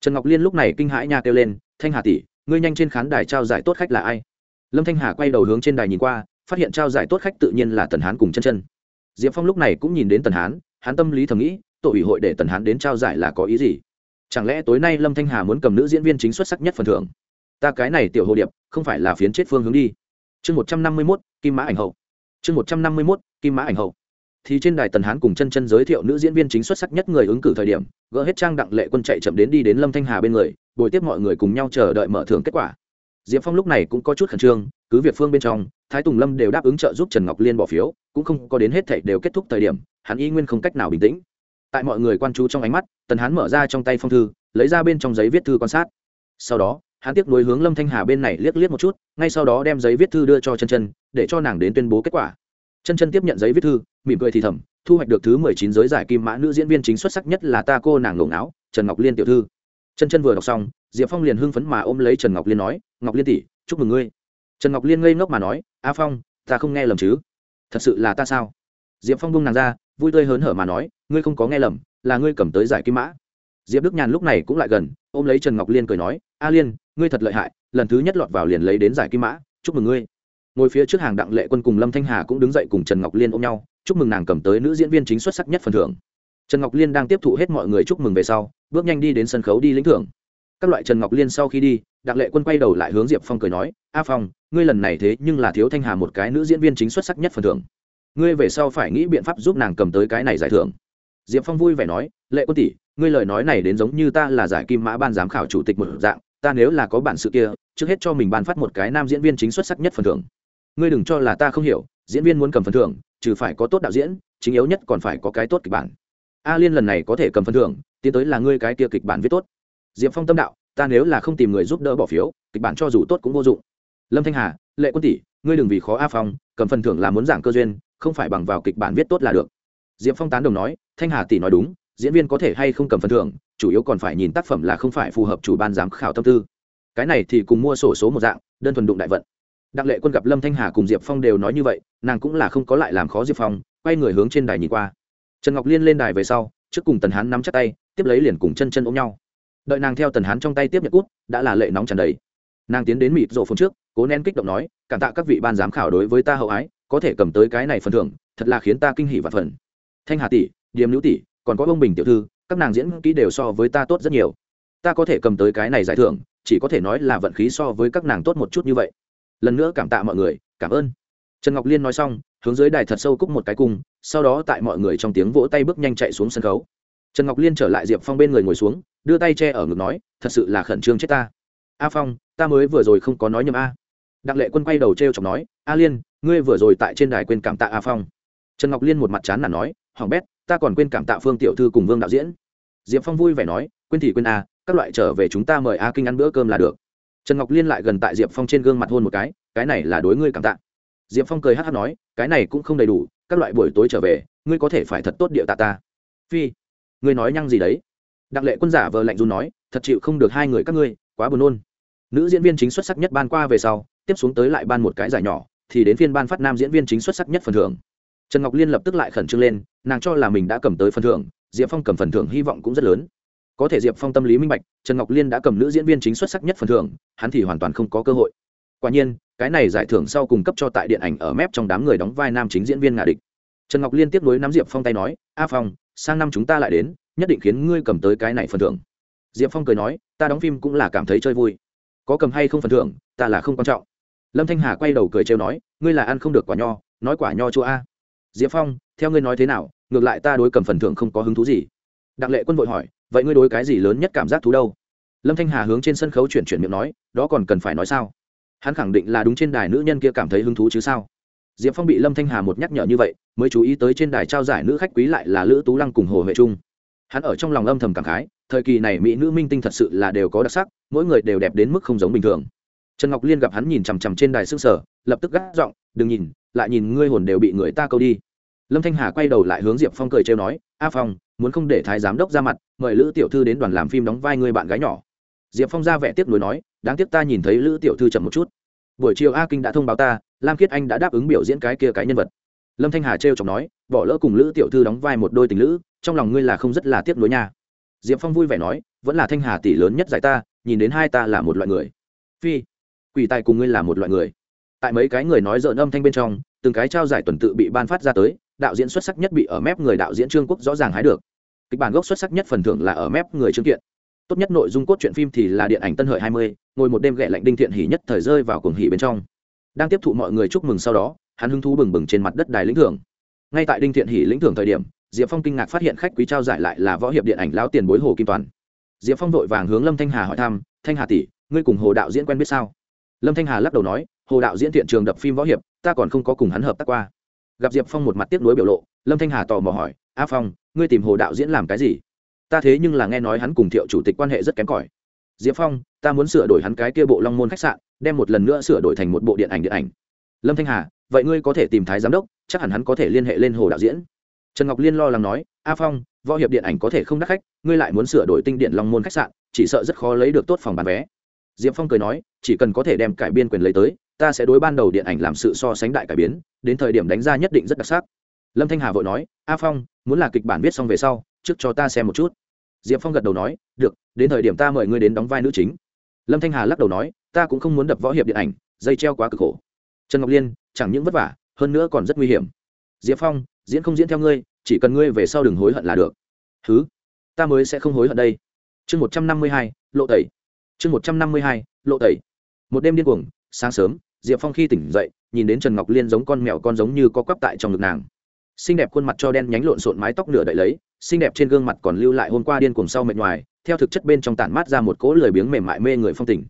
Trần ngọc liên lúc này kinh hãi nha kêu lên, thanh hà tỷ, ngươi nhanh trên khán đài trao giải tốt khách là ai? Lâm thanh hà quay đầu hướng trên đài nhìn qua, phát hiện trao giải tốt khách tự nhiên là tần hán cùng chân chân. Diệp phong lúc này cũng nhìn đến tần hán, hắn tâm lý thầm nghĩ, tổ ủy hội để tần hán đến trao giải là có ý gì? Chẳng lẽ tối nay lâm thanh hà muốn cầm nữ diễn viên chính xuất sắc nhất phần thưởng? Ta cái này tiểu hồ điệp, không phải là phiến chết phương hướng đi chương một trăm năm mươi mốt, kim mã ảnh hậu. Chương một trăm năm mươi mốt, kim mã ảnh hậu. Thì trên đài tần hán cùng chân chân giới thiệu nữ diễn viên chính xuất sắc nhất người ứng cử thời điểm, gỡ hết trang đặng lệ quân chạy chậm đến đi đến lâm thanh hà bên người, bồi tiếp mọi người cùng nhau chờ đợi mở thưởng kết quả. Diệp phong lúc này cũng có chút khẩn trương, cứ việc phương bên trong, thái tùng lâm đều đáp ứng trợ giúp trần ngọc liên bỏ phiếu, cũng không có đến hết thảy đều kết thúc thời điểm, hắn y nguyên không cách nào bình tĩnh. Tại mọi người quan chú trong ánh mắt, tần hán mở ra trong tay phong thư, lấy ra bên trong giấy viết thư quan sát. Sau đó hắn tiếp nối hướng lâm thanh hà bên này liếc liếc một chút, ngay sau đó đem giấy viết thư đưa cho chân chân, để cho nàng đến tuyên bố kết quả. Chân chân tiếp nhận giấy viết thư, mỉm cười thì thầm, thu hoạch được thứ mười chín giới giải kim mã nữ diễn viên chính xuất sắc nhất là ta cô nàng lộn áo trần ngọc liên tiểu thư. Chân chân vừa đọc xong, diệp phong liền hưng phấn mà ôm lấy trần ngọc liên nói, ngọc liên tỷ, chúc mừng ngươi. Trần ngọc liên ngây ngốc mà nói, a phong, ta không nghe lầm chứ? Thật sự là ta sao? Diệp phong bung nàng ra, vui tươi hớn hở mà nói, ngươi không có nghe lầm, là ngươi cầm tới giải kim mã. Diệp đức nhàn lúc này cũng lại gần, ôm lấy trần ngọc liên cười nói, a liên ngươi thật lợi hại, lần thứ nhất lọt vào liền lấy đến giải kim mã, chúc mừng ngươi. Ngồi phía trước hàng đặng lệ quân cùng lâm thanh hà cũng đứng dậy cùng trần ngọc liên ôm nhau, chúc mừng nàng cầm tới nữ diễn viên chính xuất sắc nhất phần thưởng. Trần ngọc liên đang tiếp thụ hết mọi người chúc mừng về sau, bước nhanh đi đến sân khấu đi lĩnh thưởng. Các loại trần ngọc liên sau khi đi, đặng lệ quân quay đầu lại hướng diệp phong cười nói, a phong, ngươi lần này thế nhưng là thiếu thanh hà một cái nữ diễn viên chính xuất sắc nhất phần thưởng. Ngươi về sau phải nghĩ biện pháp giúp nàng cầm tới cái này giải thưởng. Diệp phong vui vẻ nói, lệ quân tỷ, ngươi lời nói này đến giống như ta là giải kim mã ban giám khảo chủ tịch một dạng ta nếu là có bản sự kia, trước hết cho mình ban phát một cái nam diễn viên chính xuất sắc nhất phần thưởng. Ngươi đừng cho là ta không hiểu, diễn viên muốn cầm phần thưởng, trừ phải có tốt đạo diễn, chính yếu nhất còn phải có cái tốt kịch bản. A liên lần này có thể cầm phần thưởng, tiến tới là ngươi cái kia kịch bản viết tốt. Diệp phong tâm đạo, ta nếu là không tìm người giúp đỡ bỏ phiếu, kịch bản cho dù tốt cũng vô dụng. Lâm thanh hà, lệ quân tỷ, ngươi đừng vì khó a phong, cầm phần thưởng là muốn giảng cơ duyên, không phải bằng vào kịch bản viết tốt là được. Diệp phong tán đồng nói, thanh hà tỷ nói đúng diễn viên có thể hay không cầm phần thưởng, chủ yếu còn phải nhìn tác phẩm là không phải phù hợp chủ ban giám khảo tâm tư. Cái này thì cùng mua sổ số một dạng, đơn thuần đụng đại vận. Đặng lệ quân gặp lâm thanh hà cùng diệp phong đều nói như vậy, nàng cũng là không có lại làm khó diệp phong, quay người hướng trên đài nhìn qua. Trần ngọc liên lên đài về sau, trước cùng tần hán nắm chắc tay, tiếp lấy liền cùng chân chân ôm nhau. Đợi nàng theo tần hán trong tay tiếp nhận cút, đã là lệ nóng tràn đầy. Nàng tiến đến mịt rổ phun trước, cố nén kích động nói, cảm tạ các vị ban giám khảo đối với ta hậu ái, có thể cầm tới cái này phần thưởng, thật là khiến ta kinh hỉ và phần. Thanh hà tỷ, điềm nữ tỷ còn có ông bình tiểu thư, các nàng diễn kỹ đều so với ta tốt rất nhiều. Ta có thể cầm tới cái này giải thưởng, chỉ có thể nói là vận khí so với các nàng tốt một chút như vậy. Lần nữa cảm tạ mọi người, cảm ơn. Trần ngọc liên nói xong, hướng dưới đài thật sâu cúc một cái cung, sau đó tại mọi người trong tiếng vỗ tay bước nhanh chạy xuống sân khấu. Trần ngọc liên trở lại diệp phong bên người ngồi xuống, đưa tay che ở ngực nói, thật sự là khẩn trương chết ta. A phong, ta mới vừa rồi không có nói nhầm a. Đặng lệ quân quay đầu t r e o chọc nói, a liên, ngươi vừa rồi tại trên đài quên cảm tạ a phong. Trần ngọc liên một mặt chán là nói hỏng bét ta còn quên cảm tạ phương tiểu thư cùng vương đạo diễn. Diệp phong vui vẻ nói, quên thì quên a các loại trở về chúng ta mời a kinh ăn bữa cơm là được. Trần ngọc liên lại gần tại diệp phong trên gương mặt hôn một cái cái này là đối ngươi cảm tạ. Diệp phong cười hát hát nói, cái này cũng không đầy đủ, các loại buổi tối trở về, ngươi có thể phải thật tốt điệu tạ ta. Phi, ngươi nói nhăng gì đấy? Đặng lệ quân giả vờ lạnh run nói, thật chịu không được hai người các ngươi, quá buồn nôn. Nữ diễn viên chính xuất sắc nhất ban qua về sau, tiếp xuống tới lại ban một cái giải nhỏ, thì đến phiên ban phát nam diễn viên chính xuất sắc nhất phần thưởng. Trần ngọc liên lập tức lại khẩn trương lên nàng cho là mình đã cầm tới phần thưởng, diệp phong cầm phần thưởng hy vọng cũng rất lớn. Có thể diệp phong tâm lý minh bạch, trần ngọc liên đã cầm nữ diễn viên chính xuất sắc nhất phần thưởng, hắn thì hoàn toàn không có cơ hội. Quả nhiên, cái này giải thưởng sau cùng cấp cho tại điện ảnh ở mép trong đám người đóng vai nam chính diễn viên ngà địch. Trần ngọc liên tiếp nối nắm diệp phong tay nói, a phong, sang năm chúng ta lại đến, nhất định khiến ngươi cầm tới cái này phần thưởng. Diệp phong cười nói, ta đóng phim cũng là cảm thấy chơi vui. Có cầm hay không phần thưởng, ta là không quan trọng. Lâm thanh hà quay đầu cười trêu nói, ngươi là ăn không được quả nho, nói quả nho chua a diệp phong, theo ngươi nói thế nào, ngược lại ta đối cầm phần thưởng không có hứng thú gì. Đặng lệ quân vội hỏi, vậy ngươi đối cái gì lớn nhất cảm giác thú đâu? Lâm thanh hà hướng trên sân khấu chuyển chuyển miệng nói, đó còn cần phải nói sao? Hắn khẳng định là đúng trên đài nữ nhân kia cảm thấy hứng thú chứ sao? Diệp phong bị lâm thanh hà một nhắc nhở như vậy, mới chú ý tới trên đài trao giải nữ khách quý lại là lữ tú lăng cùng hồ huệ trung. Hắn ở trong lòng âm thầm cảm khái, thời kỳ này mỹ nữ minh tinh thật sự là đều có đặc sắc, mỗi người đều đẹp đến mức không giống bình thường. Trần ngọc liên gặp hắn nhìn chằm chằm trên đài s ư sở, lập tức gác giọng đừng nhìn, lại nhìn ngươi hồn đều bị người ta câu đi. Lâm thanh hà quay đầu lại hướng diệp phong cười trêu nói, a phong, muốn không để thái giám đốc ra mặt, mời lữ tiểu thư đến đoàn làm phim đóng vai người bạn gái nhỏ. Diệp phong ra vẻ tiếc nuối nói, đáng tiếc ta nhìn thấy lữ tiểu thư chậm một chút. Buổi chiều a kinh đã thông báo ta, lam Kiết anh đã đáp ứng biểu diễn cái kia cái nhân vật. Lâm thanh hà trêu chọc nói, bỏ lỡ cùng lữ tiểu thư đóng vai một đôi tình lữ, trong lòng ngươi là không rất là tiếc nuối nha. Diệp phong vui vẻ nói, vẫn là thanh hà tỷ lớn nhất giải ta, nhìn đến hai ta là một loại người. Phi, quỷ tài cùng ngươi là một loại người tại mấy cái người nói dợn âm thanh bên trong, từng cái trao giải tuần tự bị ban phát ra tới, đạo diễn xuất sắc nhất bị ở mép người đạo diễn trương quốc rõ ràng hái được. Kịch bản gốc xuất sắc nhất phần thưởng là ở mép người trương kiện. Tốt nhất nội dung cốt truyện phim thì là điện ảnh tân hợi hai mươi, ngồi một đêm ghẹ lạnh đinh thiện hỉ nhất thời rơi vào cuồng hỉ bên trong. Đang tiếp thụ mọi người chúc mừng sau đó, hắn hứng thú bừng bừng trên mặt đất đài lĩnh thưởng. Ngay tại đinh thiện hỉ lĩnh thưởng thời điểm, diệp phong kinh ngạc phát hiện khách quý trao giải lại là võ hiệp điện ảnh lão tiền bối hồ kim toàn. Diệp phong vội vàng hướng lâm thanh hà hỏi thăm, thanh hà tỷ, ngươi cùng hồ đạo diễn quen biết sao? Lâm thanh hà lắc đầu nói hồ đạo diễn thiện trường đập phim võ hiệp, ta còn không có cùng hắn hợp tác qua. Gặp diệp phong một mặt tiếc nuối biểu lộ, lâm thanh hà tò mò hỏi, a phong, ngươi tìm hồ đạo diễn làm cái gì? Ta thế nhưng là nghe nói hắn cùng thiệu chủ tịch quan hệ rất kém cỏi. Diệp phong, ta muốn sửa đổi hắn cái kia bộ long môn khách sạn, đem một lần nữa sửa đổi thành một bộ điện ảnh điện ảnh. Lâm thanh hà, vậy ngươi có thể tìm thái giám đốc, chắc hẳn hắn có thể liên hệ lên hồ đạo diễn. Trần ngọc liên lo lắng nói, a phong, võ hiệp điện ảnh có thể không đắt khách, ngươi lại muốn sửa đổi tinh điện long môn khách sạn, chỉ sợ rất khó lấy được tốt phòng bán vé. Diệp phong cười nói, chỉ cần có thể đem cải biên quyền lấy tới ta sẽ đối ban đầu điện ảnh làm sự so sánh đại cải biến, đến thời điểm đánh ra nhất định rất đặc sắc. Lâm thanh hà vội nói, a phong, muốn là kịch bản viết xong về sau, trước cho ta xem một chút. Diệp phong gật đầu nói, được, đến thời điểm ta mời ngươi đến đóng vai nữ chính. Lâm thanh hà lắc đầu nói, ta cũng không muốn đập võ hiệp điện ảnh, dây treo quá cực khổ. Trần ngọc liên, chẳng những vất vả, hơn nữa còn rất nguy hiểm. Diệp phong, diễn không diễn theo ngươi, chỉ cần ngươi về sau đừng hối hận là được. Thứ ta mới sẽ không hối hận đây. Chương một trăm năm mươi hai, lộ tẩy. Chương một trăm năm mươi hai, lộ tẩy. Một đêm điên cuồng, sáng sớm diệp phong khi tỉnh dậy, nhìn đến trần ngọc liên giống con mèo con giống như có quắp tại trong ngực nàng. Xinh đẹp khuôn mặt cho đen nhánh lộn xộn mái tóc nửa đậy lấy, xinh đẹp trên gương mặt còn lưu lại hôm qua điên cuồng sau mệt ngoài theo thực chất bên trong tản mát ra một cỗ lười biếng mềm mại mê người phong tình.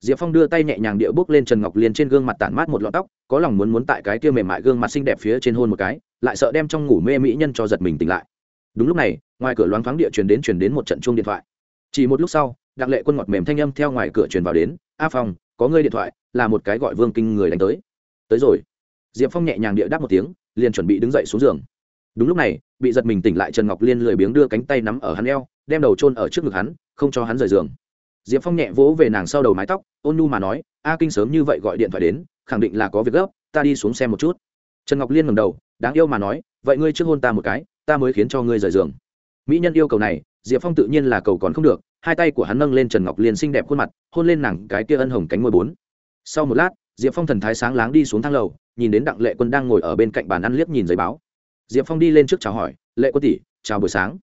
Diệp phong đưa tay nhẹ nhàng địa bước lên trần ngọc liên trên gương mặt tản mát một lọn tóc, có lòng muốn muốn tại cái kia mềm mại gương mặt xinh đẹp phía trên hôn một cái, lại sợ đem trong ngủ mê mỹ nhân cho giật mình tỉnh lại. Đúng lúc này, ngoài cửa loáng thoáng địa truyền đến truyền đến một trận chuông điện thoại. Chỉ một lúc sau, đặng lệ quân ngọt mềm thanh âm theo ngoài cửa truyền vào đến, a phong có ngươi điện thoại, là một cái gọi vương kinh người đánh tới. Tới rồi. Diệp phong nhẹ nhàng địa đáp một tiếng, liền chuẩn bị đứng dậy xuống giường. Đúng lúc này, bị giật mình tỉnh lại trần ngọc liên lười biếng đưa cánh tay nắm ở hắn eo, đem đầu trôn ở trước ngực hắn, không cho hắn rời giường. Diệp phong nhẹ vỗ về nàng sau đầu mái tóc, ôn nu mà nói, a kinh sớm như vậy gọi điện thoại đến, khẳng định là có việc gấp, ta đi xuống xem một chút. Trần ngọc liên ngầm đầu, đáng yêu mà nói, vậy ngươi trước hôn ta một cái, ta mới khiến cho ngươi rời giường. Mỹ nhân yêu cầu này, diệp phong tự nhiên là cầu còn không được hai tay của hắn nâng lên trần ngọc liên xinh đẹp khuôn mặt, hôn lên nàng cái kia ân hồng cánh môi bốn. Sau một lát, diệp phong thần thái sáng láng đi xuống thang lầu, nhìn đến đặng lệ quân đang ngồi ở bên cạnh bàn ăn liếc nhìn giấy báo. Diệp phong đi lên trước chào hỏi, lệ quân tỷ, chào buổi sáng.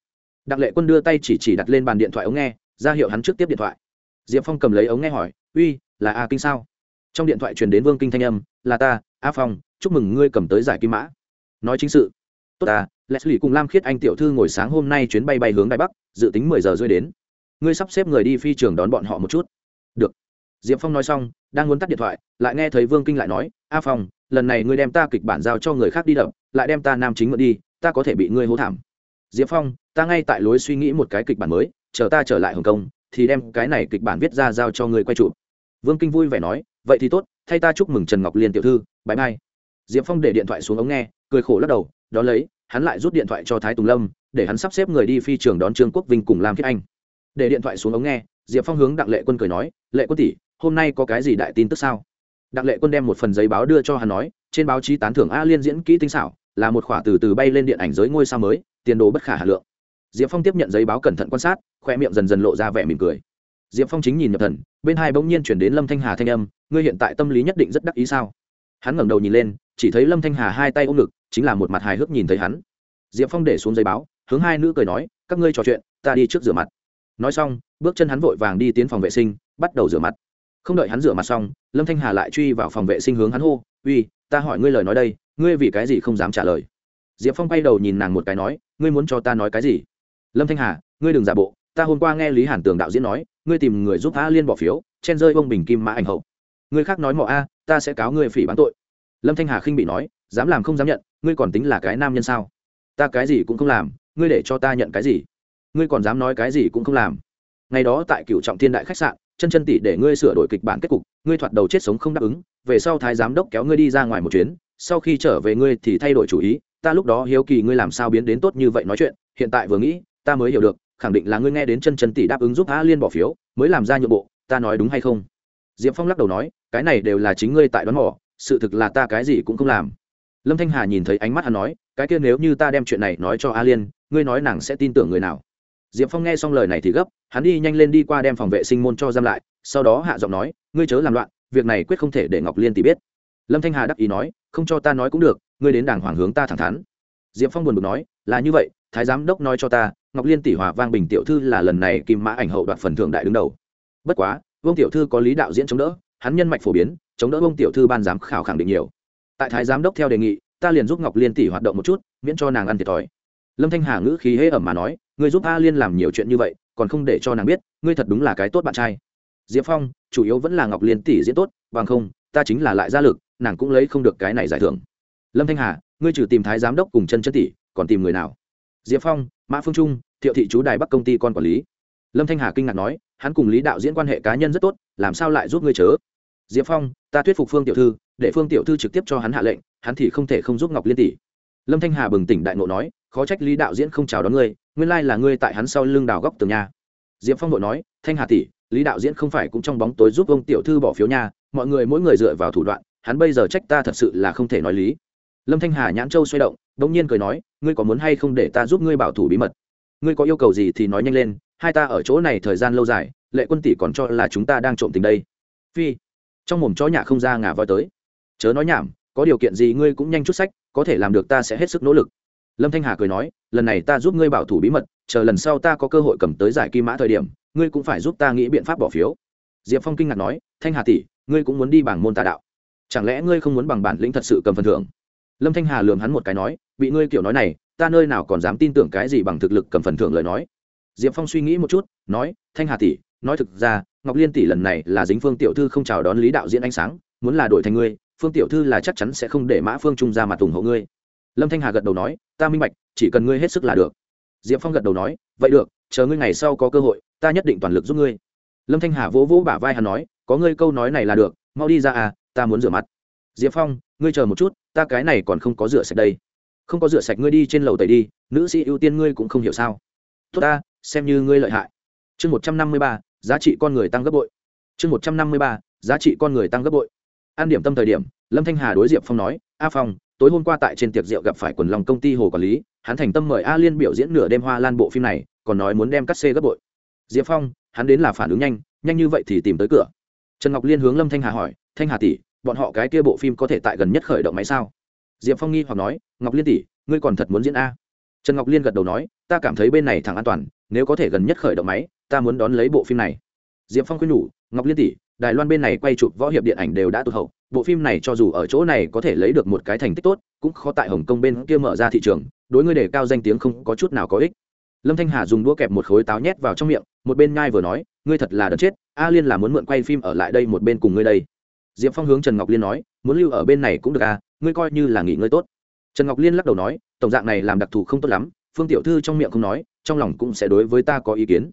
Đặng lệ quân đưa tay chỉ chỉ đặt lên bàn điện thoại ống nghe, ra hiệu hắn trước tiếp điện thoại. Diệp phong cầm lấy ống nghe hỏi, uy, là a kinh sao? Trong điện thoại truyền đến vương kinh thanh âm, là ta, a phong, chúc mừng ngươi cầm tới giải kim mã. Nói chính sự. Tốt ta, leslie cùng lam khiết anh tiểu thư ngồi sáng hôm nay chuyến bay bay hướng đài bắc, dự tính mười giờ rơi đến ngươi sắp xếp người đi phi trường đón bọn họ một chút. Được. Diệp phong nói xong, đang muốn tắt điện thoại, lại nghe thấy vương kinh lại nói, a phong, lần này ngươi đem ta kịch bản giao cho người khác đi đập, lại đem ta nam chính mượn đi, ta có thể bị ngươi hố thảm. Diệp phong, ta ngay tại lối suy nghĩ một cái kịch bản mới, chờ ta trở lại hồng kông, thì đem cái này kịch bản viết ra giao cho người quay chụp. Vương kinh vui vẻ nói, vậy thì tốt, thay ta chúc mừng trần ngọc liên tiểu thư bãi mai diệp phong để điện thoại xuống ống nghe, cười khổ lắc đầu, đón lấy, hắn lại rút điện thoại cho thái tùng lâm, để hắn sắp xếp người đi phi trường đón trương quốc vinh cùng lam khiết anh để điện thoại xuống ống nghe, diệp phong hướng đặng lệ quân cười nói, lệ quân tỷ, hôm nay có cái gì đại tin tức sao? Đặng lệ quân đem một phần giấy báo đưa cho hắn nói, trên báo chí tán thưởng a liên diễn kỹ tinh xảo, là một khỏa từ từ bay lên điện ảnh giới ngôi sao mới, tiền đồ bất khả hà lượng. Diệp phong tiếp nhận giấy báo cẩn thận quan sát, khoe miệng dần dần lộ ra vẻ mỉm cười. Diệp phong chính nhìn nhập thần, bên hai bỗng nhiên chuyển đến lâm thanh hà thanh âm, ngươi hiện tại tâm lý nhất định rất đắc ý sao? Hắn ngẩng đầu nhìn lên, chỉ thấy lâm thanh hà hai tay ôm ngực, chính là một mặt hài hước nhìn thấy hắn. Diệp phong để xuống giấy báo, hướng hai nữ cười nói, các ngươi trò chuyện, ta đi trước rửa mặt nói xong, bước chân hắn vội vàng đi tiến phòng vệ sinh, bắt đầu rửa mặt. Không đợi hắn rửa mặt xong, lâm thanh hà lại truy vào phòng vệ sinh hướng hắn hô, uy, ta hỏi ngươi lời nói đây, ngươi vì cái gì không dám trả lời? Diệp phong bay đầu nhìn nàng một cái nói, ngươi muốn cho ta nói cái gì? Lâm thanh hà, ngươi đừng giả bộ, ta hôm qua nghe lý hàn tường đạo diễn nói, ngươi tìm người giúp a liên bỏ phiếu, chen rơi bông bình kim mã ảnh hậu. Người khác nói mọ a, ta sẽ cáo ngươi phỉ bán tội. Lâm thanh hà khinh bị nói, dám làm không dám nhận, ngươi còn tính là cái nam nhân sao? Ta cái gì cũng không làm, ngươi để cho ta nhận cái gì? Ngươi còn dám nói cái gì cũng không làm. Ngày đó tại cựu trọng thiên đại khách sạn, chân chân tỷ để ngươi sửa đổi kịch bản kết cục, ngươi thoạt đầu chết sống không đáp ứng, về sau thái giám đốc kéo ngươi đi ra ngoài một chuyến, sau khi trở về ngươi thì thay đổi chủ ý, ta lúc đó hiếu kỳ ngươi làm sao biến đến tốt như vậy nói chuyện, hiện tại vừa nghĩ, ta mới hiểu được, khẳng định là ngươi nghe đến chân chân tỷ đáp ứng giúp a liên bỏ phiếu, mới làm ra nhượng bộ, ta nói đúng hay không? Diệp phong lắc đầu nói, cái này đều là chính ngươi tại đón mỏ sự thực là ta cái gì cũng không làm. Lâm thanh hà nhìn thấy ánh mắt hắn nói, cái kia nếu như ta đem chuyện này nói cho a liên, ngươi nói nàng sẽ tin tưởng người nào? Diệp phong nghe xong lời này thì gấp, hắn đi nhanh lên đi qua đem phòng vệ sinh môn cho giam lại, sau đó hạ giọng nói, ngươi chớ làm loạn, việc này quyết không thể để ngọc liên tỷ biết. Lâm thanh hà đắc ý nói, không cho ta nói cũng được, ngươi đến đàng hoàng hướng ta thẳng thắn. Diệp phong buồn bực nói, là như vậy, thái giám đốc nói cho ta, ngọc liên tỷ hòa vang bình tiểu thư là lần này kim mã ảnh hậu đoạt phần thưởng đại đứng đầu. Bất quá, vương tiểu thư có lý đạo diễn chống đỡ, hắn nhân mạch phổ biến, chống đỡ vương tiểu thư ban giám khảo khẳng định nhiều. Tại thái giám đốc theo đề nghị, ta liền giúp ngọc liên tỷ hoạt động một chút, miễn cho nàng ăn thiệt thòi lâm thanh hà ngữ khí hễ ẩm mà nói, ngươi giúp a liên làm nhiều chuyện như vậy, còn không để cho nàng biết, ngươi thật đúng là cái tốt bạn trai. Diệp phong, chủ yếu vẫn là ngọc liên tỷ diễn tốt, bằng không, ta chính là lại gia lực, nàng cũng lấy không được cái này giải thưởng. Lâm thanh hà, ngươi trừ tìm thái giám đốc cùng chân chân tỷ, còn tìm người nào? Diệp phong, mã phương trung, thiệu thị chú đài bắc công ty con quản lý. Lâm thanh hà kinh ngạc nói, hắn cùng lý đạo diễn quan hệ cá nhân rất tốt, làm sao lại giúp ngươi chớ? Diệp phong, ta thuyết phục phương tiểu thư, để phương tiểu thư trực tiếp cho hắn hạ lệnh, hắn thì không thể không giúp ngọc liên tỷ. Lâm thanh hà bừng tỉnh đại ngộ nói khó trách lý đạo diễn không chào đón ngươi, nguyên lai là ngươi tại hắn sau lưng đào góc tường nhà. Diệp phong vội nói, thanh hà tỷ, lý đạo diễn không phải cũng trong bóng tối giúp ông tiểu thư bỏ phiếu nha, mọi người mỗi người dựa vào thủ đoạn, hắn bây giờ trách ta thật sự là không thể nói lý. Lâm thanh hà nhãn châu xoay động đ ỗ n g nhiên cười nói, ngươi có muốn hay không để ta giúp ngươi bảo thủ bí mật? Ngươi có yêu cầu gì thì nói nhanh lên, hai ta ở chỗ này thời gian lâu dài, lệ quân tỷ còn cho là chúng ta đang trộm tình đây. Phi, trong mồm chó nhà không ra ngà voi tới. Chớ nói nhảm, có điều kiện gì ngươi cũng nhanh chút sách, có thể làm được ta sẽ hết sức nỗ lực lâm thanh hà cười nói, lần này ta giúp ngươi bảo thủ bí mật, chờ lần sau ta có cơ hội cầm tới giải kim mã thời điểm, ngươi cũng phải giúp ta nghĩ biện pháp bỏ phiếu. Diệp phong kinh ngạc nói, thanh hà tỷ, ngươi cũng muốn đi bảng môn tà đạo. Chẳng lẽ ngươi không muốn bằng bản lĩnh thật sự cầm phần thưởng? Lâm thanh hà lường hắn một cái nói, bị ngươi kiểu nói này, ta nơi nào còn dám tin tưởng cái gì bằng thực lực cầm phần thưởng lời nói. Diệp phong suy nghĩ một chút, nói, thanh hà tỷ, nói thực ra, ngọc liên tỷ lần này là dính phương tiểu thư không chào đón lý đạo diễn ánh sáng, muốn là đổi thành ngươi, phương tiểu thư là chắc chắn sẽ không để mã phương trung ra mặt ủng hộ ngươi lâm thanh hà gật đầu nói, ta minh bạch, chỉ cần ngươi hết sức là được. Diệp phong gật đầu nói, vậy được, chờ ngươi ngày sau có cơ hội, ta nhất định toàn lực giúp ngươi. Lâm thanh hà vỗ vỗ bả vai hắn nói, có ngươi câu nói này là được, mau đi ra à ta muốn rửa mặt. Diệp phong, ngươi chờ một chút, ta cái này còn không có rửa sạch đây. Không có rửa sạch ngươi đi trên lầu tẩy đi, nữ sĩ ưu tiên ngươi cũng không hiểu sao. Tốt ta, xem như ngươi lợi hại. Chương một trăm năm mươi ba, giá trị con người tăng gấp bội. Chương một trăm năm mươi ba, giá trị con người tăng gấp bội. An điểm tâm thời điểm, lâm thanh hà đối diệp phong nói, a phong tối hôm qua tại trên tiệc rượu gặp phải quần lòng công ty hồ quản lý, hắn thành tâm mời a liên biểu diễn nửa đêm hoa lan bộ phim này, còn nói muốn đem cắt xê gấp bội. Diệp phong, hắn đến là phản ứng nhanh nhanh như vậy thì tìm tới cửa. Trần ngọc liên hướng lâm thanh hà hỏi, thanh hà tỷ, bọn họ cái kia bộ phim có thể tại gần nhất khởi động máy sao? Diệp phong nghi hoặc nói, ngọc liên tỷ, ngươi còn thật muốn diễn a? Trần ngọc liên gật đầu nói, ta cảm thấy bên này thẳng an toàn, nếu có thể gần nhất khởi động máy, ta muốn đón lấy bộ phim này. Diệp phong khuyên nhủ, ngọc liên tỷ đài loan bên này quay chụp võ hiệp điện ảnh đều đã tụt hậu. Bộ phim này cho dù ở chỗ này có thể lấy được một cái thành tích tốt, cũng khó tại hồng kông bên kia mở ra thị trường, đối ngươi để cao danh tiếng không có chút nào có ích. Lâm thanh hà dùng đũa kẹp một khối táo nhét vào trong miệng, một bên nhai vừa nói, ngươi thật là đợt chết, a liên là muốn mượn quay phim ở lại đây một bên cùng ngươi đây. Diệp phong hướng trần ngọc liên nói, muốn lưu ở bên này cũng được à ngươi coi như là nghỉ ngơi tốt. Trần ngọc liên lắc đầu nói, tổng dạng này làm đặc thù không tốt lắm, phương tiểu thư trong miệng không nói, trong lòng cũng sẽ đối với ta có ý kiến.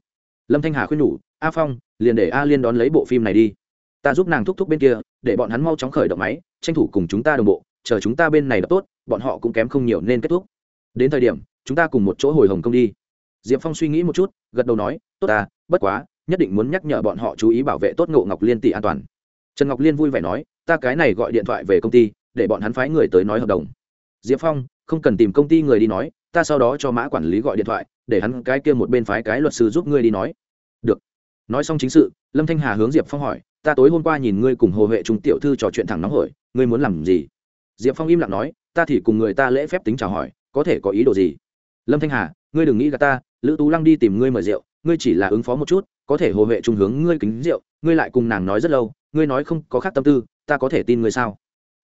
Lâm thanh hà khuyên nhủ a phong, liền để a liên đón lấy bộ phim này đi. Ta giúp nàng thúc thúc bên kia, để bọn hắn mau chóng khởi động máy, tranh thủ cùng chúng ta đồng bộ, chờ chúng ta bên này đập tốt, bọn họ cũng kém không nhiều nên kết thúc. Đến thời điểm, chúng ta cùng một chỗ hồi hồng công đi. Diệp phong suy nghĩ một chút, gật đầu nói, tốt ta, bất quá, nhất định muốn nhắc nhở bọn họ chú ý bảo vệ tốt ngộ ngọc liên tỷ an toàn. Trần ngọc liên vui vẻ nói, ta cái này gọi điện thoại về công ty, để bọn hắn phái người tới nói hợp đồng. Diệp phong, không cần tìm công ty người đi nói, ta sau đó cho mã quản lý gọi điện thoại, để hắn cái kia một bên phái cái luật sư giúp ngươi đi nói. Được nói xong chính sự, lâm thanh hà hướng diệp phong hỏi, ta tối hôm qua nhìn ngươi cùng hồ huệ trung tiểu thư trò chuyện thẳng nóng hổi, ngươi muốn làm gì? Diệp phong im lặng nói, ta thì cùng người ta lễ phép tính chào hỏi, có thể có ý đồ gì? Lâm thanh hà, ngươi đừng nghĩ gà ta, lữ tú lăng đi tìm ngươi mời rượu, ngươi chỉ là ứng phó một chút, có thể hồ huệ trung hướng ngươi kính rượu, ngươi lại cùng nàng nói rất lâu, ngươi nói không có khác tâm tư, ta có thể tin ngươi sao?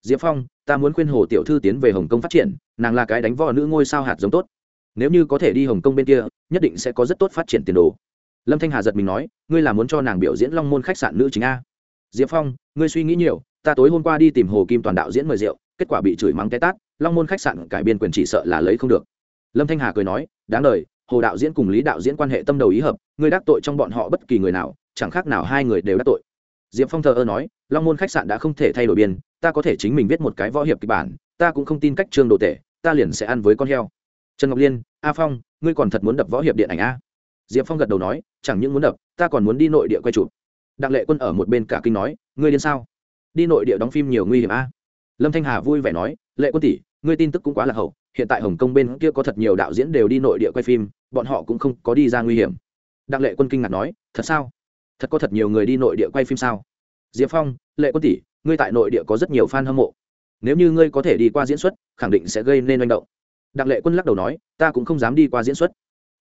Diệp phong, ta muốn khuyên hồ tiểu thư tiến về hồng kông phát triển, nàng là cái đánh vò nữ ngôi sao hạt giống tốt. Nếu như có thể đi hồng kông bên kia, nhất định sẽ có rất tốt phát triển tiền đồ lâm thanh hà giật mình nói, ngươi là muốn cho nàng biểu diễn long môn khách sạn nữ chính a? Diệp phong, ngươi suy nghĩ nhiều, ta tối hôm qua đi tìm hồ kim toàn đạo diễn mời rượu, kết quả bị chửi mắng té tát, long môn khách sạn cải biên quyền chỉ sợ là lấy không được. Lâm thanh hà cười nói, đáng đ hồ đạo diễn cùng lý đạo diễn quan hệ tâm đầu ý hợp, ngươi đắc tội trong bọn họ bất kỳ người nào, chẳng khác nào hai người đều đắc tội. Diệp phong thờ ơ nói, long môn khách sạn đã không thể thay đổi biên, ta có thể chính mình viết một cái võ hiệp kịch bản, ta cũng không tin cách trương đồ tể, ta liền sẽ ăn với con heo. Trần ngọc liên, a phong, ngươi còn thật muốn đập võ hiệp điện ảnh a? Diệp phong gật đầu nói, chẳng những muốn đập, ta còn muốn đi nội địa quay chụp. Đặng lệ quân ở một bên cả kinh nói, ngươi điên sao? Đi nội địa đóng phim nhiều nguy hiểm a. Lâm thanh hà vui vẻ nói, lệ quân tỷ, ngươi tin tức cũng quá là hậu, hiện tại hồng kông bên kia có thật nhiều đạo diễn đều đi nội địa quay phim, bọn họ cũng không có đi ra nguy hiểm. Đặng lệ quân kinh ngạc nói, thật sao? Thật có thật nhiều người đi nội địa quay phim sao? Diệp phong, lệ quân tỷ, ngươi tại nội địa có rất nhiều fan hâm mộ. Nếu như ngươi có thể đi qua diễn xuất, khẳng định sẽ gây nên manh động. Đặng lệ quân lắc đầu nói, ta cũng không dám đi qua diễn xuất.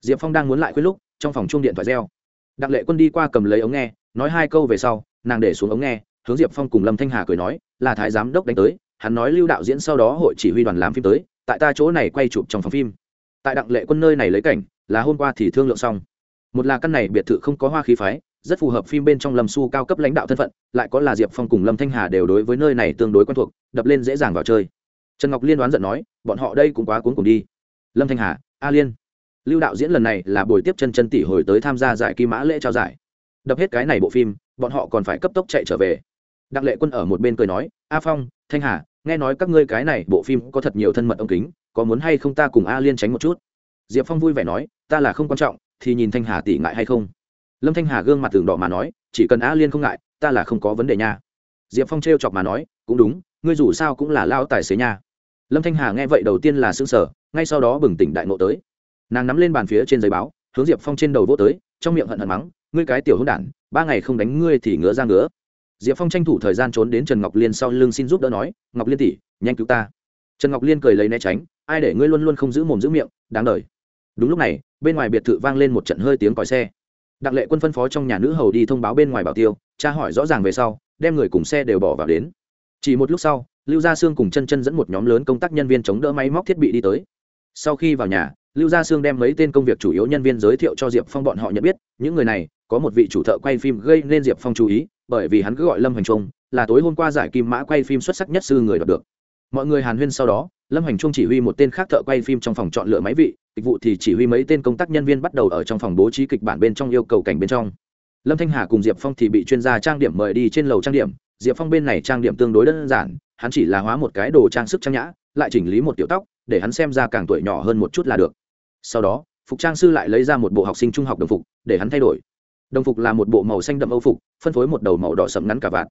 Diệp phong đang muốn lại khuyên lúc trong phòng chuông điện thoại reo. Đặng lệ quân đi qua cầm lấy ống nghe, nói hai câu về sau, nàng để xuống ống nghe, hướng diệp phong cùng lâm thanh hà cười nói, là thái giám đốc đánh tới, hắn nói lưu đạo diễn sau đó hội chỉ huy đoàn làm phim tới, tại ta chỗ này quay chụp trong phòng phim. Tại đặng lệ quân nơi này lấy cảnh, là hôm qua thì thương lượng xong. Một là căn này biệt thự không có hoa khí phái, rất phù hợp phim bên trong lâm su cao cấp lãnh đạo thân phận, lại có là diệp phong cùng lâm thanh hà đều đối với nơi này tương đối quen thuộc, đập lên dễ dàng vào chơi. Trần ngọc liên đoán giận nói, bọn họ đây cũng quá cuốn cùng đi. Lâm thanh hà, a liên lưu đạo diễn lần này là buổi tiếp chân chân tỷ hồi tới tham gia giải kim mã lễ trao giải. Đập hết cái này bộ phim, bọn họ còn phải cấp tốc chạy trở về. Đặng lệ quân ở một bên cười nói, a phong, thanh hà, nghe nói các ngươi cái này bộ phim có thật nhiều thân mật ông kính, có muốn hay không ta cùng a liên tránh một chút? Diệp phong vui vẻ nói, ta là không quan trọng, thì nhìn thanh hà tỷ ngại hay không? Lâm thanh hà gương mặt tường đỏ mà nói, chỉ cần a liên không ngại, ta là không có vấn đề nha. Diệp phong t chọc mà nói, cũng đúng, ngươi dù sao cũng là lao tài xế nha. Lâm thanh hà nghe vậy đầu tiên là xương sở ngay sau đó bừng tỉnh đại ngộ tới nàng nắm lên bàn phía trên giấy báo, hướng diệp phong trên đầu vô tới, trong miệng hận hận mắng, ngươi cái tiểu hôn đản, ba ngày không đánh ngươi thì ngứa ra ngứa. Diệp phong tranh thủ thời gian trốn đến trần ngọc liên sau lưng xin giúp đỡ nói, ngọc liên tỉ nhanh cứu ta. Trần ngọc liên cười lấy né tránh, ai để ngươi luôn luôn không giữ mồm giữ miệng, đáng đ đúng lúc này, bên ngoài biệt thự vang lên một trận hơi tiếng còi xe. Đặng lệ quân phân phó trong nhà nữ hầu đi thông báo bên ngoài bảo tiêu, tra hỏi rõ ràng về sau, đem người cùng xe đều bỏ vào đến. Chỉ một lúc sau, lưu gia sương cùng chân chân dẫn một nhóm lớn công tác nhân viên chống đỡ máy móc thiết bị đi tới. Sau khi vào nhà lưu gia sương đem mấy tên công việc chủ yếu nhân viên giới thiệu cho diệp phong bọn họ nhận biết, những người này, có một vị chủ thợ quay phim gây nên diệp phong chú ý, bởi vì hắn cứ gọi lâm hành trung, là tối hôm qua giải kim mã quay phim xuất sắc nhất sư người đoạt được. Mọi người hàn huyên sau đó, lâm hành trung chỉ huy một tên khác thợ quay phim trong phòng chọn lựa máy vị kịch vụ thì chỉ huy mấy tên công tác nhân viên bắt đầu ở trong phòng bố trí kịch bản bên trong yêu cầu cảnh bên trong. Lâm thanh hà cùng diệp phong thì bị chuyên gia trang điểm mời đi trên lầu trang điểm, diệp phong bên này trang điểm tương đối đơn giản, hắn chỉ là hóa một cái đồ trang sức trang nhã, lại chỉnh lý một tiểu tóc, để hắn xem ra càng tuổi nhỏ hơn một chút là được sau đó, phục trang sư lại lấy ra một bộ học sinh trung học đồng phục, để hắn thay đổi. Đồng phục là một bộ màu xanh đậm âu phục, phân phối một đầu màu đỏ sậm ngắn cả vạt.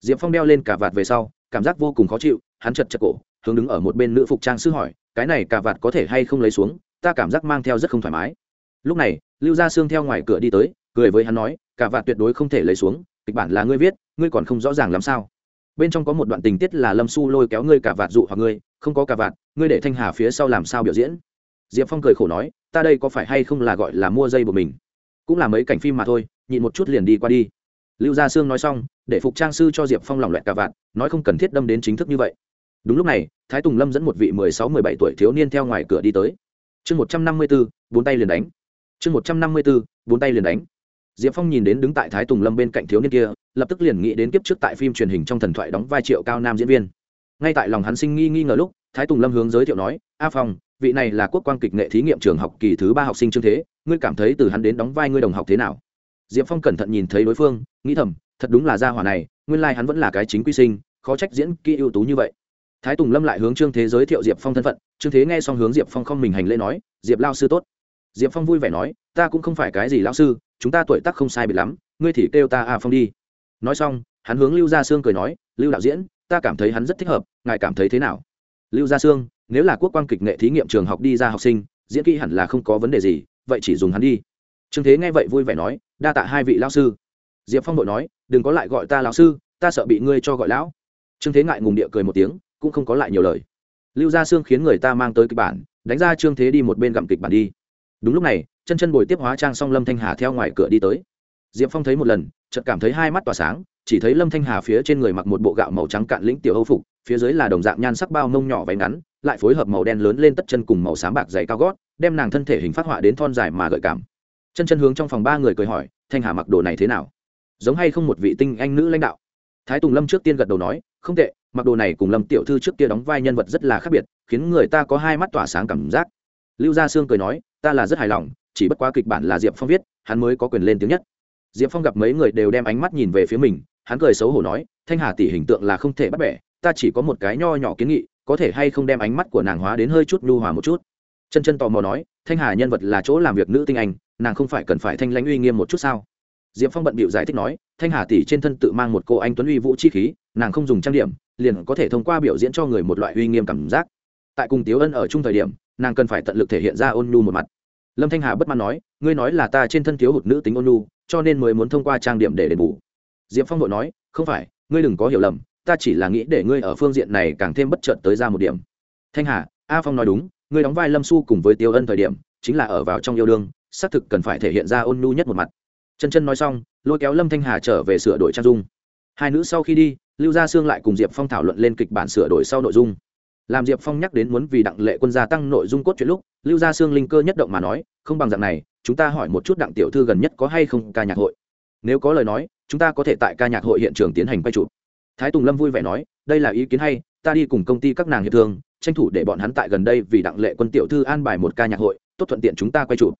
Diệp phong đeo lên cả vạt về sau, cảm giác vô cùng khó chịu, hắn chật chật cổ, hướng đứng ở một bên nữ phục trang sư hỏi, cái này cả vạt có thể hay không lấy xuống? Ta cảm giác mang theo rất không thoải mái. Lúc này, lưu gia sương theo ngoài cửa đi tới, cười với hắn nói cả vạt tuyệt đối không thể lấy xuống, kịch bản là ngươi viết, ngươi còn không rõ ràng làm sao. Bên trong có một đoạn tình tiết là lâm su lôi kéo ngươi cả vạt dụ hoặc ngươi, không có cả vạt, ngươi để thanh hà phía sau làm sao biểu diễn? Diệp phong cười khổ nói ta đây có phải hay không là gọi là mua dây của mình? Cũng là mấy cảnh phim mà thôi nhịn một chút liền đi qua đi. Lưu gia sương nói xong để phục trang sư cho diệp phong lòng loẹt cả vạn, nói không cần thiết đâm đến chính thức như vậy. Đúng lúc này thái tùng lâm dẫn một vị mười sáu mười bảy tuổi thiếu niên theo ngoài cửa đi tới. Chương một trăm năm mươi b ố bốn tay liền đánh. Chương một trăm năm mươi b ố bốn tay liền đánh. Diệp phong nhìn đến đứng tại thái tùng lâm bên cạnh thiếu niên kia lập tức liền nghĩ đến kiếp trước tại phim truyền hình trong thần thoại đóng vai triệu cao nam diễn viên. Ngay tại lòng hắn sinh nghi nghi ngờ lúc thái tùng lâm hướng giới thiệu nói, a phong, vị này là quốc quan kịch nghệ thí nghiệm trường học kỳ thứ ba học sinh trương thế, ngươi cảm thấy từ hắn đến đóng vai ngươi đồng học thế nào? Diệp phong cẩn thận nhìn thấy đối phương, nghĩ thầm, thật đúng là gia hỏa này, nguyên lai、like、hắn vẫn là cái chính quy sinh, khó trách diễn kỹ ưu tú như vậy. Thái tùng lâm lại hướng trương thế giới thiệu diệp phong thân phận, trương thế nghe xong hướng diệp phong không mình hành lễ nói, diệp lao sư tốt. Diệp phong vui vẻ nói, ta cũng không phải cái gì lao sư, chúng ta tuổi tác không sai biệt lắm, ngươi thì kêu ta a phong đi. Nói xong, hắn hướng lưu gia sương cười nói, lưu đạo diễn, ta cảm thấy hắn rất thích hợp, ngài cảm thấy thế nào? Lưu gia sương, nếu là quốc quan kịch nghệ thí nghiệm trường học đi ra học sinh, diễn kỹ hẳn là không có vấn đề gì, vậy chỉ dùng hắn đi. Trương thế nghe vậy vui vẻ nói, đa tạ hai vị lao sư. Diệp phong đội nói, đừng có lại gọi ta lão sư, ta sợ bị ngươi cho gọi lão. Trương thế ngại ngùng địa cười một tiếng, cũng không có lại nhiều lời. Lưu gia sương khiến người ta mang tới kịch bản, đánh ra trương thế đi một bên gặm kịch bản đi. Đúng lúc này, chân chân bồi tiếp hóa trang xong lâm thanh hà theo ngoài cửa đi tới. Diệp phong thấy một lần, chợt cảm thấy hai mắt tỏa sáng, chỉ thấy lâm thanh hà phía trên người mặc một bộ gạo màu trắng cạn lĩnh tiểu âu phục phía dưới là đồng dạng nhan sắc bao mông nhỏ váy ngắn, lại phối hợp màu đen lớn lên tất chân cùng màu xám bạc dày cao gót, đem nàng thân thể hình phát họa đến thon dài mà gợi cảm. Chân chân hướng trong phòng ba người cười hỏi, thanh hà mặc đồ này thế nào? Giống hay không một vị tinh anh nữ lãnh đạo? Thái tùng lâm trước tiên gật đầu nói, không tệ, mặc đồ này cùng lâm tiểu thư trước kia đóng vai nhân vật rất là khác biệt, khiến người ta có hai mắt tỏa sáng cảm giác. Lưu gia sương cười nói, ta là rất hài lòng, chỉ bất quá kịch bản là diệp phong viết, hắn mới có quyền lên tiếng nhất. Diệp phong gặp mấy người đều đem ánh mắt nhìn về phía mình, hắn cười xấu hổ nói, thanh hà tỷ hình tượng là không thể bắt bẻ ta chỉ có một cái nho nhỏ kiến nghị, có thể hay không đem ánh mắt của nàng hóa đến hơi chút nhu hòa một chút. Chân chân tò mò nói, thanh hà nhân vật là chỗ làm việc nữ tinh anh, nàng không phải cần phải thanh lãnh uy nghiêm một chút sao? Diệp phong bận bịu giải thích nói, thanh hà tỷ trên thân tự mang một cô anh tuấn uy vũ chi khí, nàng không dùng trang điểm, liền có thể thông qua biểu diễn cho người một loại uy nghiêm cảm giác. Tại cùng tiếu ân ở chung thời điểm, nàng cần phải tận lực thể hiện ra ôn nhu một mặt. Lâm thanh hà bất mãn nói, ngươi nói là ta trên thân thiếu hụt nữ tính ôn nhu, cho nên mới muốn thông qua trang điểm để đền bù. Diệp phong vội nói, không phải, ngươi đừng có hiểu lầm ta chỉ là nghĩ để ngươi ở phương diện này càng thêm bất chợt tới ra một điểm. Thanh hà, a phong nói đúng, ngươi đóng vai lâm su cùng với tiêu ân thời điểm, chính là ở vào trong yêu đương, xác thực cần phải thể hiện ra ôn nhu nhất một mặt. Chân chân nói xong, lôi kéo lâm thanh hà trở về sửa đổi trang dung. Hai nữ sau khi đi, lưu gia sương lại cùng diệp phong thảo luận lên kịch bản sửa đổi sau nội dung. Làm diệp phong nhắc đến muốn vì đặng lệ quân gia tăng nội dung cốt truyện lúc, lưu gia sương linh cơ nhất động mà nói, không bằng dạng này, chúng ta hỏi một chút đặng tiểu thư gần nhất có hay không ca nhạc hội. Nếu có lời nói, chúng ta có thể tại ca nhạc hội hiện trường tiến hành quay chụp thái tùng lâm vui vẻ nói, đây là ý kiến hay, ta đi cùng công ty các nàng hiệp thương, tranh thủ để bọn hắn tại gần đây vì đặng lệ quân tiểu thư an bài một ca nhạc hội, tốt thuận tiện chúng ta quay chụp.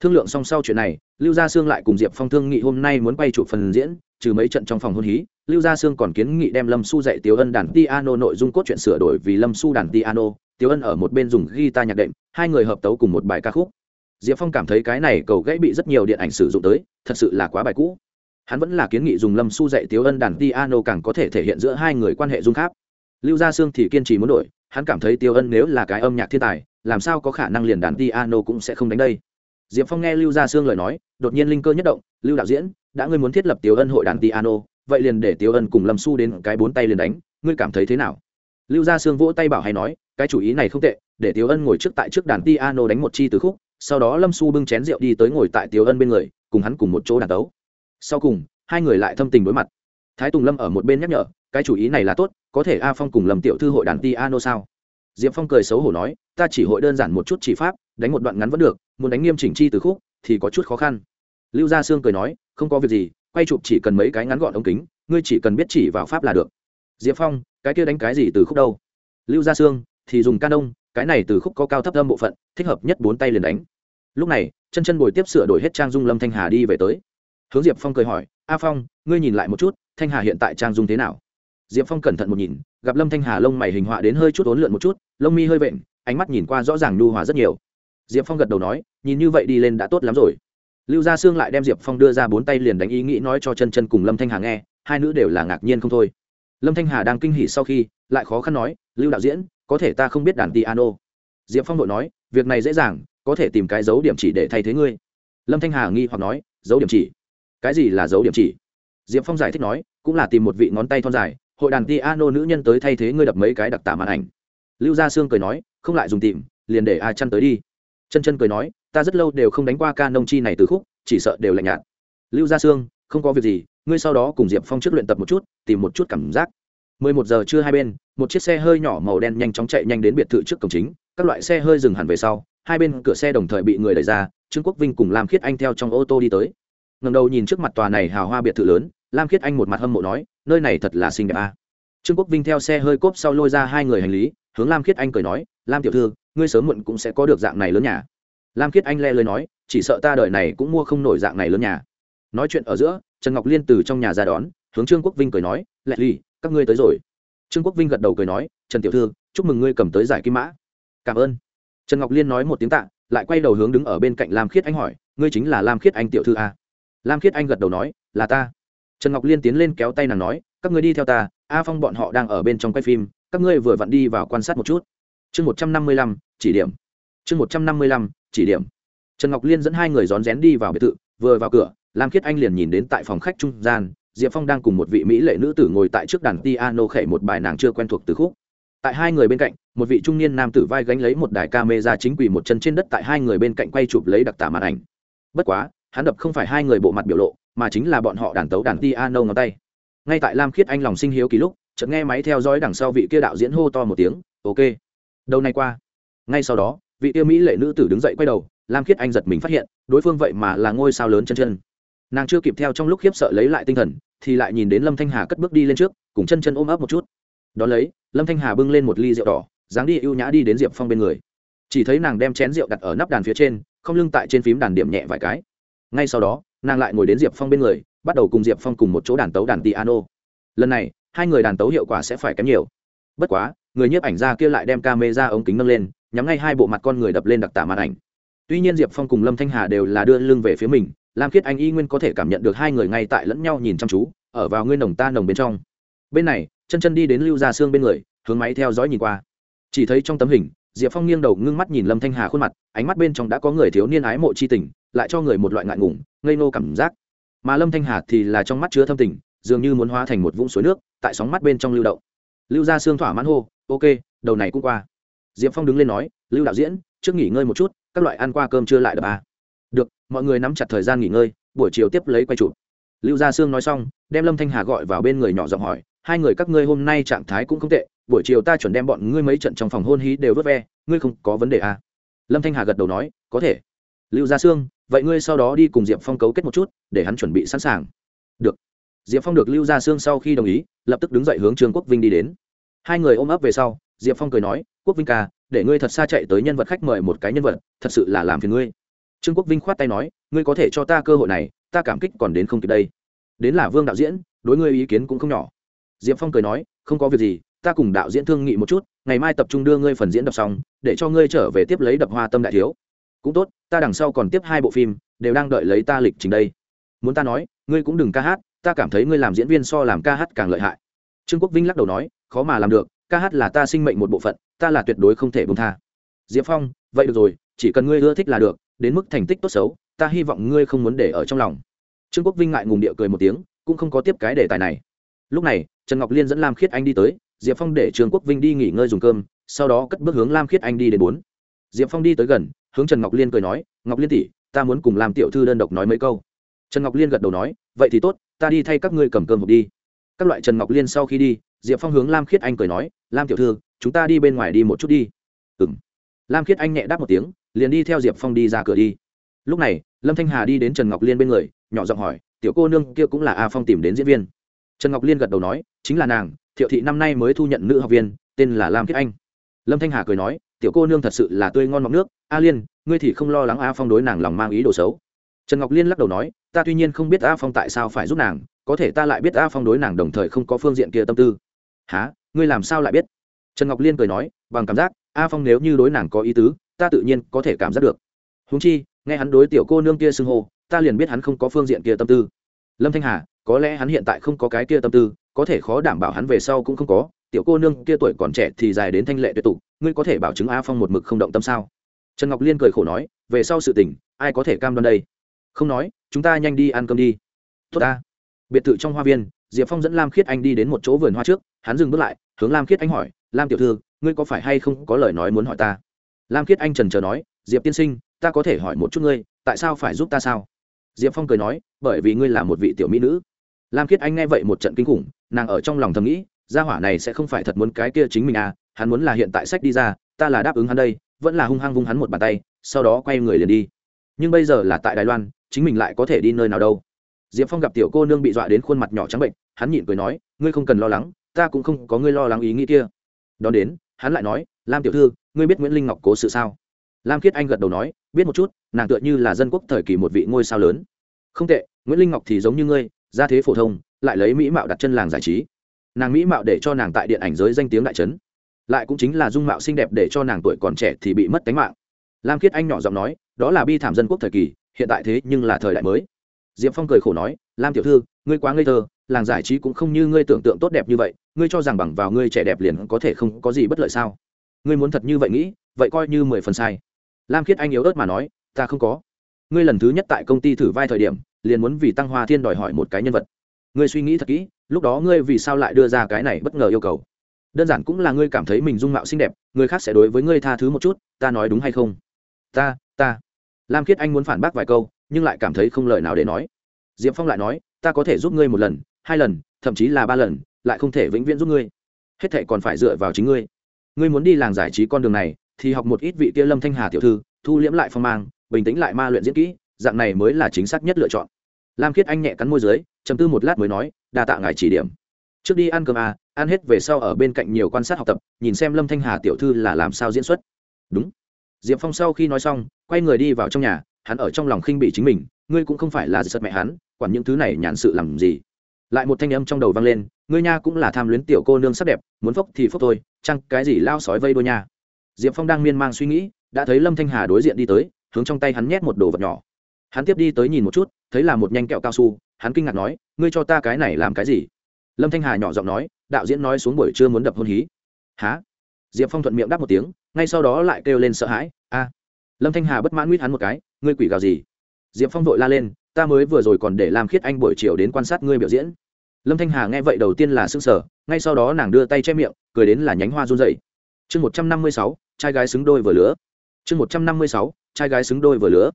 Thương lượng xong sau chuyện này, lưu gia sương lại cùng diệp phong thương nghị hôm nay muốn quay chụp phần diễn, trừ mấy trận trong phòng hôn hí, lưu gia sương còn kiến nghị đem lâm su dạy Tiểu ân đàn piano nội dung cốt truyện sửa đổi vì lâm su đàn piano Tiểu ân ở một bên dùng guitar nhạc đệm, hai người hợp tấu cùng một bài ca khúc. Diệp phong cảm thấy cái này cầu gãy bị rất nhiều điện ảnh sử dụng tới, thật sự là quá bài cũ hắn vẫn là kiến nghị dùng lâm su dạy tiếu ân đàn piano càng có thể thể hiện giữa hai người quan hệ dung khác lưu gia sương thì kiên trì muốn đổi, hắn cảm thấy tiếu ân nếu là cái âm nhạc thiên tài, làm sao có khả năng liền đàn piano cũng sẽ không đánh đây. Diệp phong nghe lưu gia sương lời nói, đột nhiên linh cơ nhất động, lưu đạo diễn, đã ngươi muốn thiết lập tiếu ân hội đàn piano, vậy liền để tiếu ân cùng lâm su đến cái bốn tay liền đánh, ngươi cảm thấy thế nào? Lưu gia sương vỗ tay bảo hay nói, cái chủ ý này không tệ, để tiếu ân ngồi trước tại trước đàn piano đánh một chi từ khúc, sau đó lâm su bưng chén rượu đi tới ngồi tại tiếu ân bên người, cùng hắn cùng một chỗ đàn tấu sau cùng, hai người lại thâm tình đối mặt. Thái tùng lâm ở một bên nhắc nhở, cái chủ ý này là tốt, có thể a phong cùng lâm tiểu thư hội đàn piano sao? Diệp phong cười xấu hổ nói, ta chỉ hội đơn giản một chút chỉ pháp, đánh một đoạn ngắn vẫn được, muốn đánh nghiêm chỉnh chi từ khúc, thì có chút khó khăn. Lưu gia sương cười nói, không có việc gì, quay chụp chỉ cần mấy cái ngắn gọn ống kính, ngươi chỉ cần biết chỉ vào pháp là được. Diệp phong, cái kia đánh cái gì từ khúc đâu? Lưu gia sương, thì dùng canon, cái này từ khúc có cao thấp âm bộ phận, thích hợp nhất bốn tay liền đánh. Lúc này, chân chân bồi tiếp sửa đổi hết trang dung lâm thanh hà đi về tới hướng diệp phong cười hỏi, a phong, ngươi nhìn lại một chút, thanh hà hiện tại trang dung thế nào? Diệp phong cẩn thận một nhìn, gặp lâm thanh hà lông mày hình họa đến hơi chút ốn lượn một chút, lông mi hơi vện, ánh mắt nhìn qua rõ ràng nhu hòa rất nhiều. Diệp phong gật đầu nói, nhìn như vậy đi lên đã tốt lắm rồi. Lưu gia sương lại đem diệp phong đưa ra bốn tay liền đánh ý nghĩ nói cho chân chân cùng lâm thanh hà nghe, hai nữ đều là ngạc nhiên không thôi. Lâm thanh hà đang kinh hỉ sau khi, lại khó khăn nói, lưu đạo diễn, có thể ta không biết đàn piano? Diệp phong đội nói, việc này dễ dàng, có thể tìm cái dấu điểm chỉ để thay thế ngươi. Lâm thanh hà nghi hoặc nói, dấu điểm chỉ? Cái gì là dấu điểm chỉ? Diệp phong giải thích nói, cũng là tìm một vị ngón tay thon dài, hội đàn piano nữ nhân tới thay thế ngươi đập mấy cái đặc tả màn ảnh. Lưu gia sương cười nói, không lại dùng tìm, liền để a chăn tới đi. Chân chân cười nói, ta rất lâu đều không đánh qua ca nông chi này từ khúc, chỉ sợ đều lạnh nhạt. Lưu gia sương, không có việc gì, ngươi sau đó cùng diệp phong trước luyện tập một chút, tìm một chút cảm giác. Mười một giờ trưa hai bên, một chiếc xe hơi nhỏ màu đen nhanh chóng chạy nhanh đến biệt thự trước cổng chính, các loại xe hơi dừng hẳn về sau, hai bên cửa xe đồng thời bị người đẩy ra, trương quốc vinh cùng lam khiết anh theo trong ô tô đi tới ngầm đầu nhìn trước mặt tòa này hào hoa biệt thự lớn, lam khiết anh một mặt hâm mộ nói, nơi này thật là xinh đẹp a trương quốc vinh theo xe hơi cốp sau lôi ra hai người hành lý, hướng lam khiết anh cười nói, lam tiểu thư, ngươi sớm muộn cũng sẽ có được dạng này lớn nhà. Lam khiết anh le lời nói, chỉ sợ ta đợi này cũng mua không nổi dạng này lớn nhà. Nói chuyện ở giữa, trần ngọc liên từ trong nhà ra đón, hướng trương quốc vinh cười nói, lệ ly, các ngươi tới rồi. Trương quốc vinh gật đầu cười nói, trần tiểu thư, chúc mừng ngươi cầm tới giải kim mã. Cảm ơn. Trần ngọc liên nói một tiếng tạ, lại quay đầu hướng đứng ở bên cạnh lam khiết anh hỏi, ngươi chính là lam khiết anh tiểu thư a lam khiết anh gật đầu nói, là ta. Trần ngọc liên tiến lên kéo tay nàng nói, các ngươi đi theo ta, a phong bọn họ đang ở bên trong quay phim, các ngươi vừa vặn đi vào quan sát một chút. Chương một trăm năm mươi lăm, chỉ điểm. Chương một trăm năm mươi lăm, chỉ điểm. Trần ngọc liên dẫn hai người rón rén đi vào biệt thự, vừa vào cửa, lam khiết anh liền nhìn đến tại phòng khách trung gian, diệp phong đang cùng một vị mỹ lệ nữ tử ngồi tại trước đàn piano khệ một bài nàng chưa quen thuộc từ khúc. Tại hai người bên cạnh, một vị trung niên nam tử vai gánh lấy một đài ca mê ra chính quỳ một chân trên đất tại hai người bên cạnh quay chụp lấy đặc tả màn ảnh. Bất quá hắn đập không phải hai người bộ mặt biểu lộ, mà chính là bọn họ đàn tấu đàn piano ngón tay. Ngay tại lam khiết anh lòng sinh hiếu kỳ lúc, chợt nghe máy theo dõi đằng sau vị kia đạo diễn hô to một tiếng, ok. Đầu này qua. Ngay sau đó, vị kia mỹ lệ nữ tử đứng dậy quay đầu, lam khiết anh giật mình phát hiện, đối phương vậy mà là ngôi sao lớn chân chân. Nàng chưa kịp theo trong lúc khiếp sợ lấy lại tinh thần, thì lại nhìn đến lâm thanh hà cất bước đi lên trước, cùng chân chân ôm ấp một chút. Đón lấy, lâm thanh hà bưng lên một ly rượu đỏ, dáng đi ưu nhã đi đến diệp phong bên người. Chỉ thấy nàng đem chén rượu đặt ở nắp đàn phía trên, không lưng tại trên phím đàn điểm nhẹ vài cái ngay sau đó, nàng lại ngồi đến diệp phong bên người, bắt đầu cùng diệp phong cùng một chỗ đàn tấu đàn piano. Lần này, hai người đàn tấu hiệu quả sẽ phải kém nhiều. Bất quá, người nhiếp ảnh ra kia lại đem ca mê ra ống kính nâng lên, nhắm ngay hai bộ mặt con người đập lên đặc tả màn ảnh. Tuy nhiên diệp phong cùng lâm thanh hà đều là đưa lưng về phía mình, lam khiết anh y nguyên có thể cảm nhận được hai người ngay tại lẫn nhau nhìn chăm chú, ở vào ngươi nồng ta nồng bên trong. Bên này, chân chân đi đến lưu ra xương bên người, hướng máy theo dõi nhìn qua. Chỉ thấy trong tấm hình, diệp phong nghiêng đầu ngưng mắt nhìn lâm thanh hà khuôn mặt, ánh mắt bên trong đã có người thiếu niên ái mộ c h i tình lại cho người một loại ngại ngùng, ngây nô cảm giác. Mà lâm thanh hà thì là trong mắt chứa thâm tình, dường như muốn hóa thành một vũng suối nước, tại sóng mắt bên trong lưu động. Lưu ra xương thỏa mãn hô, ok, đầu này cũng qua. Diệp phong đứng lên nói, lưu đạo diễn, trước nghỉ ngơi một chút, các loại ăn qua cơm chưa lại đập à. được, mọi người nắm chặt thời gian nghỉ ngơi, buổi chiều tiếp lấy quay chụp. Lưu gia sương nói xong, đem lâm thanh hà gọi vào bên người nhỏ giọng hỏi, hai người các ngươi hôm nay trạng thái cũng không tệ, buổi chiều ta chuẩn đem bọn ngươi mấy trận trong phòng hôn hí đều vớt ve, ngươi không có vấn đề à. lâm thanh hà gật đầu nói, có thể lưu gia sương, vậy ngươi sau đó đi cùng diệp phong cấu kết một chút, để hắn chuẩn bị sẵn sàng. Được. Diệp phong được lưu gia sương sau khi đồng ý, lập tức đứng dậy hướng trương quốc vinh đi đến. Hai người ôm ấp về sau, diệp phong cười nói, quốc vinh ca, để ngươi thật xa chạy tới nhân vật khách mời một cái nhân vật, thật sự là làm phiền ngươi. Trương quốc vinh khoát tay nói, ngươi có thể cho ta cơ hội này, ta cảm kích còn đến không kịp đây. Đến là vương đạo diễn, đối ngươi ý kiến cũng không nhỏ. Diệp phong cười nói, không có việc gì, ta cùng đạo diễn thương nghị một chút, ngày mai tập trung đưa ngươi phần diễn đọc xong, để cho ngươi trở về tiếp lấy đập hoa tâm đại thiếu cũng tốt, ta đằng sau còn tiếp hai bộ phim, đều đang đợi lấy ta lịch trình đây. Muốn ta nói, ngươi cũng đừng ca hát, ta cảm thấy ngươi làm diễn viên so làm ca hát càng lợi hại. Trương quốc vinh lắc đầu nói, khó mà làm được, ca hát là ta sinh mệnh một bộ phận, ta là tuyệt đối không thể bông tha. Diệp phong, vậy được rồi, chỉ cần ngươi ưa thích là được, đến mức thành tích tốt xấu, ta hy vọng ngươi không muốn để ở trong lòng. Trương quốc vinh ngại ngùng địa cười một tiếng, cũng không có tiếp cái đề tài này. Lúc này, trần ngọc liên dẫn lam khiết anh đi tới, diệp phong để trương quốc vinh đi nghỉ ngơi dùng cơm, sau đó cất bước hướng lam khiết anh đi đến bốn diệp phong đi tới gần, hướng trần ngọc liên cười nói, ngọc liên tỷ, ta muốn cùng làm tiểu thư đơn độc nói mấy câu. Trần ngọc liên gật đầu nói, vậy thì tốt, ta đi thay các ngươi cầm cơm hộp đi. Các loại trần ngọc liên sau khi đi, diệp phong hướng lam khiết anh cười nói, lam tiểu thư, chúng ta đi bên ngoài đi một chút đi. Ừ m lam khiết anh nhẹ đáp một tiếng, liền đi theo diệp phong đi ra cửa đi. Lúc này, lâm thanh hà đi đến trần ngọc liên bên người, nhỏ giọng hỏi, tiểu cô nương kia cũng là a phong tìm đến diễn viên? Trần ngọc liên gật đầu nói, chính là nàng, thiệu thị năm nay mới thu nhận nữ học viên, tên là lam khiết anh. Lâm thanh hà cười nói tiểu cô nương thật sự là tươi ngon mọc nước, a liên, ngươi thì không lo lắng a phong đối nàng lòng mang ý đồ xấu. Trần ngọc liên lắc đầu nói, ta tuy nhiên không biết a phong tại sao phải giúp nàng, có thể ta lại biết a phong đối nàng đồng thời không có phương diện kia tâm tư. Há ngươi làm sao lại biết? Trần ngọc liên cười nói, bằng cảm giác, a phong nếu như đối nàng có ý tứ, ta tự nhiên có thể cảm giác được. Húng chi, nghe hắn đối tiểu cô nương kia xưng hô, ta liền biết hắn không có phương diện kia tâm tư. Lâm thanh hà, có lẽ hắn hiện tại không có cái kia tâm tư, có thể khó đảm bảo hắn về sau cũng không có tiểu cô nương kia tuổi còn trẻ thì dài đến thanh lệ tuyệt tục, ngươi có thể bảo chứng a phong một mực không động tâm sao? Trần ngọc liên cười khổ nói, về sau sự tình, ai có thể cam đoan đây? Không nói, chúng ta nhanh đi ăn cơm đi. Tốt ta. Biệt thự trong hoa viên, diệp phong dẫn lam khiết anh đi đến một chỗ vườn hoa trước, hắn dừng bước lại, hướng lam khiết anh hỏi, lam tiểu thư, ngươi có phải hay không có lời nói muốn hỏi ta? Lam khiết anh trần trờ nói, diệp tiên sinh, ta có thể hỏi một chút ngươi, tại sao phải giúp ta sao? Diệp phong cười nói, bởi vì ngươi là một vị tiểu mỹ nữ. Lam khiết anh nghe vậy một trận kinh khủng, nàng ở trong lòng thầm nghĩ gia hỏa này sẽ không phải thật muốn cái kia chính mình à hắn muốn là hiện tại sách đi ra, ta là đáp ứng hắn đây, vẫn là hung hăng vung hắn một bàn tay, sau đó quay người liền đi. Nhưng bây giờ là tại đài loan, chính mình lại có thể đi nơi nào đâu. Diệp phong gặp tiểu cô nương bị dọa đến khuôn mặt nhỏ trắng bệnh, hắn nhịn cười nói, ngươi không cần lo lắng, ta cũng không có ngươi lo lắng ý nghĩ kia. Đón đến, hắn lại nói, lam tiểu thư, ngươi biết nguyễn linh ngọc cố sự sao? Lam khiết anh gật đầu nói, biết một chút, nàng tựa như là dân quốc thời kỳ một vị ngôi sao lớn. Không tệ, nguyễn linh ngọc thì giống như ngươi, gia thế phổ thông, lại lấy mỹ mạo đặt chân làng giải trí nàng mỹ mạo để cho nàng tại điện ảnh giới danh tiếng đại trấn. Lại cũng chính là dung mạo xinh đẹp để cho nàng tuổi còn trẻ thì bị mất tính mạng. Lam khiết anh nhỏ giọng nói, đó là bi thảm dân quốc thời kỳ, hiện tại thế nhưng là thời đại mới. Diệp phong cười khổ nói, lam tiểu thư, ngươi quá ngây thơ, làng giải trí cũng không như ngươi tưởng tượng tốt đẹp như vậy, ngươi cho rằng bằng vào ngươi trẻ đẹp liền có thể không có gì bất lợi sao? Ngươi muốn thật như vậy nghĩ, vậy coi như mười phần sai. Lam khiết anh yếu ớt mà nói, ta không có. Ngươi lần thứ nhất tại công ty thử vai thời điểm, liền muốn vì tăng hoa thiên đòi hỏi một cái nhân vật ngươi suy nghĩ thật kỹ, lúc đó ngươi vì sao lại đưa ra cái này bất ngờ yêu cầu? Đơn giản cũng là ngươi cảm thấy mình dung mạo xinh đẹp, người khác sẽ đối với ngươi tha thứ một chút, ta nói đúng hay không? Ta ta. Lam khiết anh muốn phản bác vài câu, nhưng lại cảm thấy không lời nào để nói. Diệp phong lại nói, ta có thể giúp ngươi một lần, hai lần, thậm chí là ba lần, lại không thể vĩnh viễn giúp ngươi. Hết thệ còn phải dựa vào chính ngươi. Ngươi muốn đi làng giải trí con đường này, thì học một ít vị kia lâm thanh hà tiểu thư, thu liễm lại phong mang, bình tĩnh lại ma luyện diễn kỹ, dạng này mới là chính xác nhất lựa chọn lam khiết anh nhẹ cắn môi dưới chầm tư một lát mới nói, đa tạ ngài chỉ điểm. Trước đi ăn cơm à ăn hết về sau ở bên cạnh nhiều quan sát học tập, nhìn xem lâm thanh hà tiểu thư là làm sao diễn xuất. Đúng. Diệp phong sau khi nói xong, quay người đi vào trong nhà, hắn ở trong lòng khinh bị chính mình, ngươi cũng không phải là giật mẹ hắn, quản những thứ này nhàn sự làm gì? Lại một thanh âm trong đầu vang lên, ngươi nha cũng là tham luyến tiểu cô nương sắc đẹp, muốn phốc thì phốc thôi, chăng cái gì lao sói vây đôi nha? Diệp phong đang miên man suy nghĩ, đã thấy lâm thanh hà đối diện đi tới, hướng trong tay hắn nhét một đồ vật nhỏ hắn tiếp đi tới nhìn một chút, thấy là một nhanh kẹo cao su, hắn kinh ngạc nói, ngươi cho ta cái này làm cái gì? Lâm thanh hà nhỏ giọng nói, đạo diễn nói xuống buổi trưa muốn đập hôn hí. Há diệp phong thuận miệng đáp một tiếng, ngay sau đó lại kêu lên sợ hãi, a. Lâm thanh hà bất mãn nguyết hắn một cái, ngươi quỷ gào gì? Diệp phong vội la lên, ta mới vừa rồi còn để làm khiết anh buổi chiều đến quan sát ngươi biểu diễn. Lâm thanh hà nghe vậy đầu tiên là s ư n g sở ngay sau đó nàng đưa tay che miệng, cười đến là nhánh hoa run dậy chương một trăm năm mươi sáu, trai gái xứng đôi vừa lứa. Chương một trăm năm mươi sáu, trai gái xứng đôi vừa lứa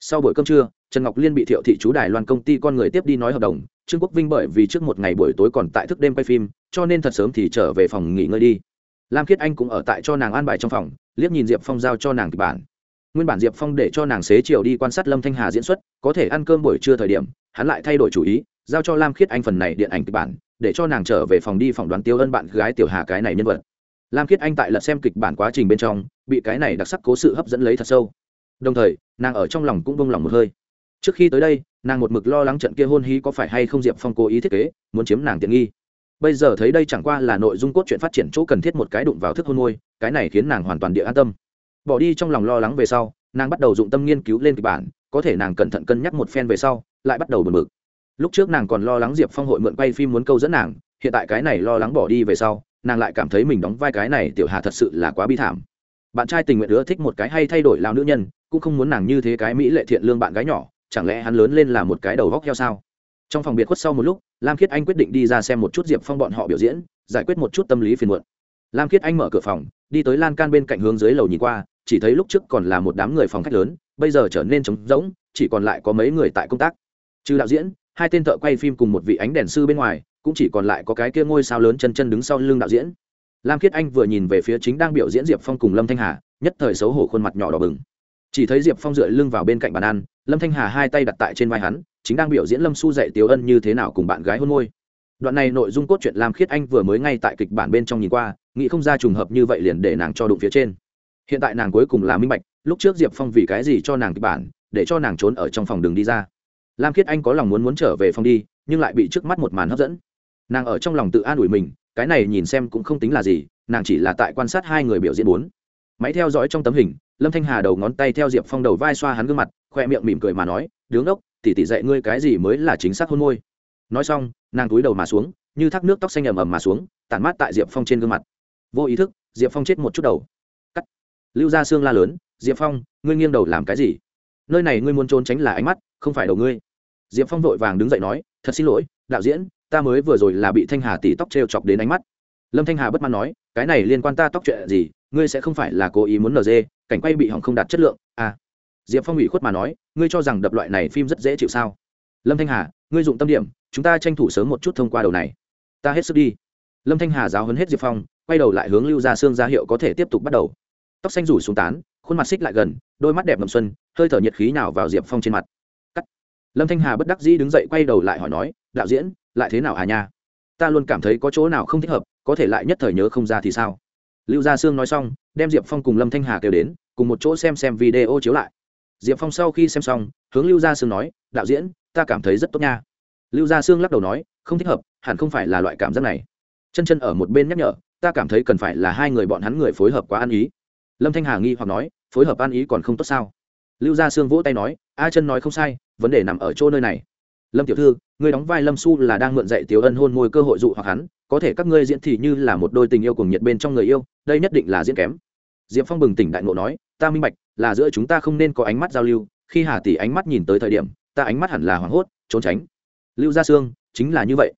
sau buổi cơm trưa, trần ngọc liên bị thiệu thị chú đài loan công ty con người tiếp đi nói hợp đồng, trương quốc vinh bởi vì trước một ngày buổi tối còn tại thức đêm quay phim, cho nên thật sớm thì trở về phòng nghỉ ngơi đi. Lam khiết anh cũng ở tại cho nàng an bài trong phòng, liếc nhìn diệp phong giao cho nàng kịch bản. Nguyên bản diệp phong để cho nàng xế chiều đi quan sát lâm thanh hà diễn xuất, có thể ăn cơm buổi trưa thời điểm, hắn lại thay đổi chủ ý, giao cho lam khiết anh phần này điện ảnh kịch bản, để cho nàng trở về phòng đi phỏng đoán tiêu ân bạn gái tiểu hà cái này nhân vật. Lam khiết anh tại lật xem kịch bản quá trình bên trong, bị cái này đặc sắc cố sự hấp dẫn lấy thật sâu đồng thời, nàng ở trong lòng cũng bông lòng một hơi. Trước khi tới đây, nàng một mực lo lắng trận kia hôn hí có phải hay không diệp phong cố ý thiết kế, muốn chiếm nàng tiện nghi. Bây giờ thấy đây chẳng qua là nội dung cốt truyện phát triển chỗ cần thiết một cái đụng vào thức hôn môi, cái này khiến nàng hoàn toàn địa an tâm. Bỏ đi trong lòng lo lắng về sau, nàng bắt đầu dụng tâm nghiên cứu lên kịch bản, có thể nàng cẩn thận cân nhắc một phen về sau, lại bắt đầu bật mực lúc trước nàng còn lo lắng diệp phong hội mượn quay phim muốn câu dẫn nàng, hiện tại cái này lo lắng bỏ đi về sau, nàng lại cảm thấy mình đóng vai cái này tiểu hà thật sự là quá bi thảm bạn trai tình nguyện ưa thích một cái hay thay đổi lao nữ nhân, cũng không muốn nàng như thế cái mỹ lệ thiện lương bạn gái nhỏ, chẳng lẽ hắn lớn lên là một cái đầu góc heo sao? Trong phòng biệt khuất sau một lúc, lam khiết anh quyết định đi ra xem một chút diệp phong bọn họ biểu diễn, giải quyết một chút tâm lý phiền muộn. Lam khiết anh mở cửa phòng, đi tới lan can bên cạnh hướng dưới lầu nhìn qua, chỉ thấy lúc trước còn là một đám người phòng khách lớn, bây giờ trở nên trống rỗng, chỉ còn lại có mấy người tại công tác. Trừ đạo diễn, hai tên thợ quay phim cùng một vị ánh đèn sư bên ngoài, cũng chỉ còn lại có cái kia ngôi sao lớn chân chân đứng sau lưng đạo diễn lam khiết anh vừa nhìn về phía chính đang biểu diễn diệp phong cùng lâm thanh hà, nhất thời xấu hổ khuôn mặt nhỏ đỏ bừng. Chỉ thấy diệp phong dựa lưng vào bên cạnh bàn ăn, lâm thanh hà hai tay đặt tại trên vai hắn, chính đang biểu diễn lâm su dạy tiếu ân như thế nào cùng bạn gái hôn môi. Đoạn này nội dung cốt truyện lam khiết anh vừa mới ngay tại kịch bản bên trong nhìn qua, nghĩ không ra trùng hợp như vậy liền để nàng cho đụng phía trên. Hiện tại nàng cuối cùng là minh bạch, lúc trước diệp phong vì cái gì cho nàng kịch bản, để cho nàng trốn ở trong phòng đường đi ra. Lam khiết anh có lòng muốn muốn trở về phòng đi, nhưng lại bị trước mắt một màn hấp dẫn nàng ở trong lòng tự an ủi mình, cái này nhìn xem cũng không tính là gì, nàng chỉ là tại quan sát hai người biểu diễn bốn. Máy theo dõi trong tấm hình, lâm thanh hà đầu ngón tay theo diệp phong đầu vai xoa hắn gương mặt, khoe miệng mỉm cười mà nói, đứng ốc tỉ tỉ dạy ngươi cái gì mới là chính xác hôn môi. Nói xong, nàng túi đầu mà xuống, như thác nước tóc xanh ầm ầm mà xuống, tản mát tại diệp phong trên gương mặt. Vô ý thức, diệp phong chết một chút đầu. Cắt. Lưu ra xương la lớn, diệp phong, ngươi nghiêng đầu làm cái gì? Nơi này ngươi muốn trốn tránh là ánh mắt, không phải đầu ngươi. Diệp phong vội vàng đứng dậy nói, thật xin lỗi, đạo diễn ta mới vừa rồi là bị thanh hà tỉ tóc t r e o chọc đến ánh mắt. Lâm thanh hà bất mãn nói, cái này liên quan ta tóc chuyện gì, ngươi sẽ không phải là cố ý muốn nd cảnh quay bị hỏng không đạt chất lượng à. Diệp phong ủy khuất mà nói, ngươi cho rằng đập loại này phim rất dễ chịu sao? Lâm thanh hà, ngươi dụng tâm điểm, chúng ta tranh thủ sớm một chút thông qua đầu này. Ta hết sức đi. Lâm thanh hà giáo hấn hết diệp phong, quay đầu lại hướng lưu ra xương ra hiệu có thể tiếp tục bắt đầu. Tóc xanh rủ xuống tán, khuôn mặt xích lại gần, đôi mắt đẹp ngầm xuân, hơi thở nhiệt khí nào vào diệp phong trên mặt. Cắt. lâm thanh hà bất đắc dĩ đứng dậy quay đầu lại hỏi nói, đạo diễn lại thế nào à nha? Ta luôn cảm thấy có chỗ nào không thích hợp, có thể lại nhất thời nhớ không ra thì sao? Lưu gia sương nói xong, đem diệp phong cùng lâm thanh hà kêu đến, cùng một chỗ xem xem video chiếu lại. Diệp phong sau khi xem xong, hướng lưu gia sương nói, đạo diễn, ta cảm thấy rất tốt nha. Lưu gia sương lắc đầu nói, không thích hợp, hẳn không phải là loại cảm giác này. Chân chân ở một bên nhắc nhở, ta cảm thấy cần phải là hai người bọn hắn người phối hợp quá ăn ý. Lâm thanh hà nghi hoặc nói, phối hợp ăn ý còn không tốt sao? Lưu gia sương vỗ tay nói, a chân nói không sai, vấn đề nằm ở chỗ nơi này lâm tiểu thư, ngươi đóng vai lâm su là đang mượn dạy tiểu ân hôn môi cơ hội dụ hoặc hắn, có thể các ngươi diễn thì như là một đôi tình yêu cùng nhiệt bên trong người yêu, đây nhất định là diễn kém. Diệp phong bừng tỉnh đại ngộ nói, ta minh bạch, là giữa chúng ta không nên có ánh mắt giao lưu, khi hà tỷ ánh mắt nhìn tới thời điểm, ta ánh mắt hẳn là hoảng hốt, trốn tránh. Lưu gia sương, chính là như vậy.